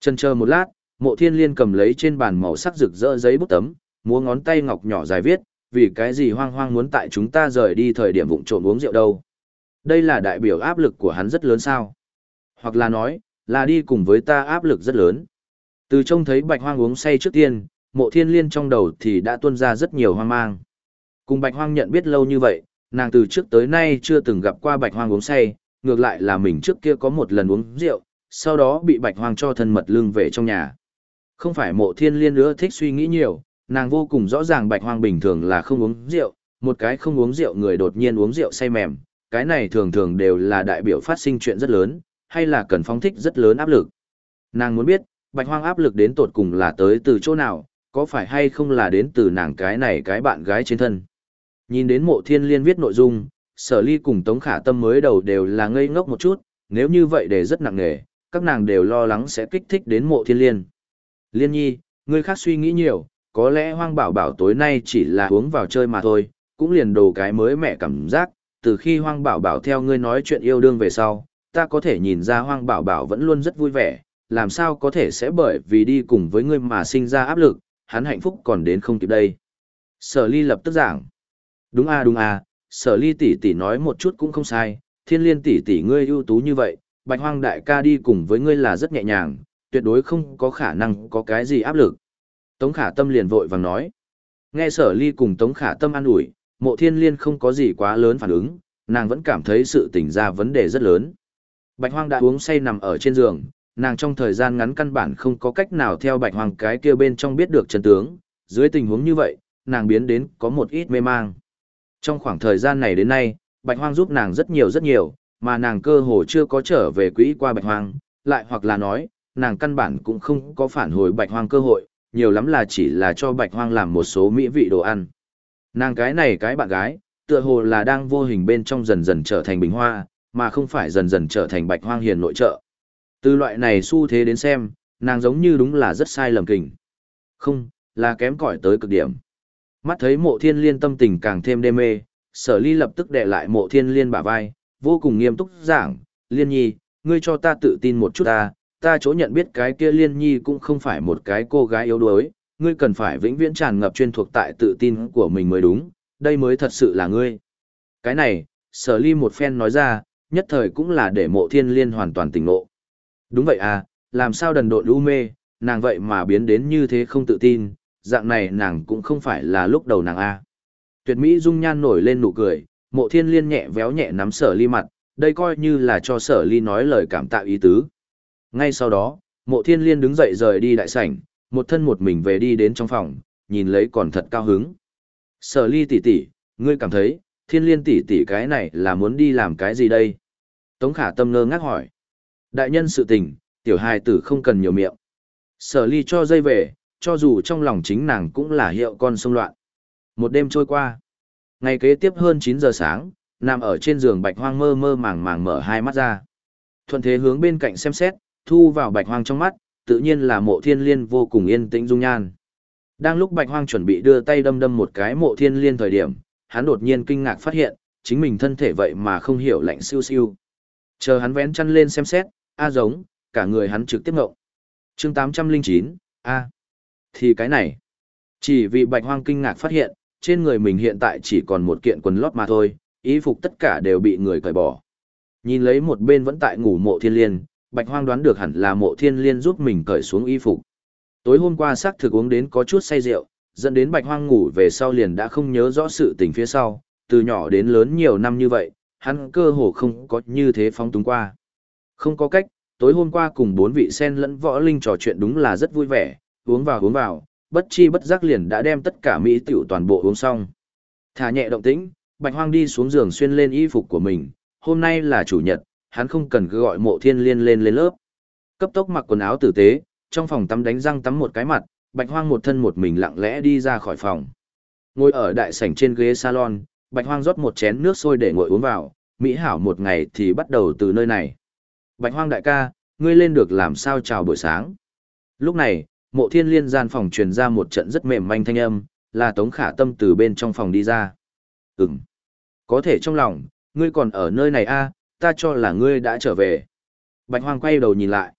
Chân chờ một lát, mộ thiên liên cầm lấy trên bàn màu sắc rực rỡ giấy bút tấm, múa ngón tay ngọc nhỏ dài viết, vì cái gì hoang hoang muốn tại chúng ta rời đi thời điểm vụng trộm uống rượu đâu. Đây là đại biểu áp lực của hắn rất lớn sao. Hoặc là nói, là đi cùng với ta áp lực rất lớn. Từ trông thấy bạch hoang uống say trước tiên, mộ thiên liên trong đầu thì đã tuôn ra rất nhiều hoang mang. Cùng bạch hoang nhận biết lâu như vậy, nàng từ trước tới nay chưa từng gặp qua bạch hoang uống say, ngược lại là mình trước kia có một lần uống rượu, sau đó bị bạch hoang cho thân mật lưng về trong nhà. Không phải mộ thiên liên nữa thích suy nghĩ nhiều, nàng vô cùng rõ ràng bạch hoang bình thường là không uống rượu, một cái không uống rượu người đột nhiên uống rượu say mềm, cái này thường thường đều là đại biểu phát sinh chuyện rất lớn, hay là cần phóng thích rất lớn áp lực. Nàng muốn biết, bạch hoang áp lực đến tột cùng là tới từ chỗ nào, có phải hay không là đến từ nàng cái này cái bạn gái trên thân. Nhìn đến mộ thiên liên viết nội dung, sở ly cùng tống khả tâm mới đầu đều là ngây ngốc một chút, nếu như vậy để rất nặng nề, các nàng đều lo lắng sẽ kích thích đến mộ thiên liên. Liên nhi, ngươi khác suy nghĩ nhiều, có lẽ hoang bảo bảo tối nay chỉ là uống vào chơi mà thôi, cũng liền đồ cái mới mẹ cảm giác, từ khi hoang bảo bảo theo ngươi nói chuyện yêu đương về sau, ta có thể nhìn ra hoang bảo bảo vẫn luôn rất vui vẻ, làm sao có thể sẽ bởi vì đi cùng với ngươi mà sinh ra áp lực, hắn hạnh phúc còn đến không kịp đây. Sở ly lập tức giảng. Đúng a đúng a, sở ly tỷ tỷ nói một chút cũng không sai, thiên liên tỷ tỷ ngươi ưu tú như vậy, bạch hoang đại ca đi cùng với ngươi là rất nhẹ nhàng, tuyệt đối không có khả năng có cái gì áp lực. Tống khả tâm liền vội vàng nói. Nghe sở ly cùng tống khả tâm an ủi, mộ thiên liên không có gì quá lớn phản ứng, nàng vẫn cảm thấy sự tỉnh ra vấn đề rất lớn. Bạch hoang đã uống say nằm ở trên giường, nàng trong thời gian ngắn căn bản không có cách nào theo bạch hoang cái kia bên trong biết được chân tướng, dưới tình huống như vậy, nàng biến đến có một ít mê mang. Trong khoảng thời gian này đến nay, bạch hoang giúp nàng rất nhiều rất nhiều, mà nàng cơ hồ chưa có trở về quỹ qua bạch hoang, lại hoặc là nói, nàng căn bản cũng không có phản hồi bạch hoang cơ hội, nhiều lắm là chỉ là cho bạch hoang làm một số mỹ vị đồ ăn. Nàng cái này cái bạn gái, tựa hồ là đang vô hình bên trong dần dần trở thành bình hoa, mà không phải dần dần trở thành bạch hoang hiền nội trợ. Từ loại này xu thế đến xem, nàng giống như đúng là rất sai lầm kình. Không, là kém cỏi tới cực điểm. Mắt thấy mộ thiên liên tâm tình càng thêm đê mê, sở ly lập tức đè lại mộ thiên liên bả vai, vô cùng nghiêm túc giảng, liên nhi, ngươi cho ta tự tin một chút ta, ta chỗ nhận biết cái kia liên nhi cũng không phải một cái cô gái yếu đuối, ngươi cần phải vĩnh viễn tràn ngập chuyên thuộc tại tự tin của mình mới đúng, đây mới thật sự là ngươi. Cái này, sở ly một phen nói ra, nhất thời cũng là để mộ thiên liên hoàn toàn tỉnh ngộ. Đúng vậy à, làm sao đần độn u mê, nàng vậy mà biến đến như thế không tự tin, dạng này nàng cũng không phải là lúc đầu nàng a. Tuyệt mỹ dung nhan nổi lên nụ cười, mộ thiên liên nhẹ véo nhẹ nắm sở ly mặt, đây coi như là cho sở ly nói lời cảm tạ ý tứ. Ngay sau đó, mộ thiên liên đứng dậy rời đi đại sảnh, một thân một mình về đi đến trong phòng, nhìn lấy còn thật cao hứng. Sở ly tỷ tỷ, ngươi cảm thấy, thiên liên tỷ tỷ cái này là muốn đi làm cái gì đây? Tống khả tâm ngơ ngác hỏi. Đại nhân sự tình, tiểu hài tử không cần nhiều miệng. Sở ly cho dây về, cho dù trong lòng chính nàng cũng là hiệu con sông loạn. Một đêm trôi qua. Ngày kế tiếp hơn 9 giờ sáng, nằm ở trên giường bạch hoang mơ mơ màng màng mở hai mắt ra. Thuận thế hướng bên cạnh xem xét, thu vào bạch hoang trong mắt, tự nhiên là mộ thiên liên vô cùng yên tĩnh dung nhan. Đang lúc bạch hoang chuẩn bị đưa tay đâm đâm một cái mộ thiên liên thời điểm, hắn đột nhiên kinh ngạc phát hiện, chính mình thân thể vậy mà không hiểu lạnh siêu siêu. Chờ hắn vén chăn lên xem xét, a giống, cả người hắn trực tiếp ngộng. Chương 809, a. Thì cái này, chỉ vì bạch hoang kinh ngạc phát hiện, trên người mình hiện tại chỉ còn một kiện quần lót mà thôi, y phục tất cả đều bị người cởi bỏ. Nhìn lấy một bên vẫn tại ngủ mộ thiên liên, bạch hoang đoán được hẳn là mộ thiên liên giúp mình cởi xuống y phục. Tối hôm qua xác thực uống đến có chút say rượu, dẫn đến bạch hoang ngủ về sau liền đã không nhớ rõ sự tình phía sau, từ nhỏ đến lớn nhiều năm như vậy, hắn cơ hồ không có như thế phóng túng qua. Không có cách, tối hôm qua cùng bốn vị sen lẫn võ linh trò chuyện đúng là rất vui vẻ, uống vào uống vào, bất chi bất giác liền đã đem tất cả mỹ tiểu toàn bộ uống xong. Thả nhẹ động tĩnh, Bạch Hoang đi xuống giường xuyên lên y phục của mình, hôm nay là chủ nhật, hắn không cần cứ gọi mộ thiên liên lên lên lớp. Cấp tốc mặc quần áo tử tế, trong phòng tắm đánh răng tắm một cái mặt, Bạch Hoang một thân một mình lặng lẽ đi ra khỏi phòng. Ngồi ở đại sảnh trên ghế salon, Bạch Hoang rót một chén nước sôi để ngồi uống vào, mỹ hảo một ngày thì bắt đầu từ nơi này. Bạch Hoang đại ca, ngươi lên được làm sao chào buổi sáng. Lúc này, mộ thiên liên gian phòng truyền ra một trận rất mềm manh thanh âm, là Tống Khả Tâm từ bên trong phòng đi ra. Ừm. Có thể trong lòng, ngươi còn ở nơi này a, à, ta cho là ngươi đã trở về. Bạch Hoang quay đầu nhìn lại.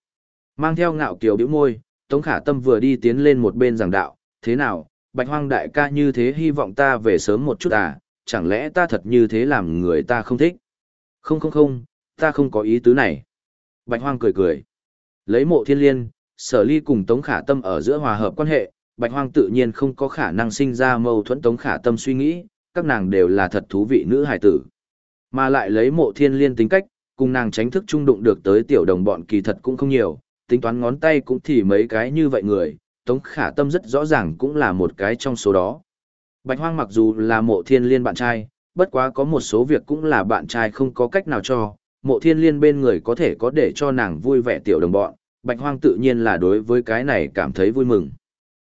Mang theo ngạo kiều biểu môi, Tống Khả Tâm vừa đi tiến lên một bên giảng đạo, thế nào, Bạch Hoang đại ca như thế hy vọng ta về sớm một chút à, chẳng lẽ ta thật như thế làm người ta không thích? Không không không, ta không có ý tứ này. Bạch Hoang cười cười. Lấy mộ thiên liên, sở ly cùng Tống Khả Tâm ở giữa hòa hợp quan hệ, Bạch Hoang tự nhiên không có khả năng sinh ra mâu thuẫn Tống Khả Tâm suy nghĩ, các nàng đều là thật thú vị nữ hài tử. Mà lại lấy mộ thiên liên tính cách, cùng nàng tránh thức trung đụng được tới tiểu đồng bọn kỳ thật cũng không nhiều, tính toán ngón tay cũng thì mấy cái như vậy người, Tống Khả Tâm rất rõ ràng cũng là một cái trong số đó. Bạch Hoang mặc dù là mộ thiên liên bạn trai, bất quá có một số việc cũng là bạn trai không có cách nào cho, mộ thiên liên bên người có thể có để cho nàng vui vẻ tiểu đồng bọn, Bạch Hoang tự nhiên là đối với cái này cảm thấy vui mừng.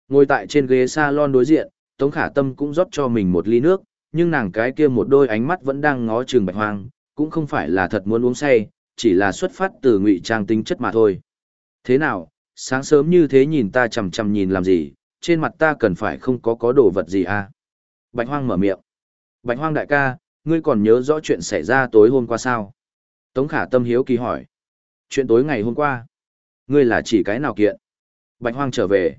Ngồi tại trên ghế salon đối diện, Tống Khả Tâm cũng rót cho mình một ly nước, nhưng nàng cái kia một đôi ánh mắt vẫn đang ngó chừng Bạch Hoang, cũng không phải là thật muốn uống say, chỉ là xuất phát từ ngụy trang tính chất mà thôi. Thế nào, sáng sớm như thế nhìn ta chằm chằm nhìn làm gì, trên mặt ta cần phải không có có đồ vật gì à? Bạch Hoang mở miệng. Bạch Hoang đại ca, ngươi còn nhớ rõ chuyện xảy ra tối hôm qua sao? Tống Khả Tâm hiếu kỳ hỏi. Chuyện tối ngày hôm qua. Ngươi là chỉ cái nào kiện? Bạch Hoang trở về.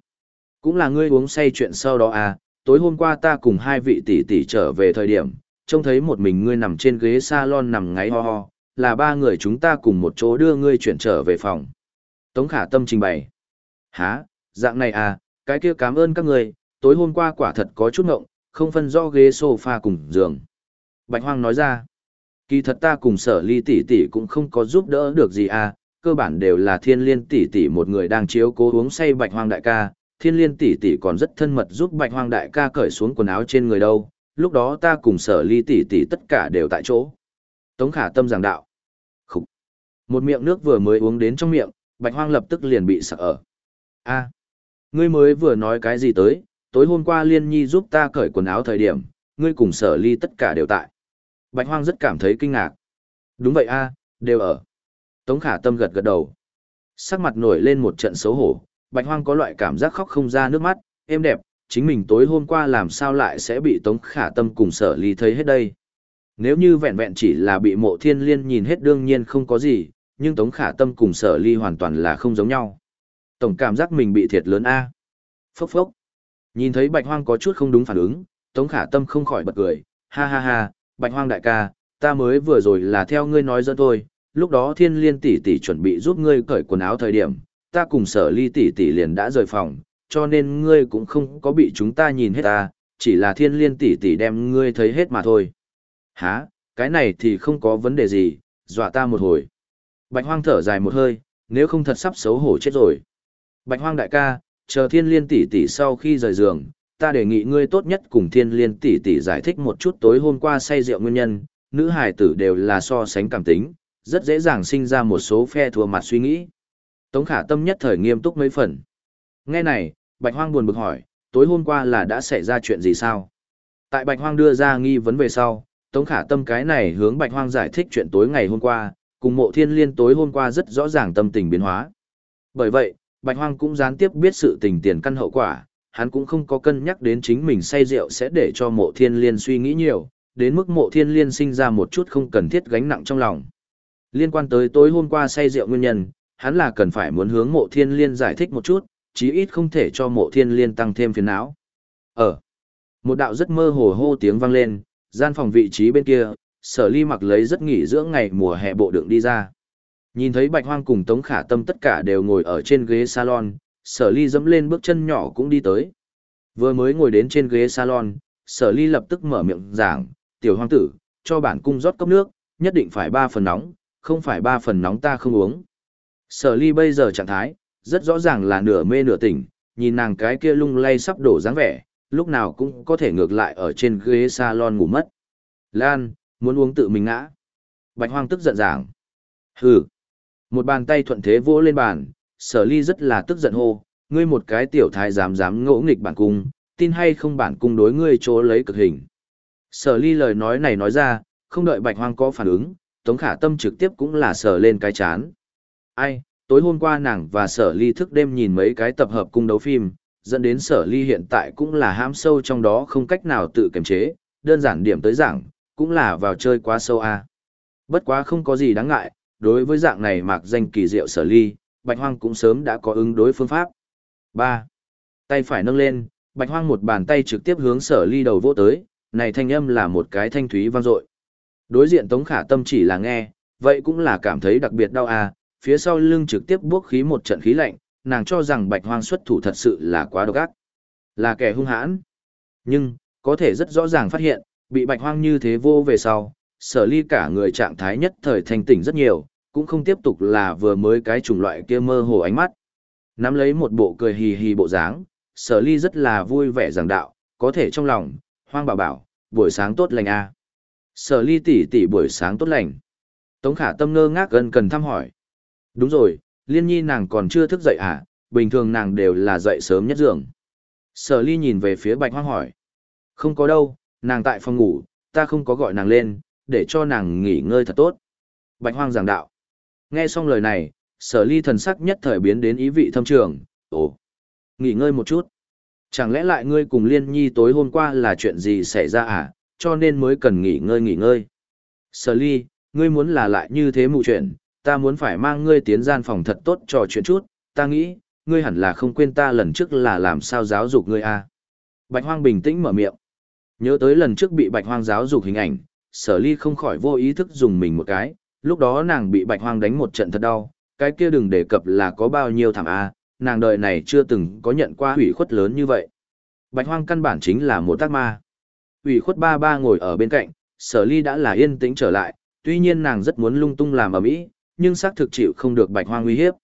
Cũng là ngươi uống say chuyện sau đó à, tối hôm qua ta cùng hai vị tỷ tỷ trở về thời điểm, trông thấy một mình ngươi nằm trên ghế salon nằm ngáy ho ho, là ba người chúng ta cùng một chỗ đưa ngươi chuyển trở về phòng. Tống khả tâm trình bày. Hả, dạng này à, cái kia cảm ơn các người, tối hôm qua quả thật có chút ngộng, không phân rõ ghế sofa cùng giường. Bạch Hoang nói ra, kỳ thật ta cùng sở ly tỷ tỷ cũng không có giúp đỡ được gì à, cơ bản đều là thiên liên tỷ tỷ một người đang chiếu cố uống say Bạch Hoang đại ca, thiên liên tỷ tỷ còn rất thân mật giúp Bạch Hoang đại ca cởi xuống quần áo trên người đâu, lúc đó ta cùng sở ly tỷ tỷ tất cả đều tại chỗ. Tống khả tâm giảng đạo. Khúc. Một miệng nước vừa mới uống đến trong miệng, Bạch Hoang lập tức liền bị sặc ở. A, ngươi mới vừa nói cái gì tới, tối hôm qua Liên Nhi giúp ta cởi quần áo thời điểm, ngươi cùng sở ly tất cả đều tại. Bạch Hoang rất cảm thấy kinh ngạc. Đúng vậy a, đều ở. Tống khả tâm gật gật đầu. Sắc mặt nổi lên một trận xấu hổ, Bạch Hoang có loại cảm giác khóc không ra nước mắt, êm đẹp, chính mình tối hôm qua làm sao lại sẽ bị Tống khả tâm cùng sở ly thấy hết đây. Nếu như vẹn vẹn chỉ là bị mộ thiên liên nhìn hết đương nhiên không có gì, nhưng Tống Khả Tâm cùng Sở Ly hoàn toàn là không giống nhau. Tổng cảm giác mình bị thiệt lớn a. Phốc phốc. Nhìn thấy Bạch Hoang có chút không đúng phản ứng, Tống Khả Tâm không khỏi bật cười, ha ha ha, Bạch Hoang đại ca, ta mới vừa rồi là theo ngươi nói dẫn thôi, lúc đó Thiên Liên tỷ tỷ chuẩn bị giúp ngươi cởi quần áo thời điểm, ta cùng Sở Ly tỷ tỷ liền đã rời phòng, cho nên ngươi cũng không có bị chúng ta nhìn hết ta, chỉ là Thiên Liên tỷ tỷ đem ngươi thấy hết mà thôi. Hả, cái này thì không có vấn đề gì, dọa ta một hồi. Bạch Hoang thở dài một hơi, nếu không thật sắp xấu hổ chết rồi. Bạch Hoang đại ca, chờ Thiên Liên tỷ tỷ sau khi rời giường, ta đề nghị ngươi tốt nhất cùng Thiên Liên tỷ tỷ giải thích một chút tối hôm qua say rượu nguyên nhân, nữ hài tử đều là so sánh cảm tính, rất dễ dàng sinh ra một số phe thua mặt suy nghĩ. Tống Khả Tâm nhất thời nghiêm túc mấy phần. Nghe này, Bạch Hoang buồn bực hỏi, tối hôm qua là đã xảy ra chuyện gì sao? Tại Bạch Hoang đưa ra nghi vấn về sau, Tống Khả Tâm cái này hướng Bạch Hoang giải thích chuyện tối ngày hôm qua, cùng mộ thiên liên tối hôm qua rất rõ ràng tâm tình biến hóa. Bởi vậy, Bạch Hoang cũng gián tiếp biết sự tình tiền căn hậu quả, hắn cũng không có cân nhắc đến chính mình say rượu sẽ để cho mộ thiên liên suy nghĩ nhiều, đến mức mộ thiên liên sinh ra một chút không cần thiết gánh nặng trong lòng. Liên quan tới tối hôm qua say rượu nguyên nhân, hắn là cần phải muốn hướng mộ thiên liên giải thích một chút, chí ít không thể cho mộ thiên liên tăng thêm phiền não. Ở, một đạo rất mơ hồ hô tiếng vang lên, gian phòng vị trí bên kia, sở ly mặc lấy rất nghỉ dưỡng ngày mùa hè bộ đựng đi ra. Nhìn thấy bạch hoang cùng tống khả tâm tất cả đều ngồi ở trên ghế salon, sở ly dẫm lên bước chân nhỏ cũng đi tới. Vừa mới ngồi đến trên ghế salon, sở ly lập tức mở miệng giảng, tiểu hoang tử, cho bản cung rót cốc nước, nhất định phải ba phần nóng, không phải ba phần nóng ta không uống. Sở ly bây giờ trạng thái, rất rõ ràng là nửa mê nửa tỉnh, nhìn nàng cái kia lung lay sắp đổ dáng vẻ, lúc nào cũng có thể ngược lại ở trên ghế salon ngủ mất. Lan, muốn uống tự mình ngã. Bạch hoang tức giận giảng. Hừ. Một bàn tay thuận thế vỗ lên bàn, sở ly rất là tức giận hô, ngươi một cái tiểu thái dám dám ngỗ nghịch bản cung, tin hay không bản cung đối ngươi chỗ lấy cực hình. Sở ly lời nói này nói ra, không đợi bạch hoang có phản ứng, tống khả tâm trực tiếp cũng là sở lên cái chán. Ai, tối hôm qua nàng và sở ly thức đêm nhìn mấy cái tập hợp cung đấu phim, dẫn đến sở ly hiện tại cũng là ham sâu trong đó không cách nào tự kiềm chế, đơn giản điểm tới giảng, cũng là vào chơi quá sâu a. À. Bất quá không có gì đáng ngại, đối với dạng này mạc danh kỳ diệu sở ly, bạch hoang cũng sớm đã có ứng đối phương pháp. 3. Tay phải nâng lên, bạch hoang một bàn tay trực tiếp hướng sở ly đầu vỗ tới, này thanh âm là một cái thanh thúy vang dội. Đối diện tống khả tâm chỉ là nghe, vậy cũng là cảm thấy đặc biệt đau à, phía sau lưng trực tiếp buốc khí một trận khí lạnh, nàng cho rằng bạch hoang xuất thủ thật sự là quá độc ác. Là kẻ hung hãn. Nhưng, có thể rất rõ ràng phát hiện, bị bạch hoang như thế vô về sau, sở ly cả người trạng thái nhất thời thanh tỉnh rất nhiều, cũng không tiếp tục là vừa mới cái chủng loại kia mơ hồ ánh mắt. Nắm lấy một bộ cười hì hì bộ dáng, sở ly rất là vui vẻ giảng đạo, có thể trong lòng, hoang bảo bảo, buổi sáng tốt lành a à. Sở ly tỷ tỷ buổi sáng tốt lành. Tống khả tâm ngơ ngác gần cần thăm hỏi. Đúng rồi, liên nhi nàng còn chưa thức dậy à, bình thường nàng đều là dậy sớm nhất giường. Sở ly nhìn về phía bạch hoang hỏi. Không có đâu, nàng tại phòng ngủ, ta không có gọi nàng lên, để cho nàng nghỉ ngơi thật tốt. Bạch hoang giảng đạo. Nghe xong lời này, sở ly thần sắc nhất thời biến đến ý vị thâm trường, ồ, nghỉ ngơi một chút. Chẳng lẽ lại ngươi cùng liên nhi tối hôm qua là chuyện gì xảy ra à, cho nên mới cần nghỉ ngơi nghỉ ngơi. Sở ly, ngươi muốn là lại như thế mụ chuyện, ta muốn phải mang ngươi tiến gian phòng thật tốt trò chuyện chút, ta nghĩ, ngươi hẳn là không quên ta lần trước là làm sao giáo dục ngươi à. Bạch hoang bình tĩnh mở miệng. Nhớ tới lần trước bị bạch hoang giáo dục hình ảnh, sở ly không khỏi vô ý thức dùng mình một cái, lúc đó nàng bị bạch hoang đánh một trận thật đau, cái kia đừng đề cập là có bao nhiêu thảm a, nàng đời này chưa từng có nhận qua hủy khuất lớn như vậy. Bạch hoang căn bản chính là một tác ma. Hủy khuất ba ba ngồi ở bên cạnh, sở ly đã là yên tĩnh trở lại, tuy nhiên nàng rất muốn lung tung làm ở mỹ, nhưng xác thực chịu không được bạch hoang uy hiếp.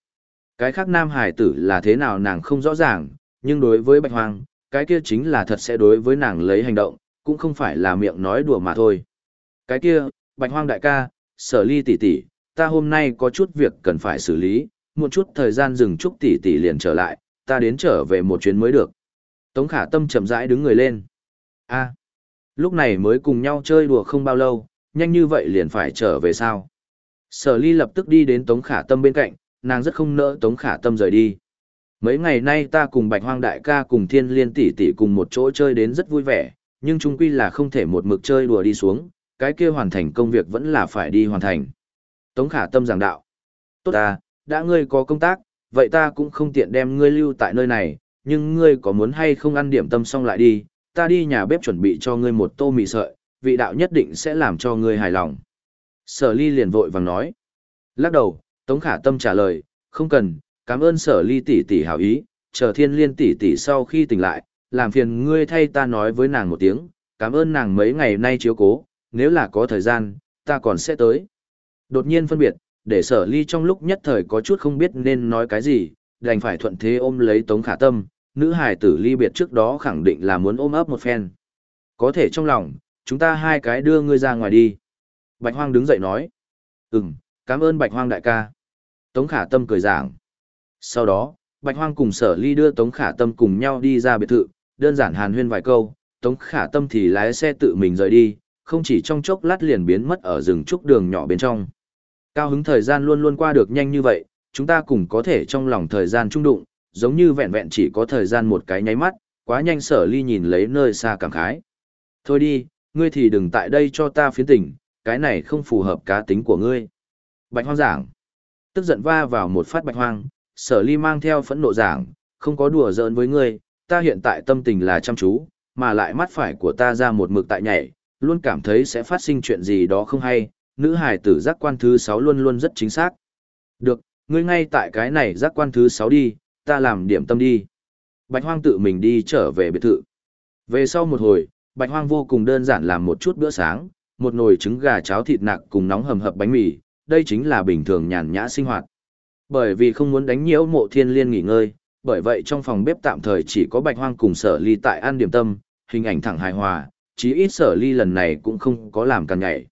Cái khác nam hải tử là thế nào nàng không rõ ràng, nhưng đối với bạch hoang, cái kia chính là thật sẽ đối với nàng lấy hành động, cũng không phải là miệng nói đùa mà thôi. Cái kia, bạch hoang đại ca, sở ly tỷ tỷ, ta hôm nay có chút việc cần phải xử lý, một chút thời gian dừng chút tỷ tỷ liền trở lại, ta đến trở về một chuyến mới được. Tống khả tâm chậm rãi đứng người lên. a lúc này mới cùng nhau chơi đùa không bao lâu, nhanh như vậy liền phải trở về sao. Sở ly lập tức đi đến Tống khả tâm bên cạnh, nàng rất không nỡ Tống khả tâm rời đi. Mấy ngày nay ta cùng Bạch Hoang đại ca cùng Thiên Liên tỷ tỷ cùng một chỗ chơi đến rất vui vẻ, nhưng chung quy là không thể một mực chơi đùa đi xuống, cái kia hoàn thành công việc vẫn là phải đi hoàn thành. Tống khả tâm giảng đạo. Tốt à, đã ngươi có công tác, vậy ta cũng không tiện đem ngươi lưu tại nơi này, nhưng ngươi có muốn hay không ăn điểm tâm xong lại đi, ta đi nhà bếp chuẩn bị cho ngươi một tô mì sợi, vị đạo nhất định sẽ làm cho ngươi hài lòng. Sở ly liền vội vàng nói. Lắc đầu, Tống Khả Tâm trả lời, không cần, cảm ơn sở ly tỷ tỷ hảo ý, chờ thiên liên tỷ tỷ sau khi tỉnh lại, làm phiền ngươi thay ta nói với nàng một tiếng, cảm ơn nàng mấy ngày nay chiếu cố, nếu là có thời gian, ta còn sẽ tới. Đột nhiên phân biệt, để sở ly trong lúc nhất thời có chút không biết nên nói cái gì, đành phải thuận thế ôm lấy Tống Khả Tâm, nữ hài tử ly biệt trước đó khẳng định là muốn ôm ấp một phen. Có thể trong lòng, chúng ta hai cái đưa ngươi ra ngoài đi. Bạch Hoang đứng dậy nói. Ừm, cảm ơn Bạch Hoang đại ca. Tống Khả Tâm cười giảng. Sau đó, Bạch Hoang cùng Sở Ly đưa Tống Khả Tâm cùng nhau đi ra biệt thự, đơn giản hàn huyên vài câu, Tống Khả Tâm thì lái xe tự mình rời đi, không chỉ trong chốc lát liền biến mất ở rừng trúc đường nhỏ bên trong. Cao hứng thời gian luôn luôn qua được nhanh như vậy, chúng ta cùng có thể trong lòng thời gian trung đụng, giống như vẹn vẹn chỉ có thời gian một cái nháy mắt, quá nhanh Sở Ly nhìn lấy nơi xa cảm khái. Thôi đi, ngươi thì đừng tại đây cho ta phiến tỉnh, cái này không phù hợp cá tính của ngươi. Bạch Hoang giảng. Tức giận va vào một phát Bạch Hoang, Sở Ly mang theo phẫn nộ giảng, không có đùa giỡn với ngươi, ta hiện tại tâm tình là chăm chú, mà lại mắt phải của ta ra một mực tại nhảy, luôn cảm thấy sẽ phát sinh chuyện gì đó không hay, nữ hài tử giác quan thứ 6 luôn luôn rất chính xác. Được, ngươi ngay tại cái này giác quan thứ 6 đi, ta làm điểm tâm đi. Bạch Hoang tự mình đi trở về biệt thự. Về sau một hồi, Bạch Hoang vô cùng đơn giản làm một chút bữa sáng, một nồi trứng gà cháo thịt nạc cùng nóng hầm hập bánh mì, đây chính là bình thường nhàn nhã sinh hoạt. Bởi vì không muốn đánh nhiễu mộ thiên liên nghỉ ngơi, bởi vậy trong phòng bếp tạm thời chỉ có Bạch Hoang cùng sở ly tại ăn điểm tâm, hình ảnh thẳng hài hòa, chí ít sở ly lần này cũng không có làm càng nhảy.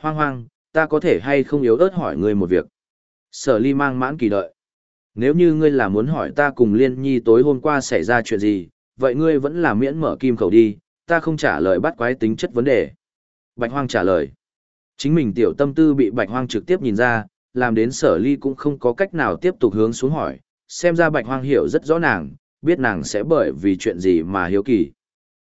Hoang hoang, ta có thể hay không yếu ớt hỏi ngươi một việc. Sở ly mang mãn kỳ đợi. Nếu như ngươi là muốn hỏi ta cùng liên nhi tối hôm qua xảy ra chuyện gì, vậy ngươi vẫn là miễn mở kim khẩu đi, ta không trả lời bắt quái tính chất vấn đề. Bạch hoang trả lời. Chính mình tiểu tâm tư bị bạch hoang trực tiếp nhìn ra, làm đến sở ly cũng không có cách nào tiếp tục hướng xuống hỏi, xem ra bạch hoang hiểu rất rõ nàng, biết nàng sẽ bởi vì chuyện gì mà hiếu kỳ.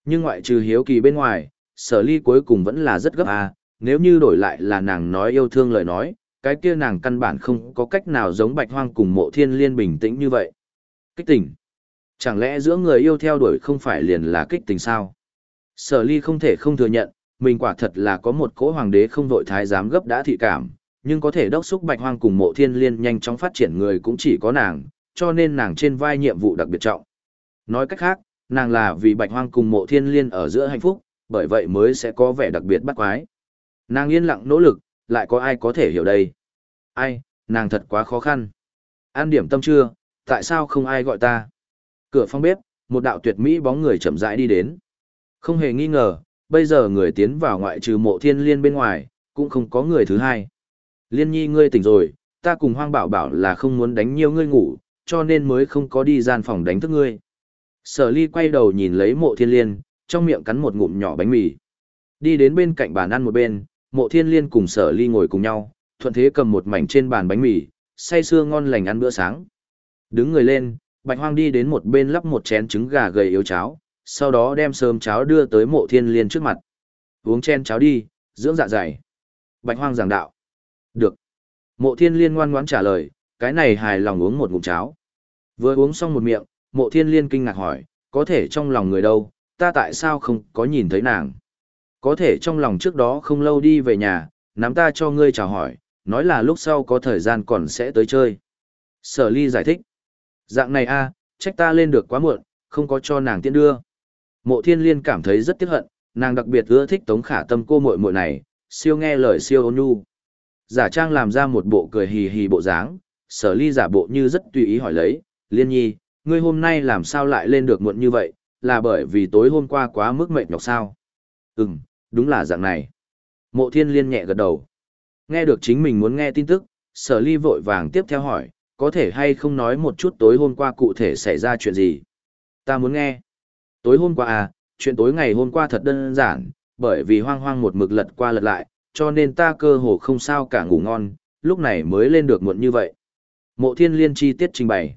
Nhưng ngoại trừ hiếu kỳ bên ngoài, sở ly cuối cùng vẫn là rất gấp à, nếu như đổi lại là nàng nói yêu thương lời nói, cái kia nàng căn bản không có cách nào giống bạch hoang cùng mộ thiên liên bình tĩnh như vậy. Kích tình. Chẳng lẽ giữa người yêu theo đuổi không phải liền là kích tình sao? Sở ly không thể không thừa nhận, mình quả thật là có một cỗ hoàng đế không vội thái giám gấp đã thị cảm, nhưng có thể đốc xúc bạch hoang cùng mộ thiên liên nhanh chóng phát triển người cũng chỉ có nàng, cho nên nàng trên vai nhiệm vụ đặc biệt trọng. Nói cách khác, nàng là vì bạch hoang cùng mộ thiên liên ở giữa hạnh phúc, bởi vậy mới sẽ có vẻ đặc biệt bắt quái. Nàng yên lặng nỗ lực, lại có ai có thể hiểu đây? Ai, nàng thật quá khó khăn. An điểm tâm chưa, tại sao không ai gọi ta? Cửa phòng bếp, một đạo tuyệt mỹ bóng người chậm rãi đi đến. Không hề nghi ngờ, bây giờ người tiến vào ngoại trừ mộ thiên liên bên ngoài, cũng không có người thứ hai. Liên nhi ngươi tỉnh rồi, ta cùng hoang bảo bảo là không muốn đánh nhiều ngươi ngủ, cho nên mới không có đi gian phòng đánh thức ngươi. Sở ly quay đầu nhìn lấy mộ thiên liên, trong miệng cắn một ngụm nhỏ bánh mì. Đi đến bên cạnh bàn ăn một bên, mộ thiên liên cùng sở ly ngồi cùng nhau, thuận thế cầm một mảnh trên bàn bánh mì, say sưa ngon lành ăn bữa sáng. Đứng người lên, bạch hoang đi đến một bên lắp một chén trứng gà gầy yếu cháo, sau đó đem sớm cháo đưa tới mộ thiên liên trước mặt. Uống chen cháo đi, dưỡng dạ dày. Bạch hoang giảng đạo. Được. Mộ thiên liên ngoan ngoãn trả lời, cái này hài lòng uống một ngụm cháo. Vừa uống xong một miệng, mộ thiên liên kinh ngạc hỏi, có thể trong lòng người đâu, ta tại sao không có nhìn thấy nàng? Có thể trong lòng trước đó không lâu đi về nhà, nắm ta cho ngươi chào hỏi, nói là lúc sau có thời gian còn sẽ tới chơi. Sở ly giải thích. Dạng này a, trách ta lên được quá muộn, không có cho nàng tiễn đưa. Mộ thiên liên cảm thấy rất tiếc hận, nàng đặc biệt ưa thích tống khả tâm cô muội muội này, siêu nghe lời siêu ôn nhu. Giả trang làm ra một bộ cười hì hì bộ dáng, sở ly giả bộ như rất tùy ý hỏi lấy, liên nhi, ngươi hôm nay làm sao lại lên được muộn như vậy, là bởi vì tối hôm qua quá mức mệt nhọc sao? Ừm, đúng là dạng này. Mộ thiên liên nhẹ gật đầu. Nghe được chính mình muốn nghe tin tức, sở ly vội vàng tiếp theo hỏi, có thể hay không nói một chút tối hôm qua cụ thể xảy ra chuyện gì? Ta muốn nghe. Tối hôm qua à, chuyện tối ngày hôm qua thật đơn giản, bởi vì hoang hoang một mực lật qua lật lại, cho nên ta cơ hồ không sao cả ngủ ngon, lúc này mới lên được muộn như vậy. Mộ thiên liên chi tiết trình bày.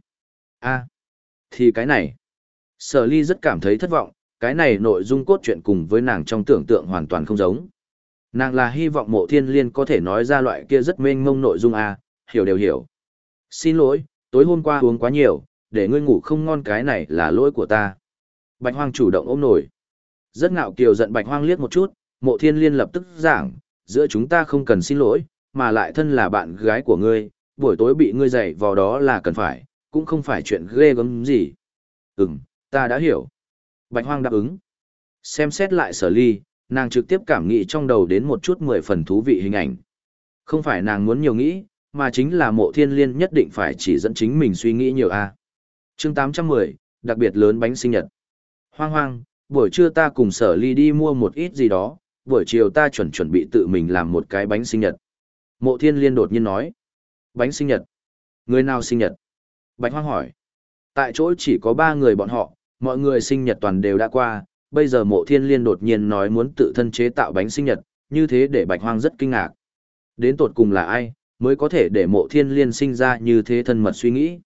a à, thì cái này. Sở ly rất cảm thấy thất vọng, cái này nội dung cốt truyện cùng với nàng trong tưởng tượng hoàn toàn không giống. Nàng là hy vọng mộ thiên liên có thể nói ra loại kia rất mênh mông nội dung a à, hiểu đều hiểu, Xin lỗi, tối hôm qua uống quá nhiều, để ngươi ngủ không ngon cái này là lỗi của ta. Bạch Hoang chủ động ôm nổi. Rất ngạo kiều giận Bạch Hoang liếc một chút, mộ thiên liên lập tức giảng, giữa chúng ta không cần xin lỗi, mà lại thân là bạn gái của ngươi, buổi tối bị ngươi dạy vào đó là cần phải, cũng không phải chuyện ghê gớm gì. Ừm, ta đã hiểu. Bạch Hoang đáp ứng. Xem xét lại sở ly, nàng trực tiếp cảm nghĩ trong đầu đến một chút mười phần thú vị hình ảnh. Không phải nàng muốn nhiều nghĩ, mà chính là mộ thiên liên nhất định phải chỉ dẫn chính mình suy nghĩ nhiều a. À. Chương 810, đặc biệt lớn bánh sinh nhật. Hoang hoang, buổi trưa ta cùng sở ly đi mua một ít gì đó, buổi chiều ta chuẩn chuẩn bị tự mình làm một cái bánh sinh nhật. Mộ thiên liên đột nhiên nói. Bánh sinh nhật? Người nào sinh nhật? Bạch hoang hỏi. Tại chỗ chỉ có ba người bọn họ, mọi người sinh nhật toàn đều đã qua, bây giờ mộ thiên liên đột nhiên nói muốn tự thân chế tạo bánh sinh nhật, như thế để bạch hoang rất kinh ngạc. Đến tột cùng là ai, mới có thể để mộ thiên liên sinh ra như thế thân mật suy nghĩ.